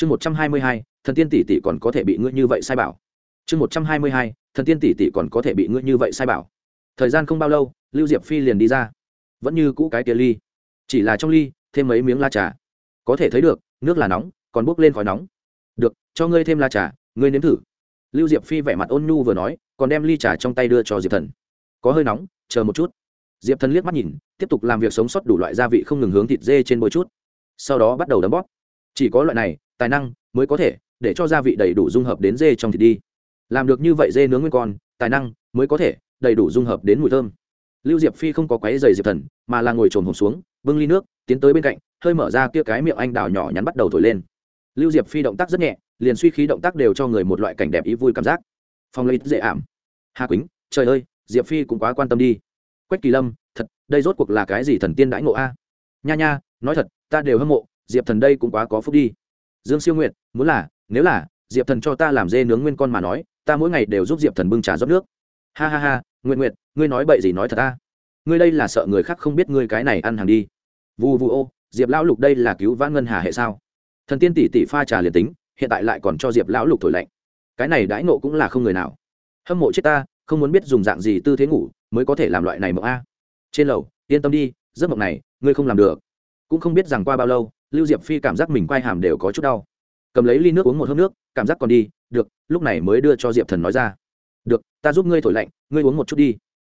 chương một trăm hai mươi hai, thần tiên tỷ tỷ còn có thể bị ngươi như vậy sai bảo. Chương một trăm hai mươi hai, thần tiên tỷ tỷ còn có thể bị ngươi như vậy sai bảo. Thời gian không bao lâu, lưu diệp phi liền đi ra. Vẫn như cũ cái tia ly. Chỉ là trong ly, thêm mấy miếng la trà. Có thể thấy được, nước là nóng, còn bốc lên khói nóng. Được, cho ngươi thêm la trà, ngươi nếm thử. Lưu diệp phi vẻ mặt ôn nhu vừa nói, còn đem ly trà trong tay đưa cho diệp thần. Có hơi nóng, chờ một chút. Diệp thần liếc mắt nhìn, tiếp tục làm việc sống sót đủ loại gia vị không ngừng hướng thịt dê trên bôi chút. Sau đó bắt đầu đấm bóp. Chỉ có loại này tài năng mới có thể để cho gia vị đầy đủ dung hợp đến dê trong thịt đi. Làm được như vậy dê nướng nguyên con, tài năng mới có thể đầy đủ dung hợp đến mùi thơm. Lưu diệp phi không có quáy dày diệp thần, mà là ngồi trồn hồn xuống, bưng ly nước, tiến tới bên cạnh, hơi mở ra kia cái miệng anh đào nhỏ nhắn bắt đầu thổi lên. Lưu diệp phi động tác rất nhẹ, liền suy khí động tác đều cho người một loại cảnh đẹp ý vui cảm giác. Phong lấy dễ ảm. Hà quýnh, trời ơi, diệp phi cũng quá quan tâm đi. Quách kỳ lâm, thật, đây rốt cuộc là cái gì thần tiên đãi ngộ a? Nha nha, nói thật, ta đều hâm mộ, diệp thần đây cũng quá có phúc đi dương siêu nguyện muốn là, nếu là, diệp thần cho ta làm dê nướng nguyên con mà nói, ta mỗi ngày đều giúp diệp thần bưng trà rót nước. Ha ha ha nguyện nguyện ngươi nói bậy gì nói thật ta? Ngươi đây là sợ người khác không biết ngươi cái này ăn hàng đi. Vu vu ô, diệp lão lục đây là cứu vãn ngân hà hệ sao? Thần tiên tỷ tỷ pha trà liền tính, hiện tại lại còn cho diệp lão lục thổi lạnh. Cái này đãi nộ cũng là không người nào. Hâm mộ chết ta, không muốn biết dùng dạng gì tư thế ngủ, mới có thể làm loại này mộng a. Trên lầu, yên tâm đi, giấc mộng này, ngươi không làm được. Cũng không biết rằng qua bao lâu lưu diệp phi cảm giác mình quay hàm đều có chút đau. Cầm lấy ly nước uống một hớp nước, cảm giác còn đi, được, lúc này mới đưa cho diệp thần nói ra. Được, ta giúp ngươi thổi lạnh, ngươi uống một chút đi.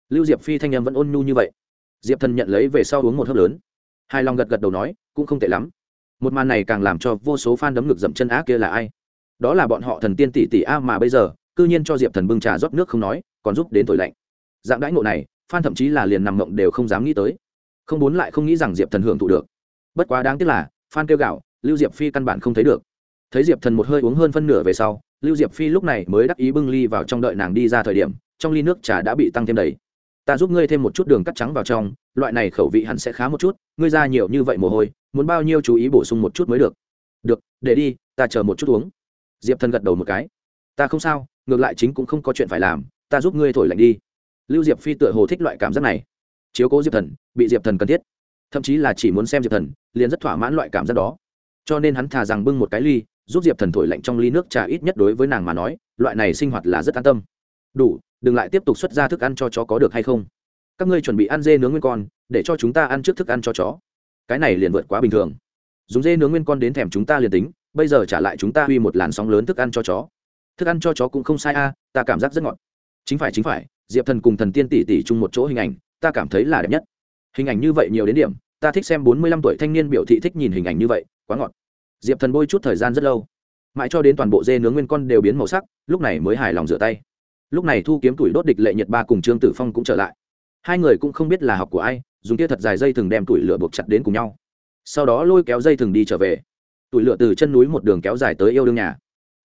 Lưu diệp phi thanh em vẫn ôn nhu như vậy. Diệp thần nhận lấy về sau uống một hớp lớn. Hai lòng gật gật đầu nói, cũng không tệ lắm. Một màn này càng làm cho vô số f a n đấm ngực dậm chân á kia là ai? Đó là bọn họ thần tiên tỷ tỷ a mà bây giờ c ư nhiên cho diệp thần bưng trà rót nước không nói, còn giúp đến thổi lạnh. Dạng đãi ngộ này phan thậm chí là liền nằm ngộng đều không dám nghĩ tới. Không muốn lại không nghĩ rằng diệp thần hưởng thụ được. Bất quá đáng tiếc là phan kêu gạo lưu diệp phi căn bản không thấy được. Thấy diệp thần một hơi uống hơn phân nửa về sau, lưu diệp phi lúc này mới đắc ý bưng ly vào trong đợi nàng đi ra thời điểm, trong ly nước trà đã bị tăng thêm đầy. Ta giúp ngươi thêm một chút đường cắt trắng vào trong, loại này khẩu vị hẳn sẽ khá một chút, ngươi ra nhiều như vậy mồ hôi, muốn bao nhiêu chú ý bổ sung một chút mới được. Được, để đi, ta chờ một chút uống. Diệp thần gật đầu một cái. Ta không sao, ngược lại chính cũng không có chuyện phải làm, ta giúp ngươi thổi lạnh đi. Lưu diệp phi tựa hồ thích loại cảm giác này. Chiếu cố diệp thần, bị diệp thần cần thiết thậm chí là chỉ muốn xem diệp thần, liền rất thỏa mãn loại cảm giác đó. Cho nên hắn thà rằng bưng một cái ly, giúp diệp thần thổi lạnh trong ly nước trà ít nhất đối với nàng mà nói, loại này sinh hoạt là rất an tâm. Đủ, đừng lại tiếp tục xuất ra thức ăn cho chó có được hay không? Các ngươi chuẩn bị ăn dê nướng nguyên con, để cho chúng ta ăn trước thức ăn cho chó. Cái này liền vượt quá bình thường. Dùng dê nướng nguyên con đến thèm chúng ta liền tính, bây giờ trả lại chúng ta uy một làn sóng lớn thức ăn cho chó. Thức ăn cho chó cũng không sai a, ta cảm giác rất ngọt. Chính phải chính phải, diệp thần cùng thần tiên tỷ tỷ chung một chỗ hình ảnh, ta cảm thấy là đẹp nhất hình ảnh như vậy nhiều đến điểm, ta thích xem bốn mươi lăm tuổi thanh niên biểu thị thích nhìn hình ảnh như vậy, quá ngọt. Diệp thần bôi chút thời gian rất lâu. Mãi cho đến toàn bộ dê nướng nguyên con đều biến màu sắc, lúc này mới hài lòng rửa tay. Lúc này thu kiếm tuổi đốt địch lệ nhật ba cùng trương tử phong cũng trở lại. Hai người cũng không biết là học của ai, dùng tia thật dài dây thừng đem tuổi lửa buộc chặt đến cùng nhau. Sau đó lôi kéo dây thừng đi trở về. Tuổi lửa từ chân núi một đường kéo dài tới yêu đương nhà.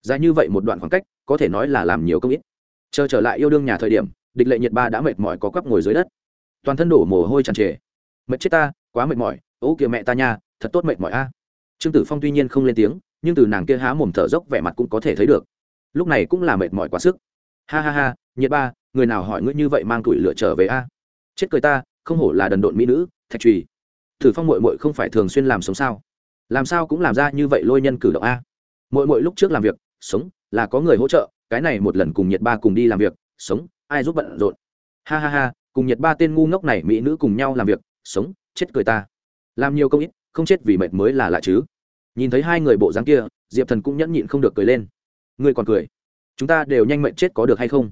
Dài như vậy một đoạn khoảng cách, có thể nói là làm nhiều công ít. Chờ trở lại yêu đương nhà thời điểm, địch lệ nhiệt ba đã mệt mỏi có quắp ngồi dưới đất toàn thân đổ mồ hôi tràn trề. Mệt chết ta, quá mệt mỏi, ố kìa mẹ ta nha, thật tốt mệt mỏi a. Trương tử phong tuy nhiên không lên tiếng, nhưng từ nàng kia há mồm thở dốc vẻ mặt cũng có thể thấy được. Lúc này cũng là mệt mỏi quá sức. Ha ha ha nhiệt ba, người nào hỏi ngươi như vậy mang tuổi lửa trở về a? Chết cười ta, không hổ là đần độn mỹ nữ, thạch trùy. Thử phong mội mội không phải thường xuyên làm sống sao? Làm sao cũng làm ra như vậy lôi nhân cử động a? Mội mội lúc trước làm việc, sống, là có người hỗ trợ, cái này một lần cùng nhiệt ba cùng đi làm việc, sống, ai giúp bận rộn? Ha ha ha cùng nhiệt ba tên ngu ngốc này mỹ nữ cùng nhau làm việc, sống, chết cười ta. Làm nhiều công ít, không chết vì mệt mới là lạ chứ. Nhìn thấy hai người bộ dáng kia, diệp thần cũng nhẫn nhịn không được cười lên. Ngươi còn cười? Chúng ta đều nhanh mệnh chết có được hay không?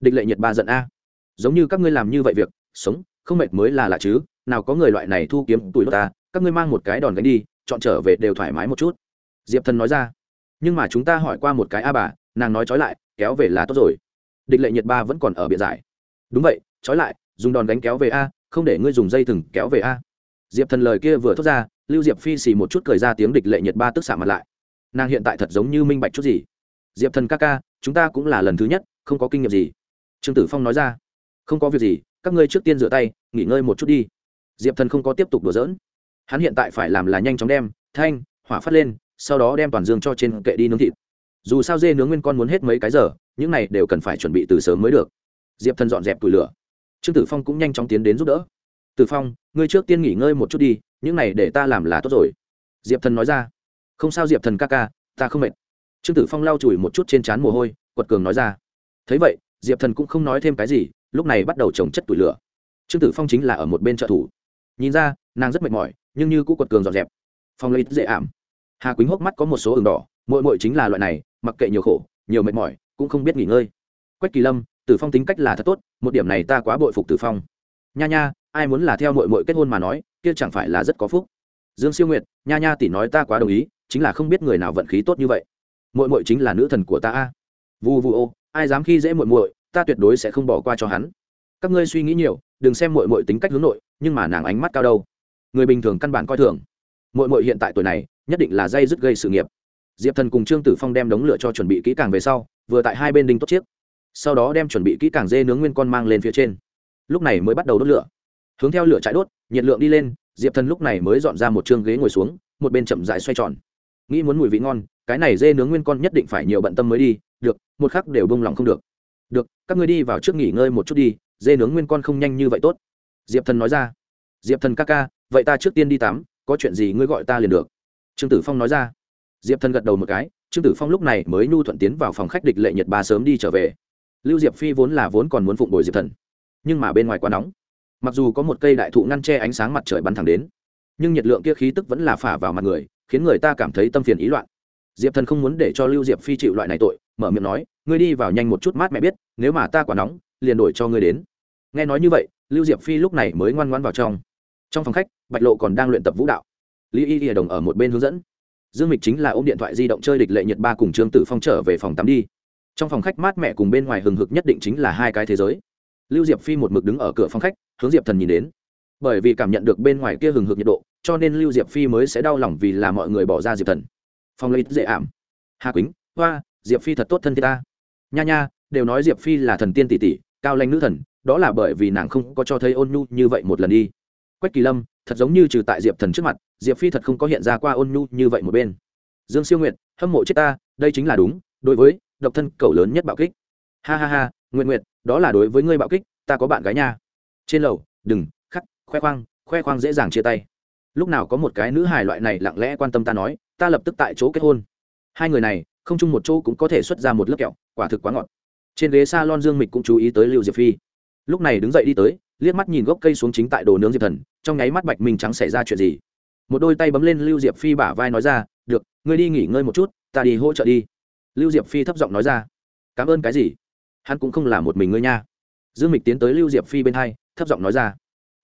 Địch lệ nhiệt ba giận a. Giống như các ngươi làm như vậy việc, sống, không mệt mới là lạ chứ. Nào có người loại này thu kiếm tuổi ta, các ngươi mang một cái đòn gánh đi, chọn trở về đều thoải mái một chút. Diệp thần nói ra. Nhưng mà chúng ta hỏi qua một cái a bà, nàng nói trói lại, kéo về là tốt rồi. Địch lệ nhiệt ba vẫn còn ở bịa giải. Đúng vậy, trói lại dùng đòn đánh kéo về a, không để ngươi dùng dây thừng kéo về a. Diệp thần lời kia vừa thốt ra, lưu diệp phi xì một chút cười ra tiếng địch lệ nhiệt ba tức xạ mặt lại. Nàng hiện tại thật giống như minh bạch chút gì. Diệp thần ca ca, chúng ta cũng là lần thứ nhất, không có kinh nghiệm gì. Trương tử phong nói ra, không có việc gì, các ngươi trước tiên rửa tay, nghỉ ngơi một chút đi. Diệp thần không có tiếp tục đùa giỡn. Hắn hiện tại phải làm là nhanh chóng đem, thanh, hỏa phát lên, sau đó đem toàn dương cho trên kệ đi nướng thịt. Dù sao dê nướng nguyên con muốn hết mấy cái giờ, những này đều cần phải chuẩn bị từ sớm mới được. Diệp thần dọn dẹp tủi lửa trương tử phong cũng nhanh chóng tiến đến giúp đỡ. Tử phong, ngươi trước tiên nghỉ ngơi một chút đi, những này để ta làm là tốt rồi. Diệp thần nói ra. Không sao diệp thần ca ca, ta không mệt. Trương tử phong lau chùi một chút trên trán mồ hôi, quật cường nói ra. Thấy vậy, diệp thần cũng không nói thêm cái gì, lúc này bắt đầu trồng chất tủi lửa. Trương tử phong chính là ở một bên trợ thủ. Nhìn ra, nàng rất mệt mỏi, nhưng như cũng quật cường dọn dẹp. Phong lấy dễ ảm. Hà quýnh hốc mắt có một số ửng đỏ mội mội chính là loại này, mặc kệ nhiều khổ, nhiều mệt mỏi, cũng không biết nghỉ ngơi. Quách kỳ lâm tử phong tính cách là thật tốt, một điểm này ta quá bội phục tử phong. Nha nha, ai muốn là theo mội mội kết hôn mà nói, kia chẳng phải là rất có phúc. Dương siêu nguyệt, nha nha tỷ nói ta quá đồng ý, chính là không biết người nào vận khí tốt như vậy. Mội mội chính là nữ thần của ta a. Vu vu ô, ai dám khi dễ mội mội ta tuyệt đối sẽ không bỏ qua cho hắn. Các ngươi suy nghĩ nhiều, đừng xem mội mội tính cách hướng nội, nhưng mà nàng ánh mắt cao đâu. Người bình thường căn bản coi thường. Mội mội hiện tại tuổi này, nhất định là dây dứt gây sự nghiệp. Diệp thần cùng trương tử phong đem đống lửa cho chuẩn bị kỹ càng về sau, vừa tại hai bên đinh tốt chiếc sau đó đem chuẩn bị kỹ càng dê nướng nguyên con mang lên phía trên. Lúc này mới bắt đầu đốt lửa. Hướng theo lửa trái đốt, nhiệt lượng đi lên, diệp thần lúc này mới dọn ra một chương ghế ngồi xuống, một bên chậm dại xoay tròn. Nghĩ muốn mùi vị ngon, cái này dê nướng nguyên con nhất định phải nhiều bận tâm mới đi, được, một khắc đều bông lòng không được. Được, các ngươi đi vào trước nghỉ ngơi một chút đi, dê nướng nguyên con không nhanh như vậy tốt. Diệp thần nói ra. Diệp thần ca ca, vậy ta trước tiên đi tắm, có chuyện gì ngươi gọi ta liền được. Trương tử phong nói ra. Diệp thần gật đầu một cái, trương tử phong lúc này mới nhu thuận tiến vào phòng khách địch lệ nhật ba sớm đi trở về lưu diệp phi vốn là vốn còn muốn phụng bồi diệp thần, nhưng mà bên ngoài quá nóng. Mặc dù có một cây đại thụ ngăn che ánh sáng mặt trời bắn thẳng đến, nhưng nhiệt lượng kia khí tức vẫn là phả vào mặt người, khiến người ta cảm thấy tâm phiền ý loạn. Diệp thần không muốn để cho lưu diệp phi chịu loại này tội, mở miệng nói, ngươi đi vào nhanh một chút mát mẹ biết, nếu mà ta quá nóng, liền đổi cho ngươi đến. Nghe nói như vậy, lưu diệp phi lúc này mới ngoan ngoan vào trong. Trong phòng khách, bạch lộ còn đang luyện tập vũ đạo. Lý y y đồng ở một bên hướng dẫn. Dương mịch chính là ôm điện thoại di động chơi địch lệ nhật ba cùng trương tử phong trở về phòng tắm đi trong phòng khách mát mẹ cùng bên ngoài hừng hực nhất định chính là hai cái thế giới. Lưu diệp phi một mực đứng ở cửa phòng khách, hướng diệp thần nhìn đến. Bởi vì cảm nhận được bên ngoài kia hừng hực nhiệt độ, cho nên lưu diệp phi mới sẽ đau lòng vì là mọi người bỏ ra diệp thần. Phong lấy dễ ảm. Hà quýnh, hoa, diệp phi thật tốt thân thiết ta. Nha nha, đều nói diệp phi là thần tiên tỷ tỷ, cao lanh nữ thần, đó là bởi vì nàng không có cho thấy ôn nhu như vậy một lần đi. Quách kỳ lâm, thật giống như trừ tại diệp thần trước mặt, diệp phi thật không có hiện ra qua ôn nhu như vậy một bên. Dương siêu nguyện hâm mộ chết ta, đây chính là đúng, đối với độc thân cầu lớn nhất bạo kích. Ha ha ha nguyện nguyện đó là đối với ngươi bạo kích, ta có bạn gái nha. Trên lầu, đừng, khắc, khoe khoang khoe khoang dễ dàng chia tay. Lúc nào có một cái nữ hài loại này lặng lẽ quan tâm ta nói, ta lập tức tại chỗ kết hôn. Hai người này, không chung một chỗ cũng có thể xuất ra một lớp kẹo, quả thực quá ngọt. Trên ghế s a lon dương mịch cũng chú ý tới lưu diệp phi. Lúc này đứng dậy đi tới, liếc mắt nhìn gốc cây xuống chính tại đồ nướng diệp thần, trong nháy mắt bạch minh trắng xảy ra chuyện gì? Một đôi tay bấm lên lưu diệp phi bả vai nói ra, được, ngươi đi nghỉ ngơi một chút, ta đi hỗ trợ đi lưu diệp phi thấp giọng nói ra. Cảm ơn cái gì? Hắn cũng không là một mình ngươi nha. Dương mịch tiến tới lưu diệp phi bên hai, thấp giọng nói ra.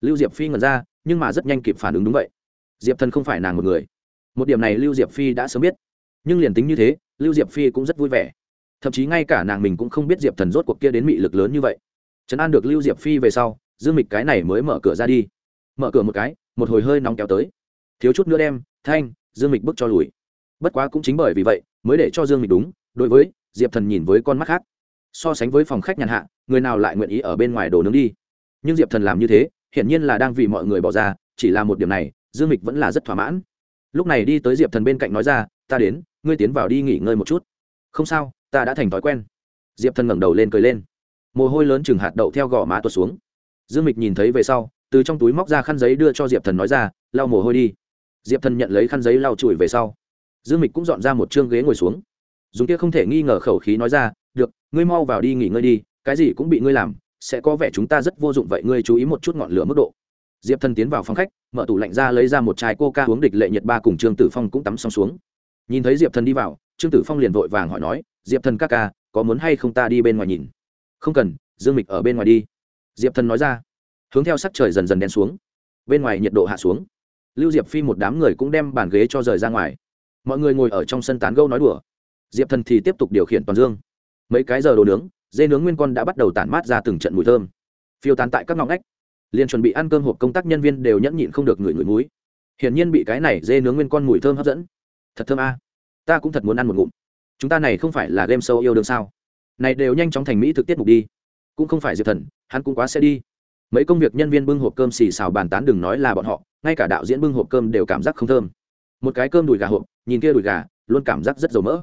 Lưu diệp phi ngẩn ra, nhưng mà rất nhanh kịp phản ứng đúng vậy. Diệp thần không phải nàng một người. Một điểm này lưu diệp phi đã sớm biết. Nhưng liền tính như thế, lưu diệp phi cũng rất vui vẻ. Thậm chí ngay cả nàng mình cũng không biết diệp thần rốt cuộc kia đến mị lực lớn như vậy. Trấn an được lưu diệp phi về sau, dương mịch cái này mới mở cửa ra đi. Mở cửa một cái, một hồi hơi nóng kéo tới. Thiếu chút nữa đem, thanh, dương mịch bước cho lùi. Bất quá cũng chính bởi vì vậy mới để cho dương mịch đúng, đối với diệp thần nhìn với con mắt khác. So sánh với phòng khách nhàn hạ, người nào lại nguyện ý ở bên ngoài đồ nướng đi? Nhưng diệp thần làm như thế, hiển nhiên là đang vì mọi người bỏ ra, chỉ là một điểm này, dương mịch vẫn là rất thỏa mãn. Lúc này đi tới diệp thần bên cạnh nói ra, ta đến, ngươi tiến vào đi nghỉ ngơi một chút. Không sao, ta đã thành thói quen. Diệp thần ngẩng đầu lên cười lên. Mồ hôi lớn chừng hạt đậu theo gò má tuột xuống. Dương mịch nhìn thấy về sau, từ trong túi móc ra khăn giấy đưa cho diệp thần nói ra, lau mồ hôi đi. Diệp thần nhận lấy khăn giấy lau chùi về sau dương mịch cũng dọn ra một chương ghế ngồi xuống. Dùng kia không thể nghi ngờ khẩu khí nói ra, được, ngươi mau vào đi nghỉ ngơi đi, cái gì cũng bị ngươi làm, sẽ có vẻ chúng ta rất vô dụng vậy ngươi chú ý một chút ngọn lửa mức độ. Diệp thần tiến vào phòng khách, mở tủ lạnh ra lấy ra một chai coca uống địch lệ nhiệt ba cùng trương tử phong cũng tắm xong xuống. Nhìn thấy diệp thần đi vào, trương tử phong liền vội vàng hỏi nói, diệp thần ca ca, có muốn hay không ta đi bên ngoài nhìn? Không cần, dương mịch ở bên ngoài đi. Diệp thần nói ra. Hướng theo sắc trời dần dần đen xuống. Bên ngoài nhiệt độ hạ xuống. Lưu diệp phi một đám người cũng đem bàn ghế cho rời ra ngoài mọi người ngồi ở trong sân tán gâu nói đùa. Diệp thần thì tiếp tục điều khiển toàn dương. Mấy cái giờ đồ nướng, dê nướng nguyên con đã bắt đầu tản mát ra từng trận mùi thơm. Phiêu tán tại các ngõ ngách. Liền chuẩn bị ăn cơm hộp công tác nhân viên đều nhẫn nhịn không được ngửi ngửi múi hiển nhiên bị cái này dê nướng nguyên con mùi thơm hấp dẫn. Thật thơm a. Ta cũng thật muốn ăn một ngụm. Chúng ta này không phải là game show yêu đương sao? Này đều nhanh chóng thành mỹ thực tiết mục đi. Cũng không phải diệp thần, hắn cũng quá sẽ đi. Mấy công việc nhân viên bưng hộp cơm xì xào bàn tán đừng nói là bọn họ, ngay cả đạo diễn bưng hộp cơm đều cảm giác không thơm. Một cái cơm đùi gà hộp nhìn kia đùi gà, luôn cảm giác rất dầu mỡ.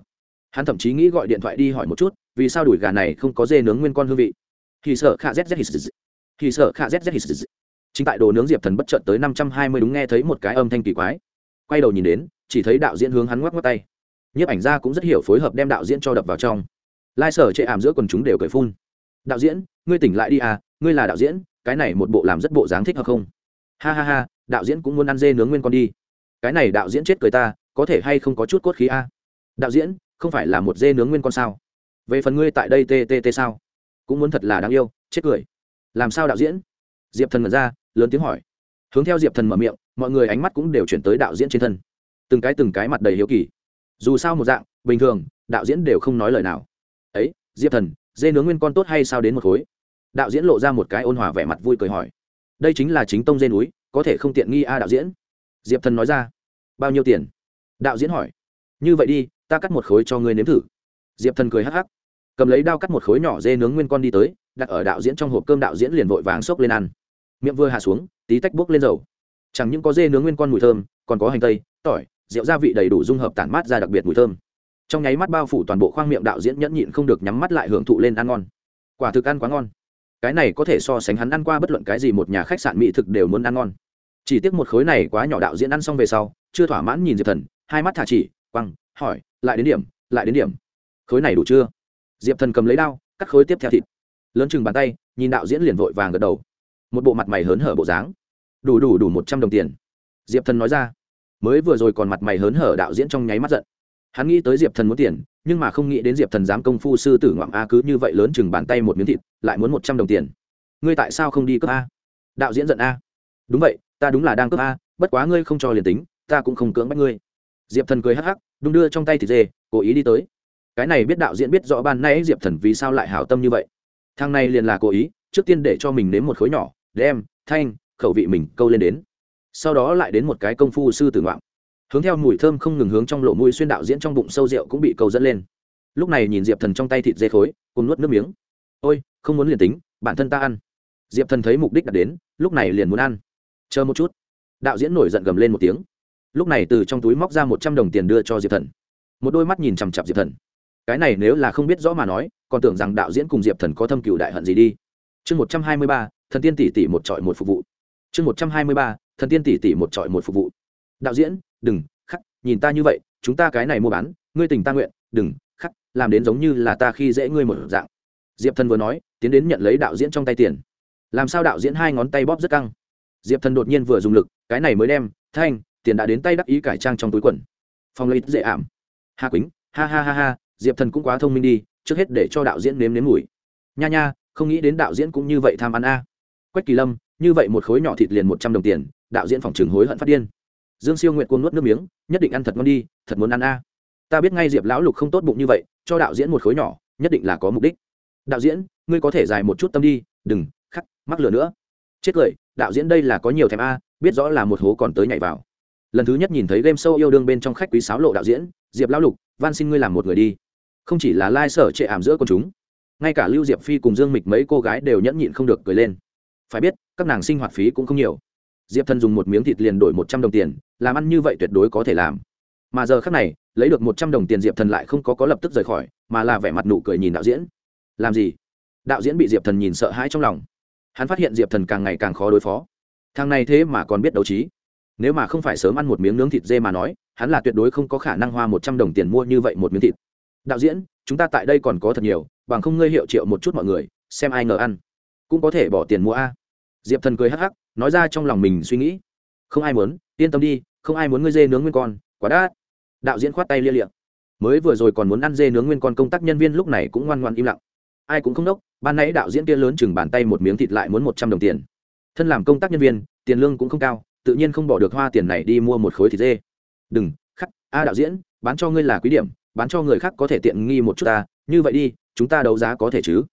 Hắn thậm chí nghĩ gọi điện thoại đi hỏi một chút, vì sao đùi gà này không có dê nướng nguyên con hương vị. Thì sợ khạ zz hít thì sợ khạ zz hít chính tại đồ nướng diệp thần bất chợt tới năm trăm hai mươi đúng nghe thấy một cái âm thanh kỳ quái. Quay đầu nhìn đến, chỉ thấy đạo diễn hướng hắn ngoắc ngoắc tay. Nhiếp ảnh gia cũng rất hiểu phối hợp đem đạo diễn cho đập vào trong. Lai sở chệ ảm giữa quần chúng đều cười phun. Đạo diễn, ngươi tỉnh lại đi à ngươi là đạo diễn, cái này một bộ làm rất bộ dáng thích hợp không? Ha ha ha, đạo diễn cũng muốn ăn dê nướng nguyên con đi. Cái này đạo diễn chết cười ta có thể hay không có chút cốt khí a? Đạo diễn, không phải là một dê nướng nguyên con sao? Về phần ngươi tại đây ttt sao? Cũng muốn thật là đáng yêu, chết cười. Làm sao đạo diễn? Diệp thần mật ra, lớn tiếng hỏi. Hướng theo diệp thần mở miệng, mọi người ánh mắt cũng đều chuyển tới đạo diễn trên thân. Từng cái từng cái mặt đầy hiếu kỳ. Dù sao một dạng, bình thường, đạo diễn đều không nói lời nào. Ấy, diệp thần, dê nướng nguyên con tốt hay sao đến một khối? Đạo diễn lộ ra một cái ôn hòa vẻ mặt vui cười hỏi. Đây chính là chính tông dê núi, có thể không tiện nghi a đạo diễn? Diệp thần nói ra. Bao nhiêu tiền? Đạo diễn hỏi. Như vậy đi, ta cắt một khối cho ngươi nếm thử. Diệp thần cười hắc hắc. Cầm lấy đao cắt một khối nhỏ dê nướng nguyên con đi tới, đặt ở đạo diễn trong hộp cơm đạo diễn liền vội vàng xốc lên ăn. Miệng vừa hạ xuống, tí tách bốc lên dầu. Chẳng những có dê nướng nguyên con mùi thơm, còn có hành tây, tỏi, rượu gia vị đầy đủ dung hợp tản mát ra đặc biệt mùi thơm. Trong nháy mắt bao phủ toàn bộ khoang miệng đạo diễn nhẫn nhịn không được nhắm mắt lại hưởng thụ lên ăn ngon. Quả thực ăn quá ngon. Cái này có thể so sánh hắn ăn qua bất luận cái gì một nhà khách sạn mỹ thực đều muốn ăn ngon chỉ tiếc một khối này quá nhỏ đạo diễn ăn xong về sau, chưa thỏa mãn nhìn diệp thần, hai mắt thả chỉ, quăng, hỏi, lại đến điểm, lại đến điểm. Khối này đủ chưa? Diệp thần cầm lấy đao, cắt khối tiếp theo thịt. Lớn chừng bàn tay, nhìn đạo diễn liền vội vàng gật đầu. Một bộ mặt mày hớn hở bộ dáng. Đủ đủ đủ một trăm đồng tiền. Diệp thần nói ra. Mới vừa rồi còn mặt mày hớn hở đạo diễn trong nháy mắt giận. Hắn nghĩ tới diệp thần muốn tiền, nhưng mà không nghĩ đến diệp thần dám công phu sư tử ngoạm a cứ như vậy lớn chừng bàn tay một miếng thịt, lại muốn một trăm đồng tiền. Ngươi tại sao không đi cướp a? Đạo diễn giận a. Đúng vậy ta đúng là đang cướp a, bất quá ngươi không cho liền tính, ta cũng không cưỡng bắt ngươi. Diệp thần cười hắc hắc, đung đưa trong tay thịt dê, cố ý đi tới. Cái này biết đạo diễn biết rõ ban nay diệp thần vì sao lại hảo tâm như vậy. Thang này liền là cố ý, trước tiên để cho mình nếm một khối nhỏ, đem, thanh, khẩu vị mình câu lên đến. Sau đó lại đến một cái công phu sư tử ngoạm. Hướng theo mùi thơm không ngừng hướng trong lỗ mũi xuyên đạo diễn trong bụng sâu rượu cũng bị câu dẫn lên. Lúc này nhìn diệp thần trong tay thịt dê khối, cùng nuốt nước miếng. Ôi, không muốn liền tính, bản thân ta ăn. Diệp thần thấy mục đích đạt đến, lúc này liền muốn ăn chờ một chút. Đạo diễn nổi giận gầm lên một tiếng. Lúc này từ trong túi móc ra một trăm đồng tiền đưa cho diệp thần. Một đôi mắt nhìn chằm chặp diệp thần. Cái này nếu là không biết rõ mà nói, còn tưởng rằng đạo diễn cùng diệp thần có thâm cựu đại hận gì đi. Chương một trăm hai mươi ba, thần tiên tỷ tỷ một trọi một phục vụ. Chương một trăm hai mươi ba, thần tiên tỷ tỷ một trọi một phục vụ. Đạo diễn, đừng, khắc, nhìn ta như vậy, chúng ta cái này mua bán, ngươi tình ta nguyện, đừng, khắc, làm đến giống như là ta khi dễ ngươi một dạng. Diệp thần vừa nói, tiến đến nhận lấy đạo diễn trong tay tiền. Làm sao đạo diễn hai ngón tay bóp rất căng? Diệp thần đột nhiên vừa dùng lực, cái này mới đem, thanh, tiền đã đến tay đắc ý cải trang trong túi quần. Phong lấy dễ ảm. Hà quýnh ha ha ha ha, diệp thần cũng quá thông minh đi, trước hết để cho đạo diễn nếm nếm mùi. Nha nha, không nghĩ đến đạo diễn cũng như vậy tham ăn a. Quách kỳ lâm, như vậy một khối nhỏ thịt liền một trăm đồng tiền, đạo diễn phòng trường hối hận phát điên. Dương siêu nguyện cuồng nuốt nước miếng, nhất định ăn thật ngon đi, thật muốn ăn a. Ta biết ngay diệp lão lục không tốt bụng như vậy, cho đạo diễn một khối nhỏ, nhất định là có mục đích. Đạo diễn, ngươi có thể dài một chút tâm đi, đừng, khắc, mắc lửa nữa chết cười, đạo diễn đây là có nhiều thèm a, biết rõ là một hố còn tới nhảy vào. Lần thứ nhất nhìn thấy game show yêu đương bên trong khách quý sáo lộ đạo diễn, diệp lão lục van xin ngươi làm một người đi. Không chỉ là lai、like、sở trệ ảm giữa con chúng, ngay cả lưu diệp phi cùng dương mịch mấy cô gái đều nhẫn nhịn không được cười lên. Phải biết, các nàng sinh hoạt phí cũng không nhiều. Diệp thần dùng một miếng thịt liền đổi một trăm đồng tiền, làm ăn như vậy tuyệt đối có thể làm. Mà giờ khác này, lấy được một trăm đồng tiền diệp thần lại không có có lập tức rời khỏi, mà là vẻ mặt nụ cười nhìn đạo diễn. Làm gì? Đạo diễn bị diệp thần nhìn sợ hãi trong lòng hắn phát hiện diệp thần càng ngày càng khó đối phó. Thằng này thế mà còn biết đấu trí. Nếu mà không phải sớm ăn một miếng nướng thịt dê mà nói, hắn là tuyệt đối không có khả năng hoa một trăm đồng tiền mua như vậy một miếng thịt. Đạo diễn, chúng ta tại đây còn có thật nhiều, bằng không ngươi hiệu triệu một chút mọi người, xem ai ngờ ăn. Cũng có thể bỏ tiền mua a. Diệp thần cười hắc hắc, nói ra trong lòng mình suy nghĩ. Không ai muốn, yên tâm đi, không ai muốn ngươi dê nướng nguyên con, quá đắt. Đạo diễn khoát tay lia liệm mới vừa rồi còn muốn ăn dê nướng nguyên con công tác nhân viên lúc này cũng ngoan ngoan im lặng. Ai cũng không đốc ban nãy đạo diễn kia lớn chừng bàn tay một miếng thịt lại muốn một trăm đồng tiền. Thân làm công tác nhân viên, tiền lương cũng không cao, tự nhiên không bỏ được hoa tiền này đi mua một khối thịt dê. Đừng, khắc, a đạo diễn, bán cho ngươi là quý điểm, bán cho người khác có thể tiện nghi một chút ta, như vậy đi, chúng ta đấu giá có thể chứ?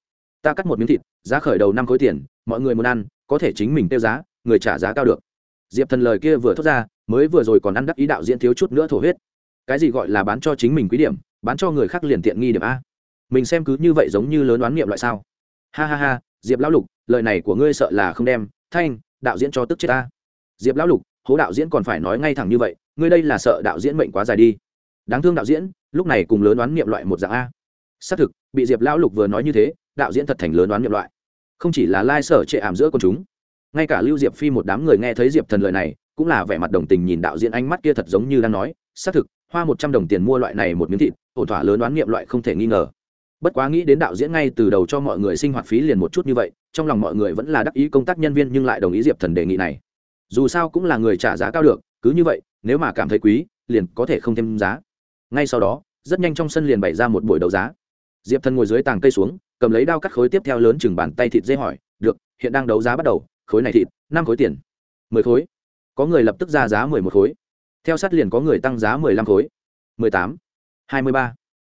Ta cắt một miếng thịt, giá khởi đầu năm khối tiền, mọi người muốn ăn, có thể chính mình tiêu giá, người trả giá cao được. Diệp thần lời kia vừa thốt ra, mới vừa rồi còn ăn đắc ý đạo diễn thiếu chút nữa thổ huyết. Cái gì gọi là bán cho chính mình quý điểm, bán cho người khác liền tiện nghi điểm a? Mình xem cứ như vậy giống như lớn đoán niệm loại sao? Ha ha ha, diệp lão lục, lời này của ngươi sợ là không đem. Thanh, đạo diễn cho tức chết ta. Diệp lão lục, hố đạo diễn còn phải nói ngay thẳng như vậy, ngươi đây là sợ đạo diễn mệnh quá dài đi. Đáng thương đạo diễn, lúc này cùng lớn đoán niệm loại một dạng a. Xác thực, bị diệp lão lục vừa nói như thế, đạo diễn thật thành lớn đoán niệm loại. Không chỉ là lai sở trệ ảm giữa con chúng, ngay cả lưu diệp phi một đám người nghe thấy diệp thần lời này, cũng là vẻ mặt đồng tình nhìn đạo diễn ánh mắt kia thật giống như đang nói. Xác thực, hoa một trăm đồng tiền mua loại này một miếng thịt, ổn thỏa lớn đoán nghiệm loại không thể nghi ngờ bất quá nghĩ đến đạo diễn ngay từ đầu cho mọi người sinh hoạt phí liền một chút như vậy, trong lòng mọi người vẫn là đắc ý công tác nhân viên nhưng lại đồng ý diệp thần đề nghị này. Dù sao cũng là người trả giá cao được, cứ như vậy, nếu mà cảm thấy quý, liền có thể không thêm giá. Ngay sau đó, rất nhanh trong sân liền bày ra một buổi đấu giá. Diệp thần ngồi dưới tàng cây xuống, cầm lấy đao cắt khối tiếp theo lớn chừng bàn tay thịt dê hỏi, được, hiện đang đấu giá bắt đầu, khối này thịt, năm khối tiền. Mười khối. Có người lập tức ra giá mười một khối. Theo sát liền có người tăng giá mười lăm khối. Mười tám. Hai mươi ba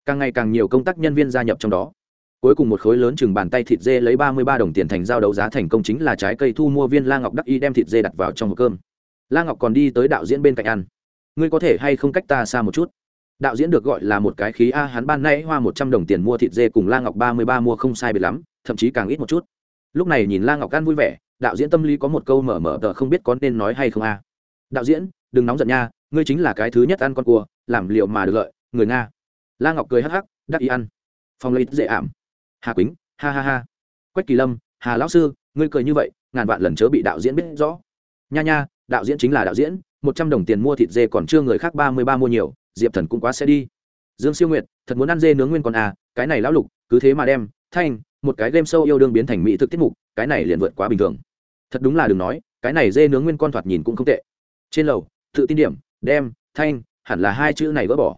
càng ngày càng nhiều công tác nhân viên gia nhập trong đó. Cuối cùng một khối lớn chừng bàn tay thịt dê lấy ba mươi ba đồng tiền thành giao đấu giá thành công chính là trái cây thu mua viên la ngọc đắc y đem thịt dê đặt vào trong hộp cơm. La ngọc còn đi tới đạo diễn bên cạnh ăn. Ngươi có thể hay không cách ta xa một chút? Đạo diễn được gọi là một cái khí a, hắn ban nãy hoa một trăm đồng tiền mua thịt dê cùng la ngọc ba mươi ba mua không sai biệt lắm, thậm chí càng ít một chút. Lúc này nhìn la ngọc ăn vui vẻ, đạo diễn tâm lý có một câu mở mở tờ không biết có nên nói hay không a. Đạo diễn, đừng nóng giận nha, ngươi chính là cái thứ nhất ăn con cua, làm liệu mà được lợi, người nga la ngọc cười hắc hắc, đắc ý ăn. Phong lấy dễ ảm. Hà quýnh, ha ha ha. Quách kỳ lâm, hà lão sư, ngươi cười như vậy, ngàn vạn lần chớ bị đạo diễn biết rõ. Nha nha, đạo diễn chính là đạo diễn, một trăm đồng tiền mua thịt dê còn chưa người khác ba mươi ba mua nhiều, diệp thần cũng quá sẽ đi. Dương siêu nguyệt, thật muốn ăn dê nướng nguyên con à cái này lão lục, cứ thế mà đem, thanh, một cái game sâu yêu đương biến thành mỹ thực tiết mục, cái này liền vượt quá bình thường. Thật đúng là đừng nói, cái này dê nướng nguyên con thoạt nhìn cũng không tệ. Trên lầu, tự tin điểm, đem, thanh, hẳn là hai chữ này gỡ bỏ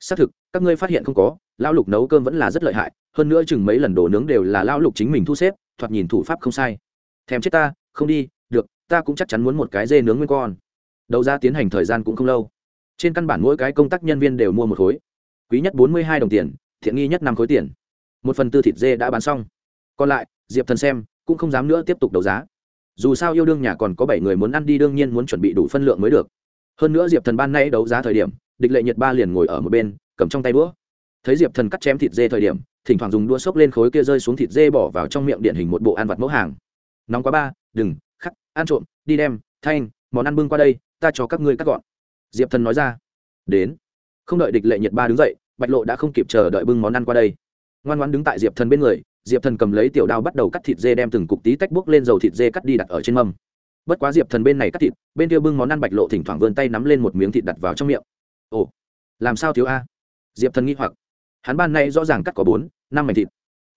xác thực, các ngươi phát hiện không có, lão lục nấu cơm vẫn là rất lợi hại, hơn nữa chừng mấy lần đồ nướng đều là lão lục chính mình thu xếp, thoạt nhìn thủ pháp không sai. Thèm chết ta, không đi, được, ta cũng chắc chắn muốn một cái dê nướng nguyên con. Đầu ra tiến hành thời gian cũng không lâu. Trên căn bản mỗi cái công tác nhân viên đều mua một khối. Quý nhất bốn mươi hai đồng tiền, thiện nghi nhất năm khối tiền. Một phần tư thịt dê đã bán xong. Còn lại, diệp thần xem, cũng không dám nữa tiếp tục đấu giá. Dù sao yêu đương nhà còn có bảy người muốn ăn đi, đương nhiên muốn chuẩn bị đủ phân lượng mới được. Hơn nữa diệp thần ban nay đấu giá thời điểm địch lệ nhiệt ba liền ngồi ở một bên, cầm trong tay đũa. Thấy diệp thần cắt chém thịt dê thời điểm, thỉnh thoảng dùng đũa xốc lên khối kia rơi xuống thịt dê bỏ vào trong miệng điện hình một bộ ăn vặt mẫu hàng. Nóng quá ba, đừng, khắc, ăn trộm, đi đem, thanh, món ăn bưng qua đây, ta cho các ngươi cắt gọn. Diệp thần nói ra. Đến. Không đợi địch lệ nhiệt ba đứng dậy, bạch lộ đã không kịp chờ đợi bưng món ăn qua đây. Ngoan ngoan đứng tại diệp thần bên người, diệp thần cầm lấy tiểu đao bắt đầu cắt thịt dê đem từng cục tí tách bốc lên dầu thịt dê cắt đi đặt ở trên mâm. Bất quá diệp thần bên này cắt thịt, bên kia bưng món ăn bạch lộ thỉnh thoảng vươn tay nắm lên một miếng thịt đặt vào trong miệng ồ, làm sao thiếu a? Diệp thần nghi hoặc. Hắn ban nay rõ ràng cắt có bốn, năm mảnh thịt.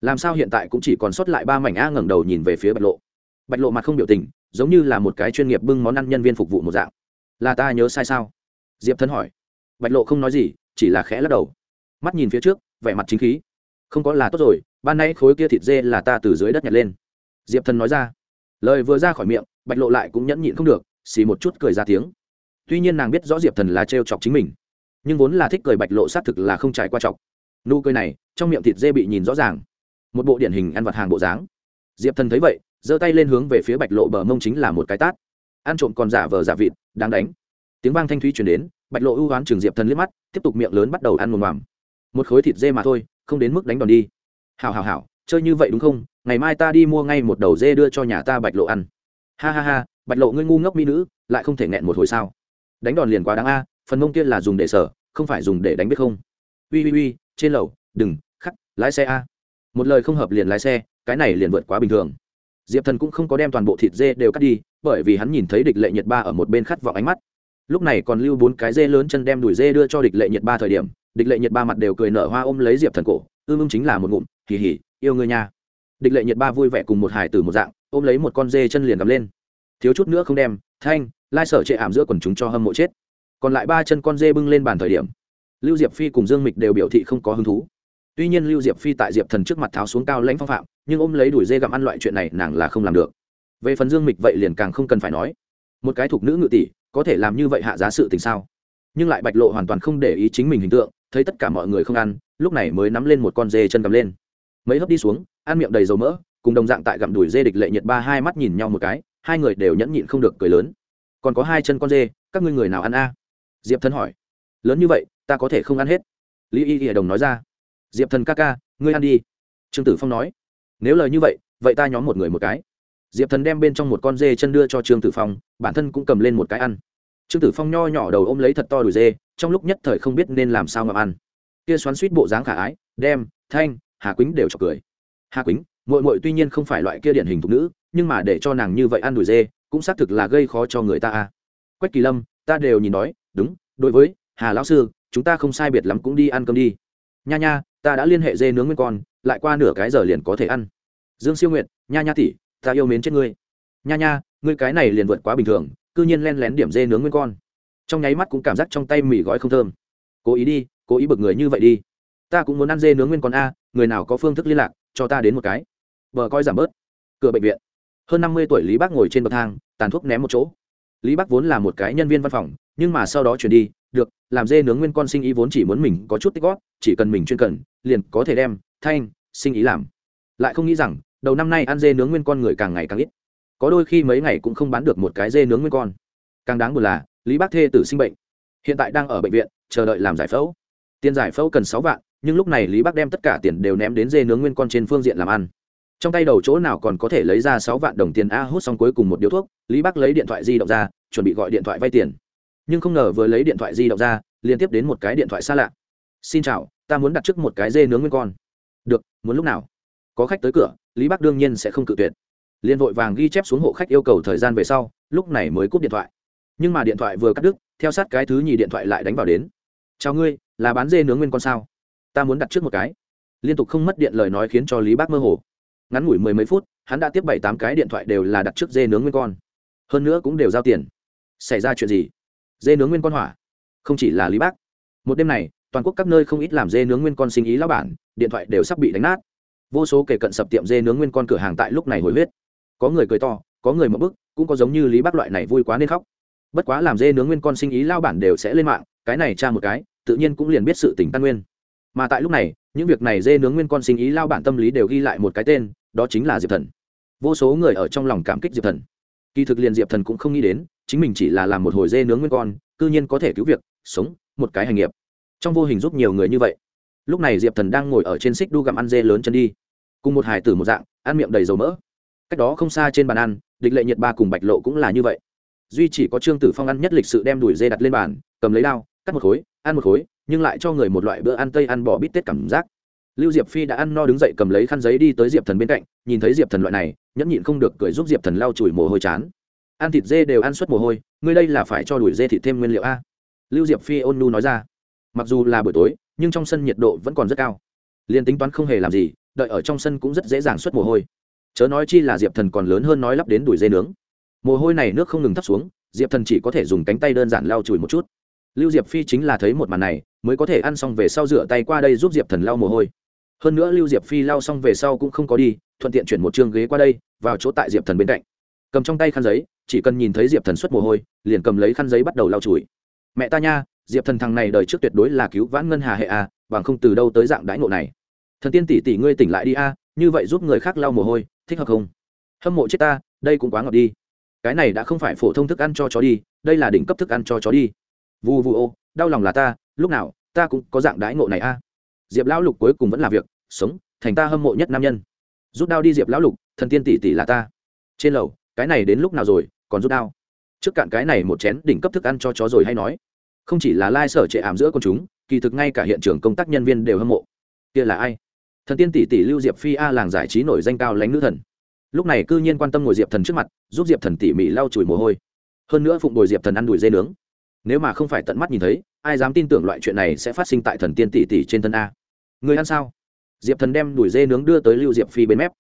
Làm sao hiện tại cũng chỉ còn sót lại ba mảnh a ngẩng đầu nhìn về phía bạch lộ. Bạch lộ mặt không biểu tình, giống như là một cái chuyên nghiệp bưng món ăn nhân viên phục vụ một dạng. Là ta nhớ sai sao? Diệp thần hỏi. Bạch lộ không nói gì, chỉ là khẽ lắc đầu. Mắt nhìn phía trước, vẻ mặt chính khí. Không có là tốt rồi, ban nay khối kia thịt dê là ta từ dưới đất nhặt lên. Diệp thần nói ra. Lời vừa ra khỏi miệng, bạch lộ lại cũng nhẫn nhịn không được, xì một chút cười ra tiếng. Tuy nhiên nàng biết rõ diệp thần là trêu chọc chính mình nhưng vốn là thích cười bạch lộ xác thực là không trải qua chọc. Nụ cười này, trong miệng thịt dê bị nhìn rõ ràng. Một bộ điển hình ăn vặt hàng bộ dáng. Diệp thần thấy vậy, giơ tay lên hướng về phía bạch lộ bờ mông chính là một cái tát. Ăn trộm còn giả vờ giả vịt, đáng đánh. Tiếng vang thanh thúy chuyển đến, bạch lộ ưu hoán trường diệp thần liếc mắt, tiếp tục miệng lớn bắt đầu ăn mồm mòm một khối thịt dê mà thôi, không đến mức đánh đòn đi. Hào hào hào chơi như vậy đúng không? Ngày mai ta đi mua ngay một đầu dê đưa cho nhà ta bạch lộ ăn. Ha ha ha, bạch lộ ngươi ngu ngốc mỹ nữ, lại không thể nghẹn một hồi sao? Đánh đòn liền quá đáng a phần mông kia là dùng để sở, không phải dùng để đánh biết không. Ui ui ui, trên lầu, đừng, khắc, lái xe a. Một lời không hợp liền lái xe, cái này liền vượt quá bình thường. Diệp thần cũng không có đem toàn bộ thịt dê đều cắt đi, bởi vì hắn nhìn thấy địch lệ nhiệt ba ở một bên khát vọng ánh mắt. Lúc này còn lưu bốn cái dê lớn chân đem đuổi dê đưa cho địch lệ nhiệt ba thời điểm, địch lệ nhiệt ba mặt đều cười nở hoa ôm lấy diệp thần cổ ương ưng chính là một ngụm kỳ hỉ yêu người nha. Địch lệ nhiệt ba vui vẻ cùng một hải tử một dạng, ôm lấy một con dê chân liền gắm lên. Thiếu chút nữa không đem, thanh, lai sở chệ ảm giữa quần chúng cho hâm mộ chết còn lại ba chân con dê bưng lên bàn thời điểm, lưu diệp phi cùng dương mịch đều biểu thị không có hứng thú. Tuy nhiên lưu diệp phi tại diệp thần trước mặt tháo xuống cao lãnh phong phạm, nhưng ôm lấy đuổi dê gặm ăn loại chuyện này nàng là không làm được. Về phần dương mịch vậy liền càng không cần phải nói. Một cái thuộc nữ ngự tỷ, có thể làm như vậy hạ giá sự tình sao? Nhưng lại bạch lộ hoàn toàn không để ý chính mình hình tượng, thấy tất cả mọi người không ăn, lúc này mới nắm lên một con dê chân cầm lên. Mấy hớp đi xuống, ăn miệng đầy dầu mỡ, cùng đồng dạng tại gặm đùi dê địch lệ nhiệt ba hai mắt nhìn nhau một cái, hai người đều nhẫn nhịn không được cười lớn. Còn có hai chân con dê, các ngươi người nào ăn a? Diệp Thần hỏi. Lớn như vậy, ta có thể không ăn hết. Lý y hiệp đồng nói ra. Diệp thần ca ca, ngươi ăn đi. Trương tử phong nói. Nếu lời như vậy vậy ta nhóm một người một cái. Diệp thần đem bên trong một con dê chân đưa cho trương tử phong, bản thân cũng cầm lên một cái ăn. Trương tử phong nho nhỏ đầu ôm lấy thật to đùi dê, trong lúc nhất thời không biết nên làm sao ngậm ăn. Kia xoắn suýt bộ dáng khả ái, đem, thanh, hà quýnh đều chọc cười. Hà quýnh mội mội tuy nhiên không phải loại kia điển hình thục nữ, nhưng mà để cho nàng như vậy ăn đùi dê, cũng xác thực là gây khó cho người ta a quách kỳ lâm, ta đều nhìn nói đúng, đối với, hà lão sư, chúng ta không sai biệt lắm cũng đi ăn cơm đi. Nha nha, ta đã liên hệ dê nướng nguyên con, lại qua nửa cái giờ liền có thể ăn. Dương siêu nguyệt, nha nha tỷ, ta yêu mến chết ngươi. Nha nha, ngươi cái này liền vượt quá bình thường, cư nhiên len lén điểm dê nướng nguyên con. Trong nháy mắt cũng cảm giác trong tay mì gói không thơm. Cố ý đi, cố ý bực người như vậy đi. Ta cũng muốn ăn dê nướng nguyên con a, người nào có phương thức liên lạc, cho ta đến một cái. Vợ coi giảm bớt. Cửa bệnh viện. Hơn năm mươi tuổi lý bác ngồi trên bậc thang, tàn thuốc ném một chỗ. Lý bác vốn là một cái nhân viên văn phòng nhưng mà sau đó chuyển đi, được, làm dê nướng nguyên con sinh ý vốn chỉ muốn mình có chút tích góp, chỉ cần mình chuyên cần, liền có thể đem, thanh, sinh ý làm. Lại không nghĩ rằng, đầu năm nay ăn dê nướng nguyên con người càng ngày càng ít. Có đôi khi mấy ngày cũng không bán được một cái dê nướng nguyên con. Càng đáng buồn là, lý bác thê tử sinh bệnh. Hiện tại đang ở bệnh viện, chờ đợi làm giải phẫu. Tiền giải phẫu cần sáu vạn, nhưng lúc này lý bác đem tất cả tiền đều ném đến dê nướng nguyên con trên phương diện làm ăn. Trong tay đầu chỗ nào còn có thể lấy ra sáu vạn đồng tiền a hút xong cuối cùng một điếu thuốc, lý bác lấy điện thoại di động ra, chuẩn bị gọi điện thoại vay tiền nhưng không ngờ vừa lấy điện thoại di động ra, liên tiếp đến một cái điện thoại xa lạ. Xin chào, ta muốn đặt trước một cái dê nướng nguyên con. Được, muốn lúc nào? Có khách tới cửa, lý bắc đương nhiên sẽ không cự tuyệt. Liên vội vàng ghi chép xuống hộ khách yêu cầu thời gian về sau, lúc này mới cúp điện thoại. Nhưng mà điện thoại vừa cắt đứt, theo sát cái thứ nhì điện thoại lại đánh vào đến. Chào ngươi, là bán dê nướng nguyên con sao? Ta muốn đặt trước một cái. Liên tục không mất điện lời nói khiến cho lý bác mơ hồ. Ngắn ngủi mười mấy phút, hắn đã tiếp bảy tám cái điện thoại đều là đặt trước dê nướng nguyên con. Hơn nữa cũng đều giao tiền. Xảy ra chuyện gì? Dê nướng nguyên con hỏa. Không chỉ là lý bác. Một đêm này, toàn quốc các nơi không ít làm dê nướng nguyên con sinh ý lao bản, điện thoại đều sắp bị đánh nát. Vô số kể cận sập tiệm dê nướng nguyên con cửa hàng tại lúc này hồi huyết. Có người cười to, có người mập bức, cũng có giống như lý bác loại này vui quá nên khóc. Bất quá làm dê nướng nguyên con sinh ý lao bản đều sẽ lên mạng, cái này tra một cái, tự nhiên cũng liền biết sự tỉnh tăng nguyên. Mà tại lúc này, những việc này dê nướng nguyên con sinh ý lao bản tâm lý đều ghi lại một cái tên, đó chính là diệp thần. Vô số người ở trong lòng cảm kích diệp thần. Kỳ thực liền diệp thần cũng không nghĩ đến chính mình chỉ là làm một hồi dê nướng nguyên con, cư nhiên có thể cứu việc, sống, một cái hành nghiệp. Trong vô hình giúp nhiều người như vậy. Lúc này diệp thần đang ngồi ở trên xích đu gặm ăn dê lớn chân đi. Cùng một hải tử một dạng, ăn miệng đầy dầu mỡ. Cách đó không xa trên bàn ăn, địch lệ nhiệt ba cùng bạch lộ cũng là như vậy. Duy chỉ có trương tử phong ăn nhất lịch sự đem đùi dê đặt lên bàn, cầm lấy đao, cắt một khối, ăn một khối, nhưng lại cho người một loại bữa ăn tây ăn bỏ bít tết cảm giác. Lưu diệp phi đã ăn no đứng dậy cầm lấy khăn giấy đi tới diệp thần bên cạnh, nhìn thấy diệp thần loại này, nhẫn nhịn không được cười giúp diệp thần lau chùi mồ hôi chán ăn thịt dê đều ăn suất mồ hôi, ngươi đây là phải cho đuổi dê thịt thêm nguyên liệu a. Lưu diệp phi ôn nu nói ra. Mặc dù là buổi tối, nhưng trong sân nhiệt độ vẫn còn rất cao. Liền tính toán không hề làm gì, đợi ở trong sân cũng rất dễ dàng xuất mồ hôi. Chớ nói chi là diệp thần còn lớn hơn nói lắp đến đuổi dê nướng. Mồ hôi này nước không ngừng thấp xuống, diệp thần chỉ có thể dùng cánh tay đơn giản lau chùi một chút. Lưu diệp phi chính là thấy một màn này, mới có thể ăn xong về sau rửa tay qua đây giúp diệp thần lau mồ hôi. Hơn nữa lưu diệp phi lau xong về sau cũng không có đi, thuận tiện chuyển một chương ghế qua đây, vào chỗ tại diệp thần bên cạnh cầm trong tay khăn giấy, chỉ cần nhìn thấy diệp thần xuất mồ hôi, liền cầm lấy khăn giấy bắt đầu lau chùi. Mẹ ta nha, diệp thần thằng này đời trước tuyệt đối là cứu vãn ngân hà hệ a, bằng không từ đâu tới dạng đãi ngộ này. Thần tiên tỷ tỷ ngươi tỉnh lại đi a, như vậy giúp người khác lau mồ hôi, thích hợp không? Hâm mộ chết ta, đây cũng quá ngọt đi. Cái này đã không phải phổ thông thức ăn cho chó đi, đây là đỉnh cấp thức ăn cho chó đi. Vu vu ô, đau lòng là ta, lúc nào, ta cũng có dạng đãi ngộ này a. Diệp lão lục cuối cùng vẫn là việc, sống, thành ta hâm mộ nhất nam nhân. Rút đao đi diệp lão lục, thần tiên tỷ tỷ là ta. Trên lầu cái này đến lúc nào rồi, còn rút đao? Trước cạn cái này một chén đỉnh cấp thức ăn cho chó rồi hay nói? Không chỉ là lai sở trệ ảm giữa con chúng, kỳ thực ngay cả hiện trường công tác nhân viên đều hâm mộ. Kia là ai? Thần tiên tỷ tỷ lưu diệp phi a làng giải trí nổi danh cao lãnh nữ thần. Lúc này cư nhiên quan tâm ngồi diệp thần trước mặt, giúp diệp thần tỉ mỉ lau chùi mồ hôi. Hơn nữa phụng bồi diệp thần ăn đùi dê nướng. Nếu mà không phải tận mắt nhìn thấy, ai dám tin tưởng loại chuyện này sẽ phát sinh tại thần tiên tỷ tỷ trên thân a? Người ăn sao? Diệp thần đem đùi dê nướng đưa tới lưu diệp phi bên mép.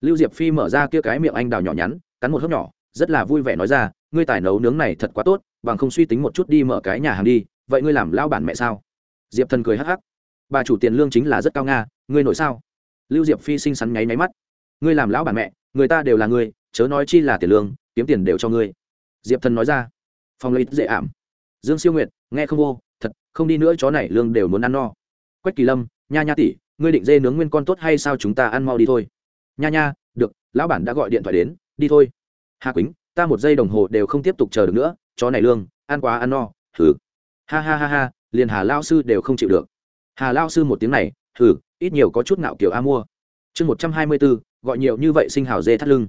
Lưu diệp phi mở ra kia cái miệng anh đào nhỏ nhắn cắn một hớp nhỏ, rất là vui vẻ nói ra, ngươi tài nấu nướng này thật quá tốt, bằng không suy tính một chút đi mở cái nhà hàng đi, vậy ngươi làm lao bản mẹ sao? Diệp thần cười hắc hắc. Bà chủ tiền lương chính là rất cao nga, ngươi nội sao? Lưu diệp phi xinh xắn nháy máy mắt. Ngươi làm lão bản mẹ, người ta đều là ngươi, chớ nói chi là tiền lương, kiếm tiền đều cho ngươi. Diệp thần nói ra. Phong lấy dễ ảm. Dương siêu nguyệt, nghe không vô, thật, không đi nữa chó này lương đều muốn ăn no. Quách kỳ lâm, nha nha tỷ, ngươi định dê nướng nguyên con tốt hay sao chúng ta ăn mau đi thôi? Nha nha, được, lão bản đã gọi điện thoại đến đi thôi. Hà quýnh, ta một giây đồng hồ đều không tiếp tục chờ được nữa, chó này lương, ăn quá ăn no thử ha ha ha ha, liền hà lao sư đều không chịu được. Hà lao sư một tiếng này thử ít nhiều có chút ngạo kiểu a mua. Chương một trăm hai mươi bốn gọi nhiều như vậy sinh hào dê thắt lưng.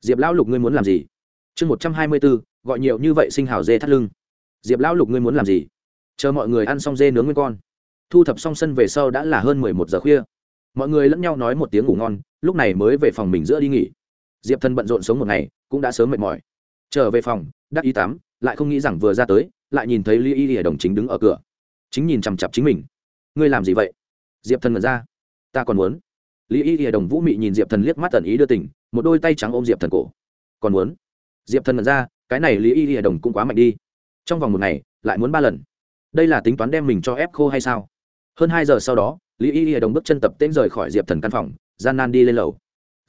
Diệp lão lục ngươi muốn làm gì? Chương một trăm hai mươi bốn gọi nhiều như vậy sinh hào dê thắt lưng. Diệp lão lục ngươi muốn làm gì? Chờ mọi người ăn xong dê nướng nguyên con. Thu thập xong sân về sau đã là hơn mười một giờ khuya. Mọi người lẫn nhau nói một tiếng ngủ ngon, lúc này mới về phòng mình giữa đi nghỉ diệp thần bận rộn sống một ngày, cũng đã sớm mệt mỏi. Trở về phòng, đắc ý tám, lại không nghĩ rằng vừa ra tới, lại nhìn thấy lý y y đồng chính đứng ở cửa. Chính nhìn chằm chặp chính mình. Ngươi làm gì vậy? Diệp thần ngẩn ra. Ta còn muốn. Lý y y đồng vũ mị nhìn diệp thần liếc mắt tần ý đưa tỉnh một đôi tay trắng ôm diệp thần cổ. Còn muốn? Diệp thần ngẩn ra, cái này lý y y đồng cũng quá mạnh đi. Trong vòng một ngày, lại muốn ba lần. Đây là tính toán đem mình cho ép khô hay sao? Hơn hai giờ sau đó, lý y y đồng bước chân tập tễnh rời khỏi diệp thần căn phòng, gian nan đi lên lầu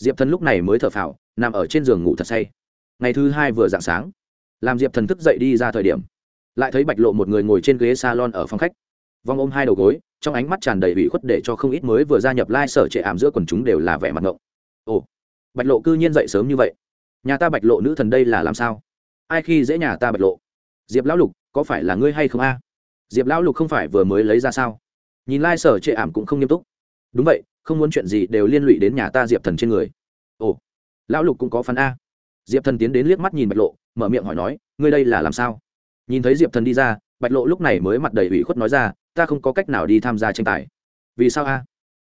diệp thần lúc này mới thở phào, nằm ở trên giường ngủ thật say. Ngày thứ hai vừa dạng sáng, làm diệp thần thức dậy đi ra thời điểm, lại thấy bạch lộ một người ngồi trên ghế salon ở phòng khách. Vong ôm hai đầu gối, trong ánh mắt tràn đầy ủy khuất để cho không ít mới vừa gia nhập lai、like、sở trệ ảm giữa quần chúng đều là vẻ mặt ngộng. Ồ, bạch lộ cư nhiên dậy sớm như vậy. Nhà ta bạch lộ nữ thần đây là làm sao? Ai khi dễ nhà ta bạch lộ? Diệp lão lục, có phải là ngươi hay không a? Diệp lão lục không phải vừa mới lấy ra sao? Nhìn lai、like、sở trệ ảm cũng không nghiêm túc. Đúng vậy không muốn chuyện gì đều liên lụy đến nhà ta diệp thần trên người ồ lão lục cũng có phần a diệp thần tiến đến liếc mắt nhìn bạch lộ mở miệng hỏi nói ngươi đây là làm sao nhìn thấy diệp thần đi ra bạch lộ lúc này mới mặt đầy ủy khuất nói ra ta không có cách nào đi tham gia tranh tài vì sao a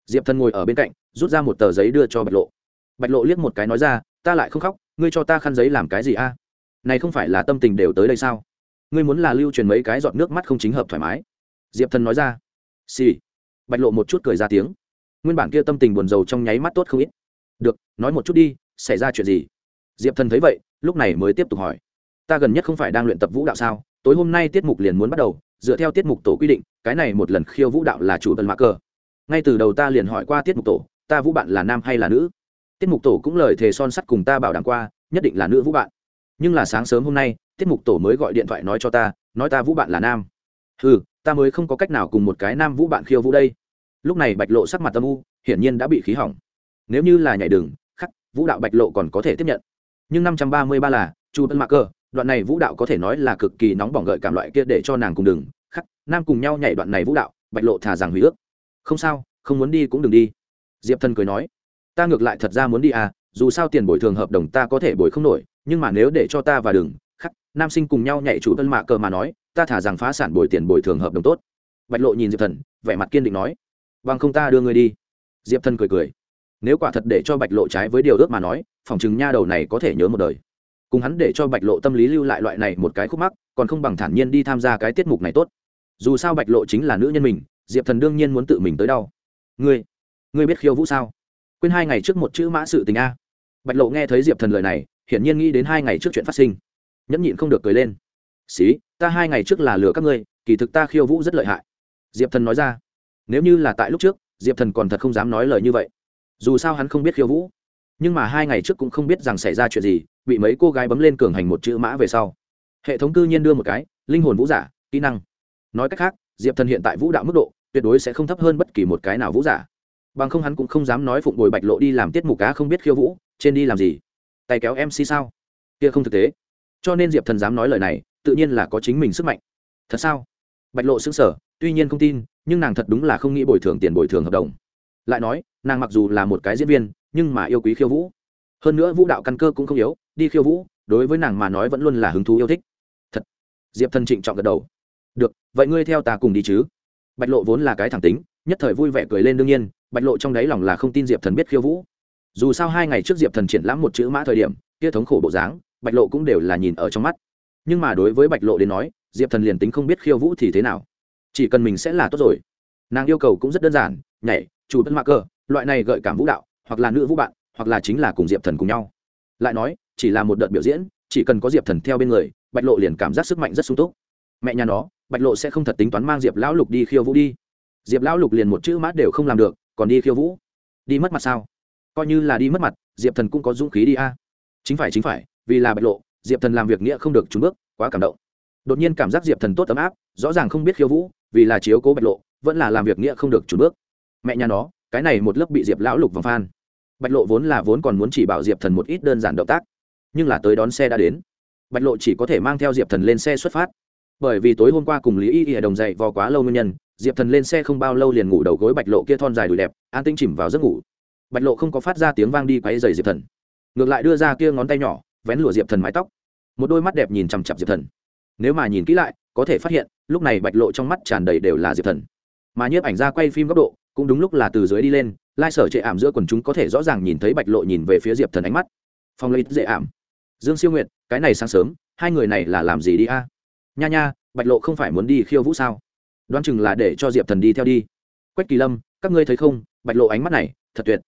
diệp thần ngồi ở bên cạnh rút ra một tờ giấy đưa cho bạch lộ bạch lộ liếc một cái nói ra ta lại không khóc ngươi cho ta khăn giấy làm cái gì a này không phải là tâm tình đều tới đây sao ngươi muốn là lưu truyền mấy cái giọt nước mắt không chính hợp thoải mái diệp thần nói ra xì、sì. bạch lộ một chút cười ra tiếng nguyên bản kia tâm tình buồn rầu trong nháy mắt tốt không ít. Được, nói một chút đi, xảy ra chuyện gì? Diệp thần thấy vậy, lúc này mới tiếp tục hỏi. Ta gần nhất không phải đang luyện tập vũ đạo sao? Tối hôm nay tiết mục liền muốn bắt đầu, dựa theo tiết mục tổ quy định, cái này một lần khiêu vũ đạo là chủ tần mạc cờ. Ngay từ đầu ta liền hỏi qua tiết mục tổ, ta vũ bạn là nam hay là nữ? Tiết mục tổ cũng lời thề son sắt cùng ta bảo đảm qua, nhất định là nữ vũ bạn. Nhưng là sáng sớm hôm nay, tiết mục tổ mới gọi điện thoại nói cho ta, nói ta vũ bạn là nam. Ừ ta mới không có cách nào cùng một cái nam vũ bạn khiêu vũ đây lúc này bạch lộ sắc mặt âm u, hiển nhiên đã bị khí hỏng. Nếu như là nhảy đường, khắc, vũ đạo bạch lộ còn có thể tiếp nhận. Nhưng năm trăm ba mươi ba là, chu tân mạc cơ, đoạn này vũ đạo có thể nói là cực kỳ nóng bỏng gợi cảm loại kia để cho nàng cùng đường, khắc, nam cùng nhau nhảy đoạn này vũ đạo, bạch lộ thà rằng hủy ước. Không sao, không muốn đi cũng đừng đi. Diệp thần cười nói, ta ngược lại thật ra muốn đi à dù sao tiền bồi thường hợp đồng ta có thể bồi không nổi, nhưng mà nếu để cho ta và đường, khắc, nam sinh cùng nhau nhảy chủ tân mạ cờ mà nói, ta thả rằng phá sản bồi tiền bồi thường hợp đồng tốt. Bạch lộ nhìn diệp thần, vẻ mặt kiên định nói bằng không ta đưa ngươi đi. Diệp thần cười cười. Nếu quả thật để cho bạch lộ trái với điều ước mà nói, phòng chừng nha đầu này có thể nhớ một đời. Cùng hắn để cho bạch lộ tâm lý lưu lại loại này một cái khúc mắc, còn không bằng thản nhiên đi tham gia cái tiết mục này tốt. Dù sao bạch lộ chính là nữ nhân mình, diệp thần đương nhiên muốn tự mình tới đau. Ngươi ngươi biết khiêu vũ sao? Quên hai ngày trước một chữ mã sự tình a. Bạch lộ nghe thấy diệp thần lời này, hiển nhiên nghĩ đến hai ngày trước chuyện phát sinh. Nhẫn nhịn không được cười lên. Xí, ta hai ngày trước là lừa các ngươi, kỳ thực ta khiêu vũ rất lợi hại. Diệp thần nói ra nếu như là tại lúc trước, diệp thần còn thật không dám nói lời như vậy. Dù sao hắn không biết khiêu vũ. Nhưng mà hai ngày trước cũng không biết rằng xảy ra chuyện gì, bị mấy cô gái bấm lên cường hành một chữ mã về sau. Hệ thống cư nhiên đưa một cái, linh hồn vũ giả, kỹ năng. Nói cách khác, diệp thần hiện tại vũ đạo mức độ, tuyệt đối sẽ không thấp hơn bất kỳ một cái nào vũ giả. Bằng không hắn cũng không dám nói phụng bồi bạch lộ đi làm tiết mục cá không biết khiêu vũ, trên đi làm gì. Tay kéo mc sao? Kia không thực tế. Cho nên diệp thần dám nói lời này, tự nhiên là có chính mình sức mạnh. Thật sao? Bạch lộ xứng sở tuy nhiên không tin nhưng nàng thật đúng là không nghĩ bồi thường tiền bồi thường hợp đồng. Lại nói, nàng mặc dù là một cái diễn viên, nhưng mà yêu quý khiêu vũ. Hơn nữa vũ đạo căn cơ cũng không yếu, đi khiêu vũ, đối với nàng mà nói vẫn luôn là hứng thú yêu thích. Thật. Diệp thần trịnh trọng gật đầu. Được, vậy ngươi theo ta cùng đi chứ. Bạch lộ vốn là cái thẳng tính, nhất thời vui vẻ cười lên đương nhiên, bạch lộ trong đáy lòng là không tin diệp thần biết khiêu vũ. Dù sao hai ngày trước diệp thần triển lãm một chữ mã thời điểm, kia thống khổ bộ dáng, bạch lộ cũng đều là nhìn ở trong mắt. Nhưng mà đối với bạch lộ đến nói, diệp thần liền tính không biết khiêu vũ thì thế nào chỉ cần mình sẽ là tốt rồi. Nàng yêu cầu cũng rất đơn giản, nhảy chủ bất mạc cơ, loại này gợi cảm vũ đạo, hoặc là nữ vũ bạn, hoặc là chính là cùng diệp thần cùng nhau. Lại nói, chỉ là một đợt biểu diễn, chỉ cần có diệp thần theo bên người, bạch lộ liền cảm giác sức mạnh rất sung túc. Mẹ nhà nó, bạch lộ sẽ không thật tính toán mang diệp lão lục đi khiêu vũ đi. Diệp lão lục liền một chữ mát đều không làm được, còn đi khiêu vũ. Đi mất mặt sao? Coi như là đi mất mặt, diệp thần cũng có dũng khí đi a. Chính phải chính phải, vì là bạch lộ, diệp thần làm việc nghĩa không được trúng bước, quá cảm động. Đột nhiên cảm giác diệp thần tốt ấm áp, rõ ràng không biết khiêu vũ vì là chiếu cố bạch lộ, vẫn là làm việc nghĩa không được chủ bước. Mẹ nhà nó, cái này một lớp bị diệp lão lục vòng phan. Bạch lộ vốn là vốn còn muốn chỉ bảo diệp thần một ít đơn giản động tác, nhưng là tới đón xe đã đến. Bạch lộ chỉ có thể mang theo diệp thần lên xe xuất phát. Bởi vì tối hôm qua cùng lý y y đồng dậy vò quá lâu nguyên nhân, diệp thần lên xe không bao lâu liền ngủ đầu gối bạch lộ kia thon dài đùi đẹp, an tinh chìm vào giấc ngủ. Bạch lộ không có phát ra tiếng vang đi quáy dày diệp thần. Ngược lại đưa ra kia ngón tay nhỏ, vén lụa diệp thần mái tóc. Một đôi mắt đẹp nhìn chằm chặp diệp thần nếu mà nhìn kỹ lại, có thể phát hiện, lúc này bạch lộ trong mắt tràn đầy đều là diệp thần. Mà nhiếp ảnh ra quay phim góc độ, cũng đúng lúc là từ dưới đi lên, lai sở chệ ảm giữa quần chúng có thể rõ ràng nhìn thấy bạch lộ nhìn về phía diệp thần ánh mắt. Phong lấy dễ ảm. Dương siêu nguyện cái này sáng sớm, hai người này là làm gì đi a? Nha nha, bạch lộ không phải muốn đi khiêu vũ sao? Đoán chừng là để cho diệp thần đi theo đi. Quách kỳ lâm, các ngươi thấy không, bạch lộ ánh mắt này, thật tuyệt.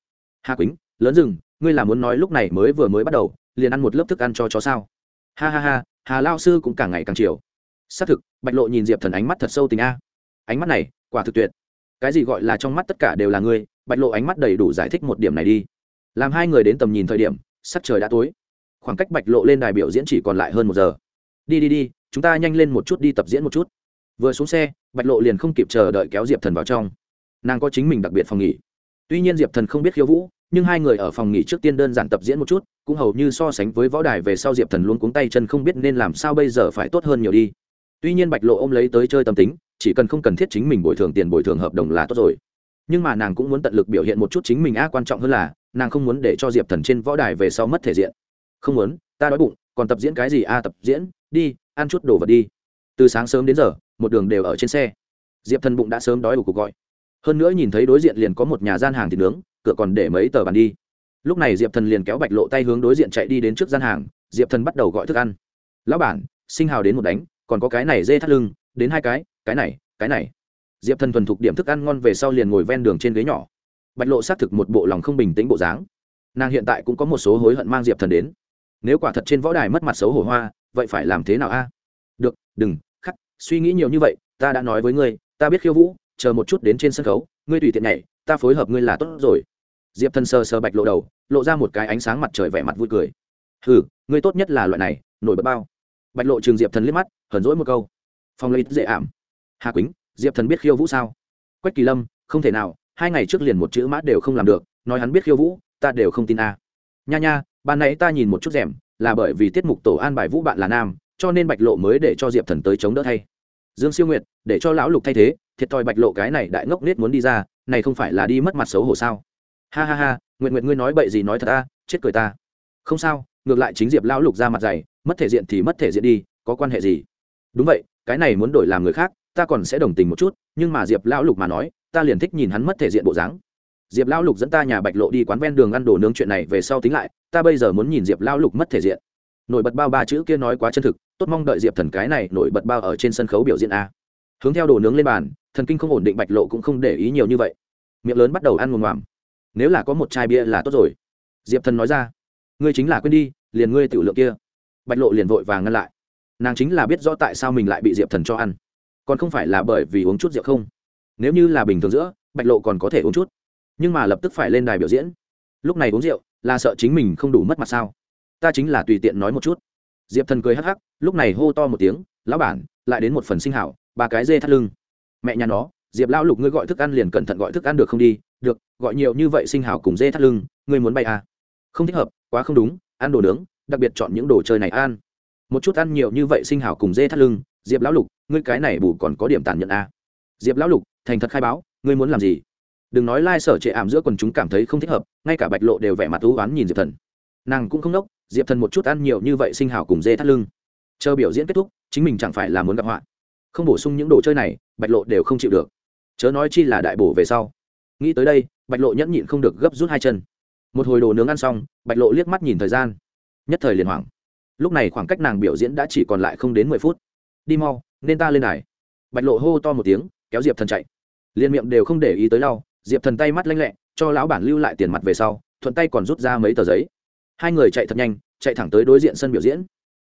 Hà quýnh, lớn rừng, ngươi là muốn nói lúc này mới vừa mới bắt đầu, liền ăn một lớp thức ăn cho chó sao? Ha ha ha hà lao sư cũng càng ngày càng chiều. Xác thực, bạch lộ nhìn diệp thần ánh mắt thật sâu tình a. Ánh mắt này, quả thực tuyệt. Cái gì gọi là trong mắt tất cả đều là ngươi, bạch lộ ánh mắt đầy đủ giải thích một điểm này đi. Làm hai người đến tầm nhìn thời điểm, sắc trời đã tối. Khoảng cách bạch lộ lên đài biểu diễn chỉ còn lại hơn một giờ. Đi đi đi, chúng ta nhanh lên một chút đi tập diễn một chút. Vừa xuống xe, bạch lộ liền không kịp chờ đợi kéo diệp thần vào trong. Nàng có chính mình đặc biệt phòng nghỉ. Tuy nhiên diệp thần không biết khiêu vũ nhưng hai người ở phòng nghỉ trước tiên đơn giản tập diễn một chút, cũng hầu như so sánh với võ đài về sau diệp thần luôn cuống tay chân không biết nên làm sao bây giờ phải tốt hơn nhiều đi. Tuy nhiên bạch lộ ôm lấy tới chơi tâm tính, chỉ cần không cần thiết chính mình bồi thường tiền bồi thường hợp đồng là tốt rồi. Nhưng mà nàng cũng muốn tận lực biểu hiện một chút chính mình a quan trọng hơn là, nàng không muốn để cho diệp thần trên võ đài về sau mất thể diện. Không muốn, ta đói bụng, còn tập diễn cái gì a, tập diễn, đi, ăn chút đồ vật đi. Từ sáng sớm đến giờ, một đường đều ở trên xe. Diệp thần bụng đã sớm đói đủ cuộc gọi. Hơn nữa nhìn thấy đối diện liền có một nhà gian hàng thịt nướng cửa còn để mấy tờ bàn đi. Lúc này diệp thần liền kéo bạch lộ tay hướng đối diện chạy đi đến trước gian hàng, diệp thần bắt đầu gọi thức ăn. Lão bản, sinh hào đến một đánh, còn có cái này dê thắt lưng, đến hai cái cái này cái này. Diệp thần thuần thục điểm thức ăn ngon về sau liền ngồi ven đường trên ghế nhỏ. Bạch lộ xác thực một bộ lòng không bình tĩnh bộ dáng. Nàng hiện tại cũng có một số hối hận mang diệp thần đến. Nếu quả thật trên võ đài mất mặt xấu hổ hoa, vậy phải làm thế nào a? Được, đừng, khắc, suy nghĩ nhiều như vậy, ta đã nói với ngươi, ta biết khiêu vũ, chờ một chút đến trên sân khấu, ngươi tùy tiện nhảy, ta phối hợp ngươi là tốt rồi diệp thần sờ sờ bạch lộ đầu, lộ ra một cái ánh sáng mặt trời vẻ mặt vui cười. Hừ, ngươi tốt nhất là loại này, nổi bật bao. Bạch lộ trường diệp thần liếc mắt, hờn rỗi một câu. Phong lấy dễ ảm. Hà quýnh, diệp thần biết khiêu vũ sao? Quách kỳ lâm, không thể nào, hai ngày trước liền một chữ mã đều không làm được, nói hắn biết khiêu vũ, ta đều không tin a. Nha nha, ban nãy ta nhìn một chút rèm, là bởi vì tiết mục tổ an bài vũ bạn là nam, cho nên bạch lộ mới để cho diệp thần tới chống đỡ thay. Dương siêu nguyệt, để cho lão lục thay thế, thiệt thòi bạch lộ cái này đại ngốc nết muốn đi ra, này không phải là đi mất mặt xấu hổ sao? Ha ha ha nguyện nguyện ngươi nói bậy gì nói thật ta chết cười ta. Không sao, ngược lại chính diệp lão lục ra mặt dày, mất thể diện thì mất thể diện đi, có quan hệ gì? Đúng vậy, cái này muốn đổi làm người khác, ta còn sẽ đồng tình một chút, nhưng mà diệp lão lục mà nói, ta liền thích nhìn hắn mất thể diện bộ dáng. Diệp lão lục dẫn ta nhà bạch lộ đi quán ven đường ăn đồ nướng chuyện này về sau tính lại, ta bây giờ muốn nhìn diệp lão lục mất thể diện. Nổi bật bao ba chữ kia nói quá chân thực, tốt mong đợi diệp thần cái này nổi bật bao ở trên sân khấu biểu diễn a. Hướng theo đồ nướng lên bàn, thần kinh không ổn định bạch lộ cũng không để ý nhiều như vậy. Miệng lớn bắt đầu ăn ngồm ngoàm nếu là có một chai bia là tốt rồi. Diệp thần nói ra. Ngươi chính là quên đi, liền ngươi tiểu lượng kia. Bạch lộ liền vội và ngăn lại. Nàng chính là biết rõ tại sao mình lại bị diệp thần cho ăn. Còn không phải là bởi vì uống chút rượu không? Nếu như là bình thường giữa, bạch lộ còn có thể uống chút. Nhưng mà lập tức phải lên đài biểu diễn. Lúc này uống rượu, là sợ chính mình không đủ mất mặt sao? Ta chính là tùy tiện nói một chút. Diệp thần cười hắc hắc, lúc này hô to một tiếng, lão bản, lại đến một phần sinh hảo, ba cái dê thắt lưng. Mẹ nhà nó diệp lão lục ngươi gọi thức ăn liền cẩn thận gọi thức ăn được không đi? Được, gọi nhiều như vậy sinh hảo cùng dê thắt lưng, ngươi muốn bay à? Không thích hợp, quá không đúng, ăn đồ nướng, đặc biệt chọn những đồ chơi này ăn. Một chút ăn nhiều như vậy sinh hảo cùng dê thắt lưng, diệp lão lục, ngươi cái này bù còn có điểm tàn nhẫn à. diệp lão lục, thành thật khai báo, ngươi muốn làm gì? Đừng nói lai、like、sở trệ ảm giữa quần chúng cảm thấy không thích hợp, ngay cả bạch lộ đều vẻ mặt thú oán nhìn diệp thần. Nàng cũng không đốc diệp thần một chút ăn nhiều như vậy sinh hảo cùng dê thắt lưng. Chờ biểu diễn kết thúc, chính mình chẳng phải là muốn gặp họa. Không bổ sung những đồ chơi này, bạch lộ đều không chịu được chớ nói chi là đại bổ về sau. Nghĩ tới đây, bạch lộ nhẫn nhịn không được gấp rút hai chân. Một hồi đồ nướng ăn xong, bạch lộ liếc mắt nhìn thời gian. Nhất thời liền hoảng. Lúc này khoảng cách nàng biểu diễn đã chỉ còn lại không đến mười phút. Đi mau, nên ta lên đài. Bạch lộ hô to một tiếng, kéo diệp thần chạy. Liên miệng đều không để ý tới lau, diệp thần tay mắt lanh lẹ, cho lão bản lưu lại tiền mặt về sau, thuận tay còn rút ra mấy tờ giấy. Hai người chạy thật nhanh, chạy thẳng tới đối diện sân biểu diễn.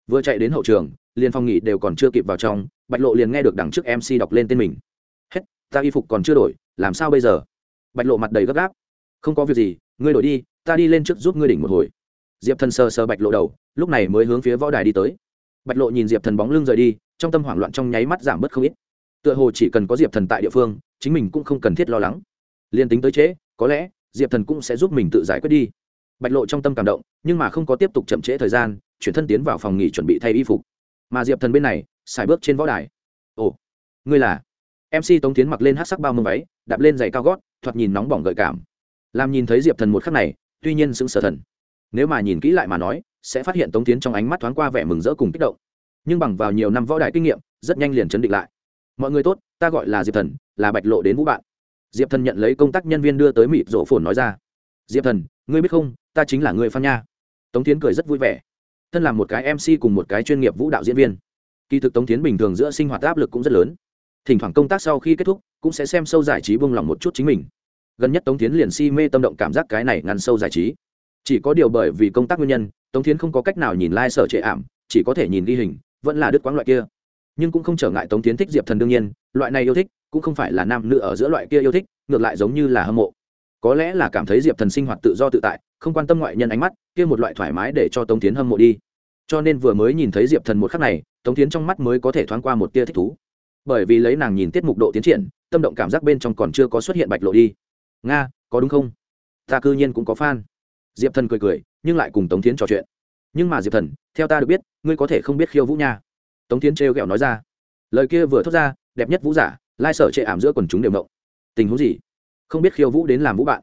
Vừa chạy đến hậu trường, liền phong nghỉ đều còn chưa kịp vào trong, bạch lộ liền nghe được đằng trước mc đọc lên tên mình ta y phục còn chưa đổi, làm sao bây giờ? Bạch lộ mặt đầy gấp gáp. Không có việc gì, ngươi đổi đi, ta đi lên trước giúp ngươi đỉnh một hồi. Diệp thần sờ sờ bạch lộ đầu, lúc này mới hướng phía võ đài đi tới. Bạch lộ nhìn diệp thần bóng lưng rời đi, trong tâm hoảng loạn trong nháy mắt giảm bớt không ít. Tựa hồ chỉ cần có diệp thần tại địa phương, chính mình cũng không cần thiết lo lắng. Liên tính tới trễ, có lẽ diệp thần cũng sẽ giúp mình tự giải quyết đi. Bạch lộ trong tâm cảm động, nhưng mà không có tiếp tục chậm trễ thời gian, chuyển thân tiến vào phòng nghỉ chuẩn bị thay y phục. Mà diệp thần bên này xài bước trên võ đài. Ồ, ngươi là mc tống tiến mặc lên hát sắc bao mông váy, đạp lên giày cao gót, thoạt nhìn nóng bỏng gợi cảm. Làm nhìn thấy diệp thần một khắc này, tuy nhiên sững sờ thần. Nếu mà nhìn kỹ lại mà nói, sẽ phát hiện tống tiến trong ánh mắt thoáng qua vẻ mừng rỡ cùng kích động. Nhưng bằng vào nhiều năm võ đài kinh nghiệm, rất nhanh liền chấn định lại. Mọi người tốt, ta gọi là diệp thần, là bạch lộ đến vũ bạn. Diệp thần nhận lấy công tác nhân viên đưa tới mịt rổ phồn nói ra. Diệp thần, ngươi biết không, ta chính là người phan nha. Tống tiến cười rất vui vẻ. Thân là một cái mc cùng một cái chuyên nghiệp vũ đạo diễn viên. Kỳ thực tống tiến bình thường giữa sinh hoạt áp lực cũng rất lớn thỉnh thoảng công tác sau khi kết thúc, cũng sẽ xem sâu giải trí buông lỏng một chút chính mình. Gần nhất tống tiến liền si mê tâm động cảm giác cái này ngăn sâu giải trí. Chỉ có điều bởi vì công tác nguyên nhân, tống tiến không có cách nào nhìn lai、like、sở trệ ảm, chỉ có thể nhìn ghi hình, vẫn là đứt quãng loại kia. Nhưng cũng không trở ngại tống tiến thích diệp thần đương nhiên, loại này yêu thích, cũng không phải là nam nữ ở giữa loại kia yêu thích, ngược lại giống như là hâm mộ. Có lẽ là cảm thấy diệp thần sinh hoạt tự do tự tại, không quan tâm ngoại nhân ánh mắt, kia một loại thoải mái để cho tống tiến hâm mộ đi. Cho nên vừa mới nhìn thấy diệp thần một khắc này, tống tiến trong mắt mới có thể thoáng qua một tia thích thú bởi vì lấy nàng nhìn tiết mục độ tiến triển, tâm động cảm giác bên trong còn chưa có xuất hiện bạch lộ đi. Nga, có đúng không? Ta cư nhiên cũng có fan. Diệp thần cười cười, nhưng lại cùng tống tiến trò chuyện. Nhưng mà diệp thần, theo ta được biết, ngươi có thể không biết khiêu vũ nha. Tống tiến trêu ghẹo nói ra. Lời kia vừa thốt ra, đẹp nhất vũ giả, lai sở chệ ảm giữa quần chúng đều động. Tình huống gì? Không biết khiêu vũ đến làm vũ bạn.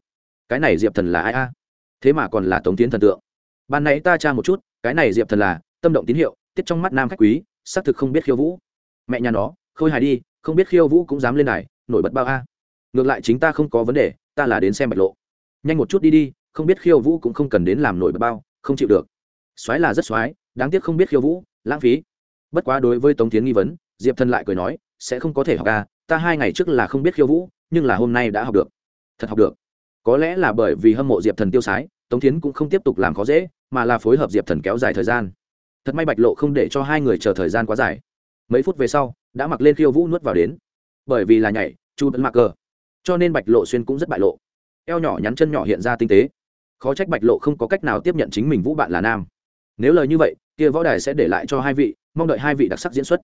Cái này diệp thần là ai a? Thế mà còn là tống tiến thần tượng. Ban nãy ta tra một chút, cái này diệp thần là tâm động tín hiệu, tiết trong mắt nam khách quý, xác thực không biết khiêu vũ. Mẹ nhà nó khôi hài đi, không biết khiêu vũ cũng dám lên đài, nổi bật bao a. Ngược lại chính ta không có vấn đề, ta là đến xem bạch lộ. Nhanh một chút đi đi, không biết khiêu vũ cũng không cần đến làm nổi bật bao, không chịu được. Soái là rất soái, đáng tiếc không biết khiêu vũ, lãng phí. Bất quá đối với tống tiến nghi vấn, diệp thần lại cười nói, sẽ không có thể học ca ta hai ngày trước là không biết khiêu vũ, nhưng là hôm nay đã học được. Thật học được. Có lẽ là bởi vì hâm mộ diệp thần tiêu sái, tống tiến cũng không tiếp tục làm khó dễ, mà là phối hợp diệp thần kéo dài thời gian. Thật may bạch lộ không để cho hai người chờ thời gian quá dài. Mấy phút về sau đã mặc lên khiêu vũ nuốt vào đến. Bởi vì là nhảy, chu vẫn mặc cờ. Cho nên bạch lộ xuyên cũng rất bại lộ. Eo nhỏ nhắn chân nhỏ hiện ra tinh tế. Khó trách bạch lộ không có cách nào tiếp nhận chính mình vũ bạn là nam. Nếu lời như vậy, kia võ đài sẽ để lại cho hai vị, mong đợi hai vị đặc sắc diễn xuất.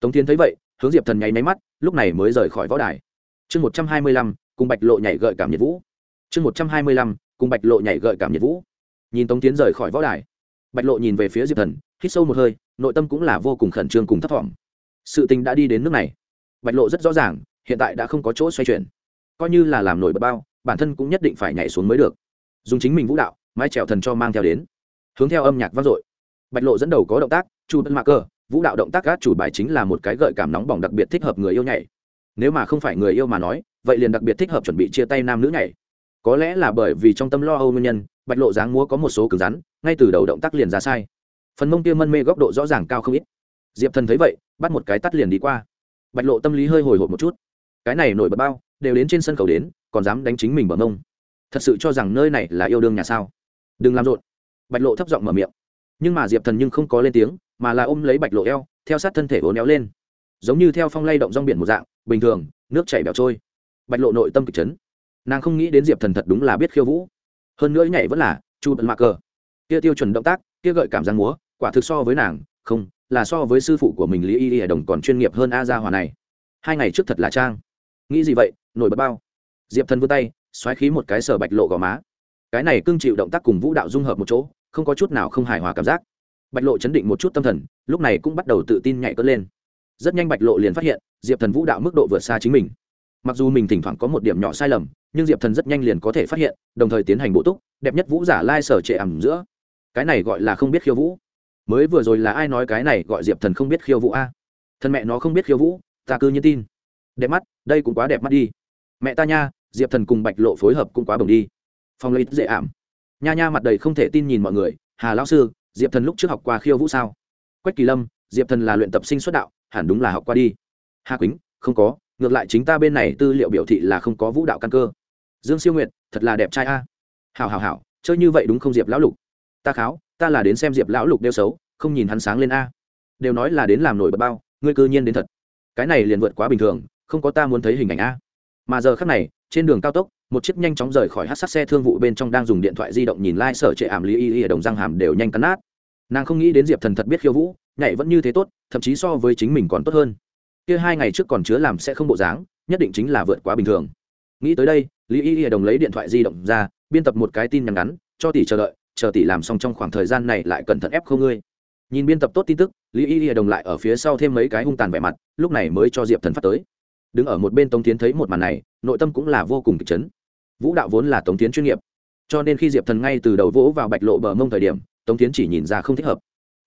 Tống tiến thấy vậy, hướng diệp thần nháy máy mắt, lúc này mới rời khỏi võ đài. Chương một trăm hai mươi lăm, cùng bạch lộ nhảy gợi cảm nhiệt vũ. Chương một trăm hai mươi lăm, cùng bạch lộ nhảy gợi cảm nhiệt vũ. Nhìn tống tiến rời khỏi võ đài, bạch lộ nhìn về phía diệp thần, hít sâu một hơi, nội tâm cũng là vô cùng khẩn trương cùng thấp t sự tình đã đi đến nước này. Bạch lộ rất rõ ràng, hiện tại đã không có chỗ xoay chuyển. Coi như là làm nổi bật bao, bản thân cũng nhất định phải nhảy xuống mới được. Dùng chính mình vũ đạo, mái trèo thần cho mang theo đến. Hướng theo âm nhạc vang dội. Bạch lộ dẫn đầu có động tác, chu bất mạc cơ, vũ đạo động tác gác chủ bài chính là một cái gợi cảm nóng bỏng đặc biệt thích hợp người yêu nhảy. Nếu mà không phải người yêu mà nói, vậy liền đặc biệt thích hợp chuẩn bị chia tay nam nữ nhảy. Có lẽ là bởi vì trong tâm lo âu nguyên nhân, bạch lộ dáng múa có một số cứng rắn, ngay từ đầu động tác liền ra sai. Phần mông kia mân mê góc độ rõ ràng cao không ít. Diệp thần thấy vậy bắt một cái tắt liền đi qua. Bạch lộ tâm lý hơi hồi hộp một chút. Cái này nổi bật bao, đều đến trên sân khấu đến, còn dám đánh chính mình bằng ông thật sự cho rằng nơi này là yêu đương nhà sao? Đừng làm rộn. Bạch lộ thấp giọng mở miệng. Nhưng mà diệp thần nhưng không có lên tiếng, mà là ôm lấy bạch lộ eo, theo sát thân thể uốn éo lên. Giống như theo phong lay động rong biển một dạng, bình thường, nước chảy bẻo trôi. Bạch lộ nội tâm kịch chấn. Nàng không nghĩ đến diệp thần thật đúng là biết khiêu vũ. Hơn nữa nhảy vẫn là chu bận mạc cờ. Kia tiêu chuẩn động tác, kia gợi cảm giác múa, quả thực so với nàng, không là so với sư phụ của mình lý y y đồng còn chuyên nghiệp hơn a gia hòa này. Hai ngày trước thật là trang. Nghĩ gì vậy, nổi bật bao. Diệp thần vươn tay, xoáy khí một cái sờ bạch lộ gò má. Cái này cưng chịu động tác cùng vũ đạo dung hợp một chỗ, không có chút nào không hài hòa cảm giác. Bạch lộ chấn định một chút tâm thần, lúc này cũng bắt đầu tự tin nhảy cất lên. Rất nhanh bạch lộ liền phát hiện, diệp thần vũ đạo mức độ vượt xa chính mình. Mặc dù mình thỉnh thoảng có một điểm nhỏ sai lầm, nhưng diệp thần rất nhanh liền có thể phát hiện, đồng thời tiến hành bổ túc, đẹp nhất vũ giả lai sở trệ ẩm giữa. Cái này gọi là không biết khiêu vũ mới vừa rồi là ai nói cái này gọi diệp thần không biết khiêu vũ a? Thần mẹ nó không biết khiêu vũ, ta cứ như tin. Đẹp mắt, đây cũng quá đẹp mắt đi. Mẹ ta nha, diệp thần cùng bạch lộ phối hợp cũng quá bồng đi. Phong lấy dễ ảm. Nha nha mặt đầy không thể tin nhìn mọi người, hà lão sư, diệp thần lúc trước học qua khiêu vũ sao? Quách kỳ lâm, diệp thần là luyện tập sinh xuất đạo, hẳn đúng là học qua đi. Hà quýnh, không có, ngược lại chính ta bên này tư liệu biểu thị là không có vũ đạo căn cơ. Dương siêu nguyệt, thật là đẹp trai a. À. hào hào hào chơi như vậy đúng không diệp lão lục? Ta kháo ta là đến xem diệp lão lục đeo xấu, không nhìn hắn sáng lên a. Đều nói là đến làm nổi bật bao, ngươi cư nhiên đến thật. Cái này liền vượt quá bình thường, không có ta muốn thấy hình ảnh a. Mà giờ khắc này, trên đường cao tốc, một chiếc nhanh chóng rời khỏi hát sát xe thương vụ bên trong đang dùng điện thoại di động nhìn lai、like、sở trệ ảm lý y y ở đồng răng hàm đều nhanh cắn nát. Nàng không nghĩ đến diệp thần thật biết khiêu vũ, nhảy vẫn như thế tốt, thậm chí so với chính mình còn tốt hơn. Kia hai ngày trước còn chứa làm sẽ không bộ dáng, nhất định chính là vượt quá bình thường. Nghĩ tới đây, lý y y đồng lấy điện thoại di động ra, biên tập một cái tin nhắn ngắn, cho tỷ chờ đợi chờ tỷ làm xong trong khoảng thời gian này lại cẩn thận ép không ngươi. Nhìn biên tập tốt tin tức, lý y lìa đồng lại ở phía sau thêm mấy cái hung tàn vẻ mặt, lúc này mới cho diệp thần phát tới. Đứng ở một bên tống tiến thấy một màn này, nội tâm cũng là vô cùng kịch chấn. Vũ đạo vốn là tống tiến chuyên nghiệp, cho nên khi diệp thần ngay từ đầu vỗ vào bạch lộ bờ mông thời điểm, tống tiến chỉ nhìn ra không thích hợp.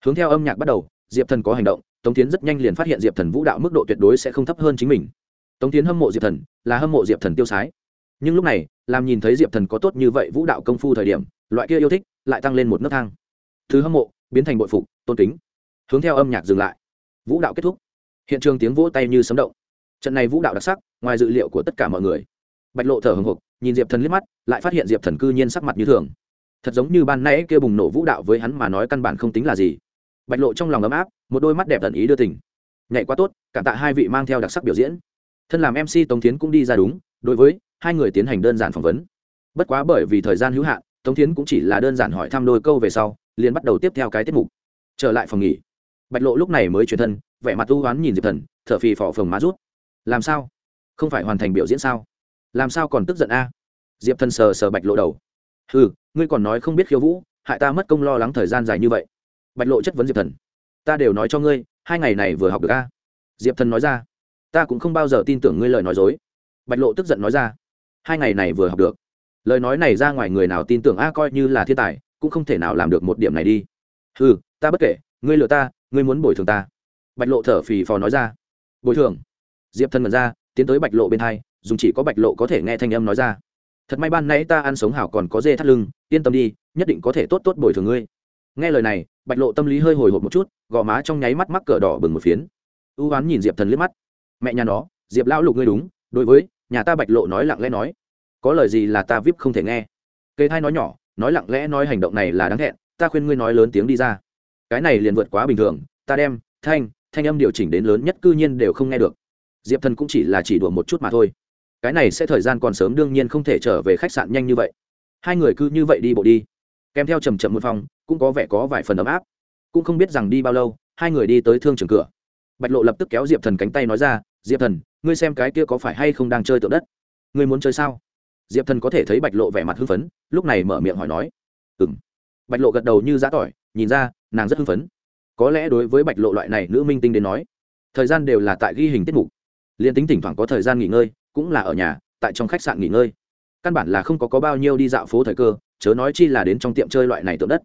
Hướng theo âm nhạc bắt đầu, diệp thần có hành động, tống tiến rất nhanh liền phát hiện diệp thần vũ đạo mức độ tuyệt đối sẽ không thấp hơn chính mình. Tống tiến hâm mộ diệp thần, là hâm mộ diệp thần tiêu sái. Nhưng lúc này, làm nhìn thấy diệp thần có tốt như vậy vũ đạo công phu thời điểm loại kia yêu thích lại tăng lên một nấc thang. Thứ hâm mộ, biến thành bội phục, tôn kính. Hướng theo âm nhạc dừng lại. Vũ đạo kết thúc. Hiện trường tiếng vỗ tay như sấm động. Trận này vũ đạo đặc sắc, ngoài dự liệu của tất cả mọi người. Bạch lộ thở hồng hộc, nhìn diệp thần liếc mắt, lại phát hiện diệp thần cư nhiên sắc mặt như thường. Thật giống như ban nãy kia bùng nổ vũ đạo với hắn mà nói căn bản không tính là gì. Bạch lộ trong lòng ấm áp, một đôi mắt đẹp tận ý đưa tình. Nhảy quá tốt, cảm tạ hai vị mang theo đặc sắc biểu diễn. Thân làm mc tống tiến cũng đi ra đúng, đối với hai người tiến hành đơn giản phỏng vấn. Bất quá bởi vì thời gian hữu hạn tống tiến cũng chỉ là đơn giản hỏi thăm đôi câu về sau, liền bắt đầu tiếp theo cái tiết mục. Trở lại phòng nghỉ. Bạch lộ lúc này mới chuyển thân, vẻ mặt u oán nhìn diệp thần, thở phì phò phồng má rút. Làm sao? Không phải hoàn thành biểu diễn sao? Làm sao còn tức giận a? Diệp thần sờ sờ bạch lộ đầu. Ừ ngươi còn nói không biết khiêu vũ, hại ta mất công lo lắng thời gian dài như vậy. Bạch lộ chất vấn diệp thần. Ta đều nói cho ngươi, hai ngày này vừa học được a. Diệp thần nói ra. Ta cũng không bao giờ tin tưởng ngươi lời nói dối. Bạch lộ tức giận nói ra. Hai ngày này vừa học được lời nói này ra ngoài người nào tin tưởng a coi như là thiên tài, cũng không thể nào làm được một điểm này đi. Ừ ta bất kể, ngươi lừa ta, ngươi muốn bồi thường ta. Bạch lộ thở phì phò nói ra. Bồi thường? Diệp thần mật ra, tiến tới bạch lộ bên hai, dùng chỉ có bạch lộ có thể nghe thanh âm nói ra. Thật may ban nãy ta ăn sống hảo còn có dê thắt lưng, yên tâm đi, nhất định có thể tốt tốt bồi thường ngươi. Nghe lời này, bạch lộ tâm lý hơi hồi hộp một chút, gò má trong nháy mắt mắc cỡ đỏ bừng một phiến. Ưu oán nhìn diệp thần liếc mắt. Mẹ nhà nó, diệp lão lục ngươi đúng, đối với nhà ta bạch lộ nói lặng lẽ nói có lời gì là ta vip không thể nghe. Cây thai nói nhỏ, nói lặng lẽ nói hành động này là đáng thẹn, ta khuyên ngươi nói lớn tiếng đi ra. Cái này liền vượt quá bình thường, ta đem, thanh thanh âm điều chỉnh đến lớn nhất cư nhiên đều không nghe được. Diệp thần cũng chỉ là chỉ đùa một chút mà thôi. Cái này sẽ thời gian còn sớm đương nhiên không thể trở về khách sạn nhanh như vậy. Hai người cứ như vậy đi bộ đi. Kèm theo trầm trầm một phòng, cũng có vẻ có vài phần ấm áp. Cũng không biết rằng đi bao lâu, hai người đi tới thương trường cửa. Bạch lộ lập tức kéo diệp thần cánh tay nói ra, diệp thần, ngươi xem cái kia có phải hay không đang chơi tượng đất? Ngươi muốn chơi sao? Diệp thần có thể thấy bạch lộ vẻ mặt hưng phấn lúc này mở miệng hỏi nói ừ m bạch lộ gật đầu như giã tỏi nhìn ra nàng rất hưng phấn. Có lẽ đối với bạch lộ loại này nữ minh tinh đến nói thời gian đều là tại ghi hình tiết mục. Liền tính thỉnh thoảng có thời gian nghỉ ngơi cũng là ở nhà tại trong khách sạn nghỉ ngơi. Căn bản là không có, có bao nhiêu đi dạo phố thời cơ chớ nói chi là đến trong tiệm chơi loại này tượng đất.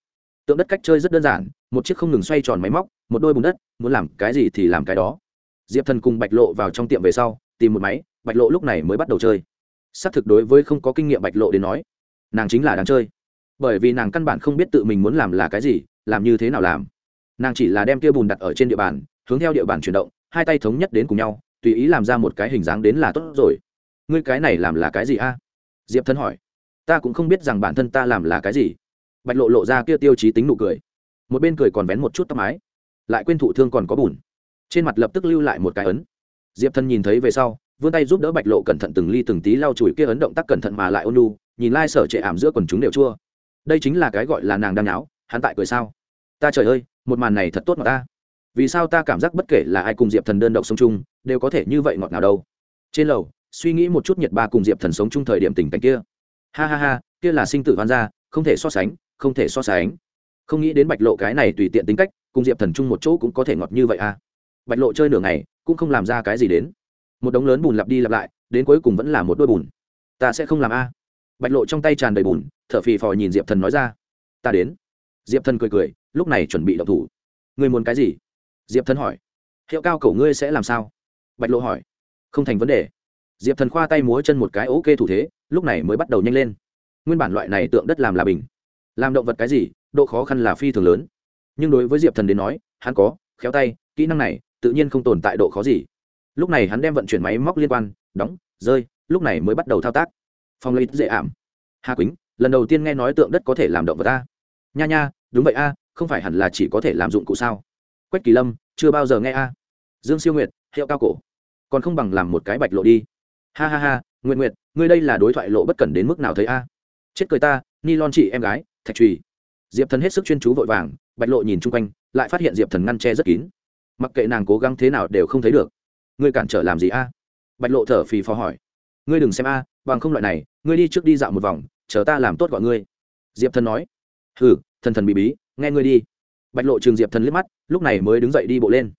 Tượng đất cách chơi rất đơn giản một chiếc không ngừng xoay tròn máy móc một đôi bùn đất muốn làm cái gì thì làm cái đó. Diệp thần cùng bạch lộ vào trong tiệm về sau tìm một máy bạch lộ lúc này mới bắt đầu chơi xác thực đối với không có kinh nghiệm bạch lộ đến nói, nàng chính là đang chơi. Bởi vì nàng căn bản không biết tự mình muốn làm là cái gì, làm như thế nào làm. Nàng chỉ là đem kia bùn đặt ở trên địa bàn, hướng theo địa bàn chuyển động, hai tay thống nhất đến cùng nhau, tùy ý làm ra một cái hình dáng đến là tốt rồi. Ngươi cái này làm là cái gì a? Diệp thân hỏi. Ta cũng không biết rằng bản thân ta làm là cái gì. Bạch lộ lộ ra kia tiêu chí tính nụ cười. Một bên cười còn vén một chút tóc mái. Lại quên thụ thương còn có bùn. Trên mặt lập tức lưu lại một cái ấn. Diệp thân nhìn thấy về sau vươn tay giúp đỡ bạch lộ cẩn thận từng ly từng tí lau chùi kia ấn động tác cẩn thận mà lại ôn lu nhìn lai sở trệ ảm giữa quần chúng đều chua. Đây chính là cái gọi là nàng đang náo hắn tại cười sao? Ta trời ơi, một màn này thật tốt mà ta. Vì sao ta cảm giác bất kể là ai cùng diệp thần đơn độc sống chung, đều có thể như vậy ngọt nào đâu? Trên lầu, suy nghĩ một chút nhiệt ba cùng diệp thần sống chung thời điểm tình cảnh kia. Ha ha ha, kia là sinh tử hoan gia, không thể so sánh, không thể so sánh. Không nghĩ đến bạch lộ cái này tùy tiện tính cách, cùng diệp thần chung một chỗ cũng có thể ngọt như vậy à. Bạch lộ chơi nửa ngày, cũng không làm ra cái gì đến một đống lớn bùn lặp đi lặp lại, đến cuối cùng vẫn là một đôi bùn. Ta sẽ không làm a. Bạch lộ trong tay tràn đầy bùn t h ở phì phò nhìn diệp thần nói ra. Ta đến. Diệp thần cười cười, lúc này chuẩn bị đậu thủ. Ngươi muốn cái gì? Diệp thần hỏi. Hiệu cao cổ ngươi sẽ làm sao? Bạch lộ hỏi. Không thành vấn đề. Diệp thần khoa tay múa chân một cái ok thủ thế, lúc này mới bắt đầu nhanh lên. Nguyên bản loại này tượng đất làm là bình. Làm động vật cái gì, độ khó khăn là phi thường lớn. Nhưng đối với diệp thần đến nói, hắn có, khéo tay, kỹ năng này, tự nhiên không tồn tại độ khó gì lúc này hắn đem vận chuyển máy móc liên quan, đóng, rơi, lúc này mới bắt đầu thao tác. Phong lấy dễ ảm. Hà quýnh, lần đầu tiên nghe nói tượng đất có thể làm động vật ta. Nha nha, đúng vậy a, không phải hẳn là chỉ có thể làm dụng cụ sao? Quách kỳ lâm, chưa bao giờ nghe a. Dương siêu nguyệt, hiệu cao cổ. Còn không bằng làm một cái bạch lộ đi. Ha ha ha nguyện nguyện ngươi đây là đối thoại lộ bất cẩn đến mức nào thấy a? Chết cười ta ni lon chị em gái, thạch trùy diệp thần hết sức chuyên chú vội vàng, bạch lộ nhìn chung quanh, lại phát hiện diệp thần ngăn che rất kín. Mặc kệ nàng cố gắng thế nào đều không thấy được ngươi cản trở làm gì a? Bạch lộ thở phì phò hỏi. Ngươi đừng xem a, bằng không loại này, ngươi đi trước đi dạo một vòng, chờ ta làm tốt gọi ngươi. Diệp thần nói. Hừ, thần thần bị bí, nghe ngươi đi. Bạch lộ trường diệp thần liếc mắt, lúc này mới đứng dậy đi bộ lên.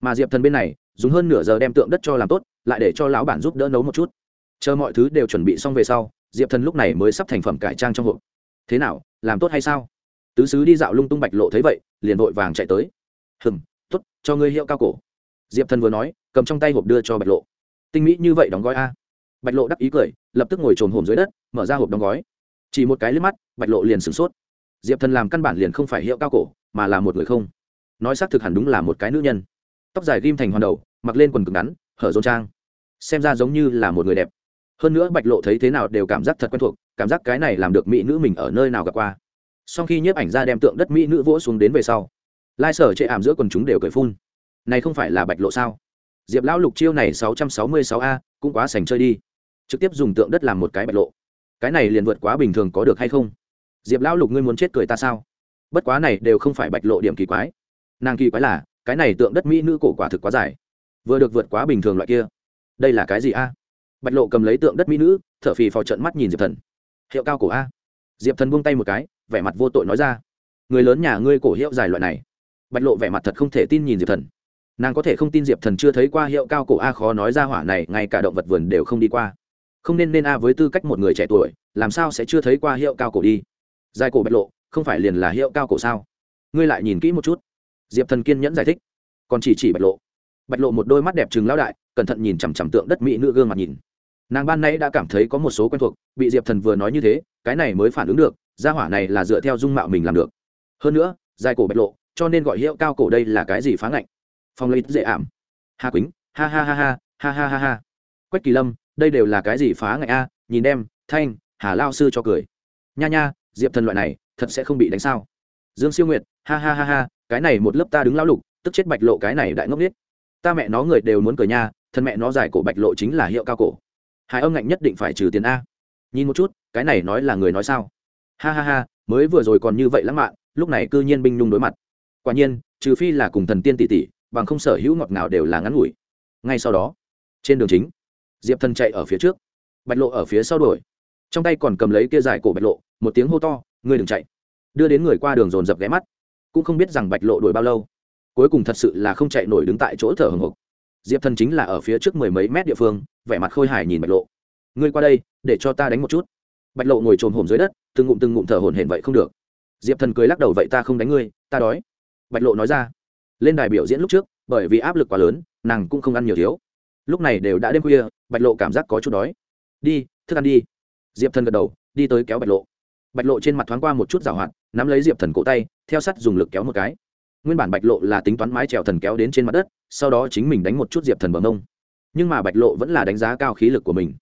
Mà diệp thần bên này, dùng hơn nửa giờ đem tượng đất cho làm tốt, lại để cho lão bản giúp đỡ nấu một chút. Chờ mọi thứ đều chuẩn bị xong về sau, diệp thần lúc này mới sắp thành phẩm cải trang trong hộp. Thế nào, làm tốt hay sao? Tứ sứ đi dạo lung tung bạch lộ thấy vậy, liền vội vàng chạy tới. Hừm t ố t cho ngươi hiệu cao cổ. Diệp thần vừa nói cầm trong tay hộp đưa cho bạch lộ. Tinh mỹ như vậy đóng gói a? Bạch lộ đắc ý cười, lập tức ngồi trồm hồm dưới đất, mở ra hộp đóng gói. Chỉ một cái liếc mắt, bạch lộ liền sửng sốt. Diệp thần làm căn bản liền không phải hiệu cao cổ, mà là một người không. Nói xác thực hẳn đúng là một cái nữ nhân. Tóc dài ghim thành hoàn đầu, mặc lên quần cực ngắn, hở rôn trang. Xem ra giống như là một người đẹp. Hơn nữa bạch lộ thấy thế nào đều cảm giác thật quen thuộc, cảm giác cái này làm được mỹ nữ mình ở nơi nào gặp qua. Sau khi nhiếp ảnh ra đem tượng đất mỹ nữ vỗ xuống đến về sau, lai sở chệ ảm giữa quần chúng đều cười phun. Này không phải là bạch lộ sao? Diệp lão lục chiêu này sáu trăm sáu mươi sáu a, cũng quá sành chơi đi. Trực tiếp dùng tượng đất làm một cái bạch lộ. Cái này liền vượt quá bình thường có được hay không? Diệp lão lục ngươi muốn chết cười ta sao? Bất quá này đều không phải bạch lộ điểm kỳ quái. Nàng kỳ quái là, cái này tượng đất mỹ nữ cổ quả thực quá dài. Vừa được vượt quá bình thường loại kia. Đây là cái gì a? Bạch lộ cầm lấy tượng đất mỹ nữ t h ở phì phò trận mắt nhìn diệp thần. Hiệu cao cổ a. Diệp thần buông tay một cái, vẻ mặt vô tội nói ra. Người lớn nhà ngươi cổ hiệu dài loại này. Bạch lộ vẻ mặt thật không thể tin nhìn diệp thần nàng có thể không tin diệp thần chưa thấy qua hiệu cao cổ a khó nói ra hỏa này, ngay cả động vật vườn đều không đi qua. Không nên nên a với tư cách một người trẻ tuổi, làm sao sẽ chưa thấy qua hiệu cao cổ đi? Dài cổ bạch lộ, không phải liền là hiệu cao cổ sao? Ngươi lại nhìn kỹ một chút. Diệp thần kiên nhẫn giải thích. Còn chỉ chỉ bạch lộ. Bạch lộ một đôi mắt đẹp trừng lão đại, cẩn thận nhìn chằm chằm tượng đất mỹ nữ gương mặt nhìn. Nàng ban nay đã cảm thấy có một số quen thuộc, bị diệp thần vừa nói như thế, cái này mới phản ứng được, gia hỏa này là dựa theo dung mạo mình làm được. Hơn nữa dài cổ bạch lộ, cho nên gọi hiệu cao cổ đây là cái gì phá ngạnh? Phong lấy dễ ảm. Hà quýnh, ha ha ha ha ha ha ha ha. Quách kỳ lâm, đây đều là cái gì phá ngại a? Nhìn đem, thanh, hà lao sư cho cười. Nha nha, diệp thần loại này, thật sẽ không bị đánh sao. Dương siêu nguyệt, ha ha ha ha, cái này một lớp ta đứng lão lục, tức chết bạch lộ cái này đại ngốc biết ta mẹ nó người đều muốn cười nha, thân mẹ nó dài cổ bạch lộ chính là hiệu cao cổ. Hải âm ngạnh nhất định phải trừ tiền a. Nhìn một chút, cái này nói là người nói sao? Ha ha ha, mới vừa rồi còn như vậy lãng mạn, lúc này cư nhiên binh nhung đối mặt. Quả nhiên, trừ phi là cùng thần tiên tỷ tỷ bằng không sở hữu ngọt nào đều là ngắn ngủi. Ngay sau đó, trên đường chính, diệp thần chạy ở phía trước, bạch lộ ở phía sau đuổi. Trong tay còn cầm lấy kia dài cổ bạch lộ, một tiếng hô to, ngươi đừng chạy. Đưa đến người qua đường dồn dập ghé mắt. Cũng không biết rằng bạch lộ đuổi bao lâu, cuối cùng thật sự là không chạy nổi đứng tại chỗ thở hồng hộc. Diệp thần chính là ở phía trước mười mấy mét địa phương, vẻ mặt khôi hài nhìn bạch lộ. Ngươi qua đây, để cho ta đánh một chút. Bạch lộ ngồi trồm hổm dưới đất, từng ngụm từng ngụm thở hổn hển vậy không được. Diệp thần cười lắc đầu, vậy ta không đánh ngươi, ta đói. Bạch lộ nói ra lên đài biểu diễn lúc trước, bởi vì áp lực quá lớn, nàng cũng không ăn nhiều thiếu. Lúc này đều đã đêm khuya, bạch lộ cảm giác có chút đói. Đi, thức ăn đi. Diệp thần gật đầu, đi tới kéo bạch lộ. Bạch lộ trên mặt thoáng qua một chút rào hoạt, nắm lấy diệp thần cổ tay, theo sắt dùng lực kéo một cái. Nguyên bản bạch lộ là tính toán mái trèo thần kéo đến trên mặt đất, sau đó chính mình đánh một chút diệp thần bờ mông. Nhưng mà bạch lộ vẫn là đánh giá cao khí lực của mình.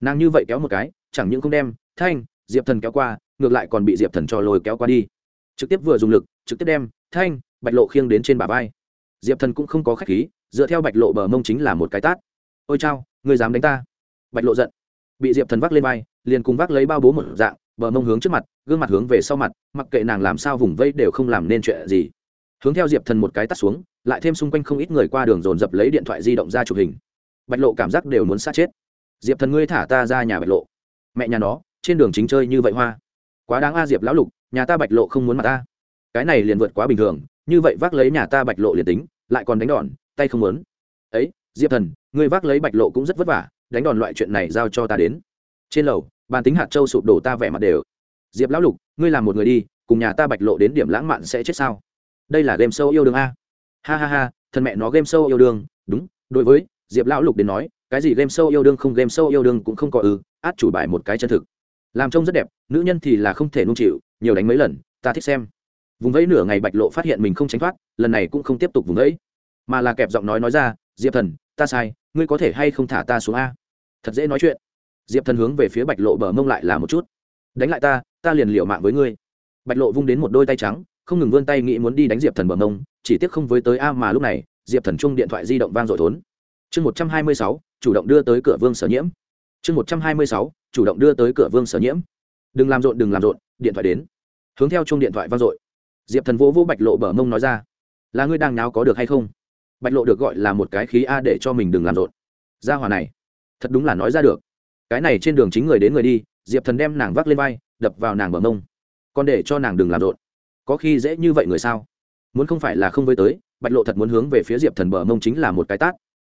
Nàng như vậy kéo một cái, chẳng những không đem, thanh, diệp thần kéo qua, ngược lại còn bị diệp thần cho lôi kéo qua đi. Trực tiếp vừa dùng lực, trực tiếp đem, thanh bạch lộ khiêng đến trên bả vai. Diệp thần cũng không có khách khí, dựa theo bạch lộ bờ mông chính là một cái tát. Ôi chao người dám đánh ta? Bạch lộ giận. Bị diệp thần vác lên vai, liền cùng vác lấy bao bố một dạng, bờ mông hướng trước mặt, gương mặt hướng về sau mặt, mặc kệ nàng làm sao vùng vây đều không làm nên chuyện gì. Hướng theo diệp thần một cái tắt xuống, lại thêm xung quanh không ít người qua đường dồn dập lấy điện thoại di động ra chụp hình. Bạch lộ cảm giác đều muốn sát chết. Diệp thần ngươi thả ta ra nhà bạch lộ. Mẹ nhà nó, trên đường chính chơi như vậy hoa. Quá đáng a diệp lão lục, nhà ta bạch lộ không muốn mặt ta. Cái này liền vượt quá bình thường như vậy vác lấy nhà ta bạch lộ liền tính, lại còn đánh đòn, tay không muốn. Ấy, diệp thần, ngươi vác lấy bạch lộ cũng rất vất vả, đánh đòn loại chuyện này giao cho ta đến. Trên lầu, bàn tính hạt châu sụp đổ ta vẻ mặt đều. Diệp lão lục, ngươi làm một người đi, cùng nhà ta bạch lộ đến điểm lãng mạn sẽ chết sao? Đây là game show yêu đương a. Ha ha ha, thân mẹ nó game show yêu đương. Đúng, đối với diệp lão lục đến nói, cái gì game show yêu đương không game show yêu đương cũng không có ư, át chủ bài một cái chân thực. Làm trông rất đẹp, nữ nhân thì là không thể nung chịu, nhiều đánh mấy lần, ta thích xem vùng vẫy nửa ngày bạch lộ phát hiện mình không tránh thoát, lần này cũng không tiếp tục vùng vẫy, mà là kẹp giọng nói nói ra, diệp thần, ta sai, ngươi có thể hay không thả ta xuống a? Thật dễ nói chuyện. Diệp thần hướng về phía bạch lộ bờ mông lại là một chút. Đánh lại ta ta liền liệu mạng với ngươi. Bạch lộ vung đến một đôi tay trắng, không ngừng vươn tay nghĩ muốn đi đánh diệp thần bờ mông, chỉ tiếc không với tới a mà lúc này, diệp thần chung điện thoại di động vang dội thốn. Chương một trăm hai mươi sáu, chủ động đưa tới cửa vương sở nhiễm. Chương một trăm hai mươi sáu, chủ động đưa tới cửa vương sở nhiễm. Đừng làm rộn, đừng làm rộn, điện thoại đến. Hướng theo chung điện thoại vang dội diệp thần vỗ vỗ bạch lộ bờ mông nói ra, là ngươi đang náo có được hay không? Bạch lộ được gọi là một cái khí a để cho mình đừng làm rộn. Gia hòa này, thật đúng là nói ra được. Cái này trên đường chính người đến người đi, diệp thần đem nàng vác lên vai, đập vào nàng bờ mông. Còn để cho nàng đừng làm rộn. Có khi dễ như vậy người sao? Muốn không phải là không với tới, bạch lộ thật muốn hướng về phía diệp thần bờ mông chính là một cái tát.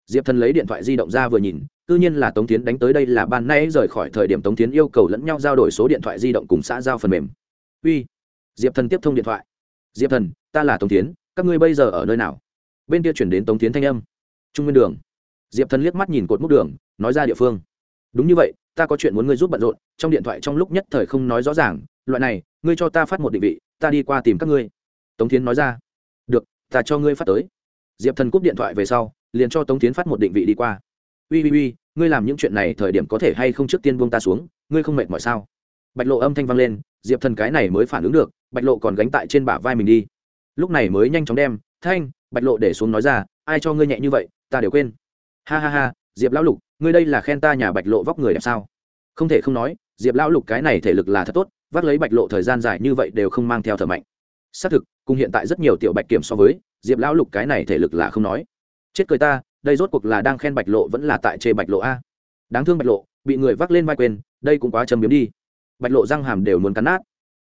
Diệp thần lấy điện thoại di động ra vừa nhìn c nhiên là tống tiến đánh tới đây là ban nay rời khỏi thời điểm tống tiến yêu cầu lẫn nhau giao đổi số điện thoại di động cùng xã giao phần mềm. Uy. Diệp thần tiếp thông điện thoại diệp thần, ta là tống tiến các ngươi bây giờ ở nơi nào? Bên kia chuyển đến tống tiến thanh âm. Trung nguyên đường. Diệp thần liếc mắt nhìn cột múc đường, nói ra địa phương. Đúng như vậy, ta có chuyện muốn ngươi giúp bận rộn, trong điện thoại trong lúc nhất thời không nói rõ ràng, loại này, ngươi cho ta phát một định vị, ta đi qua tìm các ngươi. Tống tiến nói ra. Được, ta cho ngươi phát tới. Diệp thần cúp điện thoại về sau, liền cho tống tiến phát một định vị đi qua. Ui ui ui ngươi làm những chuyện này thời điểm có thể hay không trước tiên buông ta xuống, ngươi không mệt mỏi sao? Bạch lộ âm thanh vang lên, diệp thần cái này mới phản ứng được bạch lộ còn gánh tại trên bả vai mình đi. Lúc này mới nhanh chóng đem, thanh, bạch lộ để xuống nói ra, ai cho ngươi nhẹ như vậy, ta đều quên. Ha ha ha, diệp lão lục, ngươi đây là khen ta nhà bạch lộ vóc người đẹp sao? Không thể không nói, diệp lão lục cái này thể lực là thật tốt, vác lấy bạch lộ thời gian dài như vậy đều không mang theo thở mạnh. Xác thực, cùng hiện tại rất nhiều tiểu bạch kiểm so với, diệp lão lục cái này thể lực là không nói. Chết cười ta, đây rốt cuộc là đang khen bạch lộ vẫn là tại chê bạch lộ a? Đáng thương bạch lộ, bị người vác lên vai quên, đây cũng quá châm biếm đi. Bạch lộ răng hàm đều muốn cắn nát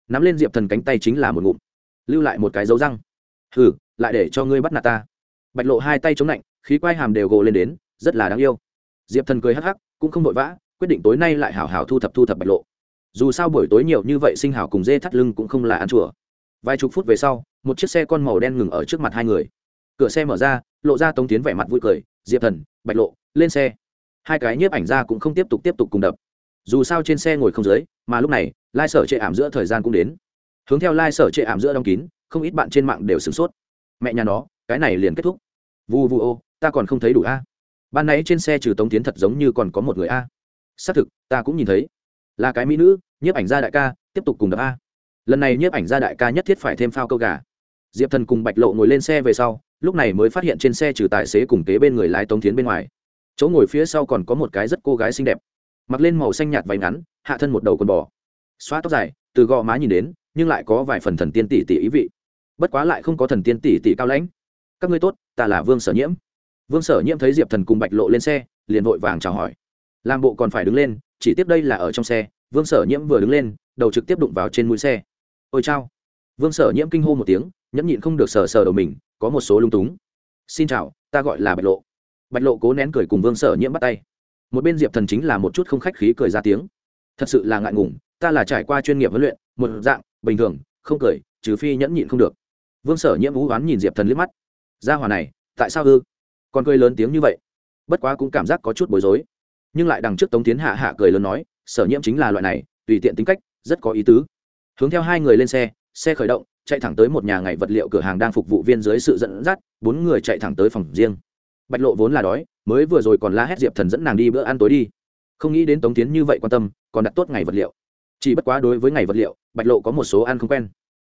nắm lên diệp thần cánh tay chính là một ngụm lưu lại một cái dấu răng hừ lại để cho ngươi bắt nạt ta bạch lộ hai tay chống lạnh khí quai hàm đều gồ lên đến rất là đáng yêu diệp thần cười hắc hắc cũng không vội vã quyết định tối nay lại hảo hảo thu thập thu thập bạch lộ dù sao buổi tối nhiều như vậy sinh hảo cùng dê thắt lưng cũng không là ăn chùa vài chục phút về sau một chiếc xe con màu đen ngừng ở trước mặt hai người cửa xe mở ra lộ ra tống tiến vẻ mặt vui cười diệp thần bạch lộ lên xe hai cái nhiếp ảnh ra cũng không tiếp tục tiếp tục cùng đập dù sao trên xe ngồi không dưới, mà lúc này, lai sở chệ ảm giữa thời gian cũng đến. Hướng theo lai sở chệ ảm giữa đóng kín, không ít bạn trên mạng đều sửng sốt. Mẹ nhà nó, cái này liền kết thúc. Vu vu ô, ta còn không thấy đủ a. Ban nãy trên xe trừ tống tiến thật giống như còn có một người a. Xác thực, ta cũng nhìn thấy. Là cái mỹ nữ, nhiếp ảnh gia đại ca, tiếp tục cùng đập a. Lần này nhiếp ảnh gia đại ca nhất thiết phải thêm phao câu gà. Diệp thần cùng bạch lộ ngồi lên xe về sau, lúc này mới phát hiện trên xe trừ tài xế cùng kế bên người lái tống tiến bên ngoài. Chỗ ngồi phía sau còn có một cái rất cô gái xinh đẹp mặc lên màu xanh nhạt váy ngắn, hạ thân một đầu con bò. Xóa tóc dài, từ gò má nhìn đến, nhưng lại có vài phần thần tiên tỷ tỷ ý vị. Bất quá lại không có thần tiên tỷ tỷ cao lãnh. Các ngươi tốt, ta là vương sở nhiễm. Vương sở nhiễm thấy diệp thần cùng bạch lộ lên xe, liền vội vàng chào hỏi. Làm bộ còn phải đứng lên, chỉ tiếp đây là ở trong xe, vương sở nhiễm vừa đứng lên, đầu trực tiếp đụng vào trên mũi xe. Ôi chao. Vương sở nhiễm kinh hô một tiếng, nhẫn nhịn không được sờ sờ đầu mình, có một số lung túng. Xin chào, ta gọi là bạch lộ. Bạch lộ cố nén cười cùng vương sở nhiễm bắt tay một bên diệp thần chính là một chút không khách khí cười ra tiếng. Thật sự là ngại ngùng, ta là trải qua chuyên nghiệp huấn luyện, một dạng, bình thường, không cười, trừ phi nhẫn nhịn không được. Vương sở nhiễm vũ oán nhìn diệp thần liếc mắt. Ra hòa này, tại sao ư? Còn cười lớn tiếng như vậy. Bất quá cũng cảm giác có chút bối rối. Nhưng lại đằng trước tống tiến hạ hạ cười lớn nói, sở nhiễm chính là loại này, tùy tiện tính cách, rất có ý tứ. Hướng theo hai người lên xe xe khởi động, chạy thẳng tới một nhà ngày vật liệu cửa hàng đang phục vụ viên dưới sự dẫn dắt, bốn người chạy thẳng tới phòng riêng bạch lộ vốn là đói, mới vừa rồi còn la hét diệp thần dẫn nàng đi bữa ăn tối đi. Không nghĩ đến tống tiến như vậy quan tâm, còn đặt tốt ngày vật liệu. Chỉ bất quá đối với ngày vật liệu, bạch lộ có một số ăn không quen.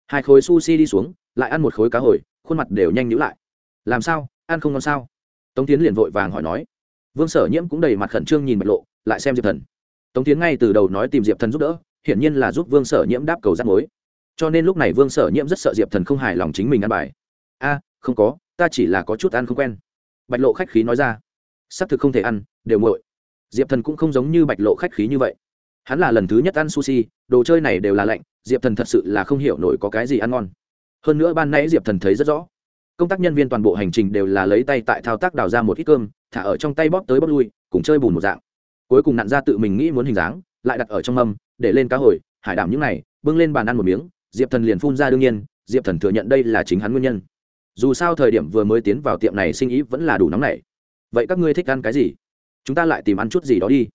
Hai khối sushi đi xuống, lại ăn một khối cá hồi, khuôn mặt đều nhanh nhữ lại. Làm sao? Ăn không ngon sao? Tống tiến liền vội vàng hỏi nói. Vương sở nhiễm cũng đầy mặt khẩn trương nhìn bạch lộ, lại xem diệp thần. Tống tiến ngay từ đầu nói tìm diệp thần giúp đỡ, hiển nhiên là giúp vương sở nhiễm đáp cầu rắt mối. Cho nên lúc này vương sở nhiễm rất sợ diệp thần không hài lòng chính mình ăn bài. A, không có, ta chỉ là có chút ăn không quen bạch lộ khách khí nói ra. Xác thực không thể ăn, đều nguội diệp thần cũng không giống như bạch lộ khách khí như vậy. Hắn là lần thứ nhất ăn sushi, đồ chơi này đều là lạnh, diệp thần thật sự là không hiểu nổi có cái gì ăn ngon. Hơn nữa ban nãy diệp thần thấy rất rõ. Công tác nhân viên toàn bộ hành trình đều là lấy tay tại thao tác đào ra một ít cơm, thả ở trong tay bóp tới bóp lui, cùng chơi bùn một dạng. Cuối cùng nặn ra tự mình nghĩ muốn hình dáng, lại đặt ở trong mâm, để lên cá hồi, hải đảm những này, bưng lên bàn ăn một miếng, diệp thần liền phun ra đương nhiên, diệp thần thừa nhận đây là chính hắn nguyên nhân dù sao thời điểm vừa mới tiến vào tiệm này sinh ý vẫn là đủ nóng nảy. Vậy các ngươi thích ăn cái gì? Chúng ta lại tìm ăn chút gì đó đi.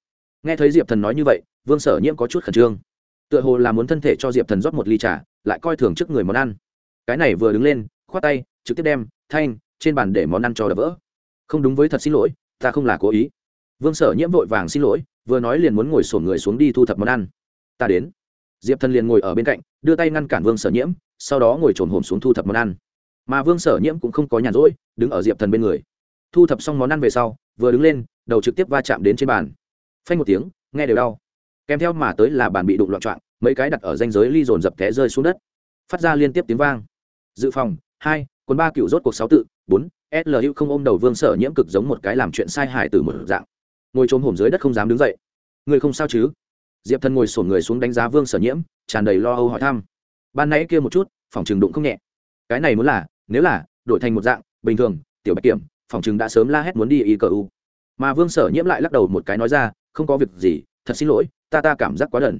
Nghe thấy diệp thần nói như vậy, vương sở nhiễm có chút khẩn trương. Tựa hồ là muốn thân thể cho diệp thần rót một ly trà, lại coi thường trước người món ăn. Cái này vừa đứng lên, khoát tay, trực tiếp đem thanh trên bàn để món ăn cho đập vỡ. Không đúng với thật xin lỗi, ta không là cố ý. Vương sở nhiễm vội vàng xin lỗi, vừa nói liền muốn ngồi sổn người xuống đi thu thập món ăn. Ta đến. Diệp thần liền ngồi ở bên cạnh, đưa tay ngăn cản vương sở nhiễm, sau đó ngồi trồn hồn xuống thu thập món ăn mà vương sở nhiễm cũng không có nhàn rỗi, đứng ở diệp thần bên người. Thu thập xong món ăn về sau, vừa đứng lên, đầu trực tiếp va chạm đến trên bàn. Phanh một tiếng, nghe đều đau. Kèm theo mà tới là bàn bị đụng loạn trọng mấy cái đặt ở danh giới ly dồn dập té rơi xuống đất. Phát ra liên tiếp tiếng vang. Dự phòng, hai, quân ba cựu rốt cuộc sáu tự, bốn slu không ôm đầu vương sở nhiễm cực giống một cái làm chuyện sai hại từ một dạng. Ngồi trốn hổm dưới đất không dám đứng dậy. Người không sao chứ? Diệp thần ngồi sổn người xuống đánh giá vương sở nhiễm, tràn đầy lo âu hỏi thăm. Ban nãy kia một chút, phòng trường đụng không nhẹ cái này muốn là, nếu là, đổi thành một dạng, bình thường, tiểu bạch kiểm, phòng chừng đã sớm la hét muốn đi y cờ u. Mà vương sở nhiễm lại lắc đầu một cái nói ra, không có việc gì, thật xin lỗi, ta ta cảm giác quá đần.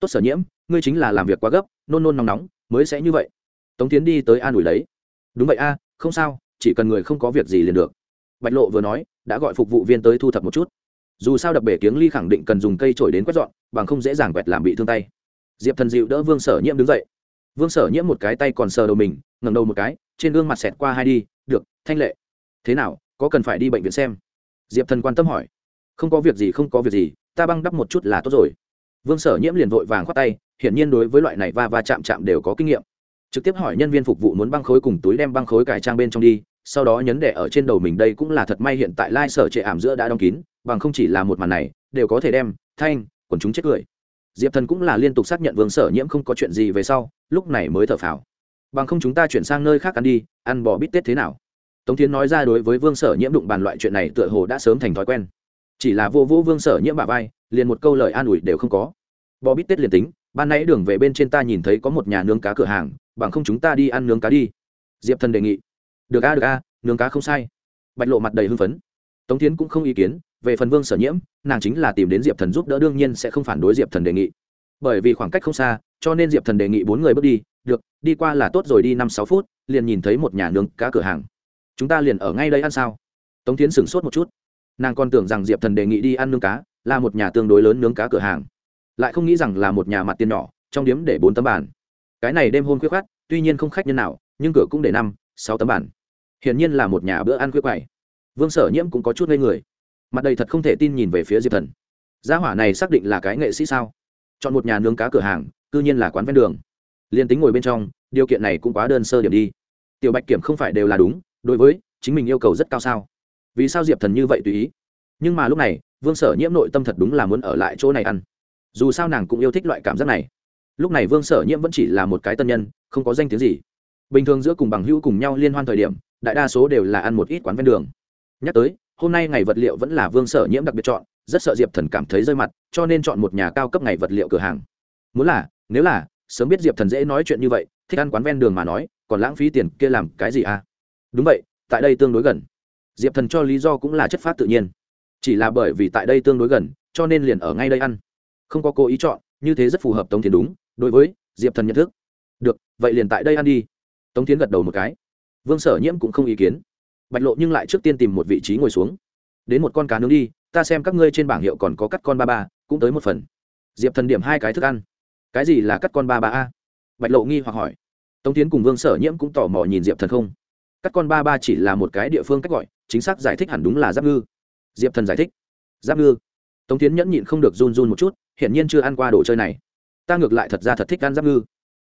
Tốt sở nhiễm, ngươi chính là làm việc quá gấp, nôn nôn nóng nóng, mới sẽ như vậy. Tống tiến đi tới an ủi lấy. Đúng vậy a, không sao, chỉ cần người không có việc gì liền được. Bạch lộ vừa nói, đã gọi phục vụ viên tới thu thập một chút. Dù sao đập bể kiếng ly khẳng định cần dùng cây trổi đến quét dọn, bằng không dễ dàng quẹt làm bị thương tay. Diệp thần dịu đỡ vương sở nhiễm đứng dậy vương sở nhiễm một cái tay còn sờ đầu mình ngầm đầu một cái, trên gương mặt xẹt qua hai đi, được, thanh lệ, thế nào, có cần phải đi bệnh viện xem? Diệp thần quan tâm hỏi. Không có việc gì, không có việc gì, ta băng đắp một chút là tốt rồi. Vương sở nhiễm liền vội vàng khoát tay, hiển nhiên đối với loại này va va chạm chạm đều có kinh nghiệm. Trực tiếp hỏi nhân viên phục vụ muốn băng khối cùng túi đem băng khối cải trang bên trong đi, sau đó nhấn đẻ ở trên đầu mình đây cũng là thật may hiện tại lai sở trệ ảm giữa đã đóng kín, bằng không chỉ là một màn này, đều có thể đem, thanh, quần chúng chết cười diệp thần cũng là liên tục xác nhận vương sở nhiễm không có chuyện gì về sau, lúc này mới thở phào. Bằng không chúng ta chuyển sang nơi khác ăn đi, ăn bò bít tết thế nào? Tống tiến nói ra đối với vương sở nhiễm đụng bàn loại chuyện này tựa hồ đã sớm thành thói quen. Chỉ là vô vũ vương sở nhiễm bà vai, liền một câu lời an ủi đều không có. Bò bít tết liền tính, ban nãy đường về bên trên ta nhìn thấy có một nhà nướng cá cửa hàng, bằng không chúng ta đi ăn nướng cá đi. Diệp thần đề nghị. Được a được a, nướng cá không sai. Bạch lộ mặt đầy hưng phấn. Tống tiến cũng không ý kiến về phần vương sở nhiễm, nàng chính là tìm đến diệp thần giúp đỡ, đương nhiên sẽ không phản đối diệp thần đề nghị. Bởi vì khoảng cách không xa, cho nên diệp thần đề nghị bốn người bước đi, được, đi qua là tốt rồi, đi năm sáu phút, liền nhìn thấy một nhà nướng cá cửa hàng. Chúng ta liền ở ngay đây ăn sao? Tống tiến sửng sốt một chút. Nàng còn tưởng rằng diệp thần đề nghị đi ăn nướng cá, là một nhà tương đối lớn nướng cá cửa hàng. Lại không nghĩ rằng là một nhà mặt tiền nhỏ, trong điếm để bốn tấm bàn. Cái này đêm hôn khuyết khát tuy nhiên không khách nhân nào, nhưng cửa cũng để năm, sáu tấm bàn. Hiển nhiên là một nhà bữa ăn khuyết quậy vương sở nhiễm cũng có chút ngây người mặt đầy thật không thể tin nhìn về phía diệp thần gia hỏa này xác định là cái nghệ sĩ sao chọn một nhà nướng cá cửa hàng cư nhiên là quán ven đường liền tính ngồi bên trong điều kiện này cũng quá đơn sơ điểm đi tiểu bạch kiểm không phải đều là đúng đối với chính mình yêu cầu rất cao sao vì sao diệp thần như vậy tùy ý nhưng mà lúc này vương sở nhiễm nội tâm thật đúng là muốn ở lại chỗ này ăn dù sao nàng cũng yêu thích loại cảm giác này lúc này vương sở nhiễm vẫn chỉ là một cái tân nhân không có danh tiếng gì bình thường giữa cùng bằng hữu cùng nhau liên hoan thời điểm đại đa số đều là ăn một ít quán ven đường nhắc tới hôm nay ngày vật liệu vẫn là vương sở nhiễm đặc biệt chọn, rất sợ diệp thần cảm thấy rơi mặt, cho nên chọn một nhà cao cấp ngày vật liệu cửa hàng. Muốn là, nếu là, sớm biết diệp thần dễ nói chuyện như vậy, thích ăn quán ven đường mà nói, còn lãng phí tiền kia làm cái gì à? Đúng vậy, tại đây tương đối gần. Diệp thần cho lý do cũng là chất phát tự nhiên. Chỉ là bởi vì tại đây tương đối gần, cho nên liền ở ngay đây ăn. Không có cố ý chọn, như thế rất phù hợp tống thiến đúng, đối với diệp thần nhận thức. Được, vậy liền tại đây ăn đi. Tống thiến gật đầu một cái. Vương sở nhiễm cũng không ý kiến bạch lộ nhưng lại trước tiên tìm một vị trí ngồi xuống. Đến một con cá nướng đi, ta xem các ngươi trên bảng hiệu còn có cắt con ba ba, cũng tới một phần. Diệp thần điểm hai cái thức ăn. Cái gì là cắt con ba ba a? Bạch lộ nghi hoặc hỏi. Tống tiến cùng vương sở nhiễm cũng tò mò nhìn diệp thần không. Cắt con ba ba chỉ là một cái địa phương cách gọi, chính xác giải thích hẳn đúng là giáp ngư. Diệp thần giải thích. Giáp ngư? Tống tiến nhẫn nhịn không được run run một chút, hiển nhiên chưa ăn qua đồ chơi này. Ta ngược lại thật ra thật thích ăn giáp ngư.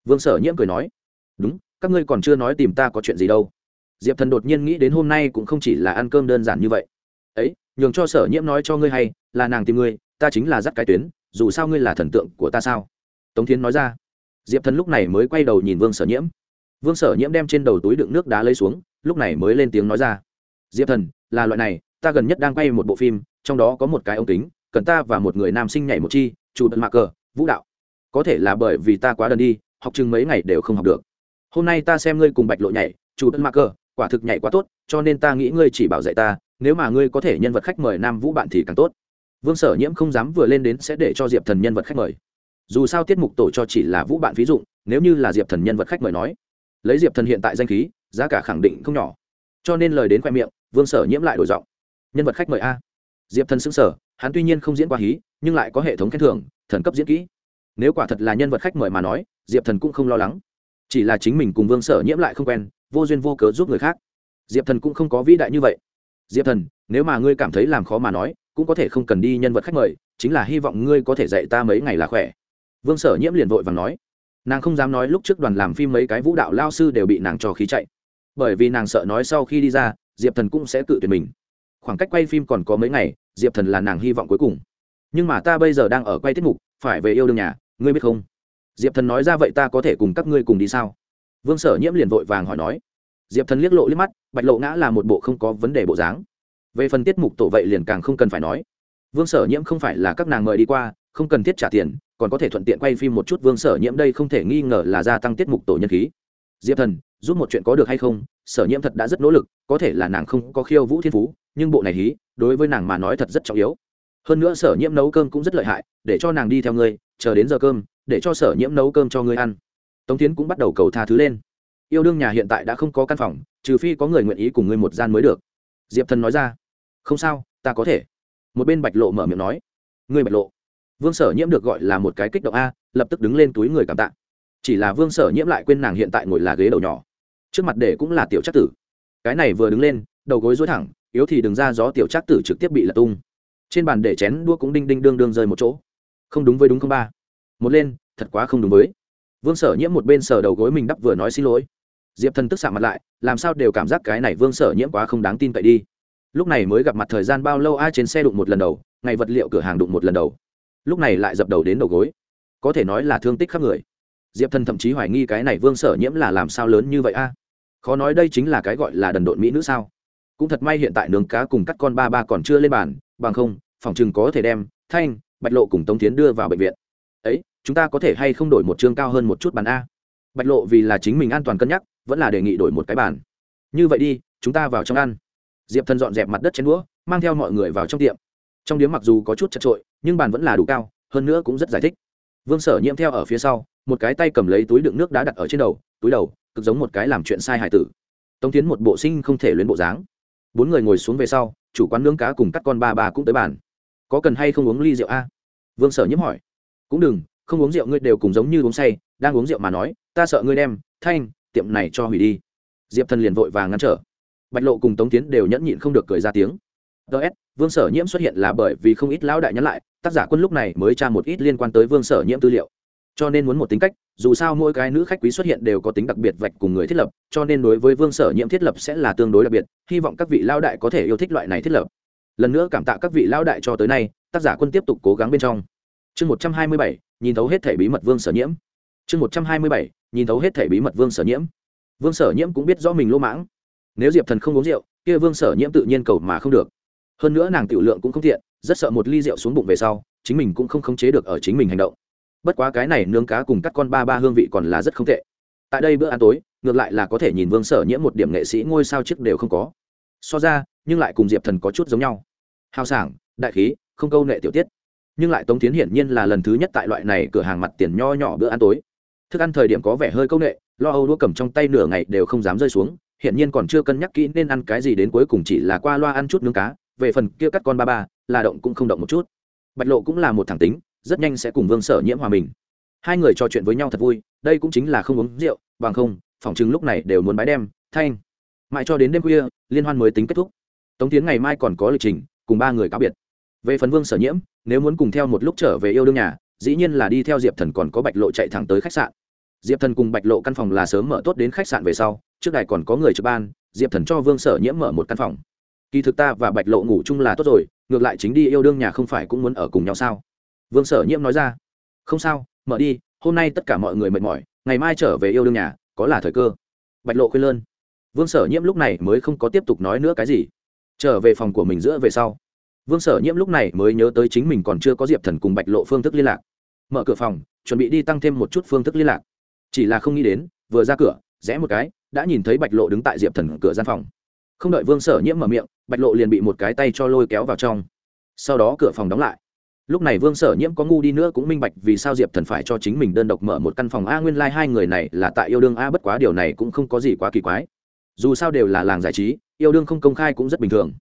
Vương sở nhiễm cười nói. Đúng, các ngươi còn chưa nói tìm ta có chuyện gì đâu diệp thần đột nhiên nghĩ đến hôm nay cũng không chỉ là ăn cơm đơn giản như vậy. Ấy, nhường cho sở nhiễm nói cho ngươi hay, là nàng tìm ngươi, ta chính là dắt cái tuyến, dù sao ngươi là thần tượng của ta sao? Tống Thiến nói ra. Diệp thần lúc này mới quay đầu nhìn vương sở nhiễm. Vương sở nhiễm đem trên đầu túi đựng nước đá lấy xuống, lúc này mới lên tiếng nói ra. Diệp thần, là loại này, ta gần nhất đang quay một bộ phim, trong đó có một cái ống kính, cần ta và một người nam sinh nhảy một chi, chủ tận mạc cờ, vũ đạo. Có thể là bởi vì ta quá đần đi, học chừng mấy ngày đều không học được. Hôm nay ta xem ngươi cùng bạch lộ nhảy, chủ tận mạc cờ quả thực nhảy quá tốt, cho nên ta nghĩ ngươi chỉ bảo dạy ta, nếu mà ngươi có thể nhân vật khách mời nam vũ bạn thì càng tốt. Vương sở nhiễm không dám vừa lên đến sẽ để cho diệp thần nhân vật khách mời. Dù sao tiết mục tổ cho chỉ là vũ bạn ví dụ nếu như là diệp thần nhân vật khách mời nói, lấy diệp thần hiện tại danh khí, giá cả khẳng định không nhỏ. Cho nên lời đến khoe miệng, vương sở nhiễm lại đổi giọng. Nhân vật khách mời a? Diệp thần xứng sở hắn tuy nhiên không diễn qua hí, nhưng lại có hệ thống khen thưởng, thần cấp diễn kỹ. Nếu quả thật là nhân vật khách mời mà nói, diệp thần cũng không lo lắng. Chỉ là chính mình cùng vương sở nhiễm lại không quen vô duyên vô cớ giúp người khác. Diệp thần cũng không có vĩ đại như vậy. Diệp thần, nếu mà ngươi cảm thấy làm khó mà nói, cũng có thể không cần đi nhân vật khách mời, chính là hy vọng ngươi có thể dạy ta mấy ngày là khỏe. Vương sở nhiễm liền vội và nói. Nàng không dám nói lúc trước đoàn làm phim mấy cái vũ đạo lao sư đều bị nàng cho khí chạy. Bởi vì nàng sợ nói sau khi đi ra, diệp thần cũng sẽ tự tuyệt mình. Khoảng cách quay phim còn có mấy ngày, diệp thần là nàng hy vọng cuối cùng. Nhưng mà ta bây giờ đang ở quay tiết mục, phải về yêu đương nhà, ngươi biết không? Diệp thần nói ra vậy ta có thể cùng các ngươi cùng đi sao? Vương sở nhiễm liền vội vàng hỏi nói. Diệp thần liếc lộ liếc mắt, bạch lộ ngã là một bộ không có vấn đề bộ dáng. Về phần tiết mục tổ vậy liền càng không cần phải nói. Vương sở nhiễm không phải là các nàng mời đi qua, không cần thiết trả tiền, còn có thể thuận tiện quay phim một chút vương sở nhiễm đây không thể nghi ngờ là gia tăng tiết mục tổ nhân khí. Diệp thần, giúp một chuyện có được hay không? Sở nhiễm thật đã rất nỗ lực, có thể là nàng không có khiêu vũ thiên phú, nhưng bộ này hí, đối với nàng mà nói thật rất trọng yếu. Hơn nữa sở nhiễm nấu cơm cũng rất lợi hại, để cho nàng đi theo ngươi, chờ đến giờ cơm, để cho sở nhiễm nấu cơm cho ngươi ăn tống tiến cũng bắt đầu cầu tha thứ lên. Yêu đương nhà hiện tại đã không có căn phòng, trừ phi có người nguyện ý cùng ngươi một gian mới được. Diệp thần nói ra. Không sao, ta có thể. Một bên bạch lộ mở miệng nói. Ngươi bạch lộ. Vương sở nhiễm được gọi là một cái kích động a, lập tức đứng lên túi người cảm tạ. Chỉ là vương sở nhiễm lại quên nàng hiện tại ngồi là ghế đầu nhỏ. Trước mặt để cũng là tiểu trắc tử. Cái này vừa đứng lên, đầu gối dối thẳng, yếu thì đừng ra gió tiểu trắc tử trực tiếp bị lật tung. Trên bàn để chén đua cũng đinh đinh đương đương rơi một chỗ. Không đúng với đúng không ba? Một lên, thật quá không đúng với vương sở nhiễm một bên sở đầu gối mình đắp vừa nói xin lỗi. Diệp thần tức xạ mặt lại, làm sao đều cảm giác cái này vương sở nhiễm quá không đáng tin cậy đi. Lúc này mới gặp mặt thời gian bao lâu ai trên xe đụng một lần đầu, ngày vật liệu cửa hàng đụng một lần đầu. Lúc này lại dập đầu đến đầu gối. Có thể nói là thương tích khắp người. Diệp thần thậm chí hoài nghi cái này vương sở nhiễm là làm sao lớn như vậy a? Khó nói đây chính là cái gọi là đần độn mỹ nữ sao? Cũng thật may hiện tại nướng cá cùng cắt con ba ba còn chưa lên bàn, bằng không, phòng chừng có thể đem, thanh, bạch lộ cùng tống tiến đưa vào bệnh viện chúng ta có thể hay không đổi một chương cao hơn một chút bàn a? Bạch lộ vì là chính mình an toàn cân nhắc, vẫn là đề nghị đổi một cái bàn. Như vậy đi, chúng ta vào trong ăn. Diệp thần dọn dẹp mặt đất chén đũa, mang theo mọi người vào trong tiệm. Trong điếm mặc dù có chút chật trội, nhưng bàn vẫn là đủ cao, hơn nữa cũng rất giải thích. Vương sở nhiễm theo ở phía sau, một cái tay cầm lấy túi đựng nước đã đặt ở trên đầu, túi đầu, cực giống một cái làm chuyện sai hải tử. Tống tiến một bộ sinh không thể luyến bộ dáng. Bốn người ngồi xuống về sau, chủ quán nướng cá cùng các con ba bà cũng tới bàn. Có cần hay không uống ly rượu a? Vương sở nhiễm hỏi. Cũng đừng không uống rượu ngươi đều cùng giống như uống say, đang uống rượu mà nói, ta sợ ngươi đem thanh, tiệm này cho hủy đi. Diệp thần liền vội và ngăn trở. Bạch lộ cùng tống tiến đều nhẫn nhịn không được cười ra tiếng. Ts vương sở nhiễm xuất hiện là bởi vì không ít lão đại nhắn lại, tác giả quân lúc này mới tra một ít liên quan tới vương sở nhiễm tư liệu. Cho nên muốn một tính cách, dù sao mỗi cái nữ khách quý xuất hiện đều có tính đặc biệt vạch cùng người thiết lập, cho nên đối với vương sở nhiễm thiết lập sẽ là tương đối đặc biệt, hy vọng các vị lão đại có thể yêu thích loại này thiết lập. Lần nữa cảm tạ các vị lão đại cho tới nay, tác giả quân tiếp tục cố gắng bên trong chương một trăm hai mươi bảy, nhìn thấu hết thể bí mật vương sở nhiễm. Chương một trăm hai mươi bảy, nhìn thấu hết thể bí mật vương sở nhiễm. Vương sở nhiễm cũng biết rõ mình lỗ mãng. Nếu diệp thần không uống rượu, kia vương sở nhiễm tự nhiên cầu mà không được. Hơn nữa nàng tiểu lượng cũng không thiện rất sợ một ly rượu xuống bụng về sau, chính mình cũng không khống chế được ở chính mình hành động. Bất quá cái này nướng cá cùng các con ba ba hương vị còn là rất không tệ. Tại đây bữa ăn tối, ngược lại là có thể nhìn vương sở nhiễm một điểm nghệ sĩ ngôi sao trước đều không có. So ra, nhưng lại cùng diệp thần có chút giống nhau. Hào sảng, đại khí, không câu nệ tiểu tiết nhưng lại tống tiến hiển nhiên là lần thứ nhất tại loại này cửa hàng mặt tiền nho nhỏ bữa ăn tối. Thức ăn thời điểm có vẻ hơi công nghệ, lo âu đua cầm trong tay nửa ngày đều không dám rơi xuống, hiển nhiên còn chưa cân nhắc kỹ nên ăn cái gì đến cuối cùng chỉ là qua loa ăn chút nướng cá, về phần kia cắt con ba ba, là động cũng không động một chút. Bạch lộ cũng là một thẳng tính, rất nhanh sẽ cùng vương sở nhiễm hòa mình. Hai người trò chuyện với nhau thật vui, đây cũng chính là không uống rượu, bằng không phỏng chứng lúc này đều muốn bái đem, thanh. Mãi cho đến đêm khuya, liên hoan mới tính kết thúc. Tống tiến ngày mai còn có lịch trình, cùng ba người cáo biệt về phần vương sở nhiễm, nếu muốn cùng theo một lúc trở về yêu đương nhà, dĩ nhiên là đi theo diệp thần còn có bạch lộ chạy thẳng tới khách sạn. Diệp thần cùng bạch lộ căn phòng là sớm mở tốt đến khách sạn về sau, trước đài còn có người trực ban, diệp thần cho vương sở nhiễm mở một căn phòng. Kỳ thực ta và bạch lộ ngủ chung là tốt rồi, ngược lại chính đi yêu đương nhà không phải cũng muốn ở cùng nhau sao? Vương sở nhiễm nói ra. Không sao, mở đi, hôm nay tất cả mọi người mệt mỏi, ngày mai trở về yêu đương nhà, có là thời cơ? Bạch lộ khuyên lơn. Vương sở nhiễm lúc này mới không có tiếp tục nói nữa cái gì. Trở về phòng của mình giữa về sau vương sở nhiễm lúc này mới nhớ tới chính mình còn chưa có diệp thần cùng bạch lộ phương thức liên lạc. Mở cửa phòng, chuẩn bị đi tăng thêm một chút phương thức liên lạc. Chỉ là không nghĩ đến, vừa ra cửa, rẽ một cái, đã nhìn thấy bạch lộ đứng tại diệp thần cửa gian phòng. Không đợi vương sở nhiễm mở miệng, bạch lộ liền bị một cái tay cho lôi kéo vào trong. Sau đó cửa phòng đóng lại. Lúc này vương sở nhiễm có ngu đi nữa cũng minh bạch vì sao diệp thần phải cho chính mình đơn độc mở một căn phòng a nguyên lai、like、hai người này là tại yêu đương a bất quá điều này cũng không có gì quá kỳ quái. Dù sao đều là làng giải trí, yêu đương không công khai cũng rất bình thường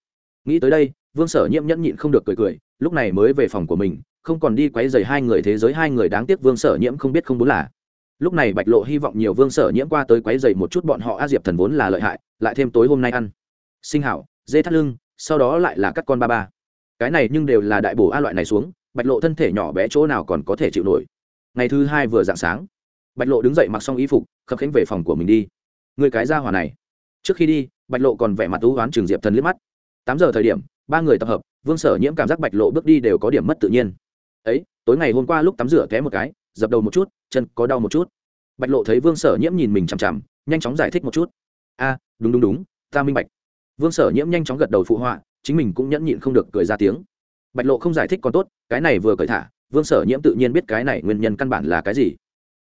nghĩ tới đây, vương sở nhiễm nhẫn nhịn không được cười cười, lúc này mới về phòng của mình, không còn đi quấy dày hai người thế giới, hai người đáng tiếc vương sở nhiễm không biết không muốn là. Lúc này bạch lộ hy vọng nhiều vương sở nhiễm qua tới quấy dày một chút bọn họ, a diệp thần vốn là lợi hại, lại thêm tối hôm nay ăn. Sinh hảo, dê thắt lưng, sau đó lại là cắt con ba ba. Cái này nhưng đều là đại bổ a loại này xuống, bạch lộ thân thể nhỏ bé chỗ nào còn có thể chịu nổi. Ngày thứ hai vừa dạng sáng, bạch lộ đứng dậy mặc xong y phục, khập khánh về phòng của mình đi. Người cái ra hỏa này. Trước khi đi, bạch lộ còn vẻ mặt tú oán trường diệp thần liếc mắt tám giờ thời điểm, ba người tập hợp, vương sở nhiễm cảm giác bạch lộ bước đi đều có điểm mất tự nhiên. Ấy, tối ngày hôm qua lúc tắm rửa té một cái, dập đầu một chút, chân có đau một chút. Bạch lộ thấy vương sở nhiễm nhìn mình chằm chằm, nhanh chóng giải thích một chút. A, đúng đúng đúng, ta minh bạch. Vương sở nhiễm nhanh chóng gật đầu phụ họa, chính mình cũng nhẫn nhịn không được cười ra tiếng. Bạch lộ không giải thích còn tốt, cái này vừa cởi thả, vương sở nhiễm tự nhiên biết cái này nguyên nhân căn bản là cái gì.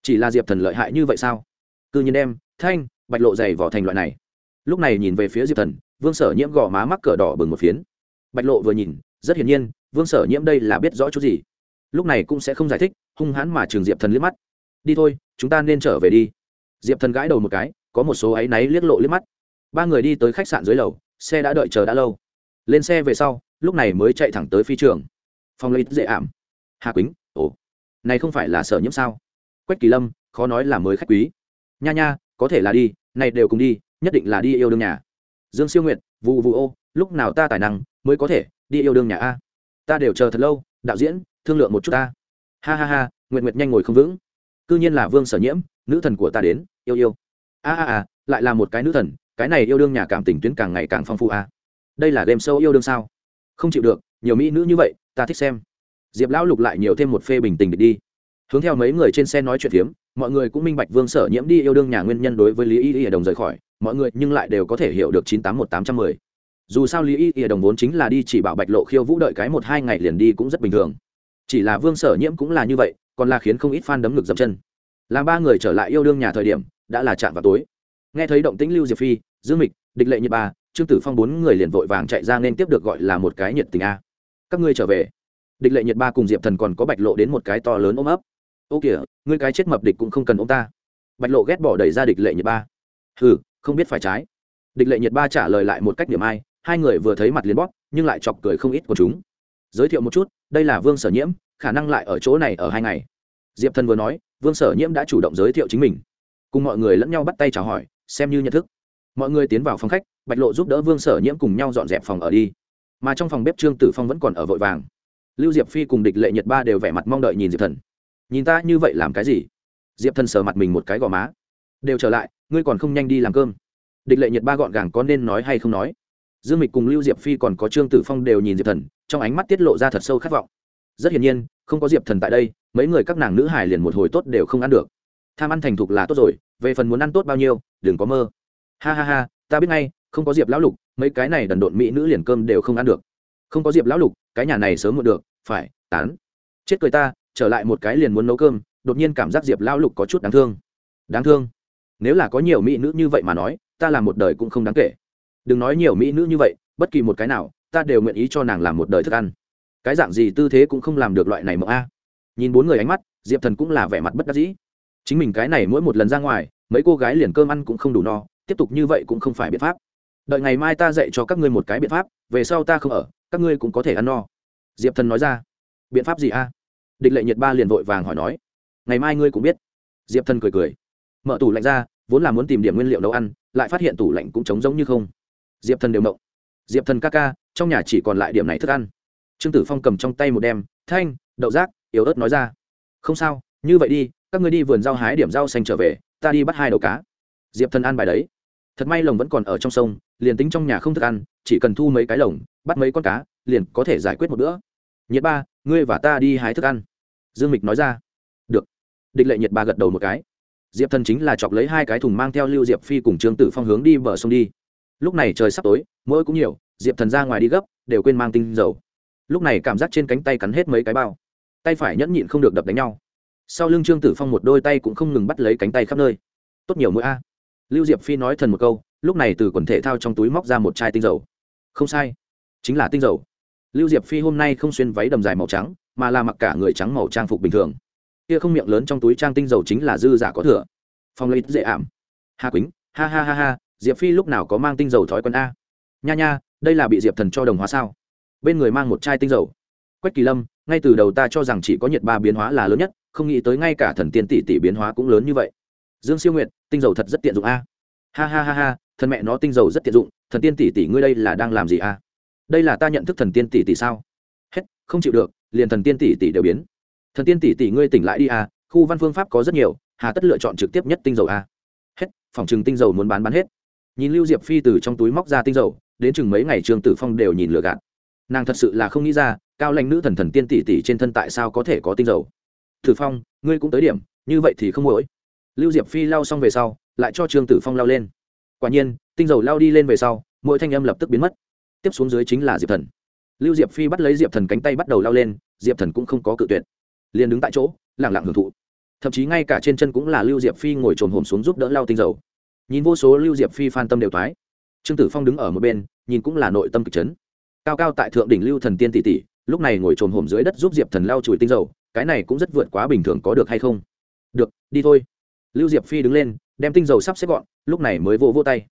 Chỉ là diệp thần lợi hại như vậy sao? Cứ nhiên đem, thanh, bạch lộ dày vỏ thành loại này. Lúc này nhìn về phía diệp thần vương sở nhiễm gò má mắc cờ đỏ bừng một phiến. Bạch lộ vừa nhìn, rất hiển nhiên, vương sở nhiễm đây là biết rõ chút gì. Lúc này cũng sẽ không giải thích, hung hãn mà trường diệp thần liếc mắt. Đi thôi, chúng ta nên trở về đi. Diệp thần gãi đầu một cái, có một số áy náy liếc lộ liếc mắt. Ba người đi tới khách sạn dưới lầu, xe đã đợi chờ đã lâu. Lên xe về sau, lúc này mới chạy thẳng tới phi trường. Phòng lấy dễ ảm. Hà quýnh, ồ, này không phải là sở nhiễm sao? Quách kỳ lâm, khó nói là mới khách quý. Nha nha, có thể là đi, này đều cùng đi, nhất định là đi yêu đương nhà dương siêu nguyện vụ vụ ô, lúc nào ta tài năng mới có thể đi yêu đương nhà a? Ta đều chờ thật lâu, đạo diễn, thương lượng một chút ta. Ha ha ha nguyện nguyện nhanh ngồi không vững. C ư nhiên là vương sở nhiễm, nữ thần của ta đến, yêu yêu. A a a, lại là một cái nữ thần, cái này yêu đương nhà cảm tình tuyến càng ngày càng phong phú a. Đây là game show yêu đương sao? Không chịu được, nhiều mỹ nữ như vậy, ta thích xem. Diệp lão lục lại nhiều thêm một phê bình tình địch đi hướng theo mấy người trên xe nói chuyện phiếm, mọi người cũng minh bạch vương sở nhiễm đi yêu đương nhà nguyên nhân đối với lý y y đồng rời khỏi, mọi người nhưng lại đều có thể hiểu được chín tám một tám trăm mười. Dù sao lý y y đồng vốn chính là đi chỉ bảo bạch lộ khiêu vũ đợi cái một hai ngày liền đi cũng rất bình thường. Chỉ là vương sở nhiễm cũng là như vậy, còn là khiến không ít fan đấm ngực dập chân. Làm ba người trở lại yêu đương nhà thời điểm, đã là chạm vào tối. Nghe thấy động tĩnh lưu diệp phi, dương mịch, địch lệ nhật ba, trương tử phong bốn người liền vội vàng chạy ra nên tiếp được gọi là một cái nhiệt tình a. Các ngươi trở về. Địch lệ nhiệt ba cùng diệp thần còn có bạch lộ đến một cái to lớn ôm ấp ô kìa, ngươi cái chết mập địch cũng không cần ông ta. Bạch lộ ghét bỏ đẩy ra địch lệ nhiệt ba. Hừ, không biết phải trái. Địch lệ nhiệt ba trả lời lại một cách điểm ai, hai người vừa thấy mặt liền bóp, nhưng lại chọc cười không ít của chúng. Giới thiệu một chút, đây là vương sở nhiễm, khả năng lại ở chỗ này ở hai ngày. Diệp thần vừa nói, vương sở nhiễm đã chủ động giới thiệu chính mình. Cùng mọi người lẫn nhau bắt tay chào hỏi, xem như nhận thức. Mọi người tiến vào phòng khách, bạch lộ giúp đỡ vương sở nhiễm cùng nhau dọn dẹp phòng ở đi. Mà trong phòng bếp trương tử phong vẫn còn ở vội vàng. Lưu diệp phi cùng địch lệ nhật ba đều vẻ mặt mong đợi nhìn diệp thần nhìn ta như vậy làm cái gì? Diệp thần sờ mặt mình một cái gò má. Đều trở lại, ngươi còn không nhanh đi làm cơm. Địch lệ nhật ba gọn gàng có nên nói hay không nói. Dương mịch cùng lưu diệp phi còn có trương tử phong đều nhìn diệp thần, trong ánh mắt tiết lộ ra thật sâu khát vọng. Rất hiển nhiên, không có diệp thần tại đây, mấy người các nàng nữ hải liền một hồi tốt đều không ăn được. Tham ăn thành thục là tốt rồi, về phần muốn ăn tốt bao nhiêu, đừng có mơ. Ha ha ha, ta biết ngay, không có diệp lão lục, mấy cái này đần độn mỹ nữ liền cơm đều không ăn được. Không có diệp lão lục, cái nhà này sớm muộn được, phải, tán. Chết cười ta trở lại một cái liền muốn nấu cơm, đột nhiên cảm giác diệp lão lục có chút đáng thương. Đáng thương? Nếu là có nhiều mỹ nữ như vậy mà nói, ta làm một đời cũng không đáng kể. Đừng nói nhiều mỹ nữ như vậy, bất kỳ một cái nào, ta đều nguyện ý cho nàng làm một đời thức ăn. Cái dạng gì tư thế cũng không làm được loại này mộng a. Nhìn bốn người ánh mắt, diệp thần cũng là vẻ mặt bất đắc dĩ. Chính mình cái này mỗi một lần ra ngoài, mấy cô gái liền cơm ăn cũng không đủ no, tiếp tục như vậy cũng không phải biện pháp. Đợi ngày mai ta dạy cho các ngươi một cái biện pháp, về sau ta không ở, các ngươi cũng có thể ăn no. Diệp thần nói ra, biện pháp gì a? Địch lệ nhiệt ba liền vội vàng hỏi nói, ngày mai ngươi cũng biết. Diệp thần cười cười, mở tủ lạnh ra, vốn là muốn tìm điểm nguyên liệu nấu ăn, lại phát hiện tủ lạnh cũng trống giống như không. Diệp thần đều mộng diệp thần ca ca, trong nhà chỉ còn lại điểm này thức ăn. Trương tử phong cầm trong tay một đem, thanh, đậu rác, yếu ớt nói ra. Không sao, như vậy đi, các ngươi đi vườn rau hái điểm rau xanh trở về, ta đi bắt hai đầu cá. Diệp thần ăn bài đấy. Thật may lồng vẫn còn ở trong sông, liền tính trong nhà không thức ăn, chỉ cần thu mấy cái lồng, bắt mấy con cá, liền có thể giải quyết một bữa. Nhiệt ba, ngươi và ta đi hái thức ăn dương mịch nói ra. Được. Địch lệ nhiệt ba gật đầu một cái. Diệp thần chính là chọc lấy hai cái thùng mang theo lưu diệp phi cùng trương tử phong hướng đi bờ sông đi. Lúc này trời sắp tối, mỗi cũng nhiều, diệp thần ra ngoài đi gấp, đều quên mang tinh dầu. Lúc này cảm giác trên cánh tay cắn hết mấy cái bao. Tay phải nhẫn nhịn không được đập đánh nhau. Sau lưng trương tử phong một đôi tay cũng không ngừng bắt lấy cánh tay khắp nơi. Tốt nhiều mũi a. Lưu diệp phi nói thần một câu, lúc này từ quần thể thao trong túi móc ra một chai tinh dầu. Không sai. Chính là tinh dầu lưu diệp phi hôm nay không xuyên váy đầm dài màu trắng, mà là mặc cả người trắng màu trang phục bình thường. Kia không miệng lớn trong túi trang tinh dầu chính là dư giả có thừa. Phong lấy dễ ảm. Hà quýnh, ha ha ha ha, diệp phi lúc nào có mang tinh dầu thói quen a? Nha nha, đây là bị diệp thần cho đồng hóa sao? Bên người mang một chai tinh dầu. Quách kỳ lâm, ngay từ đầu ta cho rằng chỉ có nhiệt ba biến hóa là lớn nhất, không nghĩ tới ngay cả thần tiên tỷ tỷ biến hóa cũng lớn như vậy. Dương siêu nguyện tinh dầu thật rất tiện dụng a. Ha ha ha ha, thần mẹ nó tinh dầu rất tiện dụng, thần tiên tỷ tỷ ngươi đây là đang làm gì a? Đây là ta nhận thức thần tiên tỷ tỷ sao? Hết, không chịu được, liền thần tiên tỷ tỷ đều biến. Thần tiên tỷ tỷ ngươi tỉnh lại đi a khu văn phương pháp có rất nhiều, hà tất lựa chọn trực tiếp nhất tinh dầu a hết, phòng chừng tinh dầu muốn bán bán hết. Nhìn lưu diệp phi từ trong túi móc ra tinh dầu, đến chừng mấy ngày trường tử phong đều nhìn lừa gạt. Nàng thật sự là không nghĩ ra, cao lãnh nữ thần thần tiên tỷ tỷ trên thân tại sao có thể có tinh dầu. Tử phong, ngươi cũng tới điểm, như vậy thì không mỗi lưu diệp phi lau xong về sau, lại cho trương tử phong lau lên. Quả nhiên, tinh dầu lao đi lên về sau mỗi thanh âm lập tức biến mất tiếp xuống dưới chính là diệp thần. Lưu diệp phi bắt lấy diệp thần cánh tay bắt đầu lao lên, diệp thần cũng không có cự tuyệt. Liền đứng tại chỗ lẳng lặng hưởng thụ. Thậm chí ngay cả trên chân cũng là lưu diệp phi ngồi trồn hồm xuống giúp đỡ lao tinh dầu. Nhìn vô số lưu diệp phi phan tâm đều thoái. Trương tử phong đứng ở một bên, nhìn cũng là nội tâm kịch chấn. Cao cao tại thượng đỉnh lưu thần tiên tỷ tỷ, lúc này ngồi trồn hồm dưới đất giúp diệp thần lao chùi tinh dầu, cái này cũng rất vượt quá bình thường có được hay không? Được, đi thôi. Lưu diệp phi đứng lên, đem tinh dầu sắp xếp gọn, lúc này mới vô vô tay.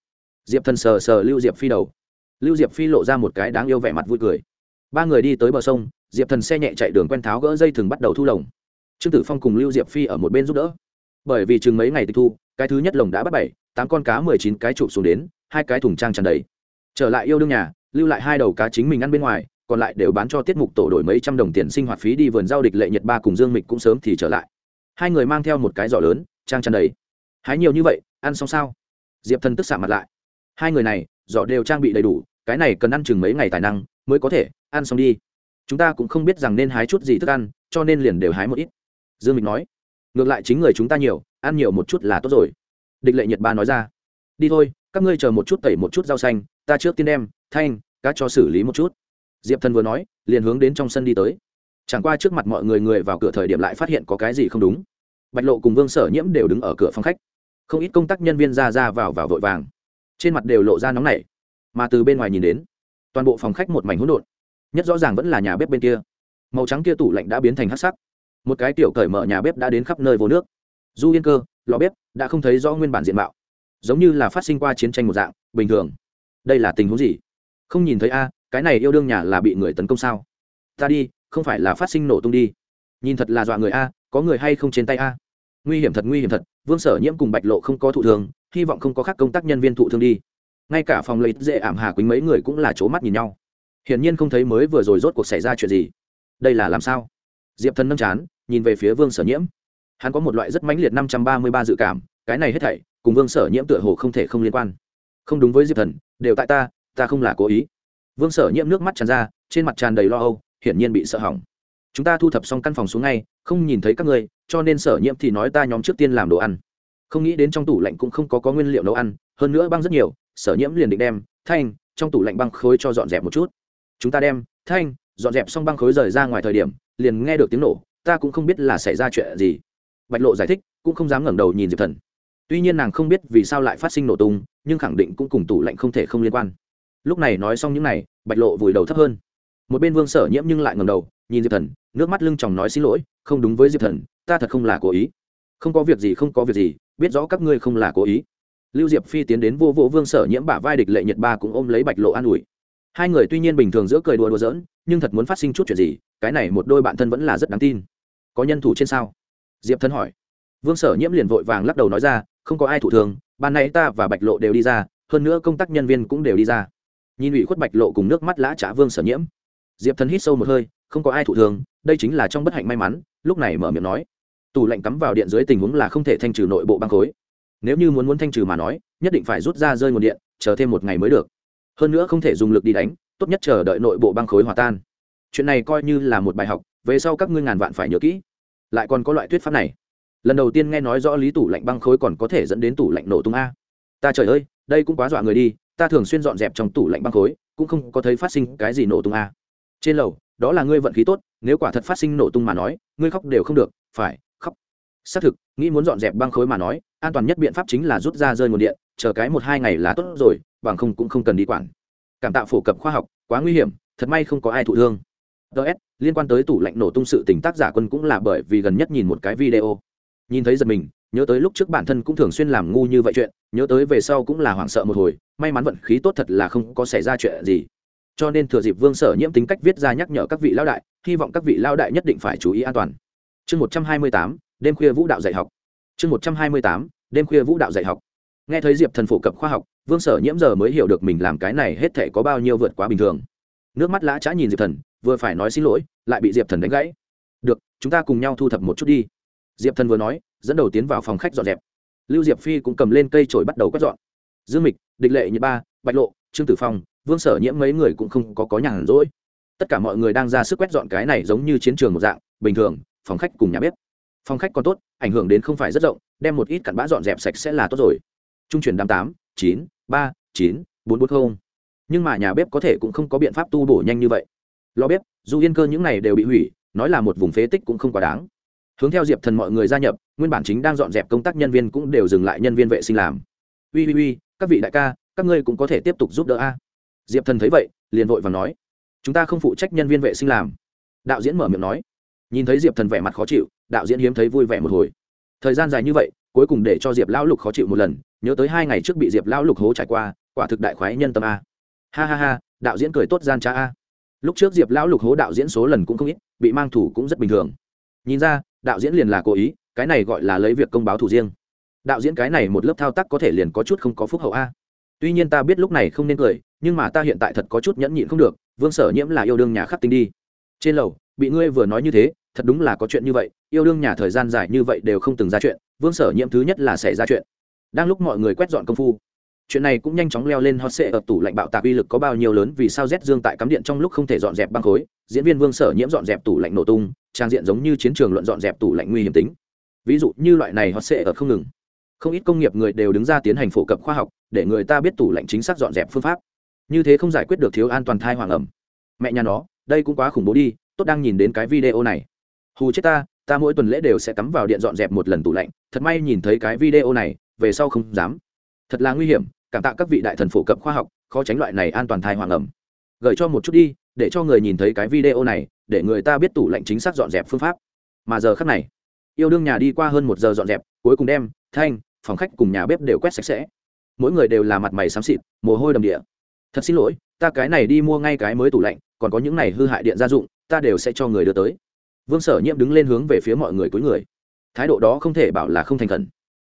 Diệp thần sờ sờ lưu diệp phi đầu lưu diệp phi lộ ra một cái đáng yêu vẻ mặt vui cười. Ba người đi tới bờ sông, diệp thần xe nhẹ chạy đường quen tháo gỡ dây thừng bắt đầu thu lồng. Trương tử phong cùng lưu diệp phi ở một bên giúp đỡ. Bởi vì chừng mấy ngày tịch thu, cái thứ nhất lồng đã bắt bảy, tám con cá mười chín cái chụp xuống đến, hai cái thùng trang tràn đầy. Trở lại yêu đương nhà, lưu lại hai đầu cá chính mình ăn bên ngoài, còn lại đều bán cho tiết mục tổ đổi mấy trăm đồng tiền sinh hoạt phí đi vườn giao địch lệ nhật ba cùng dương mịch cũng sớm thì trở lại. Hai người mang theo một cái giỏ lớn, trang tràn đầy. Hái nhiều như vậy, ăn xong sao? Diệp thần tức xạ mặt lại. Hai người này giỏ đều trang bị đầy đủ, cái này cần ăn chừng mấy ngày tài năng mới có thể ăn xong đi. Chúng ta cũng không biết rằng nên hái chút gì thức ăn, cho nên liền đều hái một ít. Dương mịch nói. Ngược lại chính người chúng ta nhiều, ăn nhiều một chút là tốt rồi. Địch lệ nhật ba nói ra. Đi thôi, các ngươi chờ một chút tẩy một chút rau xanh, ta trước tiên đem thanh, cá cho xử lý một chút. Diệp thần vừa nói, liền hướng đến trong sân đi tới. Chẳng qua trước mặt mọi người người vào cửa thời điểm lại phát hiện có cái gì không đúng. Bạch lộ cùng vương sở nhiễm đều đứng ở cửa phòng khách. Không ít công tác nhân viên ra ra vào vào vội vàng trên mặt đều lộ ra nóng nảy. Mà từ bên ngoài nhìn đến, toàn bộ phòng khách một mảnh hỗn độn, nhất rõ ràng vẫn là nhà bếp bên kia. Màu trắng kia tủ lạnh đã biến thành hắc sắc. Một cái tiểu cởi mở nhà bếp đã đến khắp nơi vô nước. Du yên cơ, lò bếp đã không thấy rõ nguyên bản diện mạo, giống như là phát sinh qua chiến tranh một dạng, bình thường. Đây là tình huống gì? Không nhìn thấy a, cái này yêu đương nhà là bị người tấn công sao? Ta đi, không phải là phát sinh nổ tung đi. Nhìn thật là dọa người a, có người hay không trên tay a? Nguy hiểm thật, nguy hiểm thật, vương sở nhiễm cùng bạch lộ không có thụ thường hy vọng không có các công tác nhân viên thụ thương đi. Ngay cả phòng lấy dễ ảm hà quýnh mấy người cũng là c mắt nhìn nhau. Hiển nhiên không thấy mới vừa rồi rốt cuộc xảy ra chuyện gì. Đây là làm sao? Diệp thần nâm chán, nhìn về phía vương sở nhiễm. Hắn có một loại rất mãnh liệt năm trăm ba mươi ba dự cảm, cái này hết thảy, cùng vương sở nhiễm tựa hồ không thể không liên quan. Không đúng với diệp thần, đều tại ta ta không là cố ý. Vương sở nhiễm nước mắt tràn ra, trên mặt tràn đầy lo âu, hiển nhiên bị sợ hỏng. Chúng ta thu thập xong căn phòng xuống ngay, không nhìn thấy các ngươi, cho nên sở nhiễm thì nói ta nhóm trước tiên làm đồ ăn không nghĩ đến trong tủ lạnh cũng không có có nguyên liệu nấu ăn, hơn nữa băng rất nhiều, sở nhiễm liền định đem, thanh, trong tủ lạnh băng khối cho dọn dẹp một chút. Chúng ta đem, thanh. Dọn dẹp xong băng khối rời ra ngoài thời điểm, liền nghe được tiếng nổ, ta cũng không biết là xảy ra chuyện gì. Bạch lộ giải thích, cũng không dám ngẩng đầu nhìn diệp thần. Tuy nhiên nàng không biết vì sao lại phát sinh nổ tung, nhưng khẳng định cũng cùng tủ lạnh không thể không liên quan. Lúc này nói xong những này, bạch lộ vùi đầu thấp hơn. Một bên vương sở nhiễm nhưng lại ngầm đầu, nhìn diệp thần, nước mắt lưng chòng nói xin lỗi, không đúng với diệp thần, ta thật không là cố ý không có việc gì, không có việc gì, biết rõ các ngươi không là cố ý. Lưu diệp phi tiến đến vô vô vương sở nhiễm bả vai địch lệ nhật ba cũng ôm lấy bạch lộ an ủi. Hai người tuy nhiên bình thường giữa cười đùa đùa giỡn, nhưng thật muốn phát sinh chút chuyện gì, cái này một đôi bạn thân vẫn là rất đáng tin. Có nhân thủ trên sao? Diệp thân hỏi. Vương sở nhiễm liền vội vàng lắc đầu nói ra, không có ai thủ thường, ban nay ta và bạch lộ đều đi ra, hơn nữa công tác nhân viên cũng đều đi ra. Nhìn ủy khuất bạch lộ cùng nước mắt lã trả vương sở nhiễm. Diệp thân hít sâu một hơi, không có ai thủ thường, đây chính là trong bất hạnh may mắn, lúc này mở miệng nói tủ lạnh cắm vào điện dưới tình huống là không thể thanh trừ nội bộ băng khối. Nếu như muốn muốn thanh trừ mà nói, nhất định phải rút ra rơi nguồn điện, chờ thêm một ngày mới được. Hơn nữa không thể dùng lực đi đánh, tốt nhất chờ đợi nội bộ băng khối hòa tan. Chuyện này coi như là một bài học, về sau các ngươi ngàn vạn phải nhớ kỹ. Lại còn có loại thuyết pháp này. Lần đầu tiên nghe nói rõ lý tủ lạnh băng khối còn có thể dẫn đến tủ lạnh nổ tung a. Ta trời ơi, đây cũng quá dọa người đi, ta thường xuyên dọn dẹp trong tủ lạnh băng khối, cũng không có thấy phát sinh cái gì nổ tung a. Trên lầu, đó là ngươi vận khí tốt, nếu quả thật phát sinh nổ tung mà nói, ngươi khóc đều không được, phải xác thực, nghĩ muốn dọn dẹp băng khối mà nói, an toàn nhất biện pháp chính là rút ra rơi nguồn điện, chờ cái một hai ngày là tốt rồi, bằng không cũng không cần đi quản. Cảm tạo phổ cập khoa học, quá nguy hiểm, thật may không có ai thụ thương. Ts liên quan tới tủ lạnh nổ tung sự tình tác giả quân cũng là bởi vì gần nhất nhìn một cái video. Nhìn thấy giật mình, nhớ tới lúc trước bản thân cũng thường xuyên làm ngu như vậy chuyện, nhớ tới về sau cũng là hoảng sợ một hồi, may mắn vận khí tốt thật là không có xảy ra chuyện gì. Cho nên thừa dịp vương sở nhiễm tính cách viết ra nhắc nhở các vị lao đại, hy vọng các vị lao đại nhất định phải chú ý an toàn. Chương một trăm hai mươi tám đêm khuya vũ đạo dạy học. Chương một trăm hai mươi tám, đêm khuya vũ đạo dạy học. Nghe thấy diệp thần phổ cập khoa học, vương sở nhiễm giờ mới hiểu được mình làm cái này hết thể có bao nhiêu vượt quá bình thường. Nước mắt lã trá nhìn diệp thần, vừa phải nói xin lỗi, lại bị diệp thần đánh gãy. Được, chúng ta cùng nhau thu thập một chút đi. Diệp thần vừa nói, dẫn đầu tiến vào phòng khách dọn dẹp. Lưu diệp phi cũng cầm lên cây trổi bắt đầu quét dọn. Dương mịch, địch lệ như ba, bạch lộ, trương tử phong, vương sở nhiễm mấy người cũng không có có nhàn rỗi. Tất cả mọi người đang ra sức quét dọn cái này giống như chiến trường một dạng, bình thường, phòng khách cùng nhà bếp phòng khách còn tốt, ảnh hưởng đến không phải rất rộng, đem một ít cặn bã dọn dẹp sạch sẽ là tốt rồi. Trung chuyển đám tám, chín, ba, chín, bốn bốn không. Nhưng mà nhà bếp có thể cũng không có biện pháp tu bổ nhanh như vậy. Lò bếp, dù yên cơ những này đều bị hủy, nói là một vùng phế tích cũng không quá đáng. Hướng theo diệp thần mọi người gia nhập, nguyên bản chính đang dọn dẹp công tác nhân viên cũng đều dừng lại nhân viên vệ sinh làm. Ui ui ui các vị đại ca, các ngươi cũng có thể tiếp tục giúp đỡ a. Diệp thần thấy vậy, liền vội và nói, chúng ta không phụ trách nhân viên vệ sinh làm. Đạo diễn mở miệng nói. Nhìn thấy diệp thần vẻ mặt khó chịu đạo diễn hiếm thấy vui vẻ một hồi. Thời gian dài như vậy, cuối cùng để cho diệp lão lục khó chịu một lần, nhớ tới hai ngày trước bị diệp lão lục hố trải qua, quả thực đại khoái nhân tâm a. Ha ha ha, đạo diễn cười tốt gian trá a. Lúc trước diệp lão lục hố đạo diễn số lần cũng không ít, bị mang thủ cũng rất bình thường. Nhìn ra, đạo diễn liền là cố ý, cái này gọi là lấy việc công báo thủ riêng. Đạo diễn cái này một lớp thao tác có thể liền có chút không có phúc hậu a. Tuy nhiên ta biết lúc này không nên cười, nhưng mà ta hiện tại thật có chút nhẫn nhịn không được, vương sở nhiễm là yêu đương nhà khắc tinh đi. Trên lầu, bị ngươi vừa nói như thế thật đúng là có chuyện như vậy, yêu đương nhà thời gian dài như vậy đều không từng ra chuyện, vương sở nhiễm thứ nhất là xảy ra chuyện. Đang lúc mọi người quét dọn công phu, chuyện này cũng nhanh chóng leo lên hot sệ ở tủ lạnh bạo tạc uy lực có bao nhiêu lớn vì sao z dương tại cắm điện trong lúc không thể dọn dẹp băng khối, diễn viên vương sở nhiễm dọn dẹp tủ lạnh nổ tung, trang diện giống như chiến trường luận dọn dẹp tủ lạnh nguy hiểm tính. Ví dụ như loại này hot sệ ở không ngừng. Không ít công nghiệp người đều đứng ra tiến hành phổ cập khoa học, để người ta biết tủ lạnh chính xác dọn dẹp phương pháp. Như thế không giải quyết được thiếu an toàn thai hoàng ẩm. Mẹ nhà nó, đây cũng quá khủng bố đi, tốt đang nhìn đến cái video này hù chết ta ta mỗi tuần lễ đều sẽ cắm vào điện dọn dẹp một lần tủ lạnh, thật may nhìn thấy cái video này, về sau không dám. Thật là nguy hiểm, cảm tạ các vị đại thần phổ cập khoa học, khó tránh loại này an toàn thai hoàng ẩm. Gửi cho một chút đi, để cho người nhìn thấy cái video này, để người ta biết tủ lạnh chính xác dọn dẹp phương pháp. Mà giờ khắc này, yêu đương nhà đi qua hơn một giờ dọn dẹp, cuối cùng đem, thanh, phòng khách cùng nhà bếp đều quét sạch sẽ. Mỗi người đều là mặt mày xám xịt, mồ hôi đầm địa. Thật xin lỗi, ta cái này đi mua ngay cái mới tủ lạnh, còn có những này hư hại điện gia dụng, ta đều sẽ cho người đưa tới vương sở nhiễm đứng lên hướng về phía mọi người cuối người. Thái độ đó không thể bảo là không thành khẩn.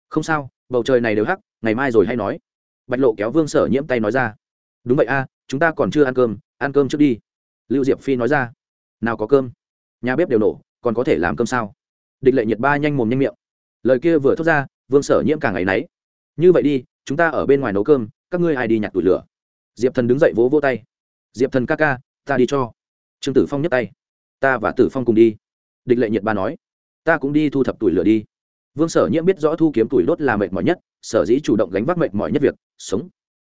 Không sao, bầu trời này đều hắc, ngày mai rồi hay nói. Bạch lộ kéo vương sở nhiễm tay nói ra. Đúng vậy a, chúng ta còn chưa ăn cơm ăn cơm trước đi. Lưu diệp phi nói ra. Nào có cơm? Nhà bếp đều nổ, còn có thể làm cơm sao? Địch lệ nhiệt ba nhanh mồm nhanh miệng. Lời kia vừa thốt ra, vương sở nhiễm càng ngày náy. Như vậy đi, chúng ta ở bên ngoài nấu cơm, các ngươi ai đi nhặt tủi lửa? Diệp thần đứng dậy vỗ vỗ tay. Diệp thần ca ca, ta đi cho. Trương tử phong nhấc tay. Ta và tử phong cùng đi địch lệ nhiệt ba nói, ta cũng đi thu thập tuổi lửa đi. Vương sở nhiễm biết rõ thu kiếm tuổi đốt là mệt mỏi nhất, sở dĩ chủ động gánh vác mệt mỏi nhất việc, sống.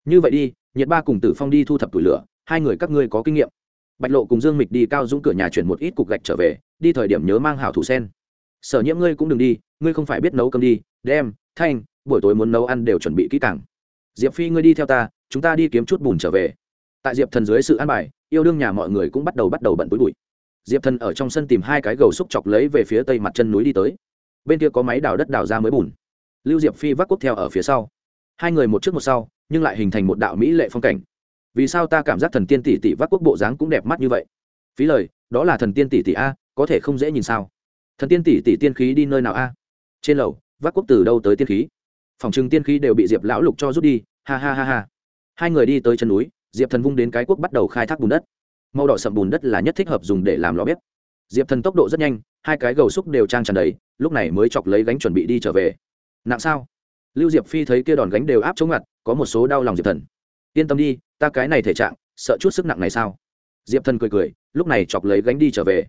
Như vậy đi, nhiệt ba cùng tử phong đi thu thập tuổi lửa, hai người các ngươi có kinh nghiệm. Bạch lộ cùng dương mịch đi cao dũng cửa nhà chuyển một ít cục gạch trở về, đi thời điểm nhớ mang hảo thủ sen. Sở nhiễm ngươi cũng đừng đi, ngươi không phải biết nấu cơm đi, đem, thanh, buổi tối muốn nấu ăn đều chuẩn bị kỹ càng. Diệp phi ngươi đi theo ta, chúng ta đi kiếm chút bùn trở về. Tại diệp thần dưới sự an bài, yêu đương nhà mọi người cũng bắt đầu bắt đầu bận túi bụi diệp thần ở trong sân tìm hai cái gầu xúc chọc lấy về phía tây mặt chân núi đi tới. Bên kia có máy đào đất đào ra mới bùn. Lưu diệp phi vác quốc theo ở phía sau. Hai người một trước một sau, nhưng lại hình thành một đạo mỹ lệ phong cảnh. Vì sao ta cảm giác thần tiên tỷ tỷ vác quốc bộ dáng cũng đẹp mắt như vậy? Phí lời, đó là thần tiên tỷ tỷ a, có thể không dễ nhìn sao? Thần tiên tỷ tỷ tiên khí đi nơi nào a? Trên lầu, vác quốc từ đâu tới tiên khí? Phòng trừng tiên khí đều bị diệp lão lục cho rút đi, ha ha ha ha. Hai người đi tới chân núi, diệp thần vung đến cái quốc bắt đầu khai thác bùn đất màu đỏ sậm bùn đất là nhất thích hợp dùng để làm lò bếp. Diệp thần tốc độ rất nhanh, hai cái gầu xúc đều trang tràn đầy, lúc này mới chọc lấy gánh chuẩn bị đi trở về. Nặng sao? Lưu diệp phi thấy kia đòn gánh đều áp chống ngặt, có một số đau lòng diệp thần. Yên tâm đi, ta cái này thể trạng, sợ chút sức nặng này sao? Diệp thần cười cười, lúc này chọc lấy gánh đi trở về.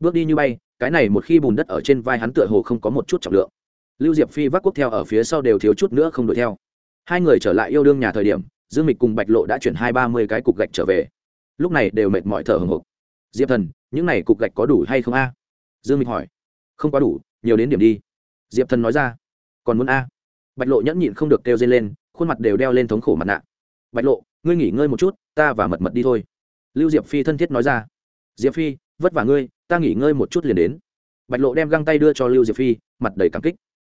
Bước đi như bay, cái này một khi bùn đất ở trên vai hắn tựa hồ không có một chút trọng lượng. Lưu diệp phi vác quốc theo ở phía sau đều thiếu chút nữa không đuổi theo. Hai người trở lại yêu đương nhà thời điểm, dương mịch cùng bạch lộ đã chuyển hai ba mươi cái cục gạch trở về lúc này đều mệt mỏi thở hồng hộc. Diệp thần, những này cục gạch có đủ hay không a? Dương mịch hỏi. Không quá đủ, nhiều đến điểm đi. Diệp thần nói ra. Còn muốn a? Bạch lộ nhẫn nhịn không được kêu dây lên, khuôn mặt đều đeo lên thống khổ mặt nạ. Bạch lộ, ngươi nghỉ ngơi một chút, ta và mật mật đi thôi. Lưu diệp phi thân thiết nói ra. Diệp phi, vất vả ngươi, ta nghỉ ngơi một chút liền đến. Bạch lộ đem găng tay đưa cho lưu diệp phi, mặt đầy cảm kích.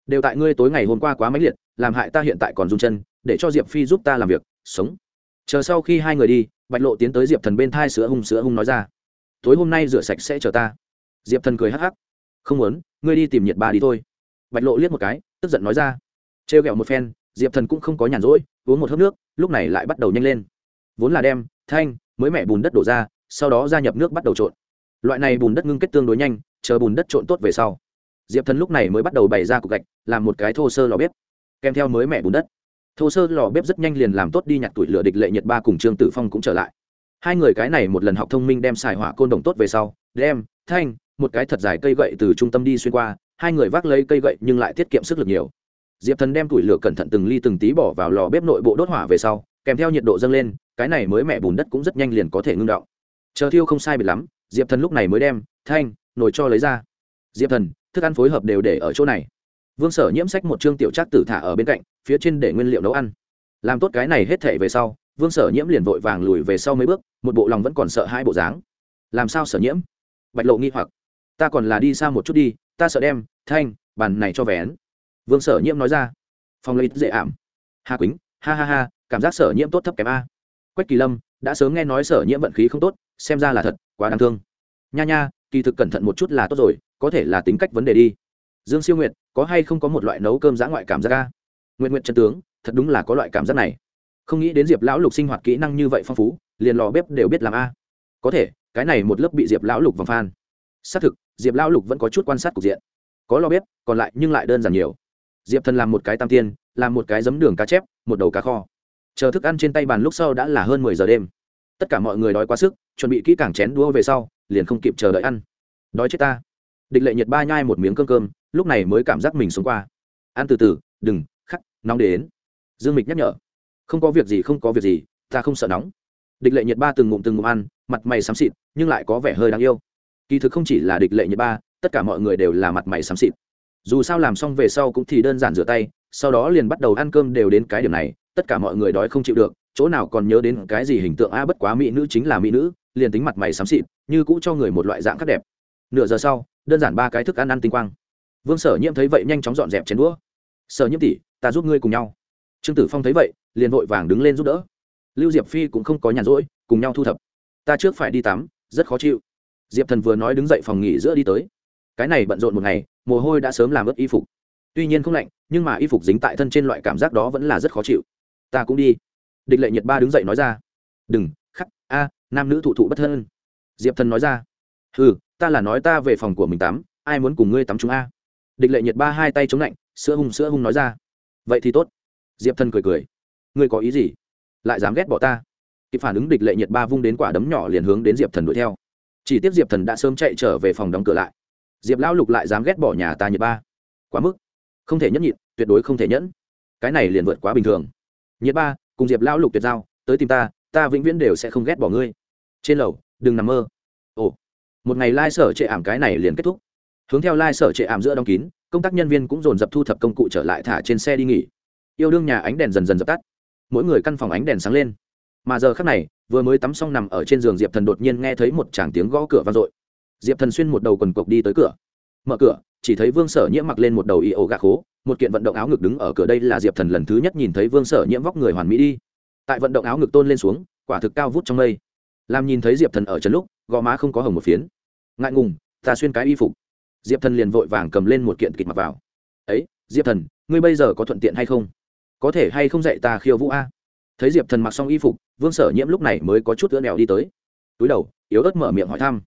Đều tại ngươi tối ngày hôm qua quá mãnh liệt, làm hại ta hiện tại còn run chân, để cho diệp phi giúp ta làm việc, sống chờ sau khi hai người đi, bạch lộ tiến tới diệp thần bên thai sữa hung sữa hung nói ra. Tối hôm nay rửa sạch sẽ chờ ta. Diệp thần cười hắc hắc. Không muốn, ngươi đi tìm nhiệt ba đi thôi. Bạch lộ liếc một cái, tức giận nói ra. Trêu ghẹo một phen, diệp thần cũng không có nhàn rỗi, uống một hớp nước, lúc này lại bắt đầu nhanh lên. Vốn là đem, thanh, mới mẹ bùn đất đổ ra, sau đó gia nhập nước bắt đầu trộn. Loại này bùn đất ngưng kết tương đối nhanh, chờ bùn đất trộn tốt về sau, diệp thần lúc này mới bắt đầu bày ra cục gạch, làm một cái thô sơ lò bếp, kèm theo mới mẹ bùn đất thô sơ lò bếp rất nhanh liền làm tốt đi nhặt tuổi lửa địch lệ nhật ba cùng trương tử phong cũng trở lại. Hai người cái này một lần học thông minh đem xài hỏa côn đồng tốt về sau, đem, thanh, một cái thật dài cây gậy từ trung tâm đi xuyên qua, hai người vác lấy cây gậy nhưng lại tiết kiệm sức lực nhiều. Diệp thần đem tuổi lửa cẩn thận từng ly từng tí bỏ vào lò bếp nội bộ đốt hỏa về sau, kèm theo nhiệt độ dâng lên, cái này mới mẹ bùn đất cũng rất nhanh liền có thể ngưng đọng chờ thiêu không sai biệt lắm, diệp thần lúc này mới đem, thanh, nồi cho lấy ra. Diệp thần, thức ăn phối hợp đều để ở chỗ này vương sở nhiễm sách một chương tiểu trác tử thả ở bên cạnh, phía trên để nguyên liệu nấu ăn. Làm tốt cái này hết thể về sau, vương sở nhiễm liền vội vàng lùi về sau mấy bước, một bộ lòng vẫn còn sợ hai bộ dáng. Làm sao sở nhiễm? Bạch lộ nghi hoặc. Ta còn là đi xa một chút đi, ta sợ đem, thanh, bàn này cho vén. Vương sở nhiễm nói ra. Phong lấy dễ ảm. Hà quýnh ha ha ha, cảm giác sở nhiễm tốt thấp kém a. Quách kỳ lâm, đã sớm nghe nói sở nhiễm vận khí không tốt, xem ra là thật, quá đáng thương. Nha nha, kỳ thực cẩn thận một chút là tốt rồi, có thể là tính cách vấn đề đi dương siêu nguyệt, có hay không có một loại nấu cơm giã ngoại cảm giác ca nguyện nguyện chân tướng, thật đúng là có loại cảm giác này. Không nghĩ đến diệp lão lục sinh hoạt kỹ năng như vậy phong phú, liền lò bếp đều biết làm a. Có thể, cái này một lớp bị diệp lão lục vòng phan. Xác thực, diệp lão lục vẫn có chút quan sát cục diện. Có lò bếp, còn lại nhưng lại đơn giản nhiều. Diệp thần làm một cái tam tiên, làm một cái giấm đường cá chép, một đầu cá kho. Chờ thức ăn trên tay bàn lúc sau đã là hơn mười giờ đêm. Tất cả mọi người đói quá sức, chuẩn bị kỹ càng chén đua về sau, liền không kịp chờ đợi ăn. Đói chết ta. Địch lệ nhiệt ba nhai một miếng cơm cơm lúc này mới cảm giác mình xuống qua. Ăn từ từ, đừng, khắc, nóng đến. Dương mịch nhắc nhở. Không có việc gì, không có việc gì, ta không sợ nóng. Địch lệ nhiệt ba từng ngụm từng ngụm ăn, mặt mày xám xịt, nhưng lại có vẻ hơi đáng yêu. Kỳ thực không chỉ là địch lệ nhiệt ba, tất cả mọi người đều là mặt mày xám xịt. Dù sao làm xong về sau cũng thì đơn giản rửa tay, sau đó liền bắt đầu ăn cơm đều đến cái điểm này, tất cả mọi người đói không chịu được, chỗ nào còn nhớ đến cái gì hình tượng, a, bất quá mỹ nữ chính là mỹ nữ, liền tính mặt mày xám xịt, như cũ cho người một loại dạng khác đẹp. Nửa giờ sau, đơn giản ba cái thức ăn ăn tinh quang vương sở nhiễm thấy vậy nhanh chóng dọn dẹp chén đũa. Sở nhiễm tỷ, ta giúp ngươi cùng nhau. Trương tử phong thấy vậy, liền vội vàng đứng lên giúp đỡ. Lưu diệp phi cũng không có nhàn rỗi, cùng nhau thu thập. Ta trước phải đi tắm, rất khó chịu. Diệp thần vừa nói đứng dậy phòng nghỉ giữa đi tới. Cái này bận rộn một ngày, mồ hôi đã sớm làm ướt y phục. Tuy nhiên không lạnh, nhưng mà y phục dính tại thân trên loại cảm giác đó vẫn là rất khó chịu. Ta cũng đi. Địch lệ nhiệt ba đứng dậy nói ra. Đừng, khắc, a, nam nữ thụ thụ bất thân. Diệp thần nói ra. Ừ ta là nói ta về phòng của mình tắm, ai muốn cùng ngươi tắm chúng a? Địch lệ nhiệt ba hai tay chống lạnh, sữa hung sữa hung nói ra. Vậy thì tốt. Diệp thần cười cười. Ngươi có ý gì? Lại dám ghét bỏ ta? Kịp phản ứng địch lệ nhiệt ba vung đến quả đấm nhỏ liền hướng đến diệp thần đuổi theo. Chỉ tiếc diệp thần đã sớm chạy trở về phòng đóng cửa lại. Diệp lão lục lại dám ghét bỏ nhà ta nhiệt ba. Quá mức. Không thể nhẫn nhịn, tuyệt đối không thể nhẫn. Cái này liền vượt quá bình thường. Nhiệt ba, cùng diệp lão lục tuyệt giao, tới tìm ta ta vĩnh viễn đều sẽ không ghét bỏ ngươi. Trên lầu, đừng nằm mơ. Ồ. Một ngày lai、like、sở chệ ảm cái này liền kết thúc hướng theo lai、like、sở trệ ảm giữa đóng kín, công tác nhân viên cũng dồn dập thu thập công cụ trở lại thả trên xe đi nghỉ. Yêu đương nhà ánh đèn dần dần dập tắt. Mỗi người căn phòng ánh đèn sáng lên. Mà giờ khắc này, vừa mới tắm xong nằm ở trên giường diệp thần đột nhiên nghe thấy một tràng tiếng gõ cửa vang dội. Diệp thần xuyên một đầu quần cộc đi tới cửa. Mở cửa, chỉ thấy vương sở nhiễm mặc lên một đầu y ổ gà khố, một kiện vận động áo ngực đứng ở cửa đây là diệp thần lần thứ nhất nhìn thấy vương sở nhiễm vóc người hoàn mỹ đi. Tại vận động áo ngực tôn lên xuống, quả thực cao vút trong mây. Làm nhìn thấy diệp thần ở trần lúc, gò má không có hồng một phiến. Ngại ngùng, ta xuyên cái y phục diệp thần liền vội vàng cầm lên một kiện kịch mặc vào. Ấy, diệp thần, ngươi bây giờ có thuận tiện hay không? Có thể hay không dạy ta khiêu vũ a? Thấy diệp thần mặc xong y phục, vương sở nhiễm lúc này mới có chút ứa nèo đi tới. Túi đầu, yếu ớt mở miệng hỏi thăm.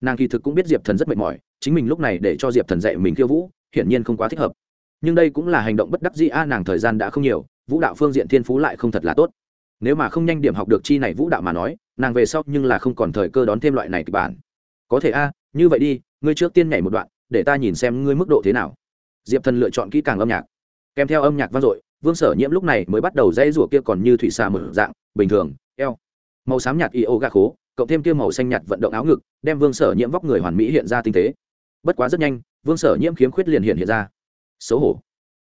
Nàng kỳ thực cũng biết diệp thần rất mệt mỏi, chính mình lúc này để cho diệp thần dạy mình khiêu vũ, hiển nhiên không quá thích hợp. Nhưng đây cũng là hành động bất đắc dĩ a, nàng thời gian đã không nhiều, vũ đạo phương diện thiên phú lại không thật là tốt. Nếu mà không nhanh điểm học được chi này vũ đạo mà nói, nàng về sau nhưng là không còn thời cơ đón thêm loại này kịch bản. Có thể a, như vậy đi, ngươi trước tiên nhảy một đoạn để ta nhìn xem ngươi mức độ thế nào. Diệp thần lựa chọn kỹ càng âm nhạc. Kèm theo âm nhạc vang dội, vương sở nhiễm lúc này mới bắt đầu dây rủa kia còn như thủy xà mở dạng, bình thường, eo. Màu xám nhạt y ô gà khố, cộng thêm kia màu xanh nhạt vận động áo ngực, đem vương sở nhiễm vóc người hoàn mỹ hiện ra tinh tế. Bất quá rất nhanh, vương sở nhiễm khiếm khuyết liền hiện hiện ra. Xấu hổ.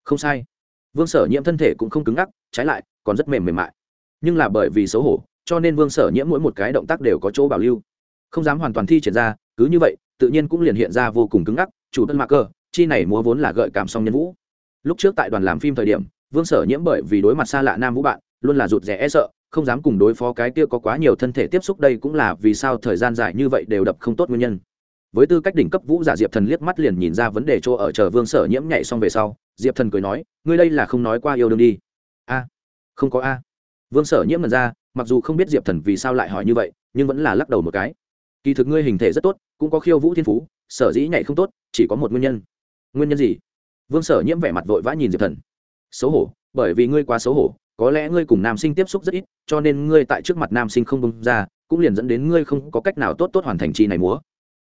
Không sai. Vương sở nhiễm thân thể cũng không cứng ngắc, trái lại, còn rất mềm mềm mại. Nhưng là bởi vì xấu hổ, cho nên vương sở nhiễm mỗi một cái động tác đều có chỗ bảo lưu. Không dám hoàn toàn thi triển ra, cứ như vậy tự nhiên cũng liền hiện ra vô cùng cứng ngắc, chủ tân mạc cơ, chi này múa vốn là gợi cảm song nhân vũ. Lúc trước tại đoàn làm phim thời điểm, vương sở nhiễm bởi vì đối mặt xa lạ nam vũ bạn, luôn là rụt rè e sợ, không dám cùng đối phó cái kia có quá nhiều thân thể tiếp xúc đây cũng là vì sao thời gian dài như vậy đều đập không tốt nguyên nhân. Với tư cách đỉnh cấp vũ giả diệp thần liếc mắt liền nhìn ra vấn đề chỗ ở chờ vương sở nhiễm nhảy xong về sau, diệp thần cười nói, ngươi đây là không nói qua yêu đương đi. A, không có a. Vương sở nhiễm mật ra, mặc dù không biết diệp thần vì sao lại hỏi như vậy, nhưng vẫn là lắc đầu một cái kỳ thực ngươi hình thể rất tốt, cũng có khiêu vũ thiên phú, sở dĩ nhảy không tốt, chỉ có một nguyên nhân. Nguyên nhân gì? Vương sở nhiễm vẻ mặt vội vã nhìn diệp thần. Xấu hổ, bởi vì ngươi quá xấu hổ, có lẽ ngươi cùng nam sinh tiếp xúc rất ít, cho nên ngươi tại trước mặt nam sinh không bông ra, cũng liền dẫn đến ngươi không có cách nào tốt tốt hoàn thành chi này múa.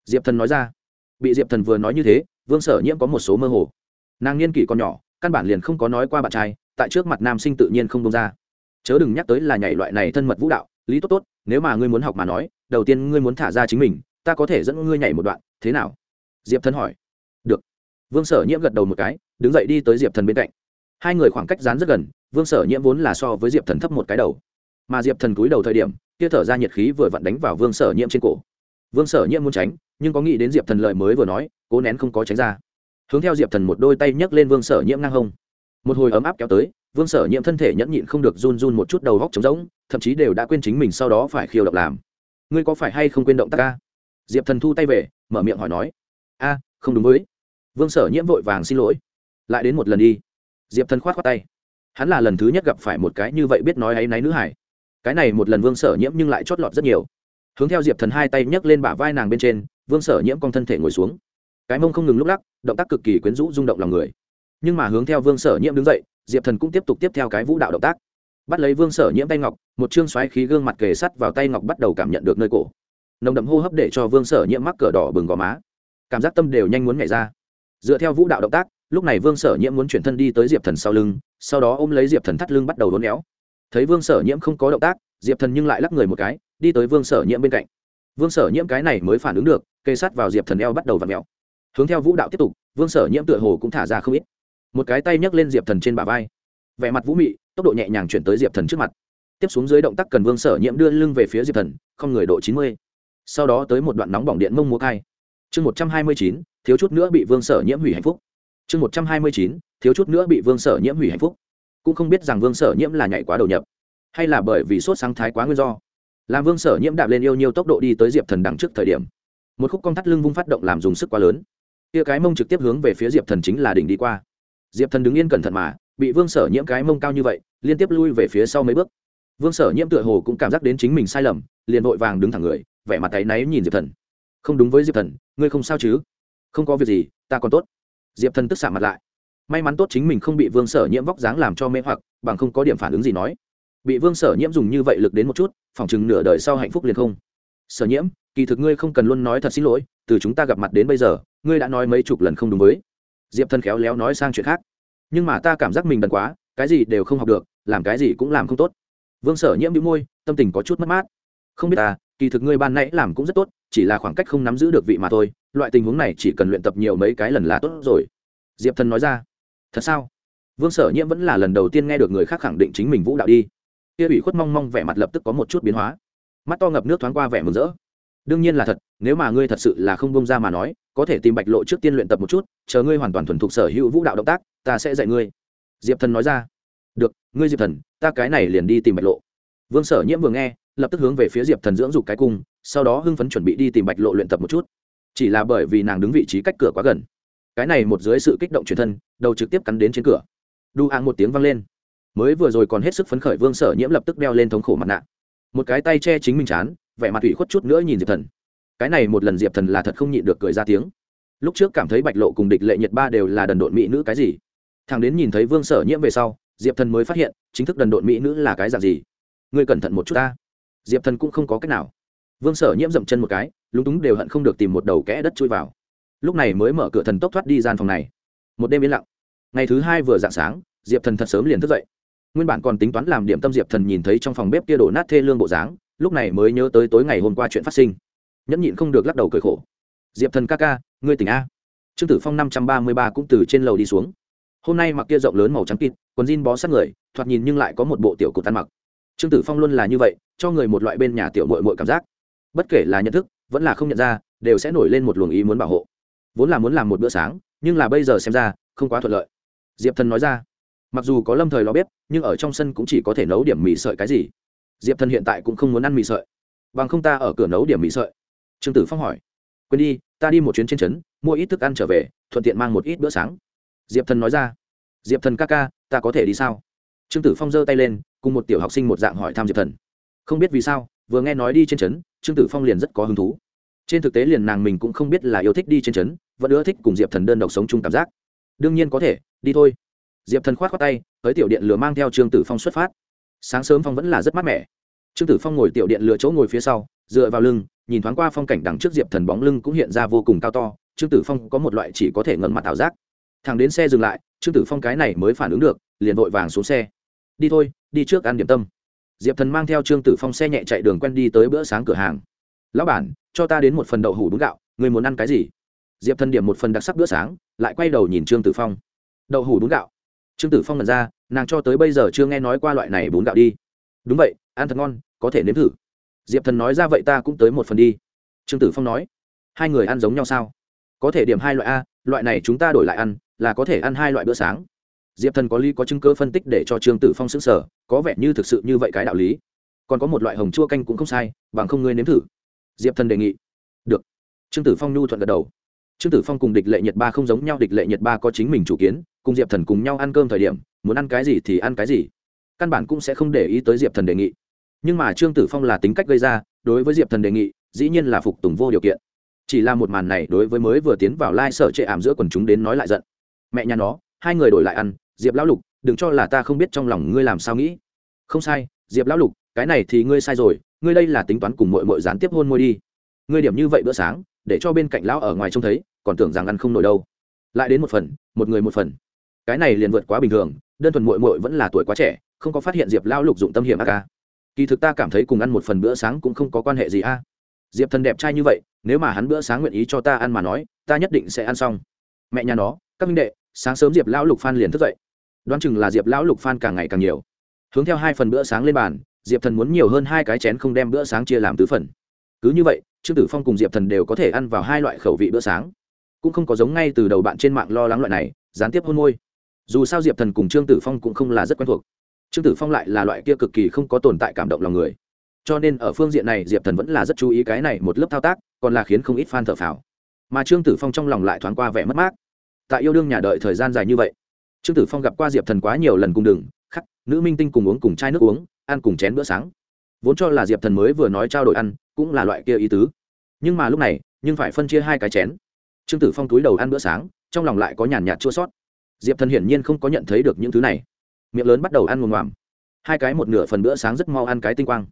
Diệp thần nói ra. Bị diệp thần vừa nói như thế, vương sở nhiễm có một số mơ hồ. Nàng niên kỷ còn nhỏ, căn bản liền không có nói qua bạn trai, tại trước mặt nam sinh tự nhiên không bông ra. Chớ đừng nhắc tới là nhảy loại này thân mật vũ đạo, lý tốt tốt, nếu mà ngươi muốn học mà nói đầu tiên ngươi muốn thả ra chính mình, ta có thể dẫn ngươi nhảy một đoạn, thế nào? Diệp thần hỏi. Được. Vương sở nhiễm gật đầu một cái, đứng dậy đi tới diệp thần bên cạnh. Hai người khoảng cách dán rất gần, vương sở nhiễm vốn là so với diệp thần thấp một cái đầu. Mà diệp thần cúi đầu thời điểm, kia thở ra nhiệt khí vừa vặn đánh vào vương sở nhiễm trên cổ. Vương sở nhiễm muốn tránh, nhưng có nghĩ đến diệp thần lợi mới vừa nói, cố nén không có tránh ra. Hướng theo diệp thần một đôi tay nhấc lên vương sở nhiễm ngang hông. Một hồi ấm áp kéo tới, vương sở nhiễm thân thể nhẫn nhịn không được run run một chút, đầu góc trống rỗng, thậm chí đều đã quên chính mình sau đó phải khiêu động làm ngươi có phải hay không quên động tác ca? Diệp thần thu tay về, mở miệng hỏi nói. A, không đúng với. Vương sở nhiễm vội vàng xin lỗi. Lại đến một lần đi. Diệp thần khoát khoác tay. Hắn là lần thứ nhất gặp phải một cái như vậy biết nói ấ y náy nữ hải. Cái này một lần vương sở nhiễm nhưng lại chót lọt rất nhiều. Hướng theo diệp thần hai tay nhấc lên bả vai nàng bên trên, vương sở nhiễm con thân thể ngồi xuống. Cái mông không ngừng lúc lắc, động tác cực kỳ quyến rũ rung động lòng người. Nhưng mà hướng theo vương sở nhiễm đứng dậy, diệp thần cũng tiếp tục tiếp theo cái vũ đạo động tác bắt lấy vương sở nhiễm tay ngọc, một chương xoáy khí gương mặt kề sắt vào tay ngọc bắt đầu cảm nhận được nơi cổ. Nồng đậm hô hấp để cho vương sở nhiễm mắc cờ đỏ bừng gò má. Cảm giác tâm đều nhanh muốn nhảy ra. Dựa theo vũ đạo động tác, lúc này vương sở nhiễm muốn chuyển thân đi tới diệp thần sau lưng, sau đó ôm lấy diệp thần thắt lưng bắt đầu đốn éo. Thấy vương sở nhiễm không có động tác, diệp thần nhưng lại lắc người một cái, đi tới vương sở nhiễm bên cạnh. Vương sở nhiễm cái này mới phản ứng được kê sát vào diệp thần eo bắt đầu v ặ mẹo hướng theo vũ đạo tiếp tục, vương sở nhiễm tựa hồ cũng thả ra không ít. Một cái tay nhấc lên diệp thần trên bả vai. Vẻ mặt vũ mị tốc độ nhẹ nhàng chuyển tới diệp thần trước mặt. Tiếp xuống dưới động tác cần vương sở nhiễm đưa lưng về phía diệp thần, không người độ chín mươi. Sau đó tới một đoạn nóng bỏng điện mông múa cai chương một trăm hai mươi chín, thiếu chút nữa bị vương sở nhiễm hủy hạnh phúc. Chương một trăm hai mươi chín, thiếu chút nữa bị vương sở nhiễm hủy hạnh phúc. Cũng không biết rằng vương sở nhiễm là nhảy quá đầu nhập, hay là bởi vì sốt sáng thái quá nguyên do. Làm vương sở nhiễm đạp lên yêu nhiều tốc độ đi tới diệp thần đằng trước thời điểm, một khúc con thắt lưng vung phát động làm dùng sức quá lớn. Kia cái mông trực tiếp hướng về phía diệp thần chính là đỉnh đi qua. Diệp thần đứng yên cẩn thận mà, bị vương sở nhiễm cái mông cao như vậy liên tiếp lui về phía sau mấy bước. Vương sở nhiễm tựa hồ cũng cảm giác đến chính mình sai lầm, liền vội vàng đứng thẳng người, vẻ mặt tay náy nhìn diệp thần. Không đúng với diệp thần, ngươi không sao chứ? Không có việc gì, ta còn tốt. Diệp thần tức xạ mặt lại. May mắn tốt chính mình không bị vương sở nhiễm vóc dáng làm cho mê hoặc, bằng không có điểm phản ứng gì nói. Bị vương sở nhiễm dùng như vậy lực đến một chút phỏng chừng nửa đời sau hạnh phúc liền không. Sở nhiễm, kỳ thực ngươi không cần luôn nói thật xin lỗi, từ chúng ta gặp mặt đến bây giờ, ngươi đã nói mấy chục lần không đúng với. Diệp thần khéo léo nói sang chuyện khác. Nhưng mà ta cảm giác mình đần quá cái gì đều không học được, làm cái gì cũng làm không tốt. Vương sở nhiễm bị môi, tâm tình có chút mất mát. Không biết ta kỳ thực ngươi ban nãy làm cũng rất tốt, chỉ là khoảng cách không nắm giữ được vị mà thôi, loại tình huống này chỉ cần luyện tập nhiều mấy cái lần là tốt rồi. Diệp thần nói ra. Thật sao? Vương sở nhiễm vẫn là lần đầu tiên nghe được người khác khẳng định chính mình vũ đạo đi. Kia ủy khuất mong mong vẻ mặt lập tức có một chút biến hóa. Mắt to ngập nước thoáng qua vẻ mừng rỡ. Đương nhiên là thật, nếu mà ngươi thật sự là không bông ra mà nói, có thể tìm bạch lộ trước tiên luyện tập một chút, chờ ngươi hoàn toàn thuần thục sở hữu vũ đạo động tác, ta sẽ dạy ngươi diệp thần nói ra. Được, ngươi diệp thần, ta cái này liền đi tìm bạch lộ. Vương sở nhiễm vừa nghe, lập tức hướng về phía diệp thần dưỡng dục cái cung, sau đó hưng phấn chuẩn bị đi tìm bạch lộ luyện tập một chút. Chỉ là bởi vì nàng đứng vị trí cách cửa quá gần. Cái này một dưới sự kích động truyền thân, đầu trực tiếp cắn đến trên cửa. Đu áng một tiếng vang lên. Mới vừa rồi còn hết sức phấn khởi, vương sở nhiễm lập tức đeo lên thống khổ mặt nạ. Một cái tay che chính mình chán, vẻ mặt ủy khuất chút nữa nhìn diệp thần. Cái này một lần diệp thần là thật không nhịn được cười ra tiếng. Lúc trước cảm thấy bạch lộ cùng địch lệ nhiệt ba đều là đần độn mỹ nữ cái gì? Thằng đến nhìn thấy vương sở nhiễm về sau, diệp thần mới phát hiện, chính thức đần độn mỹ nữ là cái dạng gì? Ngươi cẩn thận một chút ta. Diệp thần cũng không có cách nào. Vương sở nhiễm dậm chân một cái, lúng túng đều hận không được tìm một đầu kẽ đất chui vào. Lúc này mới mở cửa thần tốc thoát đi gian phòng này. Một đêm yên lặng. Ngày thứ hai vừa dạng sáng, diệp thần thật sớm liền thức dậy. Nguyên bản còn tính toán làm điểm tâm diệp thần nhìn thấy trong phòng bếp kia đổ nát thê lương bộ dáng, lúc này mới nhớ tới tối ngày hôm qua chuyện phát sinh. Nhẫn nhịn không được lắc đầu cười khổ. Diệp thần ca ca, ngươi tỉnh a. Trương tử phong năm trăm ba mươi ba cũng từ trên lầu đi xuống hôm nay mặc kia rộng lớn màu trắng kịt, quần jean bó sát người, thoạt nhìn nhưng lại có một bộ tiểu cục ăn mặc. Trương tử phong luôn là như vậy, cho người một loại bên nhà tiểu mội mội cảm giác. Bất kể là nhận thức, vẫn là không nhận ra, đều sẽ nổi lên một luồng ý muốn bảo hộ. Vốn là muốn làm một bữa sáng, nhưng là bây giờ xem ra, không quá thuận lợi. Diệp thần nói ra, mặc dù có lâm thời lo bếp, nhưng ở trong sân cũng chỉ có thể nấu điểm mì sợi cái gì. Diệp thần hiện tại cũng không muốn ăn mì sợi. Bằng không ta ở cửa nấu điểm mì sợi. Trương tử phong hỏi, quên đi, ta đi một chuyến trên trấn, mua ít thức ăn trở về, thuận tiện mang một ít bữa sáng diệp thần nói ra. Diệp thần ca ca, ta có thể đi sao? Trương tử phong giơ tay lên, cùng một tiểu học sinh một dạng hỏi thăm diệp thần. Không biết vì sao, vừa nghe nói đi trên trấn, trương tử phong liền rất có hứng thú. Trên thực tế liền nàng mình cũng không biết là yêu thích đi trên trấn, vẫn ưa thích cùng diệp thần đơn độc sống chung cảm giác. Đương nhiên có thể, đi thôi. Diệp thần k h o á t khoác tay, tới tiểu điện lửa mang theo trương tử phong xuất phát. Sáng sớm phong vẫn là rất mát mẻ. Trương tử phong ngồi tiểu điện lửa chỗ ngồi phía sau, dựa vào lưng, nhìn thoáng qua phong cảnh đằng trước diệp thần bóng lưng cũng hiện ra vô cùng cao to. Trương tử phong có một loại chỉ có thể ngẩn mặt ảo giác thằng đến xe dừng lại, trương tử phong cái này mới phản ứng được, liền vội vàng xuống xe. Đi thôi, đi trước ăn điểm tâm. Diệp thần mang theo trương tử phong xe nhẹ chạy đường quen đi tới bữa sáng cửa hàng. Lão bản, cho ta đến một phần đậu hủ bún gạo, người muốn ăn cái gì? Diệp thần điểm một phần đặc sắc bữa sáng, lại quay đầu nhìn trương tử phong. Đậu hủ bún gạo? Trương tử phong nhận ra, nàng cho tới bây giờ chưa nghe nói qua loại này bún gạo đi. Đúng vậy, ăn thật ngon, có thể nếm thử. Diệp thần nói ra, vậy ta cũng tới một phần đi. Trương tử phong nói, hai người ăn giống nhau sao? Có thể điểm hai loại a, loại này chúng ta đổi lại ăn là có thể ăn hai loại bữa sáng. Diệp thần có lý có chứng cơ phân tích để cho trương tử phong xứng sở có vẻ như thực sự như vậy cái đạo lý. Còn có một loại hồng chua canh cũng không sai, bằng không ngươi nếm thử. Diệp thần đề nghị. Được. Trương tử phong nhu thuận gật đầu. Trương tử phong cùng địch lệ nhật ba không giống nhau, địch lệ nhật ba có chính mình chủ kiến, cùng diệp thần cùng nhau ăn cơm thời điểm, muốn ăn cái gì thì ăn cái gì. Căn bản cũng sẽ không để ý tới diệp thần đề nghị. Nhưng mà trương tử phong là tính cách gây ra, đối với diệp thần đề nghị, dĩ nhiên là phục tùng vô điều kiện. Chỉ là một màn này đối với mới vừa tiến vào lai sở trệ ảm giữa quần chúng đến nói lại giận mẹ nhà nó, hai người đổi lại ăn, diệp lão lục, đừng cho là ta không biết trong lòng ngươi làm sao nghĩ. Không sai, diệp lão lục, cái này thì ngươi sai rồi, ngươi đây là tính toán cùng mội mội gián tiếp hôn môi đi. Ngươi điểm như vậy bữa sáng, để cho bên cạnh lão ở ngoài trông thấy, còn tưởng rằng ăn không nổi đâu. Lại đến một phần, một người một phần. Cái này liền vượt quá bình thường, đơn thuần mội mội vẫn là tuổi quá trẻ, không có phát hiện diệp lão lục dụng tâm hiểm a ca à. kỳ thực ta cảm thấy cùng ăn một phần bữa sáng cũng không có quan hệ gì a diệp thần đẹp trai như vậy, nếu mà hắn bữa sáng nguyện ý cho ta ăn mà nói, ta nhất định sẽ ăn xong. Mẹ nhà nó các minh đệ, sáng sớm diệp lão lục phan liền thức dậy. Đoán chừng là diệp lão lục phan càng ngày càng nhiều. Hướng theo hai phần bữa sáng lên bàn, diệp thần muốn nhiều hơn hai cái chén không đem bữa sáng chia làm tứ phần. Cứ như vậy, trương tử phong cùng diệp thần đều có thể ăn vào hai loại khẩu vị bữa sáng. Cũng không có giống ngay từ đầu bạn trên mạng lo lắng loại này, gián tiếp hôn môi. Dù sao diệp thần cùng trương tử phong cũng không là rất quen thuộc. Trương tử phong lại là loại kia cực kỳ không có tồn tại cảm động lòng người. Cho nên ở phương diện này diệp thần vẫn là rất chú ý cái này một lớp thao tác, còn là khiến không ít fan thở phào. Mà trương tử phong trong lòng lại thoáng qua vẻ mất mát tại yêu đương nhà đợi thời gian dài như vậy. Trương tử phong gặp qua diệp thần quá nhiều lần cùng đường, khắc, nữ minh tinh cùng uống cùng chai nước uống, ăn cùng chén bữa sáng. Vốn cho là diệp thần mới vừa nói trao đổi ăn, cũng là loại kia ý tứ. Nhưng mà lúc này, nhưng phải phân chia hai cái chén. Trương tử phong túi đầu ăn bữa sáng, trong lòng lại có nhàn nhạt chua sót. Diệp thần hiển nhiên không có nhận thấy được những thứ này. Miệng lớn bắt đầu ăn ngồm ngoàm hai cái một nửa phần bữa sáng rất mau ăn cái tinh quang.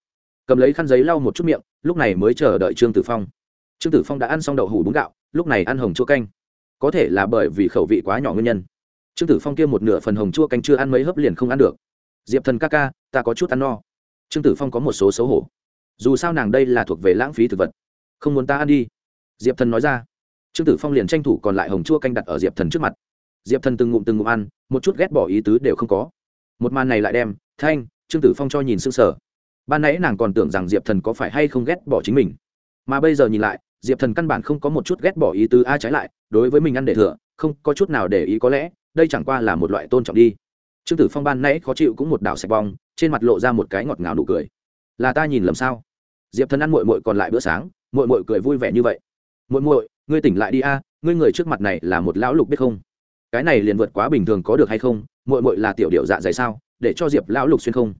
Cầm lấy khăn giấy lau một chút miệng, lúc này mới chờ đợi trương tử phong. Trương tử phong đã ăn xong đậu hủ bún gạo, lúc này ăn hồng chua canh có thể là bởi vì khẩu vị quá nhỏ nguyên nhân. Trương tử phong kia một nửa phần hồng chua canh chưa ăn mấy hớp liền không ăn được. Diệp thần ca ca, ta có chút ăn no. Trương tử phong có một số xấu hổ. Dù sao nàng đây là thuộc về lãng phí thực vật. Không muốn ta ăn đi. Diệp thần nói ra. Trương tử phong liền tranh thủ còn lại hồng chua canh đặt ở diệp thần trước mặt. Diệp thần từng ngụm từng ngụm ăn, một chút ghét bỏ ý tứ đều không có. Một màn này lại đem thanh, trương tử phong cho nhìn s ư n g sở ban nãy nàng còn tưởng rằng diệp thần có phải hay không ghét bỏ chính mình. Mà bây giờ nhìn lại diệp thần căn bản không có một chút ghét bỏ ý tứ a trái lại, đối với mình ăn để thừa, không có chút nào để ý có lẽ, đây chẳng qua là một loại tôn trọng đi. Trương tử phong ban nãy khó chịu cũng một đảo sạch bong, trên mặt lộ ra một cái ngọt ngào nụ cười. Là ta nhìn lầm sao? Diệp thần ăn mội mội còn lại bữa sáng mội mội cười vui vẻ như vậy. Mội mội ngươi tỉnh lại đi a, ngươi người trước mặt này là một lão lục biết không? Cái này liền vượt quá bình thường có được hay không? Mội mội là tiểu điệu dạ dày sao? Để cho diệp lão lục xuyên không?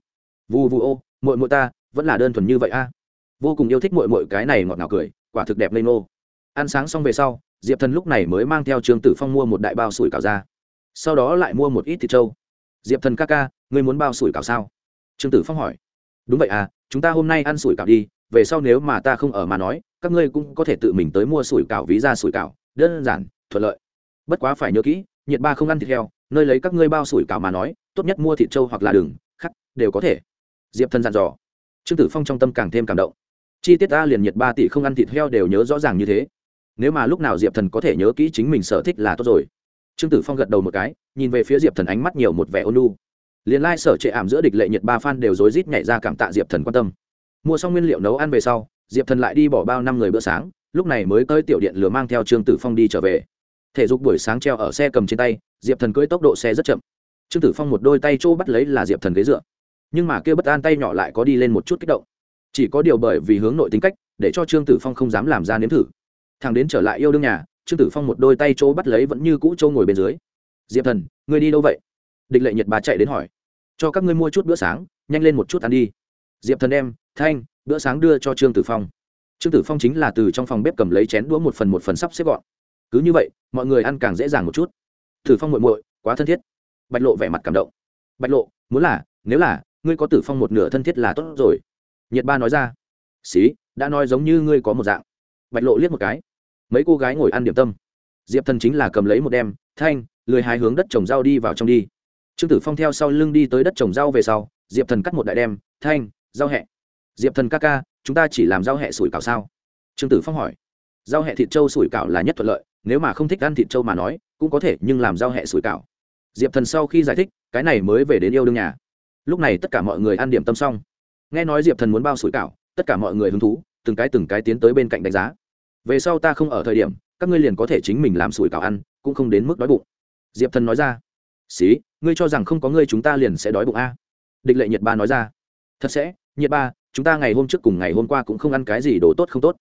Vu vu ô mội mội ta, vẫn là đơn thuần như vậy a. Vô cùng yêu thích mội mội cái này ngọt ngào cười quả thực đẹp lên nô ăn sáng xong về sau, diệp thần lúc này mới mang theo trương tử phong mua một đại bao sủi cảo ra. Sau đó lại mua một ít thịt trâu. Diệp thần ca ca, ngươi muốn bao sủi cảo sao? Trương tử phong hỏi. Đúng vậy à chúng ta hôm nay ăn sủi cảo đi, về sau nếu mà ta không ở mà nói, các ngươi cũng có thể tự mình tới mua sủi cảo ví ra sủi cảo, đơn giản, thuận lợi. Bất quá phải nhớ kỹ, nhiệt ba không ăn thịt heo, nơi lấy các ngươi bao sủi cảo mà nói, tốt nhất mua thịt trâu hoặc là đường khắc, đều có thể. Diệp thần dặn dò. Trương tử phong trong tâm càng thêm cảm động chi tiết ta liền nhiệt ba tỷ không ăn thịt heo đều nhớ rõ ràng như thế. Nếu mà lúc nào diệp thần có thể nhớ kỹ chính mình sở thích là tốt rồi. Trương tử phong gật đầu một cái, nhìn về phía diệp thần ánh mắt nhiều một vẻ ôn liền lai、like、sở trệ ảm giữa địch lệ nhiệt ba phan đều rối rít nhảy ra cảm tạ diệp thần quan tâm. Mua xong nguyên liệu nấu ăn về sau, diệp thần lại đi bỏ bao năm người bữa sáng, lúc này mới tới tiểu điện lửa mang theo trương tử phong đi trở về. Thể dục buổi sáng treo ở xe cầm trên tay, diệp thần cưỡi tốc độ xe rất chậm. Trương tử phong một đôi tay chỗ bắt lấy là diệp thần ghế dựa. Nhưng mà kia bất an tay nhỏ lại có đi lên một chút kích động chỉ có điều bởi vì hướng nội tính cách, để cho trương tử phong không dám làm ra nếm thử. Thằng đến trở lại yêu đương nhà, trương tử phong một đôi tay chỗ bắt lấy vẫn như cũ trâu ngồi bên dưới. Diệp thần, ngươi đi đâu vậy? Địch lệ nhật bà chạy đến hỏi. Cho các ngươi mua chút bữa sáng, nhanh lên một chút ăn đi. Diệp thần đem thanh, bữa sáng đưa cho trương tử phong. Trương tử phong chính là từ trong phòng bếp cầm lấy chén đũa một phần một phần sắp xếp gọn. Cứ như vậy, mọi người ăn càng dễ dàng một chút. Tử phong muội muội, quá thân thiết. Bạch lộ vẻ mặt cảm động. Bạch lộ, muốn là, nếu là, ngươi có tử phong một nửa thân thiết là tốt rồi nhiệt ba nói ra. Xí, đã nói giống như ngươi có một dạng. Bạch lộ liếc một cái. Mấy cô gái ngồi ăn điểm tâm. Diệp thần chính là cầm lấy một đem, thanh, lười hai hướng đất trồng rau đi vào trong đi. Trương tử phong theo sau lưng đi tới đất trồng rau về sau, diệp thần cắt một đại đem, thanh, rau hẹ. Diệp thần ca ca, chúng ta chỉ làm rau hẹ sủi cảo sao? Trương tử phong hỏi. Rau hẹ thịt trâu sủi cảo là nhất thuận lợi, nếu mà không thích ăn thịt trâu mà nói, cũng có thể, nhưng làm rau hẹ sủi cảo. Diệp thần sau khi giải thích, cái này mới về đến yêu đương nhà. Lúc này tất cả mọi người ăn điểm tâm xong nghe nói diệp thần muốn bao sủi cảo, tất cả mọi người hứng thú, từng cái từng cái tiến tới bên cạnh đánh giá. Về sau ta không ở thời điểm, các ngươi liền có thể chính mình làm sủi cảo ăn, cũng không đến mức đói bụng. Diệp thần nói ra. Xí, ngươi cho rằng không có ngươi chúng ta liền sẽ đói bụng a? Địch lệ nhiệt ba nói ra. Thật sẽ nhiệt ba, chúng ta ngày hôm trước cùng ngày hôm qua cũng không ăn cái gì đồ tốt không tốt.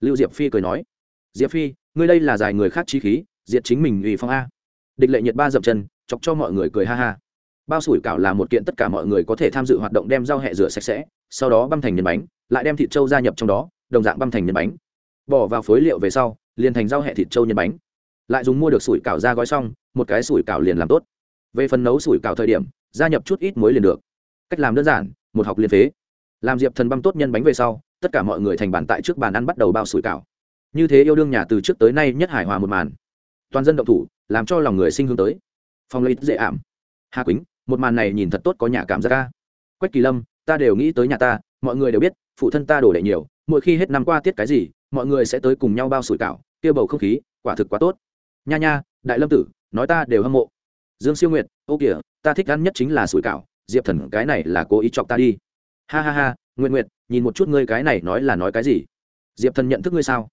Lưu diệp phi cười nói. Diệp phi, ngươi đây là dài người khác trí khí, diệt chính mình ủy phong a. Địch lệ nhiệt ba dậm chân, chọc cho mọi người cười ha ha bao sủi cảo là một kiện tất cả mọi người có thể tham dự hoạt động đem rau hẹ rửa sạch sẽ, sau đó băm thành nhân bánh, lại đem thịt trâu gia nhập trong đó, đồng dạng băm thành nhân bánh. Bỏ vào phối liệu về sau, liền thành rau hẹ thịt trâu nhân bánh. Lại dùng mua được sủi cảo ra gói xong, một cái sủi cảo liền làm tốt. Về phần nấu sủi cảo thời điểm, gia nhập chút ít muối liền được. Cách làm đơn giản, một học liền phế. Làm diệp thần băm tốt nhân bánh về sau, tất cả mọi người thành bàn tại trước bàn ăn bắt đầu bao sủi cảo. Như thế yêu đương nhà từ trước tới nay nhất hài hòa một màn. Toàn dân động thủ, làm cho lòng người sinh hướng tới. Phong lấy dễ ảm. Hà quýnh một màn này nhìn thật tốt có nhà cảm giác ca. Quách kỳ lâm, ta đều nghĩ tới nhà ta, mọi người đều biết, phụ thân ta đổ đệ nhiều, mỗi khi hết năm qua tiết cái gì, mọi người sẽ tới cùng nhau bao sủi cảo kia bầu không khí, quả thực quá tốt. Nha nha, đại lâm tử, nói ta đều hâm mộ. Dương siêu nguyệt, ô kìa, ta thích ăn nhất chính là sủi cảo, diệp thần cái này là cố ý chọc ta đi. Ha ha ha nguyện nguyện nhìn một chút ngươi cái này nói là nói cái gì? Diệp thần nhận thức ngươi sao?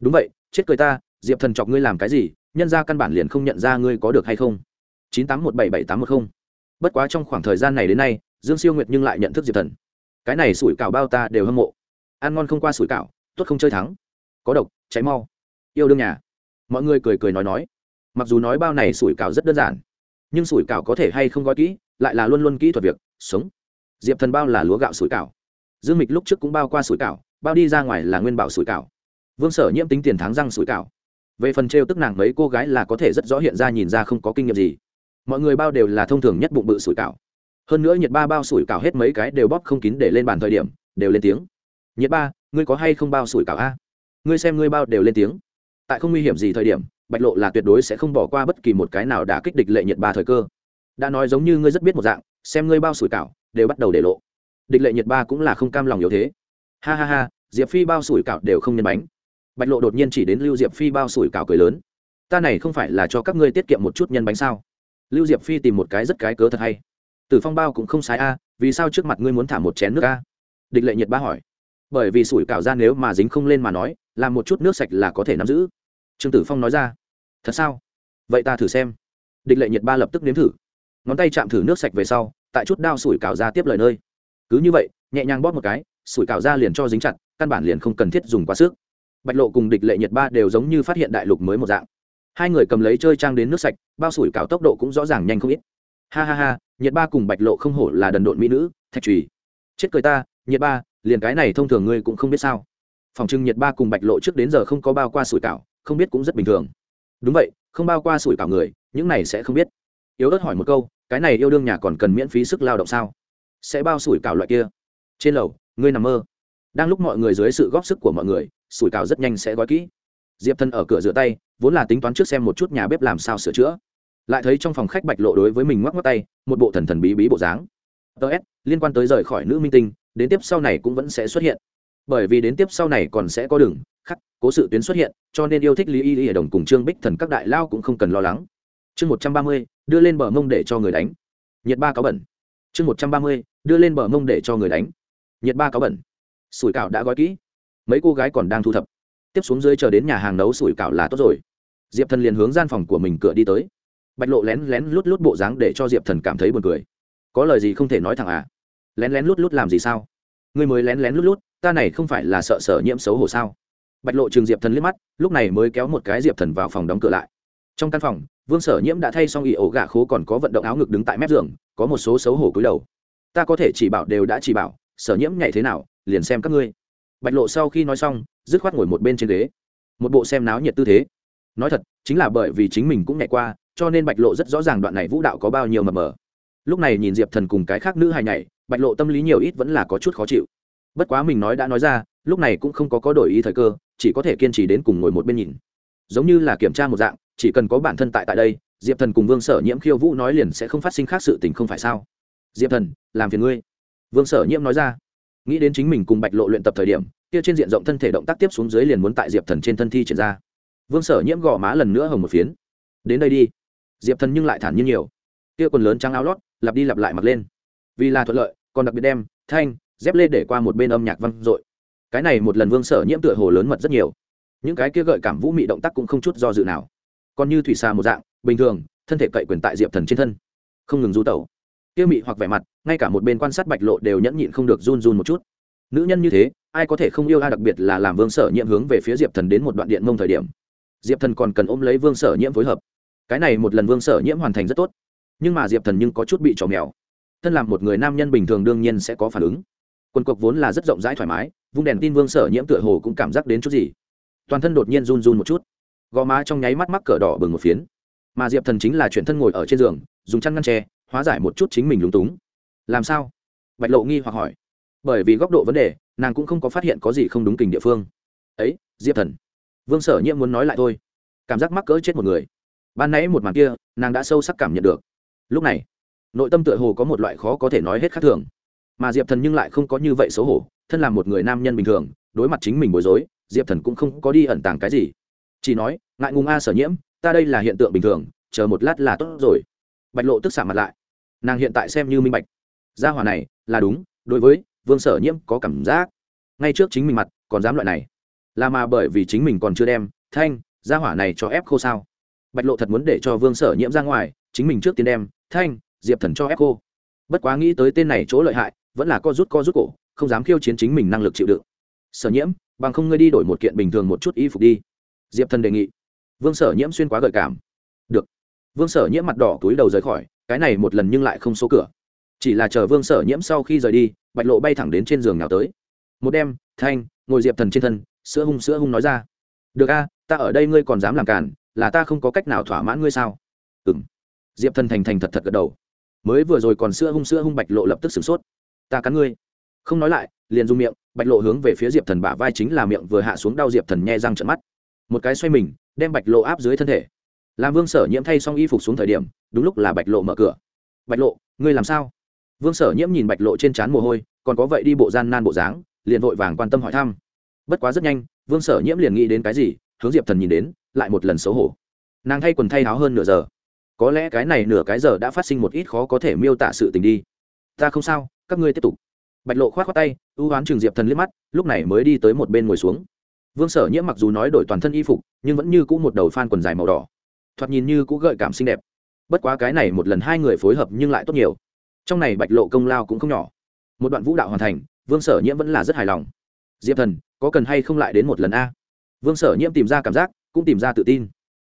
Đúng vậy, chết cười ta, diệp thần chọc ngươi làm cái gì, nhân ra căn bản liền không nhận ra ngươi có được hay không? Chín tám một bảy bảy tám một không bất quá trong khoảng thời gian này đến nay, dương siêu nguyệt nhưng lại nhận thức diệp thần. Cái này sủi cảo bao ta đều hâm mộ. Ăn ngon không qua sủi cảo Tuất không chơi thắng. Có độc, cháy mau. Yêu đương nhà. Mọi người cười cười nói nói. Mặc dù nói bao này sủi cảo rất đơn giản, nhưng sủi cảo có thể hay không gói kỹ, lại là luôn luôn kỹ thuật việc, sống. Diệp thần bao là lúa gạo sủi cảo. Dương mịch lúc trước cũng bao qua sủi cảo, bao đi ra ngoài là nguyên bảo sủi cảo. Vương sở nhiễm tính tiền tháng răng sủi cảo. Về phần trêu tức nàng mấy cô gái là có thể rất rõ hiện ra nhìn ra không có kinh nghiệm gì mọi người bao đều là thông thường nhất bụng bự sủi cảo. Hơn nữa nhiệt ba bao sủi cảo hết mấy cái đều bóp không kín để lên bàn thời điểm, đều lên tiếng. Nhiệt ba, ngươi có hay không bao sủi cảo a? Ngươi xem ngươi bao đều lên tiếng. Tại không nguy hiểm gì thời điểm, bạch lộ là tuyệt đối sẽ không bỏ qua bất kỳ một cái nào đã kích địch lệ nhiệt ba thời cơ. Đã nói giống như ngươi rất biết một dạng, xem ngươi bao sủi cảo, đều bắt đầu để lộ. Địch lệ nhiệt ba cũng là không cam lòng yếu thế. Ha ha ha, diệp phi bao sủi cảo đều không nhân bánh. Bạch lộ đột nhiên chỉ đến lưu diệp phi bao sủi cảo cười lớn. Ta này không phải là cho các ngươi tiết kiệm một chút nhân bánh sao? Lưu diệp phi tìm một cái rất cái cớ thật hay. Tử phong bao cũng không sai a, vì sao trước mặt ngươi muốn thả một chén nước a? Địch lệ nhiệt ba hỏi. Bởi vì sủi cảo ra nếu mà dính không lên mà nói, làm một chút nước sạch là có thể nắm giữ. Trương tử phong nói ra. Thật sao? Vậy ta thử xem. Địch lệ nhiệt ba lập tức nếm thử. Ngón tay chạm thử nước sạch về sau, tại chút đao sủi cảo ra tiếp lời nơi. Cứ như vậy, nhẹ nhàng bóp một cái, sủi cảo ra liền cho dính chặt, căn bản liền không cần thiết dùng quá sức. Bạch lộ cùng địch lệ nhiệt ba đều giống như phát hiện đại lục mới một dạng hai người cầm lấy chơi trang đến nước sạch, bao sủi cảo tốc độ cũng rõ ràng nhanh không ít. Ha ha ha nhiệt ba cùng bạch lộ không hổ là đần độn mỹ nữ, thạch trùy chết cười ta nhiệt ba, liền cái này thông thường ngươi cũng không biết sao. Phòng trưng nhiệt ba cùng bạch lộ trước đến giờ không có bao qua sủi cảo, không biết cũng rất bình thường. Đúng vậy, không bao qua sủi cảo người, những này sẽ không biết. Yếu ớt hỏi một câu, cái này yêu đương nhà còn cần miễn phí sức lao động sao? Sẽ bao sủi cảo loại kia. Trên lầu, ngươi nằm mơ. Đang lúc mọi người dưới sự góp sức của mọi người, sủi cảo rất nhanh sẽ gói kỹ. Diệp thân ở cửa rửa tay vốn là tính toán trước xem một chút nhà bếp làm sao sửa chữa. Lại thấy trong phòng khách bạch lộ đối với mình ngoắc ngoắc tay, một bộ thần thần bí bí bộ dáng. Ts liên quan tới rời khỏi nữ minh tinh, đến tiếp sau này cũng vẫn sẽ xuất hiện. Bởi vì đến tiếp sau này còn sẽ có đường, khắc, cố sự tuyến xuất hiện, cho nên yêu thích lý y y đồng cùng trương bích thần các đại lao cũng không cần lo lắng. Chương một trăm ba mươi, đưa lên bờ mông để cho người đánh. Nhiệt ba cáo bẩn. Chương một trăm ba mươi, đưa lên bờ mông để cho người đánh. Nhiệt ba cáo bẩn. Sủi cảo đã gói kỹ. Mấy cô gái còn đang thu thập tiếp xuống dưới chờ đến nhà hàng nấu sủi cảo là tốt rồi. Diệp thần liền hướng gian phòng của mình cửa đi tới. Bạch lộ lén lén lút lút bộ dáng để cho diệp thần cảm thấy buồn cười. Có lời gì không thể nói thẳng à? Lén lén lút lút làm gì sao? Người mới lén lén lút lút, ta này không phải là sợ sở nhiễm xấu hổ sao? Bạch lộ trường diệp thần liếc mắt, lúc này mới kéo một cái diệp thần vào phòng đóng cửa lại. Trong căn phòng, vương sở nhiễm đã thay xong ỉ ổ gà khố còn có vận động áo ngực đứng tại mép giường, có một số xấu hổ cúi đầu. Ta có thể chỉ bảo đều đã chỉ bảo, sở nhiễm nhảy thế nào, liền xem các ngươi. Bạch lộ sau khi nói xong dứt khoát ngồi một bên trên ghế. Một bộ xem náo nhiệt tư thế. Nói thật, chính là bởi vì chính mình cũng nhảy qua, cho nên bạch lộ rất rõ ràng đoạn này vũ đạo có bao nhiêu mờ mờ. Lúc này nhìn diệp thần cùng cái khác nữ hài nhảy, bạch lộ tâm lý nhiều ít vẫn là có chút khó chịu. Bất quá mình nói đã nói ra, lúc này cũng không có có đổi ý thời cơ, chỉ có thể kiên trì đến cùng ngồi một bên nhìn. Giống như là kiểm tra một dạng, chỉ cần có bản thân tại tại đây, diệp thần cùng vương sở nhiễm khiêu vũ nói liền sẽ không phát sinh khác sự tình không phải sao? Diệp thần, làm phiền ngươi. Vương sở nhiễm nói ra nghĩ đến chính mình cùng bạch lộ luyện tập thời điểm, kia trên diện rộng thân thể động tác tiếp xuống dưới liền muốn tại diệp thần trên thân thi triển ra. Vương sở nhiễm gò má lần nữa hồng một phiến. Đến đây đi. Diệp thần nhưng lại thản nhiên nhiều. Kia quần lớn trắng áo lót, lặp đi lặp lại mặc lên. Vì là thuận lợi, còn đặc biệt đem, thanh, dép lê để qua một bên âm nhạc văng dội. Cái này một lần vương sở nhiễm tựa hồ lớn mật rất nhiều. Những cái kia gợi cảm vũ mị động tác cũng không chút do dự nào. Còn như thủy xà một dạng, bình thường, thân thể cậy quyền tại diệp thần trên thân. Không ngừng du tẩu kia mị hoặc vẻ mặt, ngay cả một bên quan sát bạch lộ đều nhẫn nhịn không được run run một chút. Nữ nhân như thế, ai có thể không yêu ai đặc biệt là làm vương sở nhiễm hướng về phía diệp thần đến một đoạn điện mông thời điểm. Diệp thần còn cần ôm lấy vương sở nhiễm phối hợp. Cái này một lần vương sở nhiễm hoàn thành rất tốt. Nhưng mà diệp thần nhưng có chút bị trò mèo. Thân làm một người nam nhân bình thường đương nhiên sẽ có phản ứng. Quần cộc vốn là rất rộng rãi thoải mái, vung đèn tin vương sở nhiễm tựa hồ cũng cảm giác đến chút gì. Toàn thân đột nhiên run run một chút. Gò má trong nháy mắt mắc cỡ đỏ bừng một phiến. Mà diệp thần chính là chuyển thân ngồi ở trên giường, dùng chăn ngăn tre hóa giải một chút chính mình lúng túng. Làm sao? Bạch lộ nghi hoặc hỏi. Bởi vì góc độ vấn đề, nàng cũng không có phát hiện có gì không đúng kình địa phương. Ấy, diệp thần. Vương sở nhiễm muốn nói lại thôi. Cảm giác mắc cỡ chết một người. Ban nãy một màn kia, nàng đã sâu sắc cảm nhận được. Lúc này, nội tâm tựa hồ có một loại khó có thể nói hết khác thường. Mà diệp thần nhưng lại không có như vậy xấu hổ, thân là một người nam nhân bình thường, đối mặt chính mình bối rối, diệp thần cũng không có đi ẩn tàng cái gì. Chỉ nói, ngại ngùng a, sở nhiễm, ta đây là hiện tượng bình thường, chờ một lát là tốt rồi bạch lộ tức xả mặt lại. Nàng hiện tại xem như minh bạch. Gia hỏa này, là đúng, đối với vương sở nhiễm có cảm giác. Ngay trước chính mình mặt, còn dám loại này. Là mà bởi vì chính mình còn chưa đem, thanh, gia hỏa này cho ép khô sao? Bạch lộ thật muốn để cho vương sở nhiễm ra ngoài, chính mình trước tiên đem, thanh, diệp thần cho ép khô. Bất quá nghĩ tới tên này chỗ lợi hại, vẫn là co rút co rút cổ, không dám khiêu chiến chính mình năng lực chịu đựng. Sở nhiễm, bằng không ngươi đi đổi một kiện bình thường một chút y phục đi. Diệp thần đề nghị. Vương sở nhiễm xuyên quá gợi cảm. Được vương sở nhiễm mặt đỏ túi đầu rời khỏi, cái này một lần nhưng lại không số cửa. Chỉ là chờ vương sở nhiễm sau khi rời đi, bạch lộ bay thẳng đến trên giường nào tới. Một đêm, thanh, ngồi diệp thần trên thân, sữa hung sữa hung nói ra. Được a, ta ở đây ngươi còn dám làm cản là ta không có cách nào thỏa mãn ngươi sao? Ừ m diệp thần thành thành thật thật gật đầu. Mới vừa rồi còn sữa hung sữa hung bạch lộ lập tức sửng sốt. Ta cắn ngươi. Không nói lại, liền dùng miệng, bạch lộ hướng về phía diệp thần bả vai chính là miệng vừa hạ xuống đau diệp thần nhe răng trận mắt. Một cái xoay mình, đem bạch lộ áp dưới thân thể làm vương sở nhiễm thay xong y phục xuống thời điểm, đúng lúc là bạch lộ mở cửa. Bạch lộ, ngươi làm sao? Vương sở nhiễm nhìn bạch lộ trên trán mồ hôi, còn có vậy đi bộ gian nan bộ dáng, liền vội vàng quan tâm hỏi thăm. Bất quá rất nhanh, vương sở nhiễm liền nghĩ đến cái gì, hướng diệp thần nhìn đến, lại một lần xấu hổ. Nàng thay quần thay áo hơn nửa giờ. Có lẽ cái này nửa cái giờ đã phát sinh một ít khó có thể miêu tả sự tình đi. Ta không sao, các ngươi tiếp tục. Bạch lộ k h o á t tay, ưu oán trường diệp thần liếc mắt, lúc này mới đi tới một bên ngồi xuống. Vương sở nhiễm mặc dù nói đổi toàn thân y phục, nhưng vẫn như c ũ một đầu phan quần dài màu đỏ thoạt nhìn như cũng gợi cảm xinh đẹp. Bất quá cái này một lần hai người phối hợp nhưng lại tốt nhiều. Trong này bạch lộ công lao cũng không nhỏ. Một đoạn vũ đạo hoàn thành, vương sở nhiễm vẫn là rất hài lòng. Diệp thần, có cần hay không lại đến một lần a? Vương sở nhiễm tìm ra cảm giác, cũng tìm ra tự tin.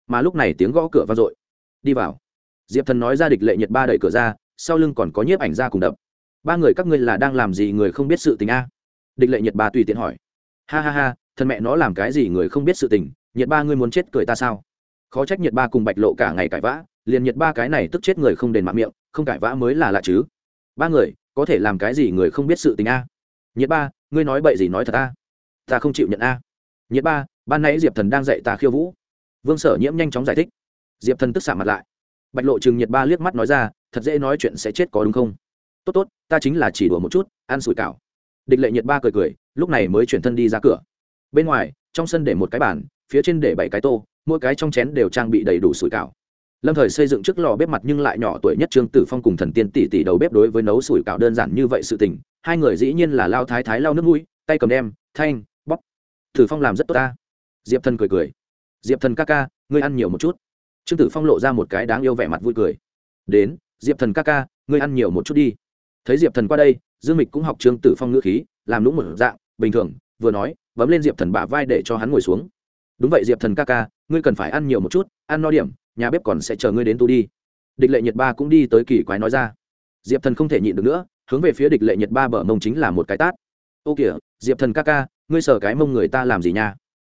Mà lúc này tiếng gõ cửa vang dội. Đi vào. Diệp thần nói ra địch lệ nhiệt ba đẩy cửa ra, sau lưng còn có nhiếp ảnh ra cùng đập. Ba người các ngươi là đang làm gì người không biết sự tình a? Địch lệ nhiệt ba tùy tiện hỏi. Ha ha ha, thần mẹ nó làm cái gì người không biết sự tình nhiệt ba ngươi muốn chết cười ta sao? Khó trách nhiệt ba cùng bạch lộ cả ngày cãi vã, liền nhiệt ba cái này tức chết người không đền mạng miệng, không cãi vã mới là lạ chứ. Ba người, có thể làm cái gì người không biết sự tình a? Nhiệt ba, ngươi nói bậy gì nói thật a? Ta không chịu nhận a. Nhiệt ba, ban nãy diệp thần đang dạy ta khiêu vũ. Vương sở nhiễm nhanh chóng giải thích. Diệp thần tức xạ mặt lại. Bạch lộ chừng nhiệt ba liếc mắt nói ra, thật dễ nói chuyện sẽ chết có đúng không? Tốt tốt, ta chính là chỉ đùa một chút, ăn sủi cảo. Địch lệ nhiệt ba cười cười, lúc này mới chuyển thân đi ra cửa. Bên ngoài, trong sân để một cái bàn, phía trên để bảy cái tô mỗi cái trong chén đều trang bị đầy đủ sủi cảo. Lâm thời xây dựng trước lò bếp mặt nhưng lại nhỏ tuổi nhất trương tử phong cùng thần tiên tỷ tỷ đầu bếp đối với nấu sủi cảo đơn giản như vậy sự tình, hai người dĩ nhiên là lao thái thái lao nước mũi, tay cầm đem, thanh bóc tử phong làm rất tốt ta. Diệp thần cười cười. Diệp thần ca ca, ngươi ăn nhiều một chút. Trương tử phong lộ ra một cái đáng yêu vẻ mặt vui cười. Đến, diệp thần ca ca, ngươi ăn nhiều một chút đi. Thấy diệp thần qua đây, dương mịch cũng học trương tử phong ngữ khí, làm lũng một dạng, bình thường, vừa nói, bấm lên diệp thần bả vai để cho hắn ngồi xuống đúng vậy, diệp thần ca ca, ngươi cần phải ăn nhiều một chút, ăn no điểm, nhà bếp còn sẽ chờ ngươi đến tu đi. Địch lệ nhiệt ba cũng đi tới kỳ quái nói ra. Diệp thần không thể nhịn được nữa, hướng về phía địch lệ nhiệt ba bờ mông chính là một cái tát. Ô kìa, diệp thần ca ca, ngươi sờ cái mông người ta làm gì nha?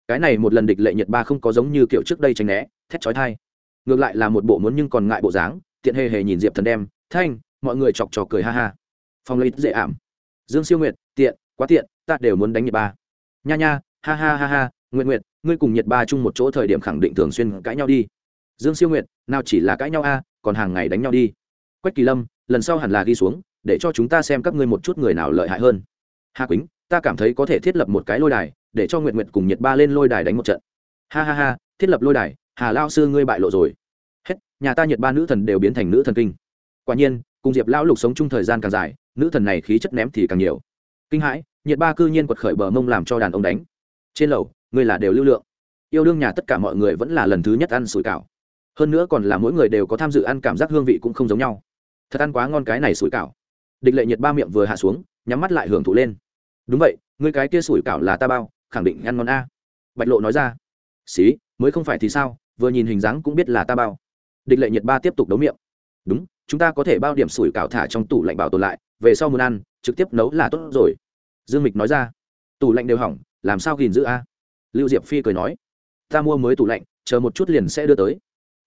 Cái này một lần địch lệ nhiệt ba không có giống như kiểu trước đây tránh né, thét chói thai ngược lại là một bộ muốn nhưng còn ngại bộ dáng, tiện hề hề nhìn diệp thần đem, thanh, mọi người chọc trò cười ha ha. Phong lấy dễ ảm. Dương siêu nguyệt, tiện, quá tiện, ta đều muốn đánh nhiệt ba. Nha nha, ha ha ha ha nguyện nguyện ngươi cùng nhiệt ba chung một chỗ thời điểm khẳng định thường xuyên cãi nhau đi. Dương siêu nguyệt, nào chỉ là cãi nhau a, còn hàng ngày đánh nhau đi. Quách kỳ lâm, lần sau hẳn là ghi xuống, để cho chúng ta xem các ngươi một chút người nào lợi hại hơn. Hà quýnh, ta cảm thấy có thể thiết lập một cái lôi đài, để cho nguyện nguyện cùng nhiệt ba lên lôi đài đánh một trận. Ha ha ha, thiết lập lôi đài, hà lao sư ngươi bại lộ rồi. Hết, nhà ta nhiệt ba nữ thần đều biến thành nữ thần kinh. Quả nhiên, cùng diệp lão lục sống chung thời gian càng dài, nữ thần này khí chất ném thì càng nhiều. Kinh hãi, nhiệt ba cư nhiên quật khởi bờ mông làm cho đàn ông đánh. Trên lầu ngươi là đều lưu lượng. Yêu đương nhà tất cả mọi người vẫn là lần thứ nhất ăn sủi cảo. Hơn nữa còn là mỗi người đều có tham dự ăn cảm giác hương vị cũng không giống nhau. Thật ăn quá ngon cái này sủi cảo. Địch lệ nhiệt ba miệng vừa hạ xuống, nhắm mắt lại hưởng thụ lên. Đúng vậy, ngươi cái kia sủi cảo là ta bao, khẳng định ăn ngon a. Bạch lộ nói ra. Xí, mới không phải thì sao, vừa nhìn hình dáng cũng biết là ta bao. Địch lệ nhiệt ba tiếp tục đấu miệng. Đúng, chúng ta có thể bao điểm sủi cảo thả trong tủ lạnh bảo tồn lại, về sau muốn ăn, trực tiếp nấu là tốt rồi. Dương mịch nói ra. Tủ lạnh đều hỏng, làm sao gìn giữ a? Lưu diệp phi cười nói, ta mua mới tủ lạnh, chờ một chút liền sẽ đưa tới.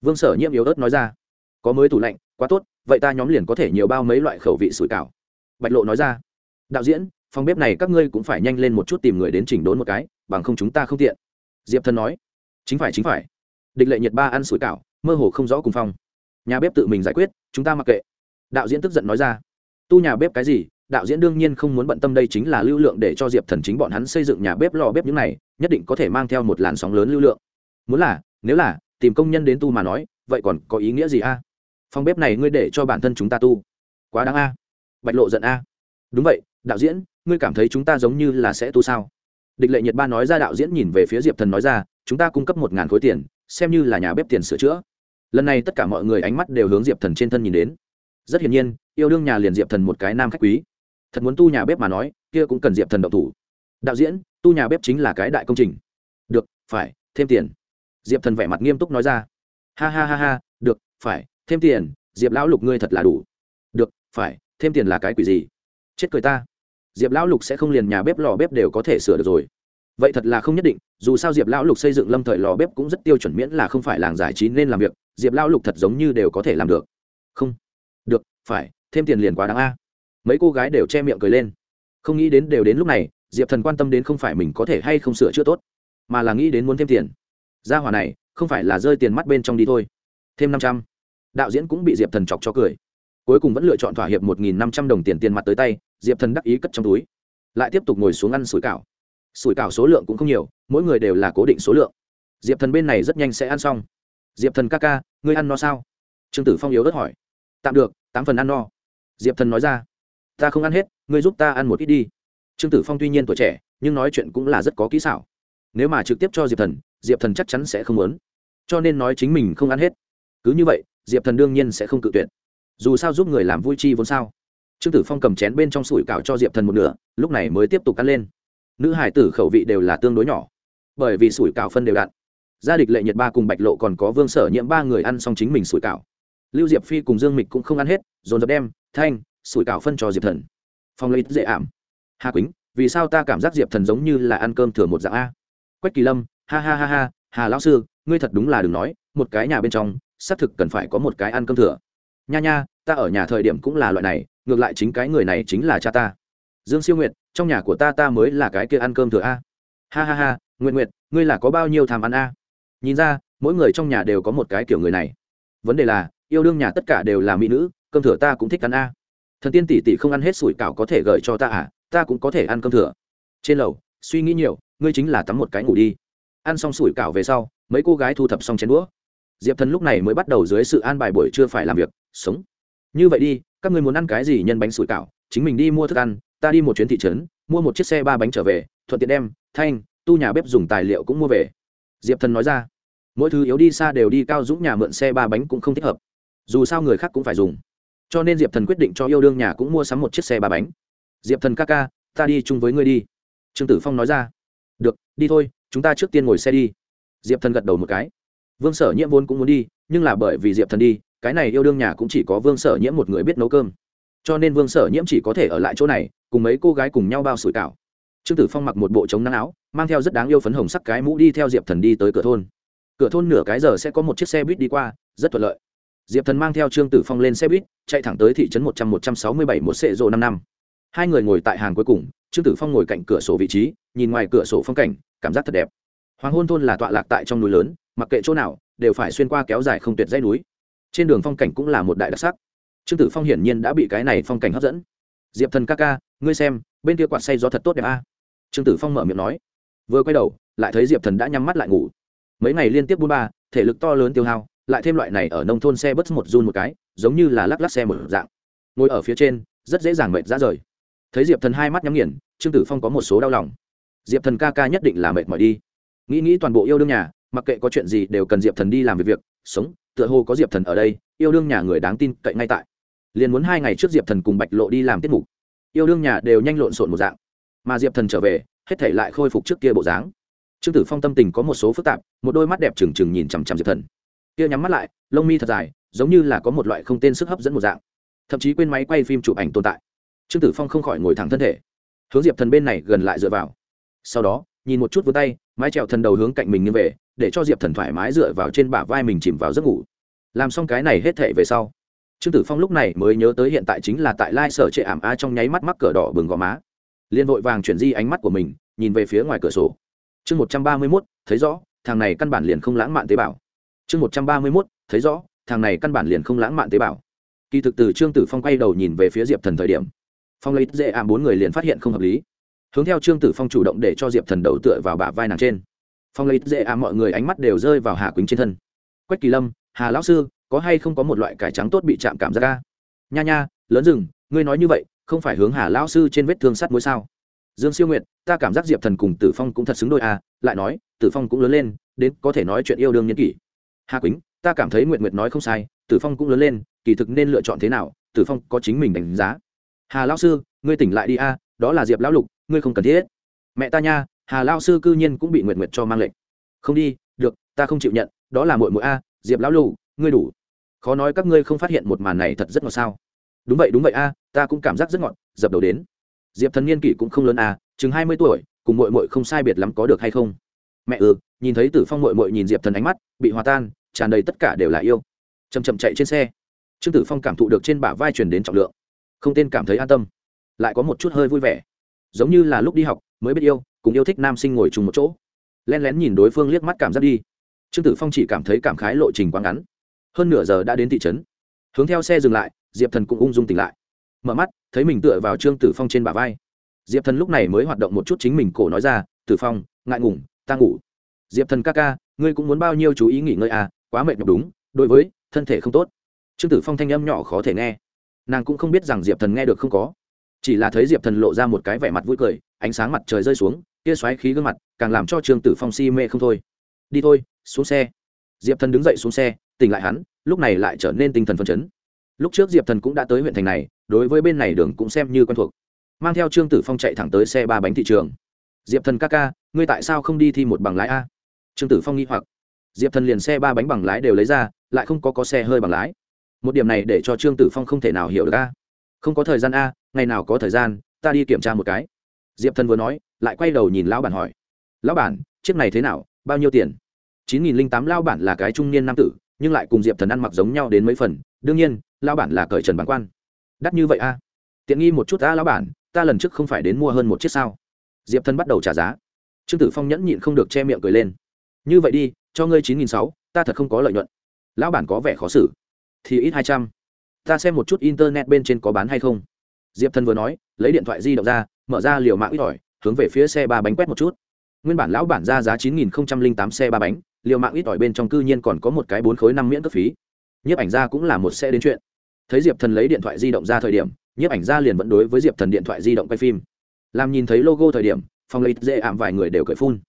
Vương sở nhiễm yếu ớt nói ra, có mới tủ lạnh, quá tốt, vậy ta nhóm liền có thể nhiều bao mấy loại khẩu vị sủi cảo. Bạch lộ nói ra, đạo diễn, phòng bếp này các ngươi cũng phải nhanh lên một chút tìm người đến chỉnh đốn một cái, bằng không chúng ta không tiện. Diệp thần nói, chính phải chính phải. Địch lệ nhiệt ba ăn sủi cảo, mơ hồ không rõ cùng phong. Nhà bếp tự mình giải quyết, chúng ta mặc kệ. Đạo diễn tức giận nói ra, tu nhà bếp cái gì đạo diễn đương nhiên không muốn bận tâm đây chính là lưu lượng để cho diệp thần chính bọn hắn xây dựng nhà bếp lò bếp những này, nhất định có thể mang theo một làn sóng lớn lưu lượng. Muốn là, nếu là, tìm công nhân đến tu mà nói, vậy còn có ý nghĩa gì a? Phòng bếp này ngươi để cho bản thân chúng ta tu. Quá đáng a. Bạch lộ giận a. Đúng vậy, đạo diễn, ngươi cảm thấy chúng ta giống như là sẽ tu sao? Địch lệ nhiệt ba nói ra đạo diễn nhìn về phía diệp thần nói ra, chúng ta cung cấp một ngàn khối tiền, xem như là nhà bếp tiền sửa chữa. Lần này tất cả mọi người ánh mắt đều hướng diệp thần trên thân nhìn đến. Rất hiển nhiên, yêu đương nhà liền diệp thần một cái nam khách quý thật muốn tu nhà bếp mà nói, kia cũng cần diệp thần động thủ. Đạo diễn, tu nhà bếp chính là cái đại công trình. Được, phải, thêm tiền. Diệp thần vẻ mặt nghiêm túc nói ra. Ha ha ha ha, được, phải, thêm tiền, diệp lão lục ngươi thật là đủ. Được, phải, thêm tiền là cái quỷ gì? Chết cười ta. Diệp lão lục sẽ không liền nhà bếp lò bếp đều có thể sửa được rồi. Vậy thật là không nhất định, dù sao diệp lão lục xây dựng lâm thời lò bếp cũng rất tiêu chuẩn miễn là không phải làng giải trí nên làm việc, diệp lão lục thật giống như đều có thể làm được. Không. Được, phải, thêm tiền liền quá đáng a mấy cô gái đều che miệng cười lên. Không nghĩ đến đều đến lúc này, diệp thần quan tâm đến không phải mình có thể hay không sửa chữa tốt, mà là nghĩ đến muốn thêm tiền. Gia hỏa này, không phải là rơi tiền mắt bên trong đi thôi. Thêm năm trăm. Đạo diễn cũng bị diệp thần chọc cho cười. Cuối cùng vẫn lựa chọn thỏa hiệp một nghìn năm trăm đồng tiền tiền mặt tới tay, diệp thần đắc ý cất trong túi. Lại tiếp tục ngồi xuống ăn sủi cảo. Sủi cảo số lượng cũng không nhiều, mỗi người đều là cố định số lượng. Diệp thần bên này rất nhanh sẽ ăn xong. Diệp thần ca ca, ngươi ăn no sao? Trương tử phong yếu đất hỏi. Tạm được, tám phần ăn no. Diệp thần nói ra ta không ăn hết, ngươi giúp ta ăn một ít đi. Trương tử phong tuy nhiên tuổi trẻ, nhưng nói chuyện cũng là rất có kỹ xảo. Nếu mà trực tiếp cho diệp thần diệp thần chắc chắn sẽ không muốn. Cho nên nói chính mình không ăn hết. Cứ như vậy, diệp thần đương nhiên sẽ không cự tuyệt. Dù sao giúp người làm vui chi vốn sao. Trương tử phong cầm chén bên trong sủi cảo cho diệp thần một nửa, lúc này mới tiếp tục ăn lên. Nữ hải tử khẩu vị đều là tương đối nhỏ. Bởi vì sủi cảo phân đều đặn. Gia địch lệ nhiệt ba cùng bạch lộ còn có vương sở nhiễm ba người ăn xong chính mình sủi cảo. Lưu diệp phi cùng dương mịch cũng không ăn hết, dồn dập đem, thanh sủi cảo phân cho diệp thần. Phong lấy dễ ảm. Hà quýnh, vì sao ta cảm giác diệp thần giống như là ăn cơm thừa một dạng a? Quách kỳ lâm, ha ha ha ha, hà lão sư, ngươi thật đúng là đừng nói, một cái nhà bên trong, xác thực cần phải có một cái ăn cơm thừa. Nha nha, ta ở nhà thời điểm cũng là loại này, ngược lại chính cái người này chính là cha ta. Dương siêu nguyệt, trong nhà của ta ta mới là cái kia ăn cơm thừa a. Ha ha ha nguyện nguyệt, ngươi là có bao nhiêu tham ăn a? Nhìn ra, mỗi người trong nhà đều có một cái kiểu người này. Vấn đề là, yêu đương nhà tất cả đều là mỹ nữ, cơm thừa ta cũng thích ăn a thần tiên tỷ tỷ không ăn hết sủi cảo có thể gửi cho ta à? Ta cũng có thể ăn cơm thừa. Trên lầu, suy nghĩ nhiều, ngươi chính là tắm một cái ngủ đi. Ăn xong sủi cảo về sau, mấy cô gái thu thập xong chén đũa. Diệp thần lúc này mới bắt đầu dưới sự an bài buổi chưa phải làm việc. Sống. Như vậy đi, các người muốn ăn cái gì nhân bánh sủi cảo? Chính mình đi mua thức ăn, ta đi một chuyến thị trấn, mua một chiếc xe ba bánh trở về, thuận tiện đem, thanh, tu nhà bếp dùng tài liệu cũng mua về. Diệp thần nói ra, mỗi thứ yếu đi xa đều đi, cao dũng nhà mượn xe ba bánh cũng không thích hợp. Dù sao người khác cũng phải dùng cho nên diệp thần quyết định cho yêu đương nhà cũng mua sắm một chiếc xe ba bánh. Diệp thần ca ca, ta đi chung với ngươi đi. Trương tử phong nói ra. Được, đi thôi, chúng ta trước tiên ngồi xe đi. Diệp thần gật đầu một cái. Vương sở nhiễm vốn cũng muốn đi, nhưng là bởi vì diệp thần đi, cái này yêu đương nhà cũng chỉ có vương sở nhiễm một người biết nấu cơm. Cho nên vương sở nhiễm chỉ có thể ở lại chỗ này, cùng mấy cô gái cùng nhau bao sủi cảo. Trương tử phong mặc một bộ chống nắng áo, mang theo rất đáng yêu phấn hồng sắc cái mũ đi theo diệp thần đi tới cửa thôn. Cửa thôn nửa cái giờ sẽ có một chiếc xe buýt đi qua, rất thuận lợi diệp thần mang theo trương tử phong lên xe buýt, chạy thẳng tới thị trấn một trăm một trăm sáu mươi bảy một sệ rộ năm năm. Hai người ngồi tại hàng cuối cùng, trương tử phong ngồi cạnh cửa sổ vị trí, nhìn ngoài cửa sổ phong cảnh, cảm giác thật đẹp. Hoàng hôn thôn là tọa lạc tại trong núi lớn, mặc kệ chỗ nào, đều phải xuyên qua kéo dài không tuyệt dây núi. Trên đường phong cảnh cũng là một đại đặc sắc. Trương tử phong hiển nhiên đã bị cái này phong cảnh hấp dẫn. Diệp thần ca ca, ngươi xem, bên kia quạt say gió thật tốt đẹp a. Trương tử phong mở miệng nói. Vừa quay đầu, lại thấy diệp thần đã nhắm mắt lại ngủ. Mấy ngày liên tiếp buôn ba, thể lực to lớn tiêu hao lại thêm loại này ở nông thôn xe bất một run một cái, giống như là lắc lắc xe một dạng. Ngồi ở phía trên, rất dễ dàng mệt ra rời. Thấy diệp thần hai mắt nhắm nghiền, trương tử phong có một số đau lòng. Diệp thần ca ca nhất định là mệt mỏi đi. Nghĩ nghĩ toàn bộ yêu đương nhà, mặc kệ có chuyện gì đều cần diệp thần đi làm việc việc, sống, tựa hồ có diệp thần ở đây, yêu đương nhà người đáng tin cậy ngay tại. Liền muốn hai ngày trước diệp thần cùng bạch lộ đi làm tiết mục. Yêu đương nhà đều nhanh lộn xộn một dạng. Mà diệp thần trở về, hết thể lại khôi phục trước kia bộ dáng. Trương tử phong tâm tình có một số phức tạp, một đôi mắt đẹp trừng trừng nhìn chằm chằm diệp thần kia nhắm mắt lại, lông mi thật dài, giống như là có một loại không tên sức hấp dẫn một dạng. Thậm chí quên máy quay phim chụp ảnh tồn tại. Trương tử phong không khỏi ngồi thẳng thân thể. Hướng diệp thần bên này gần lại dựa vào. Sau đó, nhìn một chút vươn tay, mái trèo thần đầu hướng cạnh mình như về, để cho diệp thần thoải mái dựa vào trên bả vai mình chìm vào giấc ngủ. Làm xong cái này hết thệ về sau, trương tử phong lúc này mới nhớ tới hiện tại chính là tại lai sở trệ ảm a trong nháy mắt mắc cửa đỏ bừng gò má. Liên vội vàng chuyển di ánh mắt của mình, nhìn về phía ngoài cửa sổ. Chương một trăm ba mươi mốt, thấy rõ, thằng này căn bản liền không lãng mạn tế bào chương một trăm ba mươi mốt, thấy rõ, thằng này căn bản liền không lãng mạn tế bào. Kỳ thực từ trương tử phong quay đầu nhìn về phía diệp thần thời điểm, phong lấy dễ ảm bốn người liền phát hiện không hợp lý. Hướng theo trương tử phong chủ động để cho diệp thần đầu tựa vào bả vai nàng trên. Phong lấy dễ ảm mọi người ánh mắt đều rơi vào hà quýnh trên thân. Quách kỳ lâm, hà lão sư, có hay không có một loại cải trắng tốt bị chạm cảm giác ca nha nha, lớn rừng, ngươi nói như vậy, không phải hướng hà lão sư trên vết thương sắt mũi sao? Dương siêu nguyệt, ta cảm giác diệp thần cùng tử phong cũng thật xứng đôi à lại nói, tử phong cũng lớn lên, đến có thể nói chuyện yêu đương nhân kỷ hà quýnh, ta cảm thấy nguyệt nguyệt nói không sai, tử phong cũng lớn lên, kỳ thực nên lựa chọn thế nào, tử phong có chính mình đánh giá. Hà lão sư, ngươi tỉnh lại đi a, đó là diệp lão lục, ngươi không cần thiết. Mẹ ta nha, hà lão sư cư nhiên cũng bị nguyệt nguyệt cho mang lệnh. Không đi, được, ta không chịu nhận, đó là muội muội a, diệp lão lục, ngươi đủ. Khó nói các ngươi không phát hiện một màn này thật rất ngọt sao. Đúng vậy đúng vậy a, ta cũng cảm giác rất ngọt, dập đầu đến. Diệp thần niên kỷ cũng không lớn a, chừng hai mươi tuổi, cùng muội muội không sai biệt lắm có được hay không? Mẹ ừ nhìn thấy tử phong muội muội nhìn diệp thần ánh mắt, bị hòa tan, tràn đầy tất cả đều là yêu. Chầm chậm chạy trên xe. Trương tử phong cảm thụ được trên bả vai truyền đến trọng lượng. Không tên cảm thấy an tâm. Lại có một chút hơi vui vẻ. Giống như là lúc đi học, mới biết yêu, cùng yêu thích nam sinh ngồi chung một chỗ. Len lén nhìn đối phương liếc mắt cảm giác đi. Trương tử phong chỉ cảm thấy cảm khái lộ trình quá ngắn. Hơn nửa giờ đã đến thị trấn. Hướng theo xe dừng lại, diệp thần cũng ung dung tỉnh lại. Mở mắt, thấy mình tựa vào trương tử phong trên bả vai. Diệp thần lúc này mới hoạt động một chút chính mình cổ nói ra, tử phong, ngại ngùng ta ngủ. Diệp thần ca ca, ngươi cũng muốn bao nhiêu chú ý nghỉ ngơi à quá mệt nhọc đúng, đối với, thân thể không tốt. Trương tử phong thanh âm nhỏ khó thể nghe. Nàng cũng không biết rằng diệp thần nghe được không có. Chỉ là thấy diệp thần lộ ra một cái vẻ mặt vui cười, ánh sáng mặt trời rơi xuống, kia xoáy khí gương mặt, càng làm cho trương tử phong si mê không thôi. Đi thôi, xuống xe. Diệp thần đứng dậy xuống xe, tỉnh lại hắn, lúc này lại trở nên tinh thần phấn chấn. Lúc trước diệp thần cũng đã tới huyện thành này, đối với bên này đường cũng xem như quen thuộc. Mang theo trương tử phong chạy thẳng tới xe ba bánh thị trường. Diệp thần ca ca ngươi tại sao không đi thi một bằng lái a? Trương tử phong nghi hoặc. Diệp thần liền xe ba bánh bằng lái đều lấy ra, lại không có có xe hơi bằng lái. Một điểm này để cho trương tử phong không thể nào hiểu được a. Không có thời gian a, ngày nào có thời gian, ta đi kiểm tra một cái. Diệp thần vừa nói, lại quay đầu nhìn lão bản hỏi. Lão bản, chiếc này thế nào, bao nhiêu tiền? Chín nghìn linh tám lao bản là cái trung niên nam tử, nhưng lại cùng diệp thần ăn mặc giống nhau đến mấy phần. Đương nhiên lao bản là cởi trần bản quan. Đắt như vậy a? Tiện nghi một chút ta lão bản, ta lần trước không phải đến mua hơn một chiếc sao? Diệp thần bắt đầu trả giá trương tử phong nhẫn nhịn không được che miệng cười lên. Như vậy đi, cho ngươi chín nghìn sáu, ta thật không có lợi nhuận. Lão bản có vẻ khó xử. Thì ít hai trăm, ta xem một chút internet bên trên có bán hay không. Diệp thần vừa nói, lấy điện thoại di động ra, mở ra liều mạng ít ỏi, hướng về phía xe ba bánh quét một chút. Nguyên bản lão bản ra giá chín nghìn tám xe ba bánh, liều mạng ít ỏi bên trong cư nhiên còn có một cái bốn khối năm miễn cấp phí. Nhiếp ảnh ra cũng là một xe đến chuyện. Thấy diệp thần lấy điện thoại di động ra thời điểm, nhiếp ảnh ra liền vẫn đối với diệp thần điện thoại di động quay phim. Làm nhìn thấy logo thời điểm phòng lấy dễ ảm vài người đều cởi phun.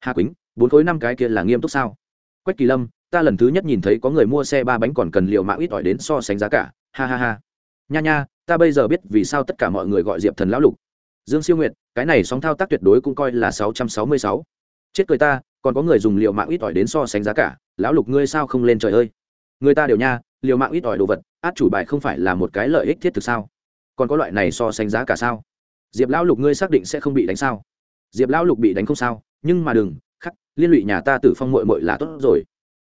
Hà quýnh, bốn khối năm cái kia là nghiêm túc sao? Quách kỳ lâm, ta lần thứ nhất nhìn thấy có người mua xe ba bánh còn cần liệu mạng ít ỏi đến so sánh giá cả. Ha ha ha. Nha nha, ta bây giờ biết vì sao tất cả mọi người gọi diệp thần lão lục. Dương siêu nguyệt, cái này sóng thao tác tuyệt đối cũng coi là sáu trăm sáu mươi sáu. Chết cười ta, còn có người dùng liệu mạng ít ỏi đến so sánh giá cả. Lão lục ngươi sao không lên trời ơi? Người ta đều nha, liệu mạng ít ỏi đồ vật, át chủ bài không phải là một cái lợi ích thiết thực sao? Còn có loại này so sánh giá cả sao? Diệp lão lục ngươi xác định sẽ không bị đánh sao? Diệp lão lục bị đánh không sao, nhưng mà đừng, khắc, liên lụy nhà ta tử phong mội mội là tốt rồi.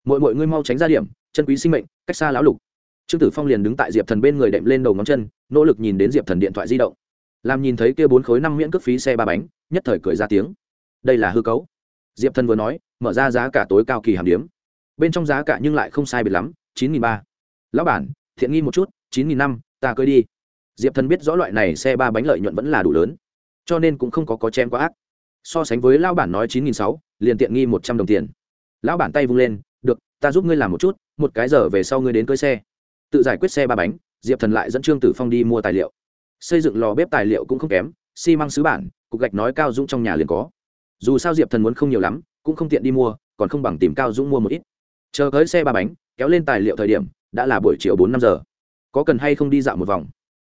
Mội mội ngươi mau tránh ra điểm, chân quý sinh mệnh, cách xa lão lục. Trương tử phong liền đứng tại diệp thần bên người đệm lên đầu ngón chân, nỗ lực nhìn đến diệp thần điện thoại di động. Làm nhìn thấy kia bốn khối năm miễn cước phí xe ba bánh, nhất thời cười ra tiếng. Đây là hư cấu. Diệp thần vừa nói, mở ra giá cả tối cao kỳ hàm điếm bên trong giá cả nhưng lại không sai biệt lắm, chín nghìn ba. Lão bản, thiện nghi một chút, chín nghìn năm, ta cưới đi. Diệp thần biết rõ loại này xe ba bánh lợi nhuận vẫn là đủ lớn, cho nên cũng không có có chém quá ác so sánh với lão bản nói chín nghìn sáu, liền tiện nghi một trăm đồng tiền. Lão bản tay vung lên, được, ta giúp ngươi làm một chút, một cái giờ về sau ngươi đến cưới xe. Tự giải quyết xe ba bánh, diệp thần lại dẫn trương tử phong đi mua tài liệu. Xây dựng lò bếp tài liệu cũng không kém, xi măng sứ bản, cục gạch nói cao dũng trong nhà liền có. Dù sao diệp thần muốn không nhiều lắm, cũng không tiện đi mua, còn không bằng tìm cao dũng mua một ít. Chờ cưới xe ba bánh, kéo lên tài liệu thời điểm, đã là buổi chiều bốn năm giờ. Có cần hay không đi dạo một vòng?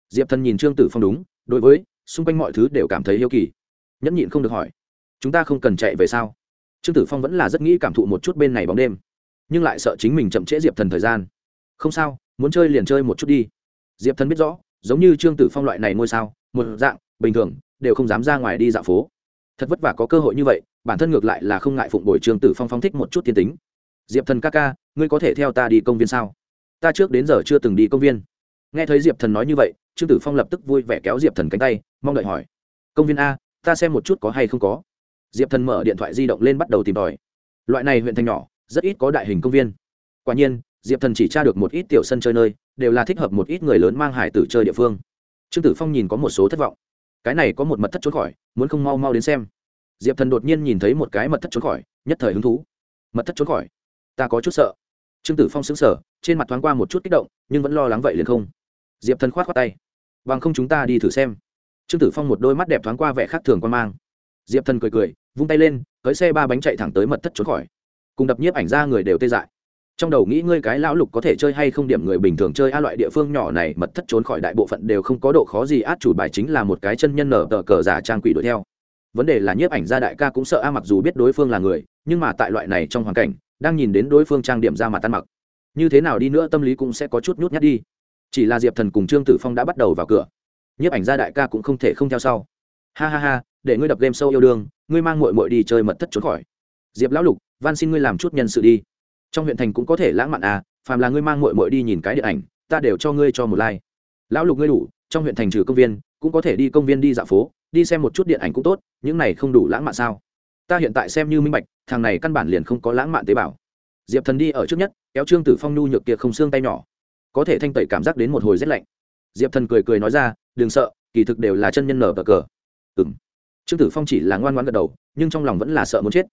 Diệp thần nhìn trương tử phong đúng, đối với, xung quanh mọi thứ đều cảm thấy yêu kỳ. Nhẫn nhịn không được hỏi chúng ta không cần chạy về sao? Trương tử phong vẫn là rất nghĩ cảm thụ một chút bên này bóng đêm, nhưng lại sợ chính mình chậm trễ diệp thần thời gian. Không sao, muốn chơi liền chơi một chút đi. Diệp thần biết rõ, giống như trương tử phong loại này ngôi sao, một dạng, bình thường, đều không dám ra ngoài đi dạo phố. Thật vất vả có cơ hội như vậy, bản thân ngược lại là không ngại phụng bồi trương tử phong phong thích một chút tiên tính. Diệp thần ca ca, ngươi có thể theo ta đi công viên sao? Ta trước đến giờ chưa từng đi công viên. Nghe thấy diệp thần nói như vậy, trương tử phong lập tức vui vẻ kéo diệp thần cánh tay, mong đợi hỏi. Công viên a, ta xem một chút có hay không có diệp thần mở điện thoại di động lên bắt đầu tìm tòi. Loại này huyện thành nhỏ, rất ít có đại hình công viên. Quả nhiên, diệp thần chỉ tra được một ít tiểu sân chơi nơi, đều là thích hợp một ít người lớn mang hải tử chơi địa phương. Trương tử phong nhìn có một số thất vọng. Cái này có một mật thất trốn khỏi, muốn không mau mau đến xem. Diệp thần đột nhiên nhìn thấy một cái mật thất trốn khỏi, nhất thời hứng thú. Mật thất trốn khỏi? Ta có chút sợ. Trương tử phong xứng sở trên mặt thoáng qua một chút kích động, nhưng vẫn lo lắng vậy liền không. Diệp thần k h o á t tay. Bằng không chúng ta đi thử xem. Trương tử phong một đôi mắt đẹp thoáng qua vẻ khác thường quan mang diệp thần cười cười, vung tay lên cưới xe ba bánh chạy thẳng tới mật thất trốn khỏi. Cùng đập nhiếp ảnh ra người đều tê dại. Trong đầu nghĩ ngươi cái lão lục có thể chơi hay không điểm người bình thường chơi a loại địa phương nhỏ này, mật thất trốn khỏi đại bộ phận đều không có độ khó gì, át chủ bài chính là một cái chân nhân nở tờ cờ giả trang quỷ đuổi theo. Vấn đề là nhiếp ảnh gia đại ca cũng sợ a, mặc dù biết đối phương là người, nhưng mà tại loại này trong hoàn cảnh, đang nhìn đến đối phương trang điểm ra mặt tan mặc. Như thế nào đi nữa tâm lý cũng sẽ có chút nhút nhát đi. Chỉ là diệp thần cùng trương tử phong đã bắt đầu vào cửa. Nhiếp ảnh gia đại ca cũng không thể không theo sau. Ha ha ha để ngươi đập game sâu yêu đương, ngươi mang mội mội đi chơi mật thất trốn khỏi. Diệp lão lục van xin ngươi làm chút nhân sự đi. Trong huyện thành cũng có thể lãng mạn à phàm là ngươi mang mội mội đi nhìn cái điện ảnh, ta đều cho ngươi cho một like. Lão lục ngươi đủ, trong huyện thành trừ công viên, cũng có thể đi công viên đi dạo phố, đi xem một chút điện ảnh cũng tốt, những này không đủ lãng mạn sao? Ta hiện tại xem như minh bạch, thằng này căn bản liền không có lãng mạn tế bào. Diệp thần đi ở trước nhất, kéo trương tử phong nhu nhược kia không xương tay nhỏ. Có thể thanh tẩy cảm giác đến một hồi rét lạnh. Diệp thần cười cười nói ra, đừng sợ, kỳ thực đều là chân nhân nở bờ cờ. Ừng trương tử phong chỉ là ngoan ngoan gật đầu, nhưng trong lòng vẫn là sợ muốn chết.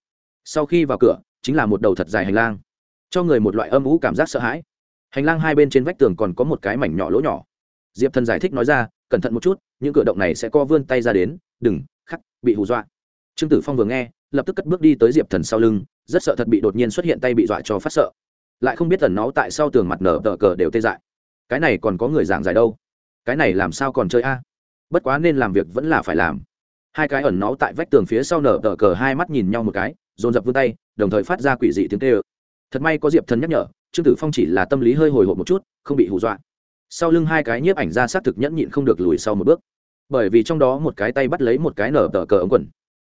Sau khi vào cửa, chính là một đầu thật dài hành lang, cho người một loại âm ủ cảm giác sợ hãi. Hành lang hai bên trên vách tường còn có một cái mảnh nhỏ lỗ nhỏ. Diệp thần giải thích nói ra, cẩn thận một chút, những cửa động này sẽ co vươn tay ra đến, đừng, khắc, bị hù dọa. Trương tử phong vừa nghe, lập tức cất bước đi tới diệp thần sau lưng, rất sợ thật bị đột nhiên xuất hiện tay bị dọa cho phát sợ. Lại không biết tần nó tại sau tường mặt nở tờ cờ đều tê dại. Cái này còn có người giảng giải đâu? Cái này làm sao còn chơi a? Bất quá nên làm việc vẫn là phải làm hai cái ẩn nó tại vách tường phía sau nở tờ cờ hai mắt nhìn nhau một cái, dồn dập vươn tay, đồng thời phát ra quỷ dị tiếng tê ơ thật may có diệp thần nhắc nhở, trương tử phong chỉ là tâm lý hơi hồi hộp một chút, không bị hù dọa. Sau lưng hai cái nhiếp ảnh ra xác thực nhẫn nhịn không được lùi sau một bước. Bởi vì trong đó một cái tay bắt lấy một cái nở tờ cờ ống quần.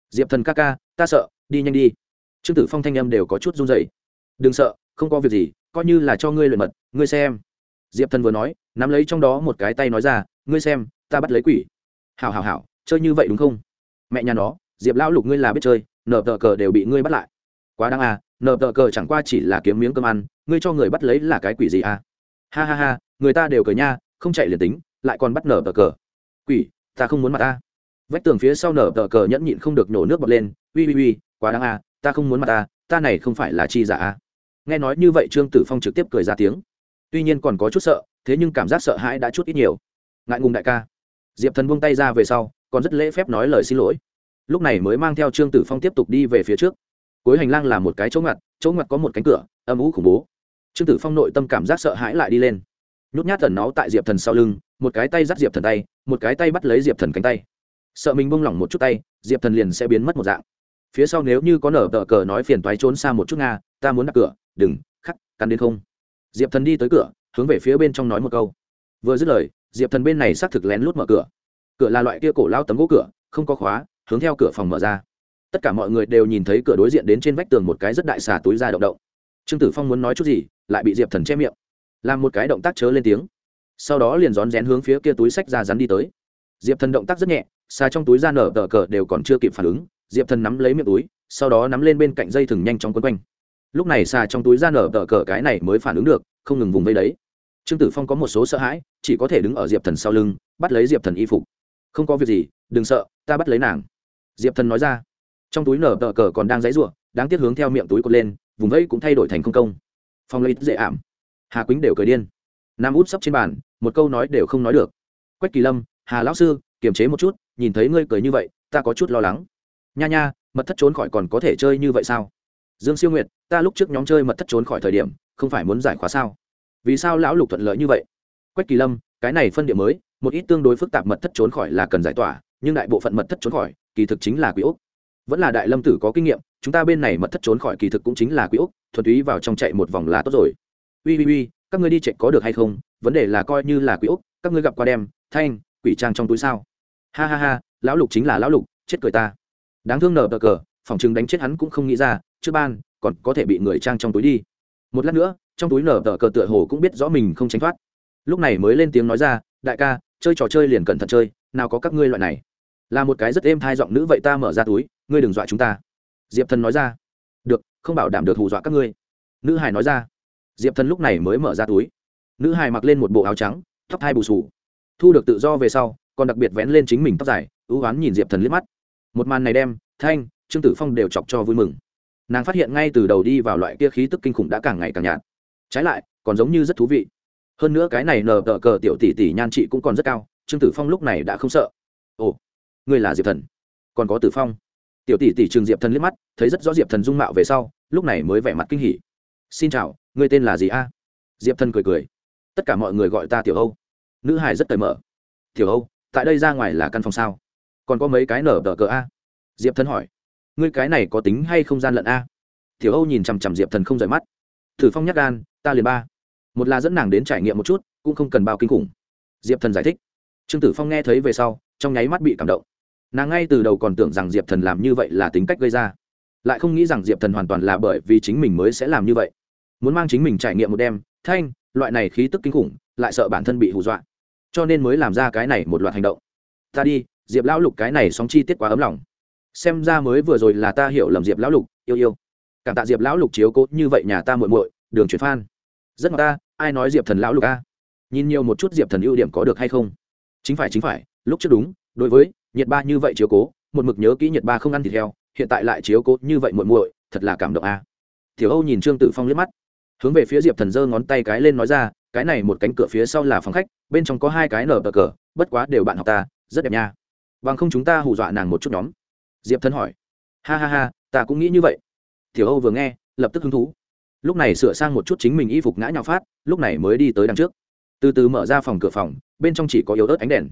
Diệp thần ca ca, ta sợ, đi nhanh đi. Trương tử phong thanh âm đều có chút run dày đừng sợ, không có việc gì, coi như là cho ngươi luyện mật, ngươi xem. Diệp thần vừa nói, nắm lấy trong đó một cái tay nói ra, ngươi xem, ta bắt lấy quỷ. Hảo hảo hảo, chơi như vậy đúng không? Mẹ nhà nó, diệp lão lục ngươi là biết chơi nở tờ cờ đều bị ngươi bắt lại. Quá đáng à nở tờ cờ chẳng qua chỉ là kiếm miếng cơm ăn, ngươi cho người bắt lấy là cái quỷ gì à? Ha ha ha, người ta đều cười nha, không chạy liền tính, lại còn bắt nở tờ cờ. Quỷ, ta không muốn mặt ta. Vách tường phía sau nở tờ cờ nhẫn nhịn không được nổ nước bọt lên, ui ui ui, quá đáng à ta không muốn mặt ta ta này không phải là chi giả à? Nghe nói như vậy trương tử phong trực tiếp cười ra tiếng. Tuy nhiên còn có chút sợ, thế nhưng cảm giác sợ hãi đã chút ít nhiều. Ngại ngùng đại ca. Diệp thần buông tay ra về sau còn rất lễ phép nói lời xin lỗi. Lúc này mới mang theo trương tử phong tiếp tục đi về phía trước. Cuối hành lang là một cái chỗ ngặt chỗ ngặt có một cánh cửa, âm ú khủng bố. Trương tử phong nội tâm cảm giác sợ hãi lại đi lên. Nhút nhát thần nó tại diệp thần sau lưng, một cái tay dắt diệp thần tay, một cái tay bắt lấy diệp thần cánh tay. Sợ mình bông lỏng một chút tay, diệp thần liền sẽ biến mất một dạng. Phía sau nếu như có nở tờ cờ nói phiền toái trốn xa một chút nga, ta muốn đặt cửa, đừng, khắc, cắn đến không. Diệp thần đi tới cửa, hướng về phía bên trong nói một câu. Vừa dứt lời, diệp thần bên này xác thực lén lút mở cửa cửa là loại kia cổ lao tấm gỗ cửa, không có khóa, hướng theo cửa phòng mở ra. Tất cả mọi người đều nhìn thấy cửa đối diện đến trên vách tường một cái rất đại xà túi ra động động. Trương tử phong muốn nói chút gì, lại bị diệp thần che miệng. Làm một cái động tác chớ lên tiếng. Sau đó liền rón rén hướng phía kia túi sách ra rắn đi tới. Diệp thần động tác rất nhẹ, xà trong túi ra nở tờ cờ đều còn chưa kịp phản ứng, diệp thần nắm lấy miệng túi, sau đó nắm lên bên cạnh dây thừng nhanh chóng quấn quanh. Lúc này xà trong túi ra nở tờ cờ cái này mới phản ứng được, không ngừng vùng vây đấy. Trương tử phong có một số sợ hãi, chỉ có thể đứng ở diệp thần sau lưng, bắt lấy diệp thần y phục không có việc gì, đừng sợ, ta bắt lấy nàng. Diệp thần nói ra. Trong túi nở tờ cờ còn đang dãy r u ộ đáng tiếc hướng theo miệng túi cột lên, vùng vẫy cũng thay đổi thành không công. Phong lấy dễ ảm. Hà quýnh đều cười điên. Nam út sấp trên bàn, một câu nói đều không nói được. Quách kỳ lâm, hà lão sư, kiềm chế một chút, nhìn thấy ngươi cười như vậy, ta có chút lo lắng. Nha nha, mật thất trốn khỏi còn có thể chơi như vậy sao? Dương siêu nguyệt, ta lúc trước nhóm chơi mật thất trốn khỏi thời điểm, không phải muốn giải khóa sao? Vì sao lão lục thuận lợi như vậy? Quách kỳ lâm, cái này phân địa mới một ít tương đối phức tạp mật thất trốn khỏi là cần giải tỏa, nhưng đại bộ phận mật thất trốn khỏi, kỳ thực chính là quỷ ốc. Vẫn là đại lâm tử có kinh nghiệm, chúng ta bên này mật thất trốn khỏi kỳ thực cũng chính là quý úc thuần túy vào trong chạy một vòng là tốt rồi. Ui ui ui các ngươi đi chạy có được hay không? Vấn đề là coi như là quý úc các ngươi gặp qua đem, thanh, quỷ trang trong túi sao? Ha ha ha, lão lục chính là lão lục, chết cười ta. Đáng thương nở bờ cờ, phòng chừng đánh chết hắn cũng không nghĩ ra trước ban, còn có thể bị người trang trong túi đi. Một lát nữa, trong túi nở tờ cờ tựa hồ cũng biết rõ mình không tránh thoát. Lúc này mới lên tiếng nói ra, đại ca chơi trò chơi liền cẩn thận chơi, nào có các ngươi loại này. Là một cái rất êm thai giọng nữ vậy ta mở ra túi, ngươi đừng dọa chúng ta. Diệp thần nói ra. Được, không bảo đảm được hù dọa các ngươi. Nữ hải nói ra. Diệp thần lúc này mới mở ra túi. Nữ hải mặc lên một bộ áo trắng, tóc hai bù sù thu được tự do về sau, còn đặc biệt vén lên chính mình tóc dài, ưu oán nhìn diệp thần liếc mắt. Một màn này đem, thanh, trương tử phong đều chọc cho vui mừng. Nàng phát hiện ngay từ đầu đi vào loại kia khí tức kinh khủng đã càng ngày càng nhạt. Trái lại, còn giống như rất thú vị hơn nữa cái này nờ tờ cờ tiểu tỷ tỷ nhan trị cũng còn rất cao, trương tử phong lúc này đã không sợ. Ồ ngươi là diệp thần. Còn có tử phong. Tiểu tỷ tỷ trường diệp thần liếc mắt, thấy rất rõ diệp thần dung mạo về sau, lúc này mới vẻ mặt kinh hỉ. Xin chào ngươi tên là gì a? Diệp thần cười cười. Tất cả mọi người gọi ta tiểu âu. Nữ hải rất cởi mở. Tiểu âu, tại đây ra ngoài là căn phòng sao? Còn có mấy cái nở tờ cờ a? Diệp thần hỏi. Ngươi cái này có tính hay không gian lận a? Tiểu âu nhìn chằm chằm diệp thần không rời mắt. Thử phong nhắc gan, ta liền ba một là dẫn nàng đến trải nghiệm một chút, cũng không cần bao kinh khủng. Diệp thần giải thích. Trương tử phong nghe thấy về sau, trong nháy mắt bị cảm động. Nàng ngay từ đầu còn tưởng rằng diệp thần làm như vậy là tính cách gây ra, lại không nghĩ rằng diệp thần hoàn toàn là bởi vì chính mình mới sẽ làm như vậy. Muốn mang chính mình trải nghiệm một đêm, thanh, loại này khí tức kinh khủng, lại sợ bản thân bị hù dọa. Cho nên mới làm ra cái này một loạt hành động. Ta đi, diệp lão lục cái này sóng chi tiết quá ấm lòng. Xem ra mới vừa rồi là ta hiểu lầm diệp lão lục, yêu yêu. Cảm tạ diệp lão lục chiếu cố, như vậy nhà ta muội muội, đường chuyển phan. Rất ngọt ta ai nói diệp thần lão lục a? Nhìn nhiều một chút diệp thần ưu điểm có được hay không? Chính phải chính phải, lúc trước đúng, đối với nhiệt ba như vậy chiếu cố, một mực nhớ kỹ nhiệt ba không ăn thịt heo, hiện tại lại chiếu cố như vậy muội muội, thật là cảm động a. Tiểu âu nhìn trương tử phong liếc mắt, hướng về phía diệp thần giơ ngón tay cái lên nói ra, cái này một cánh cửa phía sau là phòng khách, bên trong có hai cái nở bờ cờ, bất quá đều bạn học ta, rất đẹp nha. Bằng không chúng ta hù dọa nàng một chút nhóm. Diệp thần hỏi, ha ha ha, ta cũng nghĩ như vậy. Tiểu âu vừa nghe, lập tức hứng thú lúc này sửa sang một chút chính mình y phục ngã nhào phát, lúc này mới đi tới đằng trước. Từ từ mở ra phòng cửa phòng, bên trong chỉ có yếu ớt ánh đèn.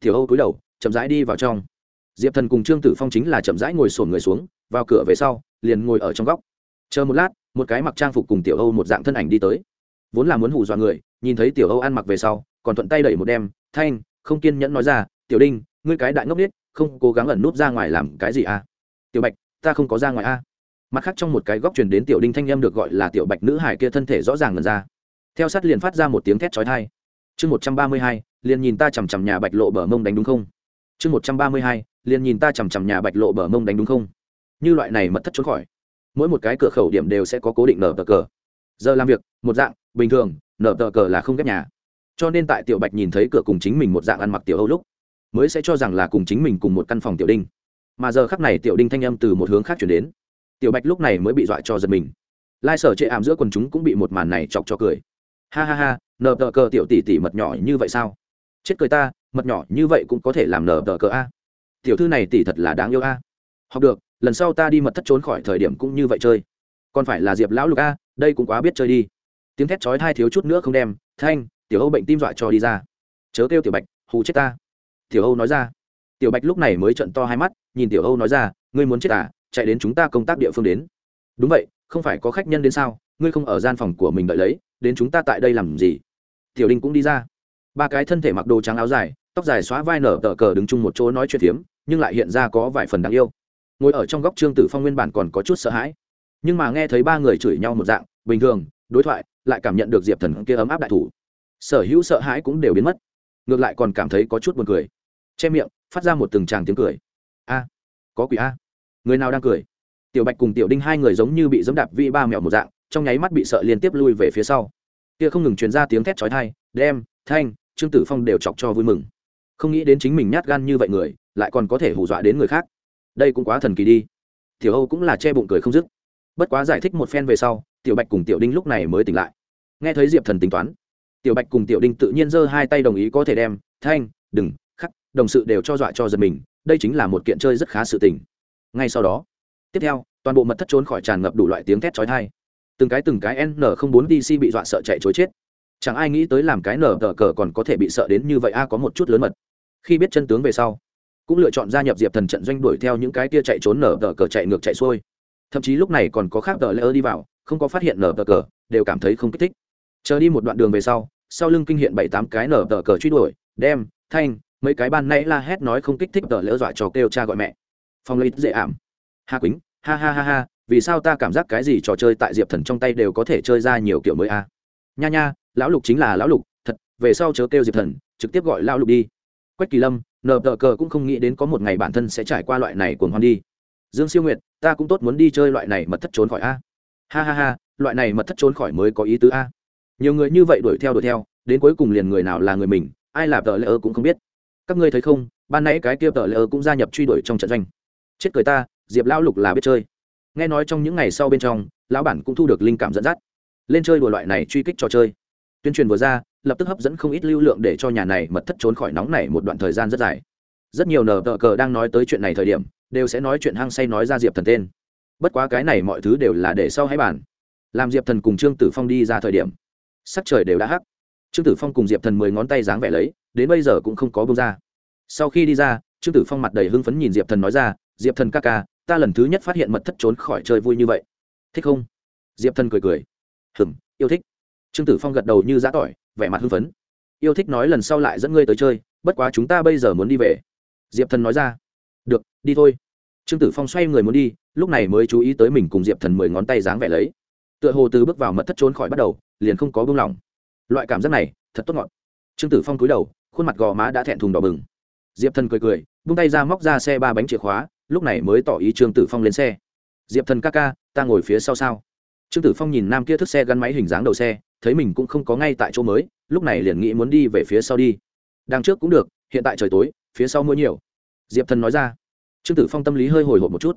Tiểu âu cúi đầu, chậm rãi đi vào trong. Diệp thần cùng trương tử phong chính là chậm rãi ngồi sổn người xuống, vào cửa về sau, liền ngồi ở trong góc. Chờ một lát, một cái mặc trang phục cùng tiểu âu một dạng thân ảnh đi tới. Vốn là muốn hù dọa người, nhìn thấy tiểu âu ăn mặc về sau, còn thuận tay đẩy một đem, thanh, không kiên nhẫn nói ra, tiểu đinh, ngươi cái đại ngốc biết không cố gắng ẩn núp ra ngoài làm cái gì à? Tiểu bạch, ta không có ra ngoài a à? Mặt khác trong một cái góc truyền đến tiểu đinh thanh em được gọi là tiểu bạch nữ hải kia thân thể rõ ràng ngần ra. Theo sát liền phát ra một tiếng thét trói thai chương một trăm ba mươi hai, liền nhìn ta chằm chằm nhà bạch lộ bờ mông đánh đúng không? Chương một trăm ba mươi hai, liền nhìn ta chằm chằm nhà bạch lộ bờ mông đánh đúng không? Như loại này mật thất trốn khỏi. Mỗi một cái cửa khẩu điểm đều sẽ có cố định nở tờ cờ. Giờ làm việc, một dạng, bình thường, nở tờ cờ là không ghép nhà. Cho nên tại tiểu bạch nhìn thấy cửa cùng chính mình một dạng ăn mặc tiểu âu lúc, mới sẽ cho rằng là cùng chính mình cùng một căn phòng tiểu đinh. Mà giờ khắc này tiểu đinh thanh âm từ một hướng khác chuyển đến tiểu bạch lúc này mới bị dọa cho giật mình. Lai sở chệ ảm giữa quần chúng cũng bị một màn này chọc cho cười. Ha ha ha nở tờ cờ tiểu tỷ tỷ mật nhỏ như vậy sao? Chết cười ta, mật nhỏ như vậy cũng có thể làm nở tờ cờ a. Tiểu thư này tỷ thật là đáng yêu a. Học được, lần sau ta đi mật thất trốn khỏi thời điểm cũng như vậy chơi. Còn phải là diệp lão lục a, đây cũng quá biết chơi đi. Tiếng thét chói thai thiếu chút nữa không đem, thanh, tiểu âu bệnh tim dọa cho đi ra. Chớ kêu tiểu bạch, hù chết ta. Tiểu âu nói ra. Tiểu bạch lúc này mới trận to hai mắt, nhìn tiểu âu nói ra, ngươi muốn chết à? Chạy đến chúng ta công tác địa phương đến. Đúng vậy, không phải có khách nhân đến sao? Ngươi không ở gian phòng của mình đợi lấy, đến chúng ta tại đây làm gì? Tiểu đinh cũng đi ra. Ba cái thân thể mặc đồ trắng áo dài, tóc dài xóa vai nở tờ cờ đứng chung một chỗ nói chuyện phiếm, nhưng lại hiện ra có vài phần đáng yêu. Ngồi ở trong góc trương tử phong nguyên bản còn có chút sợ hãi. Nhưng mà nghe thấy ba người chửi nhau một dạng, bình thường, đối thoại, lại cảm nhận được diệp thần kia ấm áp đại thủ. Sở hữu sợ hãi cũng đều biến mất. Ngược lại còn cảm thấy có chút buồn cười. Che miệng, phát ra một từng tràng tiếng cười. A, có quỷ a người nào đang cười? Tiểu bạch cùng tiểu đinh hai người giống như bị dẫm đạp vi ba mèo một dạng, trong nháy mắt bị sợ liên tiếp lui về phía sau. Kia không ngừng truyền ra tiếng thét chói thai đem, thanh, trương tử phong đều chọc cho vui mừng. Không nghĩ đến chính mình nhát gan như vậy người, lại còn có thể hù dọa đến người khác. Đây cũng quá thần kỳ đi. Tiểu âu cũng là che bụng cười không dứt. Bất quá giải thích một phen về sau, tiểu bạch cùng tiểu đinh lúc này mới tỉnh lại. Nghe thấy diệp thần tính toán, tiểu bạch cùng tiểu đinh tự nhiên giơ hai tay đồng ý có thể đem, thanh, đừng, khắc, đồng sự đều cho dọa cho giật mình, đây chính là một kiện chơi rất khá sự tình ngay sau đó. Tiếp theo, toàn bộ mật thất trốn khỏi tràn ngập đủ loại tiếng thét chói tai. Từng cái từng cái n không bốn dc bị dọa sợ chạy chối chết. Chẳng ai nghĩ tới làm cái nở tờ cờ còn có thể bị sợ đến như vậy a, có một chút lớn mật. Khi biết chân tướng về sau, cũng lựa chọn gia nhập diệp thần trận doanh đuổi theo những cái kia chạy trốn nở tờ cờ chạy ngược chạy xuôi. Thậm chí lúc này còn có khác tờ lỡ đi vào, không có phát hiện nở tờ cờ đều cảm thấy không kích thích. Chờ đi một đoạn đường về sau sau lưng kinh hiện bảy tám cái nở tờ cờ truy đuổi, đem, thanh, mấy cái ban nãy la hét nói không kích thích tờ lỡ dọa trò kêu cha gọi mẹ phong lấy dễ ảm. Hà quýnh, ha ha ha ha, vì sao ta cảm giác cái gì trò chơi tại diệp thần trong tay đều có thể chơi ra nhiều kiểu mới a? Nha nha, lão lục chính là lão lục, thật, về sau chớ kêu diệp thần, trực tiếp gọi lão lục đi. Quách kỳ lâm, nờ tờ cờ cũng không nghĩ đến có một ngày bản thân sẽ trải qua loại này cuồng hoan đi. Dương siêu nguyệt, ta cũng tốt muốn đi chơi loại này mật thất trốn khỏi a. Ha ha ha, loại này mật thất trốn khỏi mới có ý tứ a. Nhiều người như vậy đuổi theo đuổi theo, đến cuối cùng liền người nào là người mình, ai là tờ lễ ơ cũng không biết. Các ngươi thấy không, ban nãy cái kia tờ lễ ơ cũng gia nhập truy đuổi trong trận doanh chết cười ta, diệp lão lục là biết chơi. Nghe nói trong những ngày sau bên trong, lão bản cũng thu được linh cảm dẫn dắt. Lên chơi đùa loại này truy kích trò chơi. Tuyên truyền vừa ra, lập tức hấp dẫn không ít lưu lượng để cho nhà này mật thất trốn khỏi nóng này một đoạn thời gian rất dài. Rất nhiều nờ tờ cờ đang nói tới chuyện này thời điểm, đều sẽ nói chuyện hăng say nói ra diệp thần tên. Bất quá cái này mọi thứ đều là để sau hãy bàn. Làm diệp thần cùng trương tử phong đi ra thời điểm, sắc trời đều đã hắc. Trương tử phong cùng diệp thần mười ngón tay dáng vẻ lấy, đến bây giờ cũng không có bông ra. Sau khi đi ra, trương tử phong mặt đầy hưng phấn nhìn diệp thần nói ra diệp thần ca ca, ta lần thứ nhất phát hiện mật thất trốn khỏi chơi vui như vậy. Thích không? Diệp thần cười cười. Hừng yêu thích. Trương tử phong gật đầu như giã tỏi, vẻ mặt hưng phấn. Yêu thích nói lần sau lại dẫn ngươi tới chơi, bất quá chúng ta bây giờ muốn đi về. Diệp thần nói ra. Được, đi thôi. Trương tử phong xoay người muốn đi, lúc này mới chú ý tới mình cùng diệp thần mười ngón tay dáng vẻ lấy. Tựa hồ từ bước vào mật thất trốn khỏi bắt đầu, liền không có buông lỏng. Loại cảm giác này, thật tốt ngọt. Trương tử phong cúi đầu, khuôn mặt gò má đã thẹn thùng đỏ bừng. Diệp thần cười cười bung tay ra móc ra xe ba bánh chìa khóa lúc này mới tỏ ý trương tử phong lên xe. Diệp thần ca ca, ta ngồi phía sau sao? Trương tử phong nhìn nam kia thức xe gắn máy hình dáng đầu xe, thấy mình cũng không có ngay tại chỗ mới, lúc này liền nghĩ muốn đi về phía sau đi. Đằng trước cũng được, hiện tại trời tối, phía sau mưa nhiều. Diệp thần nói ra. Trương tử phong tâm lý hơi hồi hộp một chút.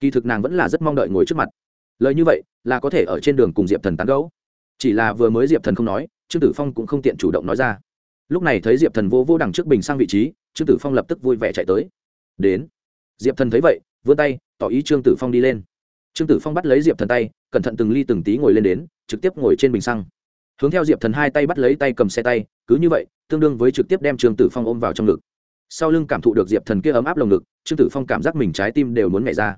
Kỳ thực nàng vẫn là rất mong đợi ngồi trước mặt. Lời như vậy, là có thể ở trên đường cùng diệp thần tán gẫu. Chỉ là vừa mới diệp thần không nói, trương tử phong cũng không tiện chủ động nói ra. Lúc này thấy diệp thần vô vô đằng trước bình sang vị trí, trương tử phong lập tức vui vẻ chạy tới. Đến diệp thần thấy vậy, vươn tay, tỏ ý trương tử phong đi lên. Trương tử phong bắt lấy diệp thần tay, cẩn thận từng ly từng tí ngồi lên đến, trực tiếp ngồi trên bình xăng. Hướng theo diệp thần hai tay bắt lấy tay cầm xe tay, cứ như vậy, tương đương với trực tiếp đem trương tử phong ôm vào trong ngực. Sau lưng cảm thụ được diệp thần kia ấm áp lồng ngực, trương tử phong cảm giác mình trái tim đều muốn nhảy ra.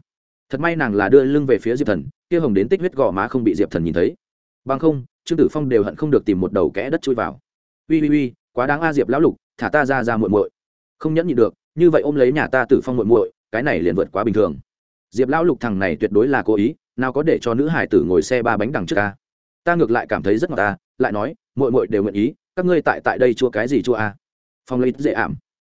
Thật may nàng là đưa lưng về phía diệp thần, kia hồng đến tích huyết gò má không bị diệp thần nhìn thấy. Bằng không, trương tử phong đều hận không được tìm một đầu kẽ đất chui vào. Ui ui ui quá đáng a diệp lão lục, thả ta ra ra muội muội. Không nhẫn nhịn được, như vậy ôm lấy nhà ta tử phong muội muội cái này liền vượt quá bình thường. Diệp lão lục thằng này tuyệt đối là cố ý, nào có để cho nữ hải tử ngồi xe ba bánh đằng trước ta. ta ngược lại cảm thấy rất ngọt ta, lại nói, muội muội đều nguyện ý, các ngươi tại tại đây chua cái gì chua a? Phong lấy dễ ảm.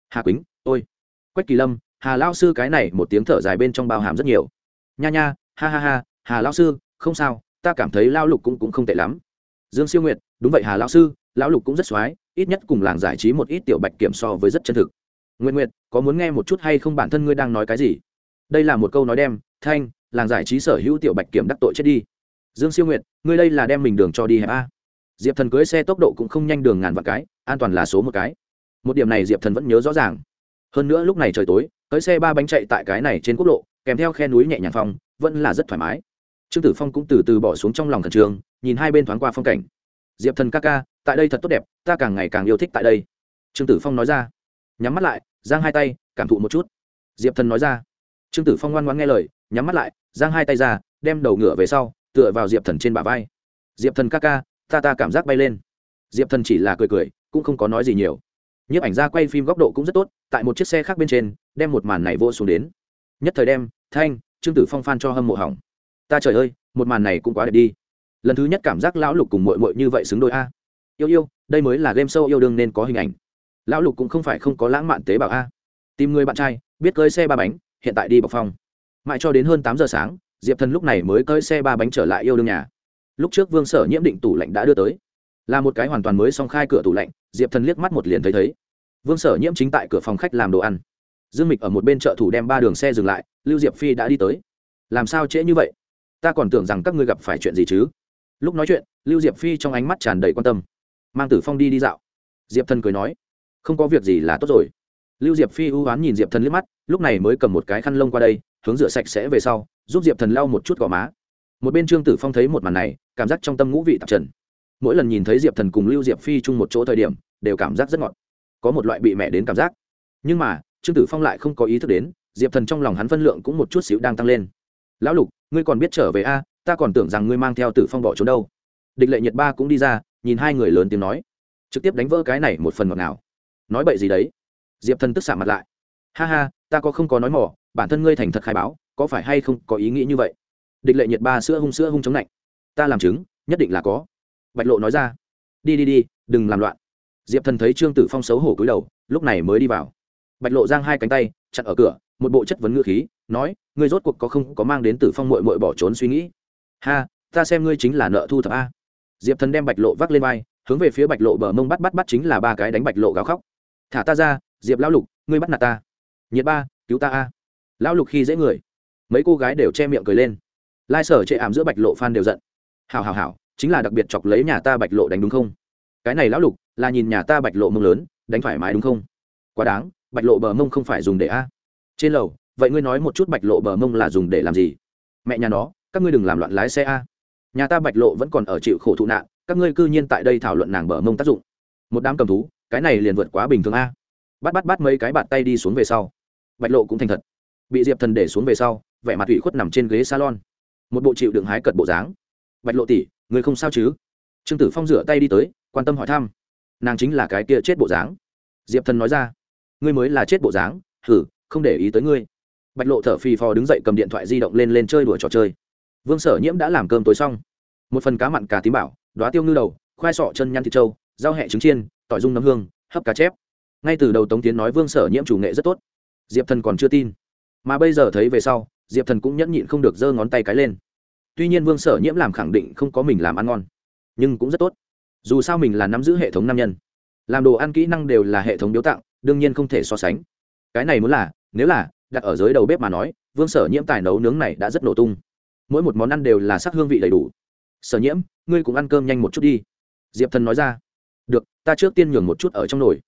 Hà quýnh, ôi. Quách kỳ lâm, hà lao sư cái này một tiếng thở dài bên trong bao hàm rất nhiều. Nha nha, ha ha ha, hà lao sư, không sao, ta cảm thấy lao lục cũng cũng không tệ lắm. Dương siêu nguyệt, đúng vậy hà lao sư, lão lục cũng rất x ít nhất cùng làng giải trí một ít tiểu bạch kiểm so với rất chân thực nguyện nguyện có muốn nghe một chút hay không bản thân ngươi đang nói cái gì? Đây là một câu nói đem, thanh, làng giải trí sở hữu tiểu bạch kiểm đắc tội chết đi. Dương siêu nguyện ngươi đây là đem mình đường cho đi hẹp a. Diệp thần cưới xe tốc độ cũng không nhanh đường ngàn vạn cái, an toàn là số một cái. Một điểm này diệp thần vẫn nhớ rõ ràng. Hơn nữa lúc này trời tối, cưới xe ba bánh chạy tại cái này trên quốc lộ, kèm theo khe núi nhẹ nhàng phong, vẫn là rất thoải mái. Trương tử phong cũng từ từ bỏ xuống trong lòng thần trường nhìn hai bên thoáng qua phong cảnh. Diệp thần ca ca, tại đây thật tốt đẹp, ta càng ngày càng yêu thích tại đây. Trương tử phong nói ra nhắm mắt lại, giang hai tay, cảm thụ một chút. Diệp thần nói ra. Trương tử phong ngoan ngoan nghe lời, nhắm mắt lại, giang hai tay ra, đem đầu ngựa về sau, tựa vào diệp thần trên bả vai. Diệp thần ca ca, ta ta cảm giác bay lên. Diệp thần chỉ là cười cười, cũng không có nói gì nhiều. Nhiếp ảnh ra quay phim góc độ cũng rất tốt, tại một chiếc xe khác bên trên, đem một màn này vô xuống đến. Nhất thời đem, thanh, trương tử phong phan cho hâm mộ hỏng. Ta trời ơi, một màn này cũng quá đẹp đi. Lần thứ nhất cảm giác lão lục cùng mội mội như vậy xứng đôi a. Yêu yêu, đây mới là game show yêu đương nên có hình ảnh lão lục cũng không phải không có lãng mạn tế bào a. Tìm người bạn trai, biết cơi xe ba bánh, hiện tại đi bọc phong mãi cho đến hơn tám giờ sáng, diệp thần lúc này mới cơi xe ba bánh trở lại yêu đương nhà. Lúc trước vương sở nhiễm định tủ lạnh đã đưa tới. Là một cái hoàn toàn mới song khai cửa tủ lạnh, diệp thần liếc mắt một liền thấy thấy. Vương sở nhiễm chính tại cửa phòng khách làm đồ ăn. Dương mịch ở một bên chợ thủ đem ba đường xe dừng lại, lưu diệp phi đã đi tới. Làm sao trễ như vậy? Ta còn tưởng rằng các ngươi gặp phải chuyện gì chứ. Lúc nói chuyện, lưu diệp phi trong ánh mắt tràn đầy quan tâm. Mang tử phong đi đi dạo. Diệp thần cười nói không có việc gì là tốt rồi. Lưu diệp phi ưu oán nhìn diệp thần liếc mắt, lúc này mới cầm một cái khăn lông qua đây, hướng rửa sạch sẽ về sau, giúp diệp thần lau một chút gò má. Một bên trương tử phong thấy một màn này, cảm giác trong tâm ngũ vị tạp trần. Mỗi lần nhìn thấy diệp thần cùng lưu diệp phi chung một chỗ thời điểm, đều cảm giác rất ngọt. Có một loại bị mẹ đến cảm giác. Nhưng mà, trương tử phong lại không có ý thức đến, diệp thần trong lòng hắn phân lượng cũng một chút xíu đang tăng lên. Lão lục, ngươi còn biết trở về a? Ta còn tưởng rằng ngươi mang theo tử phong bỏ trốn đâu. Địch lệ nhiệt ba cũng đi ra, nhìn hai người lớn tiếng nói. Trực tiếp đánh vỡ cái này một phần ngọt nào nói bậy gì đấy? Diệp thần tức xạ mặt lại. Ha ha, ta có không có nói mỏ bản thân ngươi thành thật khai báo, có phải hay không có ý nghĩ như vậy? Địch lệ nhiệt ba sữa hung sữa hung chống lạnh ta làm chứng, nhất định là có. Bạch lộ nói ra. Đi đi đi, đừng làm loạn. Diệp thần thấy trương tử phong xấu hổ cúi đầu, lúc này mới đi vào. Bạch lộ giang hai cánh tay, chặn ở cửa, một bộ chất vấn ngữ khí, nói, ngươi rốt cuộc có không có mang đến tử phong mội mội bỏ trốn suy nghĩ? Ha, ta xem ngươi chính là nợ thu thập a. Diệp thần đem bạch lộ vác lên vai, hướng về phía bạch lộ bờ mông bắt bắt bắt chính là ba cái đánh bạch lộ gào khóc thả ta ra, diệp lão lục, ngươi bắt nạt ta. Nhiệt ba, cứu ta a. Lão lục khi dễ người, mấy cô gái đều che miệng cười lên. Lai sở chệ ảm giữa bạch lộ phan đều giận. Hào hào hào chính là đặc biệt chọc lấy nhà ta bạch lộ đánh đúng không? Cái này lão lục, là nhìn nhà ta bạch lộ mông lớn, đánh thoải mái đúng không? Quá đáng, bạch lộ bờ mông không phải dùng để a. Trên lầu, vậy ngươi nói một chút bạch lộ bờ mông là dùng để làm gì? Mẹ nhà nó, các ngươi đừng làm loạn lái xe a. Nhà ta bạch lộ vẫn còn ở chịu khổ thụ nạn, các ngươi cư nhiên tại đây thảo luận nàng bờ mông tác dụng. Một đám cầm thú cái này liền vượt quá bình thường a. Bắt bắt bắt mấy cái bạt tay đi xuống về sau. Bạch lộ cũng thành thật. Bị diệp thần để xuống về sau, vẻ mặt ủy khuất nằm trên ghế salon. Một bộ chịu đựng hái cật bộ dáng. Bạch lộ tỷ, người không sao chứ? Trương tử phong rửa tay đi tới, quan tâm hỏi thăm. Nàng chính là cái kia chết bộ dáng. Diệp thần nói ra. Ngươi mới là chết bộ dáng thử không để ý tới ngươi. Bạch lộ thở phì phò đứng dậy cầm điện thoại di động lên lên chơi đùa trò chơi. Vương sở nhiễm đã làm cơm tối xong. Một phần cá mặn cà tím bảo đoá tiêu ngư đầu, khoai sọ chân nhăn thịt trâu, rau hẹ trứng chiên tỏi dung nấm hương, hấp cá chép. Ngay từ đầu tống tiến nói vương sở nhiễm chủ nghệ rất tốt. Diệp thần còn chưa tin. Mà bây giờ thấy về sau, diệp thần cũng nhẫn nhịn không được giơ ngón tay cái lên. Tuy nhiên vương sở nhiễm làm khẳng định không có mình làm ăn ngon, nhưng cũng rất tốt. Dù sao mình là nắm giữ hệ thống nam nhân, làm đồ ăn kỹ năng đều là hệ thống biếu tặng, đương nhiên không thể so sánh. Cái này muốn là, nếu là, đặt ở dưới đầu bếp mà nói, vương sở nhiễm tài nấu nướng này đã rất nổ tung. Mỗi một món ăn đều là sắc hương vị đầy đủ. Sở nhiễm, ngươi cũng ăn cơm nhanh một chút đi. Diệp thần nói ra được, ta trước tiên nhường một chút ở trong nồi.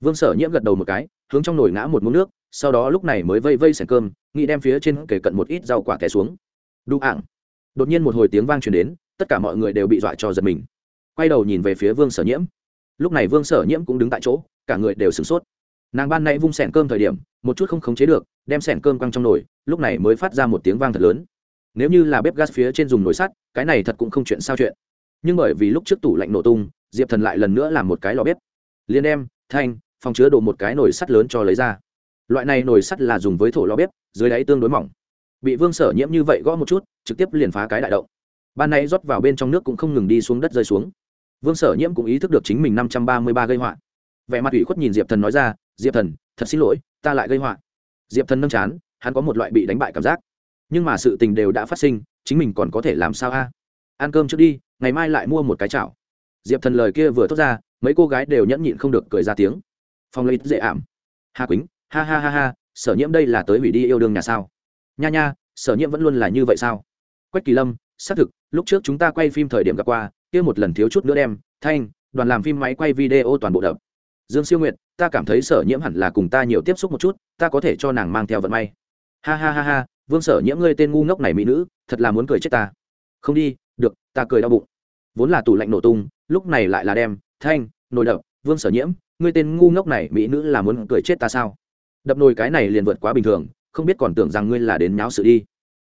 Vương sở nhiễm gật đầu một cái, hướng trong nồi ngã một mũ nước, sau đó lúc này mới vây vây sẻng cơm, nghĩ đem phía trên kể cận một ít rau quả thẻ xuống. Đu ảng. Đột nhiên một hồi tiếng vang truyền đến, tất cả mọi người đều bị dọa cho giật mình. Quay đầu nhìn về phía vương sở nhiễm. Lúc này vương sở nhiễm cũng đứng tại chỗ, cả người đều sửng sốt. Nàng ban nay vung sẻng cơm thời điểm, một chút không khống chế được, đem sẻng cơm quăng trong nồi, lúc này mới phát ra một tiếng vang thật lớn. Nếu như là bếp gas phía trên dùng nồi sắt, cái này thật cũng không chuyện sao chuyện. Nhưng bởi vì lúc trước tủ lạnh nổ tung diệp thần lại lần nữa làm một cái lò bếp. Liền đem, thanh, phòng chứa đồ một cái nồi sắt lớn cho lấy ra. Loại này nồi sắt là dùng với thổ lò bếp, dưới đáy tương đối mỏng. Bị vương sở nhiễm như vậy gõ một chút, trực tiếp liền phá cái đại động. Ban nay rót vào bên trong nước cũng không ngừng đi xuống đất rơi xuống. Vương sở nhiễm cũng ý thức được chính mình năm trăm ba mươi ba gây họa. Vẻ mặt ủy khuất nhìn diệp thần nói ra, diệp thần, thật xin lỗi, ta lại gây họa. Diệp thần nâng chán, hắn có một loại bị đánh bại cảm giác. Nhưng mà sự tình đều đã phát sinh, chính mình còn có thể làm sao a? Ăn cơm trước đi, ngày mai lại mua một cái chảo diệp thần lời kia vừa thốt ra mấy cô gái đều nhẫn nhịn không được cười ra tiếng phong lấy dễ ảm hà quýnh ha ha ha ha sở nhiễm đây là tới hủy đi yêu đương nhà sao nha nha sở nhiễm vẫn luôn là như vậy sao quách kỳ lâm xác thực lúc trước chúng ta quay phim thời điểm gặp qua kia một lần thiếu chút nữa đem thanh đoàn làm phim máy quay video toàn bộ đập dương siêu nguyệt ta cảm thấy sở nhiễm hẳn là cùng ta nhiều tiếp xúc một chút ta có thể cho nàng mang theo vận may ha ha ha ha vương sở nhiễm ngươi tên ngu ngốc này mỹ nữ thật là muốn cười chết ta không đi được ta cười đau bụng vốn là tủ lạnh nổ tung lúc này lại là đem, thanh, nồi đập, vương sở nhiễm, ngươi tên ngu ngốc này mỹ nữ là muốn cười chết ta sao? Đập nồi cái này liền vượt quá bình thường, không biết còn tưởng rằng ngươi là đến nháo sự đi.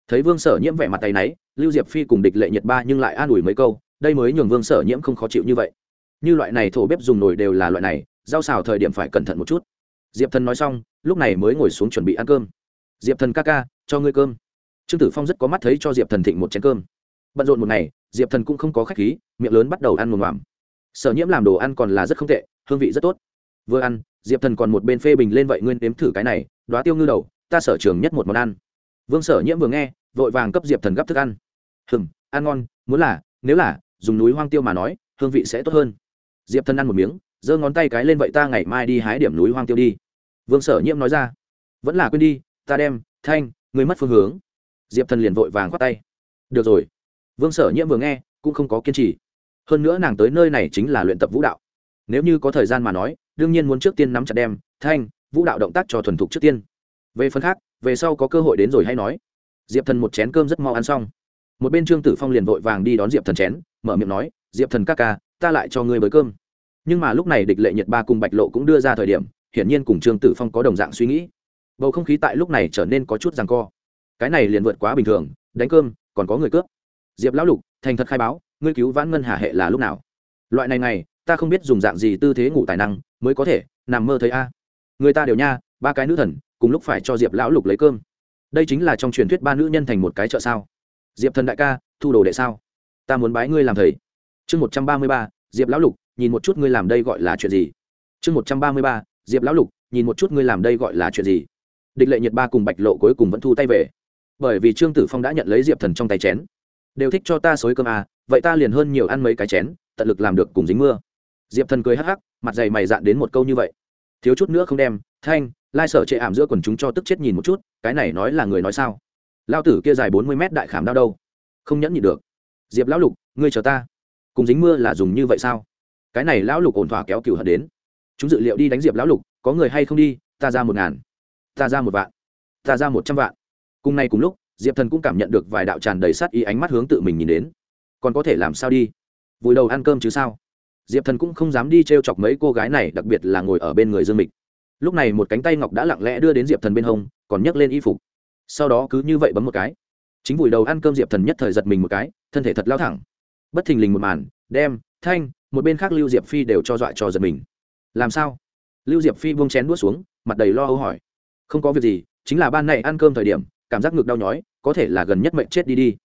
Thấy vương sở nhiễm vẻ mặt tay náy, lưu diệp phi cùng địch lệ nhật ba nhưng lại an ủi mấy câu, đây mới nhường vương sở nhiễm không khó chịu như vậy. Như loại này thổ bếp dùng nồi đều là loại này, rau xào thời điểm phải cẩn thận một chút. Diệp thần nói xong, lúc này mới ngồi xuống chuẩn bị ăn cơm. Diệp thần ca ca, cho ngươi cơm. Trương tử phong rất có mắt thấy cho diệp thần thịnh một chén cơm. Bận rộn một ngày diệp thần cũng không có khách khí, miệng lớn bắt đầu ăn mồm mòm sở nhiễm làm đồ ăn còn là rất không tệ, hương vị rất tốt. Vừa ăn, diệp thần còn một bên phê bình lên vậy nguyên đếm thử cái này, đoá tiêu ngư đầu, ta sở trường nhất một món ăn. Vương sở nhiễm vừa nghe, vội vàng cấp diệp thần gấp thức ăn. Hừng ăn ngon, muốn là, nếu là, dùng núi hoang tiêu mà nói, hương vị sẽ tốt hơn. Diệp thần ăn một miếng, giơ ngón tay cái lên vậy ta ngày mai đi hái điểm núi hoang tiêu đi. Vương sở nhiễm nói ra. Vẫn là quên đi, ta đem, thanh, người mất phương hướng. Diệp thần liền vội vàng khoát tay. Được rồi vương sở nhiễm vừa nghe, cũng không có kiên trì. Hơn nữa nàng tới nơi này chính là luyện tập vũ đạo. Nếu như có thời gian mà nói, đương nhiên muốn trước tiên nắm chặt đem, thanh, vũ đạo động tác cho thuần thục trước tiên. Về phần khác, về sau có cơ hội đến rồi hay nói. Diệp thần một chén cơm rất mau ăn xong. Một bên trương tử phong liền vội vàng đi đón diệp thần chén, mở miệng nói, diệp thần ca ca, ta lại cho ngươi bới cơm. Nhưng mà lúc này địch lệ nhiệt ba cùng bạch lộ cũng đưa ra thời điểm, hiển nhiên cùng trương tử phong có đồng dạng suy nghĩ. Bầu không khí tại lúc này trở nên có chút rằng co. Cái này liền vượt quá bình thường, đánh cơm, còn có người cướp diệp lão lục, thành thật khai báo, ngươi cứu vãn ngân hà hệ là lúc nào? Loại này này ta không biết dùng dạng gì tư thế ngủ tài năng, mới có thể nằm mơ thấy a. Người ta đều nha, ba cái nữ thần, cùng lúc phải cho diệp lão lục lấy cơm. Đây chính là trong truyền thuyết ba nữ nhân thành một cái chợ sao. Diệp thần đại ca, thu đồ đệ sao? Ta muốn bái ngươi làm thầy. Chương một trăm ba mươi ba, diệp lão lục, nhìn một chút ngươi làm đây gọi là chuyện gì. Chương một trăm ba mươi ba, diệp lão lục, nhìn một chút ngươi làm đây gọi là chuyện gì. Địch lệ nhiệt ba cùng bạch lộ cuối cùng vẫn thu tay về. Bởi vì trương tử phong đã nhận lấy diệp thần trong tay chén đều thích cho ta xối cơm à vậy ta liền hơn nhiều ăn mấy cái chén, tận lực làm được cùng dính mưa. Diệp thần cười hắc hắc, mặt dày mày dạn đến một câu như vậy. Thiếu chút nữa không đem, thanh, lai sở chệ ảm giữa quần chúng cho tức chết nhìn một chút, cái này nói là người nói sao? Lao tử kia dài bốn mươi mét đại khảm đau đâu? Không nhẫn nhịn được. Diệp lão lục, ngươi chờ ta. Cùng dính mưa là dùng như vậy sao? Cái này lão lục ổn thỏa kéo cừu hận đến. Chúng dự liệu đi đánh diệp lão lục, có người hay không đi, ta ra một ngàn, ta ra một vạn, ta ra một trăm vạn. Cùng nay cùng lúc diệp thần cũng cảm nhận được vài đạo tràn đầy sát ý ánh mắt hướng tự mình nhìn đến. Còn có thể làm sao đi? Vùi đầu ăn cơm chứ sao? Diệp thần cũng không dám đi t r e o chọc mấy cô gái này, đặc biệt là ngồi ở bên người dương mịch. Lúc này một cánh tay ngọc đã lặng lẽ đưa đến diệp thần bên hông, còn nhấc lên y phục. Sau đó cứ như vậy bấm một cái. Chính vùi đầu ăn cơm diệp thần nhất thời giật mình một cái, thân thể thật lao thẳng. Bất thình lình một màn, đem, thanh, một bên khác lưu diệp phi đều cho dọa cho giật mình. Làm sao? Lưu diệp phi buông chén đuốt xuống, mặt đầy lo âu hỏi. Không có việc gì, chính là ban này ăn cơm thời điểm cảm giác ngực đau nhói, có thể là gần nhất mệnh chết đi đi.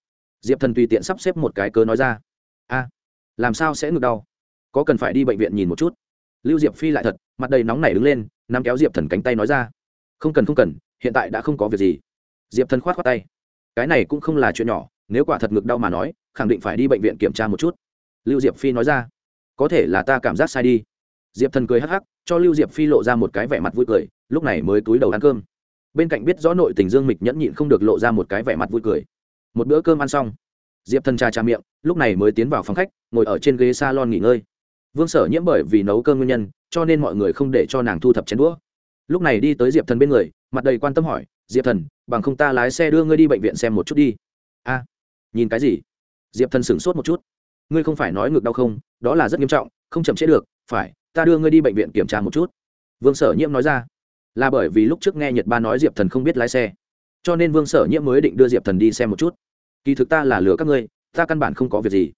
Diệp thần tùy tiện sắp xếp một cái cớ nói ra. A, làm sao sẽ ngực đau? Có cần phải đi bệnh viện nhìn một chút? Lưu diệp phi lại thật, mặt đầy nóng nảy đứng lên, nắm kéo diệp thần cánh tay nói ra. Không cần không cần, hiện tại đã không có việc gì. Diệp thần khoát khoát tay. Cái này cũng không là chuyện nhỏ, nếu quả thật ngực đau mà nói, khẳng định phải đi bệnh viện kiểm tra một chút. Lưu diệp phi nói ra. Có thể là ta cảm giác sai đi. Diệp thần cười hắc hắc, cho lưu diệp phi lộ ra một cái vẻ mặt vui cười, lúc này mới túi đầu ăn cơm bên cạnh biết rõ nội tình dương mịch nhẫn nhịn không được lộ ra một cái vẻ mặt vui cười. Một bữa cơm ăn xong, diệp thần trà trà miệng, lúc này mới tiến vào phòng khách, ngồi ở trên ghế s a lon nghỉ ngơi. Vương sở nhiễm bởi vì nấu cơm nguyên nhân, cho nên mọi người không để cho nàng thu thập chén đũa. Lúc này đi tới diệp thần bên người, mặt đầy quan tâm hỏi, diệp thần, bằng không ta lái xe đưa ngươi đi bệnh viện xem một chút đi. A, nhìn cái gì? Diệp thần sửng sốt một chút. Ngươi không phải nói ngược đau không? Đó là rất nghiêm trọng, không chậm chế được, phải, ta đưa ngươi đi bệnh viện kiểm tra một chút. Vương sở nhiễm nói ra là bởi vì lúc trước nghe nhật ba nói diệp thần không biết lái xe, cho nên vương sở nhiễm mới định đưa diệp thần đi xem một chút. Kỳ thực ta là lừa các ngươi, ta căn bản không có việc gì.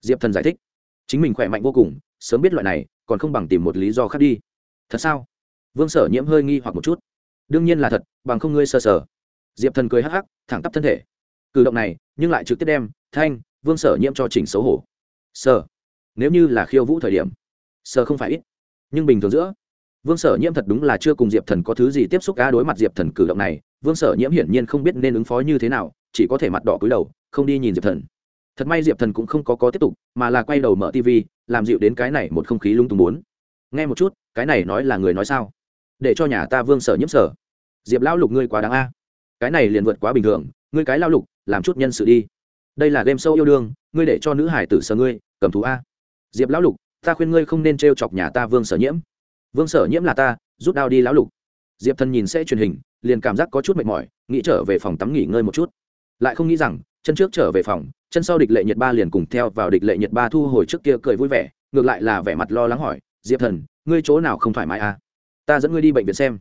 Diệp thần giải thích, chính mình khỏe mạnh vô cùng, sớm biết loại này, còn không bằng tìm một lý do khác đi. Thật sao? Vương sở nhiễm hơi nghi hoặc một chút. Đương nhiên là thật, bằng không ngươi sơ sở diệp thần cười hắc hắc, thẳng tắp thân thể. Cử động này, nhưng lại trực tiếp đem thanh, vương sở nhiễm cho chỉnh xấu hổ. Sơ nếu như là khiêu vũ thời điểm sơ không phải ít, nhưng bình thường giữa vương sở nhiễm thật đúng là chưa cùng diệp thần có thứ gì tiếp xúc cá đối mặt diệp thần cử động này, vương sở nhiễm hiển nhiên không biết nên ứng phó như thế nào, chỉ có thể mặt đỏ cúi đầu, không đi nhìn diệp thần. Thật may diệp thần cũng không có có tiếp tục, mà là quay đầu mở tv làm dịu đến cái này một không khí lung tung bốn. Nghe một chút, cái này nói là người nói sao? Để cho nhà ta vương sở nhiễm sở. Diệp lão lục ngươi quá đáng a. Cái này liền vượt quá bình thường, ngươi cái lao lục, làm chút nhân sự đi. Đây là game sâu yêu đương, ngươi để cho nữ hải tử sở ngươi, cầm thú a. Diệp lão lục, ta khuyên ngươi không nên t r e o chọc nhà ta vương sở nhiễm vương sở nhiễm là ta, rút đao đi lão lục. Diệp thần nhìn sẽ truyền hình, liền cảm giác có chút mệt mỏi, nghĩ trở về phòng tắm nghỉ ngơi một chút. Lại không nghĩ rằng, chân trước trở về phòng, chân sau địch lệ nhiệt ba liền cùng theo vào địch lệ nhiệt ba thu hồi trước kia cười vui vẻ, ngược lại là vẻ mặt lo lắng hỏi, diệp thần, ngươi chỗ nào không thoải mái à? Ta dẫn ngươi đi bệnh viện xem.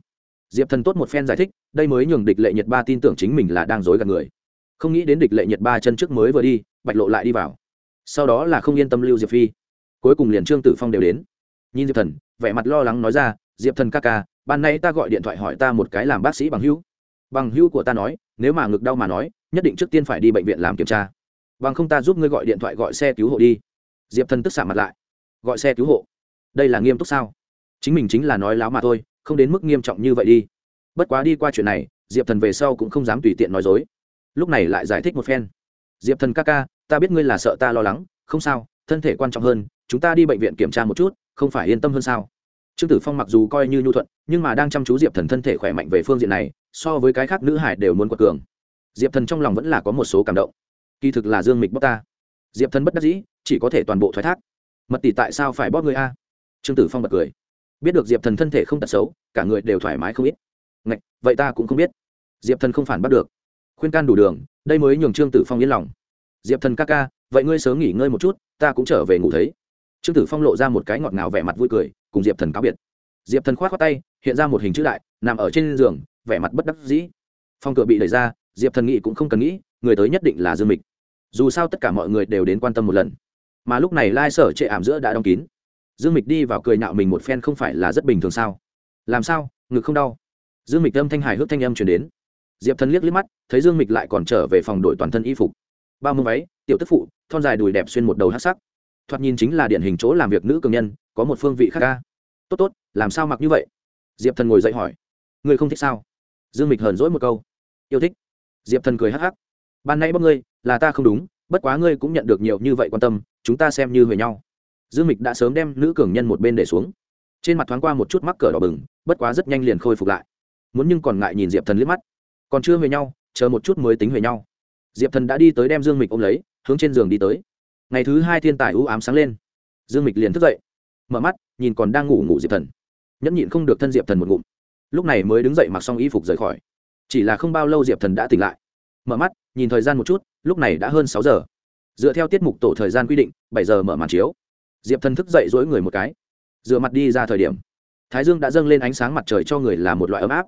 Diệp thần tốt một phen giải thích, đây mới nhường địch lệ nhiệt ba tin tưởng chính mình là đang dối gạt người. Không nghĩ đến địch lệ nhiệt ba chân trước mới vừa đi, bạch lộ lại đi vào. Sau đó là không yên tâm lưu diệp phi. Cuối cùng liền trương tử phong đều đến. Nhìn diệp thần vẻ mặt lo lắng nói ra, diệp thần ca ca, ban nay ta gọi điện thoại hỏi ta một cái làm bác sĩ bằng hữu. Bằng hữu của ta nói, nếu mà ngực đau mà nói, nhất định trước tiên phải đi bệnh viện làm kiểm tra. Bằng không ta giúp ngươi gọi điện thoại gọi xe cứu hộ đi. Diệp thần tức xả mặt lại. Gọi xe cứu hộ? Đây là nghiêm túc sao? Chính mình chính là nói láo mà thôi, không đến mức nghiêm trọng như vậy đi. Bất quá đi qua chuyện này, diệp thần về sau cũng không dám tùy tiện nói dối. Lúc này lại giải thích một phen. Diệp thần ca ca, ta biết ngươi là sợ ta lo lắng, không sao, thân thể quan trọng hơn, chúng ta đi bệnh viện kiểm tra một chút, không phải yên tâm hơn sao? Trương tử phong mặc dù coi như nhu thuận nhưng mà đang chăm chú diệp thần thân thể khỏe mạnh về phương diện này so với cái khác nữ hải đều muốn quật cường. Diệp thần trong lòng vẫn là có một số cảm động. Kỳ thực là dương mịch bóc ta. Diệp thần bất đắc dĩ chỉ có thể toàn bộ thoái thác. Mật tỷ tại sao phải bóp người a? Trương tử phong bật cười. Biết được diệp thần thân thể không tật xấu cả người đều thoải mái không ít. Ngạch, vậy ta cũng không biết. Diệp thần không phản bắt được. Khuyên can đủ đường đây mới nhường trương tử phong yên lòng. Diệp thần ca ca vậy ngươi sớm nghỉ ngơi một chút ta cũng trở về ngủ thấy. Trương tử phong lộ ra một cái ngọt ngào vẻ mặt vui cười cùng diệp thần cáo biệt diệp thần k h o á t k tay hiện ra một hình chữ đại nằm ở trên giường vẻ mặt bất đắc dĩ phong cửa bị đẩy ra diệp thần nghĩ cũng không cần nghĩ người tới nhất định là dương mịch dù sao tất cả mọi người đều đến quan tâm một lần mà lúc này lai sở trệ ảm giữa đã đóng kín dương mịch đi vào cười nạo mình một phen không phải là rất bình thường sao làm sao ngực không đau dương mịch âm thanh hài hước thanh âm chuyển đến diệp thần liếc liếc mắt thấy dương mịch lại còn trở về phòng đổi toàn thân y phục bao mông váy tiểu tức phụ thon dài đùi đẹp xuyên một đầu hát sắc thoạt nhìn chính là điển hình chỗ làm việc nữ cường nhân có một phương vị khác ca. Tốt tốt, làm sao mặc như vậy? Diệp thần ngồi dậy hỏi. Ngươi không thích sao? Dương mịch hờn dỗi một câu. Yêu thích. Diệp thần cười hắc hắc. Ban nãy bốc ngươi, là ta không đúng, bất quá ngươi cũng nhận được nhiều như vậy quan tâm, chúng ta xem như huề nhau. Dương mịch đã sớm đem nữ cường nhân một bên để xuống. Trên mặt thoáng qua một chút mắc cờ đỏ bừng, bất quá rất nhanh liền khôi phục lại. Muốn nhưng còn ngại nhìn diệp thần liếc mắt. Còn chưa huề nhau, chờ một chút mới tính huề nhau. Diệp thần đã đi tới đem dương mịch ôm lấy, hướng trên giường đi tới. Ngày thứ hai thiên tài ưu ám sáng lên. Dương mịch liền thức dậy mở mắt, nhìn còn đang ngủ ngủ diệp thần. Nhẫn nhịn không được thân diệp thần một ngụm. Lúc này mới đứng dậy mặc xong y phục rời khỏi. Chỉ là không bao lâu diệp thần đã tỉnh lại. Mở mắt, nhìn thời gian một chút, lúc này đã hơn sáu giờ. Dựa theo tiết mục tổ thời gian quy định, bảy giờ mở màn chiếu. Diệp thần thức dậy dỗi người một cái. Dựa mặt đi ra thời điểm. Thái dương đã dâng lên ánh sáng mặt trời cho người là một loại ấm áp.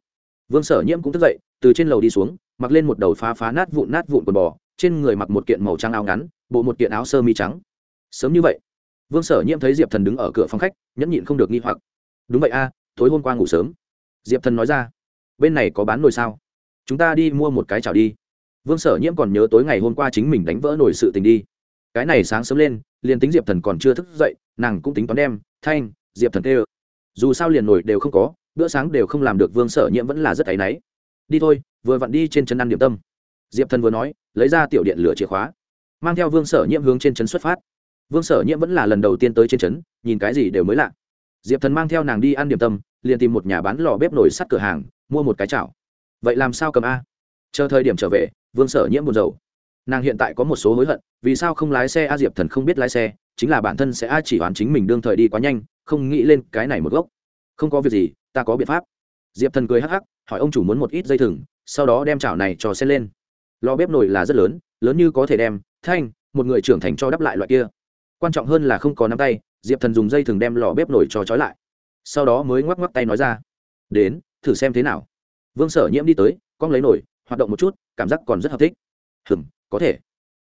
Vương sở nhiễm cũng thức dậy, từ trên lầu đi xuống, mặc lên một đầu phá phá nát vụn nát vụn quần bò, trên người mặc một kiện màu trắng áo ngắn, bộ một kiện áo sơ mi trắng. Sớm như vậy vương sở nhiễm thấy diệp thần đứng ở cửa phòng khách, nhẫn nhịn không được nghi hoặc. Đúng vậy a, tối hôm qua ngủ sớm. Diệp thần nói ra. Bên này có bán nồi sao? Chúng ta đi mua một cái chảo đi. Vương sở nhiễm còn nhớ tối ngày hôm qua chính mình đánh vỡ nổi sự tình đi. Cái này sáng sớm lên, liền tính diệp thần còn chưa thức dậy, nàng cũng tính toán đem. Thanh, diệp thần tê ơ dù sao liền nổi đều không có, bữa sáng đều không làm được vương sở nhiễm vẫn là rất áy náy. Đi thôi, vừa vặn đi trên chân ăn điểm tâm. Diệp thần vừa nói, lấy ra tiểu điện lửa chìa khóa. Mang theo vương sở nhiễm hướng trên chân xuất phát vương sở nhiễm vẫn là lần đầu tiên tới trên trấn, nhìn cái gì đều mới lạ. Diệp thần mang theo nàng đi ăn điểm tâm, liền tìm một nhà bán lò bếp nổi sắt cửa hàng, mua một cái chảo. Vậy làm sao cầm a? Chờ thời điểm trở về, vương sở nhiễm buồn rầu. Nàng hiện tại có một số hối hận, vì sao không lái xe a diệp thần không biết lái xe, chính là bản thân sẽ a chỉ hoàn chính mình đương thời đi quá nhanh, không nghĩ lên cái này một gốc. Không có việc gì, ta có biện pháp. Diệp thần cười hắc hắc, hỏi ông chủ muốn một ít dây thừng, sau đó đem chảo này cho xe lên. Lò bếp nổi là rất lớn lớn như có thể đem, thanh, một người trưởng thành cho đắp lại loại kia quan trọng hơn là không có nắm tay, diệp thần dùng dây thừng đem lò bếp nổi cho trói lại. Sau đó mới ngoắc ngoắc tay nói ra, đến, thử xem thế nào. Vương sở nhiễm đi tới, con lấy nổi, hoạt động một chút, cảm giác còn rất hợp thích. Hừm, có thể.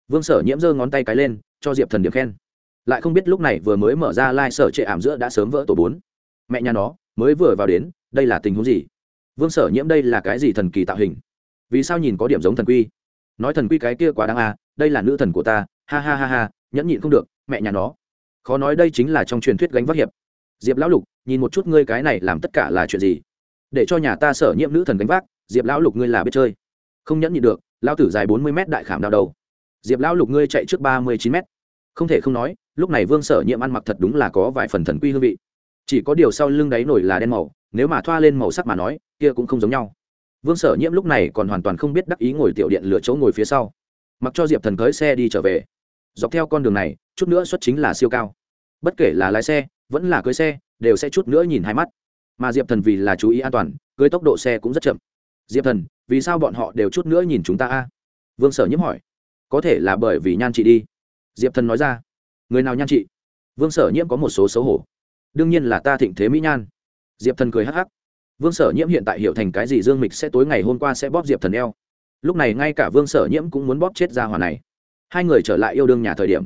Vương sở nhiễm giơ ngón tay cái lên, cho diệp thần điểm khen. Lại không biết lúc này vừa mới mở ra lai、like、sở trệ ảm giữa đã sớm vỡ tổ bốn. Mẹ nhà nó, mới vừa vào đến, đây là tình huống gì? Vương sở nhiễm, đây là cái gì thần kỳ tạo hình? Vì sao nhìn có điểm giống thần quy? Nói thần quy cái kia quá đáng à đây là nữ thần của ta, ha ha ha ha nhẫn nhịn không được, mẹ nhà nó. Khó nói đây chính là trong truyền thuyết gánh vác hiệp. Diệp lão lục, nhìn một chút ngươi cái này làm tất cả là chuyện gì? Để cho nhà ta sở nhiễm nữ thần gánh vác, diệp lão lục ngươi là biết chơi. Không nhẫn nhịn được, lão tử dài bốn mươi m đại khảm đau đầu. Diệp lão lục ngươi chạy trước ba mươi chín m không thể không nói, lúc này vương sở nhiễm ăn mặc thật đúng là có vài phần thần quy hương vị. Chỉ có điều sau lưng đáy nổi là đen màu, nếu mà thoa lên màu sắc mà nói, kia cũng không giống nhau. Vương sở nhiễm lúc này còn hoàn toàn không biết đắc ý ngồi tiểu điện lựa chỗ ngồi phía sau. Mặc cho diệp thần cưới xe đi trở về dọc theo con đường này, chút nữa xuất chính là siêu cao. Bất kể là lái xe, vẫn là cưới xe, đều sẽ chút nữa nhìn hai mắt. Mà diệp thần vì là chú ý an toàn, cưới tốc độ xe cũng rất chậm. Diệp thần, vì sao bọn họ đều chút nữa nhìn chúng ta a? Vương sở nhiễm hỏi. Có thể là bởi vì nhan chị đi. Diệp thần nói ra. Người nào nhan chị? Vương sở nhiễm có một số xấu hổ. Đương nhiên là ta thịnh thế mỹ nhan. Diệp thần cười hắc hắc. Vương sở nhiễm hiện tại hiểu thành cái gì dương mịch sẽ tối ngày hôm qua sẽ bóp diệp thần eo. Lúc này ngay cả vương sở nhiễm cũng muốn bóp chết ra hòa này hai người trở lại yêu đương nhà thời điểm,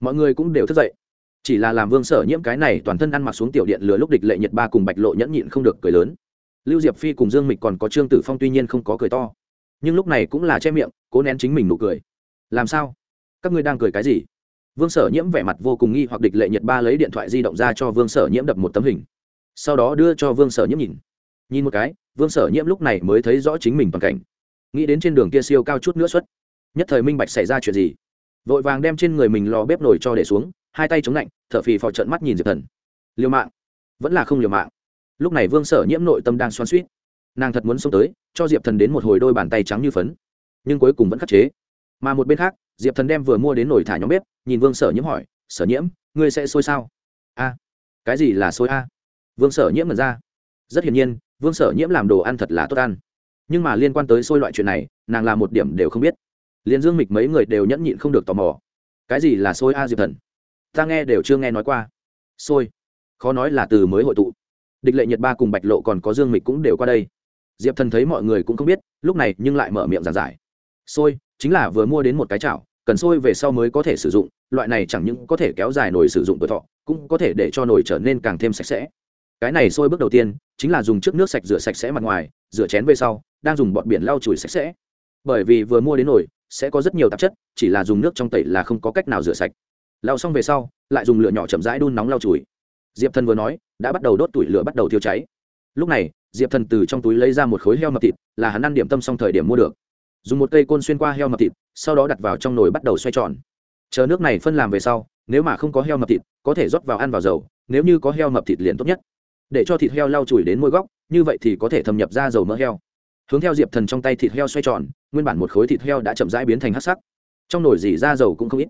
mọi người cũng đều thức dậy. Chỉ là làm vương sở nhiễm cái này toàn thân ăn mặc xuống tiểu điện lửa lúc địch lệ nhật ba cùng bạch lộ nhẫn nhịn không được cười lớn. Lưu diệp phi cùng dương mịch còn có trương tử phong tuy nhiên không có cười to, nhưng lúc này cũng là che miệng, cố nén chính mình nụ cười. Làm sao? Các ngươi đang cười cái gì? Vương sở nhiễm vẻ mặt vô cùng nghi hoặc địch lệ nhật ba lấy điện thoại di động ra cho vương sở nhiễm đập một tấm hình. Sau đó đưa cho vương sở nhiễm nhìn. Nhìn một cái, vương sở nhiễm lúc này mới thấy rõ chính mình toàn cảnh. Nghĩ đến trên đường kia siêu cao chút nữa xuất, nhất thời minh bạch xảy ra chuyện gì vội vàng đem trên người mình lò bếp nổi cho để xuống, hai tay chống lạnh, thở phì phò trận mắt nhìn diệp thần. Liều mạng. Vẫn là không liều mạng. Lúc này vương sở nhiễm nội tâm đang xoan suýt nàng thật muốn xông tới, cho diệp thần đến một hồi đôi bàn tay trắng như phấn. Nhưng cuối cùng vẫn khắc chế. Mà một bên khác, diệp thần đem vừa mua đến nồi thả nhóm bếp, nhìn vương sở nhiễm hỏi, sở nhiễm, ngươi sẽ sôi sao? A. Cái gì là sôi a? Vương sở nhiễm mật ra. Rất hiển nhiên, vương sở nhiễm làm đồ ăn thật là tốt ăn. Nhưng mà liên quan tới sôi loại chuyện này, nàng làm một điểm đều không biết liền dương mịch mấy người đều nhẫn nhịn không được tò mò. Cái gì là xôi a diệp thần? Ta nghe đều chưa nghe nói qua. Xôi, khó nói là từ mới hội tụ. Địch lệ nhật ba cùng bạch lộ còn có dương mịch cũng đều qua đây. Diệp thần thấy mọi người cũng không biết lúc này nhưng lại mở miệng giảng giải. Xôi, chính là vừa mua đến một cái chảo cần sôi về sau mới có thể sử dụng loại này chẳng những có thể kéo dài nồi sử dụng tuổi thọ cũng có thể để cho nồi trở nên càng thêm sạch sẽ. Cái này sôi bước đầu tiên chính là dùng trước nước sạch rửa sạch sẽ mặt ngoài rửa chén về sau đang dùng bọt biển lau chùi sạch sẽ. Bởi vì vừa mua đến nồi sẽ có rất nhiều tạp chất, chỉ là dùng nước trong tẩy là không có cách nào rửa sạch. Lau xong về sau, lại dùng lửa nhỏ chậm rãi đun nóng lau chùi. Diệp thần vừa nói, đã bắt đầu đốt tủi lửa bắt đầu thiêu cháy. Lúc này, diệp thần từ trong túi lấy ra một khối heo mập thịt, là hắn ăn điểm tâm xong thời điểm mua được. Dùng một cây côn xuyên qua heo mập thịt, sau đó đặt vào trong nồi bắt đầu xoay tròn. Chờ nước này phân làm về sau, nếu mà không có heo mập thịt, có thể rót vào ăn vào dầu, nếu như có heo mập thịt liền tốt nhất. Để cho thịt heo lau chùi đến môi góc, như vậy thì có thể thâm nhập ra dầu mỡ heo. Hướng theo diệp thần trong tay thịt heo xoay tròn nguyên bản một khối thịt heo đã chậm rãi biến thành hắc sắc. Trong nồi dỉ ra dầu cũng không ít.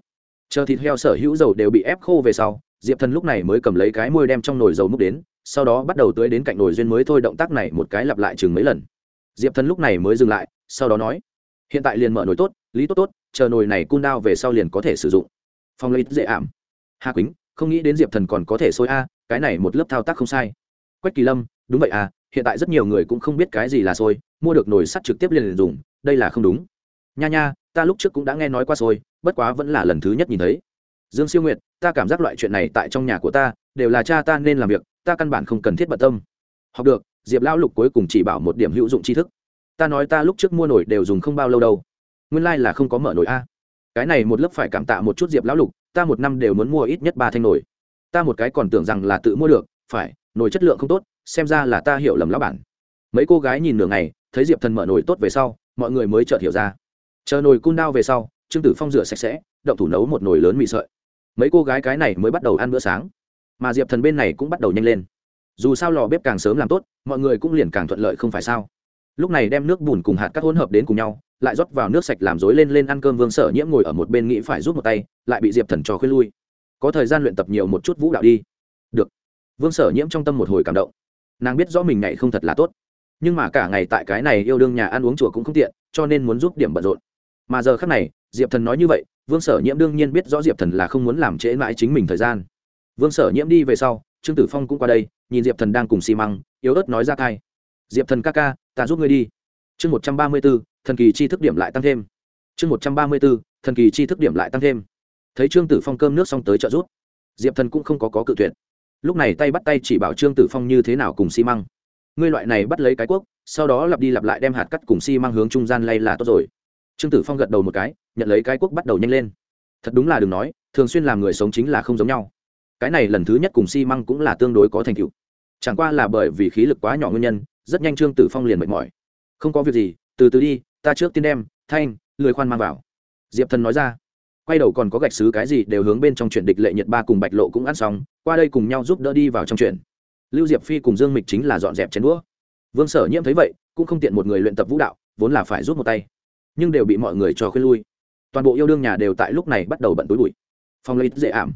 Chờ thịt heo sở hữu dầu đều bị ép khô về sau, diệp thần lúc này mới cầm lấy cái môi đem trong nồi dầu múc đến, sau đó bắt đầu tưới đến cạnh nồi duyên mới thôi động tác này một cái lặp lại chừng mấy lần. Diệp thần lúc này mới dừng lại, sau đó nói, hiện tại liền mở nồi tốt, lý tốt tốt, chờ nồi này cun đao về sau liền có thể sử dụng. Phong lấy dễ ảm. Hà quýnh, không nghĩ đến diệp thần còn có thể sôi a, cái này một lớp thao tác không sai. Quách kỳ lâm, đúng vậy à hiện tại rất nhiều người cũng không biết cái gì là sôi mua được nồi sắt trực tiếp liền dùng đây là không đúng. Nha nha ta lúc trước cũng đã nghe nói qua rồi, bất quá vẫn là lần thứ nhất nhìn thấy. Dương siêu nguyệt ta cảm giác loại chuyện này tại trong nhà của ta đều là cha ta nên làm việc ta căn bản không cần thiết bận tâm. Học được diệp lão lục cuối cùng chỉ bảo một điểm hữu dụng tri thức. Ta nói ta lúc trước mua nổi đều dùng không bao lâu đâu. Nguyên lai、like、là không có mở nổi a. Cái này một lớp phải cảm tạ một chút diệp lão lục ta một năm đều muốn mua ít nhất ba thanh nổi. Ta một cái còn tưởng rằng là tự mua được phải nồi chất lượng không tốt xem ra là ta hiểu lầm lão bản. Mấy cô gái nhìn nửa ngày thấy diệp thần mở nồi tốt về sau mọi người mới chợt hiểu ra. Chờ nồi cun đao về sau, trương tử phong rửa sạch sẽ, động thủ nấu một nồi lớn mì sợi. Mấy cô gái cái này mới bắt đầu ăn bữa sáng. Mà diệp thần bên này cũng bắt đầu nhanh lên. Dù sao lò bếp càng sớm làm tốt, mọi người cũng liền càng thuận lợi không phải sao. Lúc này đem nước bùn cùng hạt cắt hỗn hợp đến cùng nhau, lại rót vào nước sạch làm rối lên lên ăn cơm vương sở nhiễm ngồi ở một bên nghĩ phải rút một tay, lại bị diệp thần cho khuyên lui. Có thời gian luyện tập nhiều một chút vũ đạo đi. Được. Vương sở nhiễm trong tâm một hồi cảm động. Nàng biết rõ mình này không thật là tốt nhưng mà cả ngày tại cái này yêu đương nhà ăn uống chùa cũng không tiện cho nên muốn giúp điểm bận rộn. Mà giờ khác này diệp thần nói như vậy vương sở nhiễm đương nhiên biết rõ diệp thần là không muốn làm trễ mãi chính mình thời gian. Vương sở nhiễm đi về sau trương tử phong cũng qua đây nhìn diệp thần đang cùng xi măng yếu ớt nói ra thai. Diệp thần ca ca ta giúp ngươi đi. Chương một trăm ba mươi b ố thần kỳ chi thức điểm lại tăng thêm. Chương một trăm ba mươi b ố thần kỳ chi thức điểm lại tăng thêm. Thấy trương tử phong cơm nước xong tới trợ giúp diệp thần cũng không có, có cự tuyệt. Lúc này tay bắt tay chỉ bảo trương tử phong như thế nào cùng xi măng ngươi loại này bắt lấy cái cuốc sau đó lặp đi lặp lại đem hạt cắt cùng xi măng hướng trung gian lay là tốt rồi. Trương tử phong gật đầu một cái, nhận lấy cái cuốc bắt đầu nhanh lên. Thật đúng là đừng nói, thường xuyên làm người sống chính là không giống nhau. Cái này lần thứ nhất cùng xi măng cũng là tương đối có thành tựu. Chẳng qua là bởi vì khí lực quá nhỏ nguyên nhân, rất nhanh trương tử phong liền mệt mỏi. Không có việc gì, từ từ đi, ta trước tiên đem thanh, lười khoan mang vào. Diệp thần nói ra. Quay đầu còn có gạch xứ cái gì đều hướng bên trong chuyện địch lệ nhật ba cùng bạch lộ cũng ăn xong, qua đây cùng nhau giúp đỡ đi vào trong chuyện lưu diệp phi cùng dương mịch chính là dọn dẹp chén đũa. Vương sở nhiễm thấy vậy, cũng không tiện một người luyện tập vũ đạo, vốn là phải giúp một tay. Nhưng đều bị mọi người cho khuyên lui. Toàn bộ yêu đương nhà đều tại lúc này bắt đầu bận túi bụi. Phong lấy dễ ảm.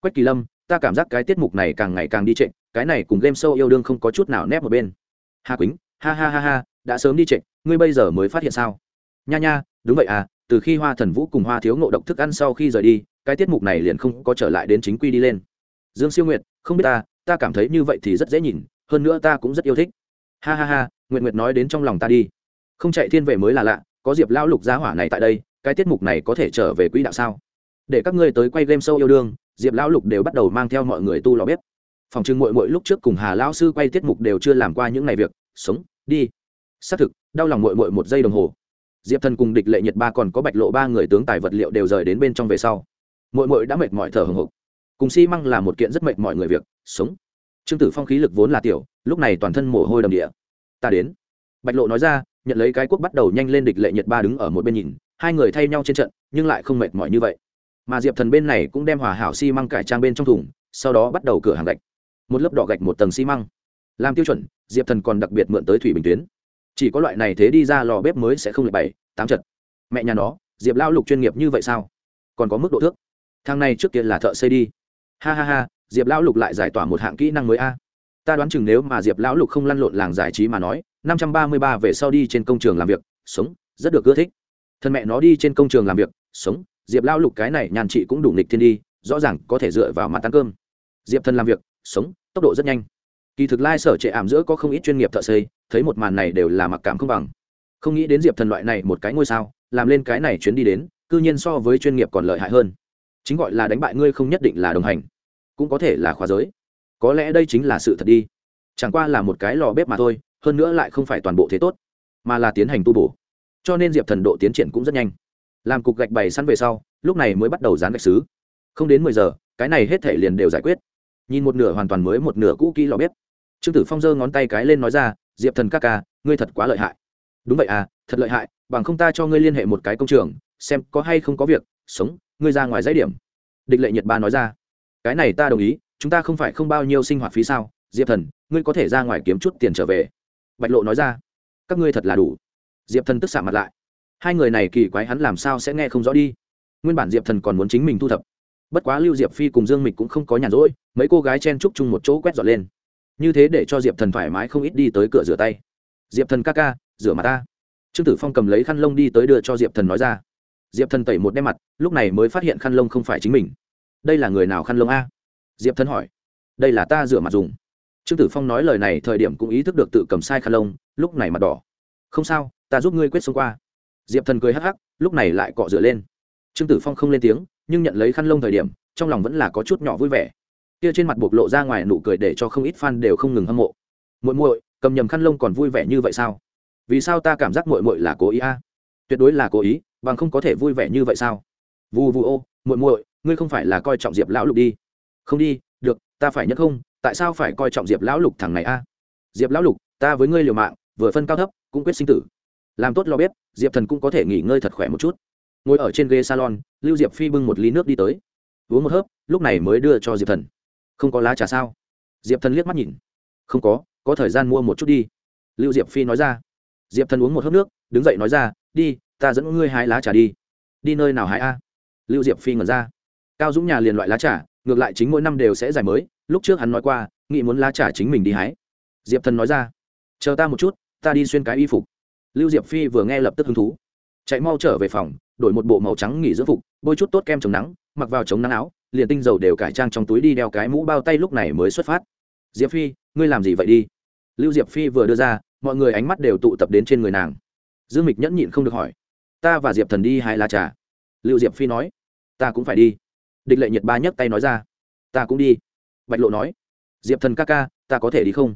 Quách kỳ lâm, ta cảm giác cái tiết mục này càng ngày càng đi trệ, cái này cùng game show yêu đương không có chút nào nép một bên. Hà quýnh, ha ha ha ha, đã sớm đi trệ, ngươi bây giờ mới phát hiện sao? Nha nha, đúng vậy à từ khi hoa thần vũ cùng hoa thiếu ngộ độc thức ăn sau khi rời đi, cái tiết mục này liền không có trở lại đến chính quy đi lên. Dương siêu nguyệt, không biết ta ta cảm thấy như vậy thì rất dễ nhìn, hơn nữa ta cũng rất yêu thích. Ha ha ha nguyện nguyệt nói đến trong lòng ta đi. Không chạy thiên về mới là lạ, có diệp lão lục giá hỏa này tại đây, cái tiết mục này có thể trở về quỹ đạo sao? Để các ngươi tới quay game sâu yêu đương, diệp lão lục đều bắt đầu mang theo mọi người tu lò bếp. Phòng trưng mội mội lúc trước cùng hà lão sư quay tiết mục đều chưa làm qua những ngày việc, sống, đi. Xác thực, đau lòng mội mội một giây đồng hồ. Diệp thần cùng địch lệ nhật ba còn có bạch lộ ba người tướng tài vật liệu đều rời đến bên trong về sau. Mội mội đã mệt mỏi thở hồng hộc cùng xi măng là một kiện rất mệt mọi người việc, sống. Trương tử phong khí lực vốn là tiểu, lúc này toàn thân mồ hôi đầm địa. Ta đến. Bạch lộ nói ra, nhận lấy cái quốc bắt đầu nhanh lên địch lệ nhật ba đứng ở một bên nhìn, hai người thay nhau trên trận, nhưng lại không mệt mỏi như vậy. Mà diệp thần bên này cũng đem hòa hảo xi măng cải trang bên trong thùng, sau đó bắt đầu cửa hàng gạch. Một lớp đỏ gạch một tầng xi măng. làm tiêu chuẩn, diệp thần còn đặc biệt mượn tới thủy bình tuyến. Chỉ có loại này thế đi ra lò bếp mới sẽ không lệ bảy, tám trận. Mẹ nhà nó, diệp lao lục chuyên nghiệp như vậy sao? Còn có mức độ thước. Thang này trước kia là thợ xây đi ha ha ha, diệp lão lục lại giải tỏa một hạng kỹ năng mới a. Ta đoán chừng nếu mà diệp lão lục không lăn lộn làng giải trí mà nói, năm trăm ba mươi ba về sau đi trên công trường làm việc, sống, rất được ưa thích. Thân mẹ nó đi trên công trường làm việc, sống, diệp lão lục cái này nhàn chị cũng đủ nịch thiên đi, rõ ràng có thể dựa vào mặt ăn cơm. Diệp thân làm việc, sống, tốc độ rất nhanh. Kỳ thực lai sở trệ ảm giữa có không ít chuyên nghiệp thợ xây, thấy một màn này đều là mặc cảm không bằng. Không nghĩ đến diệp thần loại này một cái ngôi sao, làm lên cái này chuyến đi đến, cư nhiên so với chuyên nghiệp còn lợi hại hơn chính gọi là đánh bại ngươi không nhất định là đồng hành, cũng có thể là khóa giới. Có lẽ đây chính là sự thật đi. Chẳng qua là một cái lò bếp mà thôi, hơn nữa lại không phải toàn bộ thế tốt, mà là tiến hành tu bổ. Cho nên diệp thần độ tiến triển cũng rất nhanh. Làm cục gạch bày sẵn về sau, lúc này mới bắt đầu dán gạch xứ không đến mười giờ, cái này hết thể liền đều giải quyết. Nhìn một nửa hoàn toàn mới một nửa cũ kỹ lò bếp. Trương tử phong giơ ngón tay cái lên nói ra, diệp thần ca ca, ngươi thật quá lợi hại. Đúng vậy à thật lợi hại, bằng không ta cho ngươi liên hệ một cái công trường, xem có hay không có việc, sống ngươi ra ngoài dãy điểm. Địch lệ nhật ba nói ra. Cái này ta đồng ý, chúng ta không phải không bao nhiêu sinh hoạt phí sao? Diệp thần, ngươi có thể ra ngoài kiếm chút tiền trở về. Bạch lộ nói ra. Các ngươi thật là đủ. Diệp thần tức xạ mặt lại. Hai người này kỳ quái hắn làm sao sẽ nghe không rõ đi? Nguyên bản diệp thần còn muốn chính mình thu thập. Bất quá lưu diệp phi cùng dương mịch cũng không có nhàn rỗi, mấy cô gái chen chúc chung một chỗ quét dọn lên. Như thế để cho diệp thần thoải mái không ít đi tới cửa rửa tay. Diệp thần ca ca, rửa mặt ta. Trương tử phong cầm lấy khăn lông đi tới đưa cho diệp thần nói ra diệp thần tẩy một đem mặt, lúc này mới phát hiện khăn lông không phải chính mình. Đây là người nào khăn lông a? Diệp thần hỏi. Đây là ta rửa mặt dùng. Trương tử phong nói lời này thời điểm cũng ý thức được tự cầm sai khăn lông, lúc này mặt đỏ. Không sao, ta giúp ngươi quyết xông qua. Diệp thần cười hắc hắc, lúc này lại cọ rửa lên. Trương tử phong không lên tiếng, nhưng nhận lấy khăn lông thời điểm, trong lòng vẫn là có chút nhỏ vui vẻ. Kia trên mặt bộc lộ ra ngoài nụ cười để cho không ít fan đều không ngừng hâm mộ. Muội muội, cầm nhầm khăn lông còn vui vẻ như vậy sao? Vì sao ta cảm giác muội muội là cố ý a? Tuyệt đối là cố ý bằng không có thể vui vẻ như vậy sao? Vù vù ô, muội muội, ngươi không phải là coi trọng diệp lão lục đi. Không đi, được, ta phải nhất không, tại sao phải coi trọng diệp lão lục thằng này a? Diệp lão lục, ta với ngươi liều mạng, vừa phân cao thấp, cũng quyết sinh tử. Làm tốt lo biết diệp thần cũng có thể nghỉ ngơi thật khỏe một chút. Ngồi ở trên ghế salon, lưu diệp phi bưng một ly nước đi tới. Uống một hớp, lúc này mới đưa cho diệp thần. Không có lá trà sao? Diệp thần liếc mắt nhìn. Không có có thời gian mua một chút đi. Lưu diệp phi nói ra. Diệp thần uống một hớp nước, đứng dậy nói ra, đi ta dẫn ngươi hái lá trà đi. Đi nơi nào hái a? Lưu diệp phi ngẩn ra. Cao dũng nhà liền loại lá trà, ngược lại chính mỗi năm đều sẽ giải mới. Lúc trước hắn nói qua, nghĩ muốn lá trà chính mình đi hái. Diệp thần nói ra, chờ ta một chút, ta đi xuyên cái y phục. Lưu diệp phi vừa nghe lập tức hứng thú. Chạy mau trở về phòng, đổi một bộ màu trắng nghỉ dưỡng phục, bôi chút tốt kem chống nắng, mặc vào chống nắng áo, liền tinh dầu đều cải trang trong túi đi đeo cái mũ bao tay lúc này mới xuất phát. Diệp phi, ngươi làm gì vậy đi? Lưu diệp phi vừa đưa ra, mọi người ánh mắt đều tụ tập đến trên người nàng. Dương mịch nhẫn nhịn không được hỏi ta và diệp thần đi hai lá trà. Lưu diệp phi nói, ta cũng phải đi. Địch lệ nhiệt ba nhấc tay nói ra, ta cũng đi. Bạch lộ nói, diệp thần ca ca, ta có thể đi không?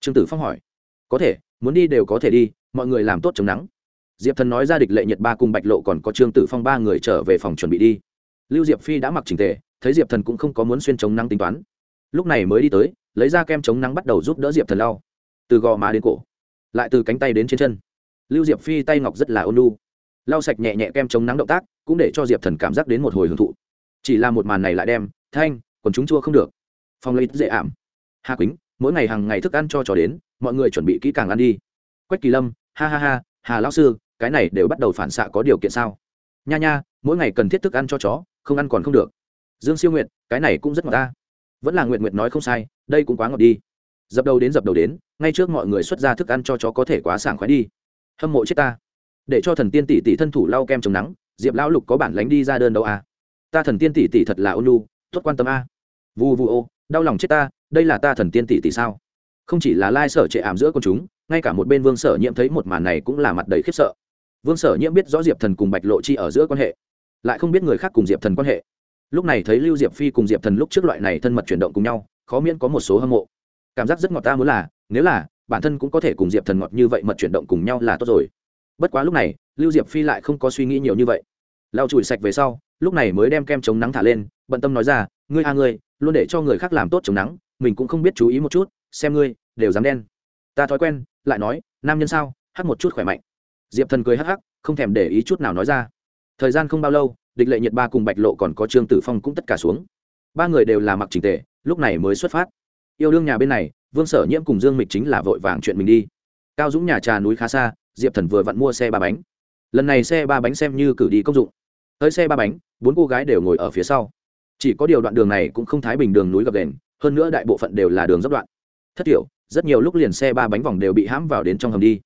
Trương tử phong hỏi, có thể, muốn đi đều có thể đi, mọi người làm tốt chống nắng. Diệp thần nói ra địch lệ nhiệt ba cùng bạch lộ còn có trương tử phong ba người trở về phòng chuẩn bị đi. Lưu diệp phi đã mặc trình tề, thấy diệp thần cũng không có muốn xuyên chống nắng tính toán. Lúc này mới đi tới, lấy ra kem chống nắng bắt đầu giúp đỡ diệp thần lau. Từ gò má đến cổ, lại từ cánh tay đến trên chân. Lưu diệp phi tay ngọc rất là ôn lu lau sạch nhẹ nhẹ kem chống nắng động tác, cũng để cho diệp thần cảm giác đến một hồi hưởng thụ. Chỉ là một màn này lại đem thanh còn chúng chua không được. Phong lấy dễ ảm. Hà quýnh, mỗi ngày hàng ngày thức ăn cho trò đến, mọi người chuẩn bị kỹ càng ăn đi. Quách kỳ lâm, ha ha ha, hà lão sư, cái này đều bắt đầu phản xạ có điều kiện sao? Nha nha, mỗi ngày cần thiết thức ăn cho chó, không ăn còn không được. Dương siêu nguyện cái này cũng rất ngọt ta. Vẫn là nguyện nguyện nói không sai, đây cũng quá ngọt đi. Dập đầu đến dập đầu đến, ngay trước mọi người xuất ra thức ăn cho chó có thể quá sảng khoái đi. Hâm mộ chết ta để cho thần tiên tỷ tỷ thân thủ lau kem chống nắng, diệp lão lục có bản lánh đi ra đơn đâu à ta thần tiên tỷ tỷ thật là ôn lu tốt quan tâm a. À. vu vu ô, đau lòng chết ta, đây là ta thần tiên tỷ tỷ sao? Không chỉ là lai sở trệ ảm giữa con chúng, ngay cả một bên vương sở nhiễm thấy một màn này cũng là mặt đầy khiếp sợ. Vương sở nhiễm biết rõ diệp thần cùng bạch lộ chi ở giữa quan hệ, lại không biết người khác cùng diệp thần quan hệ. Lúc này thấy lưu diệp phi cùng diệp thần lúc trước loại này thân mật chuyển động cùng nhau, khó miễn có một số hâm mộ. Cảm giác rất ngọt ta muốn là, nếu là, bản thân cũng có thể cùng diệp thần ngọt như vậy mật chuyển động cùng nhau là tốt rồi bất quá lúc này, lưu diệp phi lại không có suy nghĩ nhiều như vậy. Lau chùi sạch về sau, lúc này mới đem kem chống nắng thả lên, bận tâm nói ra, ngươi a à ngươi, luôn để cho người khác làm tốt chống nắng, mình cũng không biết chú ý một chút, xem ngươi, đều dám đen. Ta thói quen, lại nói, nam nhân sao hắc một chút khỏe mạnh. Diệp thần cười hắc hắc, không thèm để ý chút nào nói ra. Thời gian không bao lâu, địch lệ nhiệt ba cùng bạch lộ còn có trương tử phong cũng tất cả xuống. Ba người đều là mặc trình tề, lúc này mới xuất phát. Yêu đương nhà bên này, vương sở nhiễm cùng dương mịch chính là vội vàng chuyện mình đi. Cao dũng nhà trà núi khá xa diệp thần vừa vặn mua xe ba bánh. Lần này xe ba bánh xem như cử đi công dụng. Tới xe ba bánh, bốn cô gái đều ngồi ở phía sau. Chỉ có điều đoạn đường này cũng không thái bình đường núi gập đền hơn nữa đại bộ phận đều là đường dốc đoạn. Thất hiểu rất nhiều lúc liền xe ba bánh vòng đều bị hãm vào đến trong hầm đi.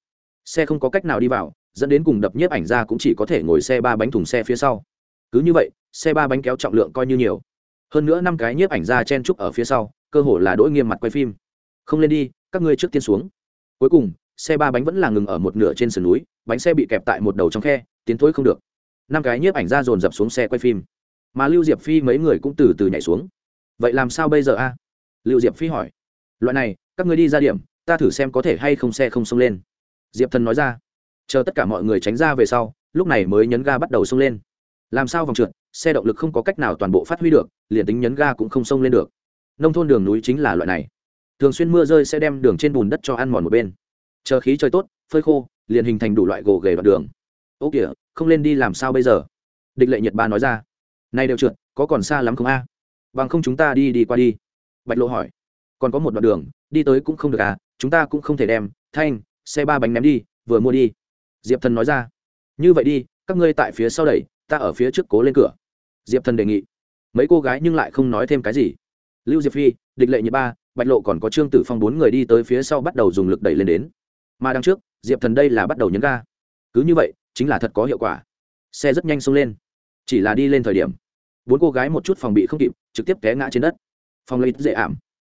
Xe không có cách nào đi vào, dẫn đến cùng đập nhiếp ảnh ra cũng chỉ có thể ngồi xe ba bánh thùng xe phía sau. Cứ như vậy, xe ba bánh kéo trọng lượng coi như nhiều. Hơn nữa năm cái nhiếp ảnh ra chen trúc ở phía sau, cơ hồ là đỗi nghiêm mặt quay phim. Không lên đi, các ngươi trước tiên xuống. Cuối cùng xe ba bánh vẫn là ngừng ở một nửa trên sườn núi, bánh xe bị kẹp tại một đầu trong khe, tiến thối không được. Năm cái nhiếp ảnh ra dồn dập xuống xe quay phim. Mà lưu diệp phi mấy người cũng từ từ nhảy xuống. Vậy làm sao bây giờ a? Lưu diệp phi hỏi. Loại này, các người đi ra điểm, ta thử xem có thể hay không xe không xông lên. Diệp thần nói ra. Chờ tất cả mọi người tránh ra về sau, lúc này mới nhấn ga bắt đầu xông lên. Làm sao vòng trượt, xe động lực không có cách nào toàn bộ phát huy được, liền tính nhấn ga cũng không xông lên được. Nông thôn đường núi chính là loại này. Thường xuyên mưa rơi sẽ đem đường trên bùn đất cho ăn mòn một bên chờ khí trời tốt, phơi khô, liền hình thành đủ loại gồ ghề đoạn đường. Ô kìa, không lên đi làm sao bây giờ? Địch lệ nhật ba nói ra. Nay đều trượt, có còn xa lắm không a? Bằng không chúng ta đi đi qua đi. Bạch lộ hỏi. Còn có một đoạn đường, đi tới cũng không được à chúng ta cũng không thể đem. Thanh, xe ba bánh ném đi, vừa mua đi. Diệp thần nói ra. Như vậy đi, các ngươi tại phía sau đẩy, ta ở phía trước cố lên cửa. Diệp thần đề nghị. Mấy cô gái nhưng lại không nói thêm cái gì. Lưu diệp phi, địch lệ nhị ba, bạch lộ còn có trương tử phong bốn người đi tới phía sau bắt đầu dùng lực đẩy lên đến mà đằng trước, diệp thần đây là bắt đầu nhấn ga. Cứ như vậy, chính là thật có hiệu quả. Xe rất nhanh xông lên. Chỉ là đi lên thời điểm, bốn cô gái một chút phòng bị không kịp, trực tiếp té ngã trên đất. Phòng lấy dễ ảm.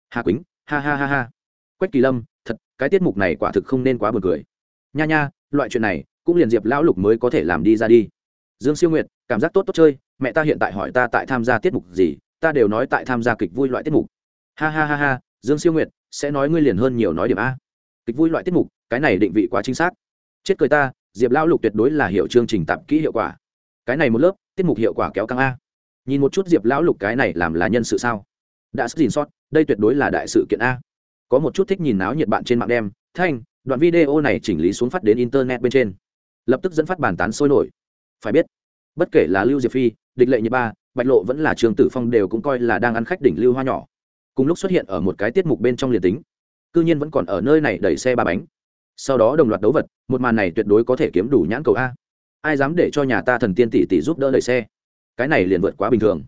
Hà quýnh, ha ha ha ha. Quách kỳ lâm, thật, cái tiết mục này quả thực không nên quá buồn cười. Nha nha, loại chuyện này, cũng liền diệp lão lục mới có thể làm đi ra đi. Dương siêu nguyệt, cảm giác tốt tốt chơi, mẹ ta hiện tại hỏi ta tại tham gia tiết mục gì, ta đều nói tại tham gia kịch vui loại tiết mục. Ha ha ha ha, dương siêu nguyệt, sẽ nói ngươi liền hơn nhiều nói điểm a kịch vui loại tiết mục, cái này định vị quá chính xác. Chết cười ta, diệp lão lục tuyệt đối là hiệu chương trình tạp kỹ hiệu quả. Cái này một lớp, tiết mục hiệu quả kéo căng a. Nhìn một chút diệp lão lục cái này làm là nhân sự sao? Đã sức gìn sót đây tuyệt đối là đại sự kiện a. Có một chút thích nhìn náo nhiệt bạn trên mạng đem, thanh, đoạn video này chỉnh lý xuống phát đến internet bên trên. Lập tức dẫn phát bàn tán sôi nổi. Phải biết, bất kể là lưu diệp phi, địch lệ nhật ba, bạch lộ vẫn là trường tử phong đều cũng coi là đang ăn khách đỉnh lưu hoa nhỏ. Cùng lúc xuất hiện ở một cái tiết mục bên trong liền tính cư nhiên vẫn còn ở nơi này đẩy xe ba bánh. Sau đó đồng loạt đấu vật, một màn này tuyệt đối có thể kiếm đủ nhãn cầu a. Ai dám để cho nhà ta thần tiên tỷ tỷ giúp đỡ đẩy xe? Cái này liền vượt quá bình thường.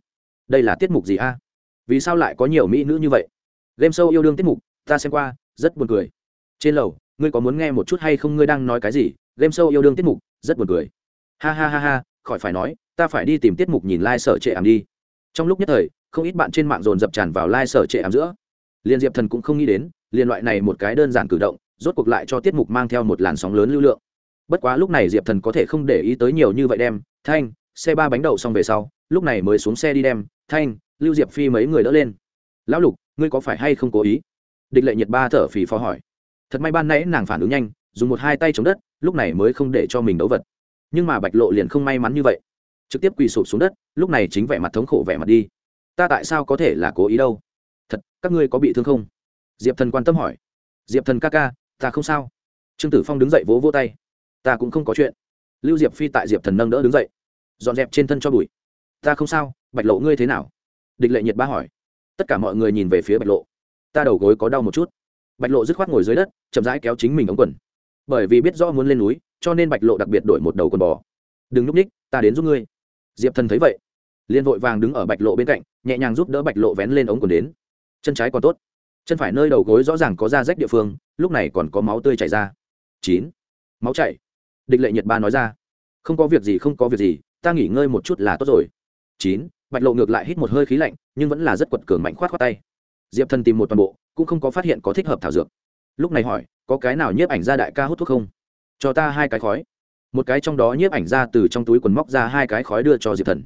Đây là tiết mục gì a? Vì sao lại có nhiều mỹ nữ như vậy? Game show yêu đương tiết mục, ta xem qua, rất buồn cười. Trên lầu, ngươi có muốn nghe một chút hay không? Ngươi đang nói cái gì? Game show yêu đương tiết mục, rất buồn cười. Ha ha ha ha, khỏi phải nói, ta phải đi tìm tiết mục nhìn lai、like、sở trệ ảm đi. Trong lúc nhất thời, không ít bạn trên mạng dồn dập tràn vào lai、like、sở trệ ảm giữa liên diệp thần cũng không nghĩ đến liên loại này một cái đơn giản cử động, rốt cuộc lại cho tiết mục mang theo một làn sóng lớn lưu lượng. Bất quá lúc này diệp thần có thể không để ý tới nhiều như vậy đem, thanh, xe ba bánh đậu xong về sau, lúc này mới xuống xe đi đem, thanh, lưu diệp phi mấy người đỡ lên. Lão lục, ngươi có phải hay không cố ý? Địch lệ nhiệt ba thở phì phò hỏi. Thật may ban nãy nàng phản ứng nhanh, dùng một hai tay chống đất, lúc này mới không để cho mình đấu vật. Nhưng mà bạch lộ liền không may mắn như vậy. Trực tiếp quỳ sụp xuống đất, lúc này chính vẻ mặt thống khổ vẻ mặt đi. Ta tại sao có thể là cố ý đâu? Thật, các ngươi có bị thương không? Diệp thần quan tâm hỏi. Diệp thần ca ca, ta không sao. Trương tử phong đứng dậy vỗ vỗ tay. Ta cũng không có chuyện. Lưu diệp phi tại diệp thần nâng đỡ đứng dậy. Dọn dẹp trên thân cho bụi. Ta không sao, bạch lộ ngươi thế nào? Địch lệ nhiệt ba hỏi. Tất cả mọi người nhìn về phía bạch lộ. Ta đầu gối có đau một chút. Bạch lộ dứt khoát ngồi dưới đất, chậm rãi kéo chính mình ống quần. Bởi vì biết rõ muốn lên núi, cho nên bạch lộ đặc biệt đổi một đầu quần bò. Đừng núp ních, ta đến giúp ngươi. Diệp thần thấy vậy, liền vội vàng đứng ở bạch lộ bên cạnh, nhẹ nhàng giúp đỡ bạch lộ vén lên ống quần đến chân trái còn tốt. Chân phải nơi đầu gối rõ ràng có da rách địa phương, lúc này còn có máu tươi chảy ra. Chín. Máu chảy. Địch lệ nhiệt ba nói ra. Không có việc gì, không có việc gì, ta nghỉ ngơi một chút là tốt rồi. Chín. Bạch lộ ngược lại hít một hơi khí lạnh, nhưng vẫn là rất quật cường mạnh khoát khoát tay. Diệp thần tìm một toàn bộ, cũng không có phát hiện có thích hợp thảo dược. Lúc này hỏi, có cái nào nhiếp ảnh ra đại ca hút thuốc không? Cho ta hai cái khói. Một cái trong đó nhiếp ảnh ra từ trong túi quần móc ra hai cái khói đưa cho diệp thần.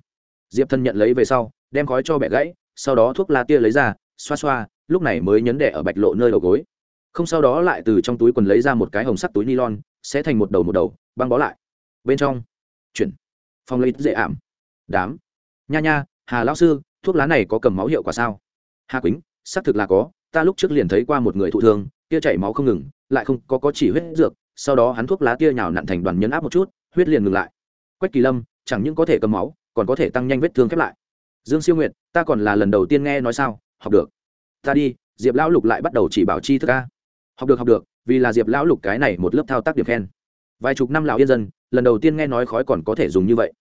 Diệp thần nhận lấy về sau, đem khói cho bẻ gãy, sau đó thuốc la tia lấy ra xoa xoa, lúc này mới nhấn đẻ ở bạch lộ nơi đầu gối. Không sau đó lại từ trong túi quần lấy ra một cái hồng sắc túi ni lon sẽ thành một đầu một đầu, băng bó lại. Bên trong, chuyển. Phong lấy dễ ảm. Đám. Nha nha, hà lão sư, thuốc lá này có cầm máu hiệu quả sao? Hà quýnh, xác thực là có, ta lúc trước liền thấy qua một người thụ thương, kia chảy máu không ngừng, lại không có có chỉ huyết dược, sau đó hắn thuốc lá kia nhào nặn thành đoàn nhấn áp một chút, huyết liền ngừng lại. Quách kỳ lâm, chẳng những có thể cầm máu, còn có thể tăng nhanh vết thương khép lại. Dương siêu nguyện ta còn là lần đầu tiên nghe nói sao? Học được. Ta đi, diệp lão lục lại bắt đầu chỉ bảo chi thức ca. Học được học được, vì là diệp lão lục cái này một lớp thao tác điểm khen. Vài chục năm lão yên dân, lần đầu tiên nghe nói khói còn có thể dùng như vậy.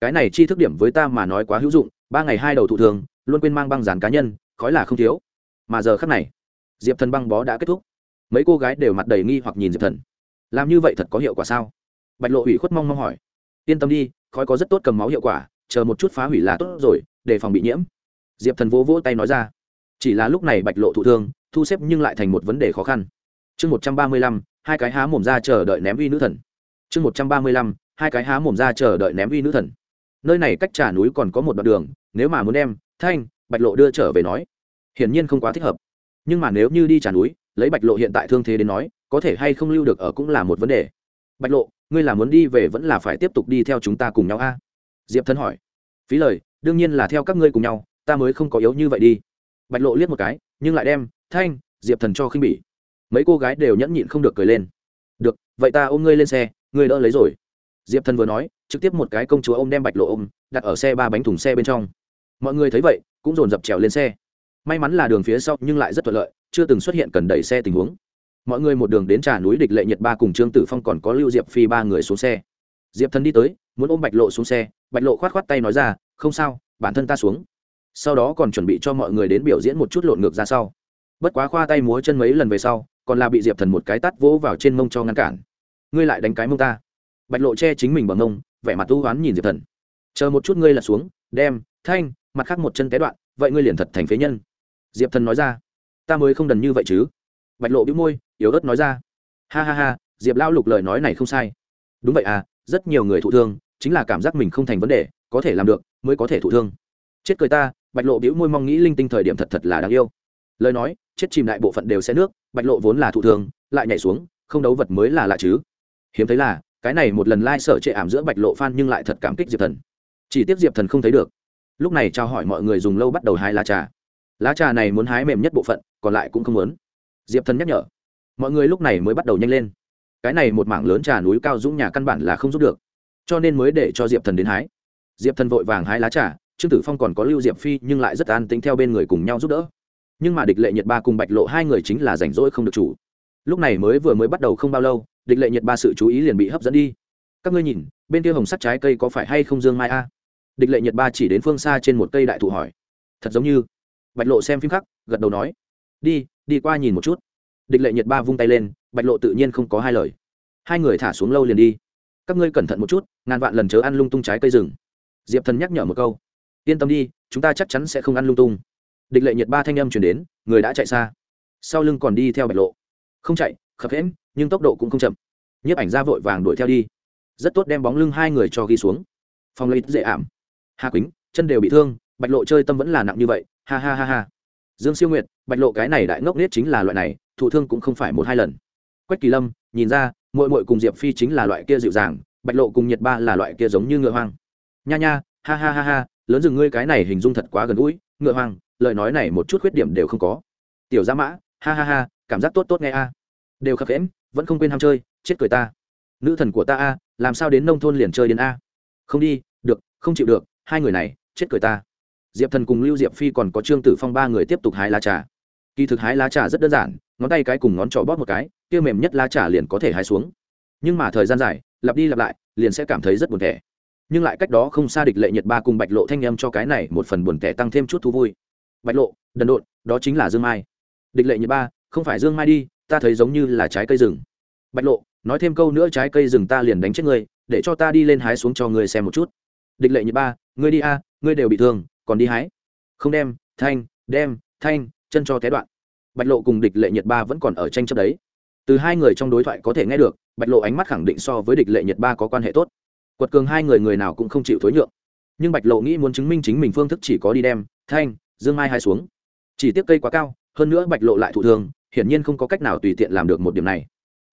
Cái này chi thức điểm với ta mà nói quá hữu dụng, ba ngày hai đầu thụ thường, luôn quên mang băng dàn cá nhân, khói là không thiếu. Mà giờ khắc này, diệp thần băng bó đã kết thúc. Mấy cô gái đều mặt đầy nghi hoặc nhìn diệp thần. Làm như vậy thật có hiệu quả sao? Bạch lộ hủy khuất mong mong hỏi. Yên tâm đi, khói có rất tốt cầm máu hiệu quả, chờ một chút phá hủy là tốt rồi, để phòng bị nhiễm. Diệp thần vỗ vỗ tay nói ra chỉ là lúc này bạch lộ thụ thương, thu xếp nhưng lại thành một vấn đề khó khăn. Chương một trăm ba mươi lăm, hai cái há mồm ra chờ đợi ném uy nữ thần. Chương một trăm ba mươi lăm, hai cái há mồm ra chờ đợi ném uy nữ thần. Nơi này cách trà núi còn có một đoạn đường, nếu mà muốn đem, thanh, bạch lộ đưa trở về nói, hiển nhiên không quá thích hợp. Nhưng mà nếu như đi trà núi, lấy bạch lộ hiện tại thương thế đến nói, có thể hay không lưu được ở cũng là một vấn đề. Bạch lộ, ngươi là muốn đi về vẫn là phải tiếp tục đi theo chúng ta cùng nhau a? Diệp thân hỏi. Phí lời, đương nhiên là theo các ngươi cùng nhau, ta mới không có yếu như vậy đi bạch lộ liếc một cái, nhưng lại đem thanh, diệp thần cho khinh bỉ. Mấy cô gái đều nhẫn nhịn không được cười lên. Được, vậy ta ôm ngươi lên xe, ngươi đỡ lấy rồi. Diệp thần vừa nói, trực tiếp một cái công chúa ôm đem bạch lộ ôm, đặt ở xe ba bánh thùng xe bên trong. Mọi người thấy vậy, cũng dồn dập trèo lên xe. May mắn là đường phía sau nhưng lại rất thuận lợi, chưa từng xuất hiện cần đẩy xe tình huống. Mọi người một đường đến trà núi địch lệ nhật ba cùng trương tử phong còn có lưu diệp phi ba người xuống xe. Diệp thần đi tới, muốn ôm bạch lộ xuống xe, bạch lộ khoát khoát tay nói ra, không sao, bản thân ta xuống sau đó còn chuẩn bị cho mọi người đến biểu diễn một chút lộn ngược ra sau. Bất quá khoa tay múa chân mấy lần về sau, còn là bị diệp thần một cái tắt vỗ vào trên mông cho ngăn cản. Ngươi lại đánh cái mông ta. Bạch lộ che chính mình bằng mông, vẻ mặt tu hoán nhìn diệp thần. Chờ một chút ngươi là xuống, đem, thanh, mặt khác một chân té đoạn, vậy ngươi liền thật thành phế nhân. Diệp thần nói ra. Ta mới không đần như vậy chứ. Bạch lộ bĩu môi, yếu ớt nói ra. Ha ha ha, diệp lao lục lời nói này không sai. Đúng vậy à rất nhiều người thụ thương, chính là cảm giác mình không thành vấn đề, có thể làm được, mới có thể thụ thương chết cười ta bạch lộ biểu môi mong nghĩ linh tinh thời điểm thật thật là đáng yêu. Lời nói chết chìm đại bộ phận đều sẽ nước bạch lộ vốn là thụ thường, lại nhảy xuống không đấu vật mới là lạ chứ. Hiếm thấy là cái này một lần lai、like、sở trệ ảm giữa bạch lộ phan nhưng lại thật cảm kích diệp thần. Chỉ tiếc diệp thần không thấy được. Lúc này trao hỏi mọi người dùng lâu bắt đầu hái lá trà. Lá trà này muốn hái mềm nhất bộ phận còn lại cũng không muốn. Diệp thần nhắc nhở. Mọi người lúc này mới bắt đầu nhanh lên. Cái này một mảng lớn trà núi cao dũng nhà căn bản là không giúp được. Cho nên mới để cho diệp thần đến hái. Diệp thần vội vàng hái lá trà trương tử phong còn có lưu diệp phi nhưng lại rất an tính theo bên người cùng nhau giúp đỡ. Nhưng mà địch lệ nhiệt ba cùng bạch lộ hai người chính là rảnh rỗi không được chủ. Lúc này mới vừa mới bắt đầu không bao lâu, địch lệ nhiệt ba sự chú ý liền bị hấp dẫn đi. Các ngươi nhìn, bên kia hồng sắt trái cây có phải hay không dương mai a? Địch lệ nhiệt ba chỉ đến phương xa trên một cây đại thụ hỏi. Thật giống như. Bạch lộ xem phim khắc, gật đầu nói. Đi đi qua nhìn một chút. Địch lệ nhiệt ba vung tay lên, bạch lộ tự nhiên không có hai lời. Hai người thả xuống lâu liền đi. Các ngươi cẩn thận một chút, ngàn vạn lần chớ ăn lung tung trái cây rừng. Diệp thần nhắc nhở một câu yên tâm đi, chúng ta chắc chắn sẽ không ăn lung tung. Địch lệ nhiệt ba thanh âm chuyển đến, người đã chạy xa. Sau lưng còn đi theo bạch lộ. Không chạy, khập hễm nhưng tốc độ cũng không chậm. Nhiếp ảnh ra vội vàng đuổi theo đi. Rất tốt đem bóng lưng hai người cho ghi xuống. Phong lấy dễ ảm. Hà quýnh, chân đều bị thương, bạch lộ chơi tâm vẫn là nặng như vậy. Ha ha ha ha. Dương siêu nguyệt, bạch lộ cái này đại ngốc nết chính là loại này, thụ thương cũng không phải một hai lần. Quách kỳ lâm, nhìn ra mội mội cùng diệp phi chính là loại kia dịu dàng, bạch lộ cùng nhiệt ba là loại kia giống như ngựa hoang. Nha nha, ha ha ha ha lớn rừng ngươi cái này hình dung thật quá gần gũi, ngựa hoang, lời nói này một chút khuyết điểm đều không có. Tiểu gia mã, ha ha ha, cảm giác tốt tốt nghe a. Đều khập khẽm vẫn không quên ham chơi, chết cười ta. Nữ thần của ta a, làm sao đến nông thôn liền chơi đến a? Không đi, được, không chịu được, hai người này, chết cười ta. Diệp thần cùng lưu diệp phi còn có trương tử phong ba người tiếp tục hái lá trà. Kỳ thực hái lá trà rất đơn giản, ngón tay cái cùng ngón trỏ bóp một cái, kia mềm nhất lá trà liền có thể hái xuống. Nhưng mà thời gian dài, lặp đi lặp lại, liền sẽ cảm thấy rất buồn thẻ nhưng lại cách đó không xa địch lệ nhiệt ba cùng bạch lộ thanh em cho cái này một phần buồn tẻ tăng thêm chút thú vui. Bạch lộ, đần độn, đó chính là dương mai. Địch lệ nhiệt ba, không phải dương mai đi, ta thấy giống như là trái cây rừng. Bạch lộ, nói thêm câu nữa trái cây rừng ta liền đánh chết ngươi, để cho ta đi lên hái xuống cho ngươi xem một chút. Địch lệ nhiệt ba, ngươi đi a, ngươi đều bị thương, còn đi hái. Không đem, thanh đem, thanh, chân cho té đoạn. Bạch lộ cùng địch lệ nhiệt ba vẫn còn ở tranh chấp đấy. Từ hai người trong đối thoại có thể nghe được, bạch lộ ánh mắt khẳng định so với địch lệ nhiệt ba có quan hệ tốt quật cường hai người người nào cũng không chịu thối nhượng. Nhưng bạch lộ nghĩ muốn chứng minh chính mình phương thức chỉ có đi đem, thanh, dương mai hai xuống. Chỉ tiếp cây quá cao, hơn nữa bạch lộ lại thụ thương hiển nhiên không có cách nào tùy tiện làm được một điểm này.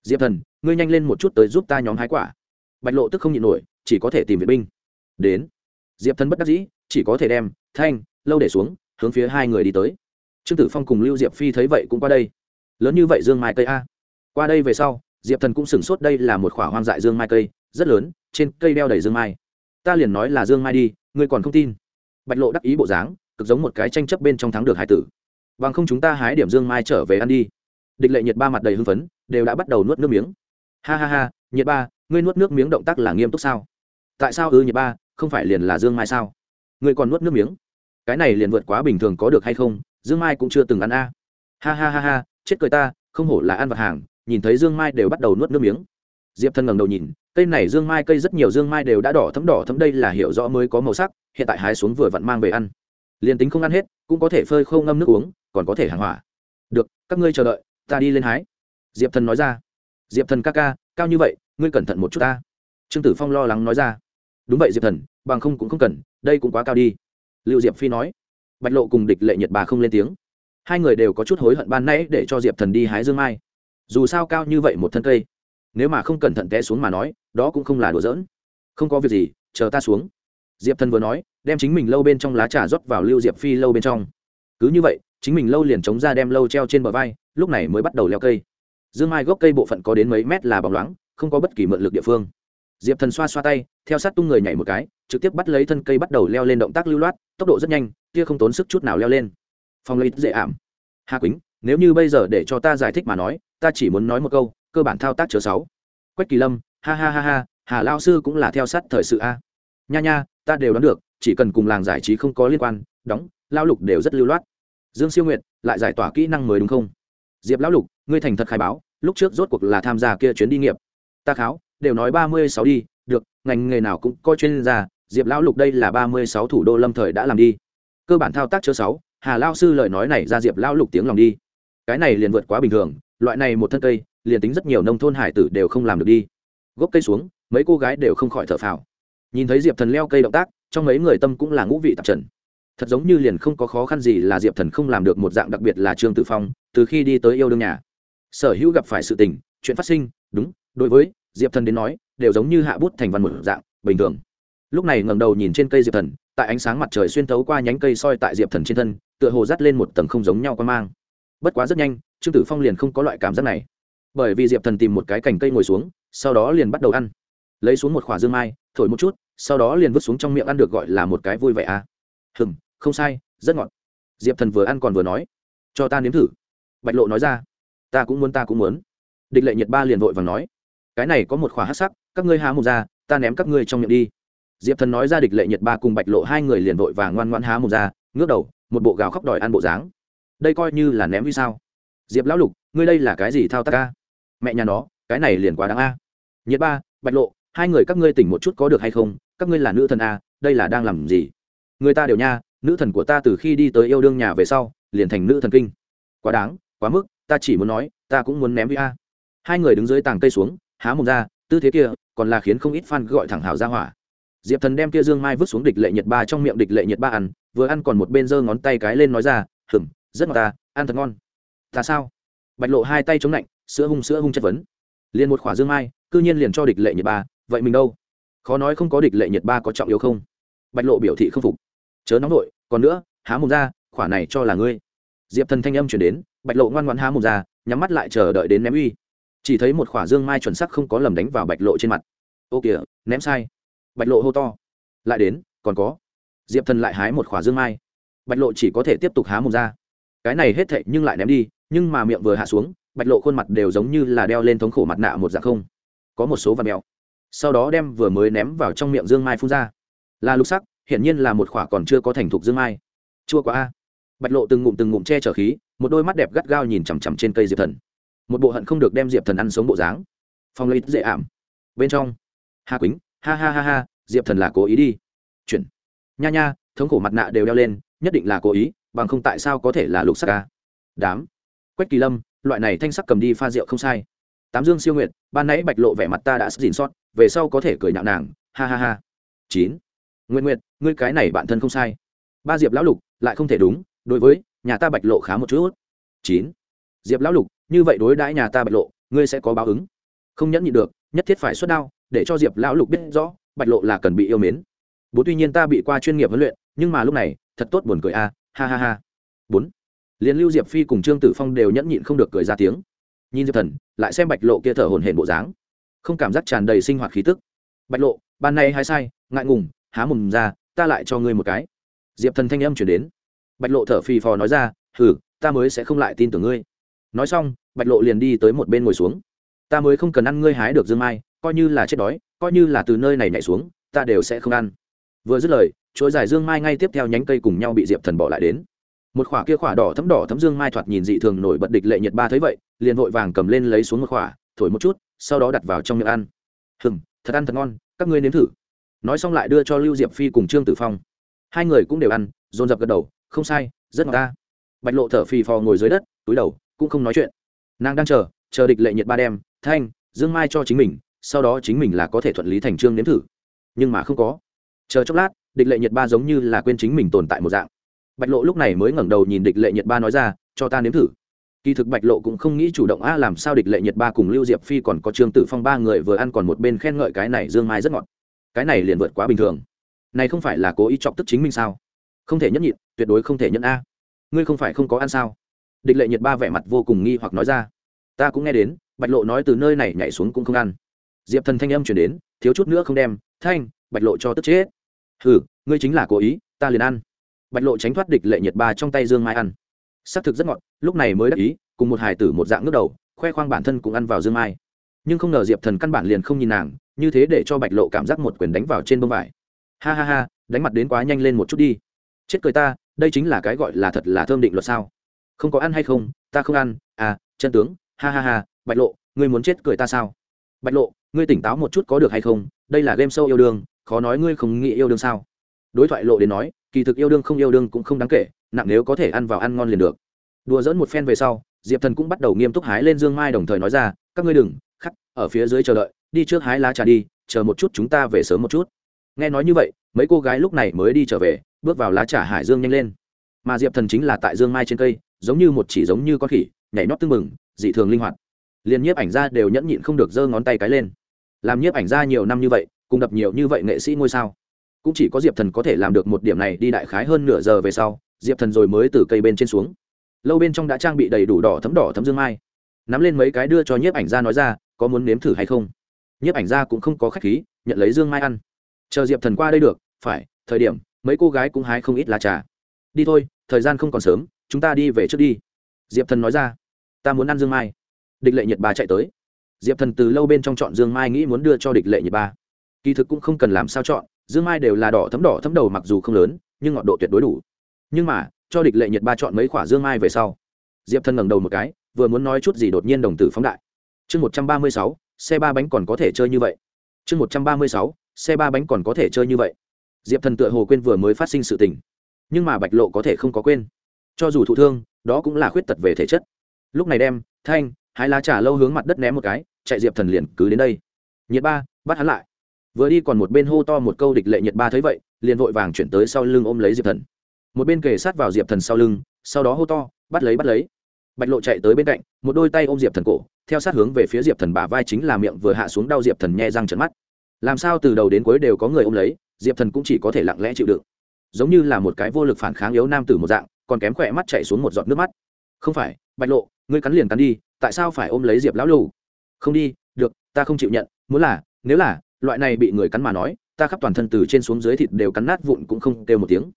Diệp thần, ngươi nhanh lên một chút tới giúp ta nhóm hái quả. Bạch lộ tức không nhịn nổi, chỉ có thể tìm viện binh. Đến. Diệp thần bất đắc dĩ, chỉ có thể đem, thanh, lâu để xuống, hướng phía hai người đi tới. Trương tử phong cùng lưu diệp phi thấy vậy cũng qua đây. Lớn như vậy dương mai cây a. Qua đây về sau, diệp thần cũng sửng sốt đây là một khoả hoang dại dương mai cây, rất lớn trên cây đeo đầy dương mai. Ta liền nói là dương mai đi, ngươi còn không tin. Bạch lộ đắc ý bộ dáng, cực giống một cái tranh chấp bên trong thắng được hai tử. Bằng không chúng ta hái điểm dương mai trở về ăn đi. Địch lệ nhiệt ba mặt đầy hưng phấn, đều đã bắt đầu nuốt nước miếng. Ha ha ha, nhiệt ba, ngươi nuốt nước miếng động tác là nghiêm túc sao? Tại sao ư nhiệt ba, không phải liền là dương mai sao? Ngươi còn nuốt nước miếng? Cái này liền vượt quá bình thường có được hay không? Dương mai cũng chưa từng ăn a. Ha ha ha ha, chết cười ta, không hổ là ăn vật hàng, nhìn thấy dương mai đều bắt đầu nuốt nước miếng diệp Thần ngẩng đầu nhìn, cây này dương mai, cây rất nhiều dương mai đều đã đỏ thấm đỏ thấm đây là hiểu rõ mới có màu sắc, hiện tại hái xuống vừa vặn mang về ăn. Liền tính không ăn hết, cũng có thể phơi khô ngâm nước uống, còn có thể hàng hỏa. Được, các ngươi chờ đợi, ta đi lên hái. Diệp thần nói ra. Diệp thần ca ca, cao như vậy, ngươi cẩn thận một chút ta. Trương tử phong lo lắng nói ra. Đúng vậy diệp thần, bằng không cũng không cần, đây cũng quá cao đi. Lưu diệp phi nói. Bạch lộ cùng địch lệ nhật bà không lên tiếng. Hai người đều có chút hối hận ban nãy để cho diệp thần đi hái dương mai. Dù sao cao như vậy một thân cây nếu mà không cẩn thận té xuống mà nói, đó cũng không là đùa giỡn. Không có việc gì, chờ ta xuống. Diệp thần vừa nói, đem chính mình lâu bên trong lá trà rót vào lưu diệp phi lâu bên trong. Cứ như vậy, chính mình lâu liền chống ra đem lâu treo trên bờ vai, lúc này mới bắt đầu leo cây. Dương mai gốc cây bộ phận có đến mấy mét là bóng loáng, không có bất kỳ mượn lực địa phương. Diệp thần xoa xoa tay, theo sát tung người nhảy một cái, trực tiếp bắt lấy thân cây bắt đầu leo lên động tác lưu loát, tốc độ rất nhanh, kia không tốn sức chút nào leo lên. Phong lấy dễ ảm. Hà quýnh, nếu như bây giờ để cho ta giải thích mà nói, ta chỉ muốn nói một câu cơ bản thao tác chớ sáu. Quách kỳ lâm, ha ha ha ha, hà lao sư cũng là theo sát thời sự a. Nha nha, ta đều đoán được, chỉ cần cùng làng giải trí không có liên quan, đóng, lao lục đều rất lưu loát. Dương siêu nguyệt, lại giải tỏa kỹ năng mới đúng không? Diệp lão lục, ngươi thành thật khai báo, lúc trước rốt cuộc là tham gia kia chuyến đi nghiệp. Ta kháo, đều nói ba mươi sáu đi, được, ngành nghề nào cũng coi chuyên gia, diệp lão lục đây là ba mươi sáu thủ đô lâm thời đã làm đi. Cơ bản thao tác chớ sáu, hà lao sư lời nói này ra diệp lão lục tiếng lòng đi. Cái này liền vượt quá bình thường, loại này một thân cây liền tính rất nhiều nông thôn hải tử đều không làm được đi. Gốc cây xuống, mấy cô gái đều không khỏi thở phào. Nhìn thấy diệp thần leo cây động tác, trong mấy người tâm cũng là ngũ vị tạp trần. Thật giống như liền không có khó khăn gì là diệp thần không làm được một dạng đặc biệt là trương tử phong, từ khi đi tới yêu đương nhà. Sở hữu gặp phải sự tình, chuyện phát sinh, đúng, đối với diệp thần đến nói, đều giống như hạ bút thành văn một dạng, bình thường. Lúc này ngẩng đầu nhìn trên cây diệp thần, tại ánh sáng mặt trời xuyên thấu qua nhánh cây soi tại diệp thần trên thân, tựa hồ dắt lên một tầng không giống nhau quan mang. Bất quá rất nhanh, trương tử phong liền không có loại cảm giác này bởi vì diệp thần tìm một cái cành cây ngồi xuống, sau đó liền bắt đầu ăn. Lấy xuống một khỏa dương mai, thổi một chút, sau đó liền vứt xuống trong miệng ăn được gọi là một cái vui vẻ à. Hừng không sai, rất ngọt. Diệp thần vừa ăn còn vừa nói, cho ta nếm thử. Bạch lộ nói ra, ta cũng muốn, ta cũng muốn. Địch lệ nhiệt ba liền vội và nói, cái này có một khỏa hát sắc, các ngươi há một ra, ta ném các ngươi trong miệng đi. Diệp thần nói ra địch lệ nhiệt ba cùng bạch lộ hai người liền vội và ngoan ngoan há một ra, ngước đầu, một bộ gào khóc đòi ăn bộ dáng. Đây coi như là ném vì sao? Diệp lão lục, ngươi đây là cái gì thao tác ca? Mẹ nhà nó, cái này liền quá đáng a. Nhiệt ba, bạch lộ, hai người các ngươi tỉnh một chút có được hay không? Các ngươi là nữ thần a, đây là đang làm gì? Người ta đều nha, nữ thần của ta từ khi đi tới yêu đương nhà về sau, liền thành nữ thần kinh. Quá đáng, quá mức, ta chỉ muốn nói, ta cũng muốn ném với a. Hai người đứng dưới tàng cây xuống, há mồm ra, tư thế kia, còn là khiến không ít fan gọi thẳng hào ra hỏa. Diệp thần đem kia dương mai vứt xuống địch lệ nhiệt ba trong miệng địch lệ nhiệt ba ăn, vừa ăn còn một bên giơ ngón tay cái lên nói ra hửng rất ngọt ta, ăn thật ngon. Ta sao? Bạch lộ hai tay chống lạnh sữa hung sữa hung chất vấn. Liền một khỏa dương mai, cư nhiên liền cho địch lệ nhiệt ba, vậy mình đâu? Khó nói không có địch lệ nhiệt ba có trọng yếu không? Bạch lộ biểu thị không phục. Chớ nóng nội, còn nữa, há mồm ra, khỏa này cho là ngươi. Diệp thần thanh âm chuyển đến, bạch lộ ngoan ngoan há mồm ra, nhắm mắt lại chờ đợi đến ném uy. Chỉ thấy một khỏa dương mai chuẩn sắc không có lầm đánh vào bạch lộ trên mặt. Ô kìa, ném sai. Bạch lộ hô to. Lại đến, còn có. Diệp thần lại hái một khỏa dương mai. Bạch lộ chỉ có thể tiếp tục há mồm ra cái này hết thệ nhưng lại ném đi, nhưng mà miệng vừa hạ xuống, bạch lộ khuôn mặt đều giống như là đeo lên thống khổ mặt nạ một dạng không. Có một số vật mèo. Sau đó đem vừa mới ném vào trong miệng dương mai phun ra. Là lục sắc, hiển nhiên là một khỏa còn chưa có thành thục dương mai. Chua quá a. Bạch lộ từng ngụm từng ngụm che chở khí, một đôi mắt đẹp gắt gao nhìn chằm chằm trên cây diệp thần. Một bộ hận không được đem diệp thần ăn sống bộ dáng. Phong lấy dễ ảm. Bên trong. Hà quýnh, ha ha ha ha, diệp thần là cố ý đi. Chuyển. Nha nha, thống khổ mặt nạ đều đeo lên, nhất định là cố ý bằng không tại sao có thể là lục sắc ca đám. Quách kỳ lâm, loại này thanh sắc cầm đi pha rượu không sai. Tám dương siêu nguyện ban nãy bạch lộ vẻ mặt ta đã dìn sót, về sau có thể cười nhạo nàng, ha ha ha. Chín. Nguyện nguyện ngươi cái này bản thân không sai. Ba diệp lão lục, lại không thể đúng, đối với nhà ta bạch lộ khá một chút. Chín. Diệp lão lục, như vậy đối đãi nhà ta bạch lộ, ngươi sẽ có báo ứng. Không nhẫn nhịn được, nhất thiết phải xuất đao, để cho diệp lão lục biết rõ, bạch lộ là cần bị yêu mến. Bố tuy nhiên ta bị qua chuyên nghiệp huấn luyện, nhưng mà lúc này, thật tốt buồn cười a ha ha ha. Bốn. Liền lưu diệp phi cùng trương tử phong đều nhẫn nhịn không được cười ra tiếng. Nhìn diệp thần, lại xem bạch lộ kia thở hồn hển bộ dáng. Không cảm giác tràn đầy sinh hoạt khí tức. Bạch lộ, ban nay hay sai, ngại ngùng, há mồm ra, ta lại cho ngươi một cái. Diệp thần thanh âm chuyển đến. Bạch lộ thở phì phò nói ra, hừ, ta mới sẽ không lại tin tưởng ngươi. Nói xong, bạch lộ liền đi tới một bên ngồi xuống. Ta mới không cần ăn ngươi hái được dương mai, coi như là chết đói, coi như là từ nơi này nhảy xuống, ta đều sẽ không ăn. Vừa dứt lời chuỗi dài dương mai ngay tiếp theo nhánh cây cùng nhau bị diệp thần bỏ lại đến. Một khỏa kia khỏa đỏ thấm đỏ thấm dương mai thoạt nhìn dị thường nổi bật địch lệ nhiệt ba thấy vậy, liền vội vàng cầm lên lấy xuống một khỏa, thổi một chút, sau đó đặt vào trong miệng ăn. Hừm, thật ăn thật ngon, các ngươi nếm thử. Nói xong lại đưa cho lưu diệp phi cùng trương tử phong. Hai người cũng đều ăn, dồn dập gật đầu, không sai, rất ngọt ta. Bạch lộ thở phì phò ngồi dưới đất, túi đầu, cũng không nói chuyện. Nàng đang chờ chờ địch lệ nhiệt ba đem, thanh, dương mai cho chính mình, sau đó chính mình là có thể thuận lý thành trương nếm thử. Nhưng mà không có. Chờ chốc lát địch lệ nhiệt ba giống như là quên chính mình tồn tại một dạng. Bạch lộ lúc này mới ngẩng đầu nhìn địch lệ nhiệt ba nói ra, cho ta nếm thử. Kỳ thực bạch lộ cũng không nghĩ chủ động, a, làm sao địch lệ nhiệt ba cùng lưu diệp phi còn có trương tử phong ba người vừa ăn còn một bên khen ngợi cái này dương mai rất ngọt. Cái này liền vượt quá bình thường. Này không phải là cố ý chọc tức chính mình sao? Không thể nhẫn nhịn, tuyệt đối không thể nhẫn a. Ngươi không phải không có ăn sao? Địch lệ nhiệt ba vẻ mặt vô cùng nghi hoặc nói ra. Ta cũng nghe đến, bạch lộ nói từ nơi này nhảy xuống cũng không ăn. Diệp thần thanh âm chuyển đến, thiếu chút nữa không đem, thanh, bạch lộ cho tức chết hừ, ngươi chính là cố ý, ta liền ăn. Bạch lộ tránh thoát địch lệ nhiệt ba trong tay dương mai ăn. Xác thực rất ngọt, lúc này mới đắc ý, cùng một hải tử một dạng nước đầu, khoe khoang bản thân cũng ăn vào dương mai. Nhưng không ngờ diệp thần căn bản liền không nhìn nàng, như thế để cho bạch lộ cảm giác một quyền đánh vào trên bông vải. Ha ha ha, đánh mặt đến quá nhanh lên một chút đi. Chết cười ta, đây chính là cái gọi là thật là thơm định luật sao. Không có ăn hay không, ta không ăn à chân tướng, ha ha ha, bạch lộ, ngươi muốn chết cười ta sao? Bạch lộ ngươi tỉnh táo một chút có được hay không, đây là game sâu yêu đương, khó nói ngươi không nghĩ yêu đương sao. Đối thoại lộ đến nói, kỳ thực yêu đương không yêu đương cũng không đáng kể, nặng nếu có thể ăn vào ăn ngon liền được. Đùa dẫn một phen về sau, diệp thần cũng bắt đầu nghiêm túc hái lên dương mai đồng thời nói ra, các ngươi đừng, khắc, ở phía dưới chờ đợi, đi trước hái lá trà đi, chờ một chút chúng ta về sớm một chút. Nghe nói như vậy, mấy cô gái lúc này mới đi trở về, bước vào lá trà hải dương nhanh lên. Mà diệp thần chính là tại dương mai trên cây, giống như một chỉ giống như con khỉ, nhảy nhót tưng mừng dị thường linh hoạt. Liền nhiếp ảnh ra đều nhẫn nhịn không được giơ ngón tay cái lên làm nhiếp ảnh ra nhiều năm như vậy, cùng đập nhiều như vậy nghệ sĩ ngôi sao. Cũng chỉ có diệp thần có thể làm được một điểm này đi đại khái hơn nửa giờ về sau, diệp thần rồi mới từ cây bên trên xuống. Lâu bên trong đã trang bị đầy đủ đỏ thấm đỏ thấm dương mai. Nắm lên mấy cái đưa cho nhiếp ảnh ra nói ra, có muốn nếm thử hay không? Nhiếp ảnh ra cũng không có khách khí, nhận lấy dương mai ăn. Chờ diệp thần qua đây được, phải, thời điểm, mấy cô gái cũng hái không ít lá trà. Đi thôi, thời gian không còn sớm, chúng ta đi về trước đi. Diệp thần nói ra, ta muốn ăn dương mai. Địch lệ nhiệt bà chạy tới diệp thần từ lâu bên trong chọn dương mai nghĩ muốn đưa cho địch lệ nhiệt ba. Kỳ thực cũng không cần làm sao chọn, dương mai đều là đỏ thấm đỏ thấm đầu mặc dù không lớn, nhưng ngọn độ tuyệt đối đủ. Nhưng mà, cho địch lệ nhiệt ba chọn mấy khoả dương mai về sau, diệp thần ngẩng đầu một cái, vừa muốn nói chút gì đột nhiên đồng tử phóng đại. Chương một trăm ba mươi sáu, xe ba bánh còn có thể chơi như vậy. Chương một trăm ba mươi sáu, xe ba bánh còn có thể chơi như vậy. Diệp thần tựa hồ quên vừa mới phát sinh sự tình. Nhưng mà bạch lộ có thể không có quên. Cho dù thụ thương, đó cũng là khuyết tật về thể chất. Lúc này đem, thanh hai lá trà lâu hướng mặt đất ném một cái chạy diệp thần liền cứ đến đây. Nhiệt ba, bắt hắn lại. Vừa đi còn một bên hô to một câu địch lệ nhiệt ba thấy vậy, liền vội vàng chuyển tới sau lưng ôm lấy diệp thần. Một bên kề sát vào diệp thần sau lưng, sau đó hô to, bắt lấy bắt lấy. Bạch lộ chạy tới bên cạnh, một đôi tay ôm diệp thần cổ, theo sát hướng về phía diệp thần bả vai chính là miệng vừa hạ xuống đau diệp thần nhẹ răng trận mắt. Làm sao từ đầu đến cuối đều có người ôm lấy, diệp thần cũng chỉ có thể lặng lẽ chịu đựng. Giống như là một cái vô lực phản kháng yếu nam tử một dạng, còn kém khỏe mắt chạy xuống một giọt nước mắt. Không phải, bạch lộ, ngươi cắn liền cắn đi, tại sao phải ôm lấy diệp lão lù? Không đi, được, ta không chịu nhận, muốn là, nếu là, loại này bị người cắn mà nói, ta khắp toàn thân từ trên xuống dưới thịt đều cắn nát vụn cũng không kêu một tiếng.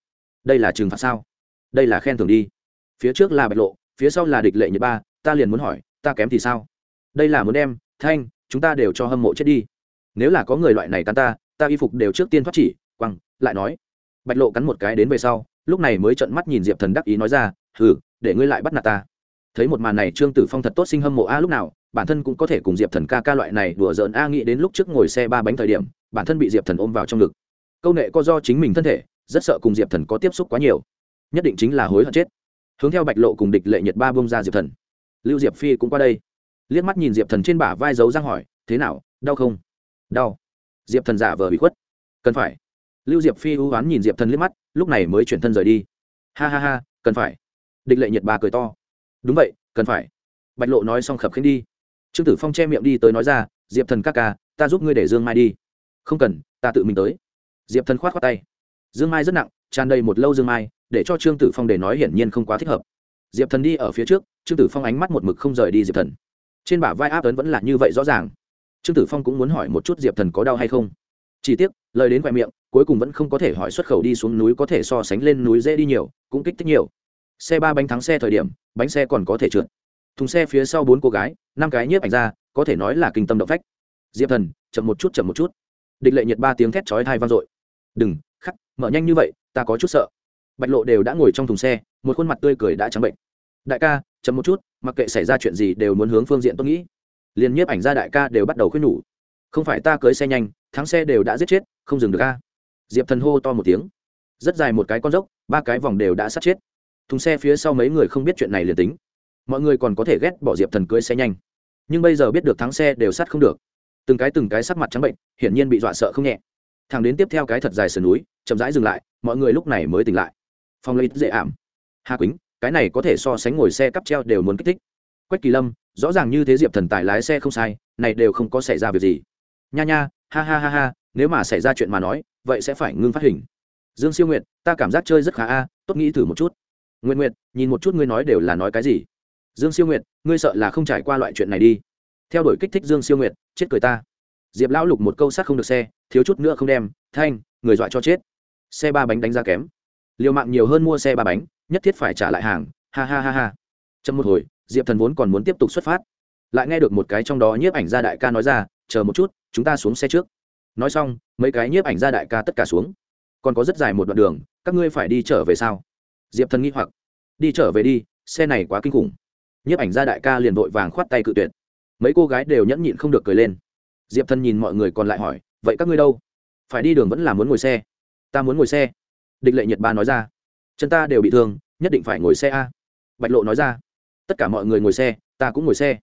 Đây là trừng phạt sao? Đây là khen thưởng đi. Phía trước là bạch lộ, phía sau là địch lệ nhật ba, ta liền muốn hỏi, ta kém thì sao? Đây là muốn đem, thanh, chúng ta đều cho hâm mộ chết đi. Nếu là có người loại này cắn ta ta y phục đều trước tiên thoát chỉ, quăng, lại nói. Bạch lộ cắn một cái đến về sau, lúc này mới trợn mắt nhìn diệp thần đắc ý nói ra, hừ, để ngươi lại bắt nạt ta thấy một màn này, trương tử phong thật tốt sinh hâm mộ a, lúc nào, bản thân cũng có thể cùng diệp thần ca ca loại này đùa giỡn a, nghĩ đến lúc trước ngồi xe ba bánh thời điểm, bản thân bị diệp thần ôm vào trong ngực. Câu nệ có do chính mình thân thể, rất sợ cùng diệp thần có tiếp xúc quá nhiều. Nhất định chính là hối hận chết. Hướng theo bạch lộ cùng địch lệ nhiệt ba bông ra diệp thần. Lưu diệp phi cũng qua đây. Liếc mắt nhìn diệp thần trên bả vai dấu răng hỏi, thế nào, đau không? Đau. Diệp thần giả vờ bị khuất. Cần phải. Lưu diệp phi ưu oán nhìn diệp thần liếc mắt, lúc này mới chuyển thân rời đi. Ha ha ha, cần phải. Địch lệ nhiệt ba cười to đúng vậy, cần phải. Bạch lộ nói xong khập khênh đi. Trương tử phong che miệng đi tới nói ra, diệp thần các ca, ta giúp ngươi để dương mai đi. Không cần, ta tự mình tới. Diệp thần khoát khoát tay. Dương mai rất nặng, tràn đầy một lâu dương mai, để cho trương tử phong để nói hiển nhiên không quá thích hợp. Diệp thần đi ở phía trước, trương tử phong ánh mắt một mực không rời đi diệp thần. Trên bả vai áp ấn vẫn là như vậy rõ ràng. Trương tử phong cũng muốn hỏi một chút diệp thần có đau hay không. Chỉ tiếc, lời đến khoe miệng, cuối cùng vẫn không có thể hỏi xuất khẩu đi xuống núi có thể so sánh lên núi dễ đi nhiều, cũng kích thích nhiều xe ba bánh thắng xe thời điểm, bánh xe còn có thể trượt. Thùng xe phía sau bốn cô gái, năm cái nhiếp ảnh ra, có thể nói là kinh tâm động phách. Diệp thần, chậm một chút, chậm một chút. Địch lệ nhiệt ba tiếng thét chói thai vang dội. Đừng, khắc, mở nhanh như vậy, ta có chút sợ. Bạch lộ đều đã ngồi trong thùng xe, một khuôn mặt tươi cười đã trắng bệnh. Đại ca, chậm một chút, mặc kệ xảy ra chuyện gì đều muốn hướng phương diện tôi nghĩ. Liền nhiếp ảnh ra đại ca đều bắt đầu khuyên nhủ. Không phải ta cưới xe nhanh, thắng xe đều đã giết chết, không dừng được ca diệp thần hô to một tiếng. Rất dài một cái con dốc, ba cái vòng đều đã sát chết thùng xe phía sau mấy người không biết chuyện này liền tính. Mọi người còn có thể ghét bỏ diệp thần cưới xe nhanh. Nhưng bây giờ biết được thắng xe đều sát không được. Từng cái từng cái sắc mặt trắng bệnh, hiển nhiên bị dọa sợ không nhẹ. Thằng đến tiếp theo cái thật dài sườn núi, chậm rãi dừng lại, mọi người lúc này mới tỉnh lại. Phong lấy dễ ảm. Hà quýnh, cái này có thể so sánh ngồi xe cắp treo đều muốn kích thích. Quách kỳ lâm, rõ ràng như thế diệp thần tài lái xe không sai, này đều không có xảy ra việc gì. Nha nha, ha ha ha ha, nếu mà xảy ra chuyện mà nói, vậy sẽ phải ngưng phát hình. Dương siêu nguyện ta cảm giác chơi rất khá a, tốt nghĩ thử một chút nguyện Nguyệt, nhìn một chút ngươi nói đều là nói cái gì? Dương siêu Nguyệt, ngươi sợ là không trải qua loại chuyện này đi. Theo đuổi kích thích dương siêu Nguyệt, chết cười ta. Diệp lão lục một câu sát không được xe thiếu chút nữa không đem thanh người dọa cho chết. Xe ba bánh đánh giá kém. Liều mạng nhiều hơn mua xe ba bánh nhất thiết phải trả lại hàng ha ha ha ha. Trong một hồi diệp thần vốn còn muốn tiếp tục xuất phát. Lại nghe được một cái trong đó nhiếp ảnh gia đại ca nói ra chờ một chút chúng ta xuống xe trước. Nói xong mấy cái nhiếp ảnh gia đại ca tất cả xuống. Còn có rất dài một đoạn đường các ngươi phải đi trở về sao? Diệp thần nghĩ hoặc. Đi trở về đi, xe này quá kinh khủng. Nhiếp ảnh gia đại ca liền vội vàng khoát tay cự tuyệt. Mấy cô gái đều nhẫn nhịn không được cười lên. Diệp thần nhìn mọi người còn lại hỏi, vậy các ngươi đâu? Phải đi đường vẫn là muốn ngồi xe? Ta muốn ngồi xe. Địch lệ nhật ba nói ra. Chân ta đều bị thương, nhất định phải ngồi xe a. Bạch lộ nói ra. Tất cả mọi người ngồi xe, ta cũng ngồi xe.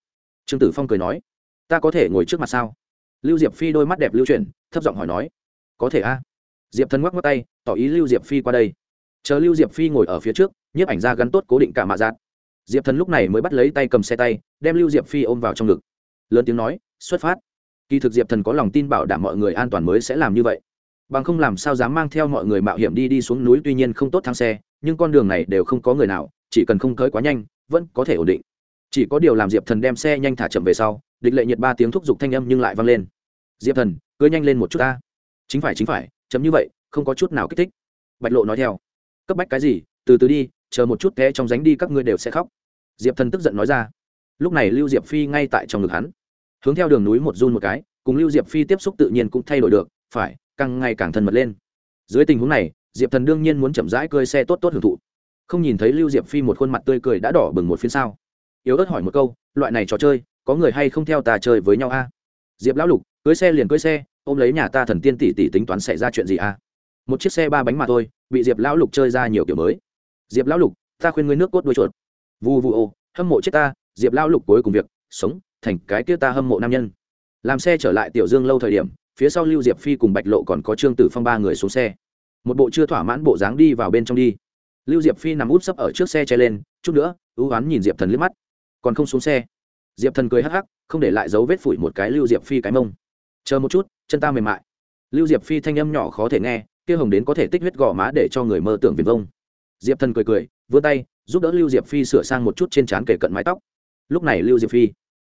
Trương tử phong cười nói. Ta có thể ngồi trước mặt sao? Lưu diệp phi đôi mắt đẹp lưu chuyển, thấp giọng hỏi nói. Có thể a. Diệp thần ngoắc ngoắc tay, tỏ ý lưu diệp phi qua đây chờ lưu diệp phi ngồi ở phía trước, nhiếp ảnh ra gắn tốt cố định cả mạ giạt. Diệp thần lúc này mới bắt lấy tay cầm xe tay, đem lưu diệp phi ôm vào trong ngực. Lớn tiếng nói, xuất phát. Kỳ thực diệp thần có lòng tin bảo đảm mọi người an toàn mới sẽ làm như vậy. Bằng không làm sao dám mang theo mọi người mạo hiểm đi đi xuống núi, tuy nhiên không tốt thang xe, nhưng con đường này đều không có người nào, chỉ cần không tới quá nhanh, vẫn có thể ổn định. Chỉ có điều làm diệp thần đem xe nhanh thả chậm về sau, địch lệ nhiệt ba tiếng thúc giục thanh âm nhưng lại vang lên. Diệp thần cứ nhanh lên một chút ta. Chính phải chính phải chấm như vậy, không có chút nào kích thích. Bạch lộ nói theo cấp bách cái gì, từ từ đi, chờ một chút, té trong ránh đi, các ngươi đều sẽ khóc. Diệp thần tức giận nói ra. Lúc này lưu diệp phi ngay tại trong ngực hắn. Hướng theo đường núi một run một cái, cùng lưu diệp phi tiếp xúc tự nhiên cũng thay đổi được, phải, càng ngày càng thân mật lên. Dưới tình huống này, diệp thần đương nhiên muốn chậm rãi cơi xe tốt tốt hưởng thụ. Không nhìn thấy lưu diệp phi một khuôn mặt tươi cười đã đỏ bừng một phiên sao. Yếu ớt hỏi một câu, loại này trò chơi, có người hay không theo ta chơi với nhau a? Diệp lão lục, cưới xe liền cưới xe, ôm lấy nhà ta thần tiên tỷ tỷ tính toán xảy ra chuyện gì a? Một chiếc xe ba bánh mà thôi bị diệp lão lục chơi ra nhiều kiểu mới. Diệp lão lục, ta khuyên ngươi nước cốt đuôi chuột. Vu vu ô, hâm mộ chết ta, diệp lão lục cuối cùng việc, sống, thành cái kia ta hâm mộ nam nhân. Làm xe trở lại tiểu dương lâu thời điểm, phía sau lưu diệp phi cùng bạch lộ còn có trương tử phong ba người xuống xe. Một bộ chưa thỏa mãn bộ dáng đi vào bên trong đi. Lưu diệp phi nằm úp sấp ở trước xe che lên, chút nữa, ưu oán nhìn diệp thần liếc mắt. Còn không xuống xe, diệp thần cười hắc hắc, không để lại dấu vết phủi một cái lưu diệp phi cái mông. Chờ một chút, chân ta mềm mại. Lưu diệp phi thanh âm nhỏ khó thể nghe kia hồng đến có thể tích huyết gò má để cho người mơ tưởng viền vông. Diệp thần cười cười, vươn tay, giúp đỡ lưu diệp phi sửa sang một chút trên trán kể cận mái tóc. Lúc này lưu diệp phi,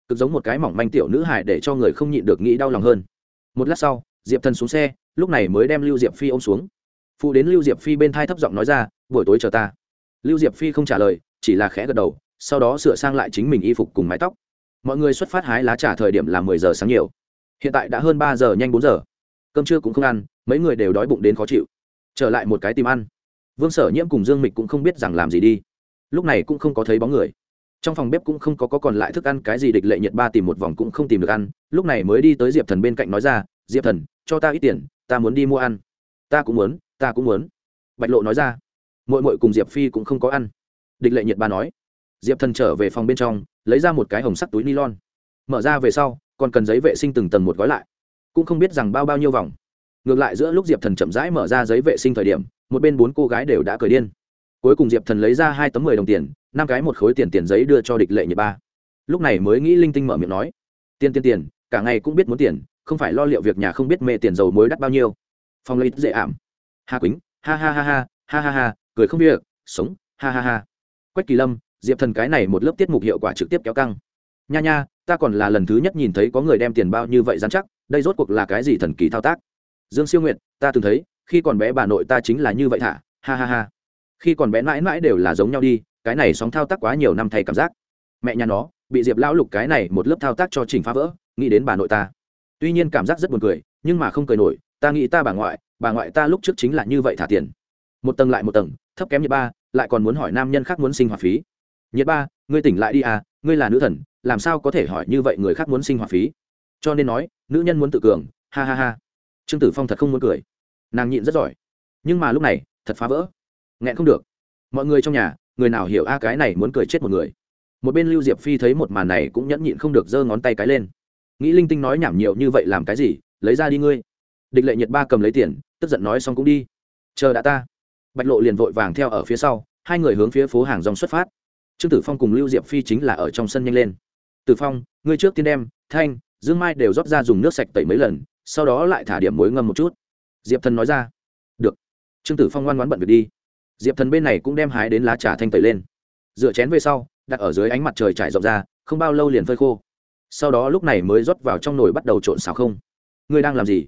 cực giống một cái mỏng manh tiểu nữ hài để cho người không nhịn được nghĩ đau lòng hơn. Một lát sau, diệp thần xuống xe, lúc này mới đem lưu diệp phi ôm xuống. Phụ đến lưu diệp phi bên thai thấp giọng nói ra, buổi tối chờ ta. Lưu diệp phi không trả lời, chỉ là khẽ gật đầu, sau đó sửa sang lại chính mình y phục cùng mái tóc. Mọi người xuất phát hái lá trà thời điểm là mười giờ sáng nhiều. Hiện tại đã hơn ba giờ nhanh bốn giờ. Cơm trưa cũng không ăn mấy người đều đói bụng đến khó chịu. Trở lại một cái tìm ăn. Vương sở nhiễm cùng dương mịch cũng không biết rằng làm gì đi. Lúc này cũng không có thấy bóng người. Trong phòng bếp cũng không có, có còn lại thức ăn cái gì địch lệ nhiệt ba tìm một vòng cũng không tìm được ăn. Lúc này mới đi tới diệp thần bên cạnh nói ra diệp thần cho ta ít tiền ta muốn đi mua ăn. Ta cũng muốn ta cũng muốn. Bạch lộ nói ra. Mội mội cùng diệp phi cũng không có ăn. Địch lệ nhiệt ba nói. Diệp thần trở về phòng bên trong lấy ra một cái hồng sắc túi ni lon mở ra về sau còn cần giấy vệ sinh từng tầng một gói lại. Cũng không biết rằng bao bao nhiêu vòng ngược lại giữa lúc diệp thần chậm rãi mở ra giấy vệ sinh thời điểm, một bên bốn cô gái đều đã cười điên. Cuối cùng diệp thần lấy ra hai tấm mười đồng tiền, năm cái một khối tiền tiền giấy đưa cho địch lệ nhiệt ba. Lúc này mới nghĩ linh tinh mở miệng nói, tiền tiền tiền, cả ngày cũng biết muốn tiền, không phải lo liệu việc nhà không biết mê tiền dầu mối đắt bao nhiêu. Phong lấy dễ ảm. Hà quýnh ha ha ha ha ha ha ha, cười không việc, sống, ha ha ha. Quách kỳ lâm, diệp thần cái này một lớp tiết mục hiệu quả trực tiếp kéo căng. Nha nha, ta còn là lần thứ nhất nhìn thấy có người đem tiền bao như vậy dán chắc, đây rốt cuộc là cái gì thần kỳ thao tác? Dương siêu nguyện ta từng thấy, khi còn bé bà nội ta chính là như vậy thả, ha ha ha. Khi còn bé mãi mãi đều là giống nhau đi, cái này sóng thao tác quá nhiều năm thay cảm giác. Mẹ nhà nó, bị diệp lão lục cái này một lớp thao tác cho chỉnh phá vỡ, nghĩ đến bà nội ta. Tuy nhiên cảm giác rất buồn cười, nhưng mà không cười nổi, ta nghĩ ta bà ngoại bà ngoại ta lúc trước chính là như vậy thả tiền. Một tầng lại một tầng, thấp kém như ba, lại còn muốn hỏi nam nhân khác muốn sinh hoạt phí. Nhiệt ba, ngươi tỉnh lại đi à ngươi là nữ thần, làm sao có thể hỏi như vậy người khác muốn sinh hoạt phí? Cho nên nói, nữ nhân muốn tự cường, ha ha ha trương tử phong thật không muốn cười nàng nhịn rất giỏi nhưng mà lúc này thật phá vỡ nghẹn không được mọi người trong nhà người nào hiểu a à cái này muốn cười chết một người một bên lưu diệp phi thấy một màn này cũng nhẫn nhịn không được giơ ngón tay cái lên nghĩ linh tinh nói nhảm nhiều như vậy làm cái gì lấy ra đi ngươi địch lệ nhiệt ba cầm lấy tiền tức giận nói xong cũng đi chờ đã ta bạch lộ liền vội vàng theo ở phía sau hai người hướng phía phố hàng rong xuất phát trương tử phong cùng lưu diệp phi chính là ở trong sân nhanh lên tử phong ngươi trước tiên đem thanh dương mai đều rót ra dùng nước sạch tẩy mấy lần sau đó lại thả điểm muối ngâm một chút. Diệp thần nói ra, được. Trương tử phong ngoan ngoãn bận việc đi. Diệp thần bên này cũng đem hái đến lá trà thanh tẩy lên. Dựa chén về sau, đặt ở dưới ánh mặt trời trải rộng ra, không bao lâu liền phơi khô. Sau đó lúc này mới rót vào trong nồi bắt đầu trộn xào không. Ngươi đang làm gì?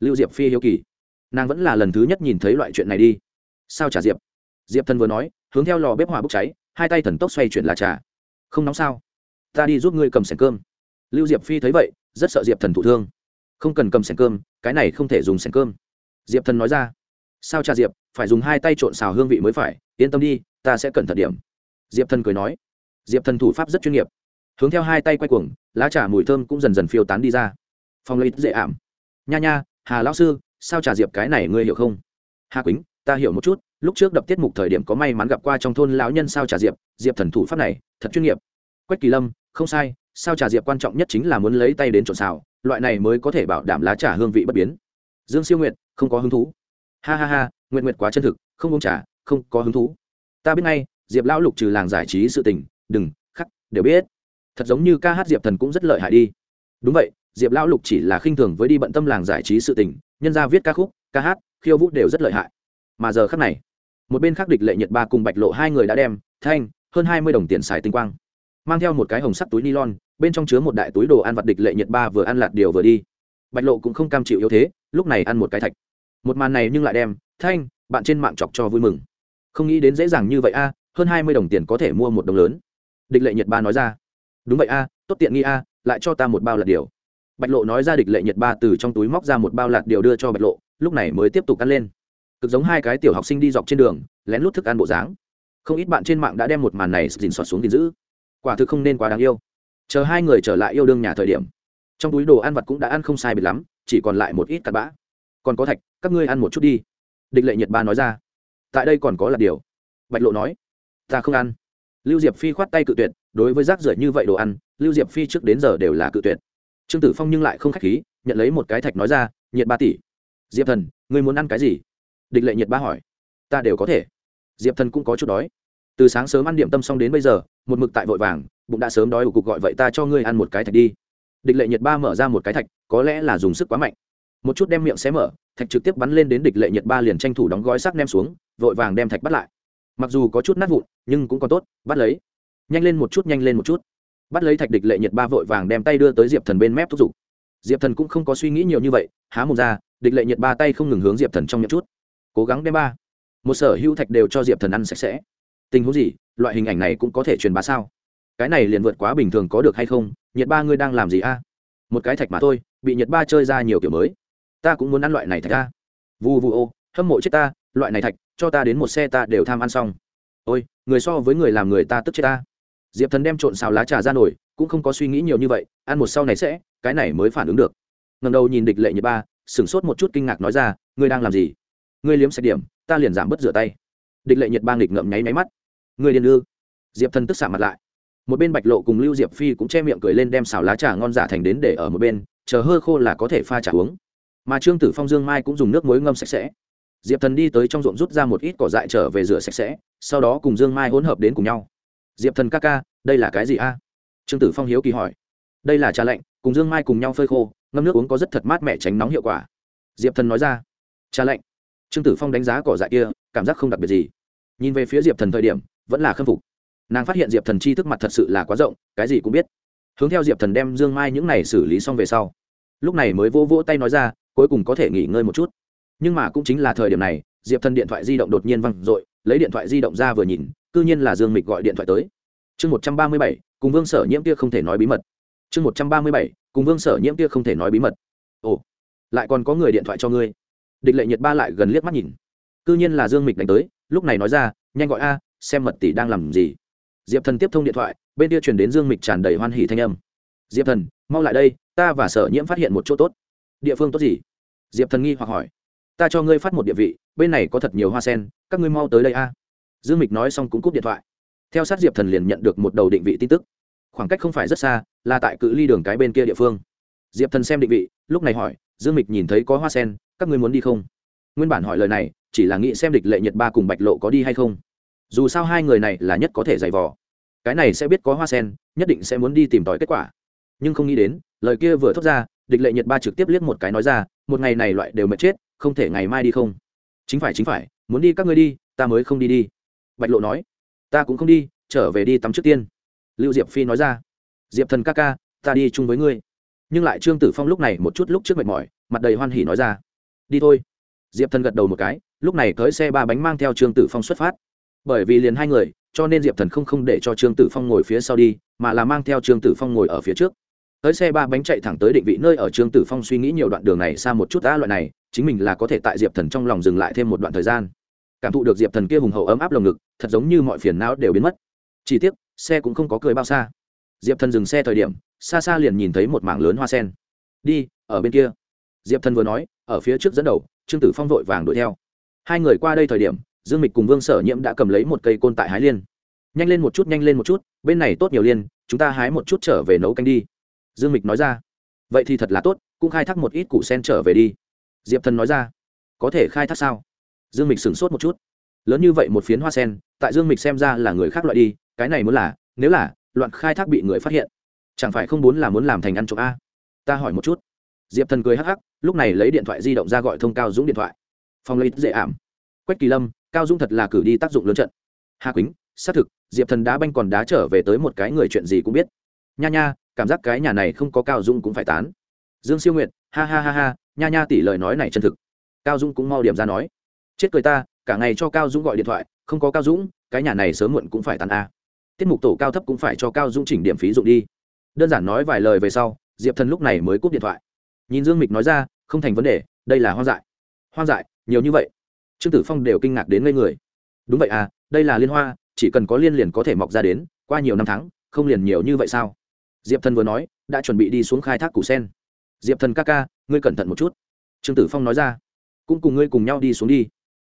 Lưu diệp phi hiếu kỳ. Nàng vẫn là lần thứ nhất nhìn thấy loại chuyện này đi. Sao trả diệp? Diệp thần vừa nói, hướng theo lò bếp hỏa bốc cháy, hai tay thần tốc xoay chuyển là trà. Không nóng sao? Ta đi giúp ngươi cầm sẻng cơm. Lưu diệp phi thấy vậy, rất sợ diệp thần thụ thương không cần cầm sẻng cơm, cái này không thể dùng sẻng cơm. Diệp thần nói ra. Sao cha diệp, phải dùng hai tay trộn xào hương vị mới phải, yên tâm đi, ta sẽ cẩn thận điểm. Diệp thần cười nói. Diệp thần thủ pháp rất chuyên nghiệp. Hướng theo hai tay quay cuồng, lá trà mùi thơm cũng dần dần phiêu tán đi ra. Phong lấy dễ ảm. Nha nha, hà lão sư, sao trà diệp cái này ngươi hiểu không? Hà quýnh, ta hiểu một chút, lúc trước đập tiết mục thời điểm có may mắn gặp qua trong thôn lão nhân sao trà diệp diệp thần thủ pháp này, thật chuyên nghiệp. Quách kỳ lâm, không sai, sao trà diệp quan trọng nhất chính là muốn lấy tay đến trộn xào loại này mới có thể bảo đảm lá trà hương vị bất biến. Dương siêu nguyệt, không có hứng thú. Ha ha ha nguyện nguyệt quá chân thực, không uống trà, không có hứng thú. Ta biết ngay, diệp lão lục trừ làng giải trí sự tình, đừng, khắc, đều biết. Thật giống như ca hát diệp thần cũng rất lợi hại đi. Đúng vậy, diệp lão lục chỉ là khinh thường với đi bận tâm làng giải trí sự tình, nhân ra viết ca khúc, ca hát, khiêu vũ đều rất lợi hại. Mà giờ khắc này, một bên khác địch lệ nhật ba cùng bạch lộ hai người đã đem, thanh, hơn hai mươi đồng tiền xài tinh quang, mang theo một cái hồng sắt túi nylon bên trong chứa một đại túi đồ ăn vặt địch lệ nhật ba vừa ăn lạt điều vừa đi. Bạch lộ cũng không cam chịu yếu thế, lúc này ăn một cái thạch. Một màn này nhưng lại đem thanh, bạn trên mạng chọc cho vui mừng. Không nghĩ đến dễ dàng như vậy a, hơn hai mươi đồng tiền có thể mua một đồng lớn. Địch lệ nhật ba nói ra. Đúng vậy a, tốt tiện nghi a, lại cho ta một bao lạt điều. Bạch lộ nói ra địch lệ nhật ba từ trong túi móc ra một bao lạt điều đưa cho bạch lộ, lúc này mới tiếp tục ăn lên. Cực giống hai cái tiểu học sinh đi dọc trên đường, lén lút thức ăn bộ dáng. Không ít bạn trên mạng đã đem một màn này dình soạt xuống gìn giữ. Quả thực không nên quá đáng yêu chờ hai người trở lại yêu đương nhà thời điểm, trong túi đồ ăn vặt cũng đã ăn không sai biệt lắm, chỉ còn lại một ít cặn bã. Còn có thạch, các ngươi ăn một chút đi. Địch lệ nhật ba nói ra. Tại đây còn có là điều. Bạch lộ nói. Ta không ăn. Lưu diệp phi khoát tay cự tuyệt, đối với rác rưởi như vậy đồ ăn, lưu diệp phi trước đến giờ đều là cự tuyệt. Trương tử phong nhưng lại không k h á c h khí, nhận lấy một cái thạch nói ra, nhiệt ba tỷ. Diệp thần, ngươi muốn ăn cái gì? Địch lệ nhiệt ba hỏi. Ta đều có thể. Diệp thần cũng có chút đói. Từ sáng sớm ăn điểm tâm xong đến bây giờ, một mực tại vội vàng bụng đã sớm đói ủ cục gọi vậy ta cho ngươi ăn một cái thạch đi. Địch lệ nhiệt ba mở ra một cái thạch, có lẽ là dùng sức quá mạnh. Một chút đem miệng xé mở, thạch trực tiếp bắn lên đến địch lệ nhiệt ba liền tranh thủ đóng gói sắc nem xuống, vội vàng đem thạch bắt lại. Mặc dù có chút nát vụn, nhưng cũng còn tốt, bắt lấy. Nhanh lên một chút, nhanh lên một chút. Bắt lấy thạch địch lệ nhiệt ba vội vàng đem tay đưa tới diệp thần bên mép thúc giục. Diệp thần cũng không có suy nghĩ nhiều như vậy, há một ra, địch lệ nhiệt ba tay không ngừng hướng diệp thần trong nhậm chút. Cố gắng đem ba. Một sở hữu thạch đều cho diệp thần ăn sạch sẽ. Tình huống gì? Loại hình ảnh này cũng có thể truyền bá sao? Cái này liền vượt quá bình thường có được hay không? Nhiệt ba ngươi đang làm gì a? Một cái thạch mà thôi, bị nhiệt ba chơi ra nhiều kiểu mới. Ta cũng muốn ăn loại này thạch a. Vu vu ô, hâm mộ chết ta, loại này thạch, cho ta đến một xe ta đều tham ăn xong. Ôi, người so với người làm người ta tức chết ta. Diệp thần đem trộn xào lá trà ra nổi cũng không có suy nghĩ nhiều như vậy, ăn một sau này sẽ, cái này mới phản ứng được. Ngầm đầu nhìn địch lệ nhiệt ba, sửng sốt một chút kinh ngạc nói ra, ngươi đang làm gì? Ngươi liếm sạch điểm, ta liền giảm bớt rửa tay. Địch lệ nhiệt ba nghịch ngậm nháy máy mắt. Ngươi điên ư? Diệp thần tức xạ mặt lại một bên bạch lộ cùng lưu diệp phi cũng che miệng cười lên đem xào lá trà ngon giả thành đến để ở một bên, chờ hơ khô là có thể pha trà uống. Mà trương tử phong dương mai cũng dùng nước muối ngâm sạch sẽ. Diệp thần đi tới trong ruộng rút ra một ít cỏ dại trở về rửa sạch sẽ, sau đó cùng dương mai hỗn hợp đến cùng nhau. Diệp thần ca ca, đây là cái gì a? Trương tử phong hiếu kỳ hỏi. Đây là trà lạnh, cùng dương mai cùng nhau phơi khô, ngâm nước uống có rất thật mát mẻ tránh nóng hiệu quả. Diệp thần nói ra. Trà lạnh. Trương tử phong đánh giá cỏ dại kia, cảm giác không đặc biệt gì. Nhìn về phía diệp thần thời điểm, vẫn là khâm phục nàng phát hiện diệp thần chi thức mặt thật sự là quá rộng, cái gì cũng biết. Hướng theo diệp thần đem dương mai những này xử lý xong về sau. Lúc này mới vô vỗ tay nói ra, cuối cùng có thể nghỉ ngơi một chút. Nhưng mà cũng chính là thời điểm này, diệp thần điện thoại di động đột nhiên văng r ộ i lấy điện thoại di động ra vừa nhìn c ư nhiên là dương mịch gọi điện thoại tới. Chương một trăm ba mươi bảy, cùng vương sở nhiễm kia không thể nói bí mật. Chương một trăm ba mươi bảy, cùng vương sở nhiễm kia không thể nói bí mật. Ồ, lại còn có người điện thoại cho ngươi. Địch lệ nhiệt ba lại gần liếc mắt nhìn. C ư nhiên là dương mịch đánh tới, lúc này nói ra, nhanh gọi a, xem mật tỷ đang làm gì diệp thần tiếp thông điện thoại, bên kia truyền đến dương mịch tràn đầy hoan hỉ thanh âm. Diệp thần, mau lại đây, ta và sở nhiễm phát hiện một chỗ tốt. Địa phương tốt gì? Diệp thần nghi hoặc hỏi. Ta cho ngươi phát một địa vị, bên này có thật nhiều hoa sen, các ngươi mau tới đây a. Dương mịch nói xong cũng cúp điện thoại. Theo sát diệp thần liền nhận được một đầu định vị tin tức. Khoảng cách không phải rất xa, là tại cự ly đường cái bên kia địa phương. Diệp thần xem định vị, lúc này hỏi, dương mịch nhìn thấy có hoa sen, các ngươi muốn đi không? Nguyên bản hỏi lời này, chỉ là nghĩ xem địch lệ nhật ba cùng bạch lộ có đi hay không dù sao hai người này là nhất có thể giày vò. Cái này sẽ biết có hoa sen, nhất định sẽ muốn đi tìm tòi kết quả. Nhưng không nghĩ đến, lời kia vừa thốt ra, địch lệ nhật ba trực tiếp liếc một cái nói ra, một ngày này loại đều mệt chết, không thể ngày mai đi không. Chính phải chính phải, muốn đi các ngươi đi, ta mới không đi đi. Bạch lộ nói, ta cũng không đi, trở về đi tắm trước tiên. Lưu diệp phi nói ra, diệp thần ca ca, ta đi chung với ngươi. Nhưng lại trương tử phong lúc này một chút lúc trước mệt mỏi, mặt đầy hoan hỉ nói ra, đi thôi. Diệp thần gật đầu một cái, lúc này tới xe ba bánh mang theo trương tử phong xuất phát bởi vì liền hai người, cho nên diệp thần không không để cho trương tử phong ngồi phía sau đi, mà là mang theo trương tử phong ngồi ở phía trước. Tới xe ba bánh chạy thẳng tới định vị nơi ở trương tử phong suy nghĩ nhiều đoạn đường này xa một chút đã loại này, chính mình là có thể tại diệp thần trong lòng dừng lại thêm một đoạn thời gian. Cảm thụ được diệp thần kia hùng hậu ấm áp lồng ngực, thật giống như mọi phiền não đều biến mất. Chỉ tiếc, xe cũng không có cười bao xa. Diệp thần dừng xe thời điểm, xa xa liền nhìn thấy một mảng lớn hoa sen. Đi, ở bên kia. Diệp thần vừa nói, ở phía trước dẫn đầu, trương tử phong vội vàng đuổi theo. Hai người qua đây thời điểm dương mịch cùng vương sở nhiễm đã cầm lấy một cây côn tại hái liên. Nhanh lên một chút, nhanh lên một chút, bên này tốt nhiều liên, chúng ta hái một chút trở về nấu canh đi. Dương mịch nói ra. Vậy thì thật là tốt, cũng khai thác một ít củ sen trở về đi. Diệp thần nói ra. Có thể khai thác sao? Dương mịch sửng sốt một chút. Lớn như vậy một phiến hoa sen, tại dương mịch xem ra là người khác loại đi, cái này muốn là, nếu là, loạn khai thác bị người phát hiện. Chẳng phải không muốn là muốn làm thành ăn trộm a? Ta hỏi một chút. Diệp thần cười hắc hắc, lúc này lấy điện thoại di động ra gọi thông cao dũng điện thoại. Phòng lấy dễ ảm quách kỳ lâm, cao Dung thật là cử đi tác dụng lớn trận. Hà quýnh, xác thực, diệp thần đá banh còn đá trở về tới một cái người chuyện gì cũng biết. Nha nha, cảm giác cái nhà này không có cao Dung cũng phải tán. Dương siêu nguyện ha ha ha ha, nha nha tỷ lời nói này chân thực. Cao Dung cũng mau điểm ra nói. Chết cười ta, cả ngày cho cao dũng gọi điện thoại, không có cao dũng, cái nhà này sớm muộn cũng phải tàn a. Tiết mục tổ cao thấp cũng phải cho cao dũng chỉnh điểm phí dụng đi. Đơn giản nói vài lời về sau, diệp thần lúc này mới cúp điện thoại. Nhìn dương mịch nói ra, không thành vấn đề, đây là hoang dại. Hoang dại, nhiều như vậy trương tử phong đều kinh ngạc đến ngây người đúng vậy à đây là liên hoa chỉ cần có liên liền có thể mọc ra đến qua nhiều năm tháng không liền nhiều như vậy sao diệp thần vừa nói đã chuẩn bị đi xuống khai thác củ sen diệp thần ca ca ngươi cẩn thận một chút trương tử phong nói ra cũng cùng ngươi cùng nhau đi xuống đi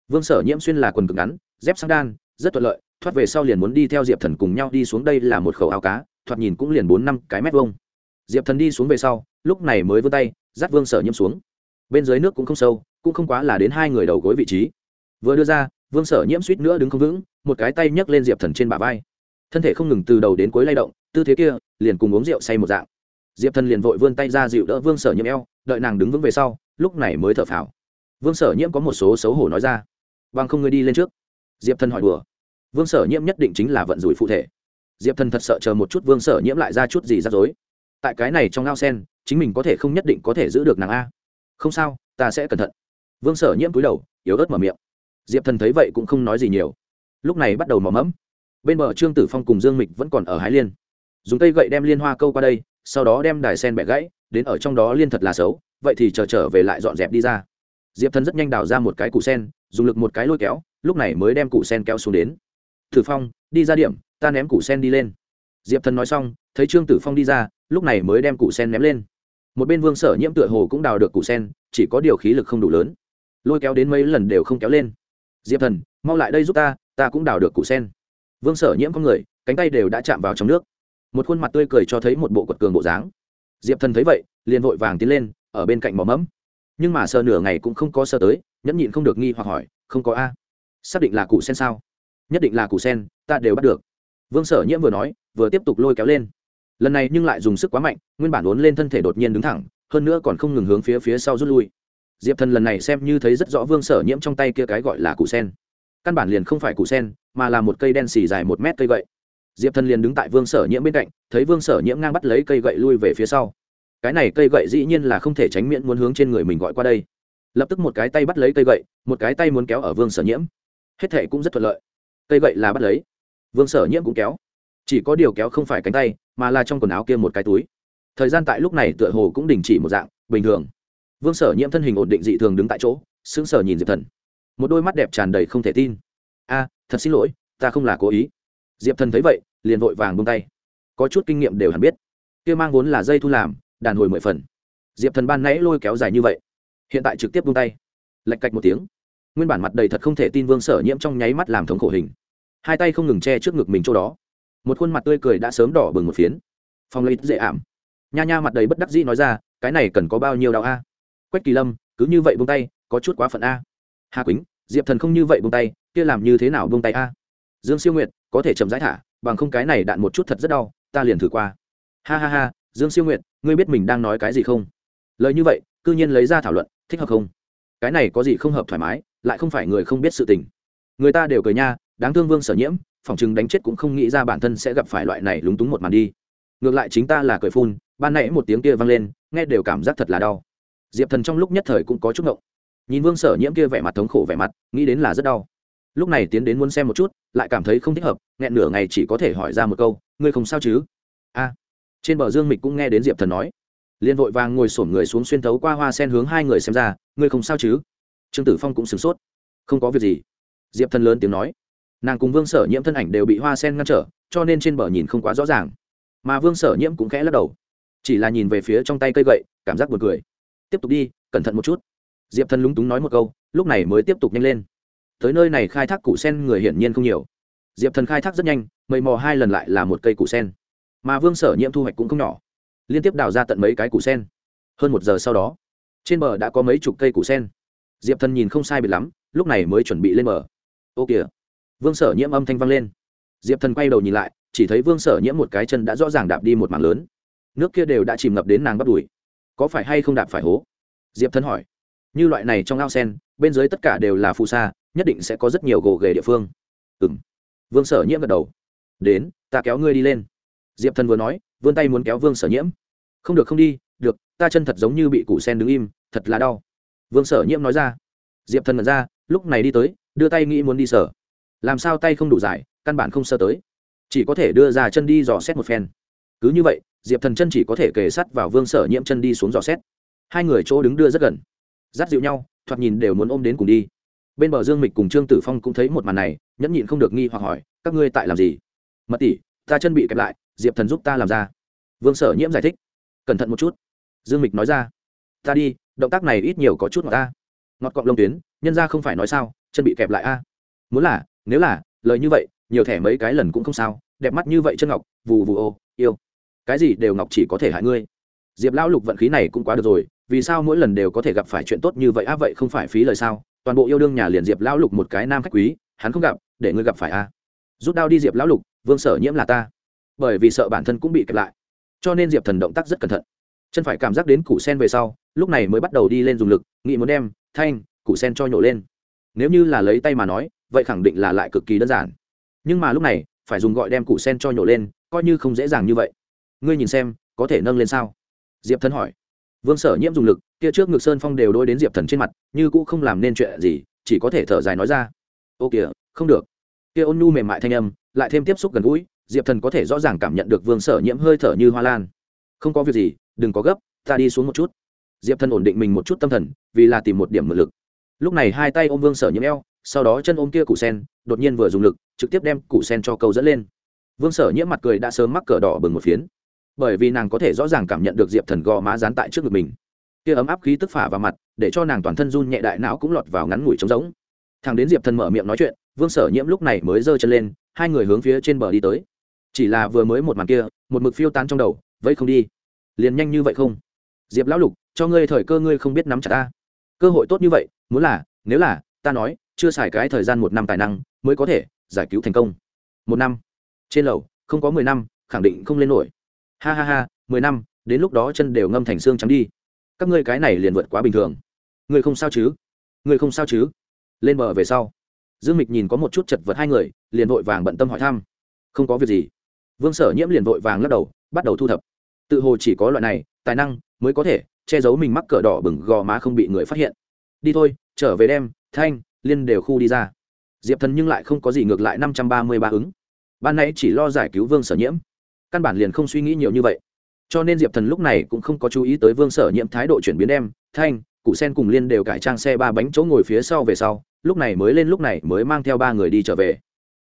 vương sở nhiễm xuyên là quần cực ngắn dép sang đan rất thuận lợi thoát về sau liền muốn đi theo diệp thần cùng nhau đi xuống đây là một khẩu áo cá thoạt nhìn cũng liền bốn năm cái mét vông diệp thần đi xuống về sau lúc này mới vươn tay dắt vương sở nhiễm xuống bên dưới nước cũng không sâu cũng không quá là đến hai người đầu gối vị trí vừa đưa ra, vương sở nhiễm suýt nữa đứng không vững, một cái tay nhấc lên diệp thần trên bả vai. Thân thể không ngừng từ đầu đến cuối lay động, tư thế kia liền cùng uống rượu say một dạng. Diệp thần liền vội vươn tay ra dịu đỡ vương sở nhiễm eo, đợi nàng đứng vững về sau, lúc này mới thở phào. Vương sở nhiễm có một số xấu hổ nói ra, bằng không ngươi đi lên trước. Diệp thần hỏi đùa, vương sở nhiễm nhất định chính là vận rủi phụ thể. Diệp thần thật sợ chờ một chút vương sở nhiễm lại ra chút gì rắc rối. Tại cái này trong ao sen, chính mình có thể không nhất định có thể giữ được nàng a. Không sao, ta sẽ cẩn thận. Vương sở nhiễm cúi đầu, yếu ớt mở miệng diệp thần thấy vậy cũng không nói gì nhiều. Lúc này bắt đầu mò mẫm. Bên bờ trương tử phong cùng dương mịch vẫn còn ở hái liên. Dùng cây gậy đem liên hoa câu qua đây sau đó đem đài sen bẻ gãy đến ở trong đó liên thật là xấu vậy thì chờ trở, trở về lại dọn dẹp đi ra. Diệp thần rất nhanh đào ra một cái củ sen dùng lực một cái lôi kéo lúc này mới đem củ sen kéo xuống đến. Tử phong đi ra điểm ta ném củ sen đi lên. Diệp thần nói xong thấy trương tử phong đi ra lúc này mới đem củ sen ném lên. Một bên vương sở nhiễm tựa hồ cũng đào được củ sen chỉ có điều khí lực không đủ lớn. Lôi kéo đến mấy lần đều không kéo lên diệp thần, mau lại đây giúp ta ta cũng đào được củ sen. Vương sở nhiễm có người, cánh tay đều đã chạm vào trong nước. Một khuôn mặt tươi cười cho thấy một bộ quật cường bộ dáng. Diệp thần thấy vậy, liền vội vàng tiến lên, ở bên cạnh mỏ mẫm. Nhưng mà sờ nửa ngày cũng không có sơ tới, nhẫn nhịn không được nghi hoặc hỏi, không có a? Xác định là củ sen sao? Nhất định là củ sen, ta đều bắt được. Vương sở nhiễm vừa nói, vừa tiếp tục lôi kéo lên. Lần này nhưng lại dùng sức quá mạnh, nguyên bản uốn lên thân thể đột nhiên đứng thẳng, hơn nữa còn không ngừng hướng phía phía sau rút lui diệp thần lần này xem như thấy rất rõ vương sở nhiễm trong tay kia cái gọi là củ sen. Căn bản liền không phải củ sen, mà là một cây đen xì dài một mét cây gậy. Diệp thần liền đứng tại vương sở nhiễm bên cạnh, thấy vương sở nhiễm ngang bắt lấy cây gậy lui về phía sau. Cái này cây gậy dĩ nhiên là không thể tránh miễn muốn hướng trên người mình gọi qua đây. Lập tức một cái tay bắt lấy cây gậy, một cái tay muốn kéo ở vương sở nhiễm. Hết thệ cũng rất thuận lợi. Cây gậy là bắt lấy. Vương sở nhiễm cũng kéo. Chỉ có điều kéo không phải cánh tay, mà là trong quần áo kia một cái túi. Thời gian tại lúc này tựa hồ cũng đình chỉ một dạng, bình thường vương sở nhiễm thân hình ổn định dị thường đứng tại chỗ, sững sờ nhìn diệp thần. Một đôi mắt đẹp tràn đầy không thể tin. A, thật xin lỗi, ta không là cố ý. Diệp thần thấy vậy, liền vội vàng bông tay. Có chút kinh nghiệm đều hẳn biết. Kia mang vốn là dây thu làm, đàn hồi mười phần. Diệp thần ban nãy lôi kéo dài như vậy, hiện tại trực tiếp bông tay. Lạch cạch một tiếng. Nguyên bản mặt đầy thật không thể tin vương sở nhiễm trong nháy mắt làm thống khổ hình. Hai tay không ngừng che trước ngực mình chỗ đó. Một khuôn mặt tươi cười đã sớm đỏ bừng một phiến. Phong lấy dễ ảm. Nha nha mặt đầy bất đắc dĩ nói ra, cái này cần có bao nhiêu đạo a? Quách kỳ lâm, cứ như vậy buông tay, có chút quá phận a. Hà quýnh, diệp thần không như vậy buông tay, kia làm như thế nào buông tay a? Dương siêu nguyệt, có thể chậm rãi thả, bằng không cái này đạn một chút thật rất đau, ta liền thử qua. Ha ha ha, dương siêu nguyệt, ngươi biết mình đang nói cái gì không? Lời như vậy, cư nhiên lấy ra thảo luận, thích hợp không? Cái này có gì không hợp thoải mái, lại không phải người không biết sự tình. Người ta đều cười nha, đáng thương vương sở nhiễm, phòng chừng đánh chết cũng không nghĩ ra bản thân sẽ gặp phải loại này lúng túng một màn đi. Ngược lại chính ta là cười phun, ban nãy một tiếng kia vang lên, nghe đều cảm giác thật là đau diệp thần trong lúc nhất thời cũng có chút ngộng. Nhìn vương sở nhiễm kia vẻ mặt thống khổ vẻ mặt, nghĩ đến là rất đau. Lúc này tiến đến muốn xem một chút, lại cảm thấy không thích hợp, nghẹn nửa ngày chỉ có thể hỏi ra một câu, ngươi không sao chứ? A. Trên bờ dương mịch cũng nghe đến diệp thần nói. Liền vội vàng ngồi sổm người xuống xuyên thấu qua hoa sen hướng hai người xem ra, ngươi không sao chứ? Trương tử phong cũng sửng sốt. Không có việc gì. Diệp thần lớn tiếng nói. Nàng cùng vương sở nhiễm thân ảnh đều bị hoa sen ngăn trở, cho nên trên bờ nhìn không quá rõ ràng. Mà vương sở nhiễm cũng khẽ lắc đầu. Chỉ là nhìn về phía trong tay cây gậy, cảm giác buồn cười tiếp tục đi, cẩn thận một chút. Diệp thần lúng túng nói một câu, lúc này mới tiếp tục nhanh lên. Tới nơi này khai thác củ sen người hiển nhiên không nhiều. Diệp thần khai thác rất nhanh mầy mò hai lần lại là một cây củ sen. Mà vương sở nhiễm thu hoạch cũng không nhỏ. Liên tiếp đào ra tận mấy cái củ sen. Hơn một giờ sau đó, trên bờ đã có mấy chục cây củ sen. Diệp thần nhìn không sai biệt lắm, lúc này mới chuẩn bị lên bờ. Ô kìa. Vương sở nhiễm âm thanh vang lên. Diệp thần quay đầu nhìn lại, chỉ thấy vương sở nhiễm một cái chân đã rõ ràng đạp đi một mảng lớn. Nước kia đều đã chìm ngập đến nàng bắt đùi có phải hay không đạp phải hố? Diệp thân hỏi. Như loại này trong ao sen, bên dưới tất cả đều là phù sa, nhất định sẽ có rất nhiều gồ ghề địa phương. Ừ m vương sở nhiễm gật đầu. Đến, ta kéo ngươi đi lên. Diệp thân vừa nói, vươn tay muốn kéo vương sở nhiễm. Không được không đi, được, ta chân thật giống như bị củ sen đứng im, thật là đau. Vương sở nhiễm nói ra. Diệp thân mật ra, lúc này đi tới, đưa tay nghĩ muốn đi sở. Làm sao tay không đủ dài, căn bản không sơ tới. Chỉ có thể đưa ra chân đi dò xét một phen. Cứ như vậy diệp thần chân chỉ có thể kề sắt vào vương sở nhiễm chân đi xuống dò xét. Hai người chỗ đứng đưa rất gần. Dắt dịu nhau, thoạt nhìn đều muốn ôm đến cùng đi. Bên bờ dương mịch cùng trương tử phong cũng thấy một màn này, nhẫn nhịn không được nghi hoặc hỏi, các ngươi tại làm gì? Mật tỷ, ta chân bị kẹp lại, diệp thần giúp ta làm ra. Vương sở nhiễm giải thích. Cẩn thận một chút. Dương mịch nói ra. Ta đi, động tác này ít nhiều có chút ngọt ta. Ngọt cọng lông tuyến, nhân ra không phải nói sao, chân bị kẹp lại a. Muốn là, nếu là, lời như vậy, nhiều thẻ mấy cái lần cũng không sao, đẹp mắt như vậy chân ngọc, vù vù ô, yêu cái gì đều ngọc chỉ có thể hại ngươi. Diệp lão lục vận khí này cũng quá được rồi, vì sao mỗi lần đều có thể gặp phải chuyện tốt như vậy á, vậy không phải phí lời sao? Toàn bộ yêu đương nhà liền diệp lão lục một cái nam khách quý, hắn không gặp, để ngươi gặp phải a rút đao đi diệp lão lục, vương sở nhiễm là ta. Bởi vì sợ bản thân cũng bị kẹp lại. Cho nên diệp thần động tác rất cẩn thận. Chân phải cảm giác đến củ sen về sau, lúc này mới bắt đầu đi lên dùng lực, nghĩ muốn đem thanh, củ sen cho nhổ lên. Nếu như là lấy tay mà nói, vậy khẳng định là lại cực kỳ đơn giản. Nhưng mà lúc này, phải dùng gọi đem củ sen cho nhổ lên, coi như không dễ dàng như vậy ngươi nhìn xem, có thể nâng lên sao? Diệp thần hỏi. Vương sở nhiễm dùng lực, kia trước ngực sơn phong đều đôi đến diệp thần trên mặt, như cũ không làm nên chuyện gì, chỉ có thể thở dài nói ra. Ô kìa, không được. Kia ôn nhu mềm mại thanh âm, lại thêm tiếp xúc gần gũi, diệp thần có thể rõ ràng cảm nhận được vương sở nhiễm hơi thở như hoa lan. Không có việc gì, đừng có gấp, ta đi xuống một chút. Diệp thần ổn định mình một chút tâm thần, vì là tìm một điểm mượn lực. Lúc này hai tay ôm vương sở nhiễm eo, sau đó chân ôm kia củ sen, đột nhiên vừa dùng lực, trực tiếp đem củ sen cho câu dẫn lên. Vương sở nhiễm mặt cười đã sớm mắc cờ đỏ bừng một phiến bởi vì nàng có thể rõ ràng cảm nhận được diệp thần gò má dán tại trước ngực mình. Kia ấm áp khí tức phả vào mặt, để cho nàng toàn thân run nhẹ đại não cũng lọt vào ngắn ngủi trống rỗng. Thằng đến diệp thần mở miệng nói chuyện, vương sở nhiễm lúc này mới giơ chân lên, hai người hướng phía trên bờ đi tới. Chỉ là vừa mới một màn kia, một mực phiêu tan trong đầu vậy không đi, liền nhanh như vậy không? Diệp lão lục, cho ngươi thời cơ ngươi không biết nắm chặt ta. Cơ hội tốt như vậy, muốn là, nếu là, ta nói, chưa xài cái thời gian một năm tài năng, mới có thể giải cứu thành công. Một năm. Trên lầu, không có mười năm, khẳng định không lên nổi ha ha ha, mười năm, đến lúc đó chân đều ngâm thành xương trắng đi. Các ngươi cái này liền vượt quá bình thường. Ngươi không sao chứ? Ngươi không sao chứ? Lên bờ về sau. Dương mịch nhìn có một chút chật vật hai người, liền vội vàng bận tâm hỏi thăm. Không có việc gì. Vương sở nhiễm liền vội vàng lắc đầu, bắt đầu thu thập. Tự hồ chỉ có loại này, tài năng mới có thể che giấu mình mắc cỡ đỏ bừng gò má không bị người phát hiện. Đi thôi, trở về đem, thanh, liên đều khu đi ra. Diệp thần nhưng lại không có gì ngược lại năm trăm ba mươi ba ứng. Ban nãy chỉ lo giải cứu vương sở nhiễm căn bản liền không suy nghĩ nhiều như vậy. Cho nên diệp thần lúc này cũng không có chú ý tới vương sở nhiễm thái độ chuyển biến đem, thanh cụ sen cùng liên đều cải trang xe ba bánh chỗ ngồi phía sau về sau, lúc này mới lên lúc này mới mang theo ba người đi trở về.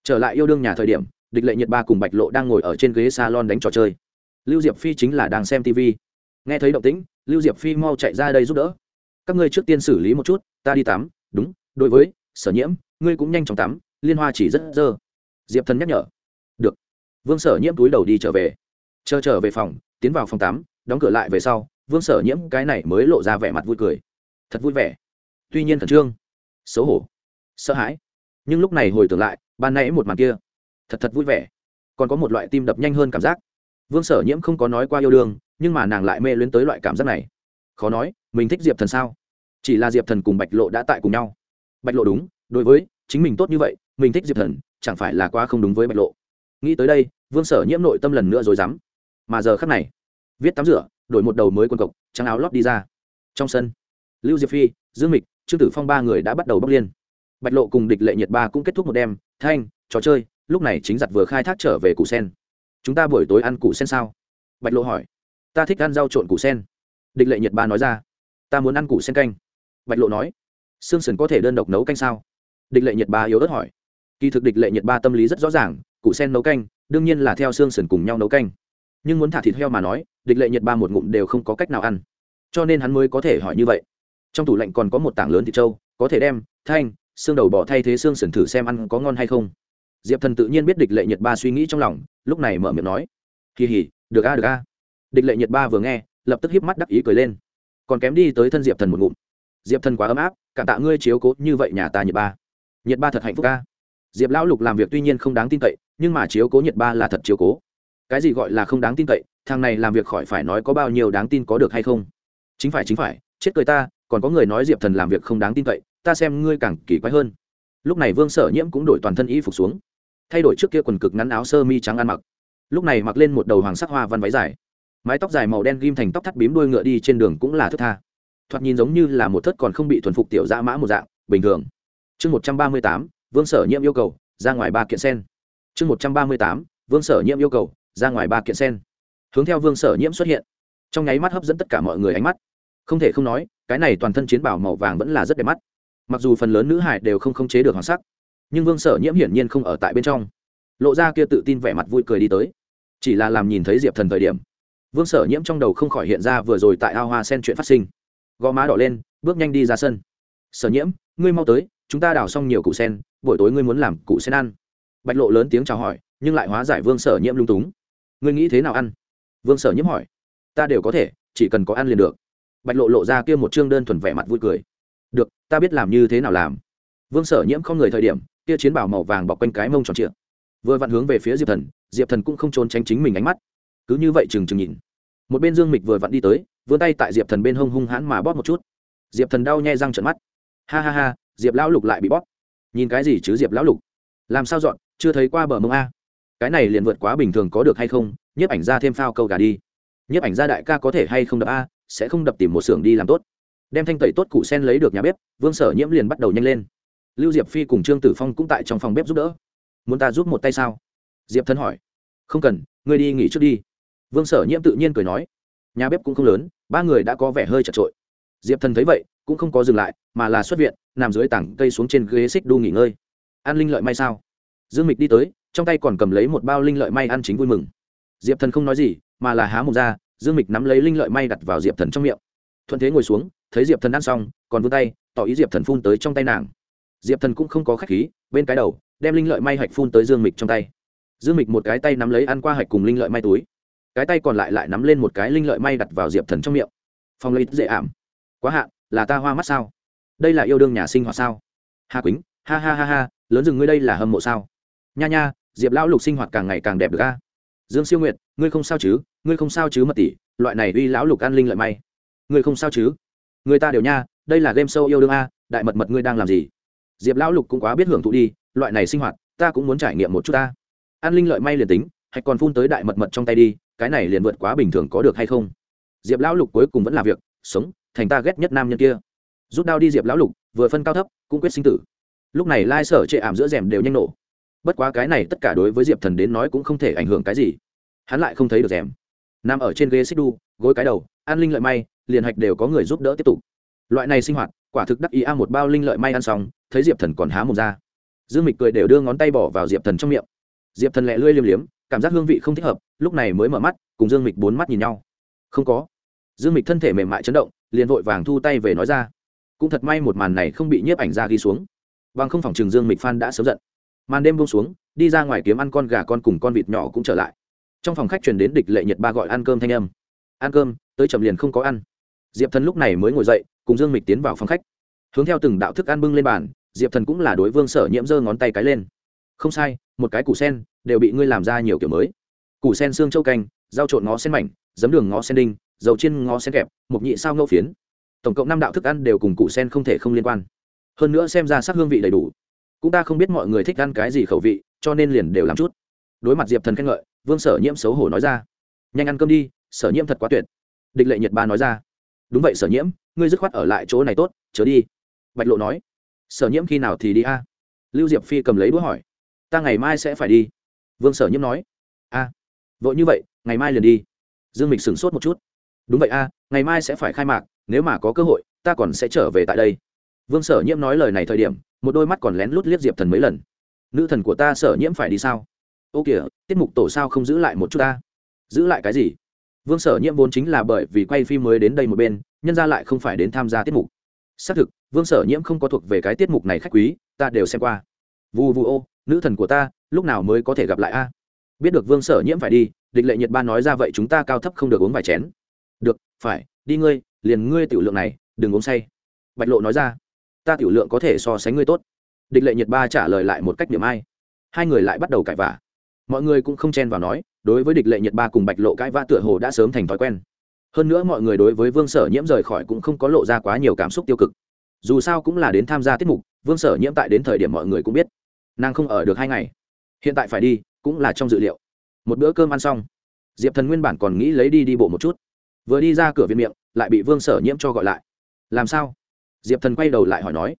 Trở lại yêu đương nhà thời điểm, địch lệ nhật ba cùng bạch lộ đang ngồi ở trên ghế salon đánh trò chơi. Lưu diệp phi chính là đang xem tv nghe thấy động tĩnh, lưu diệp phi mau chạy ra đây giúp đỡ. Các ngươi trước tiên xử lý một chút, ta đi tắm. Đúng, đối với, sở nhiễm ngươi cũng nhanh chóng tắm, liên hoa chỉ rất dơ. Diệp thần nhắc nhở vương sở nhiễm túi đầu đi trở về. Chờ trở về phòng, tiến vào phòng tắm, đóng cửa lại về sau, vương sở nhiễm cái này mới lộ ra vẻ mặt vui cười. Thật vui vẻ. Tuy nhiên khẩn trương, xấu hổ, sợ hãi. Nhưng lúc này hồi tưởng lại, ban nãy một màn kia, thật thật vui vẻ. Còn có một loại tim đập nhanh hơn cảm giác. Vương sở nhiễm không có nói qua yêu đương, nhưng mà nàng lại mê luyến tới loại cảm giác này. Khó nói, mình thích diệp thần sao? Chỉ là diệp thần cùng bạch lộ đã tại cùng nhau. Bạch lộ đúng, đối với chính mình tốt như vậy, mình thích diệp thần, chẳng phải là quá không đúng với bạch lộ nghĩ tới đây, vương sở nhiễm nội tâm lần nữa rồi dám mà giờ khắc này, viết tắm rửa, đổi một đầu mới quần cộc, trắng áo lót đi ra. Trong sân, lưu diệp phi, dương mịch, trương tử phong ba người đã bắt đầu bốc liên bạch lộ cùng địch lệ nhiệt ba cũng kết thúc một đêm, thanh, trò chơi, lúc này chính giặt vừa khai thác trở về củ sen. Chúng ta buổi tối ăn củ sen sao? Bạch lộ hỏi. Ta thích ăn rau trộn củ sen. Địch lệ nhiệt ba nói ra. Ta muốn ăn củ sen canh. Bạch lộ nói. Sương sần có thể đơn độc nấu canh sao? Địch lệ nhiệt ba yếu ớt hỏi kỳ thực địch lệ nhiệt ba tâm lý rất rõ ràng, cụ sen nấu canh, đương nhiên là theo xương sườn cùng nhau nấu canh. Nhưng muốn thả thịt heo mà nói, địch lệ nhiệt ba một ngụm đều không có cách nào ăn. Cho nên hắn mới có thể hỏi như vậy. Trong tủ lạnh còn có một tảng lớn thịt trâu, có thể đem, thanh, xương đầu bỏ thay thế xương sườn thử xem ăn có ngon hay không. Diệp thần tự nhiên biết địch lệ nhiệt ba suy nghĩ trong lòng, lúc này mở miệng nói, kỳ hỉ, được a được a. Địch lệ nhiệt ba vừa nghe, lập tức híp mắt đắc ý cười lên. Còn kém đi tới thân diệp thần một ngụm. Diệp thần quá ấm áp, cảm tạ ngươi chiếu cố, như vậy nhà ta nhiệt ba. Nhiệt ba thật hạnh phúc ca diệp lão lục làm việc tuy nhiên không đáng tin cậy, nhưng mà chiếu cố nhiệt ba là thật chiếu cố. Cái gì gọi là không đáng tin cậy? Thằng này làm việc khỏi phải nói có bao nhiêu đáng tin có được hay không? Chính phải chính phải, chết cười ta, còn có người nói diệp thần làm việc không đáng tin cậy, ta xem ngươi càng kỳ quái hơn. Lúc này vương sở nhiễm cũng đổi toàn thân y phục xuống, thay đổi trước kia quần cực ngắn áo sơ mi trắng ăn mặc. Lúc này mặc lên một đầu hoàng sắc hoa văn váy dài, mái tóc dài màu đen ghim thành tóc thắt bím đuôi ngựa đi trên đường cũng là thức tha. Thoạt nhìn giống như là một thất còn không bị thuần phục tiểu dã mã một dạng, bình thường. Chương một trăm ba mươi tám vương sở nhiễm yêu cầu, ra ngoài ba kiện sen. Chương một trăm ba mươi tám, vương sở nhiễm yêu cầu, ra ngoài ba kiện sen. Hướng theo vương sở nhiễm xuất hiện. Trong nháy mắt hấp dẫn tất cả mọi người ánh mắt. Không thể không nói, cái này toàn thân chiến bảo màu vàng vẫn là rất đẹp mắt. Mặc dù phần lớn nữ hải đều không khống chế được hoàng sắc, nhưng vương sở nhiễm hiển nhiên không ở tại bên trong. Lộ ra kia tự tin vẻ mặt vui cười đi tới. Chỉ là làm nhìn thấy diệp thần thời điểm, vương sở nhiễm trong đầu không khỏi hiện ra vừa rồi tại ao hoa sen chuyện phát sinh. Gò má đỏ lên, bước nhanh đi ra sân. Sở nhiễm ngươi mau tới chúng ta đào xong nhiều củ sen, buổi tối ngươi muốn làm củ sen ăn. Bạch lộ lớn tiếng chào hỏi, nhưng lại hóa giải vương sở nhiễm lung túng. Ngươi nghĩ thế nào ăn? Vương sở nhiễm hỏi. Ta đều có thể, chỉ cần có ăn liền được. Bạch lộ lộ ra kia một chương đơn thuần vẻ mặt vui cười. Được, ta biết làm như thế nào làm. Vương sở nhiễm không người thời điểm, kia chiến bảo màu vàng bọc quanh cái mông tròn trịa. Vừa vặn hướng về phía diệp thần diệp thần cũng không trốn tránh chính mình ánh mắt. Cứ như vậy trừng trừng nhìn. Một bên dương mịch vừa vặn đi tới, vươn tay tại diệp thần bên hông hung hãn mà bóp một chút. Diệp thần đau nhai răng trận mắt. Ha ha ha diệp lão lục lại bị bóp. Nhìn cái gì chứ diệp lão lục? Làm sao dọn? Chưa thấy qua bờ mông a. Cái này liền vượt quá bình thường có được hay không? Nhiếp ảnh ra thêm phao câu gà đi. Nhiếp ảnh ra đại ca có thể hay không đập a, sẽ không đập tìm một xưởng đi làm tốt. Đem thanh tẩy tốt củ sen lấy được nhà bếp, vương sở nhiễm liền bắt đầu nhanh lên. Lưu diệp phi cùng trương tử phong cũng tại trong phòng bếp giúp đỡ. Muốn ta giúp một tay sao? Diệp thân hỏi. Không cần, ngươi đi nghỉ trước đi. Vương sở nhiễm tự nhiên cười nói. Nhà bếp cũng không lớn, ba người đã có vẻ hơi chật trội diệp thần thấy vậy, cũng không có dừng lại mà là xuất viện, nằm dưới tảng cây xuống trên ghế xích đu nghỉ ngơi. Ăn linh lợi may sao? Dương mịch đi tới, trong tay còn cầm lấy một bao linh lợi may ăn chính vui mừng. Diệp thần không nói gì, mà là há mồm ra, dương mịch nắm lấy linh lợi may đặt vào diệp thần trong miệng. Thuận thế ngồi xuống, thấy diệp thần ăn xong, còn vươn tay, tỏ ý diệp thần phun tới trong tay nàng. Diệp thần cũng không có k h á c h khí, bên cái đầu, đem linh lợi may hạch phun tới dương mịch trong tay. Dương mịch một cái tay nắm lấy ăn qua hạch cùng linh lợi may túi. Cái tay còn lại lại nắm lên một cái linh lợi may đặt vào diệp thần trong miệng. Phong lấy dễ ảm. Quá hạn là ta hoa mắt sao? Đây là yêu đương nhà sinh hoạt sao? Hà quýnh, ha ha ha ha, lớn rừng ngươi đây là hâm mộ sao? Nha nha, diệp lão lục sinh hoạt càng ngày càng đẹp được a. Dương siêu nguyệt, ngươi không sao chứ? Ngươi không sao chứ mật tỷ, loại này uy lão lục an linh lợi may. Ngươi không sao chứ? Người ta đều nha, đây là game show yêu đương a, đại mật mật ngươi đang làm gì? Diệp lão lục cũng quá biết hưởng thụ đi, loại này sinh hoạt, ta cũng muốn trải nghiệm một chút ta an linh lợi may liền tính, hạch còn phun tới đại mật mật trong tay đi, cái này liền vượt quá bình thường có được hay không? Diệp lão lục cuối cùng vẫn là việc, sống, thành ta ghét nhất nam nhân kia rút đao đi diệp lão lục, vừa phân cao thấp, cũng quyết sinh tử. Lúc này lai sở chệ ảm giữa rèm đều nhanh nổ. Bất quá cái này tất cả đối với diệp thần đến nói cũng không thể ảnh hưởng cái gì. Hắn lại không thấy được rèm. Nằm ở trên ghế xích đu, gối cái đầu an linh lợi may, liền hạch đều có người giúp đỡ tiếp tục. Loại này sinh hoạt, quả thực đắc ý a, một bao linh lợi may ăn xong, thấy diệp thần còn há mồm ra. Dương mịch cười đều đưa ngón tay bỏ vào diệp thần trong miệng. Diệp thần lẹ lưỡi liêm liếm, cảm giác hương vị không thích hợp, lúc này mới mở mắt, cùng dương mịch bốn mắt nhìn nhau. Không có. Dương mịch thân thể mềm mại chấn động, liền vội vàng thu tay về nói ra cũng thật may một màn này không bị nhiếp ảnh ra ghi xuống. Bằng không phòng trường dương mịch phan đã sớm giận. Màn đêm buông xuống, đi ra ngoài kiếm ăn con gà con cùng con vịt nhỏ cũng trở lại. Trong phòng khách truyền đến địch lệ nhật ba gọi ăn cơm thanh âm. Ăn cơm, tới chậm liền không có ăn. Diệp thần lúc này mới ngồi dậy, cùng dương mịch tiến vào phòng khách. Hướng theo từng đạo thức ăn bưng lên bàn, diệp thần cũng là đối vương sở nhiễm giơ ngón tay cái lên. Không sai, một cái củ sen, đều bị ngươi làm ra nhiều kiểu mới. Củ sen xương châu canh, rau trộn ngó sen mảnh, giấm đường ngó sen đinh, dầu chiên ngó sen kẹp, mộc nhị sao ngâu phiến tổng cộng năm đạo thức ăn đều cùng củ sen không thể không liên quan. Hơn nữa xem ra sắc hương vị đầy đủ. Cũng ta không biết mọi người thích ăn cái gì khẩu vị, cho nên liền đều làm chút. Đối mặt diệp thần khen ngợi, vương sở nhiễm xấu hổ nói ra, nhanh ăn cơm đi, sở nhiễm thật quá tuyệt. Địch lệ nhật ba nói ra, đúng vậy sở nhiễm, ngươi dứt khoát ở lại chỗ này tốt chớ đi. Bạch lộ nói, sở nhiễm khi nào thì đi a? Lưu diệp phi cầm lấy đũa hỏi, ta ngày mai sẽ phải đi. Vương sở nhiễm nói, a, vội như vậy, ngày mai liền đi. Dương mịch sửng sốt một chút, đúng vậy a, ngày mai sẽ phải khai mạc nếu mà có cơ hội, ta còn sẽ trở về tại đây. Vương sở nhiễm nói lời này thời điểm, một đôi mắt còn lén lút liếc diệp thần mấy lần. Nữ thần của ta sở nhiễm phải đi sao? Ô kìa, tiết mục tổ sao không giữ lại một chút ta? Giữ lại cái gì? Vương sở nhiễm vốn chính là bởi vì quay phim mới đến đây một bên, nhân ra lại không phải đến tham gia tiết mục. Xác thực, vương sở nhiễm không có thuộc về cái tiết mục này khách quý, ta đều xem qua. Vu vu ô, nữ thần của ta, lúc nào mới có thể gặp lại a? Biết được vương sở nhiễm phải đi, địch lệ nhật ba nói ra vậy chúng ta cao thấp không được uống vài chén. Được, phải, đi ngươi liền ngươi tiểu lượng này, đừng uống say. Bạch lộ nói ra. Ta tiểu lượng có thể so sánh ngươi tốt. Địch lệ nhiệt ba trả lời lại một cách điểm ai. Hai người lại bắt đầu cãi vả mọi người cũng không chen vào nói, đối với địch lệ nhiệt ba cùng bạch lộ cãi vã tựa hồ đã sớm thành thói quen. Hơn nữa mọi người đối với vương sở nhiễm rời khỏi cũng không có lộ ra quá nhiều cảm xúc tiêu cực. Dù sao cũng là đến tham gia tiết mục, vương sở nhiễm tại đến thời điểm mọi người cũng biết, nàng không ở được hai ngày. Hiện tại phải đi, cũng là trong dự liệu. Một bữa cơm ăn xong, diệp thần nguyên bản còn nghĩ lấy đi đi bộ một chút. Vừa đi ra cửa viện miệng lại bị vương sở nhiễm cho gọi lại. Làm sao? Diệp thần quay đầu lại hỏi nói.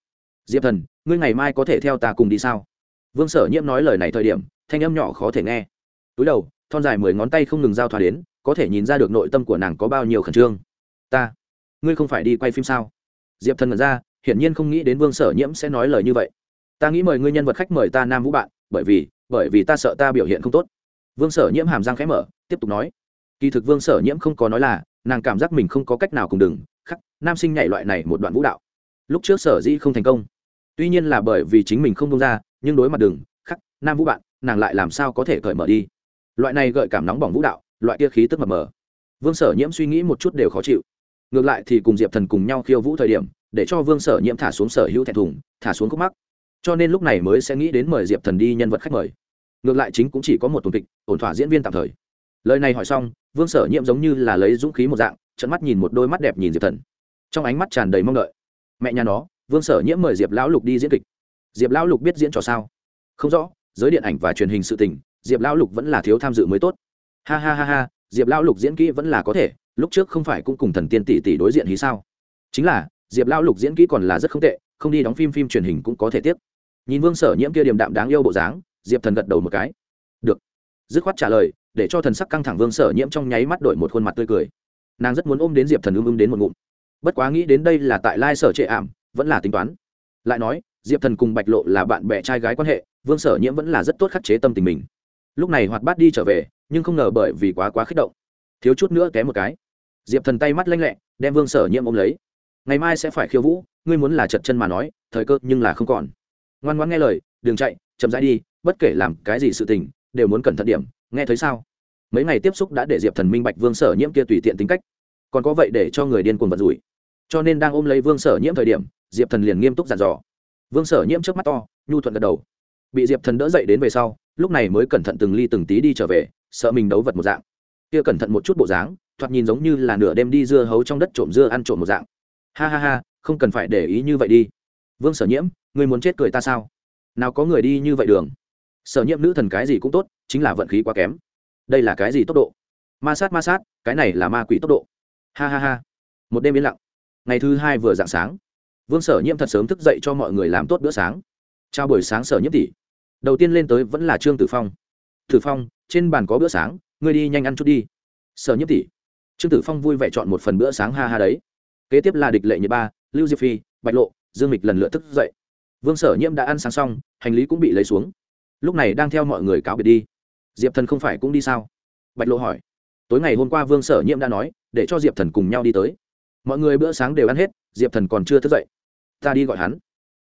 Diệp thần, ngươi ngày mai có thể theo ta cùng đi sao? Vương sở nhiễm nói lời này thời điểm, thanh âm nhỏ khó thể nghe. Túi đầu, thon dài mười ngón tay không ngừng giao thoa đến, có thể nhìn ra được nội tâm của nàng có bao nhiêu khẩn trương. Ta, ngươi không phải đi quay phim sao? Diệp thần ngẩn ra, hiển nhiên không nghĩ đến vương sở nhiễm sẽ nói lời như vậy. Ta nghĩ mời ngươi nhân vật khách mời ta nam vũ bạn, bởi vì bởi vì ta sợ ta biểu hiện không tốt. Vương sở nhiễm hàm răng khẽ mở, tiếp tục nói. Kỳ thực vương sở nhiễm không có nói là nàng cảm giác mình không có cách nào cùng đừng, khắc, nam sinh nhảy loại này một đoạn vũ đạo. Lúc trước sở dĩ không thành công. Tuy nhiên là bởi vì chính mình không công ra, nhưng đối mặt đừng, khắc, nam vũ bạn, nàng lại làm sao có thể cởi mở đi. Loại này gợi cảm nóng bỏng vũ đạo, loại kia khí tức mập mờ. Vương sở nhiễm suy nghĩ một chút đều khó chịu. Ngược lại thì cùng diệp thần cùng nhau khiêu vũ thời điểm, để cho vương sở nhiễm thả xuống sở hữu thẹn thùng, thả xuống khúc mắc. Cho nên lúc này mới sẽ nghĩ đến mời diệp thần đi nhân vật khách mời. Ngược lại chính cũng chỉ có một tuần kịch, ổn thỏa diễn viên tạm thời lời này hỏi xong, vương sở nhiễm giống như là lấy dũng khí một dạng trận mắt nhìn một đôi mắt đẹp nhìn diệp thần. Trong ánh mắt tràn đầy mong đợi. Mẹ nhà nó, vương sở nhiễm mời diệp lão lục đi diễn kịch. Diệp lão lục biết diễn trò sao? Không rõ, giới điện ảnh và truyền hình sự tình, diệp lão lục vẫn là thiếu tham dự mới tốt. Ha ha ha ha, diệp lão lục diễn kỹ vẫn là có thể, lúc trước không phải cũng cùng thần tiên tỷ tỷ đối diện hí sao? Chính là, diệp lão lục diễn kỹ còn là rất không tệ, không đi đóng phim phim truyền hình cũng có thể tiếp nhìn vương sở nhiễm kia điềm đạm đáng yêu bộ dáng, diệp thần gật đầu một cái. Được. Dứt khoát trả lời để cho thần sắc căng thẳng vương sở nhiễm trong nháy mắt đổi một khuôn mặt tươi cười. Nàng rất muốn ôm đến diệp thần ưng ưng đến một ngụm. Bất quá nghĩ đến đây là tại lai sở trệ ảm, vẫn là tính toán. Lại nói, diệp thần cùng bạch lộ là bạn bè trai gái quan hệ, vương sở nhiễm vẫn là rất tốt khắc chế tâm tình mình. Lúc này hoạt bát đi trở về, nhưng không ngờ bởi vì quá quá kích động. Thiếu chút nữa té một cái. Diệp thần tay mắt lanh lẹ, đem vương sở nhiễm ôm lấy. Ngày mai sẽ phải khiêu vũ, ngươi muốn là chật chân mà nói, thời cơ nhưng là không còn. Ngoan ngoan nghe lời, đừng chạy, chậm rãi đi, bất kể làm cái gì sự tình, đều muốn cẩn thận điểm nghe thấy sao? Mấy ngày tiếp xúc đã để diệp thần minh bạch vương sở nhiễm kia tùy tiện tính cách. Còn có vậy để cho người điên cuồng vật rủi. Cho nên đang ôm lấy vương sở nhiễm thời điểm, diệp thần liền nghiêm túc dặn dò. Vương sở nhiễm trước mắt to, nhu thuận gật đầu. Bị diệp thần đỡ dậy đến về sau, lúc này mới cẩn thận từng ly từng tí đi trở về, sợ mình đấu vật một dạng. Kia cẩn thận một chút bộ dáng, thoạt nhìn giống như là nửa đêm đi dưa hấu trong đất trộm dưa ăn trộm một dạng. Ha ha ha, không cần phải để ý như vậy đi. Vương sở nhiễm người muốn chết cười ta sao? Nào có người đi như vậy đường sở nhiễm nữ thần cái gì cũng tốt, chính là vận khí quá kém. Đây là cái gì tốc độ? Ma sát ma sát, cái này là ma quỷ tốc độ. Ha ha ha. Một đêm yên lặng. Ngày thứ hai vừa dạng sáng. Vương sở nhiễm thật sớm thức dậy cho mọi người làm tốt bữa sáng. Trao buổi sáng sở nhiễm tỷ. Đầu tiên lên tới vẫn là trương tử phong. Tử phong, trên bàn có bữa sáng, ngươi đi nhanh ăn chút đi. Sở nhiễm tỷ. Trương tử phong vui vẻ chọn một phần bữa sáng ha ha đấy. Kế tiếp là địch lệ nhiệt ba, lưu diệp phi, bạch lộ, dương mịch lần lượt thức dậy. Vương sở nhiễm đã ăn sáng xong, hành lý cũng bị lấy xuống lúc này đang theo mọi người cáo biệt đi. Diệp thần không phải cũng đi sao? Bạch lộ hỏi. Tối ngày hôm qua vương sở nhiễm đã nói, để cho diệp thần cùng nhau đi tới. Mọi người bữa sáng đều ăn hết, diệp thần còn chưa thức dậy. Ta đi gọi hắn.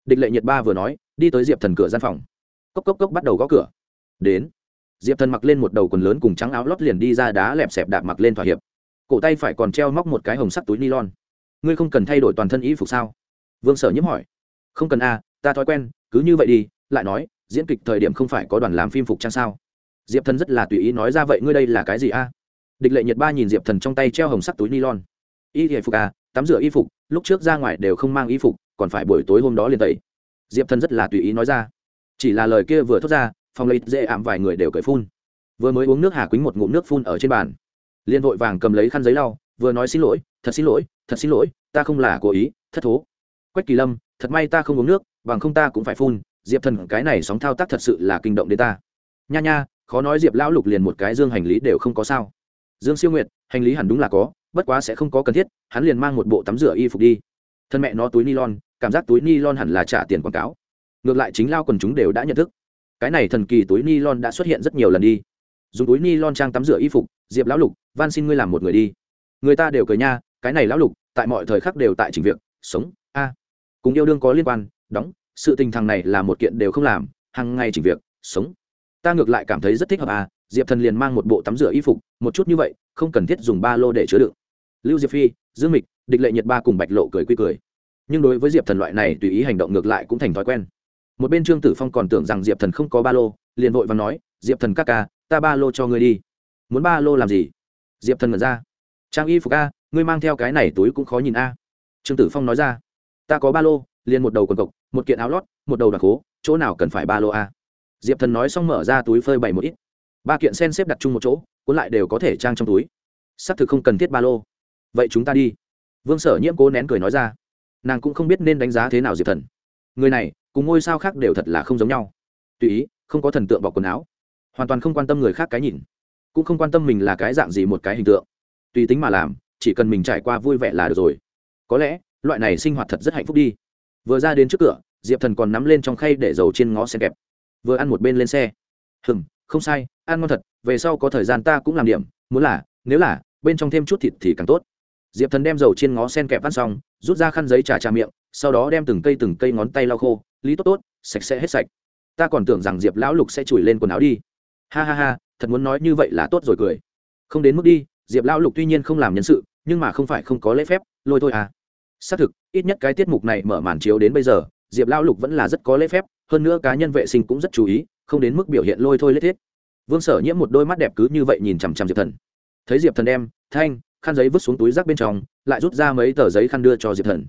Địch lệ nhiệt ba vừa nói, đi tới diệp thần cửa gian phòng. Cốc cốc cốc bắt đầu gõ cửa. Đến. Diệp thần mặc lên một đầu quần lớn cùng trắng áo lót liền đi ra đá lẹp xẹp đạp mặc lên thỏa hiệp. Cổ tay phải còn treo móc một cái hồng sắt túi ni lon ngươi không cần thay đổi toàn thân ý phục sao? Vương sở nhiễm hỏi. Không cần a ta thói quen, cứ như vậy đi, lại nói diễn kịch thời điểm không phải có đoàn làm phim phục trang sao? Diệp thần rất là tùy ý nói ra vậy ngươi đây là cái gì a? Địch lệ nhiệt ba nhìn diệp thần trong tay treo hồng sắc túi ni lon y hề phục à tắm rửa y phục, lúc trước ra ngoài đều không mang y phục, còn phải buổi tối hôm đó liền tẩy. Diệp thần rất là tùy ý nói ra. Chỉ là lời kia vừa thốt ra, phòng lấy dễ ảm vài người đều cởi phun. Vừa mới uống nước hà quýnh một ngụm nước phun ở trên bàn. Liền vội vàng cầm lấy khăn giấy lau, vừa nói xin lỗi, thật xin lỗi, thật xin lỗi, ta không là cố ý, thất thố. Quách kỳ lâm, thật may ta không uống nước, bằng không ta cũng phải phun diệp thần, cái này sóng thao tác thật sự là kinh động đến ta. Nha nha, khó nói diệp lão lục liền một cái dương hành lý đều không có sao. Dương siêu nguyệt, hành lý hẳn đúng là có, bất quá sẽ không có cần thiết, hắn liền mang một bộ tắm rửa y phục đi. Thân mẹ nó túi ni lon cảm giác túi ni lon hẳn là trả tiền quảng cáo. Ngược lại chính lao quần chúng đều đã nhận thức. Cái này thần kỳ túi ni lon đã xuất hiện rất nhiều lần đi. Dùng túi ni lon trang tắm rửa y phục, diệp lão lục, van xin ngươi làm một người đi. Người ta đều cười nha, cái này lão lục, tại mọi thời khắc đều tại trình việc, sống, a. Cùng yêu đương có liên quan, đóng sự tình thằng này là một kiện đều không làm hàng ngày chỉnh việc, sống. Ta ngược lại cảm thấy rất thích hợp à diệp thần liền mang một bộ tắm rửa y phục, một chút như vậy, không cần thiết dùng ba lô để chứa đựng. Lưu diệp phi, dương mịch, địch lệ nhiệt ba cùng bạch lộ cười quy cười. Nhưng đối với diệp thần loại này tùy ý hành động ngược lại cũng thành thói quen. Một bên trương tử phong còn tưởng rằng diệp thần không có ba lô, liền vội và nói, diệp thần các ca, ta ba lô cho ngươi đi. Muốn ba lô làm gì? Diệp thần ngẩn ra. Trang y phục a, ngươi mang theo cái này túi cũng khó nhìn a. Trương tử phong nói ra. Ta có ba lô liền một đầu quần cộc, một kiện áo lót, một đầu đặc hố chỗ nào cần phải ba lô a? Diệp thần nói xong mở ra túi phơi bày một ít. Ba kiện sen xếp đặt chung một chỗ, cuốn lại đều có thể trang trong túi. Xác thực không cần thiết ba lô. Vậy chúng ta đi. Vương sở nhiễm cố nén cười nói ra. Nàng cũng không biết nên đánh giá thế nào diệp thần. Người này, cùng ngôi sao khác đều thật là không giống nhau. Tùy ý, không có thần tượng bọc quần áo. Hoàn toàn không quan tâm người khác cái nhìn. Cũng không quan tâm mình là cái dạng gì một cái hình tượng. Tùy tính mà làm, chỉ cần mình trải qua vui vẻ là được rồi. Có lẽ, loại này sinh hoạt thật rất hạnh phúc đi vừa ra đến trước cửa, diệp thần còn nắm lên trong khay để dầu trên ngó sen kẹp. Vừa ăn một bên lên xe. Hừm, không sai, ăn ngon thật, về sau có thời gian ta cũng làm điểm, muốn là, nếu là, bên trong thêm chút thịt thì càng tốt. Diệp thần đem dầu trên ngó sen kẹp ăn xong, rút ra khăn giấy trà trà miệng, sau đó đem từng cây từng cây ngón tay lau khô, lý tốt tốt, sạch sẽ hết sạch. Ta còn tưởng rằng diệp lão lục sẽ chùi lên quần áo đi. Ha ha ha, thật muốn nói như vậy là tốt rồi cười. Không đến mức đi, diệp lão lục tuy nhiên không làm nhân sự, nhưng mà không phải không có lễ phép, lôi thôi à xác thực, ít nhất cái tiết mục này mở màn chiếu đến bây giờ, diệp lão lục vẫn là rất có lễ phép, hơn nữa cá nhân vệ sinh cũng rất chú ý, không đến mức biểu hiện lôi thôi lết thiết. Vương sở nhiễm một đôi mắt đẹp cứ như vậy nhìn chằm chằm diệp thần. Thấy diệp thần đem thanh, khăn giấy vứt xuống túi rác bên trong, lại rút ra mấy tờ giấy khăn đưa cho diệp thần.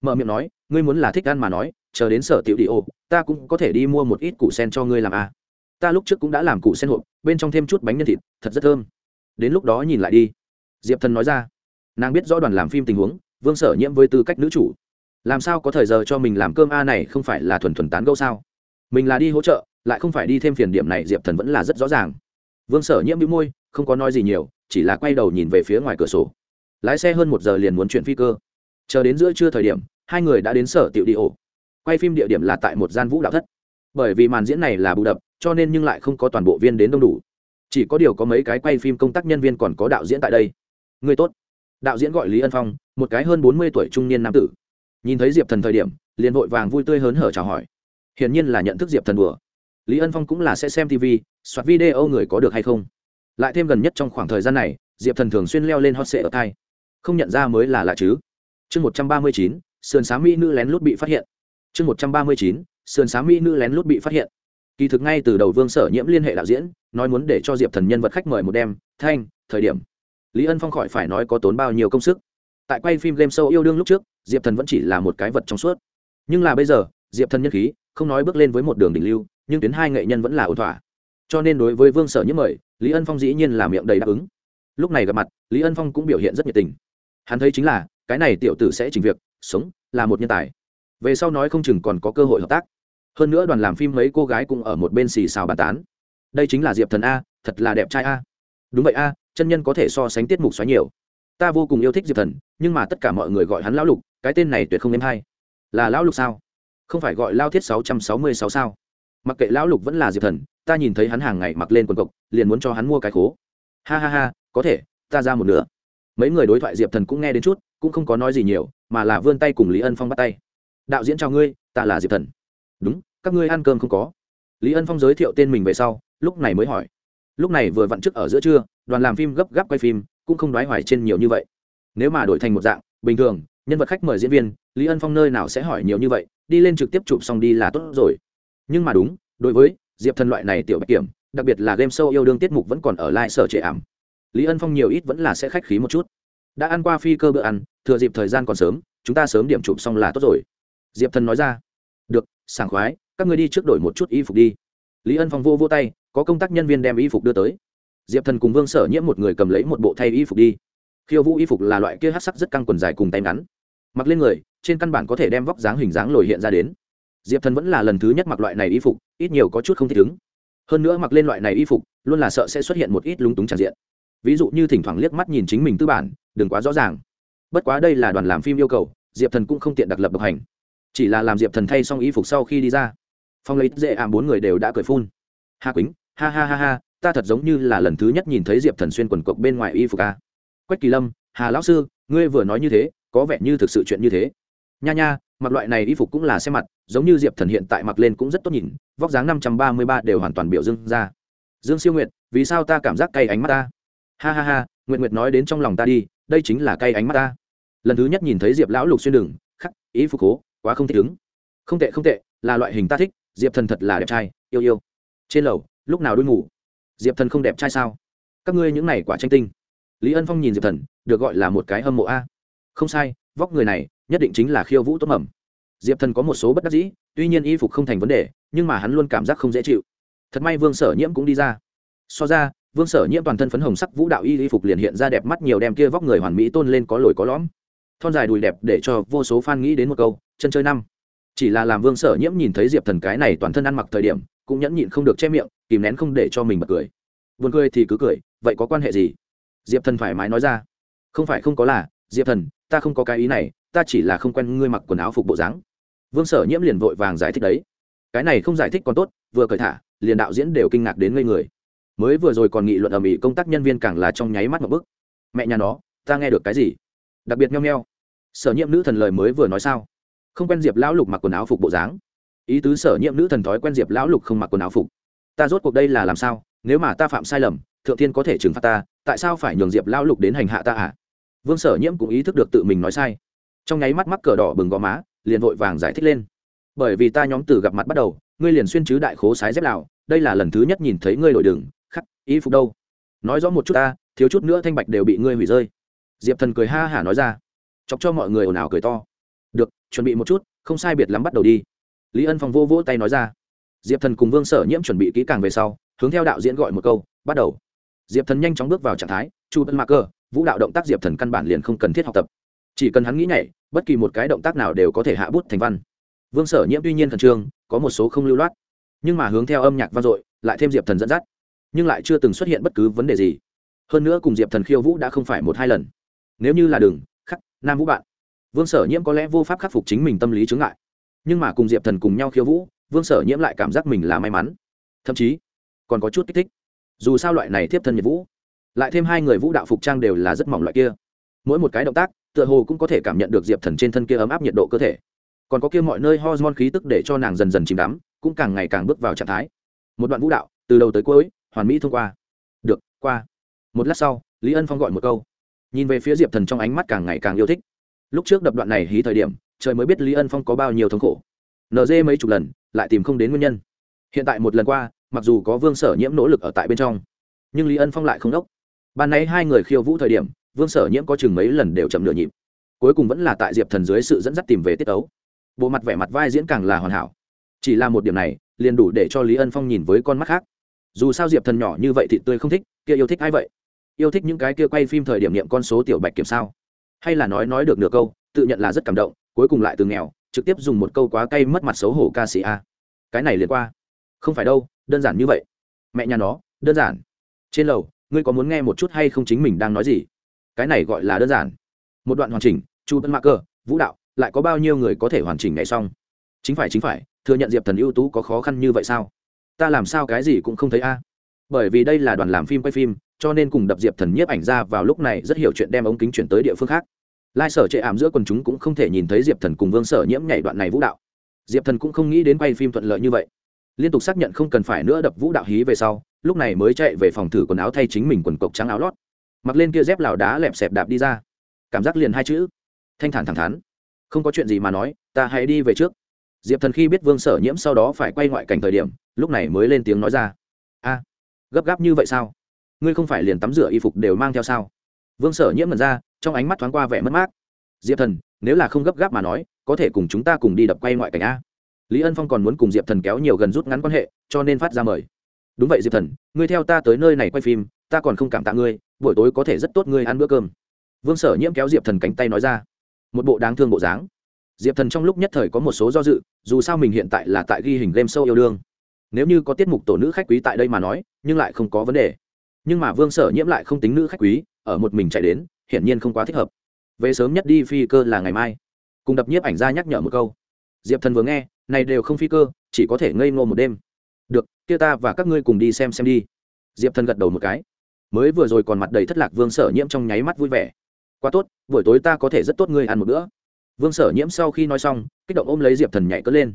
Mở miệng nói, ngươi muốn là thích ăn mà nói, chờ đến sở tiểu đi ô, ta cũng có thể đi mua một ít củ sen cho ngươi làm à. ta lúc trước cũng đã làm củ sen hộp, bên trong thêm chút bánh nhân thịt, thật rất thơm. Đến lúc đó nhìn lại đi. Diệp thần nói ra. Nàng biết rõ đoàn làm phim tình huống vương sở nhiễm với tư cách nữ chủ. Làm sao có thời giờ cho mình làm cơm a này không phải là thuần thuần tán gẫu sao? Mình là đi hỗ trợ, lại không phải đi thêm phiền điểm này, diệp thần vẫn là rất rõ ràng. Vương sở nhiễm bị môi, không có nói gì nhiều, chỉ là quay đầu nhìn về phía ngoài cửa sổ. Lái xe hơn một giờ liền muốn chuyển phi cơ. Chờ đến giữa trưa thời điểm, hai người đã đến sở tiệu đi ổ. Quay phim địa điểm là tại một gian vũ đạo thất. Bởi vì màn diễn này là bù đập, cho nên nhưng lại không có toàn bộ viên đến đông đủ. Chỉ có điều có mấy cái quay phim công tác nhân viên còn có đạo diễn tại đây. Người tốt. Đạo diễn gọi lý ân phong một cái hơn bốn mươi tuổi trung niên nam tử. Nhìn thấy diệp thần thời điểm, liền vội vàng vui tươi hớn hở chào hỏi. Hiển nhiên là nhận thức diệp thần đùa. Lý ân phong cũng là sẽ xem tv soạt video người có được hay không. Lại thêm gần nhất trong khoảng thời gian này, diệp thần thường xuyên leo lên hot sệ ở thai. Không nhận ra mới là lạ chứ. Chương một trăm ba mươi chín, sườn sáng mỹ nữ lén lút bị phát hiện. Chương một trăm ba mươi chín, sườn sáng mỹ nữ lén lút bị phát hiện. Kỳ thực ngay từ đầu vương sở nhiễm liên hệ đạo diễn, nói muốn để cho diệp thần nhân vật khách mời một đêm, thanh, thời điểm. Lý ân phong khỏi phải nói có tốn bao nhiêu công sức tại quay phim game show yêu đương lúc trước, diệp thần vẫn chỉ là một cái vật trong suốt. Nhưng là bây giờ, diệp thần nhân khí, không nói bước lên với một đường đỉnh lưu, nhưng tuyến hai nghệ nhân vẫn là ổn thỏa. Cho nên đối với vương sở những mời, lý ân phong dĩ nhiên là miệng đầy đáp ứng. Lúc này gặp mặt, lý ân phong cũng biểu hiện rất nhiệt tình. Hắn thấy chính là, cái này tiểu tử sẽ chỉnh việc, sống, là một nhân tài. Về sau nói không chừng còn có cơ hội hợp tác. Hơn nữa đoàn làm phim mấy cô gái cũng ở một bên xì xào bàn tán. Đây chính là diệp thần a, thật là đẹp trai a. Đúng vậy a, chân nhân có thể so sánh tiết mục xoáy nhiều ta vô cùng yêu thích diệp thần, nhưng mà tất cả mọi người gọi hắn lão lục, cái tên này tuyệt không êm hay. Là lão lục sao? Không phải gọi lao thiết sáu trăm sáu mươi sáu sao? Mặc kệ lão lục vẫn là diệp thần, ta nhìn thấy hắn hàng ngày mặc lên quần cộc, liền muốn cho hắn mua cái khố. Ha ha ha, có thể, ta ra một nửa. Mấy người đối thoại diệp thần cũng nghe đến chút, cũng không có nói gì nhiều, mà là vươn tay cùng lý ân phong bắt tay. Đạo diễn chào ngươi, ta là diệp thần. Đúng, các ngươi ăn cơm không có. Lý ân phong giới thiệu tên mình về sau, lúc này mới hỏi. Lúc này vừa vặn trước ở giữa trưa, đoàn làm phim gấp gáp quay phim cũng không đoái hoài trên nhiều như vậy. Nếu mà đổi thành một dạng, bình thường, nhân vật khách mời diễn viên, lý ân phong nơi nào sẽ hỏi nhiều như vậy, đi lên trực tiếp chụp xong đi là tốt rồi. Nhưng mà đúng, đối với diệp thần loại này tiểu bạch kiểm, đặc biệt là game show yêu đương tiết mục vẫn còn ở lại sở trệ ảm. Lý ân phong nhiều ít vẫn là sẽ khách khí một chút. Đã ăn qua phi cơ bữa ăn, thừa dịp thời gian còn sớm, chúng ta sớm điểm chụp xong là tốt rồi. Diệp thần nói ra. Được, sảng khoái, các người đi trước đổi một chút y phục đi. Lý ân phong vô vô tay, có công tác nhân viên đem y phục đưa tới diệp thần cùng vương sở nhiễm một người cầm lấy một bộ thay y phục đi. Khiêu vũ y phục là loại kia hát sắc rất căng quần dài cùng tay ngắn. Mặc lên người, trên căn bản có thể đem vóc dáng hình dáng lồi hiện ra đến. Diệp thần vẫn là lần thứ nhất mặc loại này y phục, ít nhiều có chút không thích ứng. Hơn nữa mặc lên loại này y phục, luôn là sợ sẽ xuất hiện một ít lúng túng tràn diện. Ví dụ như thỉnh thoảng liếc mắt nhìn chính mình tư bản, đừng quá rõ ràng. Bất quá đây là đoàn làm phim yêu cầu, diệp thần cũng không tiện đặc lập độc hành. Chỉ là làm diệp thần thay xong y phục sau khi đi ra. Phong lấy dễ ảm bốn người đều đã cười phun. Hà quýnh, ha ha ha ha ta thật giống như là lần thứ nhất nhìn thấy diệp thần xuyên quần cộc bên ngoài y phục a. Quách kỳ lâm, hà lão sư, ngươi vừa nói như thế, có vẻ như thực sự chuyện như thế. Nha nha, mặc loại này y phục cũng là xe mặt, giống như diệp thần hiện tại mặc lên cũng rất tốt nhìn, vóc dáng năm trăm ba mươi ba đều hoàn toàn biểu dưng ra. Dương siêu nguyệt, vì sao ta cảm giác cay ánh mắt ta? Ha ha ha, nguyệt nguyệt nói đến trong lòng ta đi, đây chính là cay ánh mắt ta. Lần thứ nhất nhìn thấy diệp lão lục xuyên đường, khắc ý phục cố quá không thích ứng. Không tệ không tệ, là loại hình ta thích, diệp thần thật là đẹp trai, yêu yêu. Trên lầu, lúc nào đuôi ngủ? Diệp thần không đẹp trai sao? Các ngươi những này quả tranh tinh. Lý ân phong nhìn diệp thần, được gọi là một cái hâm mộ a. Không sai, vóc người này nhất định chính là khiêu vũ tốt mầm. Diệp thần có một số bất đắc dĩ, tuy nhiên y phục không thành vấn đề, nhưng mà hắn luôn cảm giác không dễ chịu. Thật may vương sở nhiễm cũng đi ra. So ra, vương sở nhiễm toàn thân phấn hồng sắc vũ đạo y y phục liền hiện ra đẹp mắt nhiều đem kia vóc người hoàn mỹ tôn lên có lồi có lõm. Thon dài đùi đẹp để cho vô số fan nghĩ đến một câu, chân chơi năm. Chỉ là làm vương sở nhiễm nhìn thấy diệp thần cái này toàn thân ăn mặc thời điểm, cũng nhẫn nhịn không được che miệng kìm nén không để cho mình bật cười. Buồn cười thì cứ cười, vậy có quan hệ gì? Diệp thần thoải mái nói ra. Không phải không có là, diệp thần, ta không có cái ý này, ta chỉ là không quen ngươi mặc quần áo phục bộ dáng. Vương sở nhiễm liền vội vàng giải thích đấy. Cái này không giải thích còn tốt, vừa cởi thả, liền đạo diễn đều kinh ngạc đến ngây người. Mới vừa rồi còn nghị luận ở mỹ, công tác nhân viên càng là trong nháy mắt một bức. Mẹ nhà nó, ta nghe được cái gì? Đặc biệt nheo nheo. Sở nhiễm nữ thần lời mới vừa nói sao? Không quen diệp lão lục mặc quần áo phục bộ dáng. Ý tứ sở nhiễm nữ thần thói quen diệp lão lục không mặc quần áo phục ta rốt cuộc đây là làm sao? Nếu mà ta phạm sai lầm, thượng thiên có thể trừng phạt ta, tại sao phải nhường diệp lão lục đến hành hạ ta à? Vương sở nhiễm cũng ý thức được tự mình nói sai. Trong nháy mắt mắc cờ đỏ bừng gò má, liền vội vàng giải thích lên. Bởi vì ta nhóm từ gặp mặt bắt đầu, ngươi liền xuyên chứ đại khố sái dép lào, đây là lần thứ nhất nhìn thấy ngươi đổi đường, khắc ý phục đâu? Nói rõ một chút ta, thiếu chút nữa thanh bạch đều bị ngươi hủy rơi. Diệp thần cười ha hả nói ra. Chọc cho mọi người ồn ào cười to. Được, chuẩn bị một chút, không sai biệt lắm bắt đầu đi. Lý ân phong vô vỗ tay nói ra diệp thần cùng vương sở nhiễm chuẩn bị kỹ càng về sau, hướng theo đạo diễn gọi một câu, bắt đầu. Diệp thần nhanh chóng bước vào trạng thái, chu tân mạc cơ, vũ đạo động tác diệp thần căn bản liền không cần thiết học tập. Chỉ cần hắn nghĩ nhảy, bất kỳ một cái động tác nào đều có thể hạ bút thành văn. Vương sở nhiễm tuy nhiên khẩn trương, có một số không lưu loát, nhưng mà hướng theo âm nhạc vang dội, lại thêm diệp thần dẫn dắt, nhưng lại chưa từng xuất hiện bất cứ vấn đề gì. Hơn nữa cùng diệp thần khiêu vũ đã không phải một hai lần. Nếu như là đường, khắc, nam vũ bạn, vương sở nhiễm có lẽ vô pháp khắc phục chính mình tâm lý chướng ngại. Nhưng mà cùng diệp thần cùng nhau khiêu vũ vương sở nhiễm lại cảm giác mình là may mắn. Thậm chí, còn có chút kích thích. Dù sao loại này thiếp thân nhiệt vũ, lại thêm hai người vũ đạo phục trang đều là rất mỏng loại kia. Mỗi một cái động tác, tựa hồ cũng có thể cảm nhận được diệp thần trên thân kia ấm áp nhiệt độ cơ thể. Còn có kia mọi nơi hormone khí tức để cho nàng dần dần chìm đắm, cũng càng ngày càng bước vào trạng thái. Một đoạn vũ đạo, từ đầu tới cuối, hoàn mỹ thông qua. Được, qua. Một lát sau, lý ân phong gọi một câu. Nhìn về phía diệp thần trong ánh mắt càng ngày càng yêu thích. Lúc trước đập đoạn này hí thời điểm, trời mới biết lý ân phong có bao nhiêu thống khổ. Nd mấy chục lần lại tìm không đến nguyên nhân. Hiện tại một lần qua, mặc dù có vương sở nhiễm nỗ lực ở tại bên trong, nhưng lý ân phong lại không đốc. Ban nãy hai người khiêu vũ thời điểm, vương sở nhiễm có chừng mấy lần đều chậm nửa nhịp. Cuối cùng vẫn là tại diệp thần dưới sự dẫn dắt tìm về tiết ấu. Bộ mặt vẻ mặt vai diễn càng là hoàn hảo. Chỉ là một điểm này, liền đủ để cho lý ân phong nhìn với con mắt khác. Dù sao diệp thần nhỏ như vậy thì tươi không thích, kia yêu thích ai vậy? Yêu thích những cái kia quay phim thời điểm niệm con số tiểu bạch kiểm sao? Hay là nói nói được nửa câu, tự nhận là rất cảm động, cuối cùng lại từ nghèo trực tiếp dùng một câu quá cay mất mặt xấu hổ ca sĩ a. Cái này liền qua. Không phải đâu, đơn giản như vậy. Mẹ nhà nó, đơn giản. Trên lầu, ngươi có muốn nghe một chút hay không chính mình đang nói gì? Cái này gọi là đơn giản. Một đoạn hoàn chỉnh, chu tân mạc cơ, vũ đạo, lại có bao nhiêu người có thể hoàn chỉnh ngày xong? Chính phải chính phải, thừa nhận diệp thần ưu tú có khó khăn như vậy sao? Ta làm sao cái gì cũng không thấy a. Bởi vì đây là đoàn làm phim quay phim, cho nên cùng đập diệp thần nhiếp ảnh ra vào lúc này rất hiểu chuyện đem ống kính chuyển tới địa phương khác lai sở chệ ảm giữa quần chúng cũng không thể nhìn thấy diệp thần cùng vương sở nhiễm nhảy đoạn này vũ đạo. Diệp thần cũng không nghĩ đến quay phim thuận lợi như vậy. Liên tục xác nhận không cần phải nữa đập vũ đạo hí về sau, lúc này mới chạy về phòng thử quần áo thay chính mình quần cộc trắng áo lót. Mặc lên kia dép lào đá lẹp xẹp đạp đi ra. Cảm giác liền hai chữ. Thanh thản thẳng thắn. Không có chuyện gì mà nói, ta hãy đi về trước. Diệp thần khi biết vương sở nhiễm sau đó phải quay ngoại cảnh thời điểm, lúc này mới lên tiếng nói ra. A, gấp gáp như vậy sao? Ngươi không phải liền tắm rửa y phục đều mang theo sao? Vương sở nhiễm mật ra trong ánh mắt thoáng qua vẻ mất mát. Diệp thần, nếu là không gấp gáp mà nói, có thể cùng chúng ta cùng đi đập quay ngoại cảnh a. Lý ân phong còn muốn cùng diệp thần kéo nhiều gần rút ngắn quan hệ, cho nên phát ra mời. Đúng vậy diệp thần, ngươi theo ta tới nơi này quay phim, ta còn không cảm tạ ngươi, buổi tối có thể rất tốt ngươi ăn bữa cơm. Vương sở nhiễm kéo diệp thần cánh tay nói ra. Một bộ đáng thương bộ dáng. Diệp thần trong lúc nhất thời có một số do dự, dù sao mình hiện tại là tại ghi hình game sâu yêu đương. Nếu như có tiết mục tổ nữ khách quý tại đây mà nói, nhưng lại không có vấn đề. Nhưng mà vương sở nhiễm lại không tính nữ khách quý, ở một mình chạy đến hiển nhiên không quá thích hợp. Về sớm nhất đi phi cơ là ngày mai. Cùng đập nhiếp ảnh ra nhắc nhở một câu. Diệp thần vừa nghe, này đều không phi cơ, chỉ có thể ngây ngô một đêm. Được, kia ta và các ngươi cùng đi xem xem đi. Diệp thần gật đầu một cái. Mới vừa rồi còn mặt đầy thất lạc vương sở nhiễm trong nháy mắt vui vẻ. Quá tốt, buổi tối ta có thể rất tốt ngươi ăn một bữa. Vương sở nhiễm sau khi nói xong, kích động ôm lấy diệp thần nhảy cất lên.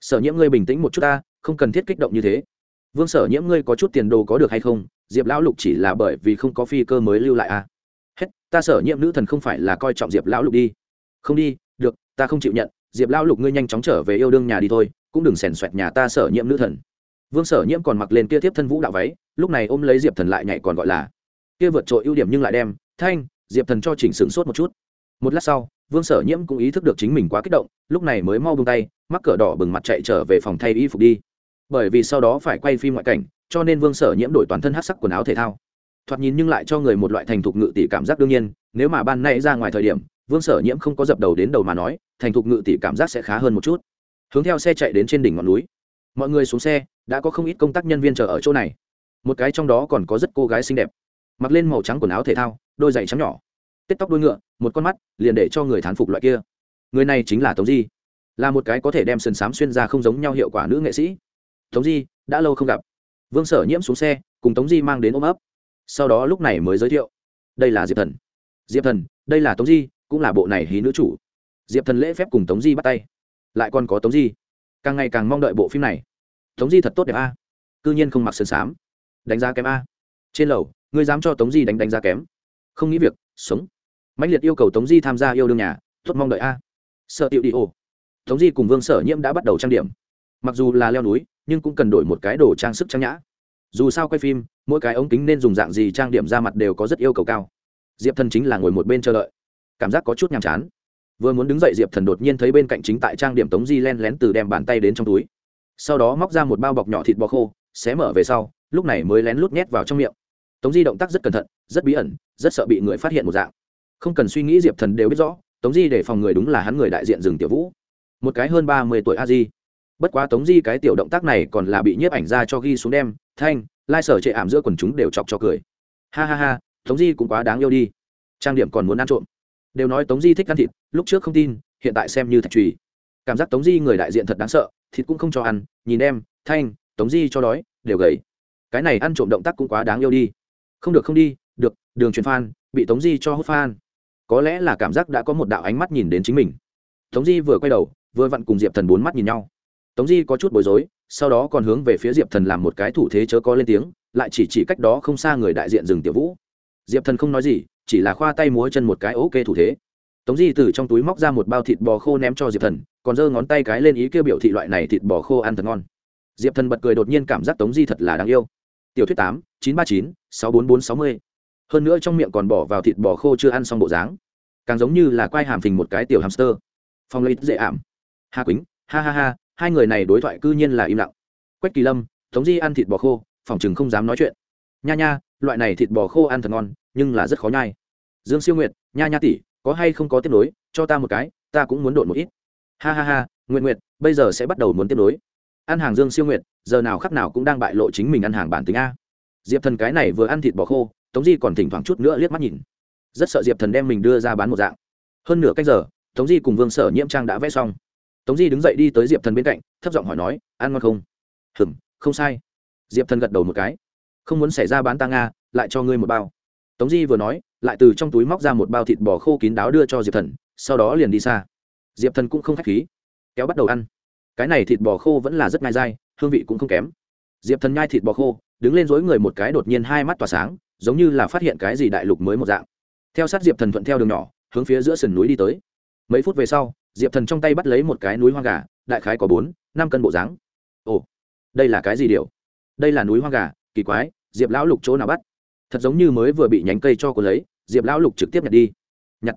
Sở nhiễm ngươi bình tĩnh một chút ta, không cần thiết kích động như thế. Vương sở nhiễm ngươi có chút tiền đồ có được hay không? Diệp lão lục chỉ là bởi vì không có phi cơ mới lưu lại à? Ta sở nhiễm nữ thần không phải là coi trọng diệp lão lục đi. Không đi, được, ta không chịu nhận, diệp lão lục ngươi nhanh chóng trở về yêu đương nhà đi thôi, cũng đừng xèn xoẹt nhà ta sở nhiễm nữ thần. Vương sở nhiễm còn mặc lên kia tiếp thân vũ đạo váy, lúc này ôm lấy diệp thần lại nhảy còn gọi là, kia vượt trội ưu điểm nhưng lại đem, thanh, diệp thần cho chỉnh sửng sốt một chút. Một lát sau, vương sở nhiễm cũng ý thức được chính mình quá kích động, lúc này mới mau bông tay, mắc cỡ đỏ bừng mặt chạy trở về phòng thay y phục đi. Bởi vì sau đó phải quay phim ngoại cảnh, cho nên vương sở nhiễm đổi toàn thân hát sắc quần áo thể thao thoạt nhìn nhưng lại cho người một loại thành thục ngự tỷ cảm giác đương nhiên, nếu mà ban nay ra ngoài thời điểm, vương sở nhiễm không có dập đầu đến đầu mà nói, thành thục ngự tỷ cảm giác sẽ khá hơn một chút. Hướng theo xe chạy đến trên đỉnh ngọn núi. Mọi người xuống xe, đã có không ít công tác nhân viên chờ ở chỗ này. Một cái trong đó còn có rất cô gái xinh đẹp. Mặc lên màu trắng quần áo thể thao, đôi giày trắng nhỏ. Tết tóc đuôi ngựa, một con mắt, liền để cho người thán phục loại kia. Người này chính là tống di. Là một cái có thể đem sườn xám xuyên ra không giống nhau hiệu quả nữ nghệ sĩ. Tống di, đã lâu không gặp. Vương sở nhiễm xuống xe, cùng tống di mang đến ôm ấp sau đó lúc này mới giới thiệu. Đây là diệp thần. Diệp thần, đây là tống di, cũng là bộ này hí nữ chủ. Diệp thần lễ phép cùng tống di bắt tay. Lại còn có tống di. Càng ngày càng mong đợi bộ phim này. Tống di thật tốt đẹp a. C ư nhiên không mặc sơn sám đánh giá kém a. Trên lầu, ngươi dám cho tống di đánh đánh giá kém. Không nghĩ việc, sống. Mạnh liệt yêu cầu tống di tham gia yêu đương nhà, tốt mong đợi a. Sợ tiệu đi ô tống di cùng vương sở nhiễm đã bắt đầu trang điểm. Mặc dù là leo núi, nhưng cũng cần đổi một cái đồ trang sức trang nhã dù sao quay phim, mỗi cái ống kính nên dùng dạng gì trang điểm ra mặt đều có rất yêu cầu cao. Diệp thần chính là ngồi một bên chờ đợi. Cảm giác có chút nhàm chán. Vừa muốn đứng dậy, diệp thần đột nhiên thấy bên cạnh chính tại trang điểm tống di len lén từ đem bàn tay đến trong túi. Sau đó móc ra một bao bọc nhỏ thịt bò khô, xé mở về sau, lúc này mới lén lút nhét vào trong miệng. Tống di động tác rất cẩn thận, rất bí ẩn, rất sợ bị người phát hiện một dạng. Không cần suy nghĩ, diệp thần đều biết rõ, tống di để phòng người đúng là hắn người đại diện rừng tiểu vũ. Một cái hơn ba mươi tuổi a di bất quá tống di cái tiểu động tác này còn là bị nhiếp ảnh ra cho ghi xuống đem, thanh, lai sở chệ ảm giữa quần chúng đều chọc cho cười. Ha ha ha, tống di cũng quá đáng yêu đi. Trang điểm còn muốn ăn trộm. Đều nói tống di thích ăn thịt, lúc trước không tin, hiện tại xem như thạch trùy cảm giác tống di người đại diện thật đáng sợ, thịt cũng không cho ăn, nhìn em, thanh, tống di cho đói, đều gầy. Cái này ăn trộm động tác cũng quá đáng yêu đi. Không được không đi, được, đường truyền phan bị tống di cho hút phan có lẽ là cảm giác đã có một đạo ánh mắt nhìn đến chính mình. Tống di vừa quay đầu, vừa vặn cùng diệp thần bốn mắt nhìn nhau tống di có chút bối rối, sau đó còn hướng về phía diệp thần làm một cái thủ thế chớ có lên tiếng, lại chỉ chỉ cách đó không xa người đại diện rừng tiểu vũ. Diệp thần không nói gì, chỉ là khoa tay múa chân một cái ok thủ thế. Tống di từ trong túi móc ra một bao thịt bò khô ném cho diệp thần, còn giơ ngón tay cái lên ý kêu biểu thị loại này thịt bò khô ăn thật ngon. Diệp thần bật cười đột nhiên cảm giác tống di thật là đáng yêu. Tiểu thuyết tám, chín ba chín, sáu bốn bốn sáu mươi. Hơn nữa trong miệng còn bỏ vào thịt bò khô chưa ăn xong bộ dáng. Càng giống như là quai hàm phình một cái tiểu hamster. Phong lấy dễ ảm. Hà quýnh, ha ha ha hai người này đối thoại cư nhiên là im lặng. Quách kỳ lâm, tống di ăn thịt bò khô, phòng chừng không dám nói chuyện. Nha nha, loại này thịt bò khô ăn thật ngon, nhưng là rất khó nhai. Dương siêu nguyệt, nha nha tỷ, có hay không có tiếp nối, cho ta một cái, ta cũng muốn độn một ít. Ha ha ha nguyện nguyệt, bây giờ sẽ bắt đầu muốn tiếp nối. Ăn hàng dương siêu nguyệt, giờ nào khắc nào cũng đang bại lộ chính mình ăn hàng bản tính a. Diệp thần cái này vừa ăn thịt bò khô, tống di còn thỉnh thoảng chút nữa liếc mắt nhìn. Rất sợ diệp thần đem mình đưa ra bán một dạng. Hơn nửa cách giờ, tống di cùng vương sở nhiễm trang đã vẽ xong tống di đứng dậy đi tới diệp thần bên cạnh, thấp giọng hỏi nói, ăn ngon không? Hừm không sai. Diệp thần gật đầu một cái. Không muốn xảy ra bán ta nga, lại cho ngươi một bao. Tống di vừa nói, lại từ trong túi móc ra một bao thịt bò khô kín đáo đưa cho diệp thần, sau đó liền đi xa. Diệp thần cũng không k h á c h khí, kéo bắt đầu ăn. Cái này thịt bò khô vẫn là rất ngai dai, hương vị cũng không kém. Diệp thần nhai thịt bò khô, đứng lên dối người một cái đột nhiên hai mắt tỏa sáng, giống như là phát hiện cái gì đại lục mới một dạng. Theo sát diệp thần thuận theo đường nhỏ, hướng phía giữa sườn núi đi tới mấy phút về sau, diệp thần trong tay bắt lấy một cái núi hoang gà, đại khái có bốn, năm cân bộ dáng. Ồ, đây là cái gì điều đây là núi hoang gà, kỳ quái, diệp lão lục chỗ nào bắt? Thật giống như mới vừa bị nhánh cây cho cô lấy, diệp lão lục trực tiếp nhặt đi. Nhặt.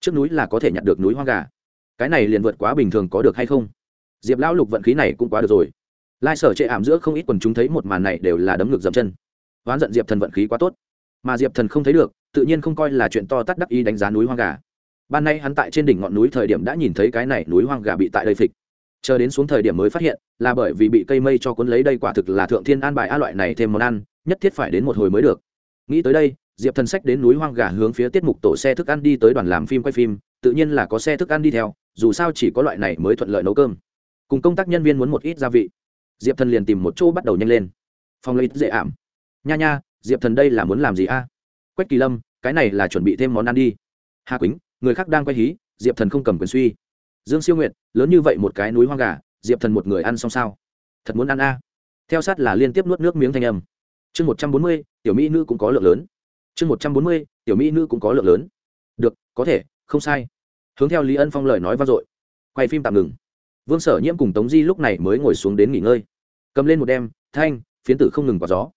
Trước núi là có thể nhặt được núi hoang gà. Cái này liền vượt quá bình thường có được hay không? Diệp lão lục vận khí này cũng quá được rồi. Lai sở chệ ảm giữa không ít quần chúng thấy một màn này đều là đấm ngực dậm chân. Oán giận diệp thần vận khí quá tốt. Mà diệp thần không thấy được, tự nhiên không coi là chuyện to tắt đắc ý đánh giá núi hoang gà ban nay hắn tại trên đỉnh ngọn núi thời điểm đã nhìn thấy cái này núi hoang gà bị tại đây phịch. Chờ đến xuống thời điểm mới phát hiện, là bởi vì bị cây mây cho cuốn lấy đây quả thực là thượng thiên an bài a loại này thêm món ăn, nhất thiết phải đến một hồi mới được. Nghĩ tới đây, diệp thần sách đến núi hoang gà hướng phía tiết mục tổ xe thức ăn đi tới đoàn làm phim quay phim, tự nhiên là có xe thức ăn đi theo, dù sao chỉ có loại này mới thuận lợi nấu cơm. Cùng công tác nhân viên muốn một ít gia vị. Diệp thần liền tìm một chỗ bắt đầu nhanh lên. Phong lấy dễ ảm. Nha nha, diệp thần đây là muốn làm gì a? Quách kỳ lâm, cái này là chuẩn bị thêm món ăn đi. Hà quýnh người khác đang quay hí, diệp thần không cầm quyền suy. Dương siêu nguyện lớn như vậy một cái núi hoang gà, diệp thần một người ăn xong sao? Thật muốn ăn a? Theo sát là liên tiếp nuốt nước miếng thanh âm. Chương một trăm bốn mươi, tiểu mỹ nữ cũng có lượng lớn. Chương một trăm bốn mươi, tiểu mỹ nữ cũng có lượng lớn. Được, có thể, không sai. Hướng theo lý ân phong lời nói vang dội. Quay phim tạm ngừng. Vương sở nhiễm cùng tống di lúc này mới ngồi xuống đến nghỉ ngơi. Cầm lên một đem, thanh, phiến tử không ngừng quạt gió.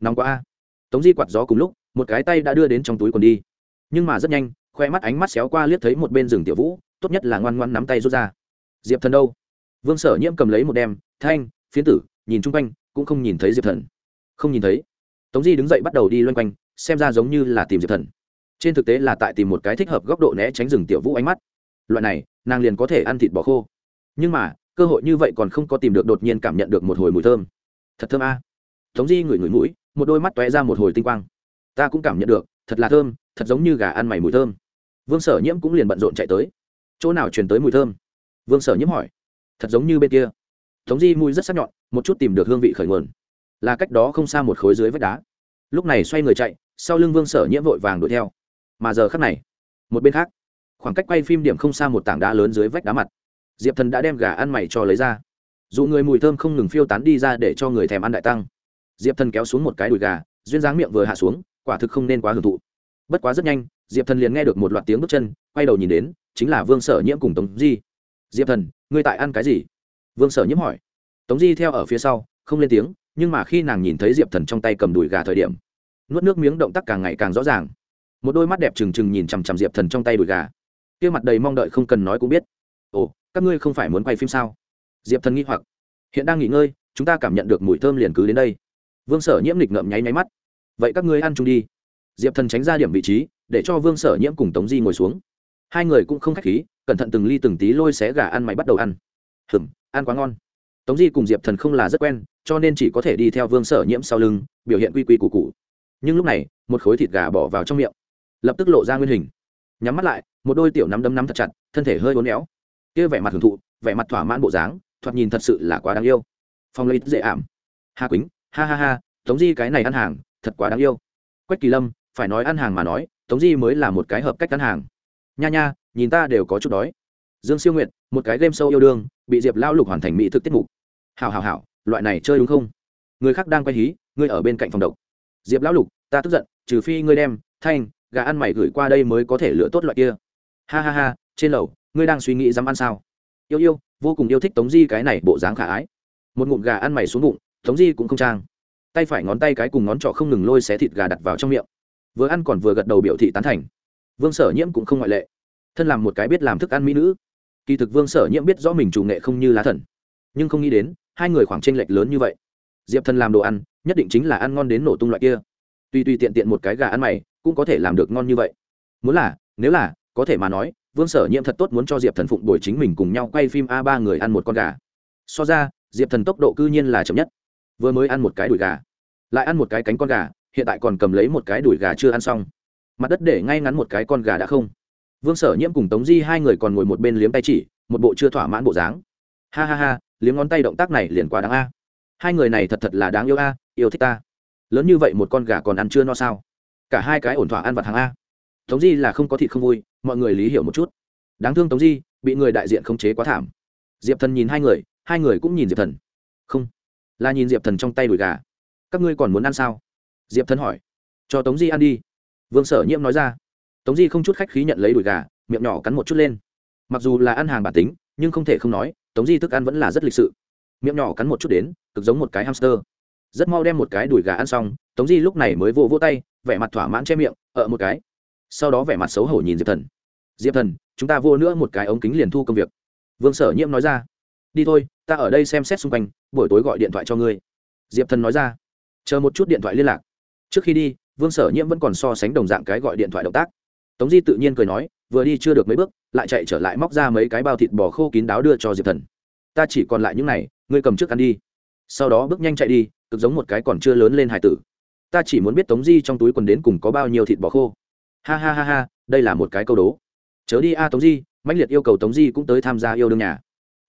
Nóng quá a. Tống di quạt gió cùng lúc, một cái tay đã đưa đến trong túi quần đi. Nhưng mà rất nhanh khoe mắt ánh mắt xéo qua liếc thấy một bên rừng tiểu vũ, tốt nhất là ngoan ngoan nắm tay rút ra. Diệp thần đâu? Vương sở nhiễm cầm lấy một đem thanh, phiến tử, nhìn chung quanh, cũng không nhìn thấy diệp thần. Không nhìn thấy. Tống di đứng dậy bắt đầu đi loanh quanh, xem ra giống như là tìm diệp thần. Trên thực tế là tại tìm một cái thích hợp góc độ né tránh rừng tiểu vũ ánh mắt. Loại này, nàng liền có thể ăn thịt bò khô. Nhưng mà, cơ hội như vậy còn không có tìm được đột nhiên cảm nhận được một hồi mùi thơm. Thật thơm a. À. tống di ngửi ngửi mũi, một đôi mắt toé ra một hồi tinh quang. Ta cũng cảm nhận được, thật là thơm, thật giống như gà ăn mày mùi thơm vương sở nhiễm cũng liền bận rộn chạy tới. Chỗ nào truyền tới mùi thơm? Vương sở nhiễm hỏi. Thật giống như bên kia. Tống di mùi rất sắc nhọn, một chút tìm được hương vị khởi nguồn. Là cách đó không xa một khối dưới vách đá. Lúc này xoay người chạy, sau lưng vương sở nhiễm vội vàng đuổi theo. Mà giờ khắc này, một bên khác, khoảng cách quay phim điểm không xa một tảng đá lớn dưới vách đá mặt. Diệp thần đã đem gà ăn mày cho lấy ra. Dụ người mùi thơm không ngừng phiêu tán đi ra để cho người thèm ăn đại tăng. Diệp thần kéo xuống một cái đùi gà, duyên dáng miệng vừa hạ xuống, quả thực không nên quá hưởng thụ bất quá rất nhanh, diệp thần liền nghe được một loạt tiếng bước chân, quay đầu nhìn đến, chính là vương sở nhiễm cùng tống di. Diệp thần, ngươi tại ăn cái gì? Vương sở nhiễm hỏi. Tống di theo ở phía sau, không lên tiếng, nhưng mà khi nàng nhìn thấy diệp thần trong tay cầm đùi gà thời điểm, nuốt nước miếng động tác càng ngày càng rõ ràng. Một đôi mắt đẹp trừng trừng nhìn chằm chằm diệp thần trong tay đùi gà. Kia mặt đầy mong đợi không cần nói cũng biết. Ồ, các ngươi không phải muốn quay phim sao? Diệp thần nghi hoặc. Hiện đang nghỉ ngơi, chúng ta cảm nhận được mùi thơm liền cứ đến đây. Vương sở nhiễm lịch ngậm nháy nháy mắt. Vậy các ngươi ăn chung đi diệp thần tránh ra điểm vị trí, để cho vương sở nhiễm cùng tống di ngồi xuống. Hai người cũng không k h á c h khí, cẩn thận từng ly từng tí lôi xé gà ăn mày bắt đầu ăn. Hừng ăn quá ngon. Tống di cùng diệp thần không là rất quen, cho nên chỉ có thể đi theo vương sở nhiễm sau lưng, biểu hiện quy quy củ cụ nhưng lúc này, một khối thịt gà bỏ vào trong miệng. Lập tức lộ ra nguyên hình. Nhắm mắt lại, một đôi tiểu nắm đấm nắm thật chặt, thân thể hơi uốn éo. Kia vẻ mặt hưởng thụ, vẻ mặt thỏa mãn bộ dáng, thoạt nhìn thật sự là quá đáng yêu. Phong lấy dễ ảm. Hà quýnh ha ha ha, tống di cái này ăn hàng, thật quá đáng yêu. Quách kỳ lâm phải nói ăn hàng mà nói, tống di mới là một cái hợp cách ăn hàng. Nha nha, nhìn ta đều có chút đói. Dương siêu nguyện một cái game sâu yêu đương, bị diệp lão lục hoàn thành mỹ thực tiết mục. Hào hào hào loại này chơi đúng không? Người khác đang quay hí, ngươi ở bên cạnh phòng độc. Diệp lão lục, ta tức giận, trừ phi ngươi đem, thanh, gà ăn mày gửi qua đây mới có thể lựa tốt loại kia. Ha ha ha, trên lầu, ngươi đang suy nghĩ dám ăn sao? Yêu yêu, vô cùng yêu thích tống di cái này bộ dáng khả ái. Một ngụm gà ăn mày xuống bụng, tống di cũng không trang. Tay phải ngón tay cái cùng ngón trỏ không ngừng lôi xé thịt gà đặt vào trong miệng vừa ăn còn vừa gật đầu biểu thị tán thành. Vương sở nhiễm cũng không ngoại lệ. Thân làm một cái biết làm thức ăn mỹ nữ. Kỳ thực vương sở nhiễm biết rõ mình chủ nghệ không như lá thần. Nhưng không nghĩ đến, hai người khoảng tranh lệch lớn như vậy. Diệp thần làm đồ ăn, nhất định chính là ăn ngon đến nổ tung loại kia. Tuy tuy tiện tiện một cái gà ăn mày, cũng có thể làm được ngon như vậy. Muốn là, nếu là, có thể mà nói, vương sở nhiễm thật tốt muốn cho diệp thần phụng đổi chính mình cùng nhau quay phim a ba người ăn một con gà. So ra, diệp thần tốc độ cư nhiên là chậm nhất. Vừa mới ăn một cái đùi gà, lại ăn một cái cánh con gà hiện tại còn cầm lấy một cái đùi gà chưa ăn xong. Mặt đất để ngay ngắn một cái con gà đã không. Vương sở nhiễm cùng tống di hai người còn ngồi một bên liếm tay chỉ, một bộ chưa thỏa mãn bộ dáng. Ha ha ha, liếm ngón tay động tác này liền quá đáng a. Hai người này thật thật là đáng yêu a, yêu thích ta. Lớn như vậy một con gà còn ăn chưa no sao? Cả hai cái ổn thỏa ăn vặt hàng a. Tống di là không có thịt không vui, mọi người lý hiểu một chút. Đáng thương tống di, bị người đại diện khống chế quá thảm. Diệp thần nhìn hai người hai người cũng nhìn diệp thần. Không, là nhìn diệp thần trong tay đùi gà. Các ngươi còn muốn ăn sao? Diệp thần hỏi. Cho tống di ăn đi. Vương sở nhiễm nói ra. Tống di không chút khách khí nhận lấy đùi gà, miệng nhỏ cắn một chút lên. Mặc dù là ăn hàng bản tính, nhưng không thể không nói, tống di thức ăn vẫn là rất lịch sự. Miệng nhỏ cắn một chút đến, cực giống một cái hamster. Rất mau đem một cái đùi gà ăn xong, tống di lúc này mới vô vô tay, vẻ mặt thỏa mãn che miệng ở một cái. Sau đó vẻ mặt xấu hổ nhìn diệp thần. Diệp thần, chúng ta vô nữa một cái ống kính liền thu công việc. Vương sở nhiễm nói ra. Đi thôi, ta ở đây xem xét xung quanh, buổi tối gọi điện thoại cho ngươi. Diệp thần nói ra. Chờ một chút điện thoại liên lạc trước khi đi, vương sở nhiễm vẫn còn so sánh đồng dạng cái gọi điện thoại động tác. Tống di tự nhiên cười nói, vừa đi chưa được mấy bước, lại chạy trở lại móc ra mấy cái bao thịt bò khô kín đáo đưa cho diệp thần. Ta chỉ còn lại những này, ngươi cầm trước ăn đi. Sau đó bước nhanh chạy đi, cực giống một cái còn chưa lớn lên hải tử. Ta chỉ muốn biết tống di trong túi quần đến cùng có bao nhiêu thịt bò khô. Ha ha ha ha, đây là một cái câu đố. Chớ đi a, tống di, mãnh liệt yêu cầu tống di cũng tới tham gia yêu đương nhà.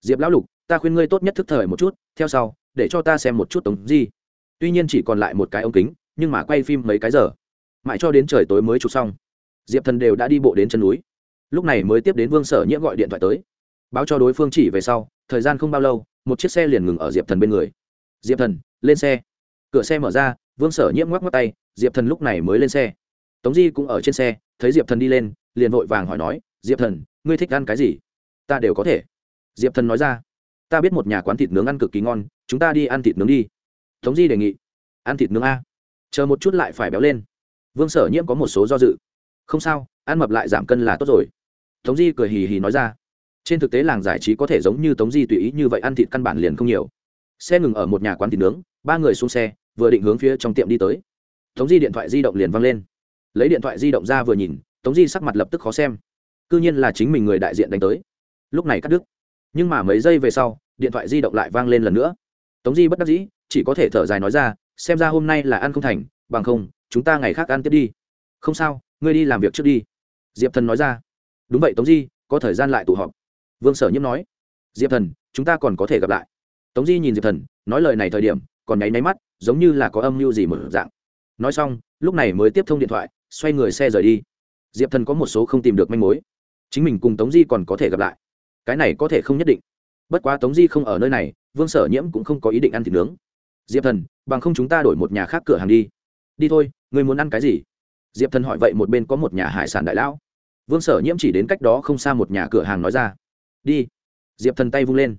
Diệp lão lục, ta khuyên ngươi tốt nhất thức thời một chút, theo sau, để cho ta xem một chút tống di. Tuy nhiên chỉ còn lại một cái ống kính nhưng mà quay phim mấy cái giờ. Mãi cho đến trời tối mới chụp xong, diệp thần đều đã đi bộ đến chân núi. Lúc này mới tiếp đến vương sở nhiễm gọi điện thoại tới. Báo cho đối phương chỉ về sau, thời gian không bao lâu, một chiếc xe liền ngừng ở diệp thần bên người. Diệp thần, lên xe. Cửa xe mở ra, vương sở nhiễm ngoắc ngoắc tay, diệp thần lúc này mới lên xe. Tống di cũng ở trên xe, thấy diệp thần đi lên, liền vội vàng hỏi nói, diệp thần, ngươi thích ăn cái gì? Ta đều có thể. Diệp thần nói ra, ta biết một nhà quán thịt nướng ăn cực kỳ ngon, chúng ta đi ăn thịt nướng đi. Tống di đề nghị, ăn thịt nướng a chờ một chút lại phải béo lên. Vương sở nhiễm có một số do dự. Không sao, ăn mập lại giảm cân là tốt rồi. Tống di cười hì hì nói ra. Trên thực tế làng giải trí có thể giống như tống di tùy ý như vậy ăn thịt căn bản liền không nhiều. Xe ngừng ở một nhà quán thịt nướng, ba người xuống xe, vừa định hướng phía trong tiệm đi tới. Tống di điện thoại di động liền văng lên. Lấy điện thoại di động ra vừa nhìn, tống di sắc mặt lập tức khó xem. C ư nhiên là chính mình người đại diện đánh tới. Lúc này cắt đứt. Nhưng mà mấy giây về sau, điện thoại di động lại vang lên lần nữa. Tống di bất đắc dĩ, chỉ có thể thở dài nói ra xem ra hôm nay là ăn không thành, bằng không, chúng ta ngày khác ăn tiếp đi. Không sao, ngươi đi làm việc trước đi. Diệp thần nói ra. Đúng vậy, tống di, có thời gian lại tụ họp. Vương sở nhiễm nói. Diệp thần, chúng ta còn có thể gặp lại. Tống di nhìn diệp thần, nói lời này thời điểm, còn nháy máy mắt, giống như là có âm mưu gì mở dạng. Nói xong, lúc này mới tiếp thông điện thoại, xoay người xe rời đi. Diệp thần có một số không tìm được manh mối. Chính mình cùng tống di còn có thể gặp lại. Cái này có thể không nhất định. Bất quá tống di không ở nơi này, vương sở nhiễm cũng không có ý định ăn thịt nướng diệp thần, bằng không chúng ta đổi một nhà khác cửa hàng đi. Đi thôi người muốn ăn cái gì? Diệp thần hỏi vậy một bên có một nhà hải sản đại lão. Vương sở nhiễm chỉ đến cách đó không xa một nhà cửa hàng nói ra. Đi. Diệp thần tay vung lên.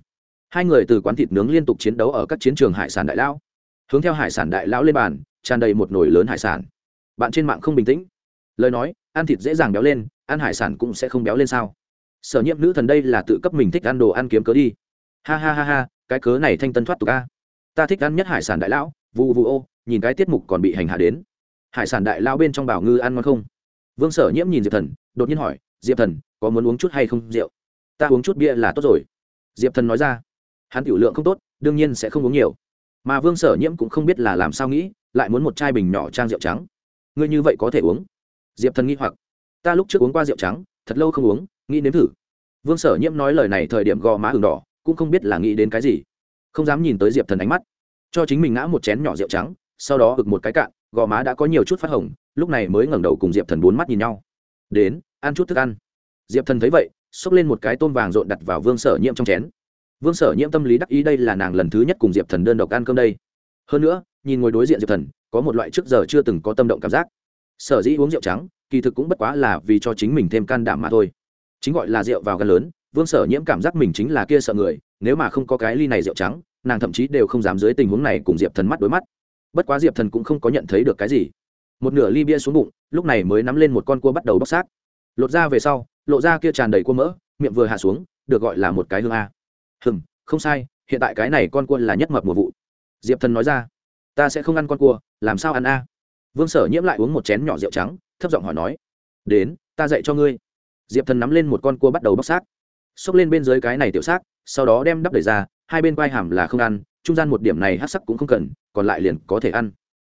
Hai người từ quán thịt nướng liên tục chiến đấu ở các chiến trường hải sản đại lão. Hướng theo hải sản đại lão lên bàn, tràn đầy một nồi lớn hải sản. Bạn trên mạng không bình tĩnh. Lời nói, ăn thịt dễ dàng béo lên, ăn hải sản cũng sẽ không béo lên sao? Sở nhiễm nữ thần đây là tự cấp mình thích ăn đồ ăn kiếm cớ đi. Ha ha ha ha, cái cớ này thanh tân thoát tục a ta thích ăn nhất hải sản đại lão vụ vụ ô, nhìn cái tiết mục còn bị hành hạ đến. Hải sản đại lão bên trong bảo ngư ăn ngon không? Vương sở nhiễm nhìn diệp thần, đột nhiên hỏi, diệp thần, có muốn uống chút hay không rượu? Ta uống chút bia là tốt rồi. Diệp thần nói ra, hắn tiểu lượng không tốt, đương nhiên sẽ không uống nhiều. Mà vương sở nhiễm cũng không biết là làm sao nghĩ, lại muốn một chai bình nhỏ trang rượu trắng. Ngươi như vậy có thể uống? Diệp thần nghĩ hoặc, ta lúc trước uống qua rượu trắng, thật lâu không uống, nghĩ nếm thử. Vương sở nhiễm nói lời này thời điểm gò má h đỏ, cũng không biết là nghĩ đến cái gì không dám nhìn tới diệp thần ánh mắt. Cho chính mình ngã một chén nhỏ rượu trắng, sau đó ực một cái cạn, gò má đã có nhiều chút phát hồng, lúc này mới ngẩng đầu cùng diệp thần bốn mắt nhìn nhau. Đến, ăn chút thức ăn. Diệp thần thấy vậy, xốc lên một cái tôm vàng rộn đặt vào vương sở nhiễm trong chén. Vương sở nhiễm tâm lý đắc ý đây là nàng lần thứ nhất cùng diệp thần đơn độc ăn cơm đây. Hơn nữa, nhìn ngồi đối diện diệp thần, có một loại trước giờ chưa từng có tâm động cảm giác. Sở dĩ uống rượu trắng, kỳ thực cũng bất quá là vì cho chính mình thêm can đảm mà thôi. Chính gọi là rượu vào gan lớn, vương sở nhiễm cảm giác mình chính là kia sợ người, nếu mà không có cái ly này rượu trắng nàng thậm chí đều không dám dưới tình huống này cùng diệp thần mắt đối mắt bất quá diệp thần cũng không có nhận thấy được cái gì một nửa ly bia xuống bụng lúc này mới nắm lên một con cua bắt đầu bóc xác lột ra về sau lộ ra kia tràn đầy cua mỡ miệng vừa hạ xuống được gọi là một cái hương a hừng không sai, hiện tại cái này con cua là nhất mập mùa vụ. Diệp thần nói ra, ta sẽ không ăn con cua, làm sao ăn a? Vương sở nhiễm lại uống một chén nhỏ rượu trắng, thấp giọng hỏi nói, đến, ta dạy cho ngươi. Diệp thần nắm lên một con cua bắt đầu bóc xác, xốc lên bên dưới cái này tiểu xác, sau đó đem đắp đẩy ra hai bên quai hàm là không ăn, trung gian một điểm này hát sắc cũng không cần, còn lại liền có thể ăn.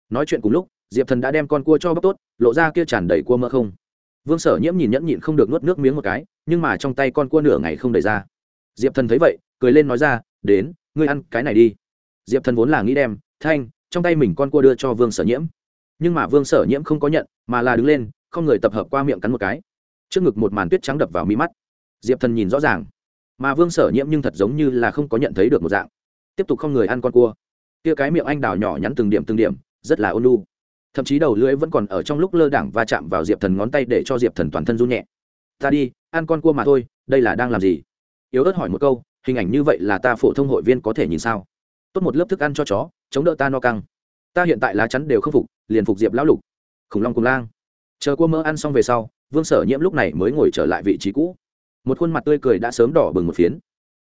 Nói chuyện cùng lúc, diệp thần đã đem con cua cho bóc tốt, lộ ra kia tràn đầy cua mỡ không. Vương sở nhiễm nhìn nhẫn nhịn không được nuốt nước miếng một cái, nhưng mà trong tay con cua nửa ngày không đầy ra. Diệp thần thấy vậy, cười lên nói ra, đến, ngươi ăn cái này đi. Diệp thần vốn là nghĩ đem, thanh, trong tay mình con cua đưa cho vương sở nhiễm. Nhưng mà vương sở nhiễm không có nhận, mà là đứng lên, không người tập hợp qua miệng cắn một cái. Trước ngực một màn tuyết trắng đập vào mi mắt. Diệp thần nhìn rõ ràng mà vương sở nhiễm nhưng thật giống như là không có nhận thấy được một dạng. Tiếp tục không người ăn con cua. Kia cái miệng anh đào nhỏ nhắn từng điểm từng điểm, rất là ôn lu thậm chí đầu lưỡi vẫn còn ở trong lúc lơ đảng và chạm vào diệp thần ngón tay để cho diệp thần toàn thân run nhẹ. Ta đi, ăn con cua mà thôi, đây là đang làm gì? Yếu ớt hỏi một câu, hình ảnh như vậy là ta phổ thông hội viên có thể nhìn sao? Tốt một lớp thức ăn cho chó, chống đỡ ta no căng. Ta hiện tại lá chắn đều không phục, liền phục diệp lão lục. Khủng long cùng lang. Chờ cua mỡ ăn xong về sau, vương sở nhiễm lúc này mới ngồi trở lại vị trí cũ một khuôn mặt tươi cười đã sớm đỏ bừng một phiến.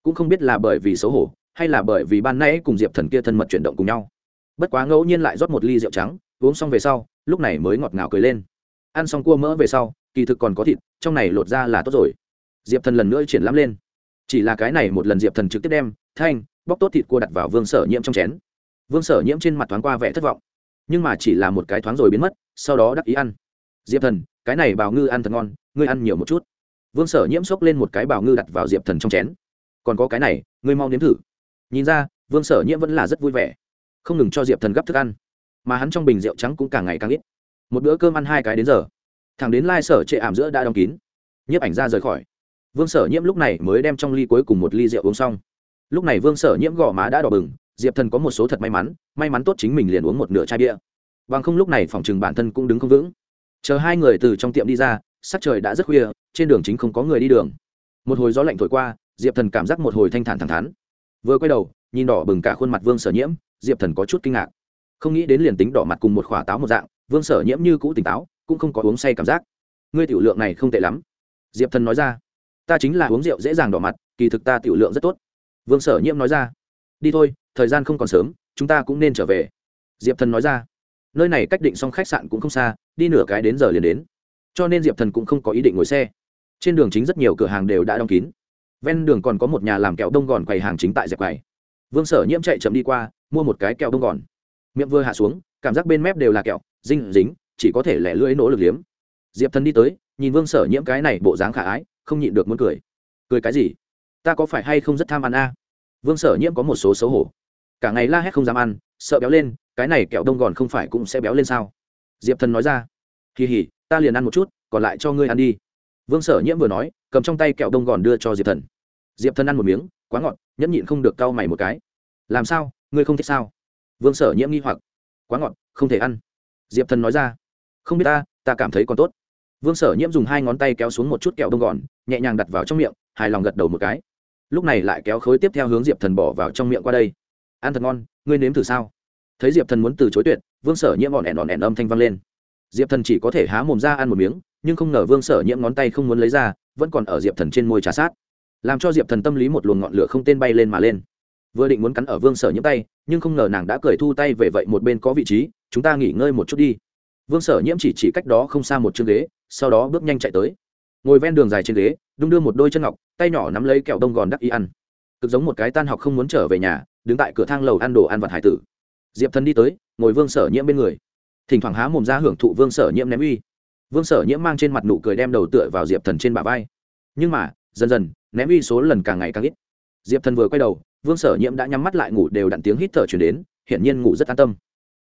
Cũng không biết là bởi vì xấu hổ, hay là bởi vì ban nay cùng diệp thần kia thân mật chuyển động cùng nhau. Bất quá ngẫu nhiên lại rót một ly rượu trắng, uống xong về sau, lúc này mới ngọt ngào cười lên. Ăn xong cua mỡ về sau, kỳ thực còn có thịt, trong này lột ra là tốt rồi. Diệp thần lần nữa triển lãm lên. Chỉ là cái này một lần diệp thần trực tiếp đem thanh, bóc tốt thịt cua đặt vào vương sở nhiễm trong chén. Vương sở nhiễm trên mặt thoáng qua vẻ thất vọng. Nhưng mà chỉ là một cái thoáng rồi biến mất, sau đó đắc ý ăn. Diệp thần, cái này bào ngư ăn thật ngon, ngươi ăn nhiều một chút vương sở nhiễm xốc lên một cái bào ngư đặt vào diệp thần trong chén. Còn có cái này, ngươi mau nếm thử. Nhìn ra, vương sở nhiễm vẫn là rất vui vẻ. Không ngừng cho diệp thần gấp thức ăn. Mà hắn trong bình rượu trắng cũng càng ngày càng ít. Một bữa cơm ăn hai cái đến giờ. Thằng đến lai sở trệ ảm giữa đã đóng kín. Nhiếp ảnh ra rời khỏi. Vương sở nhiễm lúc này mới đem trong ly cuối cùng một ly rượu uống xong. Lúc này vương sở nhiễm gò má đã đỏ bừng, diệp thần có một số thật may mắn may mắn tốt chính mình liền uống một nửa chai bia. Bằng không lúc này phòng chừng bản thân cũng đứng không vững. Chờ hai người từ trong tiệm đi ra sắc trời đã rất khuya, trên đường chính không có người đi đường. Một hồi gió lạnh thổi qua, diệp thần cảm giác một hồi thanh thản thẳng thắn. Vừa quay đầu, nhìn đỏ bừng cả khuôn mặt vương sở nhiễm, diệp thần có chút kinh ngạc. Không nghĩ đến liền tính đỏ mặt cùng một khỏa táo một dạng, vương sở nhiễm như cũ tỉnh táo, cũng không có uống say cảm giác. Ngươi tiểu lượng này không tệ lắm. Diệp thần nói ra. Ta chính là uống rượu dễ dàng đỏ mặt, kỳ thực ta tiểu lượng rất tốt. Vương sở nhiễm nói ra. Đi thôi, thời gian không còn sớm, chúng ta cũng nên trở về. Diệp thần nói ra. Nơi này cách định xong khách sạn cũng không xa, đi nửa cái đến giờ liền đến cho nên diệp thần cũng không có ý định ngồi xe. Trên đường chính rất nhiều cửa hàng đều đã đóng kín. Ven đường còn có một nhà làm kẹo đông gòn quầy hàng chính tại dẹp quầy. Vương sở nhiễm chạy chậm đi qua, mua một cái kẹo đông gòn. Miệng vừa hạ xuống, cảm giác bên mép đều là kẹo, dinh, dính, chỉ có thể lẻ lưỡi nỗ lực liếm. Diệp thần đi tới, nhìn vương sở nhiễm cái này bộ dáng khả ái, không nhịn được muốn cười. Cười cái gì? Ta có phải hay không rất tham ăn a? Vương sở nhiễm có một số xấu hổ. Cả ngày la hét không dám ăn, sợ béo lên, cái này kẹo đông gòn không phải cũng sẽ béo lên sao? Diệp thần nói ra. Kỳ hỉ ta liền ăn một chút, còn lại cho ngươi ăn đi. Vương sở nhiễm vừa nói, cầm trong tay kẹo đông gòn đưa cho diệp thần. Diệp thần ăn một miếng, quá ngọt, nhẫn nhịn không được cau mày một cái. Làm sao? Ngươi không thích sao? Vương sở nhiễm nghi hoặc. Quá ngọt, không thể ăn. Diệp thần nói ra. Không biết ta ta cảm thấy còn tốt. Vương sở nhiễm dùng hai ngón tay kéo xuống một chút kẹo đông gòn, nhẹ nhàng đặt vào trong miệng, hài lòng gật đầu một cái. Lúc này lại kéo khối tiếp theo hướng diệp thần bỏ vào trong miệng qua đây. Ăn thật ngon, ngươi nếm thử sao? Thấy diệp thần muốn từ chối tuyệt, vương sở nhiễm bọn ẻn ỏn ẻn âm thanh vang lên diệp thần chỉ có thể há mồm ra ăn một miếng, nhưng không ngờ vương sở nhiễm ngón tay không muốn lấy ra, vẫn còn ở diệp thần trên môi trà sát. Làm cho diệp thần tâm lý một luồng ngọn lửa không tên bay lên mà lên. Vừa định muốn cắn ở vương sở nhiễm tay, nhưng không ngờ nàng đã cười thu tay về vậy một bên có vị trí, chúng ta nghỉ ngơi một chút đi. Vương sở nhiễm chỉ chỉ cách đó không xa một chương ghế, sau đó bước nhanh chạy tới. Ngồi ven đường dài trên ghế, đung đưa một đôi chân ngọc, tay nhỏ nắm lấy kẹo đông gòn đắc y ăn. Cực giống một cái tan học không muốn trở về nhà, đứng tại cửa thang lầu ăn đồ ăn vặt hải tử. Diệp thần đi tới, ngồi vương sở nhiễm bên người thỉnh thoảng há mồm ra hưởng thụ vương sở nhiễm ném uy. Vương sở nhiễm mang trên mặt nụ cười đem đầu tựa vào diệp thần trên bả vai. Nhưng mà, dần dần, ném uy số lần càng ngày càng ít. Diệp thần vừa quay đầu, vương sở nhiễm đã nhắm mắt lại ngủ đều đặn tiếng hít thở chuyển đến, hiển nhiên ngủ rất an tâm.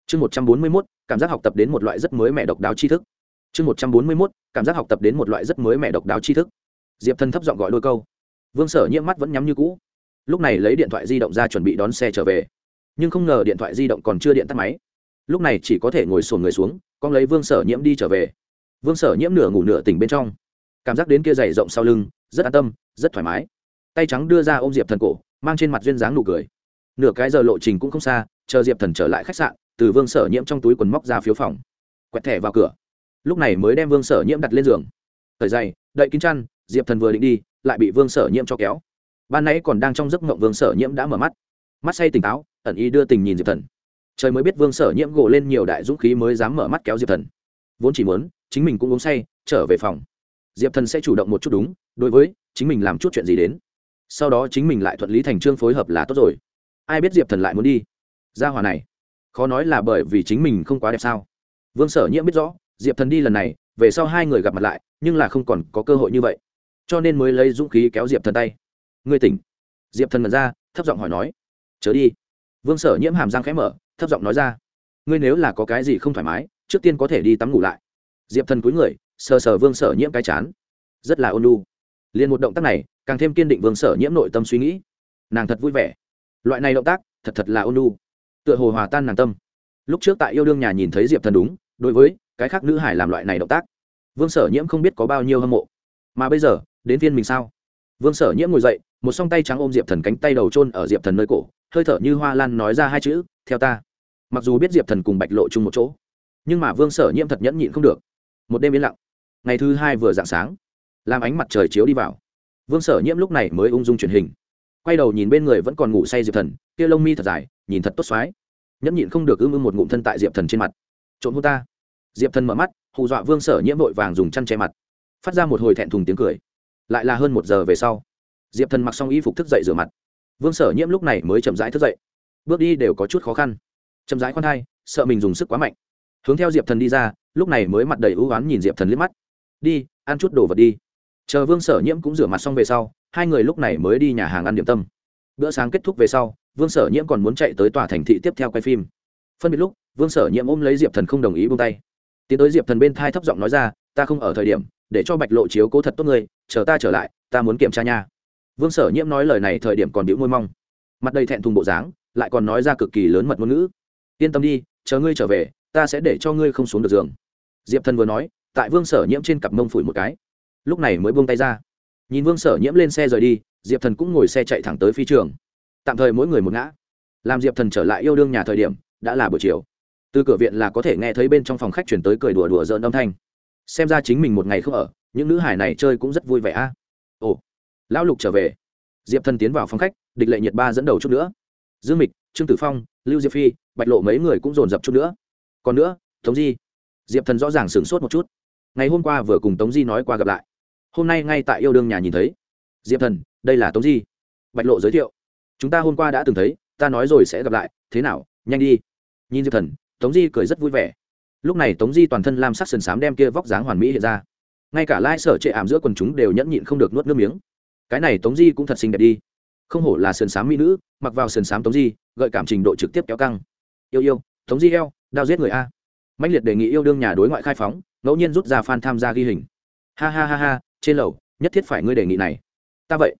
Chương một trăm bốn mươi mốt, cảm giác học tập đến một loại rất mới mẻ độc đáo tri thức. Chương một trăm bốn mươi mốt, cảm giác học tập đến một loại rất mới mẻ độc đáo tri thức. Diệp thần thấp giọng gọi đôi câu. Vương sở nhiễm mắt vẫn nhắm như cũ. Lúc này lấy điện thoại di động ra chuẩn bị đón xe trở về. Nhưng không ngờ điện thoại di động còn chưa điện tắt máy lúc này chỉ có thể ngồi sồn người xuống, con lấy vương sở nhiễm đi trở về. Vương sở nhiễm nửa ngủ nửa tỉnh bên trong. Cảm giác đến kia dày rộng sau lưng, rất an tâm, rất thoải mái. Tay trắng đưa ra ôm diệp thần cổ, mang trên mặt duyên dáng nụ cười. Nửa cái giờ lộ trình cũng không xa, chờ diệp thần trở lại khách sạn, từ vương sở nhiễm trong túi quần móc ra phiếu phòng. Quẹt thẻ vào cửa. Lúc này mới đem vương sở nhiễm đặt lên giường. Thời dày đậy kín chăn, diệp thần vừa định đi, lại bị vương sở nhiễm cho kéo. Ban nãy còn đang trong giấc mộng vương sở nhiễm đã mở mắt. Mắt say tỉnh táo, ẩn ý đưa tình nhìn diệp thần trời mới biết vương sở nhiễm gồ lên nhiều đại dũng khí mới dám mở mắt kéo diệp thần. Vốn chỉ muốn, chính mình cũng uống say, trở về phòng. Diệp thần sẽ chủ động một chút đúng, đối với, chính mình làm chút chuyện gì đến. Sau đó chính mình lại thuận lý thành trương phối hợp là tốt rồi. Ai biết diệp thần lại muốn đi? Ra hòa này, khó nói là bởi vì chính mình không quá đẹp sao. Vương sở nhiễm biết rõ, diệp thần đi lần này, về sau hai người gặp mặt lại, nhưng là không còn có cơ hội như vậy. Cho nên mới lấy dũng khí kéo diệp thần tay. Ngươi tỉnh. Diệp thần mật ra, thấp giọng hỏi nói. Chớ đi. Vương sở nhiễm hàm răng khẽ mở thấp giọng nói ra, ngươi nếu là có cái gì không thoải mái, trước tiên có thể đi tắm ngủ lại. Diệp thần cúi người, sờ sờ vương sở nhiễm cái chán. Rất là ôn lu liền một động tác này, càng thêm kiên định vương sở nhiễm nội tâm suy nghĩ. Nàng thật vui vẻ. Loại này động tác, thật thật là ôn lu tựa hồ hòa tan nàng tâm. Lúc trước tại yêu đương nhà nhìn thấy diệp thần đúng, đối với cái khác nữ hải làm loại này động tác, vương sở nhiễm không biết có bao nhiêu hâm mộ. Mà bây giờ, đến phiên mình sao? Vương sở nhiễm ngồi dậy, một song tay trắng ôm diệp thần cánh tay đầu trôn ở diệp thần nơi cổ, hơi thở như hoa lan nói ra hai chữ, theo ta. Mặc dù biết diệp thần cùng bạch lộ chung một chỗ, nhưng mà vương sở nhiễm thật nhẫn nhịn không được. Một đêm yên lặng. Ngày thứ hai vừa d ạ n g sáng, làm ánh mặt trời chiếu đi vào. Vương sở nhiễm lúc này mới ung dung truyền hình. Quay đầu nhìn bên người vẫn còn ngủ say diệp thần, kia lông mi thật dài, nhìn thật tốt xoái. Nhẫn nhịn không được ưng ưng một ngụm thân tại diệp thần trên mặt. Trộm hô ta. Diệp thần mở mắt, hù dọa vương sở nhiễm vội vàng dùng chăn che mặt. Phát ra một hồi thẹn thùng tiếng cười lại là hơn một giờ về sau. Diệp thần mặc xong y phục thức dậy rửa mặt. Vương sở nhiễm lúc này mới chậm rãi thức dậy. Bước đi đều có chút khó khăn. Chậm rãi khoan thai, sợ mình dùng sức quá mạnh. Hướng theo diệp thần đi ra, lúc này mới mặt đầy ưu oán nhìn diệp thần liếc mắt. Đi, ăn chút đồ vật đi. Chờ vương sở nhiễm cũng rửa mặt xong về sau, hai người lúc này mới đi nhà hàng ăn điểm tâm. Bữa sáng kết thúc về sau, vương sở nhiễm còn muốn chạy tới tòa thành thị tiếp theo quay phim. Phân biệt lúc, vương sở nhiễm ôm lấy diệp thần không đồng ý buông tay. Tiến tới diệp thần bên thai thấp giọng nói ra ta không ở thời điểm để cho bạch lộ chiếu cố thật tốt ngươi, chờ ta trở lại ta muốn kiểm tra nha. Vương sở nhiễm nói lời này thời điểm còn đĩu môi mong. Mặt đầy thẹn thùng bộ dáng lại còn nói ra cực kỳ lớn mật ngôn ngữ. Yên tâm đi chờ ngươi trở về ta sẽ để cho ngươi không xuống được giường. Diệp thần vừa nói tại vương sở nhiễm trên cặp mông phủi một cái. Lúc này mới buông tay ra. Nhìn vương sở nhiễm lên xe rời đi diệp thần cũng ngồi xe chạy thẳng tới phi trường. Tạm thời mỗi người một ngã. Làm diệp thần trở lại yêu đương nhà thời điểm đã là buổi chiều. Từ cửa viện là có thể nghe thấy bên trong phòng khách chuyển tới cười đùa đùa dợn âm thanh xem ra chính mình một ngày không ở, những nữ hải này chơi cũng rất vui vẻ a. Ồ, lão lục trở về. Diệp thần tiến vào phòng khách, địch lệ nhiệt ba dẫn đầu chút nữa. Dương mịch, trương tử phong, lưu diệp phi, bạch lộ mấy người cũng dồn dập chút nữa. Còn nữa, tống di. Diệp thần rõ ràng sửng sốt một chút. Ngày hôm qua vừa cùng tống di nói qua gặp lại. Hôm nay ngay tại yêu đương nhà nhìn thấy. Diệp thần, đây là tống di. Bạch lộ giới thiệu. Chúng ta hôm qua đã từng thấy, ta nói rồi sẽ gặp lại. Thế nào? Nhanh đi. Nhìn diệp thần, tống di cười rất vui vẻ lúc này tống di toàn thân lam sắc sần sám đem kia vóc dáng hoàn mỹ hiện ra. Ngay cả lai sở trệ ảm giữa quần chúng đều nhẫn nhịn không được nuốt nước miếng. Cái này tống di cũng thật xinh đẹp đi. Không hổ là sườn xám mỹ nữ, mặc vào sườn xám tống di, gợi cảm trình độ trực tiếp kéo căng. Yêu yêu, tống di eo, đao giết người a. Mạnh liệt đề nghị yêu đương nhà đối ngoại khai phóng, ngẫu nhiên rút ra fan tham gia ghi hình. Ha ha ha ha, trên lầu, nhất thiết phải ngươi đề nghị này. Ta vậy.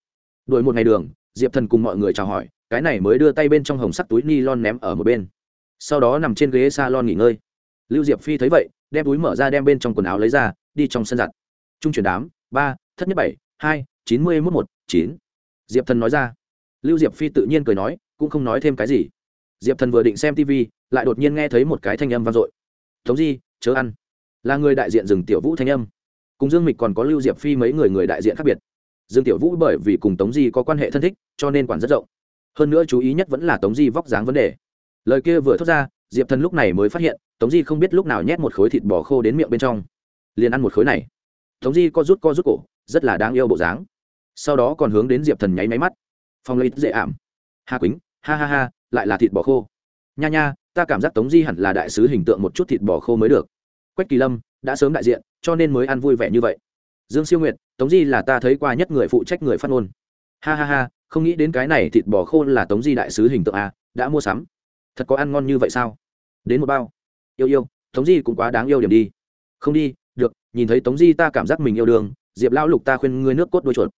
Đuổi một ngày đường, diệp thần cùng mọi người chào hỏi, cái này mới đưa tay bên trong hồng sắc túi ni lon ném ở một bên. Sau đó nằm trên ghế s a lon nghỉ ngơi lưu diệp phi thấy vậy, đem túi mở ra đem bên trong quần áo lấy ra, đi trong sân giặt. Trung chuyển đám, ba, thất nhất bảy, hai, chín mươi mốt một, chín. Diệp thần nói ra. Lưu diệp phi tự nhiên cười nói, cũng không nói thêm cái gì. Diệp thần vừa định xem tv lại đột nhiên nghe thấy một cái thanh âm vang dội. Tống di, chớ ăn. Là người đại diện rừng tiểu vũ thanh âm. Cùng dương mịch còn có lưu diệp phi mấy người người đại diện khác biệt. Dương tiểu vũ bởi vì cùng tống di có quan hệ thân thích, cho nên quản rất rộng. Hơn nữa chú ý nhất vẫn là tống di vóc dáng vấn đề. Lời kia vừa thốt ra, diệp thần lúc này mới phát hiện tống di không biết lúc nào nhét một khối thịt bò khô đến miệng bên trong. Liền ăn một khối này. Tống di co rút co rút cổ, rất là đáng yêu bộ dáng. Sau đó còn hướng đến diệp thần nháy máy mắt. Phong lấy dễ ảm. Hà quýnh, ha ha ha, lại là thịt bò khô. Nha nha, ta cảm giác tống di hẳn là đại sứ hình tượng một chút thịt bò khô mới được. Quách kỳ lâm đã sớm đại diện, cho nên mới ăn vui vẻ như vậy. Dương siêu nguyệt, tống di là ta thấy qua nhất người phụ trách người phát ngôn. Ha ha ha, không nghĩ đến cái này thịt bò khô là tống di đại sứ hình tượng a đã mua sắm. Thật có ăn ngon như vậy sao? Đến một bao yêu yêu, tống di cũng quá đáng yêu điểm đi. Không đi, được, nhìn thấy tống di ta cảm giác mình yêu đương, diệp lão lục ta khuyên ngươi nước cốt đôi chuột.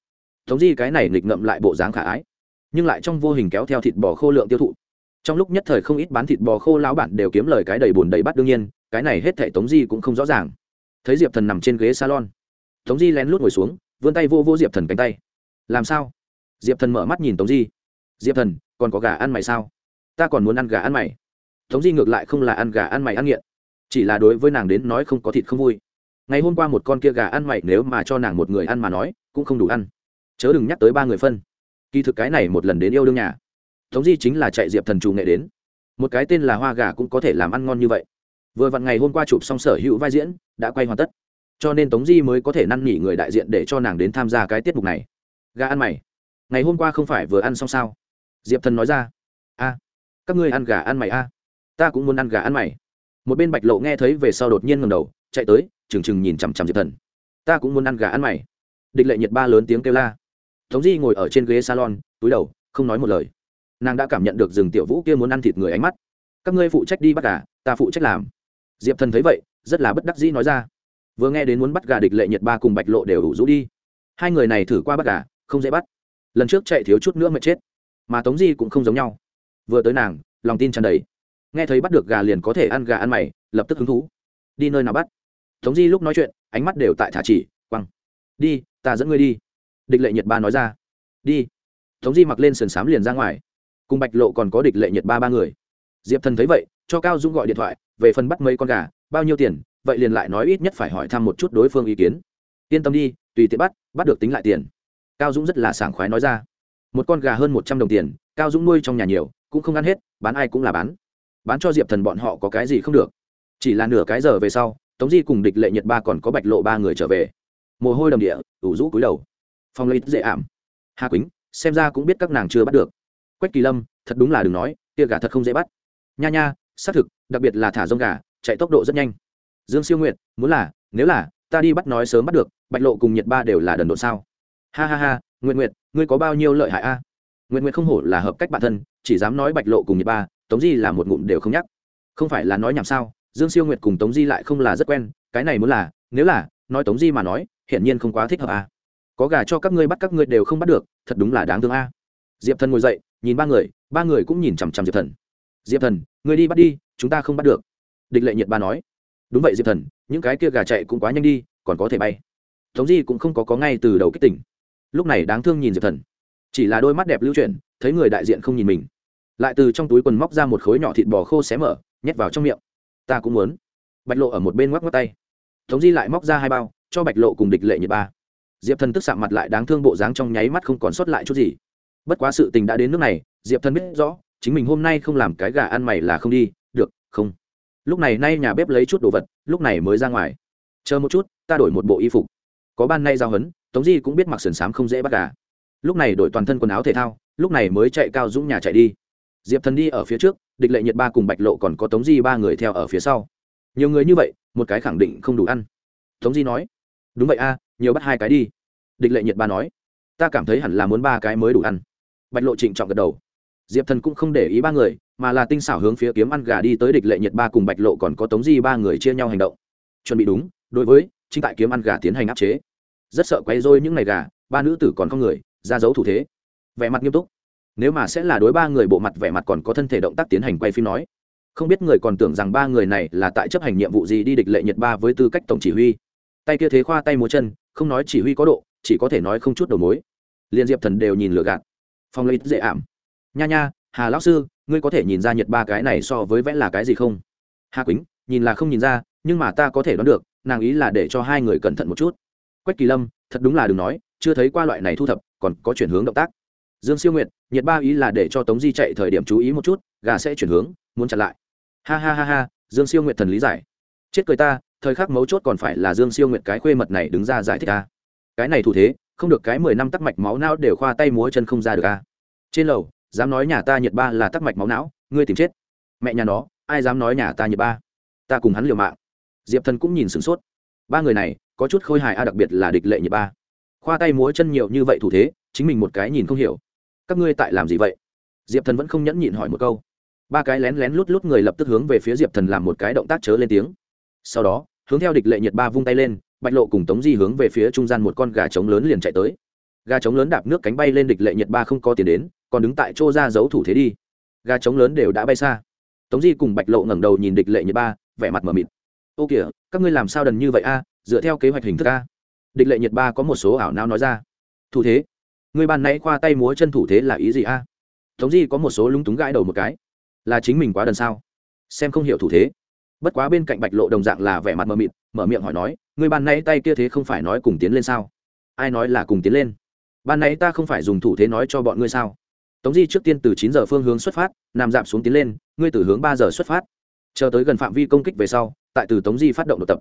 Tống di cái này nghịch ngậm lại bộ dáng khả ái, nhưng lại trong vô hình kéo theo thịt bò khô lượng tiêu thụ. Trong lúc nhất thời không ít bán thịt bò khô lão bản đều kiếm lời cái đầy bùn đầy bắt đương nhiên, cái này hết thể tống di cũng không rõ ràng. Thấy diệp thần nằm trên ghế salon, tống di lén lút ngồi xuống, vươn tay vô vô diệp thần cánh tay. Làm sao? Diệp thần mở mắt nhìn tống di. Diệp thần, còn có gà ăn mày sao? Ta còn muốn ăn gà ăn mày tống di ngược lại không là ăn gà ăn mày ăn nghiện, chỉ là đối với nàng đến nói không có thịt không vui. Ngày hôm qua một con kia gà ăn mày nếu mà cho nàng một người ăn mà nói, cũng không đủ ăn. Chớ đừng nhắc tới ba người phân. Kỳ thực cái này một lần đến yêu đương nhà, tống di chính là chạy diệp thần chủ nghệ đến. Một cái tên là hoa gà cũng có thể làm ăn ngon như vậy. Vừa vặn ngày hôm qua chụp xong sở hữu vai diễn, đã quay hoàn tất. Cho nên tống di mới có thể năn nỉ người đại diện để cho nàng đến tham gia cái tiết mục này. Gà ăn mày. Ngày hôm qua không phải vừa ăn xong sao? Diệp thần nói ra. A, các ngươi ăn gà ăn mày a ta cũng muốn ăn gà ăn mày. Một bên bạch lộ nghe thấy về sau đột nhiên ngầm đầu, chạy tới, trừng trừng nhìn chằm chằm diệp thần. Ta cũng muốn ăn gà ăn mày. Địch lệ nhiệt ba lớn tiếng kêu la. Tống di ngồi ở trên ghế salon, túi đầu, không nói một lời. Nàng đã cảm nhận được rừng tiểu vũ kia muốn ăn thịt người ánh mắt. Các ngươi phụ trách đi bắt gà, ta phụ trách làm. Diệp thần thấy vậy, rất là bất đắc dĩ nói ra. Vừa nghe đến muốn bắt gà, địch lệ nhiệt ba cùng bạch lộ đều đủ rũ đi. Hai người này thử qua bắt gà, không dễ bắt. Lần trước chạy thiếu chút nữa mà chết. Mà tống di cũng không giống nhau. Vừa tới nàng, lòng tin tràn đầy nghe thấy bắt được gà liền có thể ăn gà ăn mày, lập tức hứng thú. Đi nơi nào bắt? Tống di lúc nói chuyện, ánh mắt đều tại thả chỉ, quăng. Đi, ta dẫn ngươi đi. Địch lệ nhiệt ba nói ra. Đi. Tống di mặc lên sườn xám liền ra ngoài. Cùng bạch lộ còn có địch lệ nhiệt ba ba người. Diệp thần thấy vậy, cho cao dũng gọi điện thoại, về phần bắt mấy con gà, bao nhiêu tiền, vậy liền lại nói ít nhất phải hỏi thăm một chút đối phương ý kiến. Yên tâm đi, tùy tiện bắt bắt được tính lại tiền. Cao dũng rất là sảng khoái nói ra. Một con gà hơn một trăm đồng tiền, cao dũng nuôi trong nhà nhiều, cũng không ăn hết, bán ai cũng là bán bán cho diệp thần bọn họ có cái gì không được. Chỉ là nửa cái giờ về sau, tống di cùng địch lệ nhật ba còn có bạch lộ ba người trở về. Mồ hôi đầm địa, ủ rũ cúi đầu. Phong lấy dễ ảm. Hà quýnh, xem ra cũng biết các nàng chưa bắt được. Quách kỳ lâm, thật đúng là đừng nói, tia gà thật không dễ bắt. Nha nha, xác thực, đặc biệt là thả rông gà, chạy tốc độ rất nhanh. Dương siêu nguyện muốn là, nếu là, ta đi bắt nói sớm bắt được, bạch lộ cùng nhật ba đều là đần độ sao? Ha ha ha nguyện nguyện ngươi có bao nhiêu lợi hại a? À? ệ t không hổ là hợp cách bản thân, chỉ dám nói bạch lộ cùng nhật ba tống di là một ngụm đều không nhắc. Không phải là nói nhảm sao, dương siêu nguyệt cùng tống di lại không là rất quen, cái này muốn là, nếu là, nói tống di mà nói, hiển nhiên không quá thích hợp à? có gà cho các ngươi bắt các ngươi đều không bắt được, thật đúng là đáng thương a diệp thần ngồi dậy, nhìn ba người ba người cũng nhìn chằm chằm diệp thần. Diệp thần người đi bắt đi, chúng ta không bắt được. Địch lệ nhiệt ba nói. Đúng vậy diệp thần, những cái kia gà chạy cũng quá nhanh đi, còn có thể bay. Tống di cũng không có có ngay từ đầu kích tỉnh lúc này đáng thương nhìn diệp thần. Chỉ là đôi mắt đẹp lưu chuyển, thấy người đại diện không nhìn mình lại từ trong túi quần móc ra một khối nhỏ thịt bò khô xé mở, nhét vào trong miệng. Ta cũng muốn. Bạch lộ ở một bên ngoắc ngoắc tay. Tống di lại móc ra hai bao, cho bạch lộ cùng địch lệ nhiệt ba. Diệp thần tức sạm mặt lại đáng thương bộ dáng trong nháy mắt không còn sót lại chút gì. Bất quá sự tình đã đến nước này, diệp thần biết rõ, chính mình hôm nay không làm cái gà ăn mày là không đi, được, không. Lúc này nay nhà bếp lấy chút đồ vật, lúc này mới ra ngoài. Chờ một chút, ta đổi một bộ y phục. Có ban nay giao hấn, tống di cũng biết mặc sườn xám không dễ bắt gà. Lúc này đổi toàn thân quần áo thể thao, lúc này mới chạy cao dũng nhà chạy đi diệp thần đi ở phía trước, địch lệ nhiệt ba cùng bạch lộ còn có tống di ba người theo ở phía sau. Nhiều người như vậy, một cái khẳng định không đủ ăn. Tống di nói, đúng vậy a, nhiều bắt hai cái đi. Địch lệ nhiệt ba nói, ta cảm thấy hẳn là muốn ba cái mới đủ ăn. Bạch lộ trịnh trọng gật đầu. Diệp thần cũng không để ý ba người, mà là tinh xảo hướng phía kiếm ăn gà đi tới địch lệ nhiệt ba cùng bạch lộ còn có tống di ba người chia nhau hành động. Chuẩn bị đúng, đối với, chính tại kiếm ăn gà tiến hành áp chế. Rất sợ quay dôi những ngày gà, ba nữ tử còn không người, ra dấu thủ thế. Vẻ mặt nghiêm túc nếu mà sẽ là đối ba người bộ mặt vẻ mặt còn có thân thể động tác tiến hành quay phim nói. Không biết người còn tưởng rằng ba người này là tại chấp hành nhiệm vụ gì đi địch lệ nhật ba với tư cách tổng chỉ huy. Tay kia thế khoa tay múa chân, không nói chỉ huy có độ, chỉ có thể nói không chút đầu mối. Liên diệp thần đều nhìn lừa gạt. Phong lấy dễ ảm. Nha nha, hà lão sư, ngươi có thể nhìn ra nhật ba cái này so với vẽ là cái gì không? Hà quýnh, nhìn là không nhìn ra, nhưng mà ta có thể đoán được, nàng ý là để cho hai người cẩn thận một chút. Quách kỳ lâm, thật đúng là đừng nói, chưa thấy qua loại này thu thập, còn có chuyển hướng động tác dương siêu Nguyệt, nhiệt ba ý là để cho tống di chạy thời điểm chú ý một chút gà sẽ chuyển hướng muốn chặn lại. Ha ha ha ha dương siêu Nguyệt thần lý giải. Chết cười ta thời khắc mấu chốt còn phải là dương siêu Nguyệt cái khuê mật này đứng ra giải thích ta. Cái này thủ thế không được cái mười năm tắc mạch máu não đều khoa tay múa chân không ra được a. Trên lầu dám nói nhà ta nhiệt ba là tắc mạch máu não ngươi tìm chết. Mẹ nhà nó ai dám nói nhà ta nhiệt ba? Ta cùng hắn liều mạng. Diệp thần cũng nhìn sửng sốt. Ba người này có chút khôi hài a đặc biệt là địch lệ nhiệt ba. Khoa tay múa chân nhiều như vậy thủ thế chính mình một cái nhìn không hiểu các ngươi tại làm gì vậy? Diệp thần vẫn không nhẫn nhịn hỏi một câu. Ba cái lén lén lút lút người lập tức hướng về phía diệp thần làm một cái động tác chớ lên tiếng. Sau đó, hướng theo địch lệ nhiệt ba vung tay lên, bạch lộ cùng tống di hướng về phía trung gian một con gà trống lớn liền chạy tới. Gà trống lớn đạp nước cánh bay lên địch lệ nhiệt ba không có tiền đến, còn đứng tại chỗ ra giấu thủ thế đi. Gà trống lớn đều đã bay xa. Tống di cùng bạch lộ ngẩng đầu nhìn địch lệ nhiệt ba, vẻ mặt mờ mịt. Ô kìa, các ngươi làm sao đần như vậy a? Dựa theo kế hoạch hình thức a? Địch lệ nhiệt ba có một số ảo não nói ra. Thủ thế người ban nãy khoa tay múa chân thủ thế là ý gì a? Tống di có một số lúng túng gãi đầu một cái. Là chính mình quá đần sao? Xem không hiểu thủ thế. Bất quá bên cạnh bạch lộ đồng dạng là vẻ mặt mờ mịt, mở miệng hỏi nói người ban nãy tay kia thế không phải nói cùng tiến lên sao? Ai nói là cùng tiến lên? Ban nãy ta không phải dùng thủ thế nói cho bọn ngươi sao? Tống di trước tiên từ chín giờ phương hướng xuất phát, nằm giảm xuống tiến lên, ngươi từ hướng ba giờ xuất phát. Chờ tới gần phạm vi công kích về sau, tại từ tống di phát động đột tập.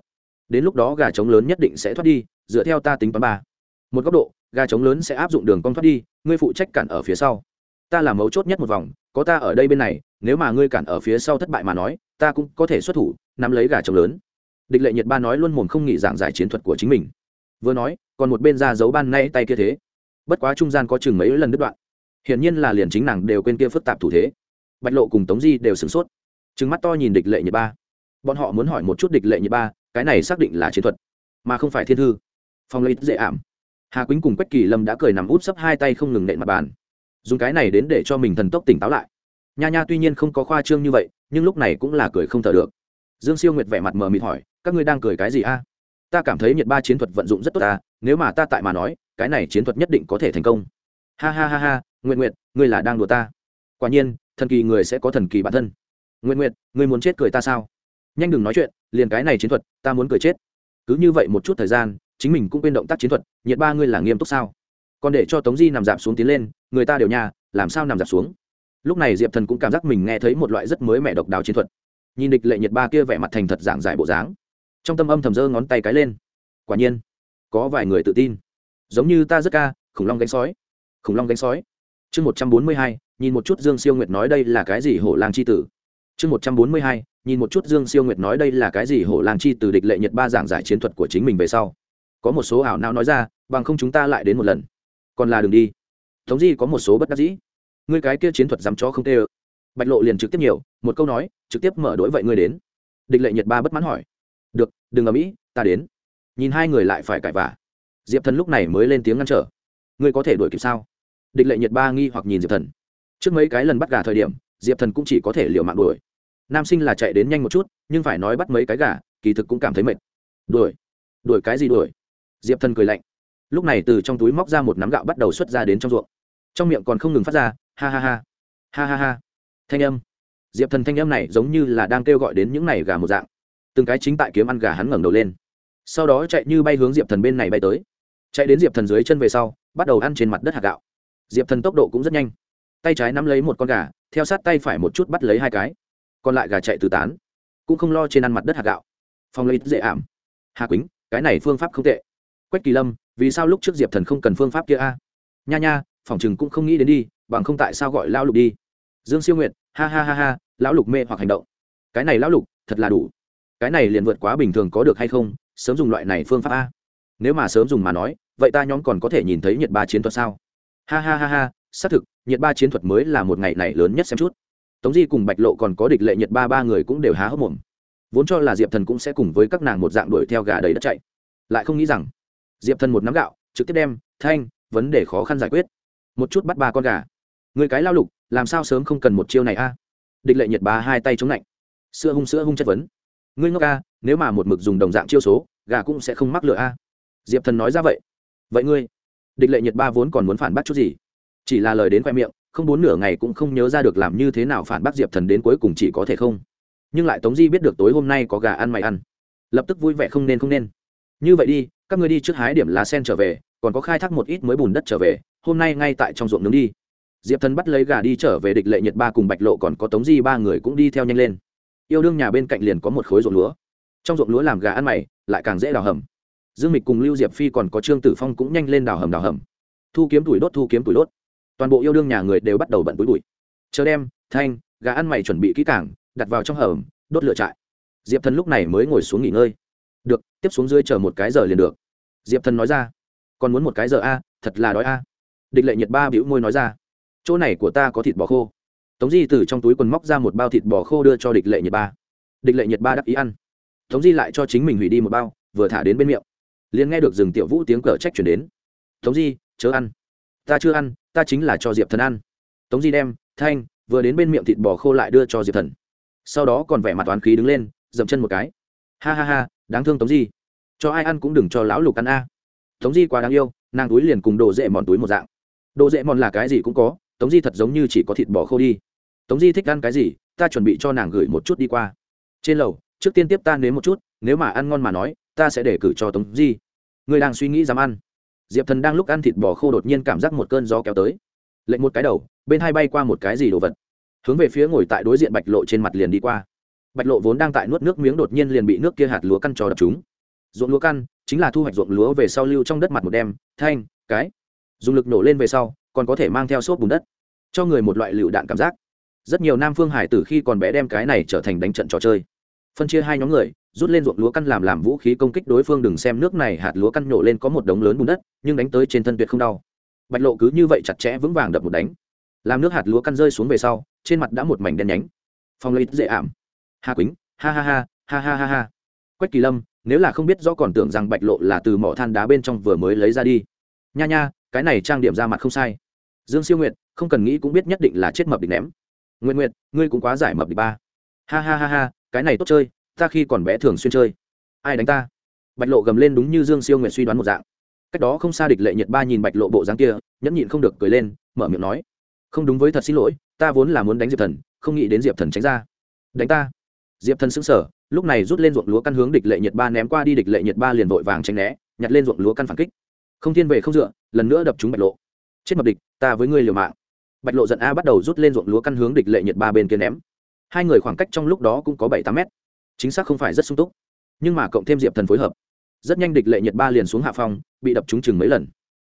Đến lúc đó gà trống lớn nhất định sẽ thoát đi, dựa theo ta tính toán ba. Một góc độ gà trống lớn sẽ áp dụng đường cong thoát đi, ngươi phụ trách cản ở phía sau. Ta là mấu chốt nhất một vòng, có ta ở đây bên này, nếu mà ngươi cản ở phía sau thất bại mà nói, ta cũng có thể xuất thủ, nắm lấy gà trống lớn. Địch lệ nhiệt ba nói luôn mồm không nghỉ giảng giải chiến thuật của chính mình. Vừa nói, còn một bên ra giấu ban nay tay kia thế. Bất quá trung gian có chừng mấy lần đứt đoạn. Hiển nhiên là liền chính nàng đều quên kia phức tạp thủ thế. Bạch lộ cùng tống di đều sửng sốt. Trừng mắt to nhìn địch lệ nhiệt ba. Bọn họ muốn hỏi một chút địch lệ nhiệt ba, cái này xác định là chiến thuật, mà không phải thiên thư. Phong lấy dễ ảm hà quýnh cùng quách kỳ lâm đã cười nằm úp, sấp hai tay không ngừng nện mặt bàn. Dùng cái này đến để cho mình thần tốc tỉnh táo lại. Nha nha tuy nhiên không có khoa trương như vậy nhưng lúc này cũng là cười không thở được. Dương siêu nguyệt vẻ mặt mờ mịt hỏi các ngươi đang cười cái gì a? Ta cảm thấy nhiệt ba chiến thuật vận dụng rất tốt ta nếu mà ta tại mà nói cái này chiến thuật nhất định có thể thành công. Ha ha ha ha nguyện nguyện ngươi là đang đùa ta. Quả nhiên thần kỳ người sẽ có thần kỳ bản thân. Nguyện nguyện ngươi muốn chết cười ta sao? Nhanh đừng nói chuyện liền cái này chiến thuật ta muốn cười chết. Cứ như vậy một chút thời gian chính mình cũng quên động tác chiến thuật, nhiệt ba ngươi là nghiêm túc sao? Còn để cho tống di nằm dạp xuống tiến lên, người ta đều nhà, làm sao nằm dạp xuống? Lúc này diệp thần cũng cảm giác mình nghe thấy một loại rất mới mẻ độc đáo chiến thuật. Nhìn địch lệ nhiệt ba kia vẻ mặt thành thật giảng giải bộ dáng, trong tâm âm thầm giơ ngón tay cái lên. Quả nhiên, có vài người tự tin. Giống như ta rất ca, khủng long gánh sói. Khủng long gánh sói. Chương một trăm bốn mươi hai, nhìn một chút dương siêu nguyệt nói đây là cái gì hổ lang c h i tử. Chương một trăm bốn mươi hai, nhìn một chút dương siêu nguyệt nói đây là cái gì hổ lang chi từ địch lệ nhật ba giảng giải chiến thuật của chính mình về sau có một số ảo não nói ra, bằng không chúng ta lại đến một lần. Còn là đường đi. Thống di có một số bất đắc dĩ. Ngươi cái kia chiến thuật dám cho không tê ơ. Bạch lộ liền trực tiếp nhiều, một câu nói, trực tiếp mở đối vậy ngươi đến. Địch lệ nhật ba bất mãn hỏi. Được, đừng ở mỹ ta đến. Nhìn hai người lại phải cãi vả diệp thần lúc này mới lên tiếng ngăn trở. Ngươi có thể đuổi kịp sao? Địch lệ nhật ba nghi hoặc nhìn diệp thần. Trước mấy cái lần bắt gà thời điểm, diệp thần cũng chỉ có thể liều mạng đuổi. Nam sinh là chạy đến nhanh một chút, nhưng phải nói bắt mấy cái gà, kỳ thực cũng cảm thấy mệt. Đuổi. Đuổi cái gì đuổi? Diệp thần cười lạnh. Lúc này từ trong túi móc ra một nắm gạo bắt đầu xuất ra đến trong ruộng. Trong miệng còn không ngừng phát ra, ha ha ha. Ha ha ha. Thanh âm. Diệp thần thanh âm này giống như là đang kêu gọi đến những này gà một dạng. Từng cái chính tại kiếm ăn gà hắn ngẩng đầu lên. Sau đó chạy như bay hướng diệp thần bên này bay tới. Chạy đến diệp thần dưới chân về sau, bắt đầu ăn trên mặt đất hạt gạo. Diệp thần tốc độ cũng rất nhanh. Tay trái nắm lấy một con gà, theo sát tay phải một chút bắt lấy hai cái. Còn lại gà chạy từ tán. Cũng không lo trên ăn mặt đất hạt gạo. Phong lấy dễ ảm. Hà quýnh, cái này phương pháp không tệ quách kỳ lâm, vì sao lúc trước diệp thần không cần phương pháp kia a? Nha nha, phòng chừng cũng không nghĩ đến đi, bằng không tại sao gọi lão lục đi? Dương siêu nguyện ha ha ha ha, lão lục mê hoặc hành động. Cái này lão lục, thật là đủ. Cái này liền vượt quá bình thường có được hay không, sớm dùng loại này phương pháp a. Nếu mà sớm dùng mà nói, vậy ta nhóm còn có thể nhìn thấy nhiệt ba chiến thuật sao? Ha ha ha ha, xác thực nhiệt ba chiến thuật mới là một ngày này lớn nhất xem chút. Tống di cùng bạch lộ còn có địch lệ nhiệt ba ba người cũng đều há hốc mồm. Vốn cho là diệp thần cũng sẽ cùng với các nàng một dạng đuổi theo gà đầy đất chạy. Lại không nghĩ rằng diệp thần một nắm gạo, trực tiếp đem, thanh, vấn đề khó khăn giải quyết. Một chút bắt ba con gà. Người cái lao lục, làm sao sớm không cần một chiêu này a? Địch lệ nhiệt ba hai tay chống lạnh. Sữa hung sữa hung chất vấn. Ngươi ngốc a, nếu mà một mực dùng đồng dạng chiêu số, gà cũng sẽ không mắc lửa a. Diệp thần nói ra vậy. Vậy ngươi? Địch lệ nhiệt ba vốn còn muốn phản bác chút gì. Chỉ là lời đến khoe miệng, không bốn nửa ngày cũng không nhớ ra được làm như thế nào phản bác diệp thần đến cuối cùng chỉ có thể không. Nhưng lại tống di biết được tối hôm nay có gà ăn mày ăn. Lập tức vui vẻ không nên không nên như vậy đi, các ngươi đi trước hái điểm lá sen trở về, còn có khai thác một ít mới bùn đất trở về, hôm nay ngay tại trong ruộng nướng đi. Diệp thần bắt lấy gà đi trở về địch lệ nhiệt ba cùng bạch lộ còn có tống di ba người cũng đi theo nhanh lên. Yêu đương nhà bên cạnh liền có một khối ruộng lúa. Trong ruộng lúa làm gà ăn mày, lại càng dễ đào hầm. Dương mịch cùng lưu diệp phi còn có trương tử phong cũng nhanh lên đào hầm đào hầm. Thu kiếm tuổi đốt thu kiếm tuổi đốt. Toàn bộ yêu đương nhà người đều bắt đầu bận túi bụi. Chờ đem thanh, gà ăn mày chuẩn bị kỹ càng, đặt vào trong hầm, đốt lửa trại. Diệp thần lúc này mới ngồi xuống nghỉ ngơi được, tiếp xuống dưới chờ một cái giờ liền được. Diệp thần nói ra. Còn muốn một cái giờ a, thật là đói a. Địch lệ nhiệt ba bĩu môi nói ra. Chỗ này của ta có thịt bò khô. Tống di từ trong túi quần móc ra một bao thịt bò khô đưa cho địch lệ nhiệt ba. Địch lệ nhiệt ba đắc ý ăn. Tống di lại cho chính mình hủy đi một bao, vừa thả đến bên miệng. Liền nghe được rừng tiểu vũ tiếng cờ trách chuyển đến. Tống di, chớ ăn. Ta chưa ăn, ta chính là cho diệp thần ăn. Tống di đem, thanh, vừa đến bên miệng thịt bò khô lại đưa cho diệp thần. Sau đó còn vẻ mặt toán khí đứng lên, dậm chân một cái ha ha ha, đáng thương tống di. Cho ai ăn cũng đừng cho lão lục ăn a. Tống di quá đáng yêu, nàng túi liền cùng đồ dễ mòn túi một dạng. Đồ dễ mòn là cái gì cũng có, tống di thật giống như chỉ có thịt bò khô đi. Tống di thích ăn cái gì, ta chuẩn bị cho nàng gửi một chút đi qua. Trên lầu, trước tiên tiếp ta nếm một chút, nếu mà ăn ngon mà nói, ta sẽ để cử cho tống di. Người đang suy nghĩ dám ăn. Diệp thần đang lúc ăn thịt bò khô đột nhiên cảm giác một cơn gió kéo tới. Lệnh một cái đầu, bên hai bay qua một cái gì đồ vật. Hướng về phía ngồi tại đối diện bạch lộ trên mặt liền đi qua bạch lộ vốn đang tại nuốt nước miếng đột nhiên liền bị nước kia hạt lúa căn trò đập chúng. Ruộng lúa căn chính là thu hoạch ruộng lúa về sau lưu trong đất mặt một đem thanh, cái. Dùng lực nổ lên về sau, còn có thể mang theo xốp bùn đất, cho người một loại lựu đạn cảm giác. Rất nhiều nam phương hải tử khi còn bé đem cái này trở thành đánh trận trò chơi. Phân chia hai nhóm người, rút lên ruộng lúa căn làm làm vũ khí công kích đối phương đừng xem nước này hạt lúa căn nổ lên có một đống lớn bùn đất, nhưng đánh tới trên thân tuyệt không đau. Bạch lộ cứ như vậy chặt chẽ vững vàng đập một đánh. Làm nước hạt lúa căn rơi xuống về sau, trên mặt đã một mảnh đen nhánh. Phong lấy dễ ảm hà quýnh, ha ha ha ha ha ha ha. Quách kỳ lâm, nếu là không biết rõ còn tưởng rằng bạch lộ là từ mỏ than đá bên trong vừa mới lấy ra đi. Nha nha, cái này trang điểm ra mặt không sai. Dương siêu nguyệt, không cần nghĩ cũng biết nhất định là chết mập địch ném. Nguyện nguyệt, ngươi cũng quá giải mập địch ba. Ha ha ha ha, cái này tốt chơi, ta khi còn bé thường xuyên chơi. Ai đánh ta? Bạch lộ gầm lên đúng như dương siêu Nguyệt suy đoán một dạng. Cách đó không xa địch lệ nhiệt ba nhìn bạch lộ bộ dáng kia, nhẫn nhịn không được cười lên, mở miệng nói. Không đúng với thật xin lỗi, ta vốn là muốn đánh diệp thần, không nghĩ đến diệp thần tránh ra. Đánh ta diệp thần xứng sờ, lúc này rút lên ruộng lúa căn hướng địch lệ nhiệt ba ném qua đi địch lệ nhiệt ba liền vội vàng tránh né, nhặt lên ruộng lúa căn phản kích. Không thiên về không dựa, lần nữa đập trúng bạch lộ. Chết mập địch, ta với ngươi liều mạng. Bạch lộ giận a bắt đầu rút lên ruộng lúa căn hướng địch lệ nhiệt ba bên kia ném. Hai người khoảng cách trong lúc đó cũng có bảy tám mét. Chính xác không phải rất sung túc, nhưng mà cộng thêm diệp thần phối hợp, rất nhanh địch lệ nhiệt ba liền xuống hạ phong, bị đập trúng chừng mấy lần.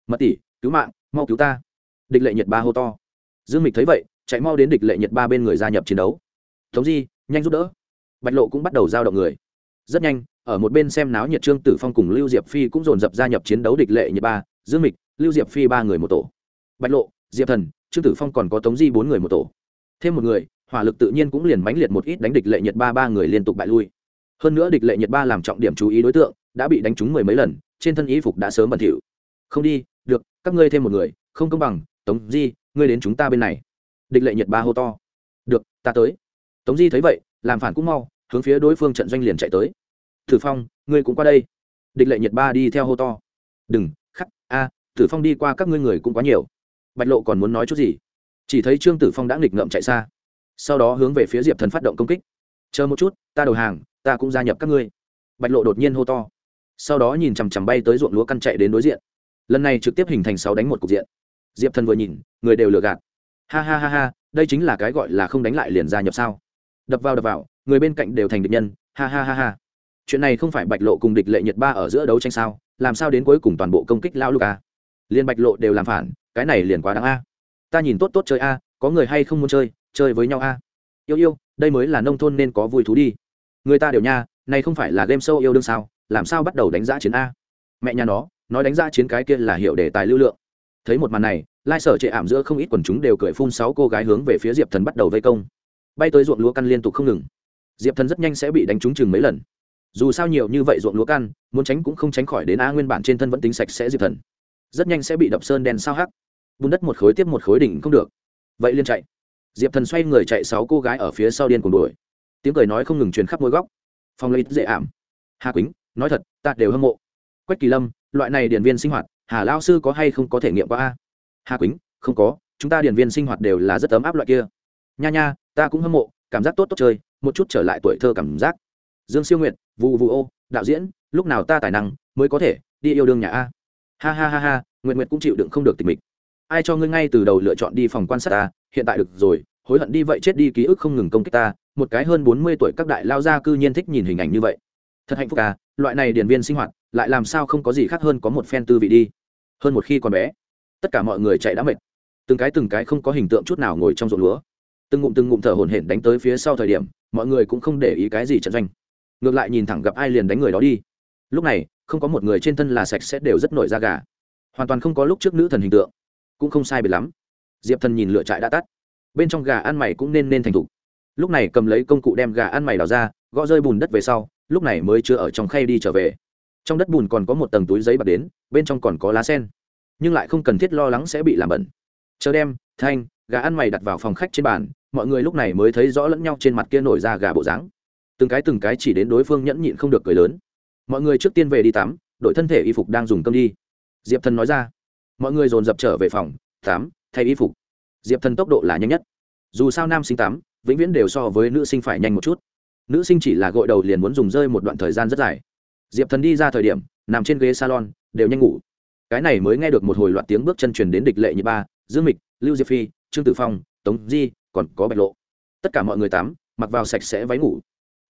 Mật tỷ, cứu mạng, mau cứu ta. Địch lệ nhiệt ba hô to. Dương mịch thấy vậy, chạy mau đến địch lệ nhiệt ba bên người gia nhập chiến đấu. Tống di, nhanh giúp đỡ bạch lộ cũng bắt đầu giao động người. Rất nhanh, ở một bên xem náo nhiệt trương tử phong cùng lưu diệp phi cũng dồn dập gia nhập chiến đấu địch lệ nhiệt ba, dương mịch, lưu diệp phi ba người một tổ. Bạch lộ, diệp thần, trương tử phong còn có tống di bốn người một tổ. Thêm một người, hỏa lực tự nhiên cũng liền mãnh liệt một ít đánh địch lệ nhiệt ba ba người liên tục bại lui. Hơn nữa địch lệ nhiệt ba làm trọng điểm chú ý đối tượng, đã bị đánh trúng mười mấy lần, trên thân y phục đã sớm bẩn thỉu. Không đi, được, các ngươi thêm một người, không công bằng, tống di, ngươi đến chúng ta bên này. Địch lệ nhiệt ba hô to. Được, ta tới. Tống di thấy vậy làm phản cũng mau hướng phía đối phương trận doanh liền chạy tới. Thử phong ngươi cũng qua đây. Địch lệ nhiệt ba đi theo hô to. Đừng khắc a à, tử phong đi qua các ngươi người cũng quá nhiều. Bạch lộ còn muốn nói chút gì? Chỉ thấy trương tử phong đã nghịch ngợm chạy xa. Sau đó hướng về phía diệp thần phát động công kích. Chờ một chút ta đầu hàng ta cũng gia nhập các ngươi. Bạch lộ đột nhiên hô to. Sau đó nhìn chằm chằm bay tới ruộng lúa căn chạy đến đối diện. Lần này trực tiếp hình thành sáu đánh một cục diện. Diệp thần vừa nhìn người đều lừa gạt. Ha ha ha ha đây chính là cái gọi là không đánh lại liền gia nhập sao? Đập vào đập vào, người bên cạnh đều thành địch nhân, ha ha ha ha. Chuyện này không phải bạch lộ cùng địch lệ nhiệt ba ở giữa đấu tranh sao, làm sao đến cuối cùng toàn bộ công kích lao lúc a? Liên bạch lộ đều làm phản, cái này liền quá đáng a. Ta nhìn tốt tốt chơi a, có người hay không muốn chơi chơi với nhau a. Yêu yêu, đây mới là nông thôn nên có vui thú đi. Người ta đều nha, này không phải là game show yêu đương sao, làm sao bắt đầu đánh giá chiến a? Mẹ nhà nó, nói đánh giá chiến cái kia là hiệu đề tài lưu lượng. Thấy một màn này, lai sở chệ ảm giữa không ít quần chúng đều cười phun sáu cô gái hướng về phía diệp thần bắt đầu vây công bay tới ruộng lúa căn liên tục không ngừng. Diệp thần rất nhanh sẽ bị đánh trúng chừng mấy lần. Dù sao nhiều như vậy ruộng lúa căn, muốn tránh cũng không tránh khỏi đến a nguyên bản trên thân vẫn tính sạch sẽ diệp thần. Rất nhanh sẽ bị đập sơn đen sao hắc. Bùn đất một khối tiếp một khối đỉnh không được. Vậy liên chạy. Diệp thần xoay người chạy sáu cô gái ở phía sau điên cùng đuổi. Tiếng cười nói không ngừng truyền khắp mỗi góc. Phong lấy dễ ảm. Hà quýnh, nói thật, ta đều hâm mộ. Quách kỳ lâm, loại này điển viên sinh hoạt, hà lao sư có hay không có thể nghiệm qua a? Hà quýnh, không có, chúng ta điển viên sinh hoạt đều là rất ấm áp loại kia. Nha nha ta cũng hâm mộ, cảm giác tốt tốt chơi, một chút trở lại tuổi thơ cảm giác. Dương siêu nguyện vụ vụ ô, đạo diễn, lúc nào ta tài năng mới có thể đi yêu đương nhà a? Ha ha ha ha nguyện nguyện cũng chịu đựng không được tình mình ai cho ngươi ngay từ đầu lựa chọn đi phòng quan sát ta? Hiện tại được rồi, hối hận đi vậy chết đi, ký ức không ngừng công kích ta. Một cái hơn bốn mươi tuổi các đại lao gia cư nhiên thích nhìn hình ảnh như vậy. Thật hạnh phúc à loại này điển viên sinh hoạt, lại làm sao không có gì khác hơn có một phen tư vị đi. Hơn một khi còn bé, tất cả mọi người chạy đã mệt. Từng cái từng cái không có hình tượng chút nào ngồi trong ruộng lúa từng ngụm từng ngụm thở hổn hển đánh tới phía sau thời điểm, mọi người cũng không để ý cái gì trận doanh. Ngược lại nhìn thẳng gặp ai liền đánh người đó đi. Lúc này, không có một người trên thân là sạch sẽ đều rất nổi da gà. Hoàn toàn không có lúc trước nữ thần hình tượng. Cũng không sai biệt lắm. Diệp thần nhìn lựa trại đã tắt. Bên trong gà ăn mày cũng nên nên thành thục. Lúc này cầm lấy công cụ đem gà ăn mày đào ra, gõ rơi bùn đất về sau, lúc này mới chưa ở trong khay đi trở về. Trong đất bùn còn có một tầng túi giấy bạc đến, bên trong còn có lá sen. Nhưng lại không cần thiết lo lắng sẽ bị làm bẩn. Chờ đem, thanh, gà ăn mày đặt vào phòng khách trên bàn mọi người lúc này mới thấy rõ lẫn nhau trên mặt kia nổi ra gà bộ dáng. Từng cái từng cái chỉ đến đối phương nhẫn nhịn không được cười lớn. Mọi người trước tiên về đi tắm, đội thân thể y phục đang dùng cơm đi. Diệp thần nói ra. Mọi người dồn dập trở về phòng, tắm, thay y phục. Diệp thần tốc độ là nhanh nhất. Dù sao nam sinh tắm, vĩnh viễn đều so với nữ sinh phải nhanh một chút. Nữ sinh chỉ là gội đầu liền muốn dùng rơi một đoạn thời gian rất dài. Diệp thần đi ra thời điểm, nằm trên ghế salon, đều nhanh ngủ. Cái này mới nghe được một hồi loạt tiếng bước chân truyền đến địch lệ như ba, dương mịch, lưu diệp phi, trương tử phong, tống di còn có bạch lộ. Tất cả mọi người tắm, mặc vào sạch sẽ váy ngủ.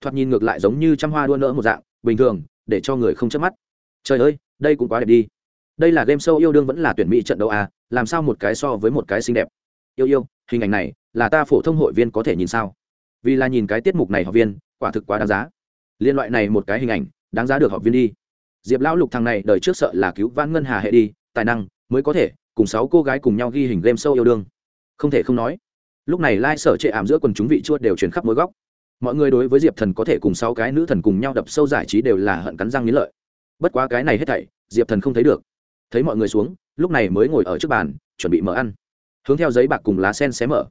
Thoạt nhìn ngược lại giống như trăm hoa đua nỡ một dạng, bình thường, để cho người không chớp mắt. Trời ơi, đây cũng quá đẹp đi. Đây là game show yêu đương vẫn là tuyển mỹ trận đấu à làm sao một cái so với một cái xinh đẹp. Yêu yêu, hình ảnh này, là ta phổ thông hội viên có thể nhìn sao? Vì là nhìn cái tiết mục này học viên, quả thực quá đáng giá. Liên loại này một cái hình ảnh, đáng giá được học viên đi. Diệp lão lục thằng này đời trước sợ là cứu vãn ngân hà hệ đi, tài năng, mới có thể cùng sáu cô gái cùng nhau ghi hình game show yêu đương. Không thể không nói lúc này lai sở trệ ảm giữa quần chúng vị chua đều chuyển khắp mỗi góc. Mọi người đối với diệp thần có thể cùng sáu cái nữ thần cùng nhau đập sâu giải trí đều là hận cắn răng nghĩ lợi. Bất quá cái này hết thảy, diệp thần không thấy được. Thấy mọi người xuống, lúc này mới ngồi ở trước bàn, chuẩn bị mở ăn. Hướng theo giấy bạc cùng lá sen xé mở.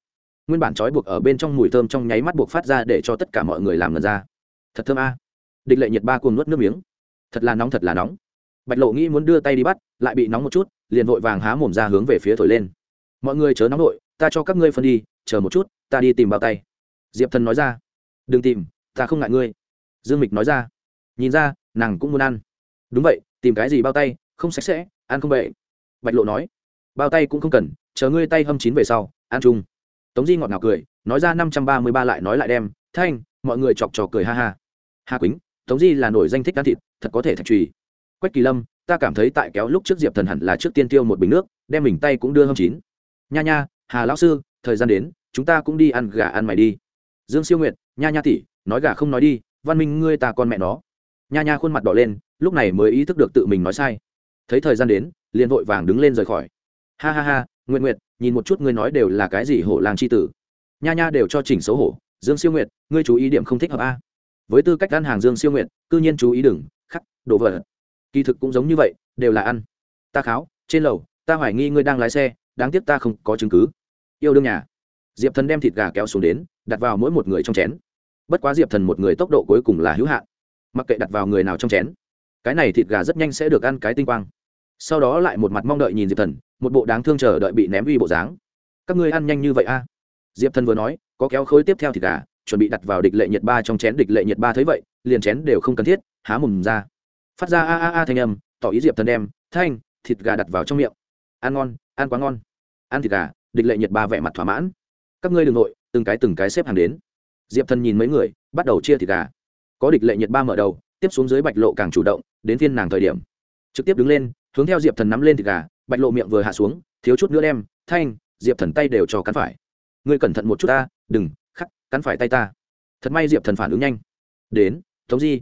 Nguyên bản trói buộc ở bên trong mùi thơm trong nháy mắt buộc phát ra để cho tất cả mọi người làm ngần ra. Thật thơm a. Địch lệ nhiệt ba cuồng nuốt nước miếng. Thật là nóng, thật là nóng. Bạch lộ nghĩ muốn đưa tay đi bắt, lại bị nóng một chút, liền vội vàng há mồm ra hướng về phía thổi lên. Mọi người chớ nóng nội, ta cho các ngươi phân đi chờ một chút, ta đi tìm bao tay. Diệp thần nói ra. Đừng tìm, ta không ngại ngươi. Dương mịch nói ra. Nhìn ra, nàng cũng muốn ăn. Đúng vậy, tìm cái gì bao tay, không sạch sẽ, ăn không bệ. Bạch lộ nói. Bao tay cũng không cần, chờ ngươi tay hâm chín về sau, ăn chung. Tống di ngọt ngào cười, nói ra năm trăm ba mươi ba lại nói lại đem. Thanh, mọi người chọc trò cười ha ha. Hà quýnh, tống di là nổi danh thích ăn thịt, thật có thể thạch trùy. Quách kỳ lâm, ta cảm thấy tại kéo lúc trước diệp thần hẳn là trước tiên tiêu một bình nước, đem mình tay cũng đưa hâm chín. Nha nha, hà lão sư thời gian đến, chúng ta cũng đi ăn gà ăn mày đi. Dương siêu nguyệt, nha nha tỷ, nói gà không nói đi, văn minh ngươi ta con mẹ nó. Nha nha khuôn mặt đỏ lên, lúc này mới ý thức được tự mình nói sai. Thấy thời gian đến, liền vội vàng đứng lên rời khỏi. Ha ha ha nguyện nguyện nhìn một chút ngươi nói đều là cái gì hổ làng c h i tử. Nha nha đều cho chỉnh xấu hổ, dương siêu nguyệt, ngươi chú ý điểm không thích hợp a. Với tư cách ăn hàng dương siêu nguyệt, cư nhiên chú ý đừng, khắc đổ vỡ kỳ thực cũng giống như vậy, đều là ăn. Ta kháo, trên lầu, ta hoài nghi ngươi đang lái xe, đáng tiếc ta không có chứng cứ yêu đương nhà. Diệp thần đem thịt gà kéo xuống đến, đặt vào mỗi một người trong chén. Bất quá diệp thần một người tốc độ cuối cùng là hữu hạn. Mặc kệ đặt vào người nào trong chén, cái này thịt gà rất nhanh sẽ được ăn cái tinh quang. Sau đó lại một mặt mong đợi nhìn diệp thần, một bộ đáng thương chờ đợi bị ném uy bộ dáng. Các ngươi ăn nhanh như vậy a? Diệp thần vừa nói, có kéo khối tiếp theo thịt gà, chuẩn bị đặt vào địch lệ nhiệt ba trong chén địch lệ nhiệt ba thấy vậy, liền chén đều không cần thiết, há mồm ra. Phát ra a a a thanh âm, tỏ ý diệp thần đem, thanh, thịt gà đặt vào trong miệng. Ăn ngon, ăn quá ngon. Ăn thịt gà địch lệ nhiệt ba vẻ mặt thỏa mãn. Các ngươi đ ừ n g nội, từng cái từng cái xếp hàng đến. Diệp thần nhìn mấy người, bắt đầu chia thịt gà. Có địch lệ nhiệt ba mở đầu, tiếp xuống dưới bạch lộ càng chủ động, đến phiên nàng thời điểm. Trực tiếp đứng lên, hướng theo diệp thần nắm lên thịt gà, bạch lộ miệng vừa hạ xuống, thiếu chút nữa đem, thanh, diệp thần tay đều cho cắn phải. Ngươi cẩn thận một chút ta, đừng, khắc, cắn phải tay ta. Thật may diệp thần phản ứng nhanh. Đến, tống di.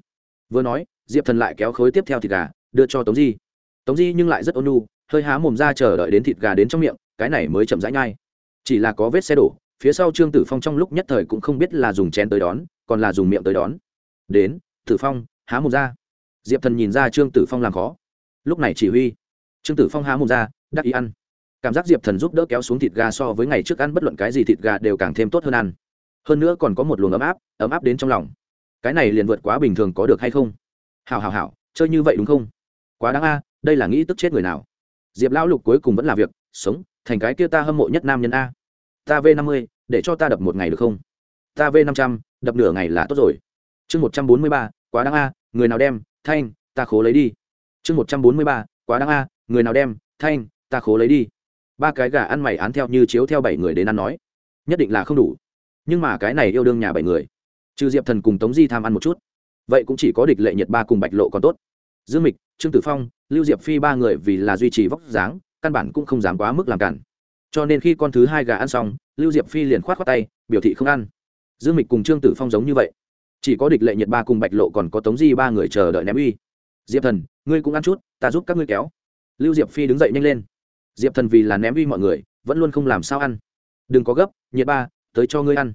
Vừa nói, diệp thần lại kéo khối tiếp theo thịt gà, đưa cho tống di. Tống di nhưng lại rất ôn nu hơi há mồm ra chờ đợi đến thịt gà đến trong miệng cái này mới chậm rãi ngay chỉ là có vết xe đổ, phía sau trương tử phong trong lúc nhất thời cũng không biết là dùng chén tới đón, còn là dùng miệng tới đón. Đến, tử phong, há mồm ra. Diệp thần nhìn ra trương tử phong làm khó. Lúc này chỉ huy. Trương tử phong há mồm ra, đắc ý ăn. Cảm giác diệp thần giúp đỡ kéo xuống thịt gà so với ngày trước ăn bất luận cái gì thịt gà đều càng thêm tốt hơn ăn. Hơn nữa còn có một luồng ấm áp ấm áp đến trong lòng. Cái này liền vượt quá bình thường có được hay không? Hào hào hào chơi như vậy đúng không? Quá đáng a, đây là nghĩ tức chết người nào. Diệp lão lục cuối cùng vẫn là việc sống, thành cái kia ta hâm mộ nhất nam nhân a. Ta v năm mươi, để cho ta đập một ngày được không? Ta v năm trăm, đập nửa ngày là tốt rồi. Chương một trăm bốn mươi ba, quá đáng a, người nào đem, thanh, ta khố lấy đi. Chương một trăm bốn mươi ba, quá đáng a, người nào đem, thanh, ta khố lấy đi. Ba cái gà ăn mày án theo như chiếu theo bảy người đến ăn nói. Nhất định là không đủ. Nhưng mà cái này yêu đương nhà bảy người. Trừ diệp thần cùng tống di tham ăn một chút. Vậy cũng chỉ có địch lệ nhiệt ba cùng bạch lộ còn tốt. Dương mịch, trương tử phong, lưu diệp phi ba người vì là duy trì vóc dáng căn bản cũng không dám quá mức làm cản. Cho nên khi con thứ hai gà ăn xong, lưu diệp phi liền k h o á t khoác tay, biểu thị không ăn. Dương mịch cùng trương tử phong giống như vậy. Chỉ có địch lệ nhiệt ba cùng bạch lộ còn có tống di ba người chờ đợi ném uy. Diệp thần, ngươi cũng ăn chút, ta giúp các ngươi kéo. Lưu diệp phi đứng dậy nhanh lên. Diệp thần vì là ném uy mọi người, vẫn luôn không làm sao ăn. Đừng có gấp nhiệt ba, tới cho ngươi ăn.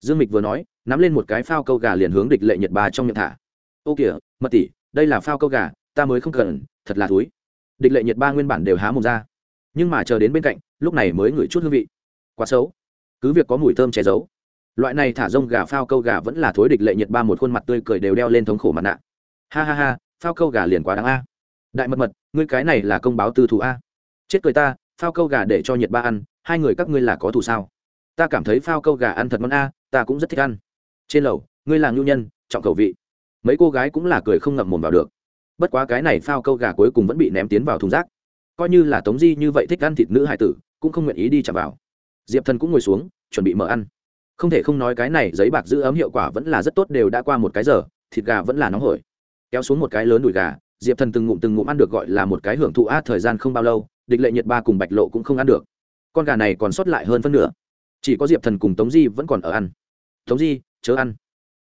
Dương mịch vừa nói, nắm lên một cái phao câu gà liền hướng địch lệ nhiệt ba trong miệng thả. Ô kìa, mật tỷ, đây là phao câu gà, ta mới không cần, thật là túi địch lệ nhiệt ba nguyên bản đều há mồm ra nhưng mà chờ đến bên cạnh, lúc này mới ngửi chút hương vị. Quá xấu. Cứ việc có mùi thơm che giấu. Loại này thả rông gà, phao câu gà vẫn là thối địch lệ nhiệt ba một khuôn mặt tươi cười đều đeo lên thống khổ mặt nạ. Ha ha ha, phao câu gà liền quá đáng a. Đại mật mật, ngươi cái này là công báo tư thù a. Chết cười ta, phao câu gà để cho nhiệt ba ăn, hai người các ngươi là có thù sao? Ta cảm thấy phao câu gà ăn thật ngon a, ta cũng rất thích ăn. Trên lầu, ngươi là ngưu nhân, trọng khẩu vị. Mấy cô gái cũng là cười không ngậm mồm vào được. Bất quá cái này phao câu gà cuối cùng vẫn bị ném tiến vào thùng rác coi như là tống di như vậy thích ăn thịt nữ hải tử, cũng không nguyện ý đi chạm vào. Diệp thần cũng ngồi xuống, chuẩn bị mở ăn. Không thể không nói cái này, giấy bạc giữ ấm hiệu quả vẫn là rất tốt, đều đã qua một cái giờ, thịt gà vẫn là nóng hổi. Kéo xuống một cái lớn đùi gà, diệp thần từng ngụm từng ngụm ăn được gọi là một cái hưởng thụ a thời gian không bao lâu, địch lệ nhiệt ba cùng bạch lộ cũng không ăn được. Con gà này còn sót lại hơn phân nửa. Chỉ có diệp thần cùng tống di vẫn còn ở ăn. Tống di, chớ ăn.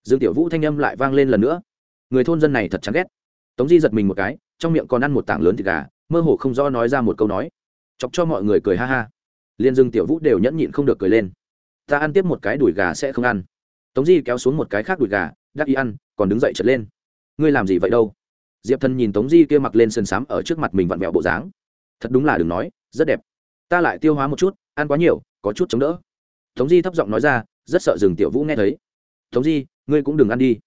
Dương tiểu vũ thanh âm lại vang lên lần nữa. Người thôn dân này thật chán ghét. Tống di giật mình một cái trong miệng còn ăn một tảng lớn thịt gà, mơ hồ không do nói ra một câu nói. Chọc cho mọi người cười ha ha. Liên dương tiểu vũ đều nhẫn nhịn không được cười lên. Ta ăn tiếp một cái đùi gà sẽ không ăn. Tống di kéo xuống một cái khác đùi gà, đắc ý ăn, còn đứng dậy trật lên. Ngươi làm gì vậy đâu? Diệp thần nhìn tống di kia mặc lên sân sám ở trước mặt mình vặn vẹo bộ dáng. Thật đúng là đừng nói, rất đẹp. Ta lại tiêu hóa một chút, ăn quá nhiều, có chút chống đỡ. Tống di thấp giọng nói ra, rất sợ rừng tiểu vũ nghe thấy. Tống di, ngươi cũng đừng ăn đi.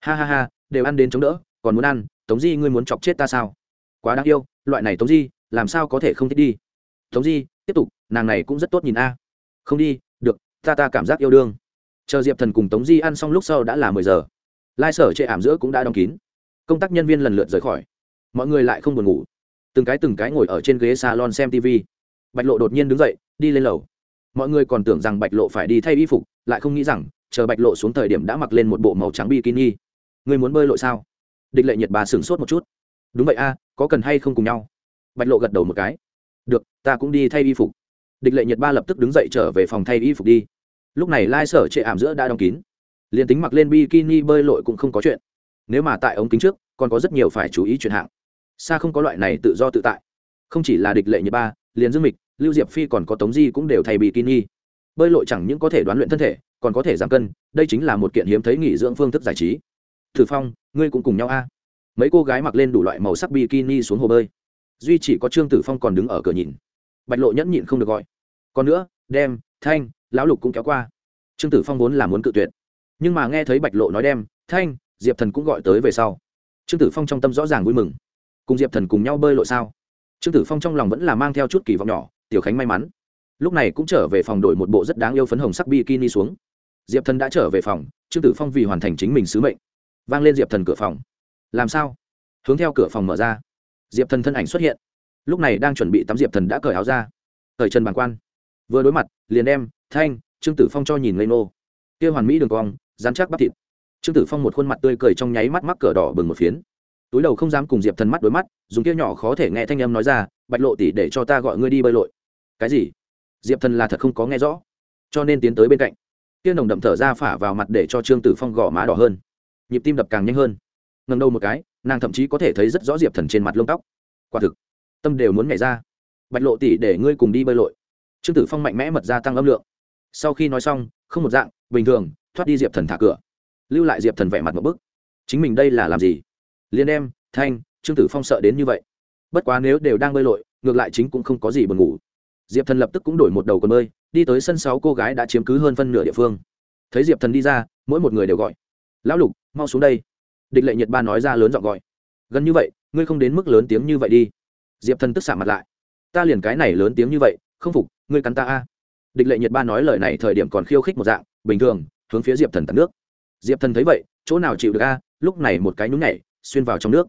Ha ha ha, đều ăn đến chống đỡ, còn muốn ăn tống di, ngươi muốn chọc chết ta sao? Quá đáng yêu, loại này tống di, làm sao có thể không thích đi? Tống di, tiếp tục, nàng này cũng rất tốt nhìn a. Không đi, được, ta ta cảm giác yêu đương. Chờ diệp thần cùng tống di ăn xong lúc sau đã là mười giờ. Lai sở chệ ảm giữa cũng đã đóng kín. Công tác nhân viên lần lượt rời khỏi. Mọi người lại không buồn ngủ. Từng cái từng cái ngồi ở trên ghế salon xem tv bạch lộ đột nhiên đứng dậy, đi lên lầu. Mọi người còn tưởng rằng bạch lộ phải đi thay y phục, lại không nghĩ rằng, chờ bạch lộ xuống thời điểm đã mặc lên một bộ màu trắng bikini. Người muốn bơi lội sao? Địch lệ nhiệt bà sửng sốt một chút. Đúng vậy a, có cần hay không cùng nhau? Bạch lộ gật đầu một cái. Được, ta cũng đi thay y phục. Địch lệ nhiệt ba lập tức đứng dậy trở về phòng thay y phục đi. Lúc này lai sở trệ ảm giữa đã đóng kín. Liền tính mặc lên bikini bơi lội cũng không có chuyện. Nếu mà tại ống kính trước, còn có rất nhiều phải chú ý chuyện hạng. Xa không có loại này tự do tự tại. Không chỉ là địch lệ nhiệt ba liền dương mịch, lưu diệp phi còn có tống di cũng đều thay bikini. Bơi lội chẳng những có thể đoán luyện thân thể, còn có thể giảm cân, đây chính là một kiện hiếm thấy nghỉ dưỡng phương thức giải trí thử phong, ngươi cũng cùng nhau a. Mấy cô gái mặc lên đủ loại màu sắc bikini xuống hồ bơi. Duy chỉ có trương tử phong còn đứng ở cửa nhìn. Bạch lộ nhẫn nhịn không được gọi. Còn nữa, đem, thanh, lão lục cũng kéo qua. Trương tử phong vốn là muốn cự tuyệt. Nhưng mà nghe thấy bạch lộ nói đem, thanh, diệp thần cũng gọi tới về sau. Trương tử phong trong tâm rõ ràng vui mừng. Cùng diệp thần cùng nhau bơi lội sao? Trương tử phong trong lòng vẫn là mang theo chút kỳ vọng nhỏ, tiểu khánh may mắn. Lúc này cũng trở về phòng đổi một bộ rất đáng yêu phấn hồng sắc bikini xuống. Diệp thần đã trở về phòng, trương tử phong vì hoàn thành chính mình sứ mệnh vang lên diệp thần cửa phòng. Làm sao? Hướng theo cửa phòng mở ra. Diệp thần thân ảnh xuất hiện. Lúc này đang chuẩn bị tắm diệp thần đã cởi áo ra. Cởi chân bàn quan. Vừa đối mặt, liền đem, thanh, trương tử phong cho nhìn lây nô kia hoàn mỹ đường cong dán chắc bắp thịt. Trương tử phong một khuôn mặt tươi cười trong nháy mắt mắc cửa đỏ bừng một phiến. Túi đầu không dám cùng diệp thần mắt đối mắt, dùng kia nhỏ khó thể nghe thanh âm nói ra, bạch lộ tỉ để cho ta gọi ngươi đi bơi lội. Cái gì? Diệp thần là thật không có nghe rõ. Cho nên tiến tới bên cạnh. Kia nồng đậm thở ra phả vào mặt để cho trương tử phong gõ má đỏ hơn nhịp tim đập càng nhanh hơn. Ngần đầu một cái, nàng thậm chí có thể thấy rất rõ diệp thần trên mặt lông tóc. Quả thực, tâm đều muốn nhảy ra. Bạch lộ tỉ để ngươi cùng đi bơi lội. Trương tử phong mạnh mẽ mật ra tăng âm lượng. Sau khi nói xong, không một dạng, bình thường, thoát đi diệp thần thả cửa. Lưu lại diệp thần vẻ mặt một bức. Chính mình đây là làm gì? Liên em, thanh, trương tử phong sợ đến như vậy. Bất quá nếu đều đang bơi lội, ngược lại chính cũng không có gì buồn ngủ. Diệp thần lập tức cũng đổi một đầu quần bơi, đi tới sân sáu cô gái đã chiếm cứ hơn phân nửa địa phương. Thấy diệp thần đi ra, mỗi một người đều gọi lão lục, mau xuống đây. Địch lệ nhiệt ba nói ra lớn giọng gọi. Gần như vậy, ngươi không đến mức lớn tiếng như vậy đi. Diệp thần tức xả mặt lại. Ta liền cái này lớn tiếng như vậy, không phục, ngươi cắn ta a. Địch lệ nhiệt ba nói lời này thời điểm còn khiêu khích một dạng, bình thường, hướng phía diệp thần tận nước. Diệp thần thấy vậy, chỗ nào chịu được a? Lúc này một cái nhúng nhảy, xuyên vào trong nước.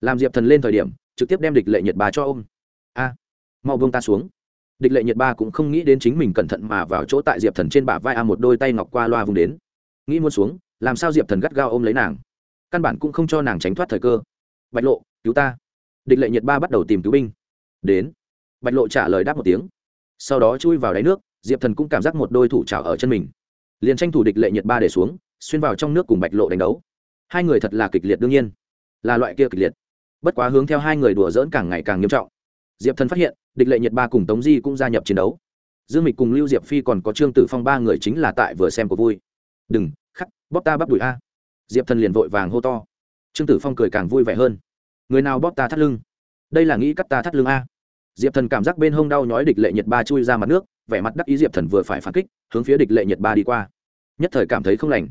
Làm diệp thần lên thời điểm, trực tiếp đem địch lệ nhiệt ba cho ôm. A, mau vương ta xuống. Địch lệ nhiệt ba cũng không nghĩ đến chính mình cẩn thận mà vào chỗ tại diệp thần trên bả vai a, một đôi tay ngọc qua loa vùng đến. Nghĩ muốn xuống làm sao diệp thần gắt gao ôm lấy nàng? Căn bản cũng không cho nàng tránh thoát thời cơ. Bạch lộ, cứu ta. Địch lệ nhiệt ba bắt đầu tìm cứu binh. Đến. Bạch lộ trả lời đáp một tiếng. Sau đó chui vào đáy nước, diệp thần cũng cảm giác một đôi thủ trào ở chân mình. Liền tranh thủ địch lệ nhiệt ba để xuống, xuyên vào trong nước cùng bạch lộ đánh đấu. Hai người thật là kịch liệt đương nhiên. Là loại kia kịch liệt. Bất quá hướng theo hai người đùa dỡn càng ngày càng nghiêm trọng. Diệp thần phát hiện, địch lệ nhiệt ba cùng tống di cũng gia nhập chiến đấu. Dương mịch cùng lưu diệp phi còn có trương tử phong ba người chính là tại vừa xem có vui. Đừng khắc, bóp ta bắp đùi a. Diệp thần liền vội vàng hô to. Trương tử phong cười càng vui vẻ hơn. Người nào bóp ta thắt lưng? Đây là nghĩ cắt ta thắt lưng a. Diệp thần cảm giác bên hông đau nhói địch lệ nhiệt ba chui ra mặt nước, vẻ mặt đắc ý diệp thần vừa phải phản kích, hướng phía địch lệ nhiệt ba đi qua. Nhất thời cảm thấy không lành.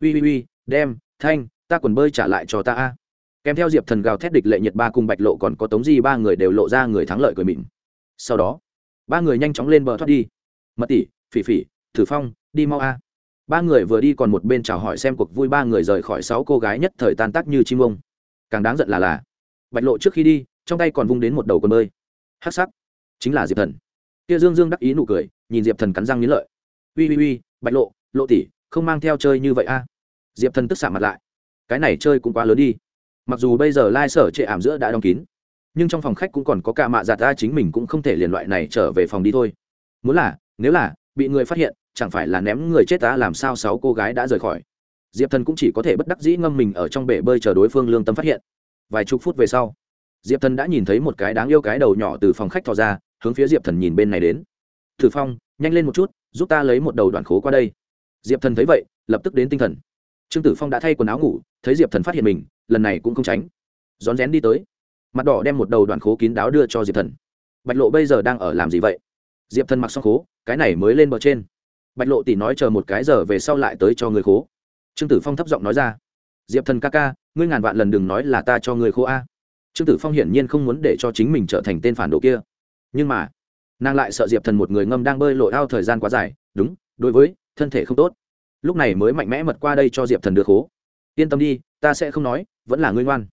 Ui ui ui đem, thanh, ta quần bơi trả lại cho ta a. Kèm theo diệp thần gào thét địch lệ nhiệt ba cùng bạch lộ còn có tống di ba người đều lộ ra người thắng lợi cười mịn. Sau đó, ba người nhanh chóng lên bờ thoát đi. Mật tỷ, phỉ phỉ, thử phong, đi mau a ba người vừa đi còn một bên chào hỏi xem cuộc vui ba người rời khỏi sáu cô gái nhất thời tan tác như chim ông. Càng đáng giận là là, bạch lộ trước khi đi, trong tay còn vung đến một đầu con bơi. Hắc sắc, chính là diệp thần. Kia dương dương đắc ý nụ cười, nhìn diệp thần cắn răng nghĩ lợi. Ui ui ui bạch lộ lộ tỷ, không mang theo chơi như vậy a. Diệp thần tức xạ mặt lại. Cái này chơi cũng quá lớn đi. Mặc dù bây giờ lai、like、sở trệ ảm giữa đã đóng kín, nhưng trong phòng khách cũng còn có cả mạ giạt ta chính mình cũng không thể liền loại này trở về phòng đi thôi. Muốn là, nếu là, bị người phát hiện chẳng phải là ném người chết ta làm sao sáu cô gái đã rời khỏi? Diệp thần cũng chỉ có thể bất đắc dĩ ngâm mình ở trong bể bơi chờ đối phương lương tâm phát hiện. Vài chục phút về sau, diệp thần đã nhìn thấy một cái đáng yêu cái đầu nhỏ từ phòng khách thò ra, hướng phía diệp thần nhìn bên này đến. Thử phong, nhanh lên một chút, giúp ta lấy một đầu đoạn khố qua đây. Diệp thần thấy vậy, lập tức đến tinh thần. Trương tử phong đã thay quần áo ngủ, thấy diệp thần phát hiện mình, lần này cũng không tránh. Rón rén đi tới, mặt đỏ đem một đầu đoạn khố kín đáo đưa cho diệp thần. Bạch lộ bây giờ đang ở làm gì vậy? Diệp thần mặc xong khố, cái này mới lên bờ trên bạch lộ tỷ nói chờ một cái giờ về sau lại tới cho người khố. Trương tử phong thấp giọng nói ra. Diệp thần ca ca, ngươi ngàn vạn lần đừng nói là ta cho người khô a. Trương tử phong hiển nhiên không muốn để cho chính mình trở thành tên phản đồ kia. Nhưng mà, nàng lại sợ diệp thần một người ngâm đang bơi lội ao thời gian quá dài. Đúng, đối với, thân thể không tốt. Lúc này mới mạnh mẽ mật qua đây cho diệp thần đưa khố. Yên tâm đi, ta sẽ không nói, vẫn là ngươi ngoan.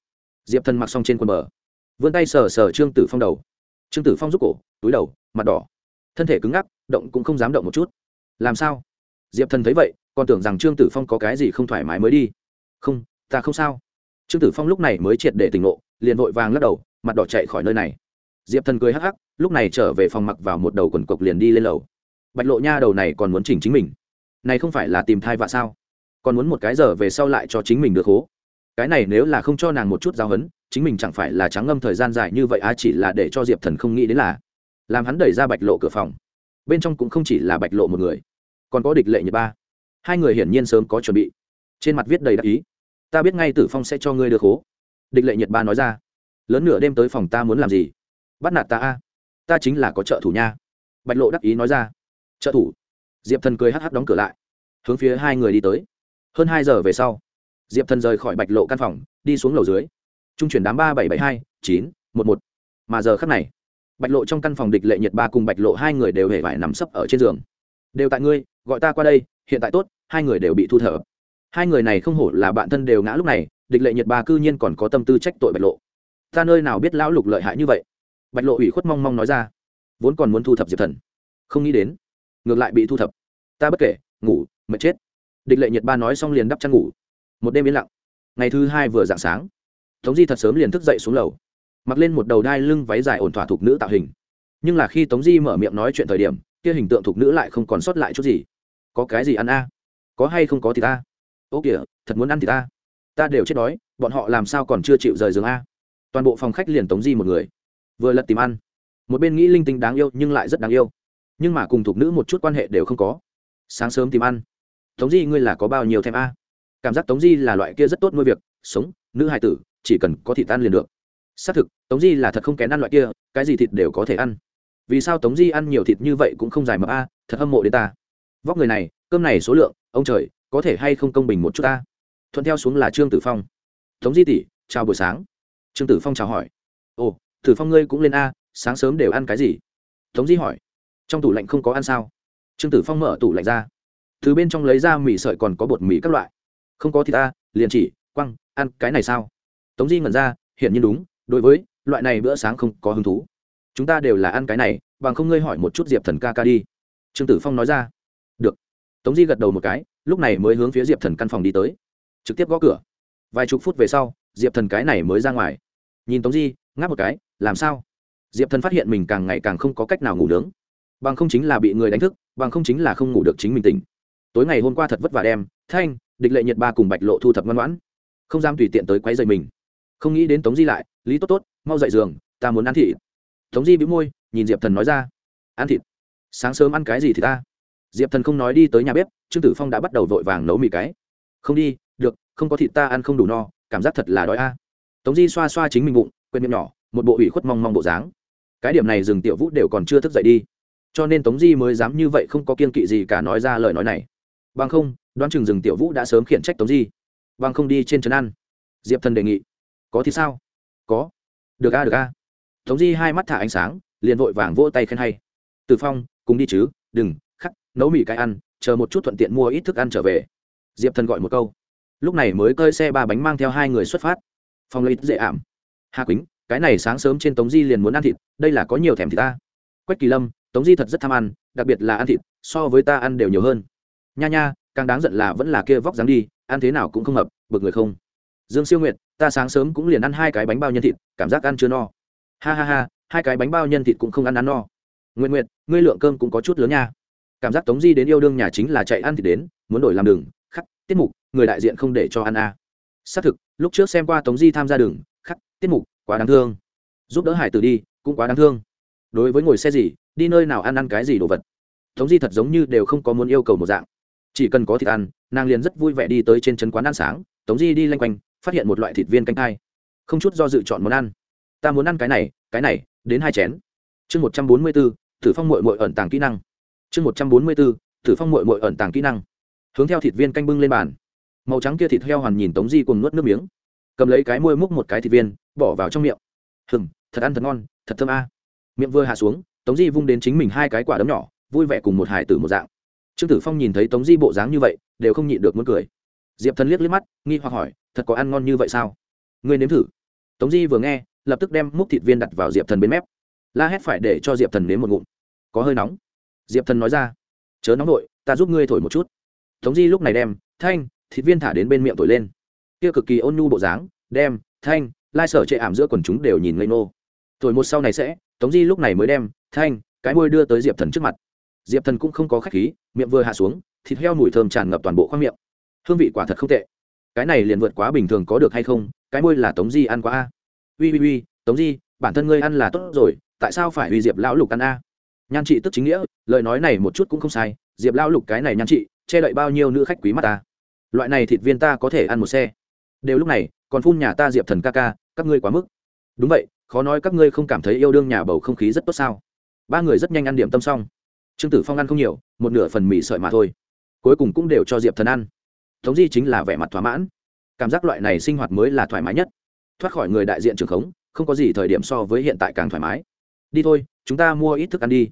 Diệp thần mặc xong trên quần bờ, vươn tay sờ sờ trương tử phong đầu. Trương tử phong rút cổ, túi đầu, mặt đỏ. Thân thể cứng ngắc, động cũng không dám động một chút làm sao? Diệp thần thấy vậy, còn tưởng rằng trương tử phong có cái gì không thoải mái mới đi. Không, ta không sao. Trương tử phong lúc này mới triệt để tỉnh ngộ, liền vội vàng lắc đầu, mặt đỏ chạy khỏi nơi này. Diệp thần cười hắc hắc, lúc này trở về phòng mặc vào một đầu quần cộc liền đi lên lầu. Bạch lộ nha đầu này còn muốn chỉnh chính mình. Này không phải là tìm thai vạ sao? Còn muốn một cái giờ về sau lại cho chính mình được hố. Cái này nếu là không cho nàng một chút giáo hấn, chính mình chẳng phải là trắng ngâm thời gian dài như vậy, á chỉ là để cho diệp thần không nghĩ đến là, làm hắn đẩy ra bạch lộ cửa phòng bên trong cũng không chỉ là bạch lộ một người, còn có địch lệ nhật ba. Hai người hiển nhiên sớm có chuẩn bị. Trên mặt viết đầy đắc ý. Ta biết ngay tử phong sẽ cho ngươi được hố địch lệ nhật ba nói ra. Lớn nửa đêm tới phòng ta muốn làm gì? Bắt nạt ta a. Ta chính là có trợ thủ nha. Bạch lộ đắc ý nói ra. Trợ thủ. Diệp thần cười hh đóng cửa lại. Hướng phía hai người đi tới. Hơn hai giờ về sau, diệp thần rời khỏi bạch lộ căn phòng, đi xuống lầu dưới. Trung chuyển đám ba bảy bảy hai chín một một. Mà giờ khắc này bạch lộ trong căn phòng địch lệ nhiệt ba cùng bạch lộ hai người đều hề phải nằm sấp ở trên giường. Đều tại ngươi, gọi ta qua đây, hiện tại tốt, hai người đều bị thu thở. Hai người này không hổ là bạn thân đều ngã lúc này, địch lệ nhiệt ba cư nhiên còn có tâm tư trách tội bạch lộ. Ta nơi nào biết lão lục lợi hại như vậy? Bạch lộ ủy khuất mong mong nói ra. Vốn còn muốn thu thập diệp thần. Không nghĩ đến, ngược lại bị thu thập. Ta bất kể, ngủ, mệt chết. Địch lệ nhiệt ba nói xong liền đắp chăn ngủ. Một đêm yên lặng. Ngày thứ hai vừa dạng sáng. Tống di thật sớm liền thức dậy xuống lầu mặc lên một đầu đai lưng váy dài ổn thỏa thục nữ tạo hình. Nhưng là khi tống di mở miệng nói chuyện thời điểm, kia hình tượng thục nữ lại không còn sót lại chút gì. Có cái gì ăn a? Có hay không có thì ta? Ô kìa, thật muốn ăn thì ta? Ta đều chết đói, bọn họ làm sao còn chưa chịu rời giường a? Toàn bộ phòng khách liền tống di một người. Vừa lật tìm ăn. Một bên nghĩ linh tinh đáng yêu nhưng lại rất đáng yêu. Nhưng mà cùng thục nữ một chút quan hệ đều không có. Sáng sớm tìm ăn. Tống di ngươi là có bao nhiêu thèm a? Cảm giác tống di là loại kia rất tốt nuôi việc, sống, nữ hài tử, chỉ cần có thịt tan liền được xác thực, tống di là thật không kén ăn loại kia, cái gì thịt đều có thể ăn. Vì sao tống di ăn nhiều thịt như vậy cũng không dài mập a, thật hâm mộ đến ta. Vóc người này, cơm này số lượng, ông trời, có thể hay không công bình một chút ta? Thuận theo xuống là trương tử phong. Tống di tỷ, chào buổi sáng. Trương tử phong chào hỏi. Ồ, tử phong ngươi cũng lên a, sáng sớm đều ăn cái gì? Tống di hỏi. Trong tủ lạnh không có ăn sao? Trương tử phong mở tủ lạnh ra. Từ bên trong lấy ra mì sợi còn có bột mì các loại. Không có thì ta, liền chỉ, quăng, ăn cái này sao? Tống di ngẩn ra hiện nhiên đúng đối với, loại này bữa sáng không có hứng thú. Chúng ta đều là ăn cái này, bằng không ngươi hỏi một chút diệp thần ca ca đi. Trương tử phong nói ra. Được. Tống di gật đầu một cái, lúc này mới hướng phía diệp thần căn phòng đi tới. Trực tiếp gõ cửa. Vài chục phút về sau, diệp thần cái này mới ra ngoài. Nhìn tống di, ngáp một cái, làm sao? Diệp thần phát hiện mình càng ngày càng không có cách nào ngủ nướng. Bằng không chính là bị người đánh thức, bằng không chính là không ngủ được chính mình tỉnh. Tối ngày hôm qua thật vất vả đem, thanh, địch lệ nhiệt ba cùng bạch lộ thu thập ngoan ngoãn. Không dám tùy tiện tới quấy dày mình không nghĩ đến tống di lại, lý tốt tốt, mau dậy giường, ta muốn ăn thịt. Tống di bị môi, nhìn diệp thần nói ra, ăn thịt? Sáng sớm ăn cái gì thì ta? Diệp thần không nói đi tới nhà bếp, trương tử phong đã bắt đầu vội vàng nấu mì cái. Không đi, được, không có thịt ta ăn không đủ no, cảm giác thật là đói a. Tống di xoa xoa chính mình bụng, quên miệng nhỏ, một bộ ủy khuất mong mong bộ dáng. Cái điểm này rừng tiểu vũ đều còn chưa thức dậy đi. Cho nên tống di mới dám như vậy không có kiên kỵ gì cả nói ra lời nói này. Bằng không, đoán chừng rừng tiểu vũ đã sớm khiển trách tống di. Bằng không đi trên trấn ăn diệp thần đề nghị có thì sao? Có. Được a được a. Tống di hai mắt thả ánh sáng, liền vội vàng vỗ tay khen hay. Từ phong, cùng đi chứ, đừng, khắc, nấu mì cái ăn, chờ một chút thuận tiện mua ít thức ăn trở về. Diệp thần gọi một câu. Lúc này mới cơi xe ba bánh mang theo hai người xuất phát. Phong lấy dễ ảm. Hà quýnh, cái này sáng sớm trên tống di liền muốn ăn thịt, đây là có nhiều thèm thịt ta quách kỳ lâm, tống di thật rất tham ăn, đặc biệt là ăn thịt, so với ta ăn đều nhiều hơn. Nha nha, càng đáng giận là vẫn là kia vóc dáng đi, ăn thế nào cũng không hợp, bực người không. Dương siêu nguyệt ta sáng sớm cũng liền ăn hai cái bánh bao nhân thịt, cảm giác ăn chưa no. Ha ha ha, hai cái bánh bao nhân thịt cũng không ăn ăn no. Nguyện nguyện ngươi lượng cơm cũng có chút lớn nha. Cảm giác tống di đến yêu đương nhà chính là chạy ăn thịt đến, muốn đổi làm đường, khắc, tiết mục, người đại diện không để cho ăn a à. xác thực, lúc trước xem qua tống di tham gia đường, khắc, tiết mục, quá đáng thương. Giúp đỡ hải tử đi, cũng quá đáng thương. Đối với ngồi xe gì, đi nơi nào ăn ăn cái gì đồ vật. Tống di thật giống như đều không có muốn yêu cầu một dạng. Chỉ cần có thịt ăn, nàng liền rất vui vẻ đi tới trên trấn quán ăn sáng, tống di đi lanh quanh phát hiện một loại thịt viên canh thai. Không chút do dự chọn món ăn. Ta muốn ăn cái này cái này, đến hai chén. Chương một trăm bốn mươi b ố thử phong mội mội ẩn tàng kỹ năng. Chương một trăm bốn mươi b ố thử phong mội mội ẩn tàng kỹ năng. Hướng theo thịt viên canh bưng lên bàn. Màu trắng kia thịt heo hoàn nhìn tống di cùng nuốt nước miếng. Cầm lấy cái môi múc một cái thịt viên, bỏ vào trong miệng. Hừng thật ăn thật ngon, thật thơm a. Miệng vừa hạ xuống, tống di vung đến chính mình hai cái quả đấm nhỏ, vui vẻ cùng một hải tử một dạng. Trương tử phong nhìn thấy tống di bộ dáng như vậy, đều không nhịn được muốn cười diệp thần liếc liếc mắt, nghi hoặc hỏi, thật có ăn ngon như vậy sao? Ngươi nếm thử. Tống di vừa nghe, lập tức đem múc thịt viên đặt vào diệp thần bên mép. La hét phải để cho diệp thần nếm một ngụm. Có hơi nóng. Diệp thần nói ra, chớ nóng vội, ta giúp ngươi thổi một chút. Tống di lúc này đem, thanh, thịt viên thả đến bên miệng thổi lên. Kia cực kỳ ôn nhu bộ dáng, đem, thanh, lai sở chệ ảm giữa quần chúng đều nhìn ngây nô thổi một sau này sẽ, tống di lúc này mới đem, thanh, cái môi đưa tới diệp thần trước mặt. Diệp thần cũng không có khách khí, miệng vừa hạ xuống, thịt heo mùi thơm tràn ngập toàn bộ khoang miệng hương vị quả thật không tệ. Cái này liền vượt quá bình thường có được hay không, cái môi là tống di ăn quá a. Ui ui ui tống di, bản thân ngươi ăn là tốt rồi, tại sao phải uy diệp lão lục ăn a? Nhan trị tức chính nghĩa, lời nói này một chút cũng không sai, diệp lão lục cái này nhan trị, che đậy bao nhiêu nữ khách quý mắt ta. Loại này thịt viên ta có thể ăn một xe. Đều lúc này, còn phun nhà ta diệp thần ca ca, các ngươi quá mức. Đúng vậy, khó nói các ngươi không cảm thấy yêu đương nhà bầu không khí rất tốt sao. Ba người rất nhanh ăn điểm tâm xong. Trương tử phong ăn không nhiều, một nửa phần mì sợi mà thôi. Cuối cùng cũng đều cho diệp thần ăn thống di chính là vẻ mặt thỏa mãn. Cảm giác loại này sinh hoạt mới là thoải mái nhất. Thoát khỏi người đại diện trường khống, không có gì thời điểm so với hiện tại càng thoải mái. Đi thôi, chúng ta mua ít thức ăn đi.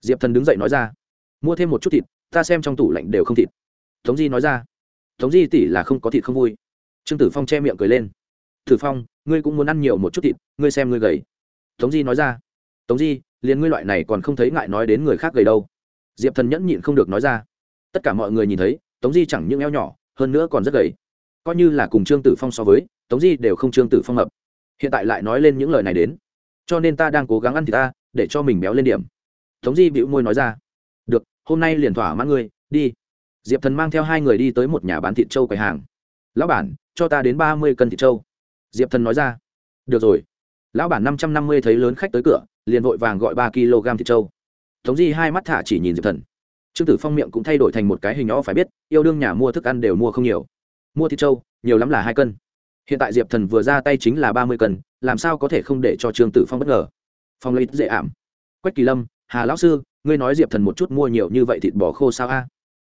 Diệp thần đứng dậy nói ra. Mua thêm một chút thịt, ta xem trong tủ lạnh đều không thịt. Tống di nói ra. Tống di tỷ là không có thịt không vui. Trương tử phong che miệng cười lên. Tử phong, ngươi cũng muốn ăn nhiều một chút thịt, ngươi xem ngươi gầy. Tống di nói ra. Tống di, liền ngươi loại này còn không thấy ngại nói đến người khác gầy đâu. Diệp thần nhẫn nhịn không được nói ra. Tất cả mọi người nhìn thấy, tống di chẳng những eo nhỏ hơn nữa còn rất gầy. Coi như là cùng trương tử phong so với, tống di đều không trương tử phong hợp hiện tại lại nói lên những lời này đến. Cho nên ta đang cố gắng ăn thì ta, để cho mình béo lên điểm. Tống di bĩu môi nói ra. Được, hôm nay liền thỏa mãn ngươi, đi. Diệp thần mang theo hai người đi tới một nhà bán thịt trâu quầy hàng. Lão bản, cho ta đến ba mươi cân thịt trâu. Diệp thần nói ra. Được rồi. Lão bản năm trăm năm mươi thấy lớn khách tới cửa, liền vội vàng gọi ba kg thịt trâu. Tống di hai mắt thả chỉ nhìn diệp thần trương tử phong miệng cũng thay đổi thành một cái hình nhỏ, phải biết, yêu đương nhà mua thức ăn đều mua không nhiều. Mua thịt trâu, nhiều lắm là hai cân. Hiện tại diệp thần vừa ra tay chính là ba mươi cân, làm sao có thể không để cho trương tử phong bất ngờ? Phong lấy dễ ảm. Quách kỳ lâm, hà lão sư, ngươi nói diệp thần một chút mua nhiều như vậy thịt bò khô sao a?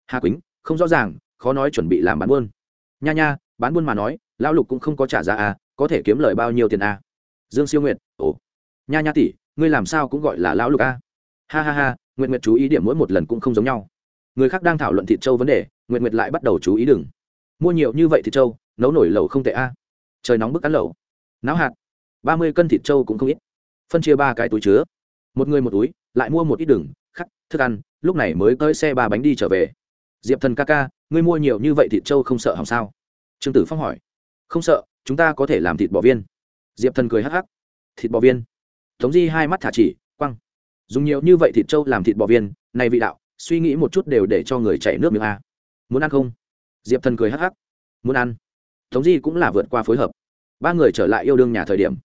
Hà quýnh, không rõ ràng, khó nói chuẩn bị làm bán buôn. Nha nha, bán buôn mà nói, lão lục cũng không có trả giá a, có thể kiếm lời bao nhiêu tiền a? Dương siêu nguyệt, ồ, nha nha tỷ, ngươi làm sao cũng gọi là lão lục a? Ha ha ha nguyện nguyệt chú ý điểm mỗi một lần cũng không giống nhau. Người khác đang thảo luận thịt trâu vấn đề nguyện nguyệt lại bắt đầu chú ý đừng. Mua nhiều như vậy thịt trâu, nấu nổi lẩu không tệ a. Trời nóng bức ăn lẩu. Náo hạt. Ba mươi cân thịt trâu cũng không ít. Phân chia ba cái túi chứa. Một người một túi lại mua một ít đường khắc thức ăn lúc này mới tới xe ba bánh đi trở về. Diệp thần ca ca ngươi mua nhiều như vậy thịt trâu không sợ hỏng sao? Trương tử phong hỏi. Không sợ chúng ta có thể làm thịt bò viên. Diệp thần cười hắc hắc. Thịt bò viên. Tống di hai mắt thả chỉ quăng dùng nhiều như vậy thịt trâu làm thịt bò viên, này vị đạo, suy nghĩ một chút đều để cho người chảy nước miếng a. Muốn ăn không? Diệp thần cười hắc hắc. Muốn ăn. Tống di cũng là vượt qua phối hợp. Ba người trở lại yêu đương nhà thời điểm.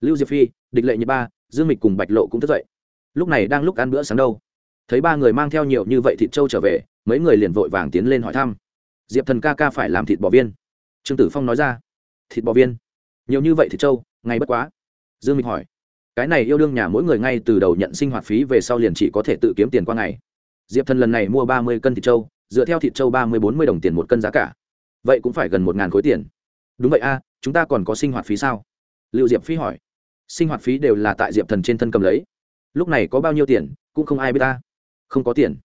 Lưu diệp phi, địch lệ như ba, dương mịch cùng bạch lộ cũng thức dậy. Lúc này đang lúc ăn bữa sáng đâu. Thấy ba người mang theo nhiều như vậy thịt trâu trở về, mấy người liền vội vàng tiến lên hỏi thăm. Diệp thần ca ca phải làm thịt bò viên. Trương tử phong nói ra. Thịt bò viên. Nhiều như vậy thịt trâu ngay bất quá. Dương mịch hỏi cái này yêu đương nhà mỗi người ngay từ đầu nhận sinh hoạt phí về sau liền chỉ có thể tự kiếm tiền qua ngày. Diệp thần lần này mua ba mươi cân thịt trâu, dựa theo thịt trâu ba mươi bốn mươi đồng tiền một cân giá cả. Vậy cũng phải gần một ngàn khối tiền. Đúng vậy a, chúng ta còn có sinh hoạt phí sao? Liệu diệp phi hỏi. Sinh hoạt phí đều là tại diệp thần trên thân cầm lấy. Lúc này có bao nhiêu tiền, cũng không ai biết ta. Không có tiền.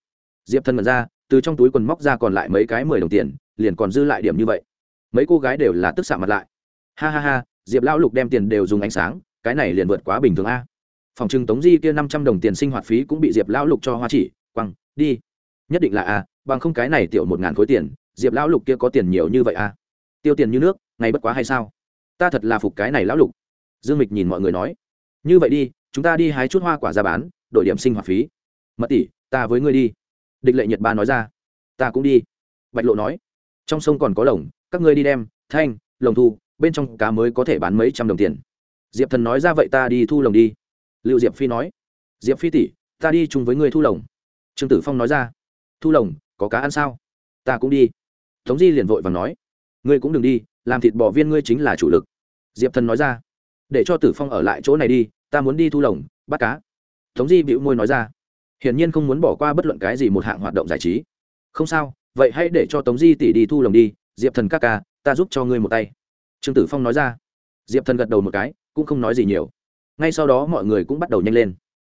Diệp thần mật ra, từ trong túi quần móc ra còn lại mấy cái mười đồng tiền, liền còn dư lại điểm như vậy. Mấy cô gái đều là tức xạ mặt lại. Ha ha ha, diệp lão lục đem tiền đều dùng ánh sáng cái này liền vượt quá bình thường a. Phòng trưng tống di kia năm trăm đồng tiền sinh hoạt phí cũng bị diệp lão lục cho hoa chỉ, quăng, đi. Nhất định là a, bằng không cái này tiểu một ngàn khối tiền, diệp lão lục kia có tiền nhiều như vậy a? Tiêu tiền như nước, ngày bất quá hay sao? Ta thật là phục cái này lão lục. Dương mịch nhìn mọi người nói. Như vậy đi, chúng ta đi hái chút hoa quả ra bán, đổi điểm sinh hoạt phí. Mật tỷ, ta với ngươi đi. Địch lệ nhật ba nói ra. Ta cũng đi. Bạch lộ nói. Trong sông còn có lồng, các ngươi đi đem, thanh, lồng thu, bên trong cá mới có thể bán mấy trăm đồng tiền diệp thần nói ra vậy ta đi thu lồng đi. Liệu diệp phi nói. Diệp phi tỷ, ta đi chung với ngươi thu lồng. Trương tử phong nói ra. Thu lồng, có cá ăn sao? Ta cũng đi. Tống di liền vội và nói. Ngươi cũng đừng đi, làm thịt bò viên ngươi chính là chủ lực. Diệp thần nói ra. Để cho tử phong ở lại chỗ này đi, ta muốn đi thu lồng, bắt cá. Tống di bịu môi nói ra. Hiển nhiên không muốn bỏ qua bất luận cái gì một hạng hoạt động giải trí. Không sao, vậy hãy để cho tống di tỷ đi thu lồng đi. Diệp thần các ca, ta giúp cho ngươi một tay. Trương tử phong nói ra. Diệp thần gật đầu một cái cũng không nói gì nhiều. Ngay sau đó mọi người cũng bắt đầu nhanh lên.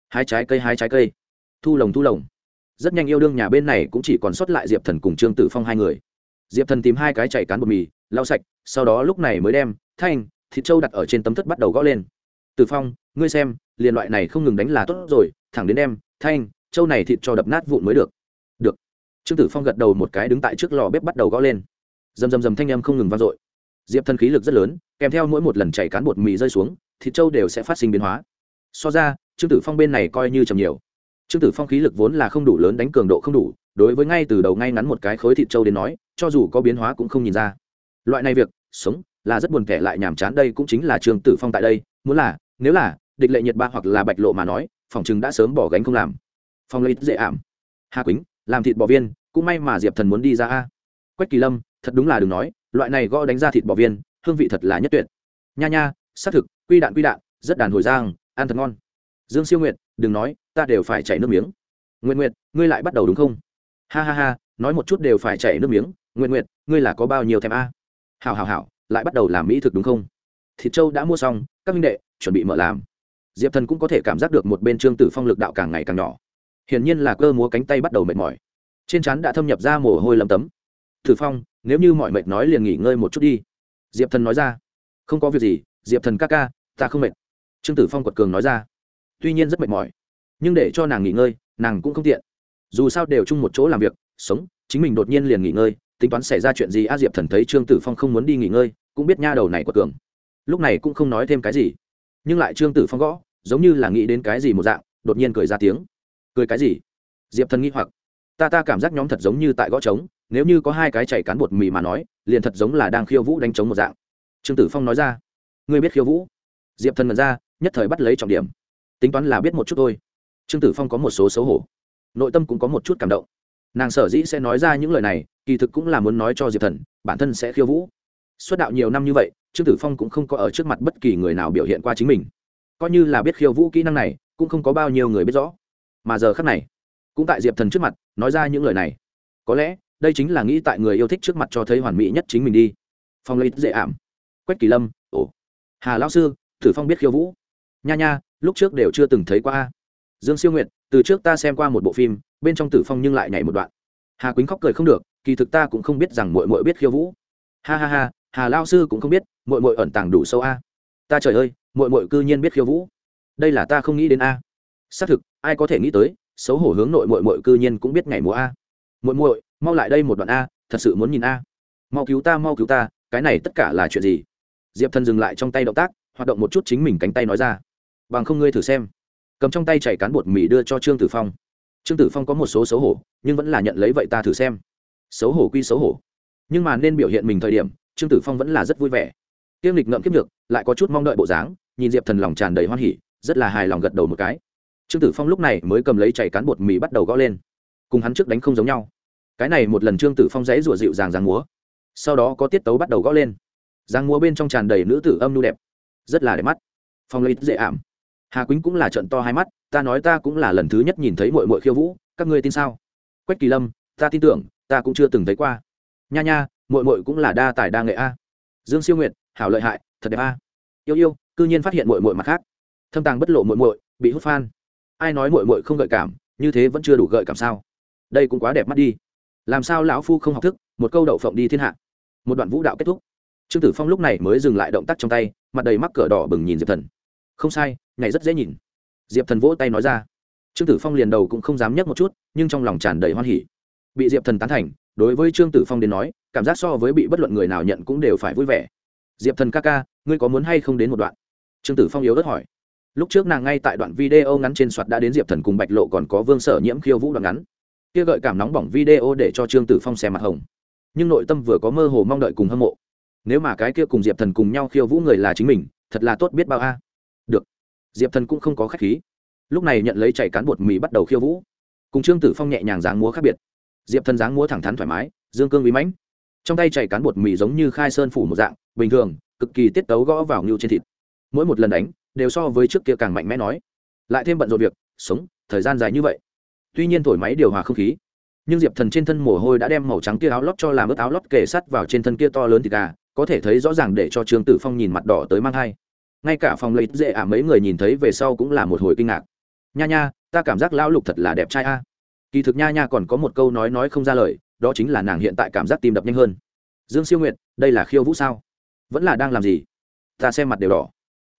Hai trái cây hai trái cây. Thu lồng thu lồng. Rất nhanh yêu đương nhà bên này cũng chỉ còn sót lại diệp thần cùng trương tử phong hai người. Diệp thần tìm hai cái chạy cán bột mì, lau sạch, sau đó lúc này mới đem thanh, thịt trâu đặt ở trên tấm thất bắt đầu gõ lên. Tử phong, ngươi xem, liền loại này không ngừng đánh là tốt rồi, thẳng đến đem thanh, trâu này thịt cho đập nát vụn mới được. Được. Trương tử phong gật đầu một cái đứng tại trước lò bếp bắt đầu gõ lên. Dầm dầm dầm thanh em không ngừng vang dội diệp thần khí lực rất lớn, kèm theo mỗi một lần chảy cán bột mì rơi xuống, thịt trâu đều sẽ phát sinh biến hóa. So ra, trương tử phong bên này coi như chầm nhiều. Trương tử phong khí lực vốn là không đủ lớn, đánh cường độ không đủ, đối với ngay từ đầu ngay ngắn một cái khối thịt trâu đến nói, cho dù có biến hóa cũng không nhìn ra. Loại này việc, sống, là rất buồn kẻ lại nhàm chán, đây cũng chính là trương tử phong tại đây, muốn là, nếu là, địch lệ nhiệt ba hoặc là bạch lộ mà nói, phòng chừng đã sớm bỏ gánh không làm. Phong lấy dễ ảm. Hà quýnh, làm thịt bò viên, cũng may mà diệp thần muốn đi ra a. Quách kỳ lâm, thật đúng là đừng nói loại này gõ đánh ra thịt bò viên, hương vị thật là nhất tuyệt. Nha nha, xác thực, quy đạn quy đạn, rất đàn hồi giang, ăn thật ngon. Dương siêu nguyện đừng nói, ta đều phải chảy nước miếng. Nguyện nguyện ngươi lại bắt đầu đúng không? Ha ha ha, nói một chút đều phải chảy nước miếng. Nguyện nguyện ngươi là có bao nhiêu thèm a? À? hào hào hào lại bắt đầu làm mỹ thực đúng không? Thịt trâu đã mua xong, các minh đệ, chuẩn bị mở làm. Diệp thần cũng có thể cảm giác được một bên trương tử phong lực đạo càng ngày càng nhỏ. Hiển nhiên là cơ múa cánh tay bắt đầu mệt mỏi. Trên chắn đã thâm nhập ra mồ hôi lầm tấm. Thử phong nếu như mọi mệt nói liền nghỉ ngơi một chút đi. Diệp thần nói ra. Không có việc gì, diệp thần ca ca, ta không mệt. Trương tử phong quật cường nói ra. Tuy nhiên rất mệt mỏi, nhưng để cho nàng nghỉ ngơi, nàng cũng không tiện. Dù sao đều chung một chỗ làm việc, sống, chính mình đột nhiên liền nghỉ ngơi, tính toán xảy ra chuyện gì a diệp thần thấy trương tử phong không muốn đi nghỉ ngơi, cũng biết nha đầu này quật cường. Lúc này cũng không nói thêm cái gì. Nhưng lại trương tử phong gõ, giống như là nghĩ đến cái gì một dạng, đột nhiên cười ra tiếng. Cười cái gì? Diệp thần nghĩ hoặc. Ta ta cảm giác nhóm thật giống như tại gõ trống nếu như có hai cái chảy cán bột mì mà nói, liền thật giống là đang khiêu vũ đánh trống một dạng. Trương tử phong nói ra. Ngươi biết khiêu vũ? Diệp thần mật ra, nhất thời bắt lấy trọng điểm. Tính toán là biết một chút thôi. Trương tử phong có một số xấu hổ. Nội tâm cũng có một chút cảm động. Nàng sở dĩ sẽ nói ra những lời này, kỳ thực cũng là muốn nói cho diệp thần, bản thân sẽ khiêu vũ. Suốt đạo nhiều năm như vậy, trương tử phong cũng không có ở trước mặt bất kỳ người nào biểu hiện qua chính mình. Coi như là biết khiêu vũ kỹ năng này, cũng không có bao nhiêu người biết rõ. Mà giờ khắc này, cũng tại diệp thần trước mặt, nói ra những lời này. Có lẽ đây chính là nghĩ tại người yêu thích trước mặt cho thấy hoàn mỹ nhất chính mình đi. Phong lấy dễ ảm. Quách kỳ lâm, ồ. Hà lao sư thử phong biết khiêu vũ. Nha nha, lúc trước đều chưa từng thấy qua dương siêu nguyệt, từ trước ta xem qua một bộ phim, bên trong tử phong nhưng lại nhảy một đoạn. Hà quýnh khóc cười không được, kỳ thực ta cũng không biết rằng mội mội biết khiêu vũ. Ha ha ha, hà lao sư cũng không biết mội mội ẩn tàng đủ sâu a. Ta trời ơi mội mội cư nhiên biết khiêu vũ. Đây là ta không nghĩ đến a. Xác thực, ai có thể nghĩ tới, xấu hổ hướng nội mội mội cư nhiên cũng biết ngày mùa a. Mội mội mau lại đây một đoạn a, thật sự muốn nhìn a. Mau cứu ta, mau cứu ta, cái này tất cả là chuyện gì? Diệp thần dừng lại trong tay động tác, hoạt động một chút chính mình cánh tay nói ra. Bằng không ngươi thử xem. Cầm trong tay chảy cán bột mì đưa cho trương tử phong. Trương tử phong có một số xấu hổ, nhưng vẫn là nhận lấy vậy ta thử xem. Xấu hổ quy xấu hổ. Nhưng mà nên biểu hiện mình thời điểm, trương tử phong vẫn là rất vui vẻ. Kiêm lịch ngậm kiếp được lại có chút mong đợi bộ dáng, nhìn diệp thần lòng tràn đầy hoan hỉ, rất là hài lòng gật đầu một cái. Trương tử phong lúc này mới cầm lấy chảy cán bột mì bắt đầu gõ lên. Cùng hắn trước đánh không giống nhau cái này một lần trương tử phong dãy rủa dịu dàng giang múa. Sau đó có tiết tấu bắt đầu gõ lên. Giang múa bên trong tràn đầy nữ tử âm nu đẹp. Rất là đẹp mắt. Phong lấy dễ ảm. Hà quýnh cũng là trận to hai mắt, ta nói ta cũng là lần thứ nhất nhìn thấy mội mội khiêu vũ, các ngươi tin sao? Quách kỳ lâm, ta tin tưởng, ta cũng chưa từng thấy qua. Nha nha mội mội cũng là đa tài đa nghệ a. Dương siêu nguyệt, hảo lợi hại, thật đẹp a. Yêu yêu, cư nhiên phát hiện mội mội mặt khác. Thâm tàng bất lộ mội mội bị hút phan. Ai nói mội mội không gợi cảm, như thế vẫn chưa đủ gợi cảm sao? Đây cũng quá đẹp mắt đi làm sao lão phu không học thức, một câu đậu phộng đi thiên hạ. Một đoạn vũ đạo kết thúc. Trương tử phong lúc này mới dừng lại động tác trong tay, mặt đầy mắc cỡ đỏ bừng nhìn diệp thần. Không sai, ngày rất dễ nhìn. Diệp thần vỗ tay nói ra. Trương tử phong liền đầu cũng không dám nhấc một chút, nhưng trong lòng tràn đầy hoan hỉ. Bị diệp thần tán thành, đối với trương tử phong đến nói, cảm giác so với bị bất luận người nào nhận cũng đều phải vui vẻ. Diệp thần ca ca, ngươi có muốn hay không đến một đoạn? Trương tử phong yếu ớt hỏi. Lúc trước nàng ngay tại đoạn video ngắn trên soạt đã đến diệp thần cùng bạch lộ còn có vương sở nhiễm khiêu vũ đoạn ngắn kia gợi cảm nóng bỏng video để cho trương tử phong xem mặt hồng. Nhưng nội tâm vừa có mơ hồ mong đợi cùng hâm mộ. Nếu mà cái kia cùng diệp thần cùng nhau khiêu vũ người là chính mình, thật là tốt biết bao a. Được. Diệp thần cũng không có k h á c h khí. Lúc này nhận lấy chạy cán bột mì bắt đầu khiêu vũ. Cùng trương tử phong nhẹ nhàng dáng múa khác biệt. Diệp thần dáng múa thẳng thắn thoải mái, dương cương bí mãnh. Trong tay chạy cán bột mì giống như khai sơn phủ một dạng, bình thường, cực kỳ tiết tấu gõ vào ngưu trên thịt. Mỗi một lần đánh, đều so với trước kia càng mạnh mẽ nói. Lại thêm bận rộn việc, sống, thời gian dài như vậy tuy nhiên thổi máy điều hòa không khí, nhưng diệp thần trên thân mồ hôi đã đem màu trắng kia áo lót cho làm ướt áo lót kề sắt vào trên thân kia to lớn thịt gà, có thể thấy rõ ràng để cho trương tử phong nhìn mặt đỏ tới mang hai ngay cả phòng lấy dễ ả mấy người nhìn thấy về sau cũng là một hồi kinh ngạc. Nha nha, ta cảm giác lão lục thật là đẹp trai a. Kỳ thực nha nha còn có một câu nói nói không ra lời, đó chính là nàng hiện tại cảm giác tim đập nhanh hơn. Dương siêu nguyệt, đây là khiêu vũ sao? Vẫn là đang làm gì? Ta xem mặt đều đỏ.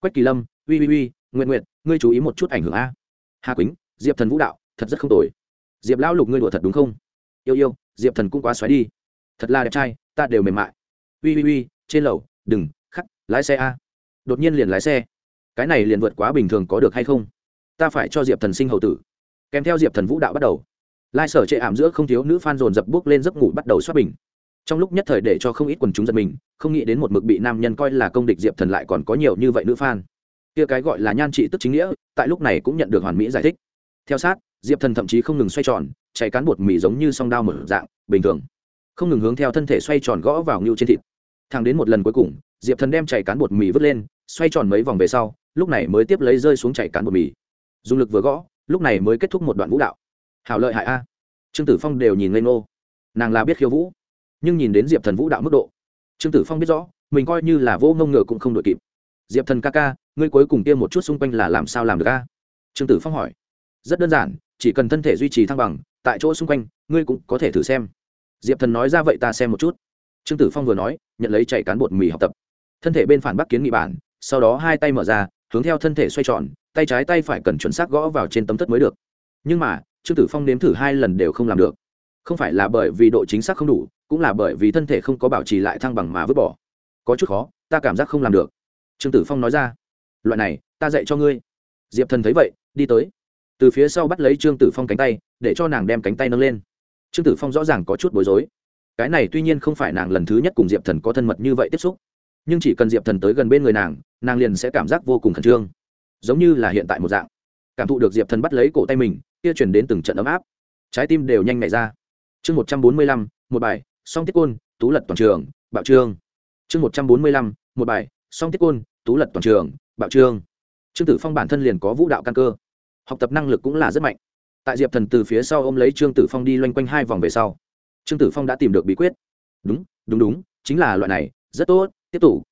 Quách kỳ lâm, uy uy uy nguyện nguyện ngươi chú ý một chút ảnh hưởng a. Hà quýnh, diệp thần vũ đạo thật rất không tồi. Diệp lão lục ngươi đùa thật đúng không? Yêu yêu, diệp thần cũng quá xoáy đi. Thật là đẹp trai, ta đều mềm mại. Uy uy uy, trên lầu, đừng, khắc, lái xe a. Đột nhiên liền lái xe. Cái này liền vượt quá bình thường có được hay không? Ta phải cho diệp thần sinh hậu tử. Kèm theo diệp thần vũ đạo bắt đầu. Lai sở chệ ảm giữa không thiếu nữ f dồn dập bước lên giấc ngủ bắt đầu xoát bình. Trong lúc nhất thời để cho không ít quần chúng giật mình, không nghĩ đến một mực bị nam nhân coi là công địch diệp thần lại còn có nhiều như vậy nữ f kia cái gọi là nhan trị tức chính nghĩa, tại lúc này cũng nhận được hoàn mỹ giải thích. Theo sát diệp thần thậm chí không ngừng xoay tròn chạy cán bột mì giống như song đao mở dạng bình thường không ngừng hướng theo thân thể xoay tròn gõ vào ngưu trên thịt thang đến một lần cuối cùng diệp thần đem chạy cán bột mì vứt lên xoay tròn mấy vòng về sau lúc này mới tiếp lấy rơi xuống chạy cán bột mì dùng lực vừa gõ lúc này mới kết thúc một đoạn vũ đạo hảo lợi hại a trương tử phong đều nhìn lên ngô nàng là biết khiêu vũ nhưng nhìn đến diệp thần vũ đạo mức độ trương tử phong biết rõ mình coi như là vô ngông ngựa cũng không đội kịp diệp thần ca ca ngươi cuối cùng tiêm một chút xung quanh là làm sao làm được a trương tử phong hỏi rất đơn giản chỉ cần thân thể duy trì thăng bằng, tại chỗ xung quanh, ngươi cũng có thể thử xem. Diệp thần nói ra vậy ta xem một chút. Trương tử phong vừa nói, nhận lấy chạy cán bột mì học tập. Thân thể bên phản bắc kiến nghị bản, sau đó hai tay mở ra, hướng theo thân thể xoay tròn, tay trái tay phải cần chuẩn xác gõ vào trên tấm thất mới được. Nhưng mà, trương tử phong nếm thử hai lần đều không làm được. Không phải là bởi vì độ chính xác không đủ, cũng là bởi vì thân thể không có bảo trì lại thăng bằng mà vứt bỏ. Có chút khó, ta cảm giác không làm được. Trương tử phong nói ra, loại này, ta dạy cho ngươi. Diệp thần thấy vậy, đi tới từ phía sau bắt lấy trương tử phong cánh tay, để cho nàng đem cánh tay nâng lên. Trương tử phong rõ ràng có chút bối rối. Cái này tuy nhiên không phải nàng lần thứ nhất cùng diệp thần có thân mật như vậy tiếp xúc, nhưng chỉ cần diệp thần tới gần bên người nàng nàng liền sẽ cảm giác vô cùng khẩn trương. Giống như là hiện tại một dạng. Cảm thụ được diệp thần bắt lấy cổ tay mình, kia chuyển đến từng trận ấm áp. Trái tim đều nhanh nhảy ra. Chương một trăm bốn mươi lăm, một bài, song tiết côn, tú lật toàn trường, bạo trương. Chương một trăm bốn mươi lăm, một bài, song tiết côn, tú lật toàn trường, bạo trương. Trương tử phong bản thân liền có vũ đạo căn cơ học tập năng lực cũng là rất mạnh. Tại diệp thần từ phía sau ôm lấy trương tử phong đi loanh quanh hai vòng về sau, trương tử phong đã tìm được bí quyết. Đúng đúng đúng, chính là loại này, rất tốt, tiếp tục.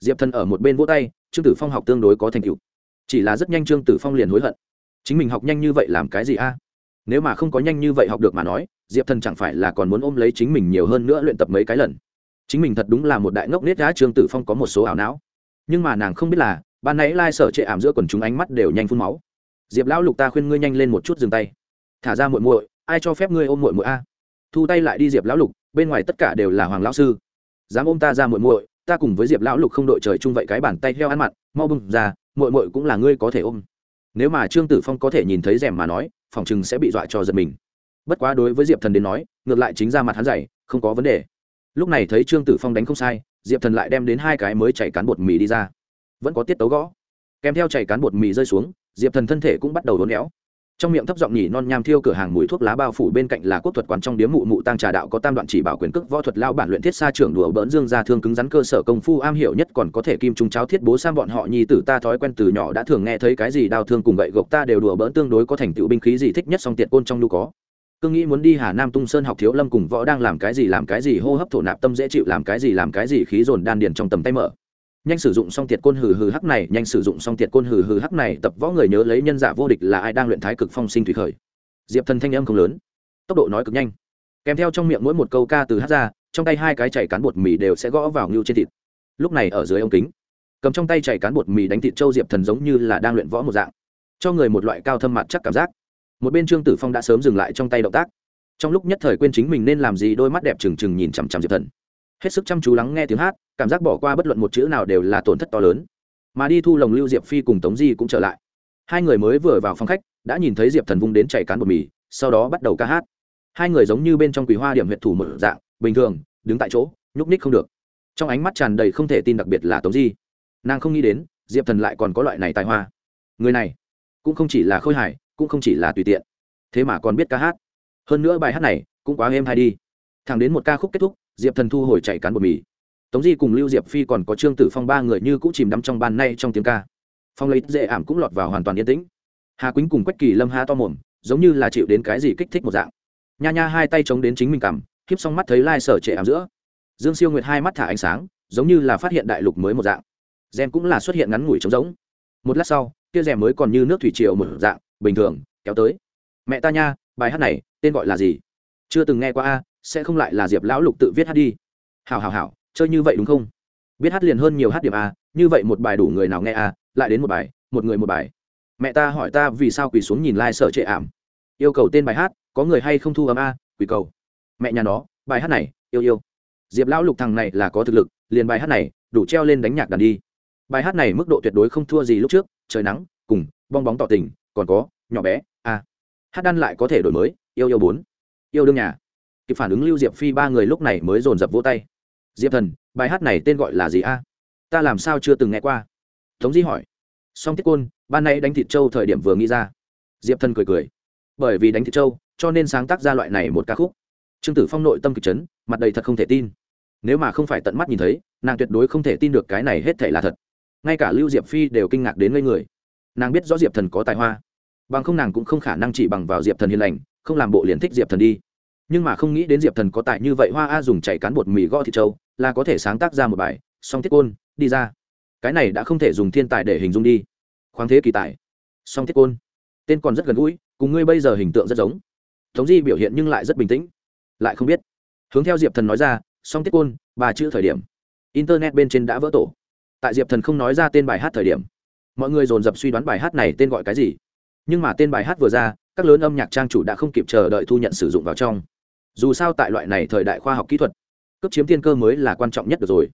Diệp thần ở một bên vỗ tay, trương tử phong học tương đối có thành tựu. Chỉ là rất nhanh trương tử phong liền hối hận. Chính mình học nhanh như vậy làm cái gì a? Nếu mà không có nhanh như vậy học được mà nói, diệp thần chẳng phải là còn muốn ôm lấy chính mình nhiều hơn nữa luyện tập mấy cái lần. Chính mình thật đúng là một đại ngốc nết đá trương tử phong có một số ảo não. Nhưng mà nàng không biết là, ban nãy lai sở trệ ảm giữa quần chúng ánh mắt đều nhanh phun máu diệp lão lục ta khuyên ngươi nhanh lên một chút dừng tay. Thả ra muội muội, ai cho phép ngươi ôm muội muội a? Thu tay lại đi diệp lão lục, bên ngoài tất cả đều là hoàng lão sư. Dám ôm ta ra muội muội, ta cùng với diệp lão lục không đội trời chung vậy cái bàn tay heo ăn mặn, mau bưng ra, muội muội cũng là ngươi có thể ôm. Nếu mà trương tử phong có thể nhìn thấy rèm mà nói, phòng chừng sẽ bị dọa cho giật mình. Bất quá đối với diệp thần đến nói, ngược lại chính ra mặt hắn dày không có vấn đề. Lúc này thấy trương tử phong đánh không sai, diệp thần lại đem đến hai cái mới chảy cán bột mì đi ra. Vẫn có tiết tấu gõ. Kèm theo chảy cán bột mì rơi xuống diệp thần thân thể cũng bắt đầu đốn éo. Trong miệng thấp giọng nhỉ non nham thiêu cửa hàng mùi thuốc lá bao phủ bên cạnh là quốc thuật quán trong điếm mụ mụ tăng trà đạo có tam đoạn chỉ bảo quyền cước võ thuật lao bản luyện thiết xa trưởng đùa bỡn dương ra thương cứng rắn cơ sở công phu am hiểu nhất còn có thể kim trung cháo thiết bố sang bọn họ nhi tử ta thói quen từ nhỏ đã thường nghe thấy cái gì đau thương cùng gậy gộc ta đều đùa bỡn tương đối có thành tựu binh khí gì thích nhất song tiệt côn trong nu có. Cương nghĩ muốn đi hà nam tung sơn học thiếu lâm cùng võ đang làm cái gì làm cái gì hô hấp thổ nạp tâm dễ chịu làm cái gì làm cái gì khí dồn đan điền trong tầm tay mở nhanh sử dụng xong tiệt côn hừ hừ hắc này, nhanh sử dụng xong tiệt côn hừ hừ hắc này, tập võ người nhớ lấy nhân giả vô địch là ai đang luyện thái cực phong sinh thủy khởi. Diệp thần thanh âm không lớn, tốc độ nói cực nhanh. Kèm theo trong miệng mỗi một câu ca từ hát ra, trong tay hai cái chảy cán bột mì đều sẽ gõ vào ngưu trên thịt. Lúc này ở dưới ống kính, cầm trong tay chảy cán bột mì đánh thịt châu diệp thần giống như là đang luyện võ một dạng, cho người một loại cao thâm mặt chắc cảm giác. Một bên trương tử phong đã sớm dừng lại trong tay động tác. Trong lúc nhất thời quên chính mình nên làm gì, đôi mắt đẹp trừng trừng nhìn chằm chằm diệp thần hết sức chăm chú lắng nghe tiếng hát, cảm giác bỏ qua bất luận một chữ nào đều là tổn thất to lớn. Mà đi thu lồng lưu diệp phi cùng tống di cũng trở lại. Hai người mới vừa vào phòng khách, đã nhìn thấy diệp thần vung đến chạy cán bột mì, sau đó bắt đầu ca hát. Hai người giống như bên trong quý hoa điểm huyệt thủ một dạng, bình thường, đứng tại chỗ, nhúc ních không được. Trong ánh mắt tràn đầy không thể tin đặc biệt là tống di. Nàng không nghĩ đến, diệp thần lại còn có loại này tài hoa. Người này, cũng không chỉ là khôi hài, cũng không chỉ là tùy tiện. Thế mà còn biết ca hát. Hơn nữa bài hát này, cũng quá êm hay đi. Thẳng đến một ca khúc kết thúc diệp thần thu hồi chạy cán bột mì. Tống di cùng lưu diệp phi còn có trương tử phong ba người như cũng chìm đắm trong ban nay trong tiếng ca. Phong lấy dễ ảm cũng lọt vào hoàn toàn yên tĩnh. Hà quýnh cùng quách kỳ lâm ha to mồm, giống như là chịu đến cái gì kích thích một dạng. Nha nha hai tay chống đến chính mình cằm, khiếp xong mắt thấy lai sở trệ ảm giữa. Dương siêu nguyệt hai mắt thả ánh sáng, giống như là phát hiện đại lục mới một dạng. Rèm cũng là xuất hiện ngắn ngủi trống giống một lát sau, kia rèm mới còn như nước thủy triều một dạng, bình thường, kéo tới. Mẹ ta nha, bài hát này tên gọi là gì? Chưa từng nghe qua a sẽ không lại là diệp lão lục tự viết hát đi. Hào hào hào chơi như vậy đúng không? Biết hát liền hơn nhiều hát điểm a như vậy một bài đủ người nào nghe a lại đến một bài, một người một bài. Mẹ ta hỏi ta vì sao quỳ xuống nhìn lai、like、sợ trệ ảm. Yêu cầu tên bài hát, có người hay không thu âm a, quỳ cầu. Mẹ nhà nó, bài hát này, yêu yêu. Diệp lão lục thằng này là có thực lực, liền bài hát này, đủ treo lên đánh nhạc đàn đi. Bài hát này mức độ tuyệt đối không thua gì lúc trước, trời nắng, cùng, bong bóng tỏ tình, còn có, nhỏ bé, a. Hát đan lại có thể đổi mới, yêu yêu bốn. Yêu đương nhà kịp phản ứng lưu diệp phi ba người lúc này mới dồn dập vỗ tay. Diệp thần, bài hát này tên gọi là gì a? Ta làm sao chưa từng nghe qua. Tống di hỏi. Song tiết côn, ban nay đánh thịt châu thời điểm vừa nghĩ ra. Diệp thần cười cười. Bởi vì đánh thịt châu, cho nên sáng tác ra loại này một ca khúc. Trương tử phong nội tâm kịch chấn, mặt đầy thật không thể tin. Nếu mà không phải tận mắt nhìn thấy, nàng tuyệt đối không thể tin được cái này hết thể là thật. Ngay cả lưu diệp phi đều kinh ngạc đến ngây người. Nàng biết rõ diệp thần có tài hoa, bằng không nàng cũng không khả năng chỉ bằng vào diệp thần hiền lành, không làm bộ liền thích diệp thần đi nhưng mà không nghĩ đến diệp thần có tài như vậy, hoa a dùng chạy cán bột mì gõ thịt trâu, là có thể sáng tác ra một bài, song tiết côn, đi ra. Cái này đã không thể dùng thiên tài để hình dung đi. Khoáng thế kỳ tài. Song tiết côn. Tên còn rất gần gũi, cùng ngươi bây giờ hình tượng rất giống. Tống di biểu hiện nhưng lại rất bình tĩnh. Lại không biết. Hướng theo diệp thần nói ra, song tiết côn bà chữ thời điểm. Internet bên trên đã vỡ tổ. Tại diệp thần không nói ra tên bài hát thời điểm, mọi người dồn dập suy đoán bài hát này tên gọi cái gì. Nhưng mà tên bài hát vừa ra, các lớn âm nhạc trang chủ đã không kịp chờ đợi thu nhận sử dụng vào trong dù sao tại loại này thời đại khoa học kỹ thuật cấp chiếm tiên cơ mới là quan trọng nhất được rồi.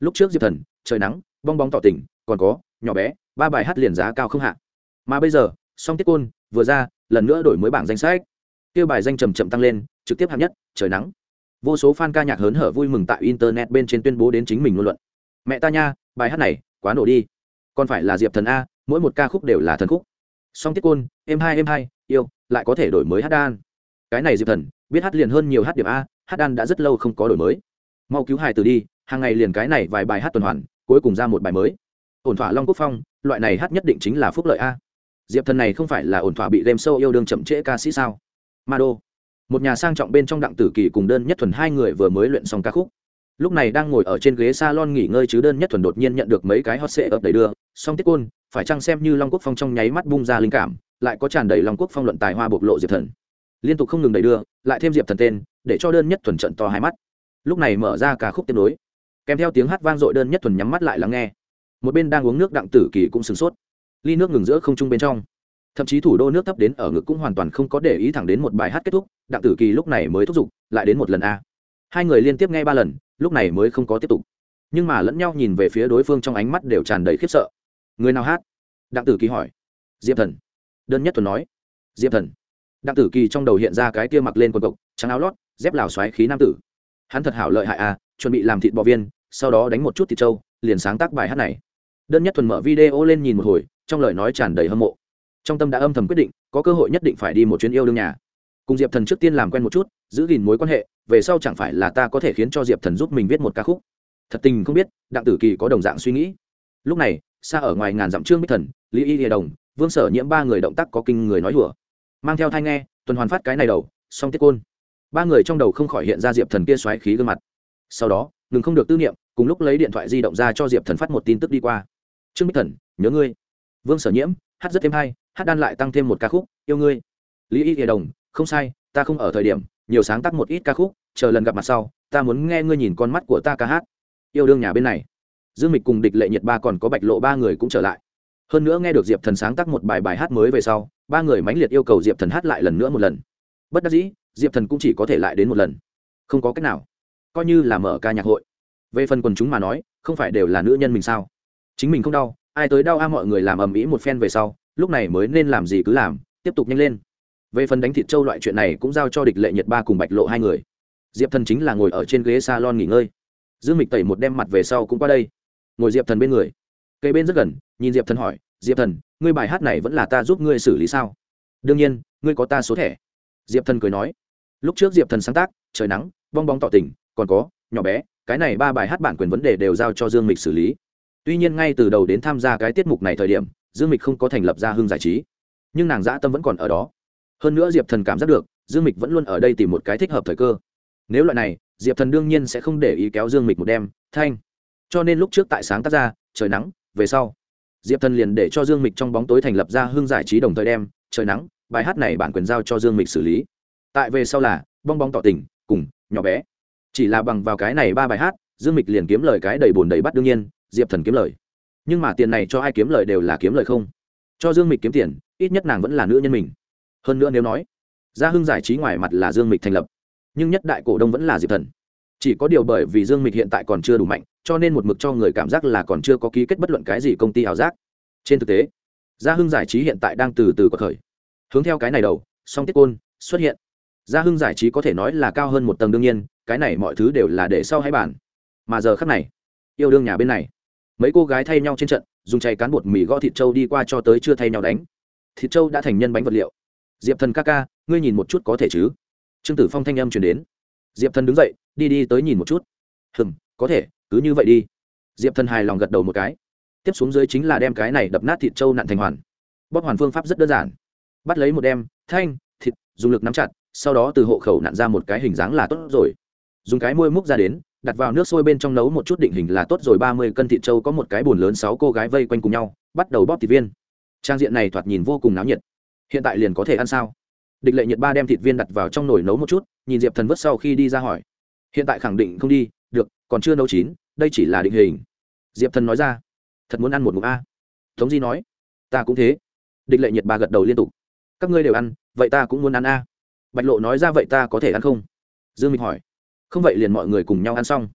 Lúc trước diệp thần, trời nắng, bong bóng tỏ tình, còn có, nhỏ bé, ba bài hát liền giá cao không hạ. Mà bây giờ, song tiết côn, vừa ra, lần nữa đổi mới bảng danh sách. Kêu bài danh trầm chậm tăng lên, trực tiếp hạng nhất, trời nắng. Vô số fan ca nhạc hớn hở vui mừng tại internet bên trên tuyên bố đến chính mình ngôn luận. Mẹ ta nha, bài hát này, quá nổ đi. Còn phải là diệp thần a, mỗi một ca khúc đều là thần khúc. Song tiết côn, em hai em hai, yêu, lại có thể đổi mới hát đan. Cái này diệp thần biết hát liền hơn nhiều hát điểm a, hát đan đã rất lâu không có đổi mới. Mau cứu hài từ đi, hàng ngày liền cái này vài bài hát tuần hoàn, cuối cùng ra một bài mới. Ổn thỏa long quốc phong, loại này hát nhất định chính là phúc lợi a. Diệp thần này không phải là ổn thỏa bị đem sâu yêu đương chậm trễ ca sĩ sao? Ma đô một nhà sang trọng bên trong đặng tử kỳ cùng đơn nhất thuần hai người vừa mới luyện xong ca khúc. Lúc này đang ngồi ở trên ghế s a lon nghỉ ngơi chứ đơn nhất thuần đột nhiên nhận được mấy cái hot sệ ập đầy đưa, song tiết côn, phải chăng xem như long quốc phong trong nháy mắt bung ra linh cảm, lại có tràn đầy long quốc phong luận tài hoa bộc lộ diệp thần liên tục không ngừng đẩy đưa, lại thêm diệp thần tên, để cho đơn nhất thuần trận to hai mắt. Lúc này mở ra ca khúc tiếp nối. Kèm theo tiếng hát vang dội đơn nhất thuần nhắm mắt lại lắng nghe. Một bên đang uống nước đặng tử kỳ cũng sửng sốt. Ly nước ngừng giữa không trung bên trong. Thậm chí thủ đô nước thấp đến ở ngực cũng hoàn toàn không có để ý thẳng đến một bài hát kết thúc, đặng tử kỳ lúc này mới thúc giục, lại đến một lần a. Hai người liên tiếp nghe ba lần, lúc này mới không có tiếp tục. Nhưng mà lẫn nhau nhìn về phía đối phương trong ánh mắt đều tràn đầy khiếp sợ. Người nào hát? Đặng tử kỳ hỏi. Diệp thần. Đơn nhất thuần nói. Diệp thần đặng tử kỳ trong đầu hiện ra cái kia mặc lên quần cộc, trắng áo lót, dép lào xoáy khí nam tử. Hắn thật hảo lợi hại à chuẩn bị làm thịt bò viên, sau đó đánh một chút thịt trâu, liền sáng tác bài hát này. Đơn nhất thuần mở video lên nhìn một hồi, trong lời nói tràn đầy hâm mộ. Trong tâm đã âm thầm quyết định, có cơ hội nhất định phải đi một chuyến yêu đương nhà. Cùng diệp thần trước tiên làm quen một chút, giữ gìn mối quan hệ, về sau chẳng phải là ta có thể khiến cho diệp thần giúp mình viết một ca khúc. Thật tình không biết, đặng tử kỳ có đồng dạng suy nghĩ. Lúc này, xa ở ngoài ngàn dặm trương bích thần, lý y hiệp đồng, vương sở nhiễm ba người động tác có kinh người nói hùa mang theo thai nghe, tuần hoàn phát cái này đầu song tiết côn. Ba người trong đầu không khỏi hiện ra diệp thần kia xoáy khí gương mặt. Sau đó, ngừng không được tư niệm, cùng lúc lấy điện thoại di động ra cho diệp thần phát một tin tức đi qua. Trương bích thần, nhớ ngươi. Vương sở nhiễm, hát rất thêm hay, hát đan lại tăng thêm một ca khúc, yêu ngươi. Lý y hiệp đồng, không sai, ta không ở thời điểm, nhiều sáng tác một ít ca khúc, chờ lần gặp mặt sau, ta muốn nghe ngươi nhìn con mắt của ta ca hát. Yêu đương nhà bên này. Dương mịch cùng địch lệ nhiệt ba còn có bạch lộ ba người cũng trở lại. Hơn nữa nghe được diệp thần sáng tác một bài bài hát mới về sau ba người mãnh liệt yêu cầu diệp thần hát lại lần nữa một lần bất đắc dĩ diệp thần cũng chỉ có thể lại đến một lần không có cách nào coi như là mở ca nhạc hội về phần quần chúng mà nói không phải đều là nữ nhân mình sao chính mình không đau ai tới đau a mọi người làm ầm ĩ một phen về sau lúc này mới nên làm gì cứ làm tiếp tục nhanh lên về phần đánh thịt trâu loại chuyện này cũng giao cho địch lệ nhiệt ba cùng bạch lộ hai người diệp thần chính là ngồi ở trên ghế salon nghỉ ngơi dương mịch tẩy một đem mặt về sau cũng qua đây ngồi diệp thần bên người cây bên rất gần nhìn diệp thần hỏi diệp thần, ngươi bài hát này vẫn là ta giúp ngươi xử lý sao? Đương nhiên, ngươi có ta số thẻ. Diệp thần cười nói. Lúc trước diệp thần sáng tác, trời nắng, bong bóng tỏ tình, còn có, nhỏ bé, cái này ba bài hát bản quyền vấn đề đều giao cho dương mịch xử lý. Tuy nhiên ngay từ đầu đến tham gia cái tiết mục này thời điểm, dương mịch không có thành lập ra hương giải trí. Nhưng nàng dã tâm vẫn còn ở đó. Hơn nữa diệp thần cảm giác được, dương mịch vẫn luôn ở đây tìm một cái thích hợp thời cơ. Nếu loại này, diệp thần đương nhiên sẽ không để ý kéo dương mịch một đêm, thanh. Cho nên lúc trước tại sáng tác ra, trời nắng, về sau diệp thần liền để cho dương mịch trong bóng tối thành lập ra hương giải trí đồng thời đem, trời nắng, bài hát này bản quyền giao cho dương mịch xử lý. Tại về sau là, bong bóng tỏ tình, cùng, nhỏ bé. Chỉ là bằng vào cái này ba bài hát, dương mịch liền kiếm lời cái đầy bồn đầy bắt đương nhiên, diệp thần kiếm lời. Nhưng mà tiền này cho ai kiếm lời đều là kiếm lời không. Cho dương mịch kiếm tiền, ít nhất nàng vẫn là nữ nhân mình. Hơn nữa nếu nói gia hưng giải trí ngoài mặt là dương mịch thành lập, nhưng nhất đại cổ đông vẫn là diệp thần. Chỉ có điều bởi vì dương mịch hiện tại còn chưa đủ mạnh cho nên một mực cho người cảm giác là còn chưa có ký kết bất luận cái gì công ty ảo giác. Trên thực tế, gia hưng giải trí hiện tại đang từ từ có khởi. Hướng theo cái này đầu, song tiết côn xuất hiện. Gia hưng giải trí có thể nói là cao hơn một tầng đương nhiên, cái này mọi thứ đều là để sau hay bàn. Mà giờ khắc này, yêu đương nhà bên này, mấy cô gái thay nhau trên trận, dùng chay cán bột mì gõ thịt trâu đi qua cho tới chưa thay nhau đánh. Thịt trâu đã thành nhân bánh vật liệu. Diệp thần ca ca, ngươi nhìn một chút có thể chứ? Trương tử phong thanh âm chuyển đến. Diệp thần đứng dậy, đi đi tới nhìn một chút. Hừng có thể cứ như vậy đi. Diệp thần hài lòng gật đầu một cái. Tiếp xuống dưới chính là đem cái này đập nát thịt trâu nặn thành hoàn. Bóp hoàn phương pháp rất đơn giản. Bắt lấy một đem thanh, thịt, dùng lực nắm chặt, sau đó từ hộ khẩu nặn ra một cái hình dáng là tốt rồi. Dùng cái môi múc ra đến, đặt vào nước sôi bên trong nấu một chút định hình là tốt rồi. Ba mươi cân thịt trâu có một cái bồn lớn sáu cô gái vây quanh cùng nhau, bắt đầu bóp thịt viên. Trang diện này thoạt nhìn vô cùng náo nhiệt. Hiện tại liền có thể ăn sao? Địch lệ nhiệt ba đem thịt viên đặt vào trong nồi nấu một chút, nhìn diệp thần vớt sau khi đi ra hỏi. Hiện tại khẳng định không đi còn chưa nấu chín, đây chỉ là định hình. Diệp thần nói ra, thật muốn ăn một mục a. Tống di nói, ta cũng thế. Địch lệ nhiệt ba gật đầu liên tục, các ngươi đều ăn, vậy ta cũng muốn ăn a. Bạch lộ nói ra, vậy ta có thể ăn không? Dương minh hỏi, không vậy liền mọi người cùng nhau ăn xong.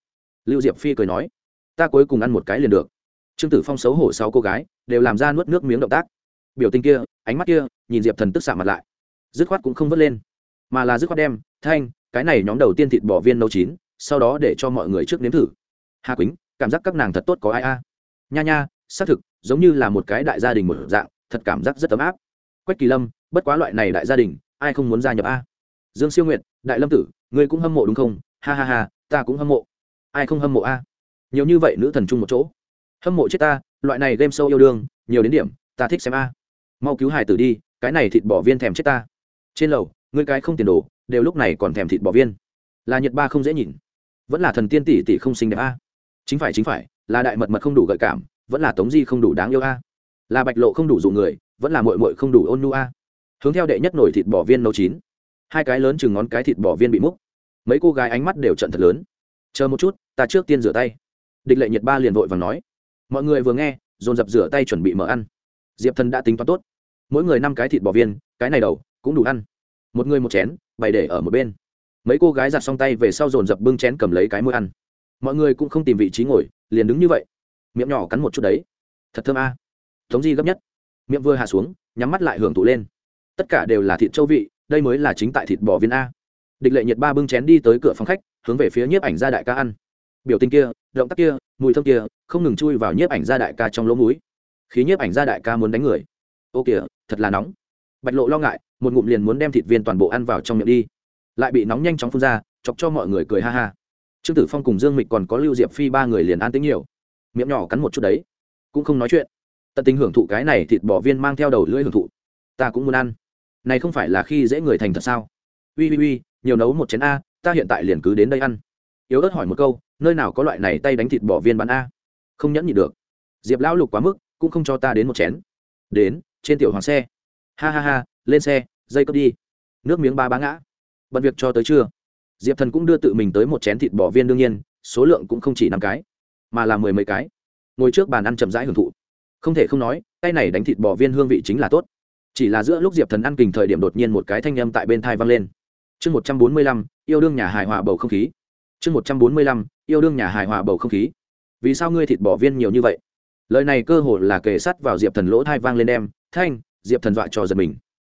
Lưu diệp phi cười nói, ta cuối cùng ăn một cái liền được. Trương tử phong xấu hổ sáu cô gái, đều làm ra nuốt nước miếng động tác. Biểu tình kia, ánh mắt kia, nhìn diệp thần tức xạ mặt lại. Dứt khoát cũng không vớt lên, mà là dứt khoát đem, thanh, cái này nhóm đầu tiên thịt bỏ viên nấu chín sau đó để cho mọi người trước nếm thử. Hà quýnh, cảm giác các nàng thật tốt có ai a? Nha nha, xác thực, giống như là một cái đại gia đình một dạng, thật cảm giác rất ấm áp. Quách kỳ lâm, bất quá loại này đại gia đình, ai không muốn gia nhập a? Dương siêu nguyện đại lâm tử, ngươi cũng hâm mộ đúng không? Ha ha ha, ta cũng hâm mộ. Ai không hâm mộ a? Nhiều như vậy nữ thần chung một chỗ. Hâm mộ chết ta, loại này game sâu yêu đương, nhiều đến điểm, ta thích xem a. Mau cứu hải tử đi, cái này thịt bỏ viên thèm chết ta. Trên lầu, ngươi cái không tiền đồ, đều lúc này còn thèm thịt bỏ viên. Là nhật ba không dễ nhìn vẫn là thần tiên tỷ tỷ không xinh đẹp a. Chính phải chính phải, là đại mật mật không đủ gợi cảm, vẫn là tống di không đủ đáng yêu a. Là bạch lộ không đủ dụ người, vẫn là mội mội không đủ ôn nu a. Hướng theo đệ nhất nổi thịt bò viên nấu chín. Hai cái lớn chừng ngón cái thịt bò viên bị múc. Mấy cô gái ánh mắt đều trận thật lớn. Chờ một chút, ta trước tiên rửa tay. Địch lệ nhiệt ba liền vội và nói. Mọi người vừa nghe, dồn dập rửa tay chuẩn bị mở ăn. Diệp thần đã tính toán tốt. Mỗi người năm cái thịt bò viên, cái này đầu cũng đủ ăn. Một người một chén, bày để ở một bên mấy cô gái giặt xong tay về sau dồn dập bưng chén cầm lấy cái môi ăn. Mọi người cũng không tìm vị trí ngồi, liền đứng như vậy. Miệng nhỏ cắn một chút đấy. Thật thơm a. À. tống di gấp nhất. Miệng vừa hạ xuống, nhắm mắt lại hưởng thụ lên. Tất cả đều là thịt châu vị, đây mới là chính tại thịt bò viên a. Địch lệ nhiệt ba bưng chén đi tới cửa phòng khách, hướng về phía nhiếp ảnh gia đại ca ăn. Biểu tình kia, động tác kia, mùi thơm kia, không ngừng chui vào nhiếp ảnh gia đại ca trong lỗ mũi. Khí nhiếp ảnh gia đại ca muốn đánh người. Ô kìa, thật là nóng. Bạch lộ lo ngại, một ngụm liền muốn đem thịt viên toàn bộ ăn vào trong miệng đi lại bị nóng nhanh chóng phun ra, chọc cho mọi người cười ha ha. Trương tử phong cùng dương mịch còn có lưu diệp phi ba người liền an tính nhiều. Miệng nhỏ cắn một chút đấy, cũng không nói chuyện. Tận tình hưởng thụ cái này thịt bỏ viên mang theo đầu lưỡi hưởng thụ. Ta cũng muốn ăn. Này không phải là khi dễ người thành thật sao? Ui ui ui, nhiều nấu một chén a, ta hiện tại liền cứ đến đây ăn. Yếu ớt hỏi một câu, nơi nào có loại này tay đánh thịt bỏ viên bán a? Không nhẫn nhị được. Diệp lão lục quá mức, cũng không cho ta đến một chén. Đến, trên tiểu hoàng xe. Ha ha ha, lên xe, dây cướp đi. Nước miếng ba bá ngã bận việc cho tới trưa. Diệp thần cũng đưa tự mình tới một chén thịt bò viên đương nhiên, số lượng cũng không chỉ năm cái, mà là mười mấy cái. Ngồi trước bàn ăn chậm rãi hưởng thụ. Không thể không nói tay này đánh thịt bò viên hương vị chính là tốt. Chỉ là giữa lúc diệp thần ăn kình thời điểm đột nhiên một cái thanh â m tại bên thai vang lên. Chương một trăm bốn mươi lăm, yêu đương nhà hài hòa bầu không khí. Chương một trăm bốn mươi lăm, yêu đương nhà hài hòa bầu không khí. Vì sao ngươi thịt bò viên nhiều như vậy? Lời này cơ hồ là kề sắt vào diệp thần lỗ thai vang lên đem thanh! Diệp thần dọa cho giật mình.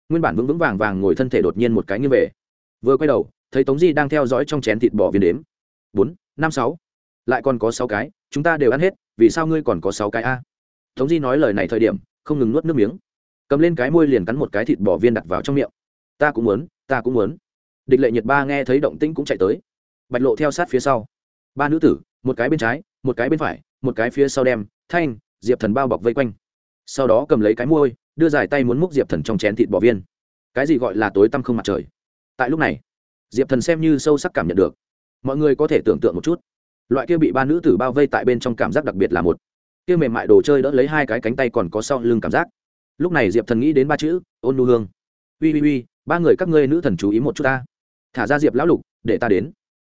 Nguyên bản vững vững vàng vàng ngồi thân thể đột nhiên một cái như về vừa quay đầu, thấy tống di đang theo dõi trong chén thịt bò viên đếm. Bốn, năm, sáu. Lại còn có sáu cái, chúng ta đều ăn hết, vì sao ngươi còn có sáu cái a? Tống di nói lời này thời điểm, không ngừng nuốt nước miếng. Cầm lên cái môi liền cắn một cái thịt bò viên đặt vào trong miệng. Ta cũng muốn, ta cũng muốn. Địch lệ nhiệt ba nghe thấy động tĩnh cũng chạy tới. Bạch lộ theo sát phía sau. Ba nữ tử, một cái bên trái, một cái bên phải, một cái phía sau đem, thanh, diệp thần bao bọc vây quanh. Sau đó cầm lấy cái môi, đưa dài tay muốn múc diệp thần trong chén thịt bò viên. Cái gì gọi là tối tăm không mặt trời? Tại lúc này, diệp thần xem như sâu sắc cảm nhận được. Mọi người có thể tưởng tượng một chút, loại kia bị ba nữ tử bao vây tại bên trong cảm giác đặc biệt là một. Kia mềm mại đồ chơi đỡ lấy hai cái cánh tay còn có sau lưng cảm giác. Lúc này diệp thần nghĩ đến ba chữ, ôn nu hương. Ui ui ui ba người các ngươi nữ thần chú ý một chút ta. Thả ra diệp lão lục, để ta đến.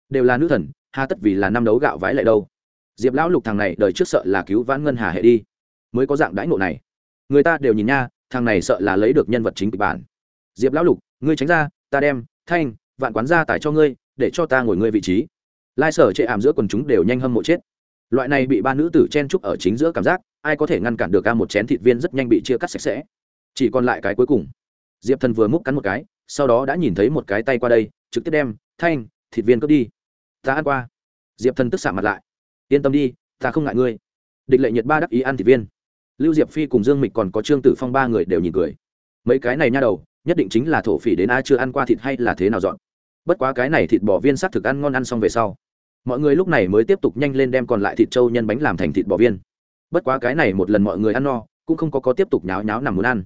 Đều là nữ thần, hà tất vì là năm đấu gạo vãi lại đâu. Diệp lão lục thằng này đời trước sợ là cứu vãn ngân hà hệ đi, mới có dạng đãi ngộ này. Người ta đều nhìn nha, thằng này sợ là lấy được nhân vật chính kịch bản. Diệp lão lục, ngươi tránh ra, ta đem thanh, vạn quán gia tài cho ngươi, để cho ta ngồi ngươi vị trí. Lai sở chệ ảm giữa quần chúng đều nhanh hâm mộ chết. Loại này bị ba nữ tử chen trúc ở chính giữa cảm giác, ai có thể ngăn cản được ca một chén thịt viên rất nhanh bị chia cắt sạch sẽ. Chỉ còn lại cái cuối cùng. Diệp thần vừa múc cắn một cái, sau đó đã nhìn thấy một cái tay qua đây, trực tiếp đem, thanh, thịt viên cướp đi. Ta ăn qua. Diệp thần tức xả mặt lại. Yên tâm đi, ta không ngại ngươi. Địch lệ nhiệt ba đắc ý ăn thịt viên. Lưu diệp phi cùng dương mịch còn có trương tử phong ba người đều nhìn cười. Mấy cái này nha đầu nhất định chính là thổ phỉ đến ai chưa ăn qua thịt hay là thế nào dọn. Bất quá cái này thịt bò viên s á c thực ăn ngon ăn xong về sau, mọi người lúc này mới tiếp tục nhanh lên đem còn lại thịt trâu nhân bánh làm thành thịt bò viên. Bất quá cái này một lần mọi người ăn no, cũng không có có tiếp tục nháo nháo nằm muốn ăn.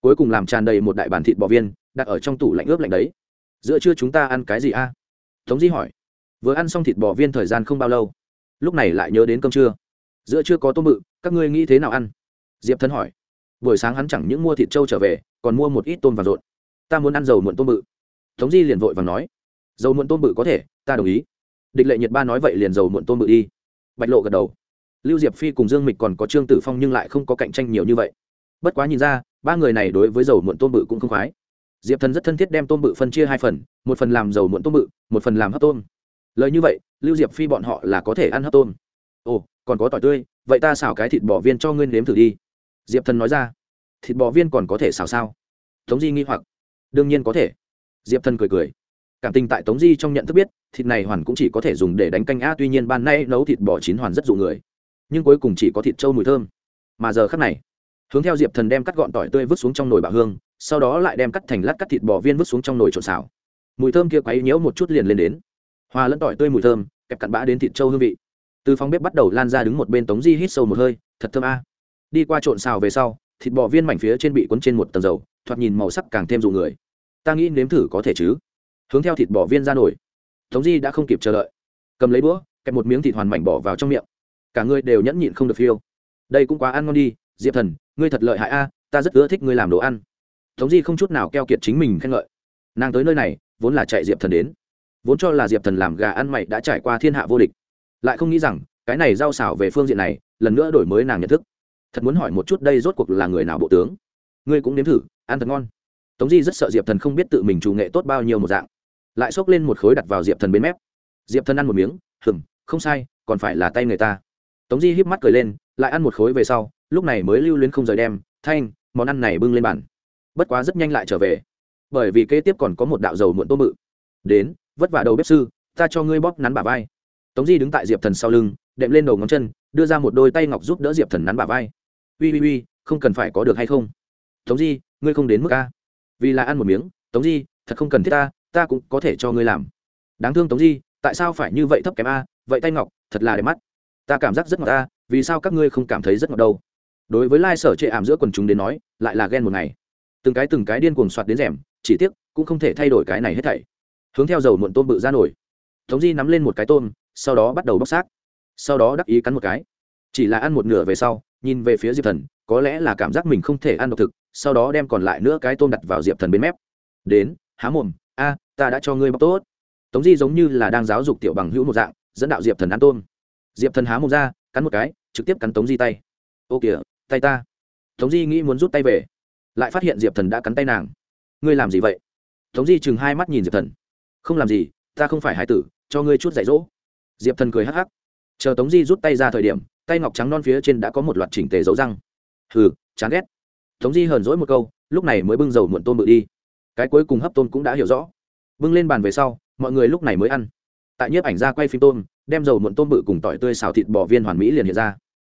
Cuối cùng làm tràn đầy một đại bàn thịt bò viên, đặt ở trong tủ lạnh ướp lạnh đấy. Giữa trưa chúng ta ăn cái gì a? Tống di hỏi. Vừa ăn xong thịt bò viên thời gian không bao lâu, lúc này lại nhớ đến cơm trưa. Giữa trưa có tôm bự, các ngươi nghĩ thế nào ăn? Diệp thân hỏi buổi sáng hắn chẳng những mua thịt trâu trở về, còn mua một ít tôm và rộn. Ta muốn ăn dầu muộn tôm bự. Tống di liền vội và nói. Dầu muộn tôm bự có thể, ta đồng ý. Địch lệ nhiệt ba nói vậy liền dầu muộn tôm bự đi. Bạch lộ gật đầu. Lưu diệp phi cùng dương mịch còn có trương tử phong nhưng lại không có cạnh tranh nhiều như vậy. Bất quá nhìn ra, ba người này đối với dầu muộn tôm bự cũng không khoái. Diệp thần rất thân thiết đem tôm bự phân chia hai phần, một phần làm dầu muộn tôm bự, một phần làm hấp tôm. Lời như vậy, lưu diệp phi bọn họ là có thể ăn hấp tôm. Ồ, còn có tỏi tươi, vậy ta xào cái thịt bò viên cho ngươi nếm thử đi diệp thần nói ra, thịt bò viên còn có thể xào sao? Tống di nghi hoặc, đương nhiên có thể. Diệp thần cười cười, cảm tình tại tống di trong nhận thức biết, thịt này hoàn cũng chỉ có thể dùng để đánh canh a tuy nhiên ban nay nấu thịt bò chín hoàn rất dụ người, nhưng cuối cùng chỉ có thịt trâu mùi thơm. Mà giờ khắc này, hướng theo diệp thần đem cắt gọn tỏi tươi vứt xuống trong nồi bạo hương, sau đó lại đem cắt thành lát cắt thịt bò viên vứt xuống trong nồi trộn xào. Mùi thơm kia quấy nhiễu một chút liền lên đến. Hòa lẫn tỏi tươi mùi thơm, kẹp cặn bã đến thịt trâu hương vị. Từ phòng bếp bắt đầu lan ra đứng một bên tống di hít sâu một hơi, thật thơm a đi qua trộn xào về sau, thịt bò viên mảnh phía trên bị cuốn trên một tầng dầu, thoạt nhìn màu sắc càng thêm dụ người. Ta nghĩ nếm thử có thể chứ? Hướng theo thịt bò viên ra nổi. Tống di đã không kịp chờ đợi. Cầm lấy búa, kẹp một miếng thịt hoàn mảnh bỏ vào trong miệng. Cả người đều nhẫn nhịn không được phiêu. Đây cũng quá ăn ngon đi, diệp thần, ngươi thật lợi hại a, ta rất ưa thích ngươi làm đồ ăn. Tống di không chút nào keo kiệt chính mình khen ngợi. Nàng tới nơi này, vốn là chạy diệp thần đến. Vốn cho là diệp thần làm gà ăn mày đã trải qua thiên hạ vô địch. Lại không nghĩ rằng, cái này rau xảo về phương diện này, lần nữa đổi mới nàng nhận thức thật muốn hỏi một chút đây rốt cuộc là người nào bộ tướng? Ngươi cũng nếm thử, ăn thật ngon. Tống di rất sợ diệp thần không biết tự mình chủ nghệ tốt bao nhiêu một dạng. Lại xốc lên một khối đặt vào diệp thần bên mép. Diệp thần ăn một miếng hừng không sai, còn phải là tay người ta. Tống di híp mắt cười lên, lại ăn một khối về sau, lúc này mới lưu luyến không rời đem, thanh, món ăn này bưng lên bàn. Bất quá rất nhanh lại trở về. Bởi vì kế tiếp còn có một đạo dầu muộn tôm mự đến, vất vả đầu bếp sư, ta cho ngươi bóp nắn bả vai. Tống di đứng tại diệp thần sau lưng, đệm lên đầu ngón chân đưa ra một đôi tay ngọc giúp đỡ diệp thần nắn bả vai. Ui ui ui, không cần phải có được hay không? Tống di, ngươi không đến mức a. Vì là ăn một miếng, tống di, thật không cần thiết ta ta cũng có thể cho ngươi làm. Đáng thương tống di, tại sao phải như vậy thấp kém a? Vậy tay ngọc, thật là đẹp mắt. Ta cảm giác rất ngọt ta vì sao các ngươi không cảm thấy rất ngọt đâu? Đối với lai sở chệ ảm giữa quần chúng đến nói, lại là ghen một ngày. Từng cái từng cái điên cuồng soạt đến rèm, chỉ tiếc, cũng không thể thay đổi cái này hết thảy. Hướng theo dầu muộn tôm bự ra nổi. Tống di nắm lên một cái tôm, sau đó bắt đầu bóc xác sau đó đắc ý cắn một cái. Chỉ là ăn một nửa về sau, nhìn về phía diệp thần, có lẽ là cảm giác mình không thể ăn độc thực, sau đó đem còn lại nữa cái tôm đặt vào diệp thần bên mép. Đến, há mồm, a, ta đã cho ngươi bóc tốt. Tống di giống như là đang giáo dục tiểu bằng hữu một dạng, dẫn đạo diệp thần ăn tôm. Diệp thần há mồm ra, cắn một cái, trực tiếp cắn tống di tay. Ô kìa, tay ta. Tống di nghĩ muốn rút tay về, lại phát hiện diệp thần đã cắn tay nàng. Ngươi làm gì vậy? Tống di chừng hai mắt nhìn diệp thần. Không làm gì, ta không phải hải tử, cho ngươi chút dạy dỗ. Diệp thần cười hắc hắc chờ tống di rút tay ra thời điểm, tay ngọc trắng non phía trên đã có một loạt chỉnh tề dấu răng. Hừ, chán ghét. Tống di hờn dỗi một câu, lúc này mới bưng dầu muộn tôm bự đi. Cái cuối cùng hấp tôm cũng đã hiểu rõ. Bưng lên bàn về sau, mọi người lúc này mới ăn. Tại nhiếp ảnh ra quay phim tôm, đem dầu muộn tôm bự cùng tỏi tươi xào thịt bò viên hoàn mỹ liền hiện ra.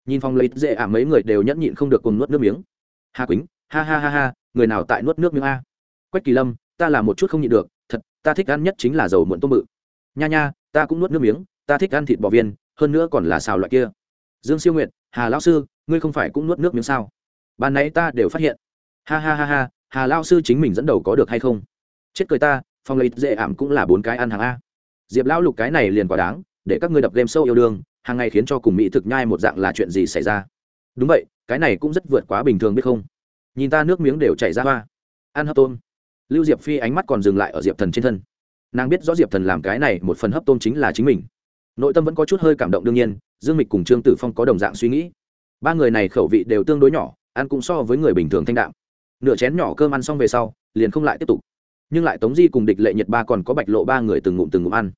Nhìn phong lấy dễ ảm mấy người đều nhẫn nhịn không được cùng nuốt nước miếng. Hà quýnh, ha ha ha ha, người nào tại nuốt nước miếng a? Quách kỳ lâm, ta làm một chút không nhịn được, thật, ta thích ăn nhất chính là dầu muộn tôm bự. Nha nha, ta cũng nuốt nước miếng, ta thích ăn thịt bò viên hơn nữa còn là xào loại kia. Dương siêu nguyệt, hà lão sư, ngươi không phải cũng nuốt nước miếng sao? Ban nãy ta đều phát hiện. Ha ha ha ha, hà lao sư chính mình dẫn đầu có được hay không? Chết cười ta phong lấy dễ ảm cũng là bốn cái ăn hàng a. Diệp lão lục cái này liền quả đáng, để các ngươi đập game sâu yêu đương, hàng ngày khiến cho cùng mỹ thực nhai một dạng là chuyện gì xảy ra? Đúng vậy, cái này cũng rất vượt quá bình thường biết không? Nhìn ta nước miếng đều chảy ra hoa. Ăn hấp tôm. Lưu diệp phi ánh mắt còn dừng lại ở diệp thần trên thân. Nàng biết rõ diệp thần làm cái này một phần hấp tôm chính là chính mình nội tâm vẫn có chút hơi cảm động đương nhiên, dương mịch cùng trương tử phong có đồng dạng suy nghĩ. Ba người này khẩu vị đều tương đối nhỏ, ăn cũng so với người bình thường thanh đạm. Nửa chén nhỏ cơm ăn xong về sau, liền không lại tiếp tục. Nhưng lại tống di cùng địch lệ nhật ba còn có bạch lộ ba người từng ngụm từng ngụm ăn.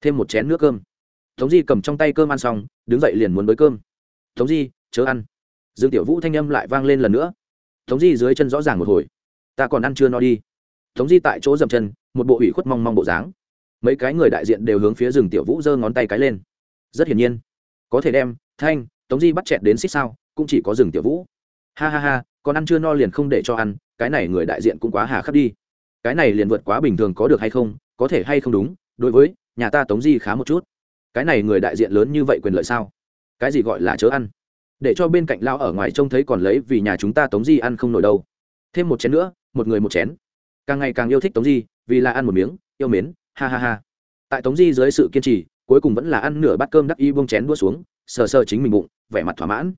Thêm một chén nước cơm. Tống di cầm trong tay cơm ăn xong, đứng dậy liền muốn bới cơm. Tống di, chớ ăn. Dương tiểu vũ thanh âm lại vang lên lần nữa. Tống di dưới chân rõ ràng một hồi. Ta còn ăn chưa no đi. Tống di tại chỗ dậm chân, một bộ ủy khuất mong mong bộ dáng mấy cái người đại diện đều hướng phía rừng tiểu vũ giơ ngón tay cái lên. Rất hiển nhiên. Có thể đem, thanh, tống di bắt chẹt đến xích sao, cũng chỉ có rừng tiểu vũ. Ha ha ha, còn ăn chưa no liền không để cho ăn, cái này người đại diện cũng quá hà khắc đi. Cái này liền vượt quá bình thường có được hay không, có thể hay không đúng, đối với, nhà ta tống di khá một chút. Cái này người đại diện lớn như vậy quyền lợi sao? Cái gì gọi là chớ ăn? Để cho bên cạnh lao ở ngoài trông thấy còn lấy vì nhà chúng ta tống di ăn không nổi đâu. Thêm một chén nữa, một người một chén. Càng ngày càng yêu thích tống di, vì là ăn một miếng, yêu mến ha ha ha. Tại tống di dưới sự kiên trì, cuối cùng vẫn là ăn nửa bát cơm đắc y bông chén đua xuống, sờ sờ chính mình bụng, vẻ mặt thỏa mãn.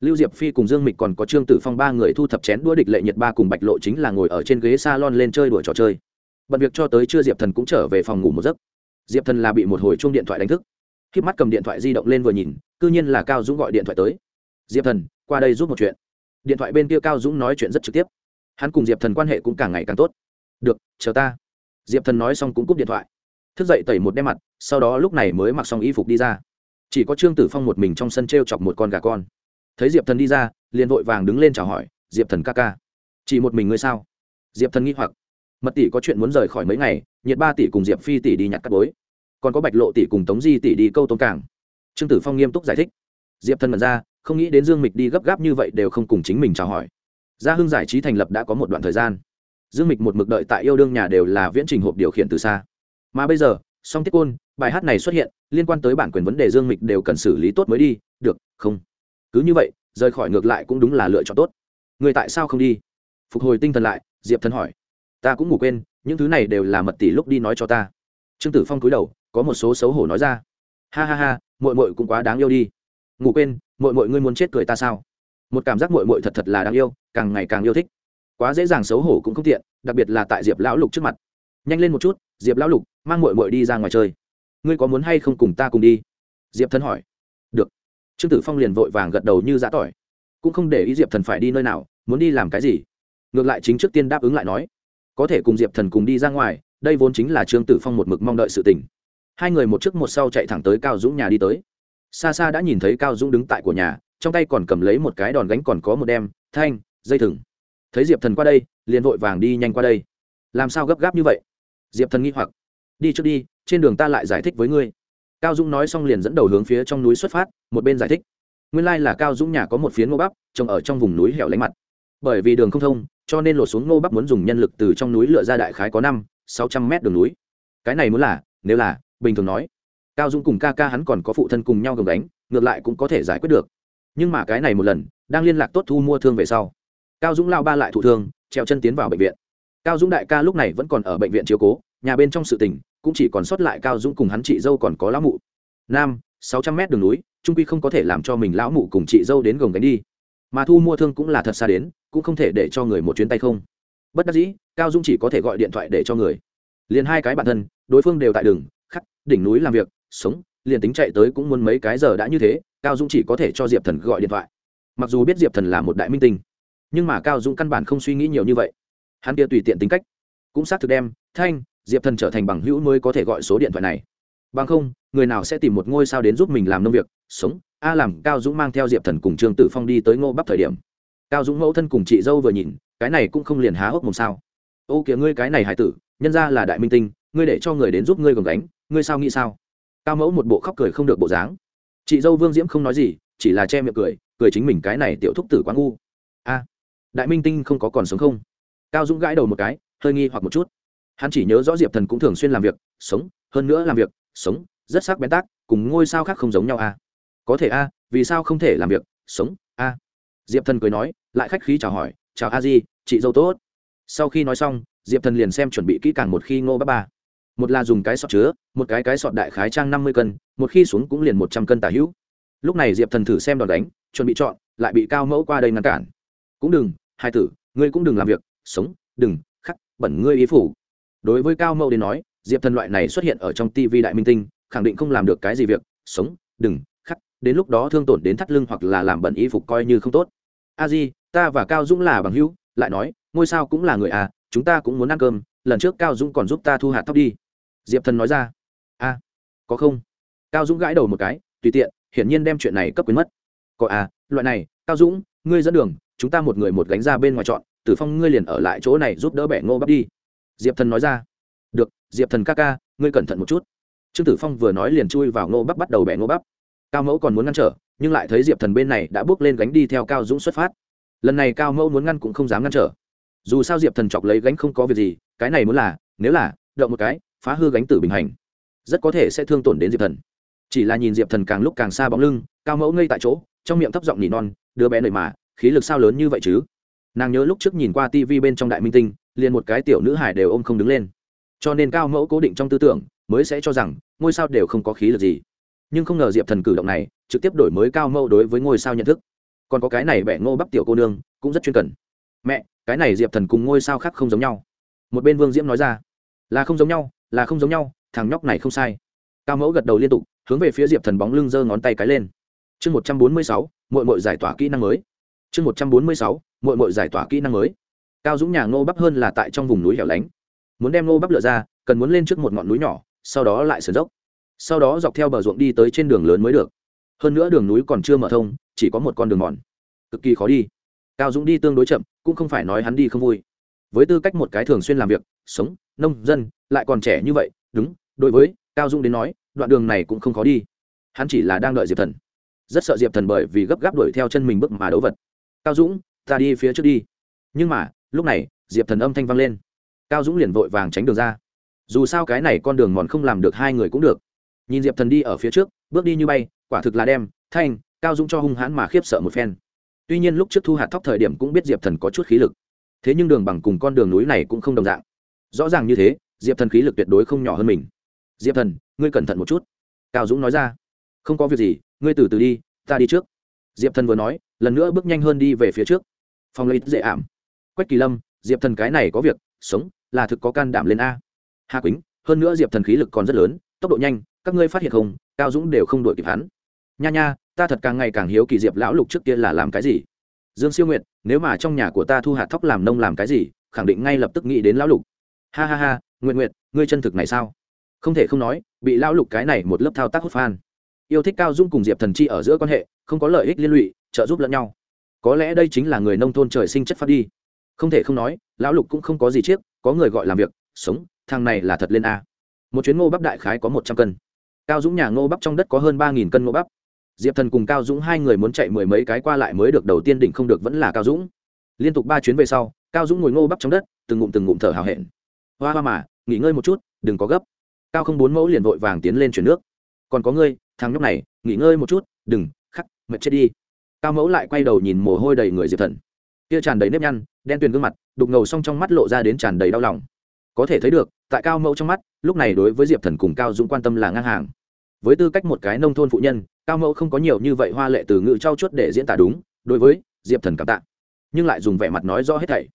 Lưu diệp phi cùng dương mịch còn có trương tử phong ba người thu thập chén đũa địch lệ nhật ba cùng bạch lộ chính là ngồi ở trên ghế s a lon lên chơi đùa trò chơi. Bận việc cho tới chưa diệp thần cũng trở về phòng ngủ một giấc. Diệp thần là bị một hồi chuông điện thoại đánh thức. Khi mắt cầm điện thoại di động lên vừa nhìn c ư nhiên là cao dũng gọi điện thoại tới. Diệp thần, qua đây giúp một chuyện. Điện thoại bên kia cao dũng nói chuyện rất trực tiếp. Hắn cùng diệp thần quan hệ cũng càng ngày càng tốt. Được, chờ ta diệp thần nói xong cũng cúp điện thoại. Thức dậy tẩy một đe mặt, sau đó lúc này mới mặc xong y phục đi ra. Chỉ có trương tử phong một mình trong sân t r e o chọc một con gà con. Thấy diệp thần đi ra, liền vội vàng đứng lên chào hỏi, diệp thần ca ca, chỉ một mình ngươi sao? Diệp thần nghĩ hoặc, mật tỷ có chuyện muốn rời khỏi mấy ngày, nhiệt ba tỷ cùng diệp phi tỷ đi nhặt cắt bối. Còn có bạch lộ tỷ cùng tống di tỷ đi câu tống cảng trương tử phong nghiêm túc giải thích. Diệp thần mật ra, không nghĩ đến dương mịch đi gấp gáp như vậy đều không cùng chính mình chào hỏi. Gia hưng giải trí thành lập đã có một đoạn thời gian dương mịch một mực đợi tại yêu đương nhà đều là viễn trình hộp điều khiển từ xa. Mà bây giờ, song tiết côn, bài hát này xuất hiện, liên quan tới bản quyền vấn đề dương mịch đều cần xử lý tốt mới đi, được, không? Cứ như vậy, rời khỏi ngược lại cũng đúng là lựa chọn tốt. Người tại sao không đi? Phục hồi tinh thần lại, diệp Thân hỏi. Ta cũng ngủ quên, những thứ này đều là mật tỷ lúc đi nói cho ta. Trương tử phong cúi đầu, có một số xấu hổ nói ra. Ha ha ha mội mội cũng quá đáng yêu đi. Ngủ quên mội mội ngươi muốn chết cười ta sao? Một cảm giác mội mội thật thật là đáng yêu, càng ngày càng yêu thích quá dễ dàng xấu hổ cũng không tiện, đặc biệt là tại diệp lão lục trước mặt. Nhanh lên một chút, diệp lão lục, mang mội mội đi ra ngoài chơi. Ngươi có muốn hay không cùng ta cùng đi? Diệp thần hỏi. Được. Trương tử phong liền vội vàng gật đầu như giã tỏi. Cũng không để ý diệp thần phải đi nơi nào, muốn đi làm cái gì? Ngược lại chính trước tiên đáp ứng lại nói. Có thể cùng diệp thần cùng đi ra ngoài, đây vốn chính là trương tử phong một mực mong đợi sự tình. Hai người một trước một sau chạy thẳng tới cao dũng nhà đi tới. Xa xa đã nhìn thấy cao dũng đứng tại của nhà, trong tay còn cầm lấy một cái đòn gánh còn có một đem, thanh, dây thừng thấy diệp thần qua đây, liền vội vàng đi nhanh qua đây. Làm sao gấp gáp như vậy? Diệp thần nghĩ hoặc. Đi trước đi, trên đường ta lại giải thích với ngươi. Cao dũng nói xong liền dẫn đầu hướng phía trong núi xuất phát, một bên giải thích. Nguyên lai là cao dũng nhà có một phiến ngô bắp, trồng ở trong vùng núi hẻo lánh mặt. Bởi vì đường không thông, cho nên lột xuống ngô bắp muốn dùng nhân lực từ trong núi lựa ra đại khái có năm, sáu trăm mét đường núi. Cái này muốn là, nếu là, bình thường nói. Cao dũng cùng ca ca hắn còn có phụ thân cùng nhau gồng đánh ngược lại cũng có thể giải quyết được. Nhưng mà cái này một lần, đang liên lạc tốt thu mua thương về sau cao dũng lao ba lại thụ thương treo chân tiến vào bệnh viện. Cao dũng đại ca lúc này vẫn còn ở bệnh viện chiếu cố, nhà bên trong sự tình, cũng chỉ còn sót lại cao dũng cùng hắn chị dâu còn có lão mụ. Nam, sáu trăm mét đường núi, trung quy không có thể làm cho mình lão mụ cùng chị dâu đến gồng gánh đi. Mà thu mua thương cũng là thật xa đến, cũng không thể để cho người một chuyến tay không. Bất đắc dĩ, cao dũng chỉ có thể gọi điện thoại để cho người. Liền hai cái bản thân, đối phương đều tại đường, khắc, đỉnh núi làm việc, sống, liền tính chạy tới cũng muốn mấy cái giờ đã như thế, cao dũng chỉ có thể cho diệp thần gọi điện thoại. Mặc dù biết diệp thần là một đại minh tinh nhưng mà cao dũng căn bản không suy nghĩ nhiều như vậy. Hắn kia tùy tiện tính cách, cũng xác thực đem thanh, diệp thần trở thành bằng hữu mới có thể gọi số điện thoại này. Bằng không, người nào sẽ tìm một ngôi sao đến giúp mình làm nông việc, sống, a làm, cao dũng mang theo diệp thần cùng trương tử phong đi tới ngô bắp thời điểm. Cao dũng mẫu thân cùng chị dâu vừa nhìn, cái này cũng không liền há hốc mồm sao. Ô kìa ngươi cái này hải tử, nhân ra là đại minh tinh, ngươi để cho người đến giúp ngươi gồng gánh, ngươi sao nghĩ sao? Cao mẫu một bộ khóc cười không được bộ dáng. Chị dâu vương diễm không nói gì, chỉ là che miệng cười cười chính mình cái này tiểu thúc tử quá ngu. A đại minh tinh không có còn sống không? Cao dũng gãi đầu một cái, hơi nghi hoặc một chút. Hắn chỉ nhớ rõ diệp thần cũng thường xuyên làm việc, sống, hơn nữa làm việc, sống, rất sắc bén tác, cùng ngôi sao khác không giống nhau a. Có thể a, vì sao không thể làm việc, sống, a? Diệp thần cười nói, lại khách khí chào hỏi, chào a di, chị dâu tốt. Sau khi nói xong, diệp thần liền xem chuẩn bị kỹ càng một khi ngô bác ba. Một là dùng cái sọt chứa, một cái cái sọt đại khái trang năm mươi cân, một khi xuống cũng liền một trăm cân tả hữu. Lúc này diệp thần thử xem đòn đánh, chuẩn bị chọn, lại bị cao mẫu qua đây ngăn cản. Cũng đừng hai tử, ngươi cũng đừng làm việc, sống, đừng, khắc, bẩn ngươi ý phủ. Đối với cao mẫu đến nói, diệp thần loại này xuất hiện ở trong tv đại minh tinh, khẳng định không làm được cái gì việc, sống, đừng, khắc, đến lúc đó thương tổn đến thắt lưng hoặc là làm bẩn y phục coi như không tốt. A di, ta và cao dũng là bằng hữu, lại nói, ngôi sao cũng là người à chúng ta cũng muốn ăn cơm, lần trước cao dũng còn giúp ta thu hạt tóc đi. Diệp thần nói ra. A, có không? Cao dũng gãi đầu một cái, tùy tiện, hiển nhiên đem chuyện này cấp quyến mất. Có à loại này, cao dũng, ngươi dẫn đường chúng ta một người một gánh ra bên ngoài chọn, tử phong, ngươi liền ở lại chỗ này giúp đỡ bẻ ngô bắp đi. Diệp thần nói ra. Được, diệp thần ca ca, ngươi cẩn thận một chút. Trương tử phong vừa nói liền chui vào ngô bắp bắt đầu bẻ ngô bắp. Cao mẫu còn muốn ngăn trở, nhưng lại thấy diệp thần bên này đã bước lên gánh đi theo cao dũng xuất phát. Lần này cao mẫu muốn ngăn cũng không dám ngăn trở. Dù sao diệp thần chọc lấy gánh không có việc gì, cái này muốn là, nếu là, động một cái, phá hư gánh tử bình hành, rất có thể sẽ thương tổn đến diệp thần. Chỉ là nhìn diệp thần càng lúc càng xa bóng lưng, cao mẫu ngây tại chỗ, trong miệng thấp giọng nỉ non, đứa bé nơi mà khí lực sao lớn như vậy chứ? Nàng nhớ lúc trước nhìn qua tv bên trong đại minh tinh, liền một cái tiểu nữ hải đều ôm không đứng lên. Cho nên cao mẫu cố định trong tư tưởng, mới sẽ cho rằng, ngôi sao đều không có khí lực gì. Nhưng không ngờ diệp thần cử động này, trực tiếp đổi mới cao mẫu đối với ngôi sao nhận thức. Còn có cái này bẻ ngô bắp tiểu cô nương, cũng rất chuyên cần. Mẹ, cái này diệp thần cùng ngôi sao khác không giống nhau. Một bên vương diễm nói ra, là không giống nhau, là không giống nhau, thằng nhóc này không sai. Cao mẫu gật đầu liên tục, hướng về phía diệp thần bóng lưng giơ ngón tay cái lên. Chương một trăm bốn mươi sáu mội mội giải tỏa kỹ năng mới chương một trăm bốn mươi sáu mội mội giải tỏa kỹ năng mới. Cao dũng nhà ngô bắp hơn là tại trong vùng núi hẻo lánh. Muốn đem ngô bắp lựa ra, cần muốn lên trước một ngọn núi nhỏ, sau đó lại sườn dốc. Sau đó dọc theo bờ ruộng đi tới trên đường lớn mới được. Hơn nữa đường núi còn chưa mở thông, chỉ có một con đường mòn. Cực kỳ khó đi. Cao dũng đi tương đối chậm, cũng không phải nói hắn đi không vui. Với tư cách một cái thường xuyên làm việc, sống, nông, dân, lại còn trẻ như vậy, đúng, đối với cao dũng đến nói, đoạn đường này cũng không khó đi. Hắn chỉ là đang đợi diệp thần. Rất sợ diệp thần bởi vì gấp gáp đuổi theo chân mình bước mà đấu vật cao dũng, ta đi phía trước đi. Nhưng mà, lúc này, diệp thần âm thanh vang lên. Cao dũng liền vội vàng tránh đường ra. Dù sao cái này con đường mòn không làm được hai người cũng được. Nhìn diệp thần đi ở phía trước, bước đi như bay, quả thực là đem, thanh, cao dũng cho hung hãn mà khiếp sợ một phen. Tuy nhiên lúc trước thu hạt thóc thời điểm cũng biết diệp thần có chút khí lực. Thế nhưng đường bằng cùng con đường núi này cũng không đồng dạng. Rõ ràng như thế, diệp thần khí lực tuyệt đối không nhỏ hơn mình. Diệp thần, ngươi cẩn thận một chút. Cao dũng nói ra. Không có việc gì, ngươi từ từ đi, ta đi trước. Diệp thần vừa nói lần nữa bước nhanh hơn đi về phía trước. Phòng lấy dễ ảm. Quách kỳ lâm, diệp thần cái này có việc, sống, là thực có can đảm lên a. Hà quýnh, hơn nữa diệp thần khí lực còn rất lớn, tốc độ nhanh, các ngươi phát hiện không, cao dũng đều không đuổi kịp hắn. Nha nha, ta thật càng ngày càng hiếu kỳ diệp lão lục trước kia là làm cái gì. Dương siêu nguyện nếu mà trong nhà của ta thu hạt thóc làm nông làm cái gì, khẳng định ngay lập tức nghĩ đến lão lục. Ha ha ha nguyện nguyện ngươi chân thực này sao? Không thể không nói, bị lão lục cái này một lớp thao tác hút phan. Yêu thích cao dung cùng diệp thần chi ở giữa quan hệ, không có lợi ích liên lụy trợ giúp lẫn nhau. Có lẽ đây chính là người nông thôn trời sinh chất phát đi. Không thể không nói, lão lục cũng không có gì chiếc, có người gọi làm việc, sống, thằng này là thật lên a. Một chuyến ngô bắp đại khái có một trăm cân. Cao dũng nhà ngô bắp trong đất có hơn ba nghìn cân ngô bắp. Diệp thần cùng cao dũng hai người muốn chạy mười mấy cái qua lại mới được, đầu tiên định không được vẫn là cao dũng. Liên tục ba chuyến về sau, cao dũng ngồi ngô bắp trong đất, từng ngụm từng ngụm thở hào hẹn. Hoa hoa mà, nghỉ ngơi một chút, đừng có gấp. Cao không bốn mẫu liền vội vàng tiến lên chuyển nước. Còn có ngươi, thằng nhóc này, nghỉ ngơi một chút, đừng, khắc, mệt chết đi cao mẫu lại quay đầu nhìn mồ hôi đầy người diệp thần. Kia tràn đầy nếp nhăn, đen tuyền gương mặt, đục ngầu xong trong mắt lộ ra đến tràn đầy đau lòng. Có thể thấy được, tại cao mẫu trong mắt, lúc này đối với diệp thần cùng cao dũng quan tâm là ngang hàng. Với tư cách một cái nông thôn phụ nhân, cao mẫu không có nhiều như vậy hoa lệ từ ngữ trao chuốt để diễn tả đúng, đối với diệp thần cảm tạ. Nhưng lại dùng vẻ mặt nói rõ hết thảy.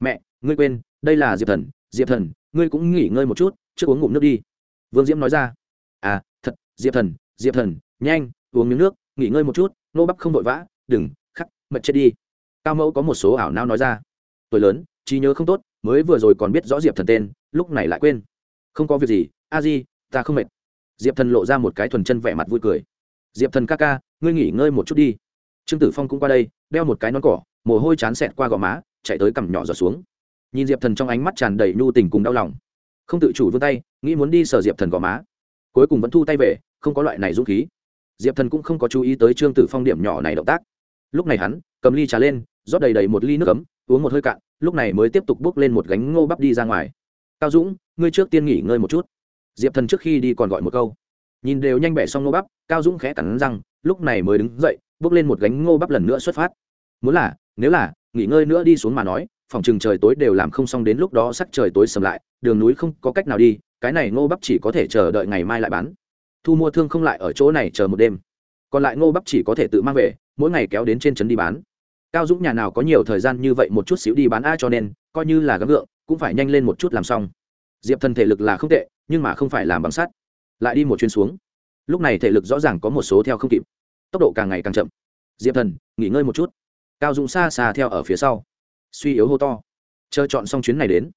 Mẹ, ngươi quên, đây là diệp thần diệp thần, ngươi cũng nghỉ ngơi một chút, trước uống ngụm nước đi. Vương diễm nói ra. À thật, diệp thần diệp thần, nhanh, uống miếng nước, nghỉ ngơi một chút, nô bắp không vội vã đừng, khắc, mật chết đi. Cao mẫu có một số ảo não nói ra. Tuổi lớn, trí nhớ không tốt, mới vừa rồi còn biết rõ diệp thần tên, lúc này lại quên. Không có việc gì, a di, ta không mệt. Diệp thần lộ ra một cái thuần chân vẻ mặt vui cười. Diệp thần ca ca, ngươi nghỉ ngơi một chút đi. Trương tử phong cũng qua đây, đeo một cái nón cỏ, mồ hôi chán xẹt qua gò má, chạy tới cằm nhỏ giọt xuống. Nhìn diệp thần trong ánh mắt tràn đầy nhu tình cùng đau lòng. Không tự chủ vươn tay, nghĩ muốn đi sờ diệp thần gò má. Cuối cùng vẫn thu tay về, không có loại này dũng khí. Diệp thần cũng không có chú ý tới trương tử phong điểm nhỏ này động tác lúc này hắn, cầm ly trà lên, rót đầy đầy một ly nước ấm, uống một hơi cạn, lúc này mới tiếp tục bước lên một gánh ngô bắp đi ra ngoài. Cao dũng, ngươi trước tiên nghỉ ngơi một chút. Diệp thần trước khi đi còn gọi một câu. Nhìn đều nhanh bẻ xong ngô bắp, cao dũng khẽ cắn răng, lúc này mới đứng dậy, bước lên một gánh ngô bắp lần nữa xuất phát. Muốn là, nếu là, nghỉ ngơi nữa đi xuống mà nói, phòng chừng trời tối đều làm không xong đến lúc đó sắc trời tối sầm lại, đường núi không có cách nào đi, cái này ngô bắp chỉ có thể chờ đợi ngày mai lại bán. Thu mua thương không lại ở chỗ này chờ một đêm. Còn lại ngô bắp chỉ có thể tự mang về mỗi ngày kéo đến trên trấn đi bán. Cao dũng nhà nào có nhiều thời gian như vậy một chút xíu đi bán a cho nên, coi như là gắng gượng, cũng phải nhanh lên một chút làm xong. Diệp thần thể lực là không tệ, nhưng mà không phải làm bằng sắt. Lại đi một chuyến xuống. Lúc này thể lực rõ ràng có một số theo không kịp. Tốc độ càng ngày càng chậm. Diệp thần, nghỉ ngơi một chút. Cao dũng xa xa theo ở phía sau. Suy yếu hô to. Chờ chọn xong chuyến này đến.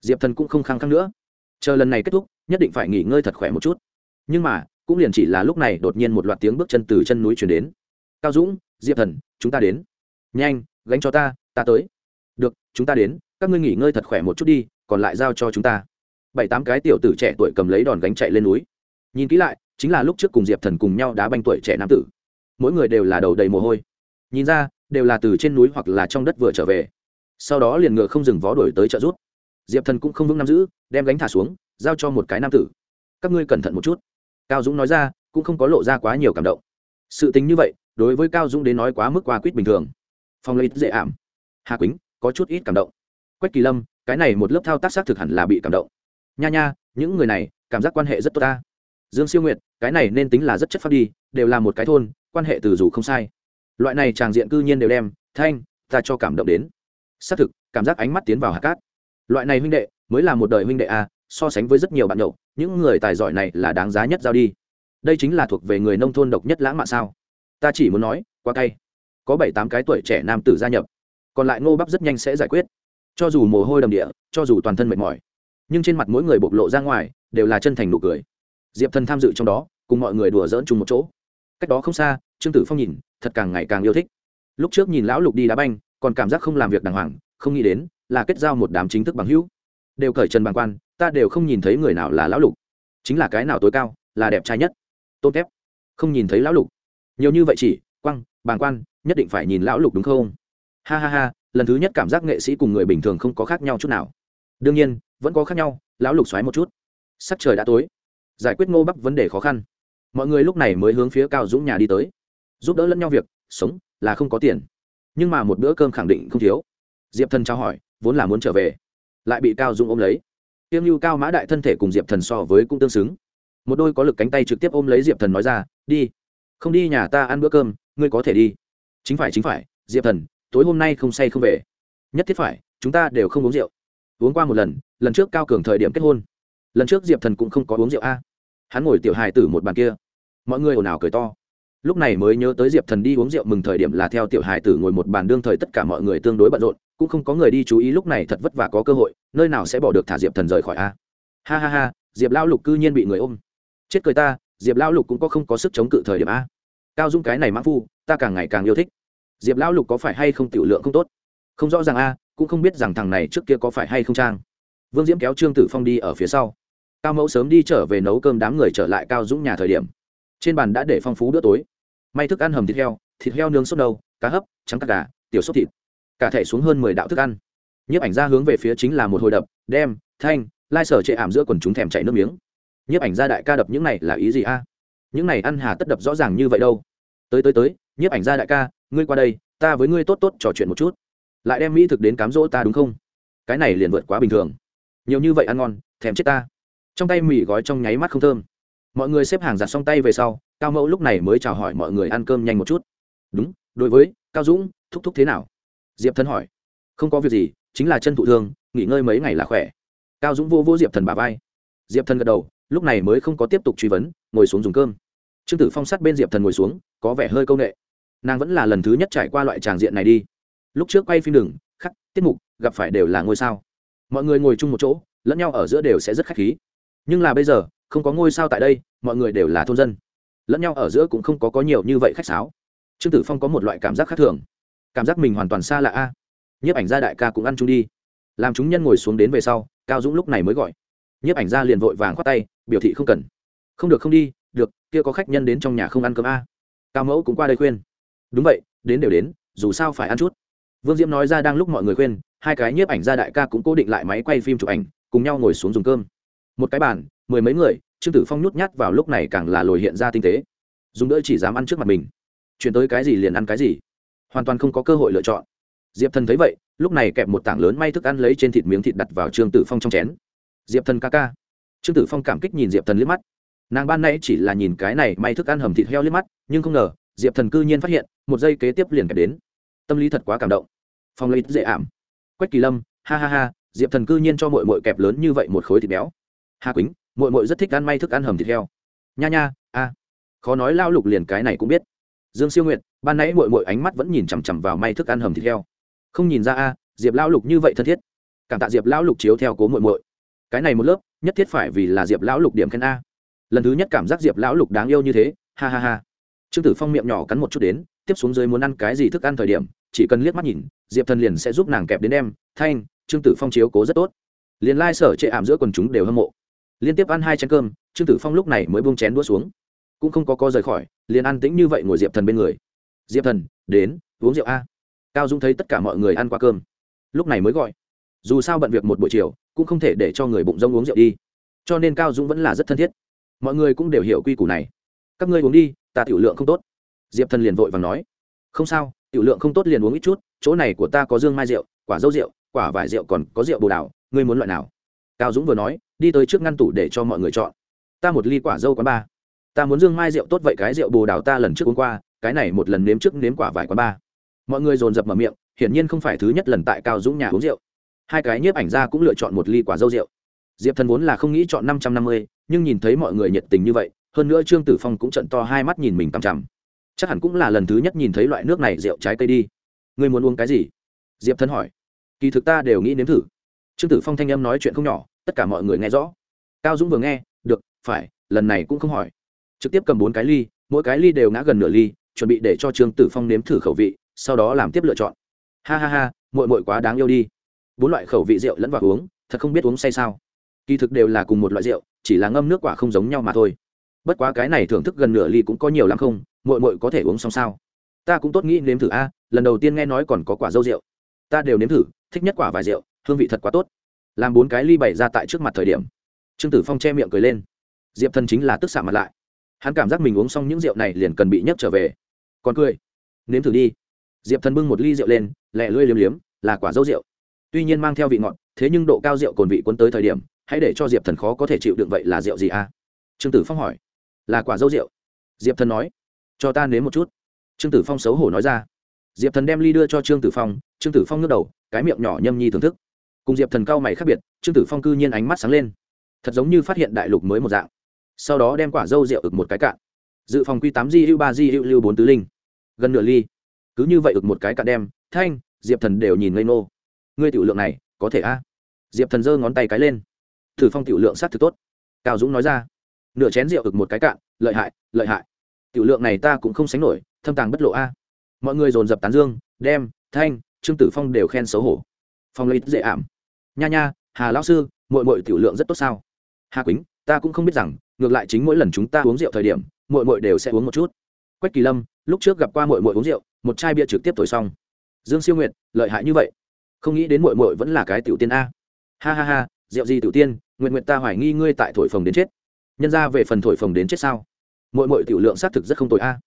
Diệp thần cũng không khăng khăng nữa. Chờ lần này kết thúc, nhất định phải nghỉ ngơi thật khỏe một chút. Nhưng mà, cũng liền chỉ là lúc này đột nhiên một loạt tiếng bước chân từ chân núi chuyển đến cao dũng, diệp thần, chúng ta đến. Nhanh, gánh cho ta ta tới. Được, chúng ta đến, các ngươi nghỉ ngơi thật khỏe một chút đi, còn lại giao cho chúng ta. Bảy tám cái tiểu tử trẻ tuổi cầm lấy đòn gánh chạy lên núi. Nhìn kỹ lại, chính là lúc trước cùng diệp thần cùng nhau đá banh tuổi trẻ nam tử. Mỗi người đều là đầu đầy mồ hôi. Nhìn ra, đều là từ trên núi hoặc là trong đất vừa trở về. Sau đó liền ngựa không dừng vó đổi tới trợ rút. Diệp thần cũng không vững nắm giữ, đem gánh thả xuống, giao cho một cái nam tử. Các ngươi cẩn thận một chút. Cao dũng nói ra, cũng không có lộ ra quá nhiều cảm động sự tính như vậy, đối với cao dũng đến nói quá mức qua quýt bình thường. Phong lấy dễ ảm. Hà quýnh, có chút ít cảm động. Quách kỳ lâm, cái này một lớp thao tác xác thực hẳn là bị cảm động. Nha nha, những người này, cảm giác quan hệ rất tốt ta. Dương siêu nguyệt, cái này nên tính là rất chất phát đi, đều là một cái thôn, quan hệ từ dù không sai. Loại này tràng diện cư nhiên đều đem, thanh, ta cho cảm động đến. Xác thực, cảm giác ánh mắt tiến vào hạt cát. Loại này huynh đệ, mới là một đời huynh đệ a so sánh với rất nhiều bạn nhậu, những người tài giỏi này là đáng giá nhất giao đi đây chính là thuộc về người nông thôn độc nhất lãng mạn sao? Ta chỉ muốn nói qua cay. Có bảy tám cái tuổi trẻ nam tử gia nhập. Còn lại ngô bắp rất nhanh sẽ giải quyết. Cho dù mồ hôi đầm địa, cho dù toàn thân mệt mỏi, nhưng trên mặt mỗi người bộc lộ ra ngoài, đều là chân thành nụ cười. Diệp thần tham dự trong đó, cùng mọi người đùa dỡn chung một chỗ. Cách đó không xa, trương tử phong nhìn, thật càng ngày càng yêu thích. Lúc trước nhìn lão lục đi đá banh, còn cảm giác không làm việc đàng hoàng, không nghĩ đến, là kết giao một đám chính thức bằng hữu. Đều cởi trần bằng quan, ta đều không nhìn thấy người nào là lão lục. Chính là cái nào tối cao, là đẹp trai nhất tôn kép không nhìn thấy lão lục. Nhiều như vậy chỉ, quăng, bàng quan, nhất định phải nhìn lão lục đúng không? Ha ha ha, lần thứ nhất cảm giác nghệ sĩ cùng người bình thường không có khác nhau chút nào. Đương nhiên, vẫn có khác nhau, lão lục xoáy một chút. Sắc trời đã tối. Giải quyết ngô bắc vấn đề khó khăn. Mọi người lúc này mới hướng phía cao dũng nhà đi tới. Giúp đỡ lẫn nhau việc, sống là không có tiền. Nhưng mà một bữa cơm khẳng định không thiếu. Diệp thần trao hỏi, vốn là muốn trở về. Lại bị cao dũng ôm lấy. Tiêm lưu cao mã đại thân thể cùng diệp thần so với cũng tương xứng một đôi có lực cánh tay trực tiếp ôm lấy diệp thần nói ra, đi, không đi nhà ta ăn bữa cơm, ngươi có thể đi. Chính phải chính phải, diệp thần, tối hôm nay không say không về. Nhất thiết phải, chúng ta đều không uống rượu. Uống qua một lần lần trước cao cường thời điểm kết hôn. Lần trước diệp thần cũng không có uống rượu a. Hắn ngồi tiểu hài tử một bàn kia. Mọi người ồn ào cười to. Lúc này mới nhớ tới diệp thần đi uống rượu mừng thời điểm là theo tiểu hài tử ngồi một bàn đương thời tất cả mọi người tương đối bận rộn, cũng không có người đi chú ý lúc này thật vất vả có cơ hội, nơi nào sẽ bỏ được thả diệp thần rời khỏi a. Ha ha ha, diệp lao lục cư nhiên bị người ôm chết cười ta, diệp Lão lục cũng có không có sức chống cự thời điểm a. Cao dung cái này mãn phu, ta càng ngày càng yêu thích. Diệp Lão lục có phải hay không tiểu lượng không tốt? Không rõ ràng a, cũng không biết rằng thằng này trước kia có phải hay không trang. Vương diễm kéo trương tử phong đi ở phía sau. Cao mẫu sớm đi trở về nấu cơm đám người trở lại cao dũng nhà thời điểm. Trên bàn đã để phong phú bữa tối. May thức ăn hầm thịt heo thịt heo nướng sốt đầu cá hấp, trắng cà gà, tiểu sốt thịt. Cả thể xuống hơn mười đạo thức ăn. Nhiếp ảnh ra hướng về phía chính là một hồi đập, đem, thanh, lai sở chệ ảm giữa quần chúng thèm chạy nước miếng nhiếp ảnh gia đại ca đập những này là ý gì a? Những này ăn hà tất đập rõ ràng như vậy đâu. Tới tới tới, nhiếp ảnh gia đại ca, ngươi qua đây, ta với ngươi tốt tốt trò chuyện một chút. Lại đem mỹ thực đến cám dỗ ta đúng không? Cái này liền vượt quá bình thường. Nhiều như vậy ăn ngon, thèm chết ta. Trong tay mì gói trong nháy mắt không thơm. Mọi người xếp hàng giặt xong tay về sau, cao mẫu lúc này mới chào hỏi mọi người ăn cơm nhanh một chút. Đúng, đối với, cao dũng, thúc thúc thế nào? Diệp thần hỏi. Không có việc gì, chính là chân thụ thương, nghỉ ngơi mấy ngày là khỏe. Cao dũng vô vô diệp thần bà vai. Diệp thần gật đầu lúc này mới không có tiếp tục truy vấn, ngồi xuống dùng cơm. Trương tử phong sát bên diệp thần ngồi xuống, có vẻ hơi c â u n ệ nàng vẫn là lần thứ nhất trải qua loại tràng diện này đi. Lúc trước quay phim đường, khắc, tiết mục, gặp phải đều là ngôi sao. Mọi người ngồi chung một chỗ, lẫn nhau ở giữa đều sẽ rất khách khí. Nhưng là bây giờ, không có ngôi sao tại đây, mọi người đều là thôn dân. Lẫn nhau ở giữa cũng không có có nhiều như vậy khách sáo. Trương tử phong có một loại cảm giác khác thường. Cảm giác mình hoàn toàn xa lạ a. Nhiếp ảnh gia đại ca cũng ăn chung đi. Làm chúng nhân ngồi xuống đến về sau, cao dũng lúc này mới gọi nhiếp ảnh gia liền vội vàng khoát tay, biểu thị không cần. Không được, không đi, được, kia có khách nhân đến trong nhà không ăn cơm a. Cao mẫu cũng qua đây khuyên. Đúng vậy, đến đều đến, dù sao phải ăn chút. Vương diễm nói ra đang lúc mọi người khuyên, hai cái nhiếp ảnh gia đại ca cũng cố định lại máy quay phim chụp ảnh, cùng nhau ngồi xuống dùng cơm. Một cái bàn, mười mấy người, trương tử phong nhút nhát vào lúc này càng là lồi hiện ra tinh tế. Dùng đỡ chỉ dám ăn trước mặt mình. Chuyển tới cái gì liền ăn cái gì. Hoàn toàn không có cơ hội lựa chọn. Diệp thần thấy vậy, lúc này kẹp một tảng lớn may thức ăn lấy trên thịt miếng thịt đặt vào trương tử phong trong chén diệp thần ca ca. Trương tử phong cảm kích nhìn diệp thần liếc mắt. Nàng ban nay chỉ là nhìn cái này may thức ăn hầm thịt heo liếc mắt, nhưng không ngờ, diệp thần cư nhiên phát hiện, một giây kế tiếp liền kẹp đến. Tâm lý thật quá cảm động. Phong lấy dễ ảm. Quách kỳ lâm, ha ha ha, diệp thần cư nhiên cho mội mội kẹp lớn như vậy một khối thịt béo. Hà quýnh mội mội rất thích ăn may thức ăn hầm thịt heo. Nha nha, a. À. Khó nói lao lục liền cái này cũng biết. Dương siêu nguyện ban nãy mội mội ánh mắt vẫn nhìn chằm chằm vào may thức ăn hầm thịt heo. Không nhìn ra a, diệp lão lục như vậy thân thiết. Cảm tạ diệp lão lục chiếu theo cố mội mội cái này một lớp, nhất thiết phải vì là diệp lão lục điểm khen a. Lần thứ nhất cảm giác diệp lão lục đáng yêu như thế, ha ha ha. Trương tử phong miệng nhỏ cắn một chút đến, tiếp xuống dưới muốn ăn cái gì thức ăn thời điểm, chỉ cần liếc mắt nhìn, diệp thần liền sẽ giúp nàng kẹp đến em, thanh, trương tử phong chiếu cố rất tốt. Liền lai、like、sở chệ ảm giữa quần chúng đều hâm mộ. Liên tiếp ăn hai chén cơm, trương tử phong lúc này mới buông chén đũa xuống. Cũng không có co rời khỏi, liền ăn tĩnh như vậy ngồi diệp thần bên người. Diệp thần, đến, uống rượu a. Cao dung thấy tất cả mọi người ăn qua cơm, lúc này mới gọi. Dù sao bận việc một buổi chiều cũng không thể để cho người bụng rông uống rượu đi. Cho nên cao dũng vẫn là rất thân thiết. Mọi người cũng đều hiểu quy củ này. Các ngươi uống đi, ta tiểu lượng không tốt. Diệp thần liền vội và nói. Không sao, tiểu lượng không tốt liền uống ít chút, chỗ này của ta có dương mai rượu, quả dâu rượu, quả vải rượu còn có rượu bồ đào, ngươi muốn loại nào? Cao dũng vừa nói, đi tới trước ngăn tủ để cho mọi người chọn. Ta một ly quả dâu quán ba. Ta muốn dương mai rượu tốt vậy cái rượu bồ đào ta lần trước uống qua, cái này một lần nếm trước nếm quả vải quán ba. Mọi người dồn dập mở miệng, hiển nhiên không phải thứ nhất lần tại cao dũng nhà uống rượu hai cái nhiếp ảnh ra cũng lựa chọn một ly quả dâu rượu. Diệp thần vốn là không nghĩ chọn năm trăm năm mươi, nhưng nhìn thấy mọi người nhiệt tình như vậy, hơn nữa trương tử phong cũng trận to hai mắt nhìn mình tằm chằm. Chắc hẳn cũng là lần thứ nhất nhìn thấy loại nước này rượu trái cây đi. Ngươi muốn uống cái gì? Diệp thần hỏi. Kỳ thực ta đều nghĩ nếm thử. Trương tử phong thanh âm nói chuyện không nhỏ, tất cả mọi người nghe rõ. Cao dũng vừa nghe, được, phải, lần này cũng không hỏi. Trực tiếp cầm bốn cái ly, mỗi cái ly đều ngã gần nửa ly, chuẩn bị để cho trương tử phong nếm thử khẩu vị, sau đó làm tiếp lựa chọn. Ha ha ha mội mội quá đáng yêu đi bốn loại khẩu vị rượu lẫn vào uống, thật không biết uống say sao. Kỳ thực đều là cùng một loại rượu, chỉ là ngâm nước quả không giống nhau mà thôi. Bất quá cái này thưởng thức gần nửa ly cũng có nhiều lắm không mội mội có thể uống xong sao? Ta cũng tốt nghĩ nếm thử a, lần đầu tiên nghe nói còn có quả dâu rượu. Ta đều nếm thử, thích nhất quả vài rượu, hương vị thật quá tốt. Làm bốn cái ly bày ra tại trước mặt thời điểm, trương tử phong che miệng cười lên. Diệp thần chính là tức xạ mặt lại. Hắn cảm giác mình uống xong những rượu này liền cần bị nhấc trở về. Còn cười. Nếm thử đi. Diệp thần bưng một ly rượu lên, lẹ lưỡi liếm liếm, là quả dâu rượu tuy nhiên mang theo vị ngọt, thế nhưng độ cao rượu cồn vị quân tới thời điểm, hãy để cho diệp thần khó có thể chịu đựng vậy là rượu gì à? Trương tử phong hỏi. Là quả dâu rượu. Diệp thần nói. Cho ta nếm một chút. Trương tử phong xấu hổ nói ra. Diệp thần đem ly đưa cho trương tử phong, trương tử phong ngước đầu, cái miệng nhỏ nhâm nhi thưởng thức. Cùng diệp thần cao mày khác biệt, trương tử phong cư nhiên ánh mắt sáng lên. Thật giống như phát hiện đại lục mới một dạng. Sau đó đem quả dâu rượu ực một cái cạn. Dự phòng quy tám di hữu ba di hữu lưu bốn tứ linh. Gần nửa ly. Cứ như vậy ực một cái cạn đem, thanh, diệp thần đều nhìn ngây nô ngươi tiểu lượng này, có thể a? Diệp thần giơ ngón tay cái lên. Thử phong tiểu lượng s á t thực tốt. Cao dũng nói ra. Nửa chén rượu ực một cái cạn, lợi hại lợi hại. Tiểu lượng này ta cũng không sánh nổi, thâm tàng bất lộ a. Mọi người dồn dập tán dương, đem, thanh, trương tử phong đều khen xấu hổ. Phong lấy dễ ảm. Nha nha, hà lão sư mội mội tiểu lượng rất tốt sao? Hà quýnh, ta cũng không biết rằng, ngược lại chính mỗi lần chúng ta uống rượu thời điểm mội mội đều sẽ uống một chút. Quách kỳ lâm, lúc trước gặp qua mội mội uống rượu, một chai bia trực tiếp thổi xong. Dương siêu nguyệt, lợi hại như vậy không nghĩ đến mội mội vẫn là cái tiểu tiên a. Ha ha ha, rượu gì tiểu tiên, nguyện nguyện ta hoài nghi ngươi tại thổi phồng đến chết. Nhân ra về phần thổi phồng đến chết sao? Mội mội tiểu lượng xác thực rất không tồi a.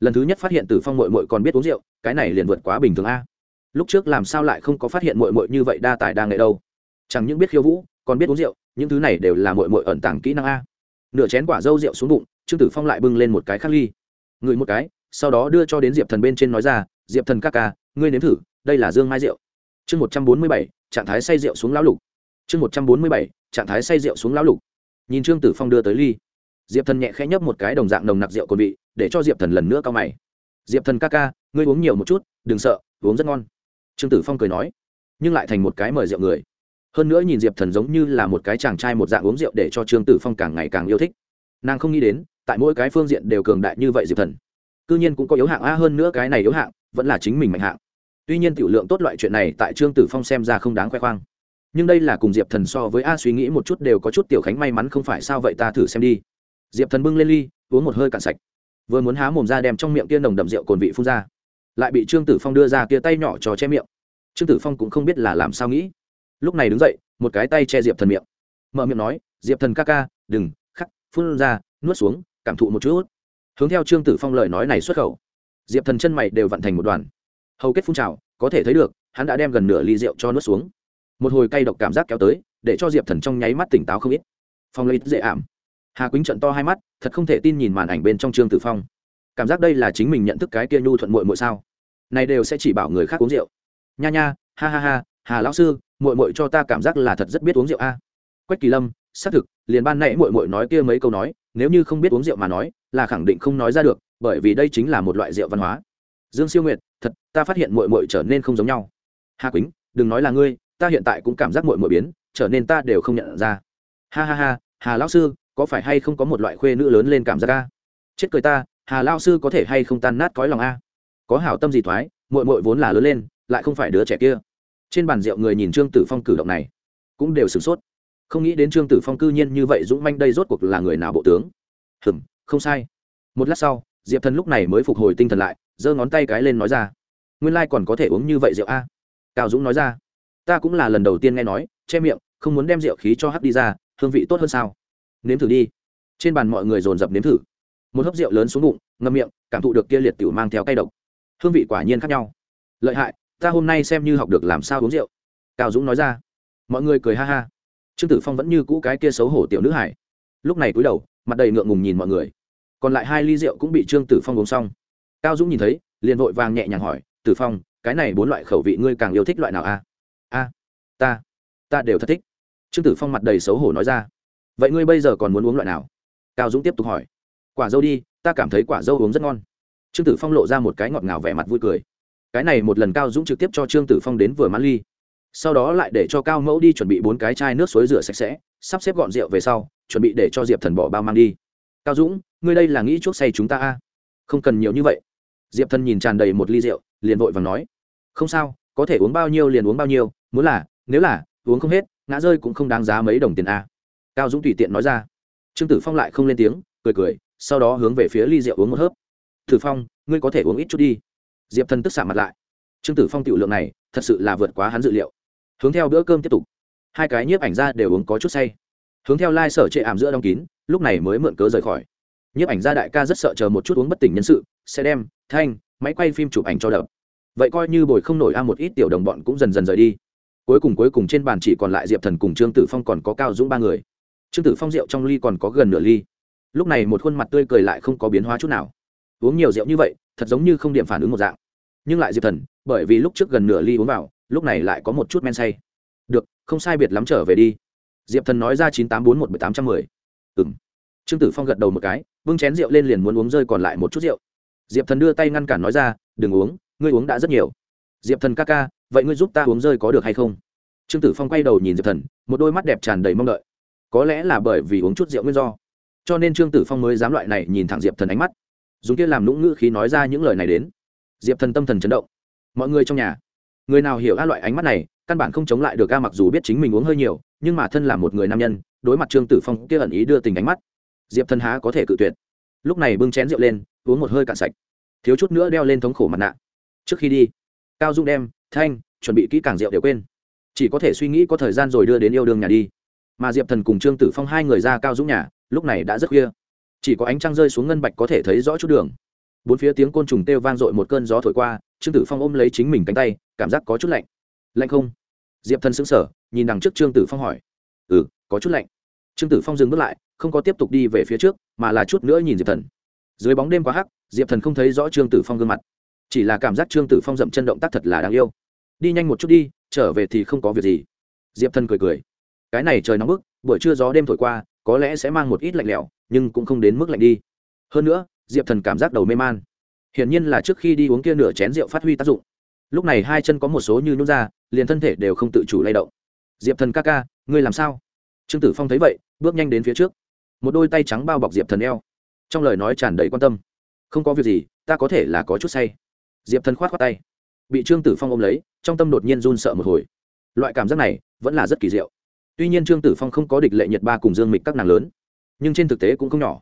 Lần thứ nhất phát hiện tử phong mội mội còn biết uống rượu, cái này liền vượt quá bình thường a. Lúc trước làm sao lại không có phát hiện mội mội như vậy đa tài đa nghệ đâu? Chẳng những biết khiêu vũ, còn biết uống rượu, những thứ này đều là mội mội ẩn tàng kỹ năng a. Nửa chén quả dâu rượu xuống bụng, trương tử phong lại bưng lên một cái khắc ly. Ngửi một cái, sau đó đưa cho đến diệp thần bên trên nói ra, diệp thần ca ca, ngươi nếm thử, đây là dương mai rượu chương một trăm bốn mươi bảy, trạng thái say rượu xuống lão lục. Chương một trăm bốn mươi bảy, trạng thái say rượu xuống lão lục. Nhìn trương tử phong đưa tới ly. Diệp thần nhẹ khẽ nhấp một cái đồng dạng nồng nặc rượu còn vị, để cho diệp thần lần nữa cao mày. Diệp thần ca ca, ngươi uống nhiều một chút, đừng sợ, uống rất ngon. Trương tử phong cười nói, nhưng lại thành một cái mời rượu người. Hơn nữa nhìn diệp thần giống như là một cái chàng trai một dạng uống rượu để cho trương tử phong càng ngày càng yêu thích. Nàng không nghĩ đến, tại mỗi cái phương diện đều cường đại như vậy diệp thần. C ư nhiên cũng có yếu hạng a hơn nữa cái này yếu hạng, vẫn là chính mình mạnh hạng tuy nhiên tiểu lượng tốt loại chuyện này tại trương tử phong xem ra không đáng khoe khoang. Nhưng đây là cùng diệp thần so với a suy nghĩ một chút đều có chút tiểu khánh may mắn không phải sao vậy ta thử xem đi. Diệp thần bưng lên ly, uống một hơi cạn sạch. Vừa muốn há mồm ra đem trong miệng kia nồng đậm rượu cồn vị phun ra, lại bị trương tử phong đưa ra kia tay nhỏ cho che miệng. Trương tử phong cũng không biết là làm sao nghĩ. Lúc này đứng dậy, một cái tay che diệp thần miệng. Mở miệng nói, diệp thần ca ca, đừng, khắc, phun ra, nuốt xuống, cảm thụ một chút. Hướng theo trương tử phong lời nói này xuất khẩu. Diệp thần chân mày đều vặn thành một đoàn hầu kết phun trào, có thể thấy được, hắn đã đem gần nửa ly rượu cho nuốt xuống. Một hồi cay độc cảm giác kéo tới, để cho diệp thần trong nháy mắt tỉnh táo không ít. Phong lấy dễ ảm. Hà quýnh trận to hai mắt, thật không thể tin nhìn màn ảnh bên trong trương tử phong. Cảm giác đây là chính mình nhận thức cái kia nhu thuận mội mội sao? Này đều sẽ chỉ bảo người khác uống rượu. Nha nha, ha ha ha, hà lão sư mội mội cho ta cảm giác là thật rất biết uống rượu a. Quách kỳ lâm, xác thực, liền ban nãy mội mội nói kia mấy câu nói, nếu như không biết uống rượu mà nói, là khẳng định không nói ra được, bởi vì đây chính là một loại rượu văn hóa. Dương siêu nguyệt thật, ta phát hiện mội mội trở nên không giống nhau. Hà quýnh, đừng nói là ngươi, ta hiện tại cũng cảm giác mội mội biến, trở nên ta đều không nhận ra. Ha ha ha, hà lão sư, có phải hay không có một loại khuê nữ lớn lên cảm giác a? Chết cười ta, hà lao sư có thể hay không tan nát cõi lòng a? Có hảo tâm gì thoái mội mội vốn là lớn lên, lại không phải đứa trẻ kia. Trên bàn rượu người nhìn trương tử phong cử động này, cũng đều sửng sốt. Không nghĩ đến trương tử phong cư nhiên như vậy dũng manh đây rốt cuộc là người nào bộ tướng. Hừm, không sai. Một lát sau, diệp thần lúc này mới phục hồi tinh thần lại giơ ngón tay cái lên nói ra. Nguyên lai còn có thể uống như vậy rượu a. Cao dũng nói ra. Ta cũng là lần đầu tiên nghe nói, che miệng, không muốn đem rượu khí cho hắc đi ra, hương vị tốt hơn sao? Nếm thử đi. Trên bàn mọi người dồn dập nếm thử. Một hớp rượu lớn xuống bụng ngâm miệng, cảm thụ được kia liệt tiểu mang theo cay độc. Hương vị quả nhiên khác nhau. Lợi hại, ta hôm nay xem như học được làm sao uống rượu. Cao dũng nói ra. Mọi người cười ha ha. Trương tử phong vẫn như cũ cái kia xấu hổ tiểu nữ hải lúc này cúi đầu, mặt đầy ngượng ngùng nhìn mọi người. Còn lại hai ly rượu cũng bị trương tử phong uống xong cao dũng nhìn thấy, liền vội vàng nhẹ nhàng hỏi, tử phong, cái này bốn loại khẩu vị ngươi càng yêu thích loại nào a? A, ta ta đều thật thích. Trương tử phong mặt đầy xấu hổ nói ra. Vậy ngươi bây giờ còn muốn uống loại nào? Cao dũng tiếp tục hỏi. Quả dâu đi, ta cảm thấy quả dâu uống rất ngon. Trương tử phong lộ ra một cái ngọt ngào vẻ mặt vui cười. Cái này một lần cao dũng trực tiếp cho trương tử phong đến vừa mãn ly. Sau đó lại để cho cao mẫu đi chuẩn bị bốn cái chai nước suối rửa sạch sẽ, sắp xếp gọn rượu về sau, chuẩn bị để cho diệp thần bỏ bao mang đi. Cao dũng, ngươi đây là nghĩ chuốc say chúng ta a? Không cần nhiều như vậy diệp thần nhìn tràn đầy một ly rượu, liền vội và nói, không sao, có thể uống bao nhiêu liền uống bao nhiêu, muốn là, nếu là, uống không hết, ngã rơi cũng không đáng giá mấy đồng tiền a. Cao dũng tùy tiện nói ra. Trương tử phong lại không lên tiếng, cười cười, sau đó hướng về phía ly rượu uống một hớp. Tử phong, ngươi có thể uống ít chút đi. Diệp thần tức xạ mặt lại. Trương tử phong tiểu lượng này, thật sự là vượt quá hắn dự liệu. Hướng theo bữa cơm tiếp tục. Hai cái nhiếp ảnh ra đều uống có chút say. Hướng theo lai、like、sở trệ ảm giữa đóng kín, lúc này mới mượn cớ rời khỏi nhiếp ảnh gia đại ca rất sợ chờ một chút uống bất tỉnh nhân sự, sẽ đem, thanh, máy quay phim chụp ảnh cho đập. Vậy coi như bồi không nổi a, một ít tiểu đồng bọn cũng dần dần rời đi. Cuối cùng cuối cùng trên bàn chỉ còn lại diệp thần cùng trương tử phong còn có cao dũng ba người. Trương tử phong rượu trong ly còn có gần nửa ly. Lúc này một khuôn mặt tươi cười lại không có biến hóa chút nào. Uống nhiều rượu như vậy, thật giống như không điểm phản ứng một dạng. Nhưng lại diệp thần, bởi vì lúc trước gần nửa ly uống vào, lúc này lại có một chút men say. Được, không sai biệt lắm trở về đi. Diệp thần nói ra chín tám bốn một bảy tám trăm mười. Ừng trương tử phong gật đầu một cái bưng chén rượu lên liền muốn uống rơi còn lại một chút rượu. Diệp thần đưa tay ngăn cản nói ra, đừng uống, ngươi uống đã rất nhiều. Diệp thần ca ca, vậy ngươi giúp ta uống rơi có được hay không? Trương tử phong quay đầu nhìn diệp thần, một đôi mắt đẹp tràn đầy mong đợi. Có lẽ là bởi vì uống chút rượu nguyên do, cho nên trương tử phong mới dám loại này nhìn thẳng diệp thần ánh mắt. Dùng kia làm lũng ngữ khí nói ra những lời này đến. Diệp thần tâm thần chấn động. Mọi người trong nhà, người nào hiểu a loại ánh mắt này, căn bản không chống lại được a mặc dù biết chính mình uống hơi nhiều, nhưng mà thân là một người nam nhân, đối mặt trương tử phong kia ẩn ý đưa tình ánh mắt diệp thần há có thể cự tuyệt. Lúc này bưng chén rượu lên, uống một hơi cạn sạch. Thiếu chút nữa đeo lên thống khổ mặt nạ. Trước khi đi, cao dung đem thanh chuẩn bị kỹ càng rượu đều quên. Chỉ có thể suy nghĩ có thời gian rồi đưa đến yêu đương nhà đi. Mà diệp thần cùng trương tử phong hai người ra cao dũng nhà, lúc này đã rất khuya. Chỉ có ánh trăng rơi xuống ngân bạch có thể thấy rõ chút đường. Bốn phía tiếng côn trùng kêu vang dội một cơn gió thổi qua, trương tử phong ôm lấy chính mình cánh tay, cảm giác có chút lạnh. Lạnh không? Diệp thần sững sở nhìn đằng trước trương tử phong hỏi. Ừ có chút lạnh trương tử phong dừng bước lại, không có tiếp tục đi về phía trước, mà là chút nữa nhìn diệp thần. Dưới bóng đêm quá hắc, diệp thần không thấy rõ trương tử phong gương mặt. Chỉ là cảm giác trương tử phong dậm chân động tác thật là đáng yêu. Đi nhanh một chút đi, trở về thì không có việc gì. Diệp thần cười cười. Cái này trời nóng bức, buổi trưa gió đêm thổi qua, có lẽ sẽ mang một ít lạnh lẽo, nhưng cũng không đến mức lạnh đi. Hơn nữa, diệp thần cảm giác đầu mê man. Hiển nhiên là trước khi đi uống kia nửa chén rượu phát huy tác dụng. Lúc này hai chân có một số như nhún ra, liền thân thể đều không tự chủ lay động. Diệp thần ca ca, ngươi làm sao? Trương tử phong thấy vậy bước nhanh đến phía trước. Một đôi tay trắng bao bọc diệp thần eo. Trong lời nói tràn đầy quan tâm. Không có việc gì, ta có thể là có chút say. Diệp thần khoát khoát tay. Bị trương tử phong ôm lấy, trong tâm đột nhiên run sợ một hồi. Loại cảm giác này vẫn là rất kỳ diệu. Tuy nhiên trương tử phong không có địch lệ nhật ba cùng dương mịch các nàng lớn, nhưng trên thực tế cũng không nhỏ.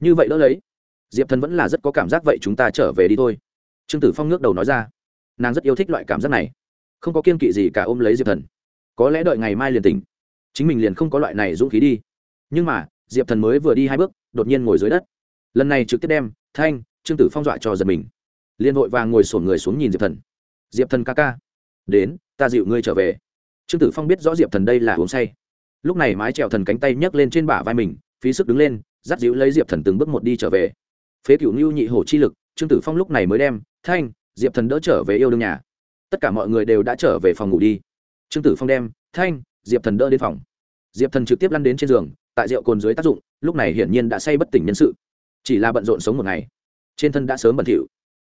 Như vậy đỡ lấy, diệp thần vẫn là rất có cảm giác vậy chúng ta trở về đi thôi. Trương tử phong ngước đầu nói ra. Nàng rất yêu thích loại cảm giác này. Không có kiên kỵ gì cả ôm lấy diệp thần. Có lẽ đợi ngày mai liền tỉnh. Chính mình liền không có loại này dũng khí đi nhưng mà, diệp thần mới vừa đi hai bước, đột nhiên ngồi dưới đất. Lần này trực tiếp đem, thanh, trương tử phong dọa cho giật mình. Liên hội vàng ngồi sổn người xuống nhìn diệp thần. Diệp thần ca ca, đến, ta dịu ngươi trở về. Trương tử phong biết rõ diệp thần đây là uống say. Lúc này mái trèo thần cánh tay nhấc lên trên bả vai mình, phí sức đứng lên, dắt dịu lấy diệp thần từng bước một đi trở về. Phế cựu ngưu nhị hổ chi lực, trương tử phong lúc này mới đem, thanh, diệp thần đỡ trở về yêu đương nhà. Tất cả mọi người đều đã trở về phòng ngủ đi. Trương tử phong đem, thanh, diệp thần đỡ đến phòng. Diệp thần trực tiếp lăn đến trên giường tại rượu cồn dưới tác dụng, lúc này hiển nhiên đã say bất tỉnh nhân sự. Chỉ là bận rộn sống một ngày, trên thân đã sớm bẩn thỉu.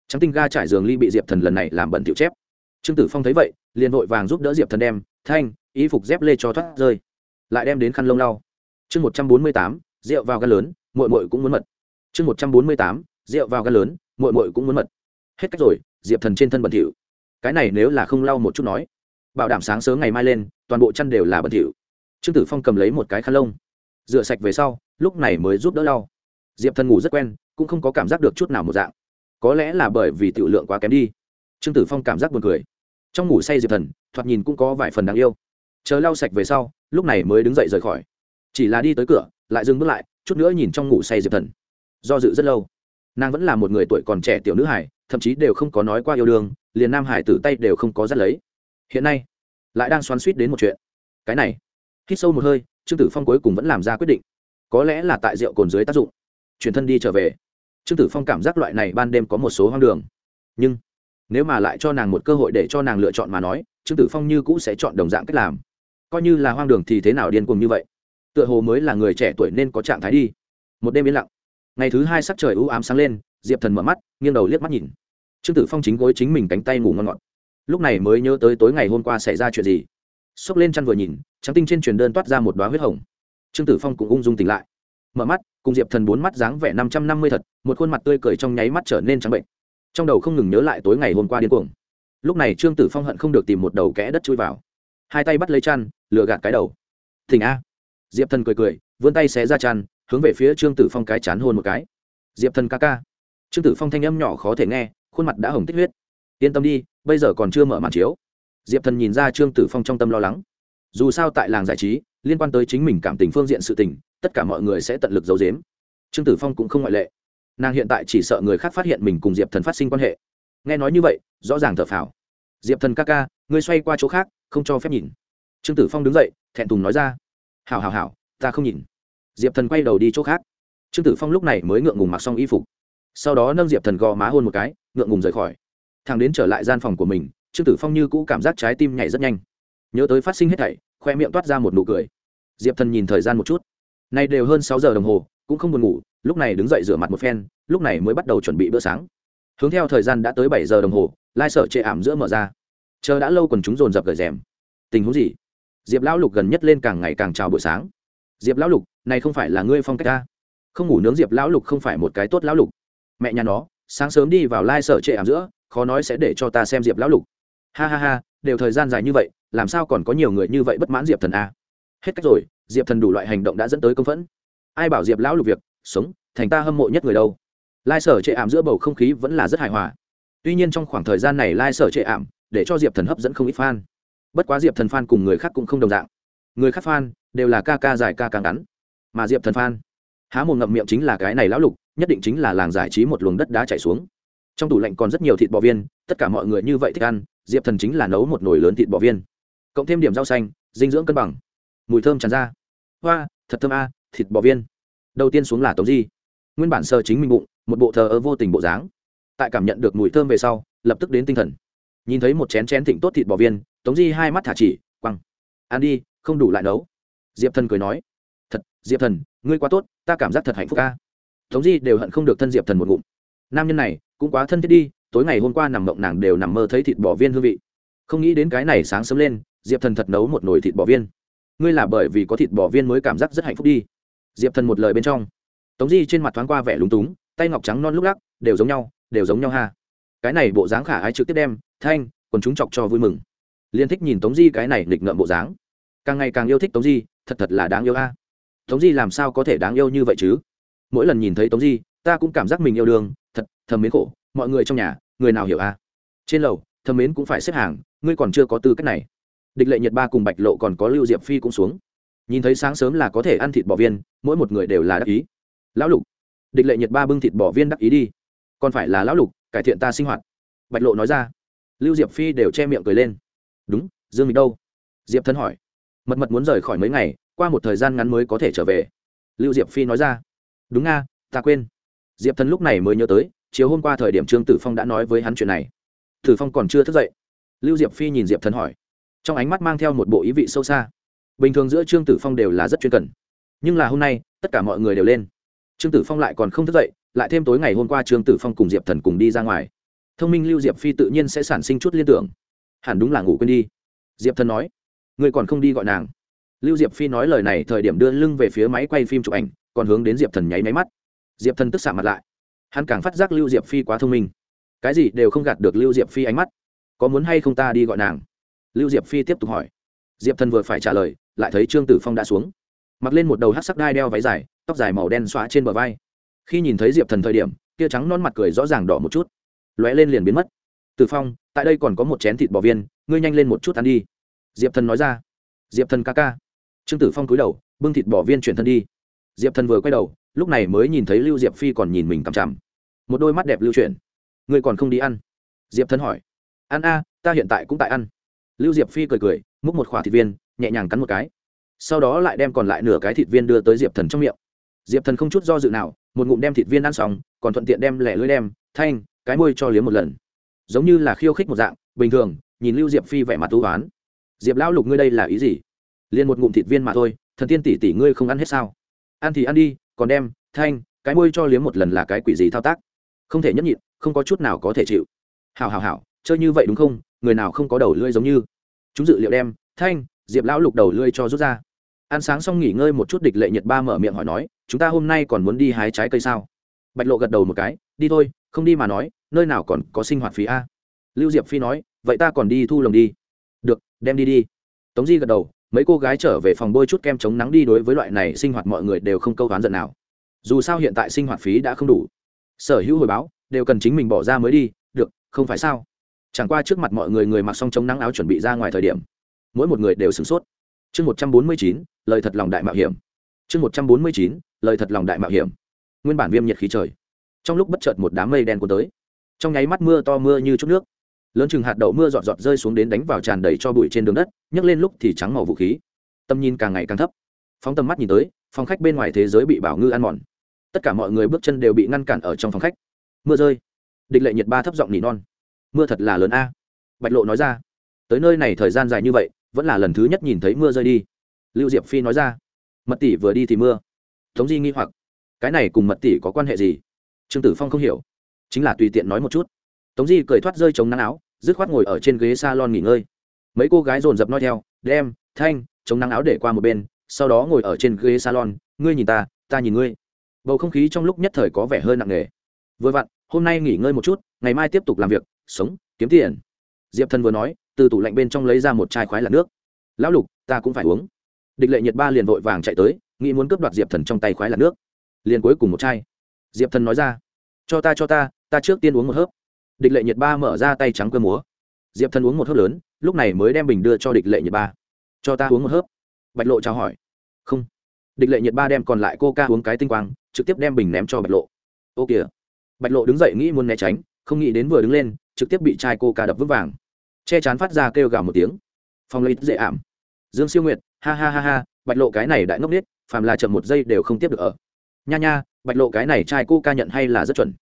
Trắng tinh ga trải giường ly bị diệp thần lần này làm bẩn thỉu chép. Trương tử phong thấy vậy, liền vội vàng giúp đỡ diệp thần đem thanh, y phục dép lê cho thoát rơi, lại đem đến khăn lông lau. Chương một trăm bốn mươi tám, rượu vào gan lớn mội mội cũng muốn mật. Chương một trăm bốn mươi tám, rượu vào gan lớn mội mội cũng muốn mật. Hết cách rồi, diệp thần trên thân bẩn thỉu. Cái này nếu là không lau một chút nói, bảo đảm sáng sớm ngày mai lên, toàn bộ chăn đều là bẩn thỉu. Trương tử phong cầm lấy một cái khăn lông rửa sạch về sau, lúc này mới giúp đỡ lau. Diệp thần ngủ rất quen, cũng không có cảm giác được chút nào một dạng. Có lẽ là bởi vì tiểu lượng quá kém đi. Trương tử phong cảm giác buồn cười. Trong ngủ say diệp thần, thoạt nhìn cũng có vài phần đáng yêu. Chờ lau sạch về sau, lúc này mới đứng dậy rời khỏi. Chỉ là đi tới cửa, lại dừng bước lại, chút nữa nhìn trong ngủ say diệp thần. Do dự rất lâu. Nàng vẫn là một người tuổi còn trẻ tiểu nữ hải thậm chí đều không có nói qua yêu đương, liền nam hải tử tay đều không có dắt lấy. Hiện nay, lại đang xoắn suýt đến một chuyện. Cái này hít sâu một hơi, trương tử phong cuối cùng vẫn làm ra quyết định. Có lẽ là tại rượu cồn dưới tác dụng. Chuyển thân đi trở về. Trương tử phong cảm giác loại này ban đêm có một số hoang đường. Nhưng, nếu mà lại cho nàng một cơ hội để cho nàng lựa chọn mà nói, trương tử phong như cũ sẽ chọn đồng dạng cách làm. Coi như là hoang đường thì thế nào điên cuồng như vậy? Tựa hồ mới là người trẻ tuổi nên có trạng thái đi. Một đêm yên lặng. Ngày thứ hai sắc trời u ám sáng lên, diệp thần mở mắt, nghiêng đầu liếc mắt nhìn. Trương tử phong chính gối chính mình cánh tay ngủ ngon ngọt. Lúc này mới nhớ tới tối ngày hôm qua xảy ra chuyện gì xốc lên chăn vừa nhìn, trắng tinh trên truyền đơn toát ra một đoá huyết hồng. Trương tử phong cũng ung dung tỉnh lại. Mở mắt, cùng diệp thần bốn mắt dáng vẻ năm trăm năm mươi thật, một khuôn mặt tươi cười trong nháy mắt trở nên trắng bệnh. Trong đầu không ngừng nhớ lại tối ngày hôm qua điên cuồng. Lúc này trương tử phong hận không được tìm một đầu kẽ đất chui vào. Hai tay bắt lấy chăn, lừa gạt cái đầu. Thỉnh a. Diệp thần cười cười, vươn tay xé ra chăn, hướng về phía trương tử phong cái chán hôn một cái. Diệp thần ca ca. Trương tử phong thanh âm nhỏ khó thể nghe, khuôn mặt đã hồng tích huyết. Yên tâm đi, bây giờ còn chưa mở màn chiếu diệp thần nhìn ra trương tử phong trong tâm lo lắng. Dù sao tại làng giải trí, liên quan tới chính mình cảm tình phương diện sự tình, tất cả mọi người sẽ tận lực giấu giếm. Trương tử phong cũng không ngoại lệ. Nàng hiện tại chỉ sợ người khác phát hiện mình cùng diệp thần phát sinh quan hệ. Nghe nói như vậy, rõ ràng thở phào. Diệp thần ca ca, ngươi xoay qua chỗ khác, không cho phép nhìn. Trương tử phong đứng dậy, thẹn thùng nói ra. Hảo hảo hảo, ta không nhìn. Diệp thần quay đầu đi chỗ khác. Trương tử phong lúc này mới ngượng ngùng mặc xong y phục. Sau đó nâng diệp thần gò má hôn một cái, ngượng ngùng rời khỏi. Thằng đến trở lại gian phòng của mình trương tử phong như cũ cảm giác trái tim nhảy rất nhanh. Nhớ tới phát sinh hết thảy, khoe miệng toát ra một nụ cười. Diệp thần nhìn thời gian một chút. Nay đều hơn sáu giờ đồng hồ, cũng không buồn ngủ, lúc này đứng dậy rửa mặt một phen, lúc này mới bắt đầu chuẩn bị bữa sáng. Hướng theo thời gian đã tới bảy giờ đồng hồ, lai sở chệ ảm giữa mở ra. Chờ đã lâu còn chúng dồn dập gởi rèm. Tình huống gì? Diệp lão lục gần nhất lên càng ngày càng chào buổi sáng. Diệp lão lục, này không phải là ngươi phong cách ta. Không ngủ nướng diệp lão lục không phải một cái tốt lão lục. Mẹ nhà nó, sáng sớm đi vào lai sở trệ ảm giữa, khó nói sẽ để cho ta xem diệp lão lục ha ha ha, đều thời gian dài như vậy, làm sao còn có nhiều người như vậy bất mãn diệp thần a? Hết cách rồi, diệp thần đủ loại hành động đã dẫn tới công phẫn. Ai bảo diệp lão lục việc, sống, thành ta hâm mộ nhất người đâu? Lai sở chệ ảm giữa bầu không khí vẫn là rất hài hòa. Tuy nhiên trong khoảng thời gian này lai sở chệ ảm, để cho diệp thần hấp dẫn không ít fan. Bất quá diệp thần fan cùng người khác cũng không đồng dạng. Người khác fan đều là ca ca dài ca càng ngắn, mà diệp thần fan, há một ngậm miệng chính là cái này lão lục, nhất định chính là làng giải trí một luồng đất đá chảy xuống trong tủ lạnh còn rất nhiều thịt bò viên, tất cả mọi người như vậy thích ăn, diệp thần chính là nấu một nồi lớn thịt bò viên. Cộng thêm điểm rau xanh, dinh dưỡng cân bằng. Mùi thơm tràn ra. Hoa, thật thơm a, thịt bò viên. Đầu tiên xuống là tống di. Nguyên bản sơ chính mình bụng, một bộ thờ ơ vô tình bộ dáng. Tại cảm nhận được mùi thơm về sau, lập tức đến tinh thần. Nhìn thấy một chén chén thịnh tốt thịt bò viên, tống di hai mắt thả chỉ, quăng. Ăn đi, không đủ lại nấu. Diệp thần cười nói. Thật, diệp thần, ngươi quá tốt, ta cảm giác thật hạnh phúc ca tống di đều hận không được thân diệp thần một ngụm. Nam nhân này cũng quá thân thiết đi, tối ngày hôm qua nằm mộng nàng đều nằm mơ thấy thịt bò viên hương vị. Không nghĩ đến cái này sáng sớm lên, diệp thần thật nấu một nồi thịt bò viên. Ngươi là bởi vì có thịt bò viên mới cảm giác rất hạnh phúc đi. Diệp thần một lời bên trong. Tống di trên mặt thoáng qua vẻ lúng túng, tay ngọc trắng non lúc lắc, đều giống nhau, đều giống nhau ha. Cái này bộ dáng khả ái trực tiếp đem, thanh còn chúng chọc cho vui mừng. Liên thích nhìn tống di cái này nghịch ngợm bộ dáng. Càng ngày càng yêu thích tống di, thật thật là đáng yêu a. Tống di làm sao có thể đáng yêu như vậy chứ? Mỗi lần nhìn thấy tống di, ta cũng cảm giác mình yêu đương thầm mến khổ, mọi người trong nhà, người nào hiểu a trên lầu, thầm mến cũng phải xếp hàng, ngươi còn chưa có tư cách này. Địch lệ nhật ba cùng bạch lộ còn có lưu diệp phi cũng xuống. Nhìn thấy sáng sớm là có thể ăn thịt bò viên, mỗi một người đều là đắc ý. Lão lục, địch lệ nhật ba bưng thịt bò viên đắc ý đi. Còn phải là lão lục, cải thiện ta sinh hoạt. Bạch lộ nói ra. Lưu diệp phi đều che miệng cười lên. Đúng, dương mịch đâu? Diệp thân hỏi. Mật mật muốn rời khỏi mấy ngày, qua một thời gian ngắn mới có thể trở về. Lưu diệp phi nói ra. Đúng nga ta quên. Diệp Thân lúc này mới nhớ tới chiều hôm qua thời điểm trương tử phong đã nói với hắn chuyện này. Tử phong còn chưa thức dậy. Lưu diệp phi nhìn diệp thần hỏi. Trong ánh mắt mang theo một bộ ý vị sâu xa. Bình thường giữa trương tử phong đều là rất chuyên cần. Nhưng là hôm nay, tất cả mọi người đều lên. Trương tử phong lại còn không thức dậy, lại thêm tối ngày hôm qua trương tử phong cùng diệp thần cùng đi ra ngoài. Thông minh lưu diệp phi tự nhiên sẽ sản sinh chút liên tưởng. Hẳn đúng là ngủ quên đi. Diệp thần nói. Người còn không đi gọi nàng. Lưu diệp phi nói lời này thời điểm đưa lưng về phía máy quay phim chụp ảnh, còn hướng đến diệp thần nháy máy mắt. Diệp thần tức xạ mặt lại hắn càng phát giác lưu diệp phi quá thông minh. Cái gì đều không gạt được lưu diệp phi ánh mắt. Có muốn hay không ta đi gọi nàng? Lưu diệp phi tiếp tục hỏi. Diệp thần vừa phải trả lời, lại thấy trương tử phong đã xuống. Mặc lên một đầu hát sắc đai đeo váy dài, tóc dài màu đen xóa trên bờ vai. Khi nhìn thấy diệp thần thời điểm kia trắng non mặt cười rõ ràng đỏ một chút. Lóe lên liền biến mất. Tử phong, tại đây còn có một chén thịt bò viên, ngươi nhanh lên một chút ăn đi. Diệp thần nói ra. Diệp thần ca ca. Trương tử phong cúi đầu, bưng thịt bò viên chuyển thân đi. Diệp thần vừa quay đầu lúc này mới nhìn thấy lưu diệp phi còn nhìn mình cằm chằm. Một đôi mắt đẹp lưu chuyển. Ngươi còn không đi ăn? Diệp thần hỏi. Ăn a, ta hiện tại cũng tại ăn. Lưu diệp phi cười cười, múc một khỏa thịt viên, nhẹ nhàng cắn một cái. Sau đó lại đem còn lại nửa cái thịt viên đưa tới diệp thần trong miệng. Diệp thần không chút do dự nào, một ngụm đem thịt viên ăn xong, còn thuận tiện đem lẻ lưỡi đem, thanh, cái môi cho liếm một lần. Giống như là khiêu khích một dạng, bình thường, nhìn lưu diệp phi vẻ mặt thú oán. Diệp lão lục ngươi đây là ý gì? Liền một ngụm thịt viên mà thôi, thần tiên tỷ tỷ ngươi không ăn hết sao? Ăn thì ăn đi còn đem, thanh, cái môi cho liếm một lần là cái quỷ gì thao tác? Không thể nhẫn nhịn, không có chút nào có thể chịu. Hào hào hào chơi như vậy đúng không? Người nào không có đầu lưỡi giống như? Chúng dự liệu đem, thanh, diệp lão lục đầu lưỡi cho rút ra. Ăn sáng xong nghỉ ngơi một chút địch lệ nhật ba mở miệng hỏi nói, chúng ta hôm nay còn muốn đi hái trái cây sao? Bạch lộ gật đầu một cái, đi thôi, không đi mà nói, nơi nào còn có sinh hoạt phí a? Lưu diệp phi nói, vậy ta còn đi thu lồng đi. Được, đem đi đi. Tống di gật đầu mấy cô gái trở về phòng bôi chút kem chống nắng đi đối với loại này sinh hoạt mọi người đều không câu đoán giận nào. Dù sao hiện tại sinh hoạt phí đã không đủ. Sở hữu hồi báo đều cần chính mình bỏ ra mới đi, được, không phải sao? Chẳng qua trước mặt mọi người người mặc xong chống nắng áo chuẩn bị ra ngoài thời điểm, mỗi một người đều sửng sốt. Chương một trăm bốn mươi chín, lời thật lòng đại mạo hiểm. Chương một trăm bốn mươi chín, lời thật lòng đại mạo hiểm. Nguyên bản viêm nhiệt khí trời. Trong lúc bất chợt một đám mây đen cuốn tới. Trong nháy mắt mưa to mưa như chút nước lớn chừng hạt đậu mưa giọt giọt rơi xuống đến đánh vào tràn đầy cho bụi trên đường đất, nhấc lên lúc thì trắng màu vũ khí. Tầm nhìn càng ngày càng thấp. Phóng tầm mắt nhìn tới, phòng khách bên ngoài thế giới bị bảo ngư ăn mòn. Tất cả mọi người bước chân đều bị ngăn cản ở trong phòng khách. Mưa rơi. Địch lệ nhiệt ba thấp giọng nỉ non. Mưa thật là lớn a. Bạch lộ nói ra. Tới nơi này thời gian dài như vậy, vẫn là lần thứ nhất nhìn thấy mưa rơi đi. Lưu diệp phi nói ra. Mật tỷ vừa đi thì mưa. Tống di nghi hoặc. Cái này cùng mật tỷ có quan hệ gì? Trương tử phong không hiểu. Chính là tùy tiện nói một chút. Tống di cười thoát rơi chống nắng áo dứt khoát ngồi ở trên ghế salon nghỉ ngơi. Mấy cô gái dồn dập nói theo, đem, thanh, chống nắng áo để qua một bên, sau đó ngồi ở trên ghế salon, ngươi nhìn ta ta nhìn ngươi. Bầu không khí trong lúc nhất thời có vẻ hơi nặng nề. Vừa vặn, hôm nay nghỉ ngơi một chút, ngày mai tiếp tục làm việc, sống, kiếm tiền. Diệp thần vừa nói, từ tủ lạnh bên trong lấy ra một chai khoái là nước. Lão lục, ta cũng phải uống. Địch lệ nhiệt ba liền vội vàng chạy tới, nghĩ muốn cướp đoạt diệp thần trong tay khoái là nước. Liền cuối cùng một chai. Diệp thần nói ra, cho ta cho ta ta trước tiên uống một hớp địch lệ nhiệt ba mở ra tay trắng cơ múa. Diệp thần uống một hớp lớn, lúc này mới đem bình đưa cho địch lệ nhiệt ba. Cho ta uống một hớp. Bạch lộ chào hỏi. Không. Địch lệ nhiệt ba đem còn lại cô ca uống cái tinh quang, trực tiếp đem bình ném cho bạch lộ. Ô kìa. Bạch lộ đứng dậy nghĩ muốn né tránh, không nghĩ đến vừa đứng lên, trực tiếp bị trai cô ca đập vứt vàng. Che chán phát ra kêu gào một tiếng. Phong lấy dễ ảm. Dương siêu nguyệt, ha ha ha ha, bạch lộ cái này đại ngốc nết phàm là chậm một giây đều không tiếp được ở. Nha nha, bạch lộ cái này trai cô ca nhận hay là rất chuẩn.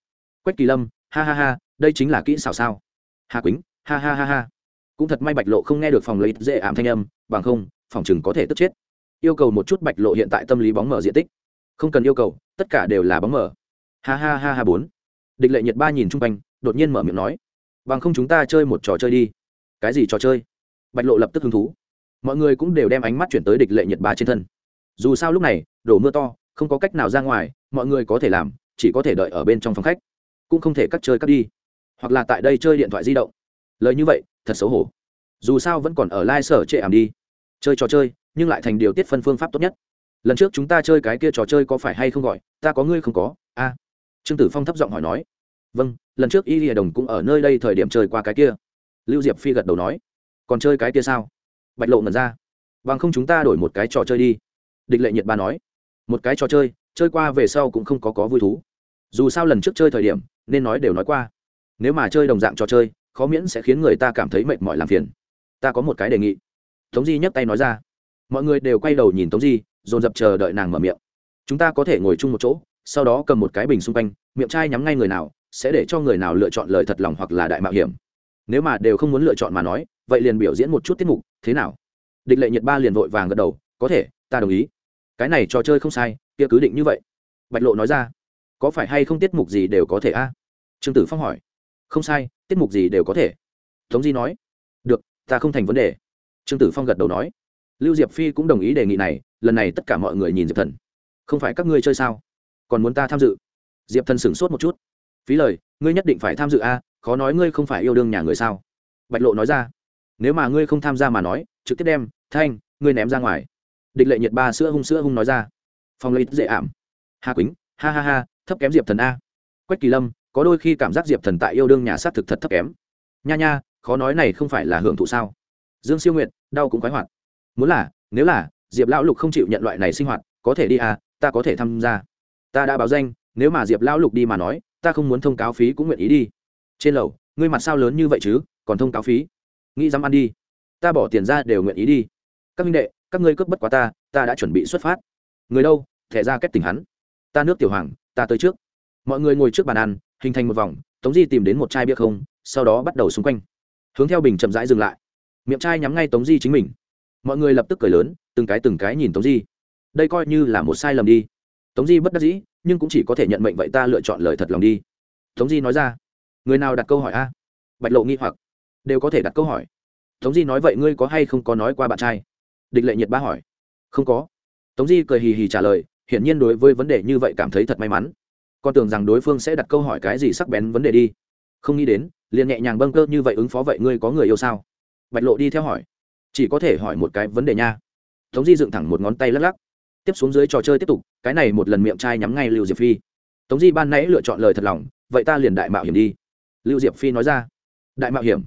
Quách kỳ lâm, ha ha ha đây chính là kỹ xảo sao? Hà quýnh, ha ha ha ha. Cũng thật may bạch lộ không nghe được phòng lấy dễ ảm thanh âm, bằng không, phòng chừng có thể tức chết. Yêu cầu một chút bạch lộ hiện tại tâm lý bóng mở diện tích. Không cần yêu cầu, tất cả đều là bóng mở. Ha ha ha ha bốn. Địch lệ nhiệt ba nhìn chung quanh, đột nhiên mở miệng nói, bằng không chúng ta chơi một trò chơi đi. Cái gì trò chơi? Bạch lộ lập tức hứng thú. Mọi người cũng đều đem ánh mắt chuyển tới địch lệ nhiệt ba trên thân. Dù sao lúc này, đổ mưa to, không có cách nào ra ngoài, mọi người có thể làm, chỉ có thể đợi ở bên trong phòng khách, cũng không thể cắt chơi cắt đi hoặc là tại đây chơi điện thoại di động. Lời như vậy, thật xấu hổ. Dù sao vẫn còn ở lai sở trệ ảm đi. Chơi trò chơi, nhưng lại thành điều tiết phân phương pháp tốt nhất. Lần trước chúng ta chơi cái kia trò chơi có phải hay không gọi, ta có ngươi không có, a. Trương tử phong thấp giọng hỏi nói. Vâng lần trước y lìa đồng cũng ở nơi đây thời điểm chơi qua cái kia. Lưu diệp phi gật đầu nói. Còn chơi cái kia sao? Bạch lộ ngần ra. Bằng không chúng ta đổi một cái trò chơi đi. Địch lệ nhiệt ba nói. Một cái trò chơi chơi qua về sau cũng không có có vui thú. Dù sao lần trước chơi thời điểm, nên nói đều nói qua nếu mà chơi đồng dạng trò chơi, khó miễn sẽ khiến người ta cảm thấy mệt mỏi làm phiền. Ta có một cái đề nghị. Tống di nhấc tay nói ra. Mọi người đều quay đầu nhìn tống di, dồn dập chờ đợi nàng mở miệng. Chúng ta có thể ngồi chung một chỗ, sau đó cầm một cái bình xung quanh, miệng chai nhắm ngay người nào, sẽ để cho người nào lựa chọn lời thật lòng hoặc là đại mạo hiểm. Nếu mà đều không muốn lựa chọn mà nói, vậy liền biểu diễn một chút tiết mục, thế nào? Địch lệ nhiệt ba liền vội vàng gật đầu, có thể, ta đồng ý. Cái này trò chơi không sai, kia cứ định như vậy. Bạch lộ nói ra. Có phải hay không tiết mục gì đều có thể a? Trương tử phong hỏi không sai, tiết mục gì đều có thể. Tống di nói. Được, ta không thành vấn đề. Trương tử phong gật đầu nói. Lưu diệp phi cũng đồng ý đề nghị này, lần này tất cả mọi người nhìn diệp thần. Không phải các ngươi chơi sao? Còn muốn ta tham dự? Diệp thần sửng sốt một chút. Phí lời, ngươi nhất định phải tham dự a, khó nói ngươi không phải yêu đương nhà người sao? Bạch lộ nói ra. Nếu mà ngươi không tham gia mà nói, trực tiếp đem, thanh, ngươi ném ra ngoài. Địch lệ nhiệt ba sữa hung sữa hung nói ra. Phong lấy dễ ảm. Hà quýnh, ha ha ha, thấp kém diệp thần a. Quách kỳ lâm có đôi khi cảm giác diệp thần tại yêu đương nhà sát thực thật thấp kém. Nha nha, khó nói này không phải là hưởng thụ sao? Dương siêu nguyện đau cũng khoái hoạt. Muốn là, nếu là, diệp lão lục không chịu nhận loại này sinh hoạt, có thể đi à ta có thể tham gia. Ta đã báo danh, nếu mà diệp lão lục đi mà nói, ta không muốn thông cáo phí cũng nguyện ý đi. Trên lầu, ngươi mặt sao lớn như vậy chứ, còn thông cáo phí? Nghĩ dám ăn đi. Ta bỏ tiền ra đều nguyện ý đi. Các minh đệ, các ngươi cướp bất quá ta ta đã chuẩn bị xuất phát. Người đâu? Thẻ ra kết tình hắn. Ta nước tiểu hoàng, ta tới trước. Mọi người ngồi trước bàn ăn hình thành một vòng, tống di tìm đến một chai bia không, sau đó bắt đầu xung quanh. Hướng theo bình chậm rãi dừng lại. Miệng chai nhắm ngay tống di chính mình. Mọi người lập tức cười lớn, từng cái từng cái nhìn tống di. Đây coi như là một sai lầm đi. Tống di bất đắc dĩ, nhưng cũng chỉ có thể nhận mệnh vậy ta lựa chọn lời thật lòng đi. Tống di nói ra. Người nào đặt câu hỏi a? Bạch lộ nghi hoặc. Đều có thể đặt câu hỏi. Tống di nói vậy ngươi có hay không có nói qua bạn trai? Địch lệ nhiệt ba hỏi. Không có. Tống di cười hì hì trả lời, hiển nhiên đối với vấn đề như vậy cảm thấy thật may mắn con tưởng rằng đối phương sẽ đặt câu hỏi cái gì sắc bén vấn đề đi. Không nghĩ đến, liền nhẹ nhàng bâng cơ như vậy ứng phó vậy ngươi có người yêu sao? Bạch lộ đi theo hỏi. Chỉ có thể hỏi một cái vấn đề nha. Tống di dựng thẳng một ngón tay lắc lắc. Tiếp xuống dưới trò chơi tiếp tục, cái này một lần miệng trai nhắm ngay lưu diệp phi. Tống di ban nãy lựa chọn lời thật lòng, vậy ta liền đại mạo hiểm đi. Lưu diệp phi nói ra. Đại mạo hiểm?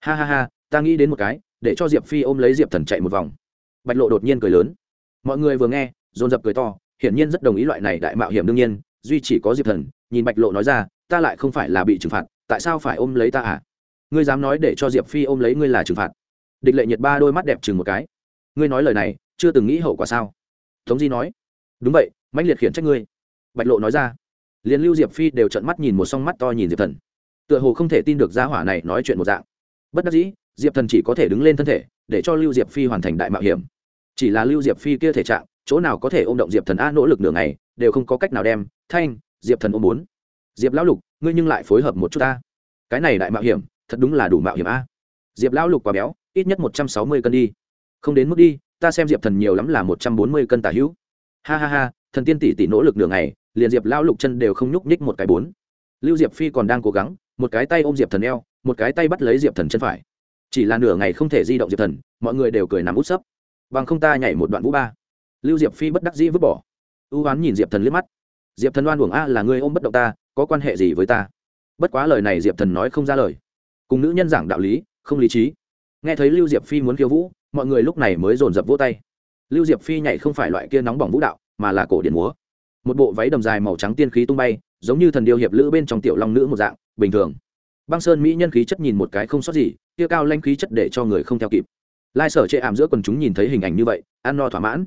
Ha ha ha, ta nghĩ đến một cái, để cho diệp phi ôm lấy diệp thần chạy một vòng. Bạch lộ đột nhiên cười lớn. Mọi người vừa nghe, dồn dập cười to, hiển nhiên rất đồng ý loại này đại mạo hiểm đương nhiên duy chỉ có diệp thần, nhìn bạch lộ nói ra, ta lại không phải là bị trừng phạt, tại sao phải ôm lấy ta à? Ngươi dám nói để cho diệp phi ôm lấy ngươi là trừng phạt. Địch lệ nhiệt ba đôi mắt đẹp chừng một cái. Ngươi nói lời này, chưa từng nghĩ hậu quả sao? Tống di nói. Đúng vậy mạnh liệt khiển trách ngươi. Bạch lộ nói ra. Liền lưu diệp phi đều trận mắt nhìn một song mắt to nhìn diệp thần. Tựa hồ không thể tin được gia hỏa này nói chuyện một dạng. Bất đắc dĩ, diệp thần chỉ có thể đứng lên thân thể, để cho lưu diệp phi hoàn thành đại mạo hiểm. Chỉ là lưu diệp phi kia thể trạng, chỗ nào có thể ôm động diệp thần a nỗ lực nửa ngày, đều không có cách nào đem thanh, diệp thần ôm bốn. Diệp lão lục, ngươi nhưng lại phối hợp một chút ta. Cái này đại mạo hiểm, thật đúng là đủ mạo hiểm a. Diệp lão lục quá béo, ít nhất một trăm sáu mươi cân đi. Không đến mức đi, ta xem diệp thần nhiều lắm là một trăm bốn mươi cân tả hữu. Ha ha ha, thần tiên tỷ tỷ nỗ lực nửa ngày, liền diệp lão lục chân đều không nhúc nhích một cái bốn. Lưu diệp phi còn đang cố gắng, một cái tay ôm diệp thần eo, một cái tay bắt lấy diệp thần chân phải. Chỉ là nửa ngày không thể di động diệp thần, mọi người đều cười nằm út sấp. Bằng không ta nhảy một đoạn vũ ba. Lưu diệp phi bất đắc dĩ vứt bỏ. Ưu oán nhìn diệp thần liếc mắt diệp thần Oan uổng a là ngươi ôm bất động ta, có quan hệ gì với ta? Bất quá lời này diệp thần nói không ra lời. Cùng nữ nhân giảng đạo lý, không lý trí. Nghe thấy lưu diệp phi muốn khiêu vũ, mọi người lúc này mới dồn dập vỗ tay. Lưu diệp phi nhảy không phải loại kia nóng bỏng vũ đạo, mà là cổ điển múa. Một bộ váy đầm dài màu trắng tiên khí tung bay, giống như thần điêu hiệp lữ bên trong tiểu long nữ một dạng, bình thường. Băng sơn mỹ nhân khí chất nhìn một cái không sót gì, kia cao lanh khí chất để cho người không theo kịp. Lai sở chệ ảm giữa quần chúng nhìn thấy hình ảnh như vậy, ăn no thỏa mãn.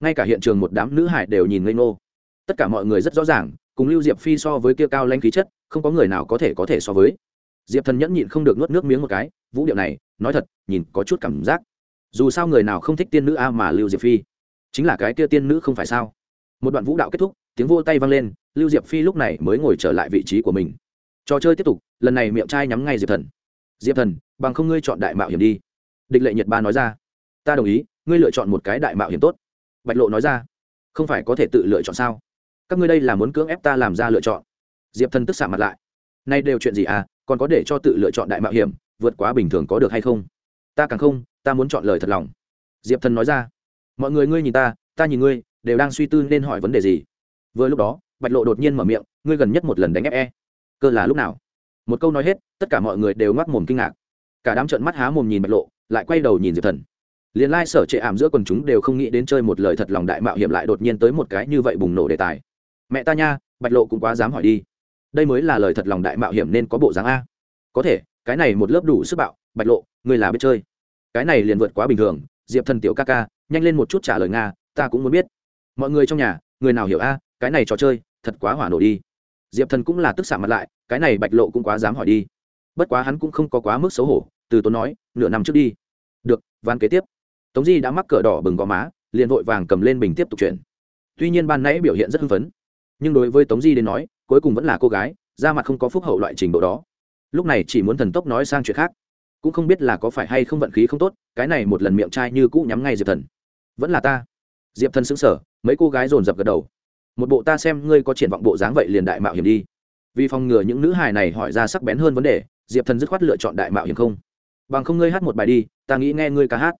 Ngay cả hiện trường một đám nữ hải đều nhìn ngây ngô tất cả mọi người rất rõ ràng, cùng lưu diệp phi so với kia cao lanh khí chất, không có người nào có thể có thể so với. Diệp thần nhẫn nhịn không được nuốt nước miếng một cái, vũ điệu này, nói thật, nhìn có chút cảm giác. Dù sao người nào không thích tiên nữ a mà lưu diệp phi. Chính là cái kia tiên nữ không phải sao? Một đoạn vũ đạo kết thúc, tiếng vô tay vang lên, lưu diệp phi lúc này mới ngồi trở lại vị trí của mình. Trò chơi tiếp tục, lần này miệng trai nhắm ngay diệp thần. Diệp thần, bằng không ngươi chọn đại mạo hiểm đi. Địch lệ nhật ba nói ra. Ta đồng ý, ngươi lựa chọn một cái đại mạo hiểm tốt. Bạch lộ nói ra. Không phải có thể tự lựa chọn sao? Các ngươi đây là muốn cưỡng ép ta làm ra lựa chọn. Diệp thần tức xạ mặt lại. Nay đều chuyện gì à còn có để cho tự lựa chọn đại mạo hiểm, vượt quá bình thường có được hay không? Ta càng không, ta muốn chọn lời thật lòng. Diệp thần nói ra. Mọi người ngươi nhìn ta ta nhìn ngươi, đều đang suy tư nên hỏi vấn đề gì. Vừa lúc đó, bạch lộ đột nhiên mở miệng, ngươi gần nhất một lần đánh ép e. Cơ là lúc nào? Một câu nói hết, tất cả mọi người đều ngoắc mồm kinh ngạc. Cả đám trợn mắt há mồm nhìn bạch lộ, lại quay đầu nhìn diệp thần. Liền lai sở trệ ảm giữa quần chúng đều không nghĩ đến chơi một lời thật lòng đại mạo hiểm lại đột nhiên tới một cái như vậy bùng nổ đề tài mẹ ta nha, bạch lộ cũng quá dám hỏi đi. Đây mới là lời thật lòng đại mạo hiểm nên có bộ dáng a. Có thể, cái này một lớp đủ sức bạo, bạch lộ ngươi là biết chơi. Cái này liền vượt quá bình thường, diệp thần tiểu ca ca, nhanh lên một chút trả lời nga, ta cũng muốn biết. Mọi người trong nhà, người nào hiểu a, cái này trò chơi, thật quá hỏa nổ đi. Diệp thần cũng là tức xạ mặt lại, cái này bạch lộ cũng quá dám hỏi đi. Bất quá hắn cũng không có quá mức xấu hổ, từ tốn nói, nửa năm trước đi. Được van kế tiếp. Tống di đã mắc cờ đỏ bừng gò má, liền vội vàng cầm lên bình tiếp tục chuyển. Tuy nhiên ban nãy biểu hiện rất hưng phấn nhưng đối với tống di đến nói, cuối cùng vẫn là cô gái, da mặt không có phúc hậu loại trình độ đó. Lúc này chỉ muốn thần tốc nói sang chuyện khác. Cũng không biết là có phải hay không vận khí không tốt, cái này một lần miệng trai như cũ nhắm ngay diệp thần. Vẫn là ta. Diệp thần xứng sở mấy cô gái dồn dập gật đầu. Một bộ ta xem ngươi có triển vọng bộ dáng vậy liền đại mạo hiểm đi. Vì phòng ngừa những nữ hài này hỏi ra sắc bén hơn vấn đề, diệp thần dứt khoát lựa chọn đại mạo hiểm không. Bằng không ngươi hát một bài đi, ta nghĩ nghe ngươi ca hát.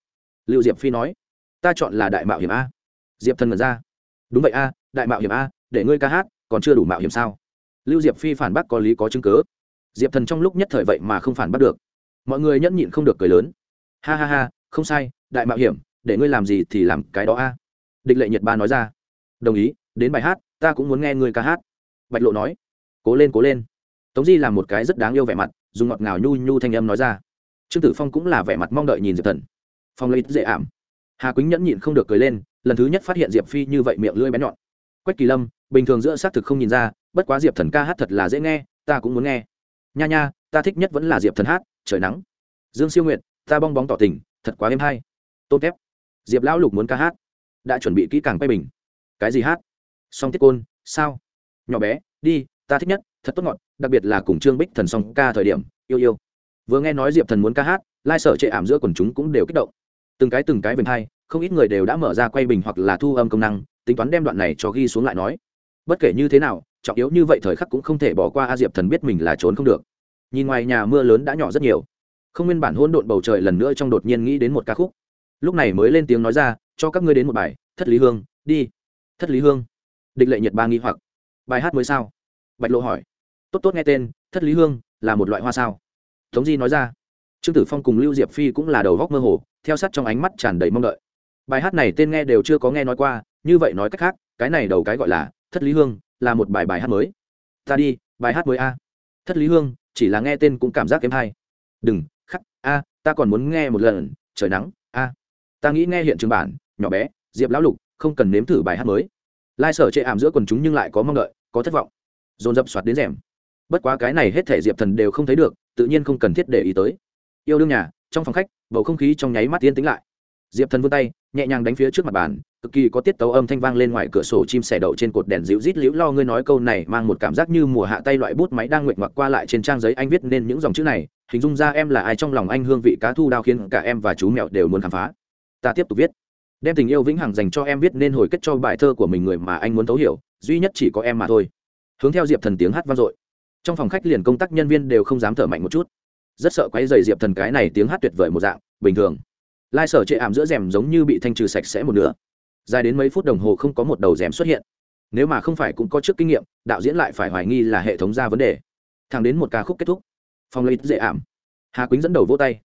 Liệu diệp phi nói, ta chọn là đại mạo hiểm a. Diệp thần ngẩn ra, đúng vậy a, đại mạo hiểm a để ngươi ca hát, còn chưa đủ mạo hiểm sao? Lưu diệp phi phản bác có lý có chứng cớ. Diệp thần trong lúc nhất thời vậy mà không phản bác được. Mọi người nhẫn nhịn không được cười lớn. Ha ha ha, không sai, đại mạo hiểm, để ngươi làm gì thì làm cái đó a. Địch lệ nhật ba nói ra. Đồng ý, đến bài hát, ta cũng muốn nghe ngươi ca hát. Bạch lộ nói. Cố lên cố lên. Tống di làm một cái rất đáng yêu vẻ mặt, dùng ngọt ngào nhu nhu thanh âm nói ra. Trương tử phong cũng là vẻ mặt mong đợi nhìn diệp thần. Phong lấy dễ ảm. Hà quýnh nhẫn nhịn không được cười lên, lần thứ nhất phát hiện diệp phi như vậy miệng lưỡi bén nhọn. Quách kỳ lâm bình thường giữa xác thực không nhìn ra, bất quá diệp thần ca hát thật là dễ nghe, ta cũng muốn nghe. Nha nha, ta thích nhất vẫn là diệp thần hát, trời nắng. Dương siêu nguyện ta bong bóng tỏ tình, thật quá êm hay. Tôn thép, diệp lão lục muốn ca hát. Đã chuẩn bị kỹ càng quay bình. Cái gì hát? Song tiết côn, sao? Nhỏ bé, đi, ta thích nhất, thật tốt ngọt, đặc biệt là cùng trương bích thần song ca thời điểm, yêu yêu. Vừa nghe nói diệp thần muốn ca hát, lai sở chệ ảm giữa quần chúng cũng đều kích động. Từng cái từng cái vềnh hai không ít người đều đã mở ra quay bình hoặc là thu âm công năng, tính toán đem đoạn này cho ghi xuống lại nói bất kể như thế nào, trọng yếu như vậy thời khắc cũng không thể bỏ qua a diệp thần biết mình là trốn không được. Nhìn ngoài nhà mưa lớn đã nhỏ rất nhiều. Không nguyên bản hỗn độn bầu trời lần nữa trong đột nhiên nghĩ đến một ca khúc. Lúc này mới lên tiếng nói ra, cho các ngươi đến một bài, thất lý hương, đi. Thất lý hương. Địch lệ nhật ba nghi hoặc. Bài hát mới sao? Bạch lộ hỏi. Tốt tốt nghe tên, thất lý hương, là một loại hoa sao? Tống di nói ra. Trương tử phong cùng lưu diệp phi cũng là đầu góc mơ hồ, theo sát trong ánh mắt tràn đầy mong đợi. Bài hát này tên nghe đều chưa có nghe nói qua, như vậy nói cách khác, cái này đầu cái gọi là thất lý hương là một bài bài hát mới. Ta đi, bài hát mới a. Thất lý hương chỉ là nghe tên cũng cảm giác kém hay. Đừng, khắc, a, ta còn muốn nghe một lần, trời nắng, a. Ta nghĩ nghe hiện trường bản, nhỏ bé, diệp lão lục, không cần nếm thử bài hát mới. Lai sở chệ ảm giữa quần chúng nhưng lại có mong đợi, có thất vọng. Dồn dập soạt đến rèm. Bất quá cái này hết thể diệp thần đều không thấy được, tự nhiên không cần thiết để ý tới. Yêu đương nhà, trong phòng khách, bầu không khí trong nháy mắt yên tính lại diệp thần vươn tay, nhẹ nhàng đánh phía trước mặt bàn, cực kỳ có tiết tấu âm thanh vang lên ngoài cửa sổ chim sẻ đậu trên cột đèn dịu rít liễu lo ngươi nói câu này mang một cảm giác như mùa hạ tay loại bút máy đang nguyện ngoặc qua lại trên trang giấy anh viết nên những dòng chữ này, hình dung ra em là ai trong lòng anh hương vị cá thu đao khiến cả em và chú mẹo đều muốn khám phá. Ta tiếp tục viết. Đem tình yêu vĩnh hằng dành cho em viết nên hồi kết cho bài thơ của mình người mà anh muốn thấu hiểu, duy nhất chỉ có em mà thôi. Hướng theo diệp thần tiếng hát vang dội. Trong phòng khách liền công tác nhân viên đều không dám thở mạnh một chút. Rất sợ quấy dày diệp thần cái này tiếng hát tuyệt vời một dạng, bình thường lai sở chệ ảm giữa rèm giống như bị thanh trừ sạch sẽ một nửa. Dài đến mấy phút đồng hồ không có một đầu rèm xuất hiện. Nếu mà không phải cũng có trước kinh nghiệm, đạo diễn lại phải hoài nghi là hệ thống ra vấn đề. Thẳng đến một ca khúc kết thúc. Phong lấy dễ ảm. Hà quýnh dẫn đầu vỗ tay.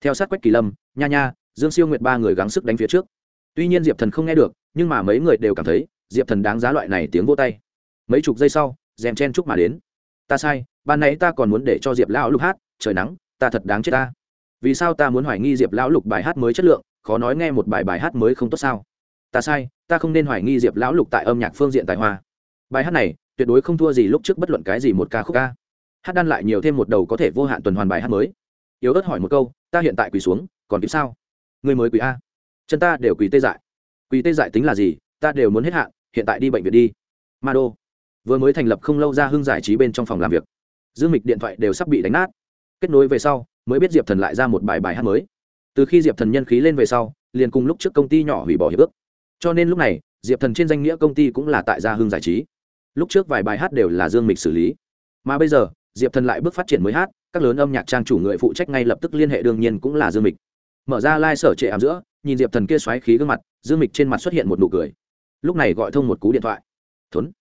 Theo sát quách kỳ lâm, nha nha, dương siêu nguyệt ba người gắng sức đánh phía trước. Tuy nhiên diệp thần không nghe được, nhưng mà mấy người đều cảm thấy, diệp thần đáng giá loại này tiếng vỗ tay. Mấy chục giây sau, rèm chen chúc mà đến. Ta sai, ban nãy ta còn muốn để cho diệp lão lục hát, trời nắng, ta thật đáng chết ta vì sao ta muốn hoài nghi diệp lão lục bài hát mới chất lượng, khó nói nghe một bài bài hát mới không tốt sao? Ta sai, ta không nên hoài nghi diệp lão lục tại âm nhạc phương diện tài hoa. Bài hát này, tuyệt đối không thua gì lúc trước bất luận cái gì một ca khúc ca. Hát đan lại nhiều thêm một đầu có thể vô hạn tuần hoàn bài hát mới. Yếu ớt hỏi một câu, ta hiện tại quỳ xuống, còn kịp sao? Người mới quỳ a. Chân ta đều quỳ tê dại. Quỳ tê dại tính là gì? Ta đều muốn hết hạn, hiện tại đi bệnh viện đi. Ma đô. Vừa mới thành lập không lâu ra hưng giải trí bên trong phòng làm việc. Dương mịch điện thoại đều sắp bị đánh nát. Kết nối về sau mới biết diệp thần lại ra một bài bài hát mới. Từ khi diệp thần nhân khí lên về sau, liền cùng lúc trước công ty nhỏ hủy bỏ hiệp ước. Cho nên lúc này, diệp thần trên danh nghĩa công ty cũng là tại gia hưng giải trí. Lúc trước vài bài hát đều là dương mịch xử lý. Mà bây giờ, diệp thần lại bước phát triển mới hát, các lớn âm nhạc trang chủ người phụ trách ngay lập tức liên hệ đương nhiên cũng là dương mịch. Mở ra lai、like、sở trệ ảm giữa, nhìn diệp thần kia xoáy khí gương mặt, dương mịch trên mặt xuất hiện một nụ cười. Lúc này gọi thông một cú điện thoại. Thuấn.